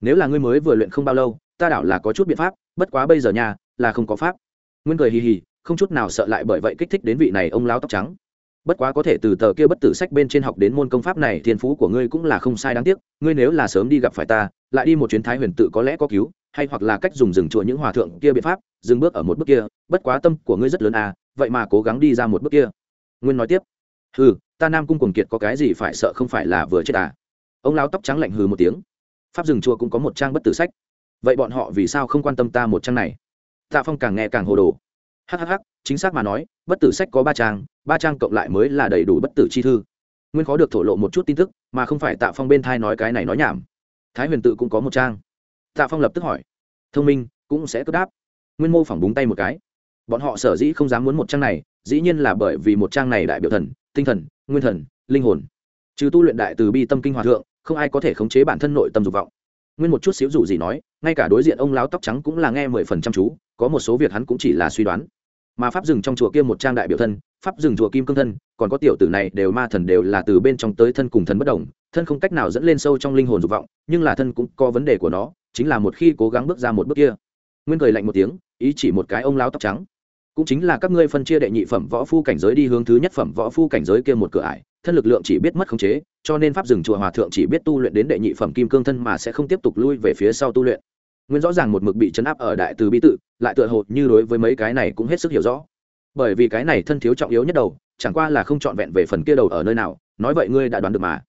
Nếu là ngươi mới vừa luyện không bao lâu, ta đảo là có chút biện pháp, bất quá bây giờ nhà là không có pháp. Nguyên cười hì hì, không chút nào sợ lại bởi vậy kích thích đến vị này ông lão tóc trắng. Bất quá có thể từ tờ kia bất tử sách bên trên học đến môn công pháp này, thiên phú của ngươi cũng là không sai đáng tiếc, ngươi nếu là sớm đi gặp phải ta, lại đi một chuyến thái huyền tự có lẽ có cứu, hay hoặc là cách dùng rừng chùa những hòa thượng kia biện pháp, dừng bước ở một bước kia, bất quá tâm của ngươi rất lớn à vậy mà cố gắng đi ra một bước kia nguyên nói tiếp. Hừ, ta nam cung cùng kiệt có cái gì phải sợ không phải là vừa chết à? Ông lão tóc trắng lạnh hừ một tiếng. Pháp rừng chùa cũng có một trang bất tử sách. Vậy bọn họ vì sao không quan tâm ta một trang này? Tạ phong càng nghe càng hồ đồ. Hhh chính xác mà nói bất tử sách có ba trang ba trang cộng lại mới là đầy đủ bất tử chi thư. Nguyên khó được thổ lộ một chút tin tức mà không phải tạ phong bên thai nói cái này nói nhảm. Thái huyền tự cũng có một trang. Tạ phong lập tức hỏi. Thông minh cũng sẽ cất đáp. Nguyên mô phỏng búng tay một cái. Bọn họ sở dĩ không dám muốn một trang này dĩ nhiên là bởi vì một trang này đại biểu thần, tinh thần, nguyên thần, linh hồn. Trừ tu luyện đại từ bi tâm kinh hòa thượng, không ai có thể khống chế bản thân nội tâm dục vọng. Nguyên một chút xíu dù gì nói, ngay cả đối diện ông lão tóc trắng cũng là nghe mười phần trăm chú, có một số việc hắn cũng chỉ là suy đoán. Mà pháp rừng trong chùa kia một trang đại biểu thân, pháp rừng chùa kim cương thân, còn có tiểu tử này đều ma thần đều là từ bên trong tới thân cùng thân bất đồng, thân không cách nào dẫn lên sâu trong linh hồn dục vọng, nhưng là thân cũng có vấn đề của nó, chính là một khi cố gắng bước ra một bước kia. Nguyên cười lạnh một tiếng, ý chỉ một cái ông lão tóc trắng cũng chính là các ngươi phân chia đệ nhị phẩm võ phu cảnh giới đi hướng thứ nhất phẩm võ phu cảnh giới kia một cửa ải, thân lực lượng chỉ biết mất khống chế, cho nên pháp rừng chùa hòa thượng chỉ biết tu luyện đến đệ nhị phẩm kim cương thân mà sẽ không tiếp tục lui về phía sau tu luyện. Nguyên rõ ràng một mực bị chấn áp ở đại từ bi tự, lại tựa hồ như đối với mấy cái này cũng hết sức hiểu rõ. Bởi vì cái này thân thiếu trọng yếu nhất đầu, chẳng qua là không trọn vẹn về phần kia đầu ở nơi nào, nói vậy ngươi đã đoán được mà.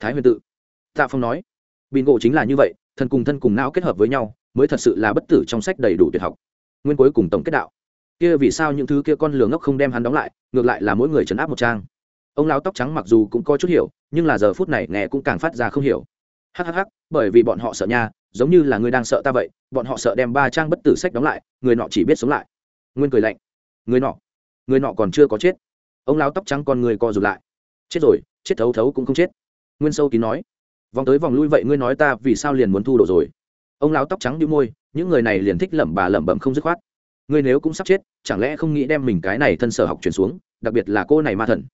Thái huyền tự. Tạ phong nói. Bình ngộ chính là như vậy, thân cùng thân cùng não kết hợp với nhau, mới thật sự là bất tử trong sách đầy đủ tuyệt học. Nguyên cuối cùng tổng kết đạo kia vì sao những thứ kia con lừa ngốc không đem hắn đóng lại, ngược lại là mỗi người trấn áp một trang. Ông lão tóc trắng mặc dù cũng có chút hiểu, nhưng là giờ phút này nghe cũng càng phát ra không hiểu. Hhh bởi vì bọn họ sợ nha, giống như là người đang sợ ta vậy, bọn họ sợ đem ba trang bất tử sách đóng lại, người nọ chỉ biết sống lại. Nguyên cười lạnh. Người nọ? Người nọ còn chưa có chết. Ông lão tóc trắng con người co rụt lại. Chết rồi, chết thấu thấu cũng không chết. Nguyên sâu kín nói. Vòng tới vòng lui vậy ngươi nói ta vì sao liền muốn thu đồ rồi? Ông lão tóc trắng đĩu môi, những người này liền thích lẩm bà lẩm bẩm không dứt khoát. Ngươi nếu cũng sắp chết chẳng lẽ không nghĩ đem mình cái này thân sở học chuyển xuống, đặc biệt là cô này ma thần.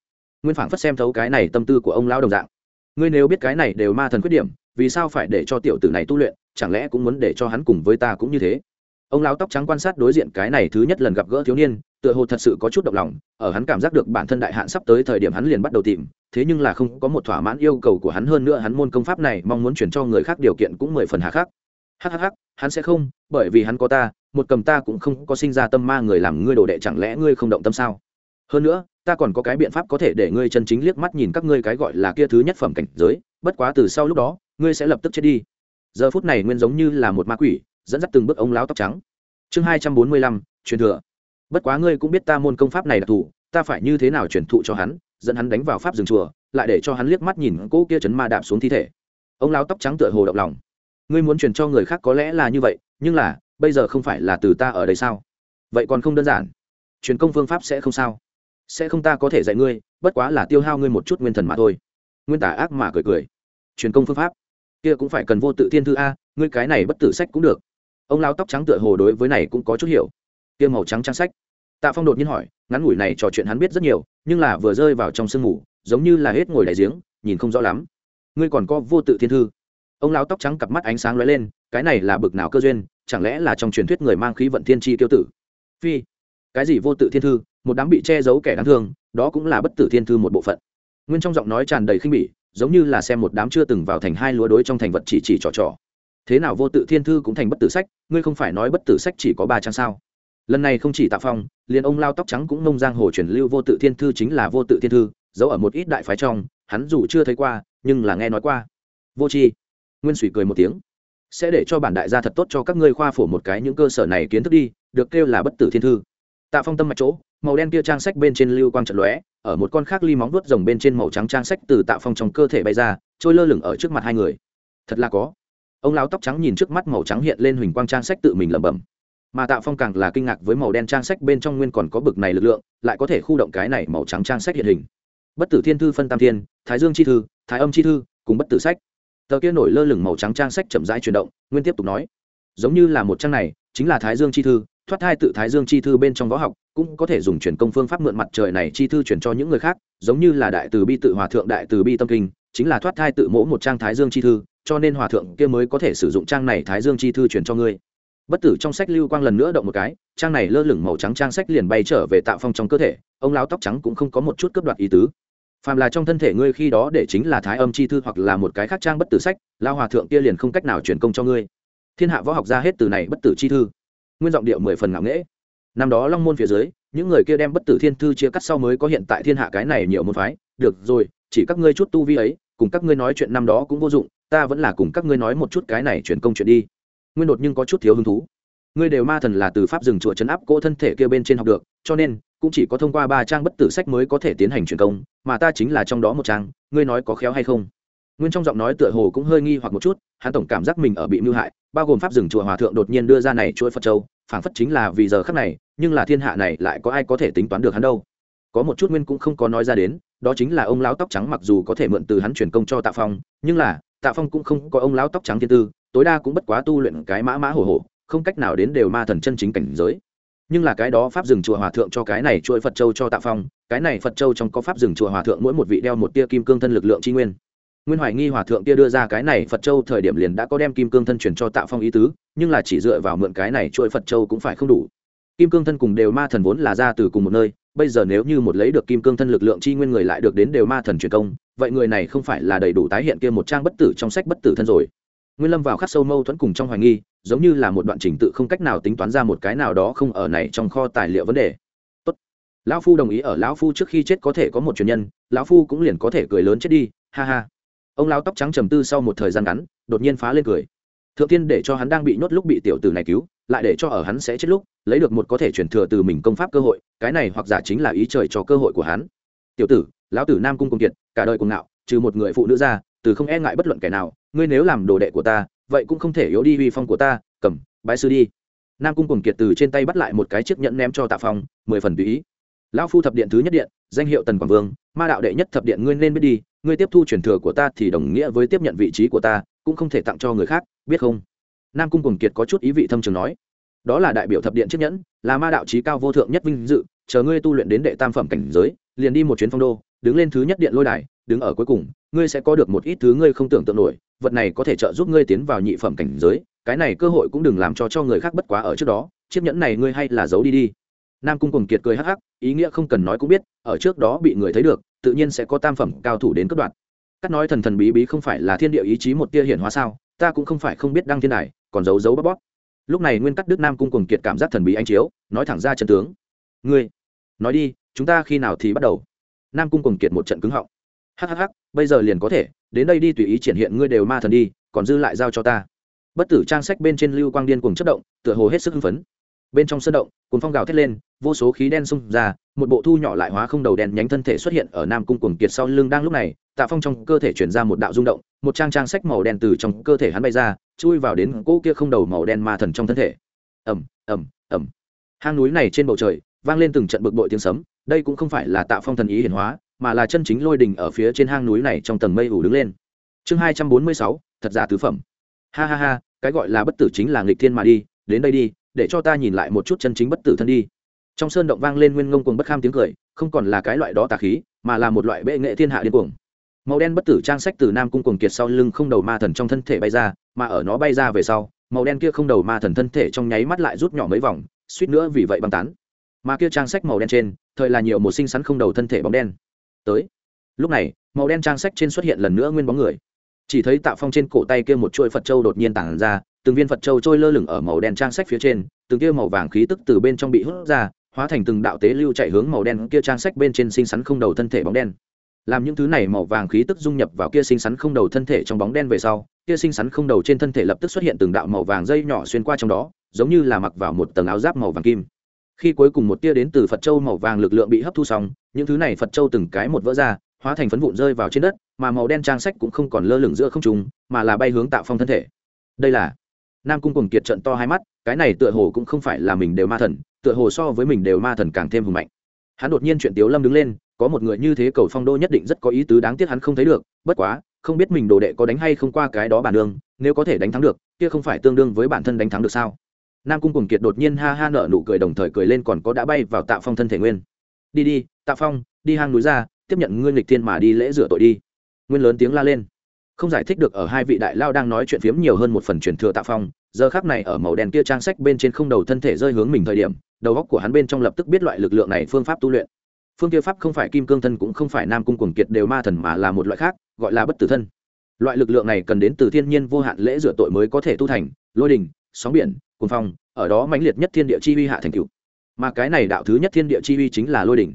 Nguyên phảng phất xem thấu cái này tâm tư của ông lão đồng dạng. Ngươi nếu biết cái này đều ma thần khuyết điểm, vì sao phải để cho tiểu tử này tu luyện, chẳng lẽ cũng muốn để cho hắn cùng với ta cũng như thế? Ông lão tóc trắng quan sát đối diện cái này thứ nhất lần gặp gỡ thiếu niên, tựa hồ thật sự có chút động lòng, ở hắn cảm giác được bản thân đại hạn sắp tới thời điểm hắn liền bắt đầu tìm, thế nhưng là không có một thỏa mãn yêu cầu của hắn hơn nữa hắn môn công pháp này mong muốn chuyển cho người khác điều kiện cũng mười phần hà khắc hhh hắn sẽ không, bởi vì hắn có ta, một cầm ta cũng không có sinh ra tâm ma người làm ngươi đồ đệ, chẳng lẽ ngươi không động tâm sao? Hơn nữa, ta còn có cái biện pháp có thể để ngươi chân chính liếc mắt nhìn các ngươi cái gọi là kia thứ nhất phẩm cảnh giới, bất quá từ sau lúc đó, ngươi sẽ lập tức chết đi. Giờ phút này nguyên giống như là một ma quỷ, dẫn dắt từng bước ông láo tóc trắng. Chương hai trăm bốn mươi lăm, truyền thừa. Bất quá ngươi cũng biết ta môn công pháp này đặc thù, ta phải như thế nào truyền thụ cho hắn, dẫn hắn đánh vào pháp rừng chùa, lại để cho hắn liếc mắt nhìn cỗ kia chấn ma đạp xuống thi thể. Ông láo tóc trắng tựa hồ động lòng ngươi muốn truyền cho người khác có lẽ là như vậy, nhưng là, bây giờ không phải là từ ta ở đây sao? Vậy còn không đơn giản. Truyền công phương pháp sẽ không sao. Sẽ không ta có thể dạy ngươi, bất quá là tiêu hao ngươi một chút nguyên thần mà thôi. Nguyên tả ác mà cười cười. Truyền công phương pháp? Kia cũng phải cần vô tự thiên thư a, ngươi cái này bất tử sách cũng được. Ông lao tóc trắng tựa hồ đối với này cũng có chút hiểu. Kia màu trắng trang sách. Tạ phong đột nhiên hỏi, ngắn ngủi này trò chuyện hắn biết rất nhiều, nhưng là vừa rơi vào trong sương mù, giống như là hết ngồi đại giếng, nhìn không rõ lắm. Ngươi còn có vô tự thiên thư? Ông lão tóc trắng cặp mắt ánh sáng lóe lên, cái này là bực nào cơ duyên, chẳng lẽ là trong truyền thuyết người mang khí vận thiên tri tiêu tử? Phi, cái gì vô tự thiên thư, một đám bị che giấu kẻ đáng thương, đó cũng là bất tử thiên thư một bộ phận. Nguyên trong giọng nói tràn đầy khinh bỉ, giống như là xem một đám chưa từng vào thành hai lúa đối trong thành vật chỉ chỉ trò trò. Thế nào vô tự thiên thư cũng thành bất tử sách, ngươi không phải nói bất tử sách chỉ có ba trang sao? Lần này không chỉ tạ phong, liền ông lao tóc trắng cũng nông giang hồ truyền lưu vô tự thiên thư chính là vô tự thiên thư, giấu ở một ít đại phái trong, hắn dù chưa thấy qua, nhưng là nghe nói qua. Vô tri nguyên suy cười một tiếng. Sẽ để cho bản đại gia thật tốt cho các ngươi khoa phổ một cái những cơ sở này kiến thức đi, được kêu là bất tử thiên thư. Tạ phong tâm mạch chỗ, màu đen kia trang sách bên trên lưu quang trận lóe, ở một con khác ly móng vuốt rồng bên trên màu trắng trang sách từ tạ phong trong cơ thể bay ra, trôi lơ lửng ở trước mặt hai người. Thật là có. Ông lão tóc trắng nhìn trước mắt màu trắng hiện lên huỳnh quang trang sách tự mình lẩm bẩm. Mà tạ phong càng là kinh ngạc với màu đen trang sách bên trong nguyên còn có bực này lực lượng, lại có thể khu động cái này màu trắng trang sách hiện hình. Bất tử thiên thư phân tam thiên, thái dương chi thư, thái âm chi thư, cùng bất tử sách tờ kia nổi lơ lửng màu trắng trang sách chậm rãi chuyển động, nguyên tiếp tục nói, giống như là một trang này, chính là thái dương chi thư, thoát thai tự thái dương chi thư bên trong võ học, cũng có thể dùng truyền công phương pháp mượn mặt trời này chi thư chuyển cho những người khác, giống như là đại từ bi tự hòa thượng đại từ bi tâm kinh, chính là thoát thai tự mỗ một trang thái dương chi thư, cho nên hòa thượng kia mới có thể sử dụng trang này thái dương chi thư chuyển cho ngươi. Bất tử trong sách lưu quang lần nữa động một cái, trang này lơ lửng màu trắng trang sách liền bay trở về tạo phong trong cơ thể, ông lão tóc trắng cũng không có một chút cấp đoạt ý tứ phàm là trong thân thể ngươi khi đó để chính là thái âm chi thư hoặc là một cái khác trang bất tử sách, lao hòa thượng kia liền không cách nào truyền công cho ngươi. Thiên hạ võ học ra hết từ này bất tử chi thư. Nguyên giọng điệu mười phần ngạo nghễ. Năm đó long môn phía dưới, những người kia đem bất tử thiên thư chia cắt sau mới có hiện tại thiên hạ cái này nhiều môn phái. Được rồi, chỉ các ngươi chút tu vi ấy, cùng các ngươi nói chuyện năm đó cũng vô dụng, ta vẫn là cùng các ngươi nói một chút cái này truyền công chuyện đi. Nguyên đột nhưng có chút thiếu hứng thú. Ngươi đều ma thần là từ pháp rừng chùa chấn áp cỗ thân thể kia bên trên học được, cho nên cũng chỉ có thông qua ba trang bất tử sách mới có thể tiến hành truyền công, mà ta chính là trong đó một trang, ngươi nói có khéo hay không? Nguyên trong giọng nói tựa hồ cũng hơi nghi hoặc một chút, hắn tổng cảm giác mình ở bị mưu hại, bao gồm pháp rừng chùa hòa thượng đột nhiên đưa ra này chuỗi phật châu, phảng phất chính là vì giờ khắc này, nhưng là thiên hạ này lại có ai có thể tính toán được hắn đâu. Có một chút nguyên cũng không có nói ra đến, đó chính là ông lão tóc trắng mặc dù có thể mượn từ hắn truyền công cho tạ phong, nhưng là, tạ phong cũng không có ông lão tóc trắng thiên tư, tối đa cũng bất quá tu luyện cái mã mã hổ hổ, không cách nào đến đều ma thần chân chính cảnh giới nhưng là cái đó pháp rừng chùa hòa thượng cho cái này chuỗi phật châu cho tạ phong, cái này phật châu trong có pháp rừng chùa hòa thượng mỗi một vị đeo một tia kim cương thân lực lượng tri nguyên. Nguyên hoài nghi hòa thượng tia đưa ra cái này phật châu thời điểm liền đã có đem kim cương thân truyền cho tạ phong ý tứ, nhưng là chỉ dựa vào mượn cái này chuỗi phật châu cũng phải không đủ. Kim cương thân cùng đều ma thần vốn là ra từ cùng một nơi, bây giờ nếu như một lấy được kim cương thân lực lượng chi nguyên người lại được đến đều ma thần truyền công, vậy người này không phải là đầy đủ tái hiện kia một trang bất tử trong sách bất tử thân rồi nguyên lâm vào khắc sâu mâu thuẫn cùng trong hoài nghi, giống như là một đoạn trình tự không cách nào tính toán ra một cái nào đó không ở này trong kho tài liệu vấn đề. Tốt. Lão phu đồng ý ở lão phu trước khi chết có thể có một truyền nhân, lão phu cũng liền có thể cười lớn chết đi, ha ha. Ông lão tóc trắng trầm tư sau một thời gian ngắn, đột nhiên phá lên cười. Thượng tiên để cho hắn đang bị nhốt lúc bị tiểu tử này cứu, lại để cho ở hắn sẽ chết lúc, lấy được một có thể chuyển thừa từ mình công pháp cơ hội, cái này hoặc giả chính là ý trời cho cơ hội của hắn. Tiểu tử, lão tử nam cung công kiệt, cả đời cùng ngạo, trừ một người phụ nữ ra, từ không e ngại bất luận kẻ nào ngươi nếu làm đồ đệ của ta, vậy cũng không thể yếu đi uy phong của ta, cầm, bái sư đi. Nam cung cùng kiệt từ trên tay bắt lại một cái chiếc nhẫn ném cho tạ phong, mười phần tùy ý. Lão phu thập điện thứ nhất điện, danh hiệu tần quảng vương, ma đạo đệ nhất thập điện ngươi nên biết đi, ngươi tiếp thu truyền thừa của ta thì đồng nghĩa với tiếp nhận vị trí của ta, cũng không thể tặng cho người khác, biết không? Nam cung cùng kiệt có chút ý vị thâm trường nói. Đó là đại biểu thập điện chiếc nhẫn, là ma đạo trí cao vô thượng nhất vinh dự, chờ ngươi tu luyện đến đệ tam phẩm cảnh giới, liền đi một chuyến phong đô, đứng lên thứ nhất điện lôi đài đứng ở cuối cùng, ngươi sẽ có được một ít thứ ngươi không tưởng tượng nổi, vật này có thể trợ giúp ngươi tiến vào nhị phẩm cảnh giới, cái này cơ hội cũng đừng làm cho cho người khác bất quá ở trước đó, chiếc nhẫn này ngươi hay là giấu đi đi. Nam cung cùng kiệt cười hắc hắc, ý nghĩa không cần nói cũng biết, ở trước đó bị người thấy được, tự nhiên sẽ có tam phẩm cao thủ đến cất đoạn cắt nói thần thần bí bí không phải là thiên địa ý chí một tia hiển hóa sao, ta cũng không phải không biết đăng thiên đài, còn giấu giấu bóp bóp. Lúc này nguyên cắt đức nam cung cùng kiệt cảm giác thần bí anh chiếu, nói thẳng ra chân tướng. Ngươi, nói đi, chúng ta khi nào thì bắt đầu? Nam cung cùng kiệt một trận cứng họng hhh bây giờ liền có thể, đến đây đi tùy ý triển hiện ngươi đều ma thần đi, còn dư lại giao cho ta. Bất tử trang sách bên trên lưu quang điên cùng chất động, tựa hồ hết sức hưng phấn. Bên trong sân động cùng phong gào thét lên, vô số khí đen xung ra, một bộ thu nhỏ lại hóa không đầu đen nhánh thân thể xuất hiện ở nam cung cuồng kiệt sau lưng đang lúc này, tạ phong trong cơ thể chuyển ra một đạo rung động, một trang trang sách màu đen từ trong cơ thể hắn bay ra, chui vào đến cỗ kia không đầu màu đen ma thần trong thân thể. Ẩm ẩm ẩm hang núi này trên bầu trời, vang lên từng trận bực bội tiếng sấm, đây cũng không phải là tạ phong thần ý hiển hóa mà là chân chính lôi đình ở phía trên hang núi này trong tầng mây ủ đứng lên. Chương hai trăm bốn mươi sáu, thật giả tứ phẩm. Ha ha ha, cái gọi là bất tử chính là nghịch thiên mà đi, đến đây đi, để cho ta nhìn lại một chút chân chính bất tử thân đi. Trong sơn động vang lên nguyên ngông cuồng bất kham tiếng cười, không còn là cái loại đó tà khí, mà là một loại bệ nghệ thiên hạ điên cuồng. Màu đen bất tử trang sách từ nam cung cuồng kiệt sau lưng không đầu ma thần trong thân thể bay ra, mà ở nó bay ra về sau, màu đen kia không đầu ma thần thân thể trong nháy mắt lại rút nhỏ mấy vòng, suýt nữa vì vậy băng tán. Mà kia trang sách màu đen trên, thời là nhiều một sinh sắn không đầu thân thể bóng đen tới. Lúc này, màu đen trang sách trên xuất hiện lần nữa nguyên bóng người. Chỉ thấy tạ phong trên cổ tay kia một chuỗi phật châu đột nhiên tản ra, từng viên phật châu trôi lơ lửng ở màu đen trang sách phía trên, từng kia màu vàng khí tức từ bên trong bị hút ra, hóa thành từng đạo tế lưu chạy hướng màu đen kia trang sách bên trên xinh xắn không đầu thân thể bóng đen. Làm những thứ này màu vàng khí tức dung nhập vào kia xinh xắn không đầu thân thể trong bóng đen về sau, kia xinh xắn không đầu trên thân thể lập tức xuất hiện từng đạo màu vàng dây nhỏ xuyên qua trong đó, giống như là mặc vào một tầng áo giáp màu vàng kim khi cuối cùng một tia đến từ phật châu màu vàng lực lượng bị hấp thu xong những thứ này phật châu từng cái một vỡ ra hóa thành phấn vụn rơi vào trên đất mà màu đen trang sách cũng không còn lơ lửng giữa không trùng mà là bay hướng tạo phong thân thể. Đây là nam cung cùng kiệt trận to hai mắt cái này tựa hồ cũng không phải là mình đều ma thần tựa hồ so với mình đều ma thần càng thêm hùng mạnh. Hắn đột nhiên chuyện tiếu lâm đứng lên có một người như thế cầu phong đô nhất định rất có ý tứ đáng tiếc hắn không thấy được bất quá không biết mình đồ đệ có đánh hay không qua cái đó bản đường, nếu có thể đánh thắng được kia không phải tương đương với bản thân đánh thắng được sao? Nam cung cùng kiệt đột nhiên ha ha nở nụ cười đồng thời cười lên còn có đã bay vào tạ phong thân thể nguyên. Đi đi, tạ phong, đi hang núi ra, tiếp nhận ngươi nghịch thiên mà đi lễ rửa tội đi. Nguyên lớn tiếng la lên. Không giải thích được ở hai vị đại lao đang nói chuyện phiếm nhiều hơn một phần truyền thừa tạ phong, giờ khác này ở màu đen kia trang sách bên trên không đầu thân thể rơi hướng mình thời điểm, đầu góc của hắn bên trong lập tức biết loại lực lượng này phương pháp tu luyện. Phương kia pháp không phải kim cương thân cũng không phải nam cung cuồng kiệt đều ma thần mà là một loại khác, gọi là bất tử thân. Loại lực lượng này cần đến từ thiên nhiên vô hạn lễ rửa tội mới có thể tu thành, lôi đình, sóng biển cuồng phong, ở đó mãnh liệt nhất thiên địa chi uy hạ thành cựu. Mà cái này đạo thứ nhất thiên địa chi uy chính là lôi đỉnh.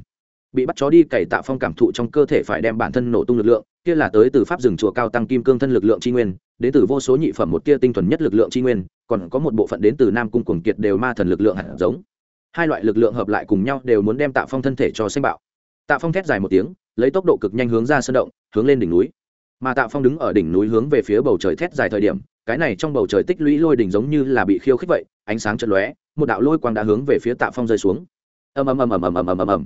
Bị bắt chó đi cày tạo phong cảm thụ trong cơ thể phải đem bản thân nổ tung lực lượng, kia là tới từ pháp rừng chùa cao tăng kim cương thân lực lượng tri nguyên, đến từ vô số nhị phẩm một tia tinh thuần nhất lực lượng tri nguyên, còn có một bộ phận đến từ nam cung cuồng kiệt đều ma thần lực lượng hạt giống. Hai loại lực lượng hợp lại cùng nhau đều muốn đem tạo phong thân thể cho sinh bạo. Tạo phong thét dài một tiếng, lấy tốc độ cực nhanh hướng ra sân động, hướng lên đỉnh núi. Mà tạo phong đứng ở đỉnh núi hướng về phía bầu trời thét dài thời điểm cái này trong bầu trời tích lũy lôi đỉnh giống như là bị khiêu khích vậy, ánh sáng chật lóe, một đạo lôi quang đã hướng về phía Tạ phong rơi xuống. Ầm ầm ầm ầm ầm ầm ầm ầm ầm.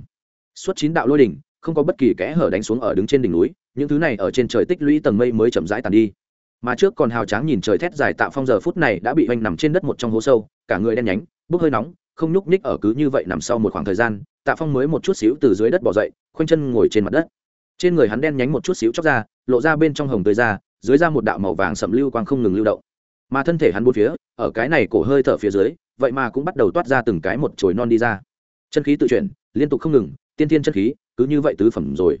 Suốt chín đạo lôi đỉnh, không có bất kỳ kẽ hở đánh xuống ở đứng trên đỉnh núi, những thứ này ở trên trời tích lũy tầng mây mới chậm rãi tàn đi. Mà trước còn hào tráng nhìn trời thét dài Tạ phong giờ phút này đã bị hoành nằm trên đất một trong hố sâu, cả người đen nhánh, bốc hơi nóng, không nhúc nhích ở cứ như vậy nằm sau một khoảng thời gian, tạ phong mới một chút xíu từ dưới đất bỏ dậy, khoanh chân ngồi trên mặt đất. Trên người hắn đen nhánh một chút xíu chóc ra, lộ ra bên trong hồng tươi ra dưới ra một đạo màu vàng sậm lưu quang không ngừng lưu động. Mà thân thể hắn bốn phía, ở cái này cổ hơi thở phía dưới, vậy mà cũng bắt đầu toát ra từng cái một chồi non đi ra. Chân khí tự chuyển, liên tục không ngừng, tiên tiên chân khí, cứ như vậy tứ phẩm rồi.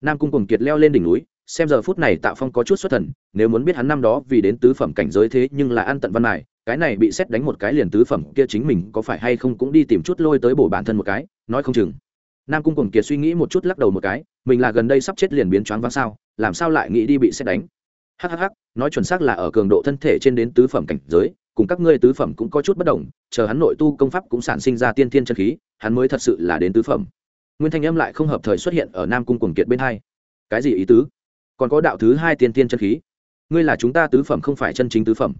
Nam cung cùng kiệt leo lên đỉnh núi, xem giờ phút này tạ phong có chút xuất thần, nếu muốn biết hắn năm đó vì đến tứ phẩm cảnh giới thế nhưng là ăn tận văn mài, cái này bị xét đánh một cái liền tứ phẩm kia chính mình có phải hay không cũng đi tìm chút lôi tới bổ bản thân một cái, nói không chừng. Nam cung cùng kiệt suy nghĩ một chút lắc đầu một cái, mình là gần đây sắp chết liền biến choáng váng sao, làm sao lại nghĩ đi bị xét đánh? Hhh nói chuẩn xác là ở cường độ thân thể trên đến tứ phẩm cảnh giới, cùng các ngươi tứ phẩm cũng có chút bất đồng, chờ hắn nội tu công pháp cũng sản sinh ra tiên thiên chân khí, hắn mới thật sự là đến tứ phẩm. Nguyên thanh âm lại không hợp thời xuất hiện ở nam cung cuồng kiệt bên hai. Cái gì ý tứ? Còn có đạo thứ hai tiên tiên chân khí. Ngươi là chúng ta tứ phẩm không phải chân chính tứ phẩm.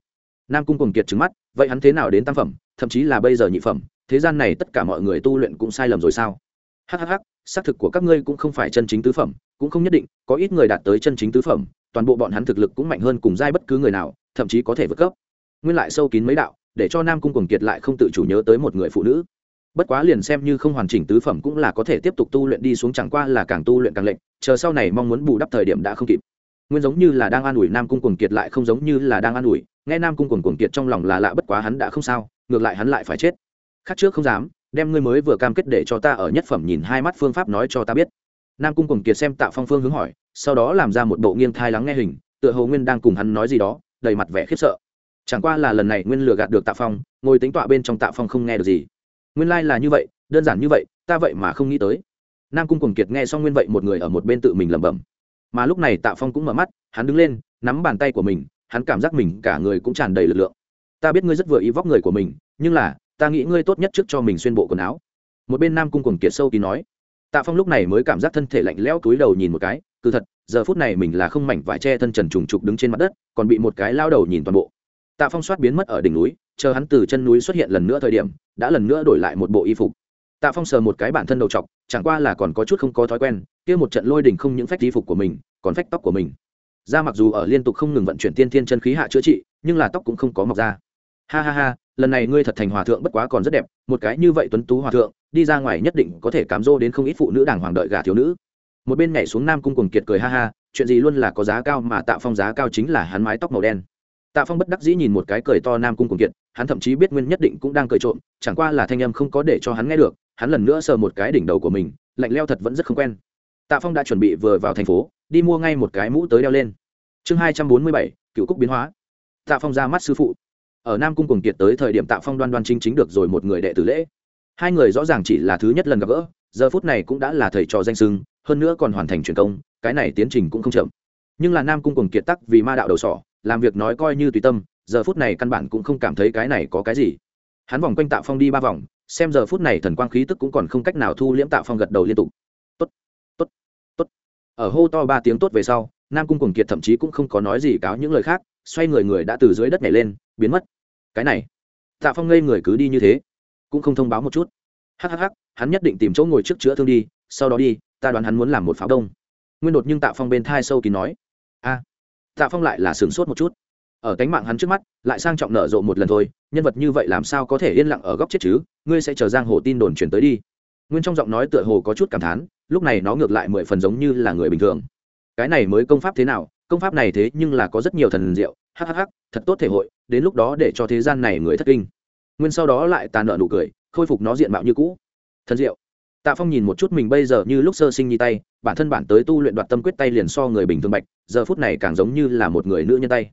Nam cung cuồng kiệt trứng mắt, vậy hắn thế nào đến tam phẩm, thậm chí là bây giờ nhị phẩm, thế gian này tất cả mọi người tu luyện cũng sai lầm rồi sao? Hhh xác thực của các ngươi cũng không phải chân chính tứ phẩm, cũng không nhất định có ít người đạt tới chân chính tứ phẩm toàn bộ bọn hắn thực lực cũng mạnh hơn cùng giai bất cứ người nào, thậm chí có thể vượt cấp. Nguyên lại sâu kín mấy đạo, để cho nam cung cuồng kiệt lại không tự chủ nhớ tới một người phụ nữ. Bất quá liền xem như không hoàn chỉnh tứ phẩm cũng là có thể tiếp tục tu luyện đi xuống, chẳng qua là càng tu luyện càng lệnh, chờ sau này mong muốn bù đắp thời điểm đã không kịp. Nguyên giống như là đang an ủi nam cung cuồng kiệt lại không giống như là đang an ủi, nghe nam cung cuồng kiệt trong lòng là lạ bất quá hắn đã không sao, ngược lại hắn lại phải chết. Khác trước không dám, đem ngươi mới vừa cam kết để cho ta ở nhất phẩm nhìn hai mắt phương pháp nói cho ta biết. Nam cung cuồng kiệt xem tạ phong phương hướng hỏi sau đó làm ra một bộ nghiêng thai lắng nghe hình, tựa hồ nguyên đang cùng hắn nói gì đó, đầy mặt vẻ khiếp sợ. Chẳng qua là lần này nguyên lừa gạt được tạ phong, ngồi tính tọa bên trong tạ phong không nghe được gì. Nguyên lai、like、là như vậy, đơn giản như vậy, ta vậy mà không nghĩ tới. Nam cung cùng kiệt nghe xong nguyên vậy một người ở một bên tự mình lẩm bẩm. Mà lúc này tạ phong cũng mở mắt, hắn đứng lên, nắm bàn tay của mình, hắn cảm giác mình cả người cũng tràn đầy lực lượng. Ta biết ngươi rất vừa ý vóc người của mình, nhưng là, ta nghĩ ngươi tốt nhất trước cho mình xuyên bộ quần áo. Một bên nam cung cùng kiệt sâu kỳ nói tạ phong lúc này mới cảm giác thân thể lạnh lẽo túi đầu nhìn một cái, cứ thật, giờ phút này mình là không mảnh vải che thân trần trùng trục đứng trên mặt đất, còn bị một cái lao đầu nhìn toàn bộ. Tạ phong soát biến mất ở đỉnh núi, chờ hắn từ chân núi xuất hiện lần nữa thời điểm, đã lần nữa đổi lại một bộ y phục. Tạ phong sờ một cái bản thân đầu t chẳng qua là còn có chút không có thói quen, kia một trận lôi đỉnh không những phách y phục của mình, còn phách tóc của mình. Da mặc dù ở liên tục không ngừng vận chuyển tiên thiên chân khí hạ chữa trị, nhưng là tóc cũng không có mọc ra. Ha ha ha, lần này ngươi thật thành hòa thượng bất quá còn rất đẹp, một cái như vậy tuấn tú hòa thượng đi ra ngoài nhất định có thể cám dỗ đến không ít phụ nữ đàng hoàng đợi gà thiếu nữ. Một bên nhảy xuống nam cung cùng kiệt cười ha ha, chuyện gì luôn là có giá cao mà tạ phong giá cao chính là hắn mái tóc màu đen. Tạ phong bất đắc dĩ nhìn một cái cười to nam cung cùng kiệt, hắn thậm chí biết nguyên nhất định cũng đang cười trộm, chẳng qua là thanh âm không có để cho hắn nghe được, hắn lần nữa sờ một cái đỉnh đầu của mình, lạnh leo thật vẫn rất không quen. Tạ phong đã chuẩn bị vừa vào thành phố, đi mua ngay một cái mũ tới đeo lên. Chương hai trăm bốn mươi bảy, cựu cúc biến hóa. Tạ phong ra mắt sư phụ. Ở nam cung cùng kiệt tới thời điểm tạ phong đoan đoan chính chính được rồi một người đệ tử lễ hai người rõ ràng chỉ là thứ nhất lần gặp gỡ, giờ phút này cũng đã là thầy trò danh sưng hơn nữa còn hoàn thành truyền công, cái này tiến trình cũng không chậm. Nhưng là nam cung cùng kiệt tắc vì ma đạo đầu sỏ, làm việc nói coi như tùy tâm, giờ phút này căn bản cũng không cảm thấy cái này có cái gì. Hắn vòng quanh tạ phong đi ba vòng, xem giờ phút này thần quang khí tức cũng còn không cách nào thu liễm tạ phong gật đầu liên tục. Tốt tốt tốt. Ở hô to ba tiếng tốt về sau, nam cung cùng kiệt thậm chí cũng không có nói gì cáo những lời khác, xoay người người đã từ dưới đất nhảy lên, biến mất. Cái này, tạ phong ngây người cứ đi như thế cũng không thông báo một chút. Hhh hắn nhất định tìm chỗ ngồi trước chữa thương đi, sau đó đi, ta đoán hắn muốn làm một pháo đông. Nguyên đột nhưng tạ phong bên thai sâu kín nói. A, tạ phong lại là sửng sốt một chút. Ở cánh mạng hắn trước mắt, lại sang trọng nở rộ một lần thôi, nhân vật như vậy làm sao có thể yên lặng ở góc chết chứ, ngươi sẽ chờ giang hồ tin đồn chuyển tới đi. Nguyên trong giọng nói tựa hồ có chút cảm thán, lúc này nó ngược lại mười phần giống như là người bình thường. Cái này mới công pháp thế nào, công pháp này thế nhưng là có rất nhiều thần diệu hhh thật tốt thể hội, đến lúc đó để cho thế gian này người thất kinh nguyên sau đó lại tàn nợ nụ cười, khôi phục nó diện mạo như cũ. Thần diệu. Tạ phong nhìn một chút mình bây giờ như lúc sơ sinh nhi tay, bản thân bản tới tu luyện đoạt tâm quyết tay liền so người bình thường bạch, giờ phút này càng giống như là một người nữ nhân tay.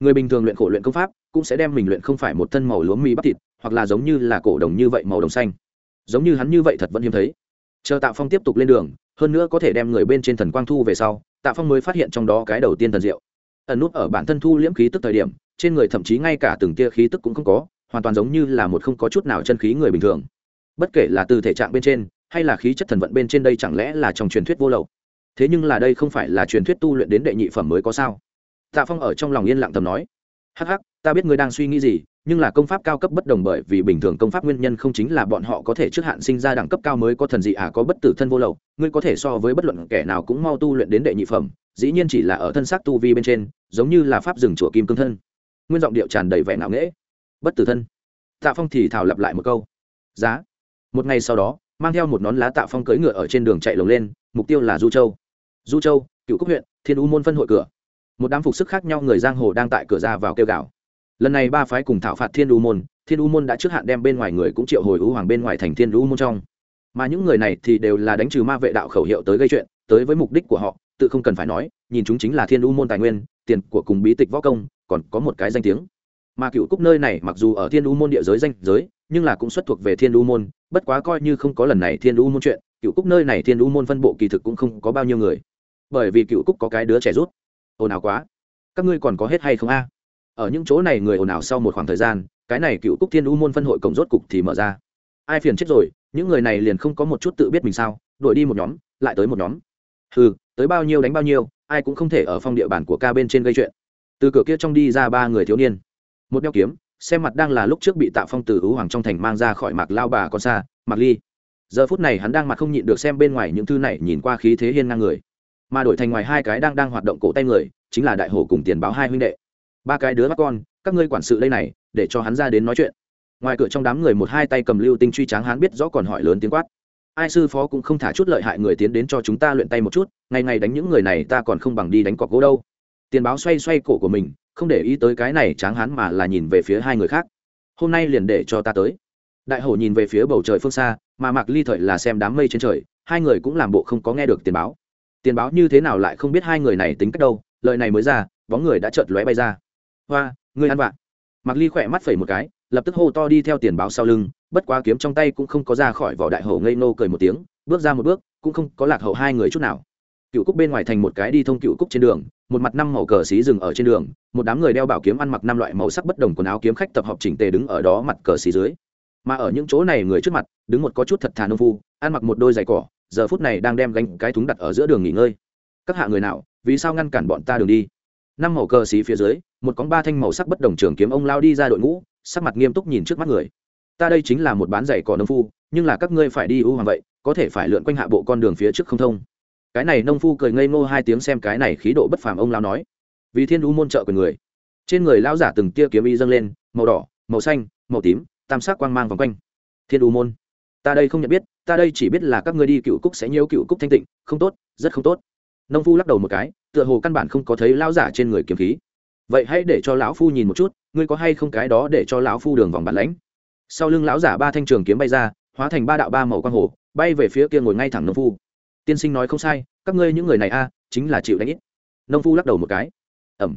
Người bình thường luyện khổ luyện công pháp, cũng sẽ đem mình luyện không phải một thân màu lúa mì bắp thịt, hoặc là giống như là cổ đồng như vậy màu đồng xanh. Giống như hắn như vậy thật vẫn hiếm thấy. Chờ tạ phong tiếp tục lên đường, hơn nữa có thể đem người bên trên thần quang thu về sau, tạ phong mới phát hiện trong đó cái đầu tiên thần diệu. Ẩn nút ở bản thân thu liễm khí tức thời điểm, trên người thậm chí ngay cả từng tia khí tức cũng không có hoàn toàn giống như là một không có chút nào chân khí người bình thường. Bất kể là từ thể trạng bên trên, hay là khí chất thần vận bên trên đây chẳng lẽ là trong truyền thuyết vô lậu? Thế nhưng là đây không phải là truyền thuyết tu luyện đến đệ nhị phẩm mới có sao? Tạ phong ở trong lòng yên lặng thầm nói. Hắc hắc, ta biết ngươi đang suy nghĩ gì, nhưng là công pháp cao cấp bất đồng bởi vì bình thường công pháp nguyên nhân không chính là bọn họ có thể trước hạn sinh ra đẳng cấp cao mới có thần dị à có bất tử thân vô lậu, ngươi có thể so với bất luận kẻ nào cũng mau tu luyện đến đệ nhị phẩm, dĩ nhiên chỉ là ở thân xác tu vi bên trên, giống như là pháp rừng chùa kim cương thân. Nguyên giọng điệu tràn đầy vẻ ngạo nghễ bất tử thân. Tạ phong thì thảo lặp lại một câu. Giá. Một ngày sau đó, mang theo một nón lá tạ phong cưỡi ngựa ở trên đường chạy lồng lên, mục tiêu là du châu. Du châu, cựu cốc huyện, thiên u môn phân hội cửa. Một đám phục sức khác nhau người giang hồ đang tại cửa ra vào kêu gào. Lần này ba phái cùng thảo phạt thiên u môn, thiên u môn đã trước hạn đem bên ngoài người cũng triệu hồi u hoàng bên ngoài thành thiên u môn trong. Mà những người này thì đều là đánh trừ ma vệ đạo khẩu hiệu tới gây chuyện, tới với mục đích của họ, tự không cần phải nói, nhìn chúng chính là thiên u môn tài nguyên, tiền của cùng bí tịch võ công, còn có một cái danh tiếng mà cựu cúc nơi này mặc dù ở thiên u môn địa giới danh giới, nhưng là cũng xuất thuộc về thiên u môn, bất quá coi như không có lần này thiên u môn chuyện, cựu cúc nơi này thiên u môn phân bộ kỳ thực cũng không có bao nhiêu người. Bởi vì cựu cúc có cái đứa trẻ rút. Ồn ào quá. Các ngươi còn có hết hay không a? Ở những chỗ này người ồn ào sau một khoảng thời gian, cái này cựu cúc thiên u môn phân hội cổng rốt cục thì mở ra. Ai phiền chết rồi, những người này liền không có một chút tự biết mình sao đổi đi một nhóm, lại tới một nhóm. Ừ tới bao nhiêu đánh bao nhiêu, ai cũng không thể ở phong địa bàn của ca bên trên gây chuyện. Từ cửa kia trong đi ra ba người thiếu niên một đeo kiếm, xem mặt đang là lúc trước bị tạ phong từ hữu hoàng trong thành mang ra khỏi mạc lao bà con xa, mạc ly. Giờ phút này hắn đang mặt không nhịn được xem bên ngoài những thư này nhìn qua khí thế hiên ngang người. Mà đổi thành ngoài hai cái đang đang hoạt động cổ tay người, chính là đại hổ cùng tiền báo hai huynh đệ. Ba cái đứa bắt con, các ngươi quản sự đây này, để cho hắn ra đến nói chuyện. Ngoài cửa trong đám người một hai tay cầm lưu tinh truy tráng hắn biết rõ còn hỏi lớn tiếng quát. Ai sư phó cũng không thả chút lợi hại người tiến đến cho chúng ta luyện tay một chút, ngày ngày đánh những người này ta còn không bằng đi đánh cọc gỗ đâu. Tiền báo xoay xoay cổ của mình không để ý tới cái này tráng hắn mà là nhìn về phía hai người khác. Hôm nay liền để cho ta tới. Đại hổ nhìn về phía bầu trời phương xa, mà mạc ly thời là xem đám mây trên trời, hai người cũng làm bộ không có nghe được tiền báo. Tiền báo như thế nào lại không biết hai người này tính cách đâu, lời này mới ra, bóng người đã chợt lóe bay ra. Hoa, ngươi ăn vạ. Mạc ly khỏe mắt phẩy một cái, lập tức hô to đi theo tiền báo sau lưng, bất quá kiếm trong tay cũng không có ra khỏi vỏ đại hổ ngây nô cười một tiếng, bước ra một bước, cũng không có lạc hậu hai người chút nào cựu cúc bên ngoài thành một cái đi thông cựu cúc trên đường, một mặt năm màu cờ xí dừng ở trên đường, một đám người đeo bảo kiếm ăn mặc năm loại màu sắc bất đồng quần áo kiếm khách tập hợp chỉnh tề đứng ở đó mặt cờ xí dưới. Mà ở những chỗ này người trước mặt, đứng một có chút thật thà nông phu, ăn mặc một đôi giày cỏ, giờ phút này đang đem gánh cái thúng đặt ở giữa đường nghỉ ngơi. Các hạ người nào, vì sao ngăn cản bọn ta đường đi? Năm màu cờ xí phía dưới, một con ba thanh màu sắc bất đồng trường kiếm ông lao đi ra đội ngũ, sắc mặt nghiêm túc nhìn trước mắt người. Ta đây chính là một bán giày cỏ nông phu, nhưng là các ngươi phải đi ưu hoàng vậy, có thể phải lượn quanh hạ bộ con đường phía trước không thông cái này nông phu cười ngây ngô hai tiếng xem cái này khí độ bất phàm, ông lao nói. Vì thiên đu môn trợ quyền người. Trên người lão giả từng tia kiếm y dâng lên, màu đỏ, màu xanh, màu tím, tam sắc quang mang vòng quanh. Thiên đu môn. Ta đây không nhận biết, ta đây chỉ biết là các ngươi đi cựu cúc sẽ nhiễu cựu cúc thanh tịnh, không tốt, rất không tốt. Nông phu lắc đầu một cái, tựa hồ căn bản không có thấy lão giả trên người kiếm khí. Vậy hãy để cho lão phu nhìn một chút, ngươi có hay không cái đó để cho lão phu đường vòng bản lãnh. Sau lưng lão giả ba thanh trường kiếm bay ra, hóa thành ba đạo ba màu quang hồ, bay về phía kia ngồi ngay thẳng nông phu tiên sinh nói không sai, các ngươi những người này a, chính là chịu đánh ít. Nông phu lắc đầu một cái. Ẩm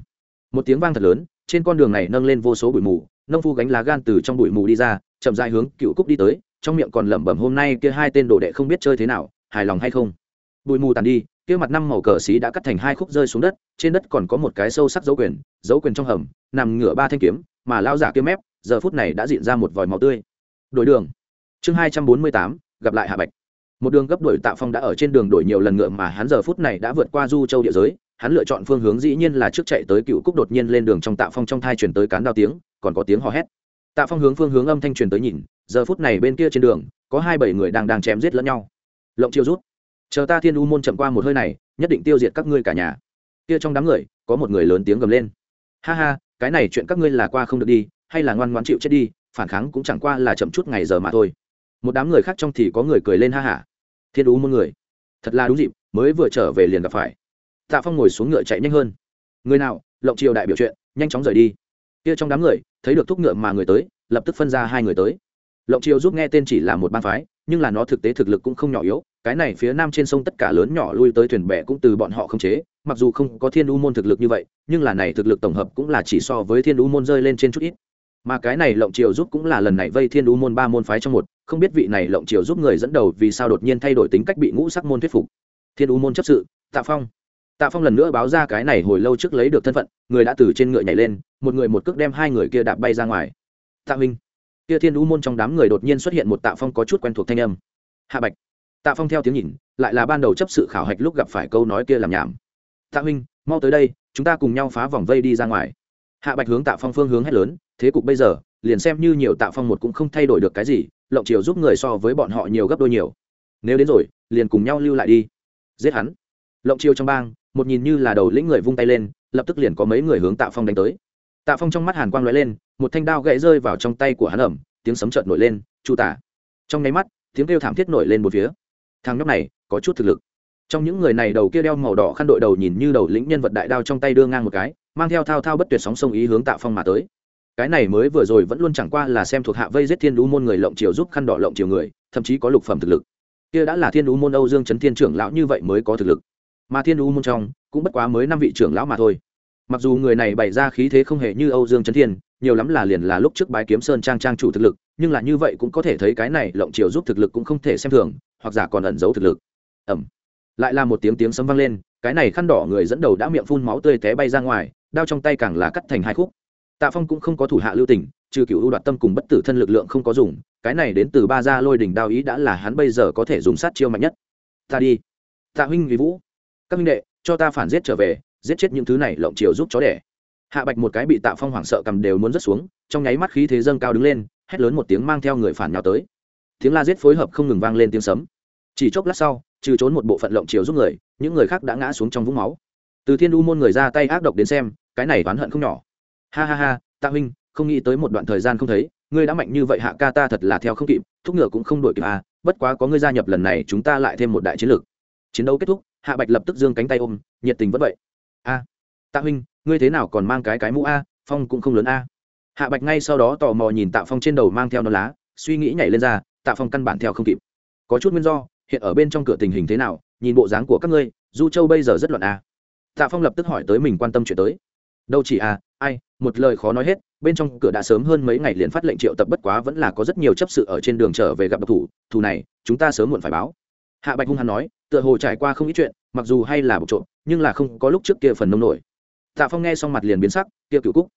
một tiếng vang thật lớn, trên con đường này nâng lên vô số bụi mù, nông phu gánh lá gan từ trong bụi mù đi ra, chậm dài hướng cựu cúc đi tới, trong miệng còn lẩm bẩm hôm nay kia hai tên đồ đệ không biết chơi thế nào, hài lòng hay không? Bụi mù tàn đi, kia mặt năm màu cờ xí đã cắt thành hai khúc rơi xuống đất, trên đất còn có một cái sâu sắc dấu quyền dấu quyền trong hầm, nằm ngửa ba thanh kiếm, mà lao giả kia mép, giờ phút này đã diện ra một vòi máu tươi. Đổi đường. Chương hai trăm bốn mươi tám, gặp lại hạ bạch một đường gấp đổi tạ phong đã ở trên đường đổi nhiều lần ngựa mà hắn giờ phút này đã vượt qua du châu địa giới, hắn lựa chọn phương hướng dĩ nhiên là trước chạy tới cựu cúc đột nhiên lên đường trong tạ phong trong thai chuyển tới cán đao tiếng, còn có tiếng hò hét. Tạ phong hướng phương hướng âm thanh truyền tới nhìn, giờ phút này bên kia trên đường, có hai bảy người đang đang chém giết lẫn nhau. Lộng chiêu rút. Chờ ta thiên u môn chậm qua một hơi này, nhất định tiêu diệt các ngươi cả nhà. Kia trong đám người, có một người lớn tiếng gầm lên. Ha ha, cái này chuyện các ngươi là qua không được đi, hay là ngoan ngoan chịu chết đi, phản kháng cũng chẳng qua là chậm chút ngày giờ mà thôi. Một đám người khác trong thì có người cười lên ha hả thiên u môn người. Thật là đúng dịp, mới vừa trở về liền gặp phải. Tạ phong ngồi xuống ngựa chạy nhanh hơn. Người nào lộng triều đại biểu chuyện, nhanh chóng rời đi. Kia trong đám người, thấy được thúc ngựa mà người tới, lập tức phân ra hai người tới. Lộng triều giúp nghe tên chỉ là một bang phái, nhưng là nó thực tế thực lực cũng không nhỏ yếu, cái này phía nam trên sông tất cả lớn nhỏ lui tới thuyền bè cũng từ bọn họ không chế, mặc dù không có thiên u môn thực lực như vậy, nhưng là này thực lực tổng hợp cũng là chỉ so với thiên u môn rơi lên trên chút ít. Mà cái này lộng triều giúp cũng là lần này vây thiên u môn ba môn phái trong một không biết vị này lộng chiều giúp người dẫn đầu vì sao đột nhiên thay đổi tính cách bị ngũ sắc môn thuyết phục. Thiên u môn chấp sự, tạ phong. Tạ phong lần nữa báo ra cái này hồi lâu trước lấy được thân phận, người đã từ trên ngựa nhảy lên, một người một cước đem hai người kia đạp bay ra ngoài. Tạ minh. Kia thiên u môn trong đám người đột nhiên xuất hiện một tạ phong có chút quen thuộc thanh âm. Hạ bạch. Tạ phong theo tiếng nhìn, lại là ban đầu chấp sự khảo hạch lúc gặp phải câu nói kia làm nhảm. Tạ huynh mau tới đây, chúng ta cùng nhau phá vòng vây đi ra ngoài. Hạ bạch hướng tạ phong phương hướng hét lớn, thế cục bây giờ liền xem như nhiều tạo phong một cũng không thay đổi được cái gì, lộng chiều giúp người so với bọn họ nhiều gấp đôi nhiều. Nếu đến rồi, liền cùng nhau lưu lại đi. Giết hắn. Lộng chiều trong bang, một nhìn như là đầu lĩnh người vung tay lên, lập tức liền có mấy người hướng tạ phong đánh tới. Tạ phong trong mắt hàn quang lóe lên, một thanh đao gãy rơi vào trong tay của hắn ẩm, tiếng sấm trợn nổi lên, chu tả. Trong nháy mắt, tiếng kêu thảm thiết nổi lên một phía. Thằng nhóc này, có chút thực lực. Trong những người này đầu kia đeo màu đỏ khăn đội đầu nhìn như đầu lĩnh nhân vật đại đao trong tay đưa ngang một cái, mang theo thao thao bất tuyệt sóng sông ý hướng tạ phong mà tới cái này mới vừa rồi vẫn luôn chẳng qua là xem thuộc hạ vây giết thiên đũ môn người lộng chiều giúp khăn đỏ lộng chiều người, thậm chí có lục phẩm thực lực. Kia đã là thiên đũ môn âu dương trấn thiên trưởng lão như vậy mới có thực lực. Mà thiên đũ môn trong, cũng bất quá mới năm vị trưởng lão mà thôi. Mặc dù người này bày ra khí thế không hề như âu dương trấn thiên, nhiều lắm là liền là lúc trước bái kiếm sơn trang trang chủ thực lực, nhưng là như vậy cũng có thể thấy cái này lộng chiều giúp thực lực cũng không thể xem thường, hoặc giả còn ẩn giấu thực lực. Ẩm. Lại là một tiếng tiếng sấm vang lên, cái này khăn đỏ người dẫn đầu đã miệng phun máu tươi té bay ra ngoài, đao trong tay càng là cắt thành hai khúc tạ phong cũng không có thủ hạ lưu tình, trừ cựu ưu đoạt tâm cùng bất tử thân lực lượng không có dùng, cái này đến từ ba gia lôi đỉnh đao ý đã là hắn bây giờ có thể dùng sát chiêu mạnh nhất. Ta đi. Tạ huynh vì vũ. Các huynh đệ, cho ta phản giết trở về, giết chết những thứ này lộng chiều giúp chó đẻ. Hạ bạch một cái bị tạ phong hoảng sợ cầm đều muốn rớt xuống, trong nháy mắt khí thế dâng cao đứng lên, hét lớn một tiếng mang theo người phản nhào tới. Tiếng la giết phối hợp không ngừng vang lên tiếng sấm. Chỉ chốc lát sau, trừ trốn một bộ phận lộng chiều giúp người, những người khác đã ngã xuống trong vũng máu. Từ thiên u môn người ra tay ác độc đến xem, cái này oán hận không nhỏ ha ha ha, tạ huynh, không nghĩ tới một đoạn thời gian không thấy, ngươi đã mạnh như vậy hạ ca ta thật là theo không kịp, thúc ngựa cũng không đổi kịp à bất quá có ngươi gia nhập lần này, chúng ta lại thêm một đại chiến lược. Chiến đấu kết thúc, hạ bạch lập tức giương cánh tay ôm, nhiệt tình vẫn vậy. A tạ huynh, ngươi thế nào còn mang cái cái mũ a, phong cũng không lớn a. Hạ bạch ngay sau đó tò mò nhìn tạ phong trên đầu mang theo non lá, suy nghĩ nhảy lên ra, tạ phong căn bản theo không kịp. Có chút nguyên do, hiện ở bên trong cửa tình hình thế nào, nhìn bộ dáng của các ngươi, du châu bây giờ rất loạn a. Tạ phong lập tức hỏi tới mình quan tâm chuyện tới. Đâu chỉ a ai, một lời khó nói hết, bên trong cửa đã sớm hơn mấy ngày liền phát lệnh triệu tập bất quá vẫn là có rất nhiều chấp sự ở trên đường trở về gặp độc thủ, thù này, chúng ta sớm muộn phải báo. Hạ bạch hung hắn nói, tựa hồ trải qua không ít chuyện, mặc dù hay là bộc trộm, nhưng là không có lúc trước kia phần nông nổi. Tạ phong nghe xong mặt liền biến sắc, kia cựu cúc,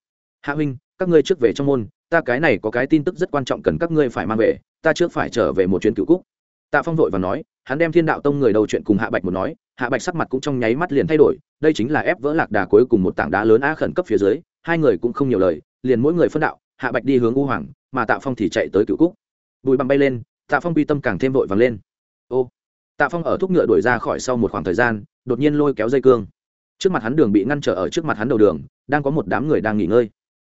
hạ huynh, các ngươi trước về trong môn, ta cái này có cái tin tức rất quan trọng cần các ngươi phải mang về, ta trước phải trở về một chuyến cựu cúc tạ phong vội và nói, hắn đem thiên đạo tông người đầu chuyện cùng hạ bạch một nói, hạ bạch sắc mặt cũng trong nháy mắt liền thay đổi, đây chính là ép vỡ lạc đà cuối cùng một tảng đá lớn á khẩn cấp phía dưới, hai người cũng không nhiều lời, liền mỗi người phân đạo, hạ bạch đi hướng u hoàng, mà tạ phong thì chạy tới cựu cúc. Bùi bằng bay lên, tạ phong bi tâm càng thêm vội vàng lên. Ô, tạ phong ở thúc ngựa đuổi ra khỏi sau một khoảng thời gian, đột nhiên lôi kéo dây cương. Trước mặt hắn đường bị ngăn trở ở trước mặt hắn đầu đường, đang có một đám người đang nghỉ ngơi.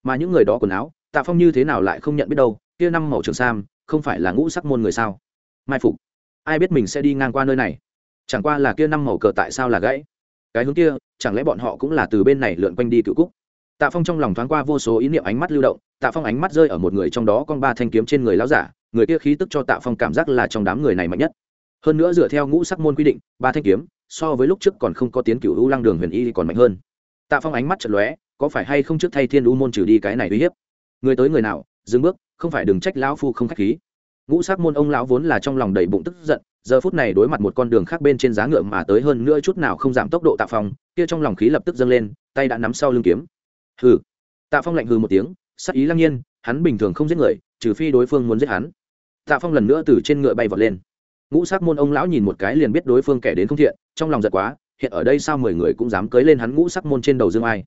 Mà những người đó quần áo, tạ phong như thế nào lại không nhận biết đâu, kia năm màu trường sam, không phải là ngũ sắc môn người sao? Mai phục ai biết mình sẽ đi ngang qua nơi này? Chẳng qua là kia năm màu cờ tại sao là gãy? Cái hướng kia, chẳng lẽ bọn họ cũng là từ bên này lượn quanh đi cựu cúc? Tạ phong trong lòng thoáng qua vô số ý niệm ánh mắt lưu động, tạ phong ánh mắt rơi ở một người trong đó con ba thanh kiếm trên người lão giả, người kia khí tức cho tạ phong cảm giác là trong đám người này mạnh nhất. Hơn nữa dựa theo ngũ sắc môn quy định, ba thanh kiếm, so với lúc trước còn không có tiến cựu u lăng đường huyền y còn mạnh hơn. Tạ phong ánh mắt chật lóe, có phải hay không trước thay thiên u môn trừ đi cái này uy hiếp? Người tới người nào, dừng bước, không phải đừng trách lão phu không khách khí ngũ sắc môn ông lão vốn là trong lòng đầy bụng tức giận, giờ phút này đối mặt một con đường khác bên trên giá ngựa mà tới hơn nữa chút nào không giảm tốc độ tạ phong, kia trong lòng khí lập tức dâng lên, tay đã nắm sau lưng kiếm. Hừ. Tạ phong lạnh hừ một tiếng, sắc ý lăng nhiên, hắn bình thường không giết người, trừ phi đối phương muốn giết hắn. Tạ phong lần nữa từ trên ngựa bay vọt lên. Ngũ sắc môn ông lão nhìn một cái liền biết đối phương kẻ đến không thiện, trong lòng giật quá, hiện ở đây sao mười người cũng dám cưới lên hắn ngũ sắc môn trên đầu dương ai.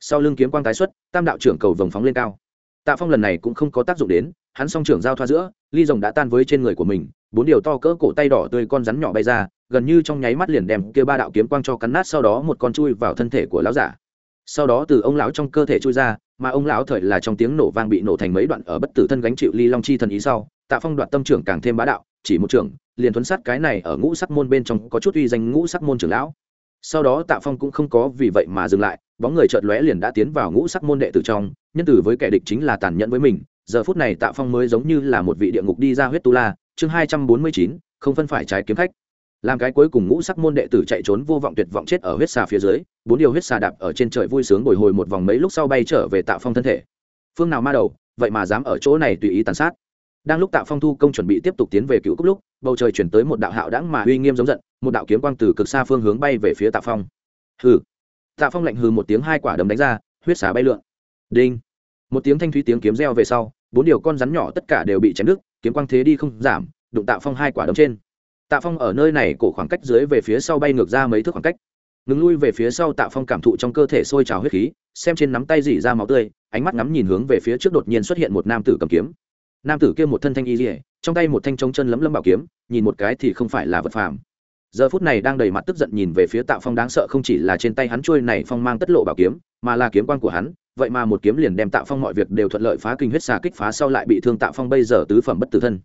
Sau lưng kiếm quang tái xuất, tam đạo trưởng cầu vồng phóng lên cao. Tạ phong lần này cũng không có tác dụng đến, hắn song trưởng giao thoa giữa ly rồng đã tan với trên người của mình, bốn điều to cỡ cổ tay đỏ tươi con rắn nhỏ bay ra, gần như trong nháy mắt liền đem kia ba đạo kiếm quang cho cắn nát, sau đó một con chui vào thân thể của lão giả. Sau đó từ ông lão trong cơ thể chui ra, mà ông lão thời là trong tiếng nổ vang bị nổ thành mấy đoạn ở bất tử thân gánh chịu ly long chi thần ý sau, tạ phong đoạt tâm trưởng càng thêm bá đạo, chỉ một trưởng, liền thuấn sát cái này ở ngũ sắc môn bên trong có chút uy danh ngũ sắc môn trưởng lão. Sau đó tạ phong cũng không có vì vậy mà dừng lại, bóng người chợt lóe liền đã tiến vào ngũ sắc môn đệ tử trong, nhân tử với kẻ địch chính là tàn nhẫn với mình giờ phút này tạ phong mới giống như là một vị địa ngục đi ra huyết tu la, chương hai trăm bốn mươi chín, không phân phải trái kiếm khách. Làm cái cuối cùng ngũ sắc môn đệ tử chạy trốn vô vọng tuyệt vọng chết ở huyết xà phía dưới, bốn điều huyết xà đạp ở trên trời vui sướng bồi hồi một vòng mấy lúc sau bay trở về tạ phong thân thể. Phương nào ma đầu, vậy mà dám ở chỗ này tùy ý tàn sát. Đang lúc tạ phong thu công chuẩn bị tiếp tục tiến về cựu cúc lúc, bầu trời chuyển tới một đạo hạo đãng mà uy nghiêm giống giận, một đạo kiếm quang từ cực xa phương hướng bay về phía tạ phong. Hừ. Tạ phong lạnh hừ một tiếng hai quả đấm đánh ra, huyết xà bay lượn. Đinh một tiếng thanh thúy tiếng kiếm reo về sau, bốn điều con rắn nhỏ tất cả đều bị chém đứt, kiếm quang thế đi không giảm, đụng tạ phong hai quả đống trên. Tạ phong ở nơi này cổ khoảng cách dưới về phía sau bay ngược ra mấy thước khoảng cách. Ngừng lui về phía sau, tạ phong cảm thụ trong cơ thể sôi trào huyết khí, xem trên nắm tay dỉ ra máu tươi, ánh mắt ngắm nhìn hướng về phía trước đột nhiên xuất hiện một nam tử cầm kiếm. Nam tử kia một thân thanh y dỉa trong tay một thanh trống chân lấm lấm bảo kiếm, nhìn một cái thì không phải là vật phàm. Giờ phút này đang đầy mặt tức giận nhìn về phía tạ phong, đáng sợ không chỉ là trên tay hắn trôi này phong mang tất lộ bảo kiếm, mà là kiếm quan của hắn vậy mà một kiếm liền đem tạ phong mọi việc đều thuận lợi phá kinh huyết xà kích phá sau lại bị thương tạ phong bây giờ tứ phẩm bất tử thân.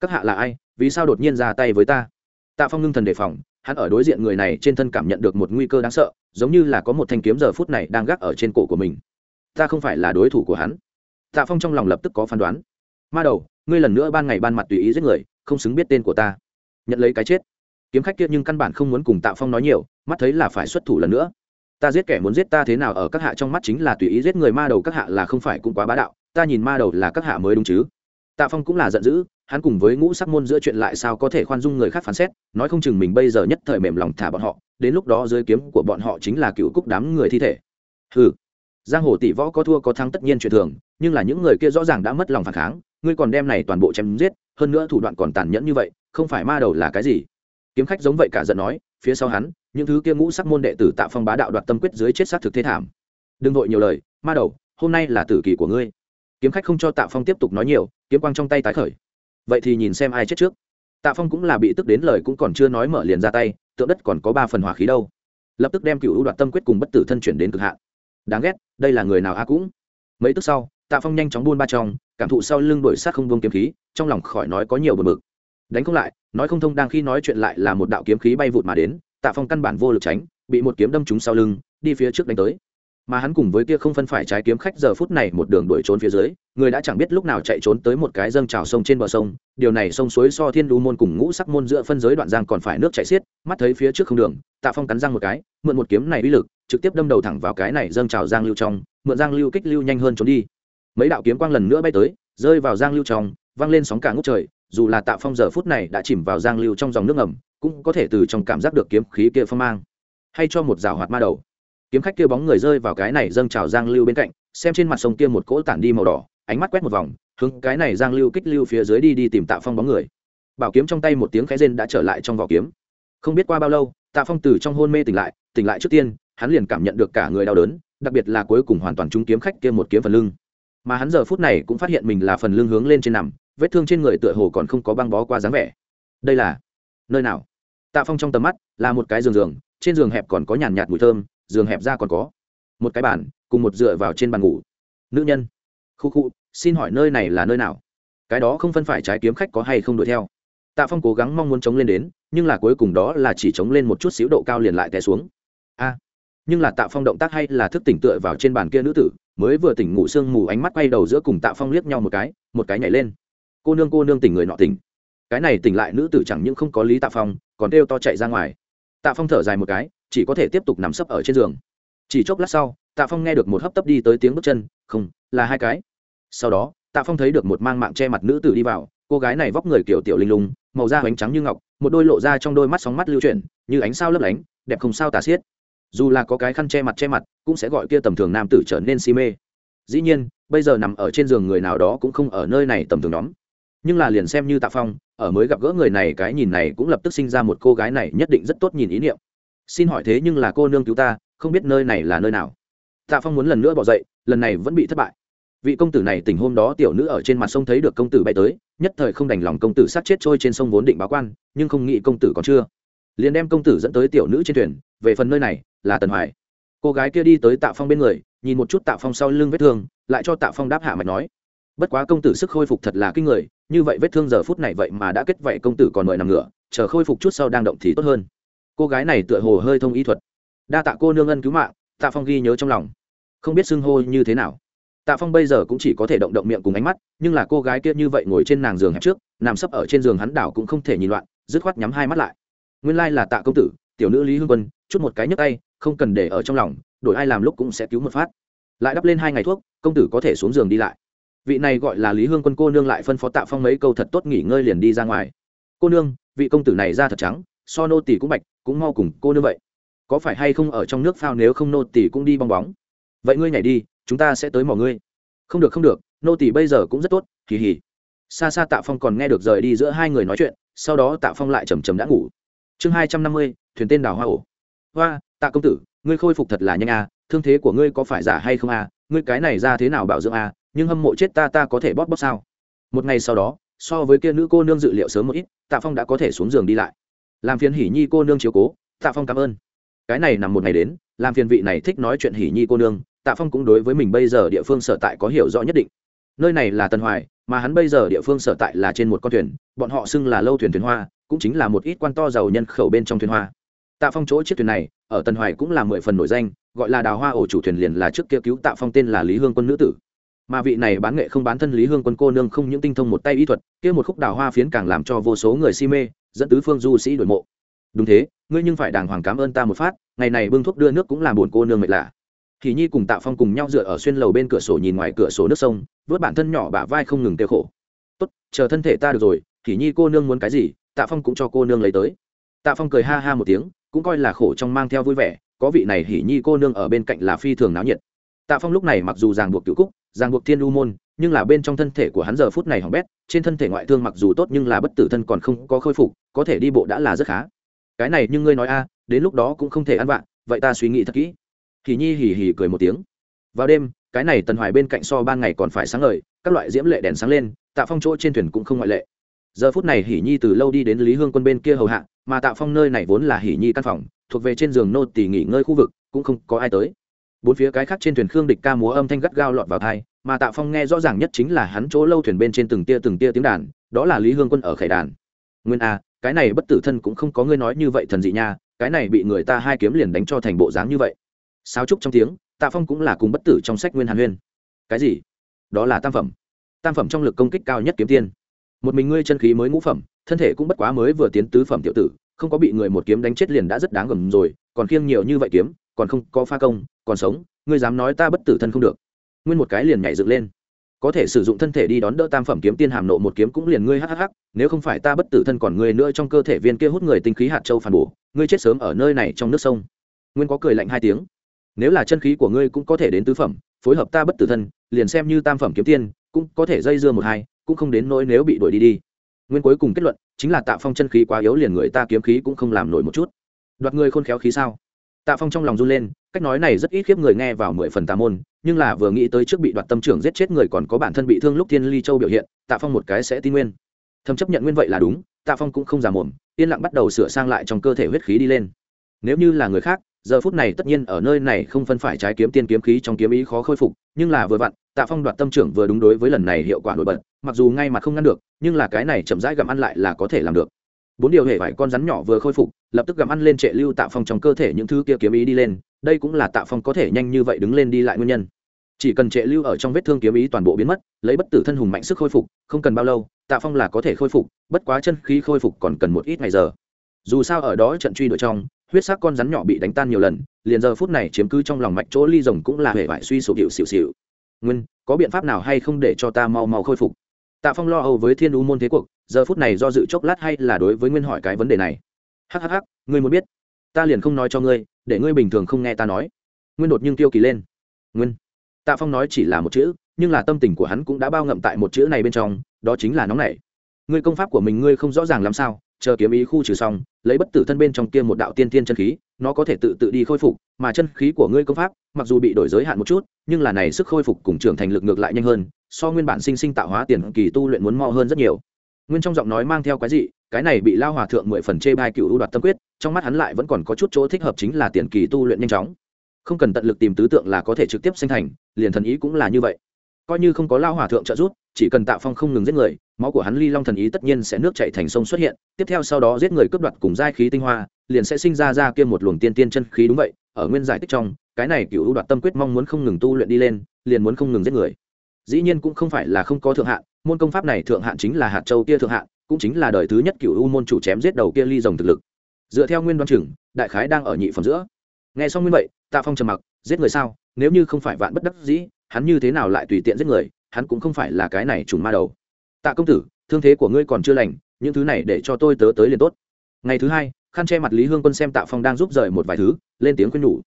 Các hạ là ai? Vì sao đột nhiên ra tay với ta? Tạ phong ngưng thần đề phòng, hắn ở đối diện người này trên thân cảm nhận được một nguy cơ đáng sợ, giống như là có một thanh kiếm giờ phút này đang gác ở trên cổ của mình. Ta không phải là đối thủ của hắn. Tạ phong trong lòng lập tức có phán đoán. Ma đầu, ngươi lần nữa ban ngày ban mặt tùy ý giết người, không xứng biết tên của ta. Nhận lấy cái chết. Kiếm khách kia nhưng căn bản không muốn cùng tạ phong nói nhiều, mắt thấy là phải xuất thủ lần nữa ta giết kẻ muốn giết ta thế nào ở các hạ trong mắt chính là tùy ý giết người ma đầu các hạ là không phải cũng quá bá đạo, ta nhìn ma đầu là các hạ mới đúng chứ. Tạ phong cũng là giận dữ, hắn cùng với ngũ sắc môn giữa chuyện lại sao có thể khoan dung người khác phán xét, nói không chừng mình bây giờ nhất thời mềm lòng thả bọn họ, đến lúc đó dưới kiếm của bọn họ chính là cựu cúc đám người thi thể. Ừ giang hồ tỷ võ có thua có thắng tất nhiên chuyện thường, nhưng là những người kia rõ ràng đã mất lòng phản kháng, ngươi còn đem này toàn bộ chém giết, hơn nữa thủ đoạn còn tàn nhẫn như vậy, không phải ma đầu là cái gì? Kiếm khách giống vậy cả giận nói phía sau hắn, những thứ kia ngũ sắc môn đệ tử tạ phong bá đạo đoạt tâm quyết dưới chết sát thực thế thảm. Đừng vội nhiều lời, ma đầu, hôm nay là tử kỳ của ngươi. Kiếm khách không cho tạ phong tiếp tục nói nhiều, kiếm quang trong tay tái khởi. Vậy thì nhìn xem ai chết trước. Tạ phong cũng là bị tức đến lời cũng còn chưa nói mở liền ra tay, tượng đất còn có ba phần hỏa khí đâu. Lập tức đem cựu đoạt tâm quyết cùng bất tử thân chuyển đến cực hạn. Đáng ghét, đây là người nào a cũng. Mấy tức sau, tạ phong nhanh chóng buôn ba trong, cảm thụ sau lưng đổi sát không buông kiếm khí, trong lòng khỏi nói có nhiều bờ mực đánh không lại, nói không thông đang khi nói chuyện lại là một đạo kiếm khí bay vụt mà đến, tạ phong căn bản vô lực tránh, bị một kiếm đâm trúng sau lưng, đi phía trước đánh tới. Mà hắn cùng với kia không phân phải trái kiếm khách giờ phút này một đường đuổi trốn phía dưới, người đã chẳng biết lúc nào chạy trốn tới một cái dâng trào sông trên bờ sông, điều này sông suối so thiên đu môn cùng ngũ sắc môn giữa phân giới đoạn giang còn phải nước chảy xiết, mắt thấy phía trước không đường, tạ phong cắn răng một cái, mượn một kiếm này uy lực, trực tiếp đâm đầu thẳng vào cái này dâng trào giang lưu trong, mượn giang lưu kích lưu nhanh hơn trốn đi. Mấy đạo kiếm quang lần nữa bay tới, rơi vào giang lưu trong văng lên sóng cả ngút trời dù là tạ phong giờ phút này đã chìm vào giang lưu trong dòng nước ngầm, cũng có thể từ trong cảm giác được kiếm khí kia phong mang, hay cho một rào hoạt ma đầu. Kiếm khách kia bóng người rơi vào cái này dâng trào giang lưu bên cạnh, xem trên mặt sông kia một cỗ tản đi màu đỏ, ánh mắt quét một vòng, hướng cái này giang lưu kích lưu phía dưới đi đi tìm tạ phong bóng người. Bảo kiếm trong tay một tiếng khẽ rên đã trở lại trong vỏ kiếm. Không biết qua bao lâu, tạ phong từ trong hôn mê tỉnh lại tỉnh lại trước tiên, hắn liền cảm nhận được cả người đau đớn, đặc biệt là cuối cùng hoàn toàn trúng kiếm khách kia một kiếm phần lưng. Mà hắn giờ phút này cũng phát hiện mình là phần lưng hướng lên trên nằm vết thương trên người tựa hồ còn không có băng bó qua dáng vẻ. Đây là nơi nào? Tạ phong trong tầm mắt là một cái giường giường, trên giường hẹp còn có nhàn nhạt mùi thơm, giường hẹp ra còn có một cái bàn, cùng một dựa vào trên bàn ngủ. Nữ nhân, khu khu, xin hỏi nơi này là nơi nào? Cái đó không phân phải trái kiếm khách có hay không đuổi theo. Tạ phong cố gắng mong muốn chống lên đến, nhưng là cuối cùng đó là chỉ chống lên một chút xíu độ cao liền lại té xuống. A! Nhưng là tạ phong động tác hay là thức tỉnh tựa vào trên bàn kia nữ tử, mới vừa tỉnh ngủ sương mù ánh mắt quay đầu giữa cùng tạ phong liếc nhau một cái một cái nhảy lên cô nương cô nương tỉnh người nọ tỉnh. Cái này tỉnh lại nữ tử chẳng những không có lý tạ phong còn đeo to chạy ra ngoài. Tạ phong thở dài một cái chỉ có thể tiếp tục nằm sấp ở trên giường. Chỉ chốc lát sau tạ phong nghe được một hấp tấp đi tới tiếng bước chân không là hai cái. Sau đó tạ phong thấy được một mang mạng che mặt nữ tử đi vào cô gái này vóc người kiểu tiểu linh lùng, màu da bánh trắng như ngọc một đôi lộ ra trong đôi mắt sóng mắt lưu chuyển như ánh sao lấp lánh đẹp không sao tà xiết. Dù là có cái khăn che mặt che mặt cũng sẽ gọi kia tầm thường nam tử trở nên si mê. Dĩ nhiên bây giờ nằm ở trên giường người nào đó cũng không ở nơi này tầm thường nhóm nhưng là liền xem như tạ phong, ở mới gặp gỡ người này cái nhìn này cũng lập tức sinh ra một cô gái này nhất định rất tốt nhìn ý niệm. Xin hỏi thế nhưng là cô nương cứu ta, không biết nơi này là nơi nào. Tạ phong muốn lần nữa bỏ dậy, lần này vẫn bị thất bại. Vị công tử này tỉnh hôm đó tiểu nữ ở trên mặt sông thấy được công tử bay tới, nhất thời không đành lòng công tử sát chết trôi trên sông vốn định báo quan, nhưng không nghĩ công tử còn chưa. Liền đem công tử dẫn tới tiểu nữ trên thuyền, về phần nơi này là tần hoài. Cô gái kia đi tới tạ phong bên người, nhìn một chút tạ phong sau lưng vết thương, lại cho tạ phong đáp hạ mạch nói bất quá công tử sức khôi phục thật là kinh người, như vậy vết thương giờ phút này vậy mà đã kết vậy công tử còn mời nằm ngửa, chờ khôi phục chút sau đang động thì tốt hơn. Cô gái này tựa hồ hơi thông y thuật. Đa tạ cô nương ân cứu mạng, tạ phong ghi nhớ trong lòng. Không biết xưng hô như thế nào. Tạ phong bây giờ cũng chỉ có thể động động miệng cùng ánh mắt, nhưng là cô gái kia như vậy ngồi trên nàng giường hẹp trước, nằm sấp ở trên giường hắn đảo cũng không thể nhìn loạn, dứt khoát nhắm hai mắt lại. Nguyên lai là tạ công tử, tiểu nữ lý hương quân, chút một cái nhấc tay, không cần để ở trong lòng, đổi ai làm lúc cũng sẽ cứu một phát. Lại đắp lên hai ngày thuốc, công tử có thể xuống giường đi lại vị này gọi là lý hương quân cô nương lại phân phó tạ phong mấy câu thật tốt nghỉ ngơi liền đi ra ngoài. Cô nương, vị công tử này ra thật trắng, so nô tỷ cũng bạch, cũng mau cùng cô nương vậy. Có phải hay không ở trong nước phao nếu không nô tỷ cũng đi bong bóng? Vậy ngươi nhảy đi, chúng ta sẽ tới mỏ ngươi. Không được không được, nô tỷ bây giờ cũng rất tốt kỳ hỉ xa xa tạ phong còn nghe được rời đi giữa hai người nói chuyện, sau đó tạ phong lại chầm chầm đã ngủ. Chương hai trăm năm mươi, thuyền tên đào hoa ổ. Hoa, tạ công tử, ngươi khôi phục thật là nhanh à thương thế của ngươi có phải giả hay không à ngươi cái này ra thế nào bảo dưỡng à nhưng hâm mộ chết ta ta có thể bóp bóp sao? Một ngày sau đó, so với kia nữ cô nương dự liệu sớm một ít, tạ phong đã có thể xuống giường đi lại. Làm phiền hỉ nhi cô nương chiếu cố, tạ phong cảm ơn. Cái này nằm một ngày đến, làm phiền vị này thích nói chuyện hỉ nhi cô nương, tạ phong cũng đối với mình bây giờ địa phương sở tại có hiểu rõ nhất định. Nơi này là tân hoài, mà hắn bây giờ địa phương sở tại là trên một con thuyền, bọn họ xưng là lâu thuyền thuyền hoa, cũng chính là một ít quan to giàu nhân khẩu bên trong thuyền hoa. Tạ phong chỗ chiếc thuyền này, ở tân hoài cũng là mười phần nổi danh, gọi là đào hoa ổ chủ thuyền liền là trước kia cứu tạ phong tên là lý hương quân nữ tử mà vị này bán nghệ không bán thân lý hương quân cô nương không những tinh thông một tay ý thuật, kia một khúc đào hoa phiến càng làm cho vô số người si mê, dẫn tứ phương du sĩ đổi mộ. Đúng thế, ngươi nhưng phải đàng hoàng cảm ơn ta một phát, ngày này bưng thuốc đưa nước cũng làm buồn cô nương mệt lạ. Thì nhi cùng tạ phong cùng nhau dựa ở xuyên lầu bên cửa sổ nhìn ngoài cửa sổ nước sông, vớt bản thân nhỏ bả vai không ngừng tiêu khổ. Tốt, chờ thân thể ta được rồi thì nhi cô nương muốn cái gì, tạ phong cũng cho cô nương lấy tới. Tạ phong cười ha ha một tiếng, cũng coi là khổ trong mang theo vui vẻ, có vị này hỉ nhi cô nương ở bên cạnh là phi thường náo nhiệt. Tạ phong lúc này mặc dù ràng buộc cựu cúc ràng buộc thiên u môn, nhưng là bên trong thân thể của hắn giờ phút này hỏng bét, trên thân thể ngoại thương mặc dù tốt nhưng là bất tử thân còn không có khôi phục, có thể đi bộ đã là rất khá. Cái này nhưng ngươi nói a, đến lúc đó cũng không thể ăn vạ, vậy ta suy nghĩ thật kỹ. Hỉ nhi hỉ hỉ cười một tiếng. Vào đêm, cái này tần hoài bên cạnh so ban ngày còn phải sáng ngời, các loại diễm lệ đèn sáng lên, tạ phong chỗ trên thuyền cũng không ngoại lệ. Giờ phút này hỉ nhi từ lâu đi đến lý hương quân bên kia hầu hạ, mà tạ phong nơi này vốn là hỉ nhi căn phòng, thuộc về trên giường nô tỉ nghỉ ngơi khu vực, cũng không có ai tới bốn phía cái khác trên thuyền khương địch ca múa âm thanh gắt gao lọt vào thai mà tạ phong nghe rõ ràng nhất chính là hắn chỗ lâu thuyền bên trên từng tia từng tia tiếng đàn, đó là lý hương quân ở khải đàn. Nguyên a, cái này bất tử thân cũng không có ngươi nói như vậy thần dị nha, cái này bị người ta hai kiếm liền đánh cho thành bộ dáng như vậy. Sao trúc trong tiếng, tạ phong cũng là cùng bất tử trong sách nguyên hàn huyên. Cái gì? Đó là tam phẩm. Tam phẩm trong lực công kích cao nhất kiếm tiên. Một mình ngươi chân khí mới ngũ phẩm, thân thể cũng bất quá mới vừa tiến tứ phẩm tiểu tử, không có bị người một kiếm đánh chết liền đã rất đáng gầm rồi, còn khiêng nhiều như vậy kiếm còn không có pha công, còn sống, ngươi dám nói ta bất tử thân không được. Nguyên một cái liền nhảy dựng lên. Có thể sử dụng thân thể đi đón đỡ tam phẩm kiếm tiên hàm nộ một kiếm cũng liền ngươi hhh nếu không phải ta bất tử thân còn ngươi nữa trong cơ thể viên kia hút người tinh khí hạt châu phản bổ, ngươi chết sớm ở nơi này trong nước sông. Nguyên có cười lạnh hai tiếng. Nếu là chân khí của ngươi cũng có thể đến tứ phẩm, phối hợp ta bất tử thân, liền xem như tam phẩm kiếm tiên, cũng có thể dây dưa một hai, cũng không đến nỗi nếu bị đuổi đi đi. Nguyên cuối cùng kết luận, chính là tạ phong chân khí quá yếu liền người ta kiếm khí cũng không làm nổi một chút. Đoạt người khôn khéo khí sao? Tạ phong trong lòng run lên, cách nói này rất ít khiếp người nghe vào mười phần tà môn, nhưng là vừa nghĩ tới trước bị đoạt tâm trưởng giết chết người còn có bản thân bị thương lúc thiên ly châu biểu hiện, tạ phong một cái sẽ tin nguyên. Thầm chấp nhận nguyên vậy là đúng, tạ phong cũng không già mồm, yên lặng bắt đầu sửa sang lại trong cơ thể huyết khí đi lên. Nếu như là người khác, giờ phút này tất nhiên ở nơi này không phân phải trái kiếm tiên kiếm khí trong kiếm ý khó khôi phục, nhưng là vừa vặn, tạ phong đoạt tâm trưởng vừa đúng đối với lần này hiệu quả nổi bật, mặc dù ngay mặt không ngăn được, nhưng là cái này chậm rãi gặm ăn lại là có thể làm được bốn điều hệ vải con rắn nhỏ vừa khôi phục, lập tức gặm ăn lên trệ lưu tạ phong trong cơ thể những thứ kia kiếm ý đi lên, đây cũng là tạ phong có thể nhanh như vậy đứng lên đi lại nguyên nhân. Chỉ cần trệ lưu ở trong vết thương kiếm ý toàn bộ biến mất, lấy bất tử thân hùng mạnh sức khôi phục, không cần bao lâu, tạ phong là có thể khôi phục, bất quá chân khí khôi phục còn cần một ít ngày giờ. Dù sao ở đó trận truy đuổi trong, huyết sắc con rắn nhỏ bị đánh tan nhiều lần, liền giờ phút này chiếm cứ trong lòng mạch chỗ ly rồng cũng là hệ vải suy sụp hiệu xịu xịu nguyên, có biện pháp nào hay không để cho ta mau mau khôi phục? Tạ phong lo âu với thiên u môn thế cuộc giờ phút này do dự chốc lát hay là đối với nguyên hỏi cái vấn đề này hhh ngươi muốn biết, ta liền không nói cho ngươi, để ngươi bình thường không nghe ta nói. Nguyên đột nhưng tiêu kỳ lên. Nguyên. Tạ phong nói chỉ là một chữ, nhưng là tâm tình của hắn cũng đã bao ngậm tại một chữ này bên trong, đó chính là nóng nảy. Ngươi công pháp của mình ngươi không rõ ràng làm sao, chờ kiếm ý khu trừ xong, lấy bất tử thân bên trong kia một đạo tiên tiên chân khí, nó có thể tự tự đi khôi phục, mà chân khí của ngươi công pháp, mặc dù bị đổi giới hạn một chút, nhưng là này sức khôi phục cùng trưởng thành lực ngược lại nhanh hơn, so nguyên bản sinh sinh tạo hóa tiền kỳ tu luyện muốn mo hơn rất nhiều nguyên trong giọng nói mang theo cái gì cái này bị lao hòa thượng mười phần chê bai cựu ưu đoạt tâm quyết, trong mắt hắn lại vẫn còn có chút chỗ thích hợp chính là tiền kỳ tu luyện nhanh chóng. Không cần tận lực tìm tứ tượng là có thể trực tiếp sinh thành, liền thần ý cũng là như vậy. Coi như không có lao hòa thượng trợ giúp, chỉ cần tạo phong không ngừng giết người, máu của hắn ly long thần ý tất nhiên sẽ nước chạy thành sông xuất hiện, tiếp theo sau đó giết người cướp đoạt cùng giai khí tinh hoa, liền sẽ sinh ra ra kia một luồng tiên tiên chân khí đúng vậy, ở nguyên giải tích trong, cái này cựu ưu đoạt tâm quyết mong muốn không ngừng tu luyện đi lên, liền muốn không ngừng giết người. Dĩ nhiên cũng không phải là không có thượng hạn môn công pháp này thượng hạn chính là hạt châu kia thượng hạn, cũng chính là đời thứ nhất cựu u môn chủ chém giết đầu kia ly rồng thực lực. Dựa theo nguyên đoan chừng, đại khái đang ở nhị phẩm giữa. Nghe xong nguyên vậy, tạ phong trầm mặc, giết người sao? Nếu như không phải vạn bất đắc dĩ, hắn như thế nào lại tùy tiện giết người? Hắn cũng không phải là cái này trùng ma đầu. Tạ công tử, thương thế của ngươi còn chưa lành, những thứ này để cho tôi tớ tới liền tốt. Ngày thứ hai, khăn che mặt lý hương quân xem tạ phong đang giúp rời một vài thứ, lên tiếng khuyên nhủ.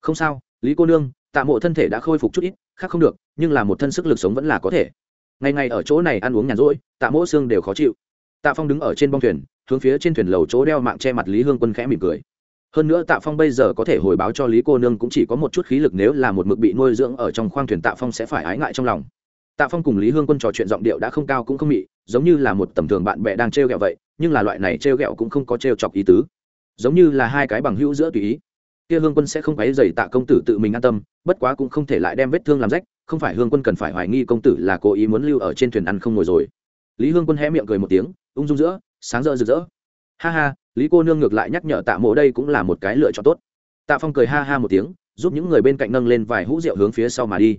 Không sao, lý cô nương, tạ mộ thân thể đã khôi phục chút ít, khác không được, nhưng là một thân sức lực sống vẫn là có thể ngày ngày ở chỗ này ăn uống nhàn rỗi, tạ mỗ xương đều khó chịu. Tạ phong đứng ở trên bong thuyền, hướng phía trên thuyền lầu chỗ đeo mạng che mặt lý hương quân khẽ mỉm cười. Hơn nữa tạ phong bây giờ có thể hồi báo cho lý cô nương cũng chỉ có một chút khí lực, nếu là một mực bị nuôi dưỡng ở trong khoang thuyền tạ phong sẽ phải ái ngại trong lòng. Tạ phong cùng lý hương quân trò chuyện giọng điệu đã không cao cũng không mị, giống như là một tầm thường bạn bè đang t r g ẹ o vậy, nhưng là loại này t r g ẹ o cũng không có t r e o chọc ý tứ. Giống như là hai cái bằng hữu giữa tùy ý. Kia hương quân sẽ không quấy dày tạ công tử tự mình an tâm, bất quá cũng không thể lại đem vết thương làm rách không phải hương quân cần phải hoài nghi công tử là cố ý muốn lưu ở trên thuyền ăn không ngồi rồi. Lý hương quân hé miệng cười một tiếng, ung dung giữa, sáng rỡ rực rỡ. Ha ha, lý cô nương ngược lại nhắc nhở tạ mộ đây cũng là một cái lựa chọn tốt. Tạ phong cười ha ha một tiếng, giúp những người bên cạnh nâng lên vài hũ rượu hướng phía sau mà đi.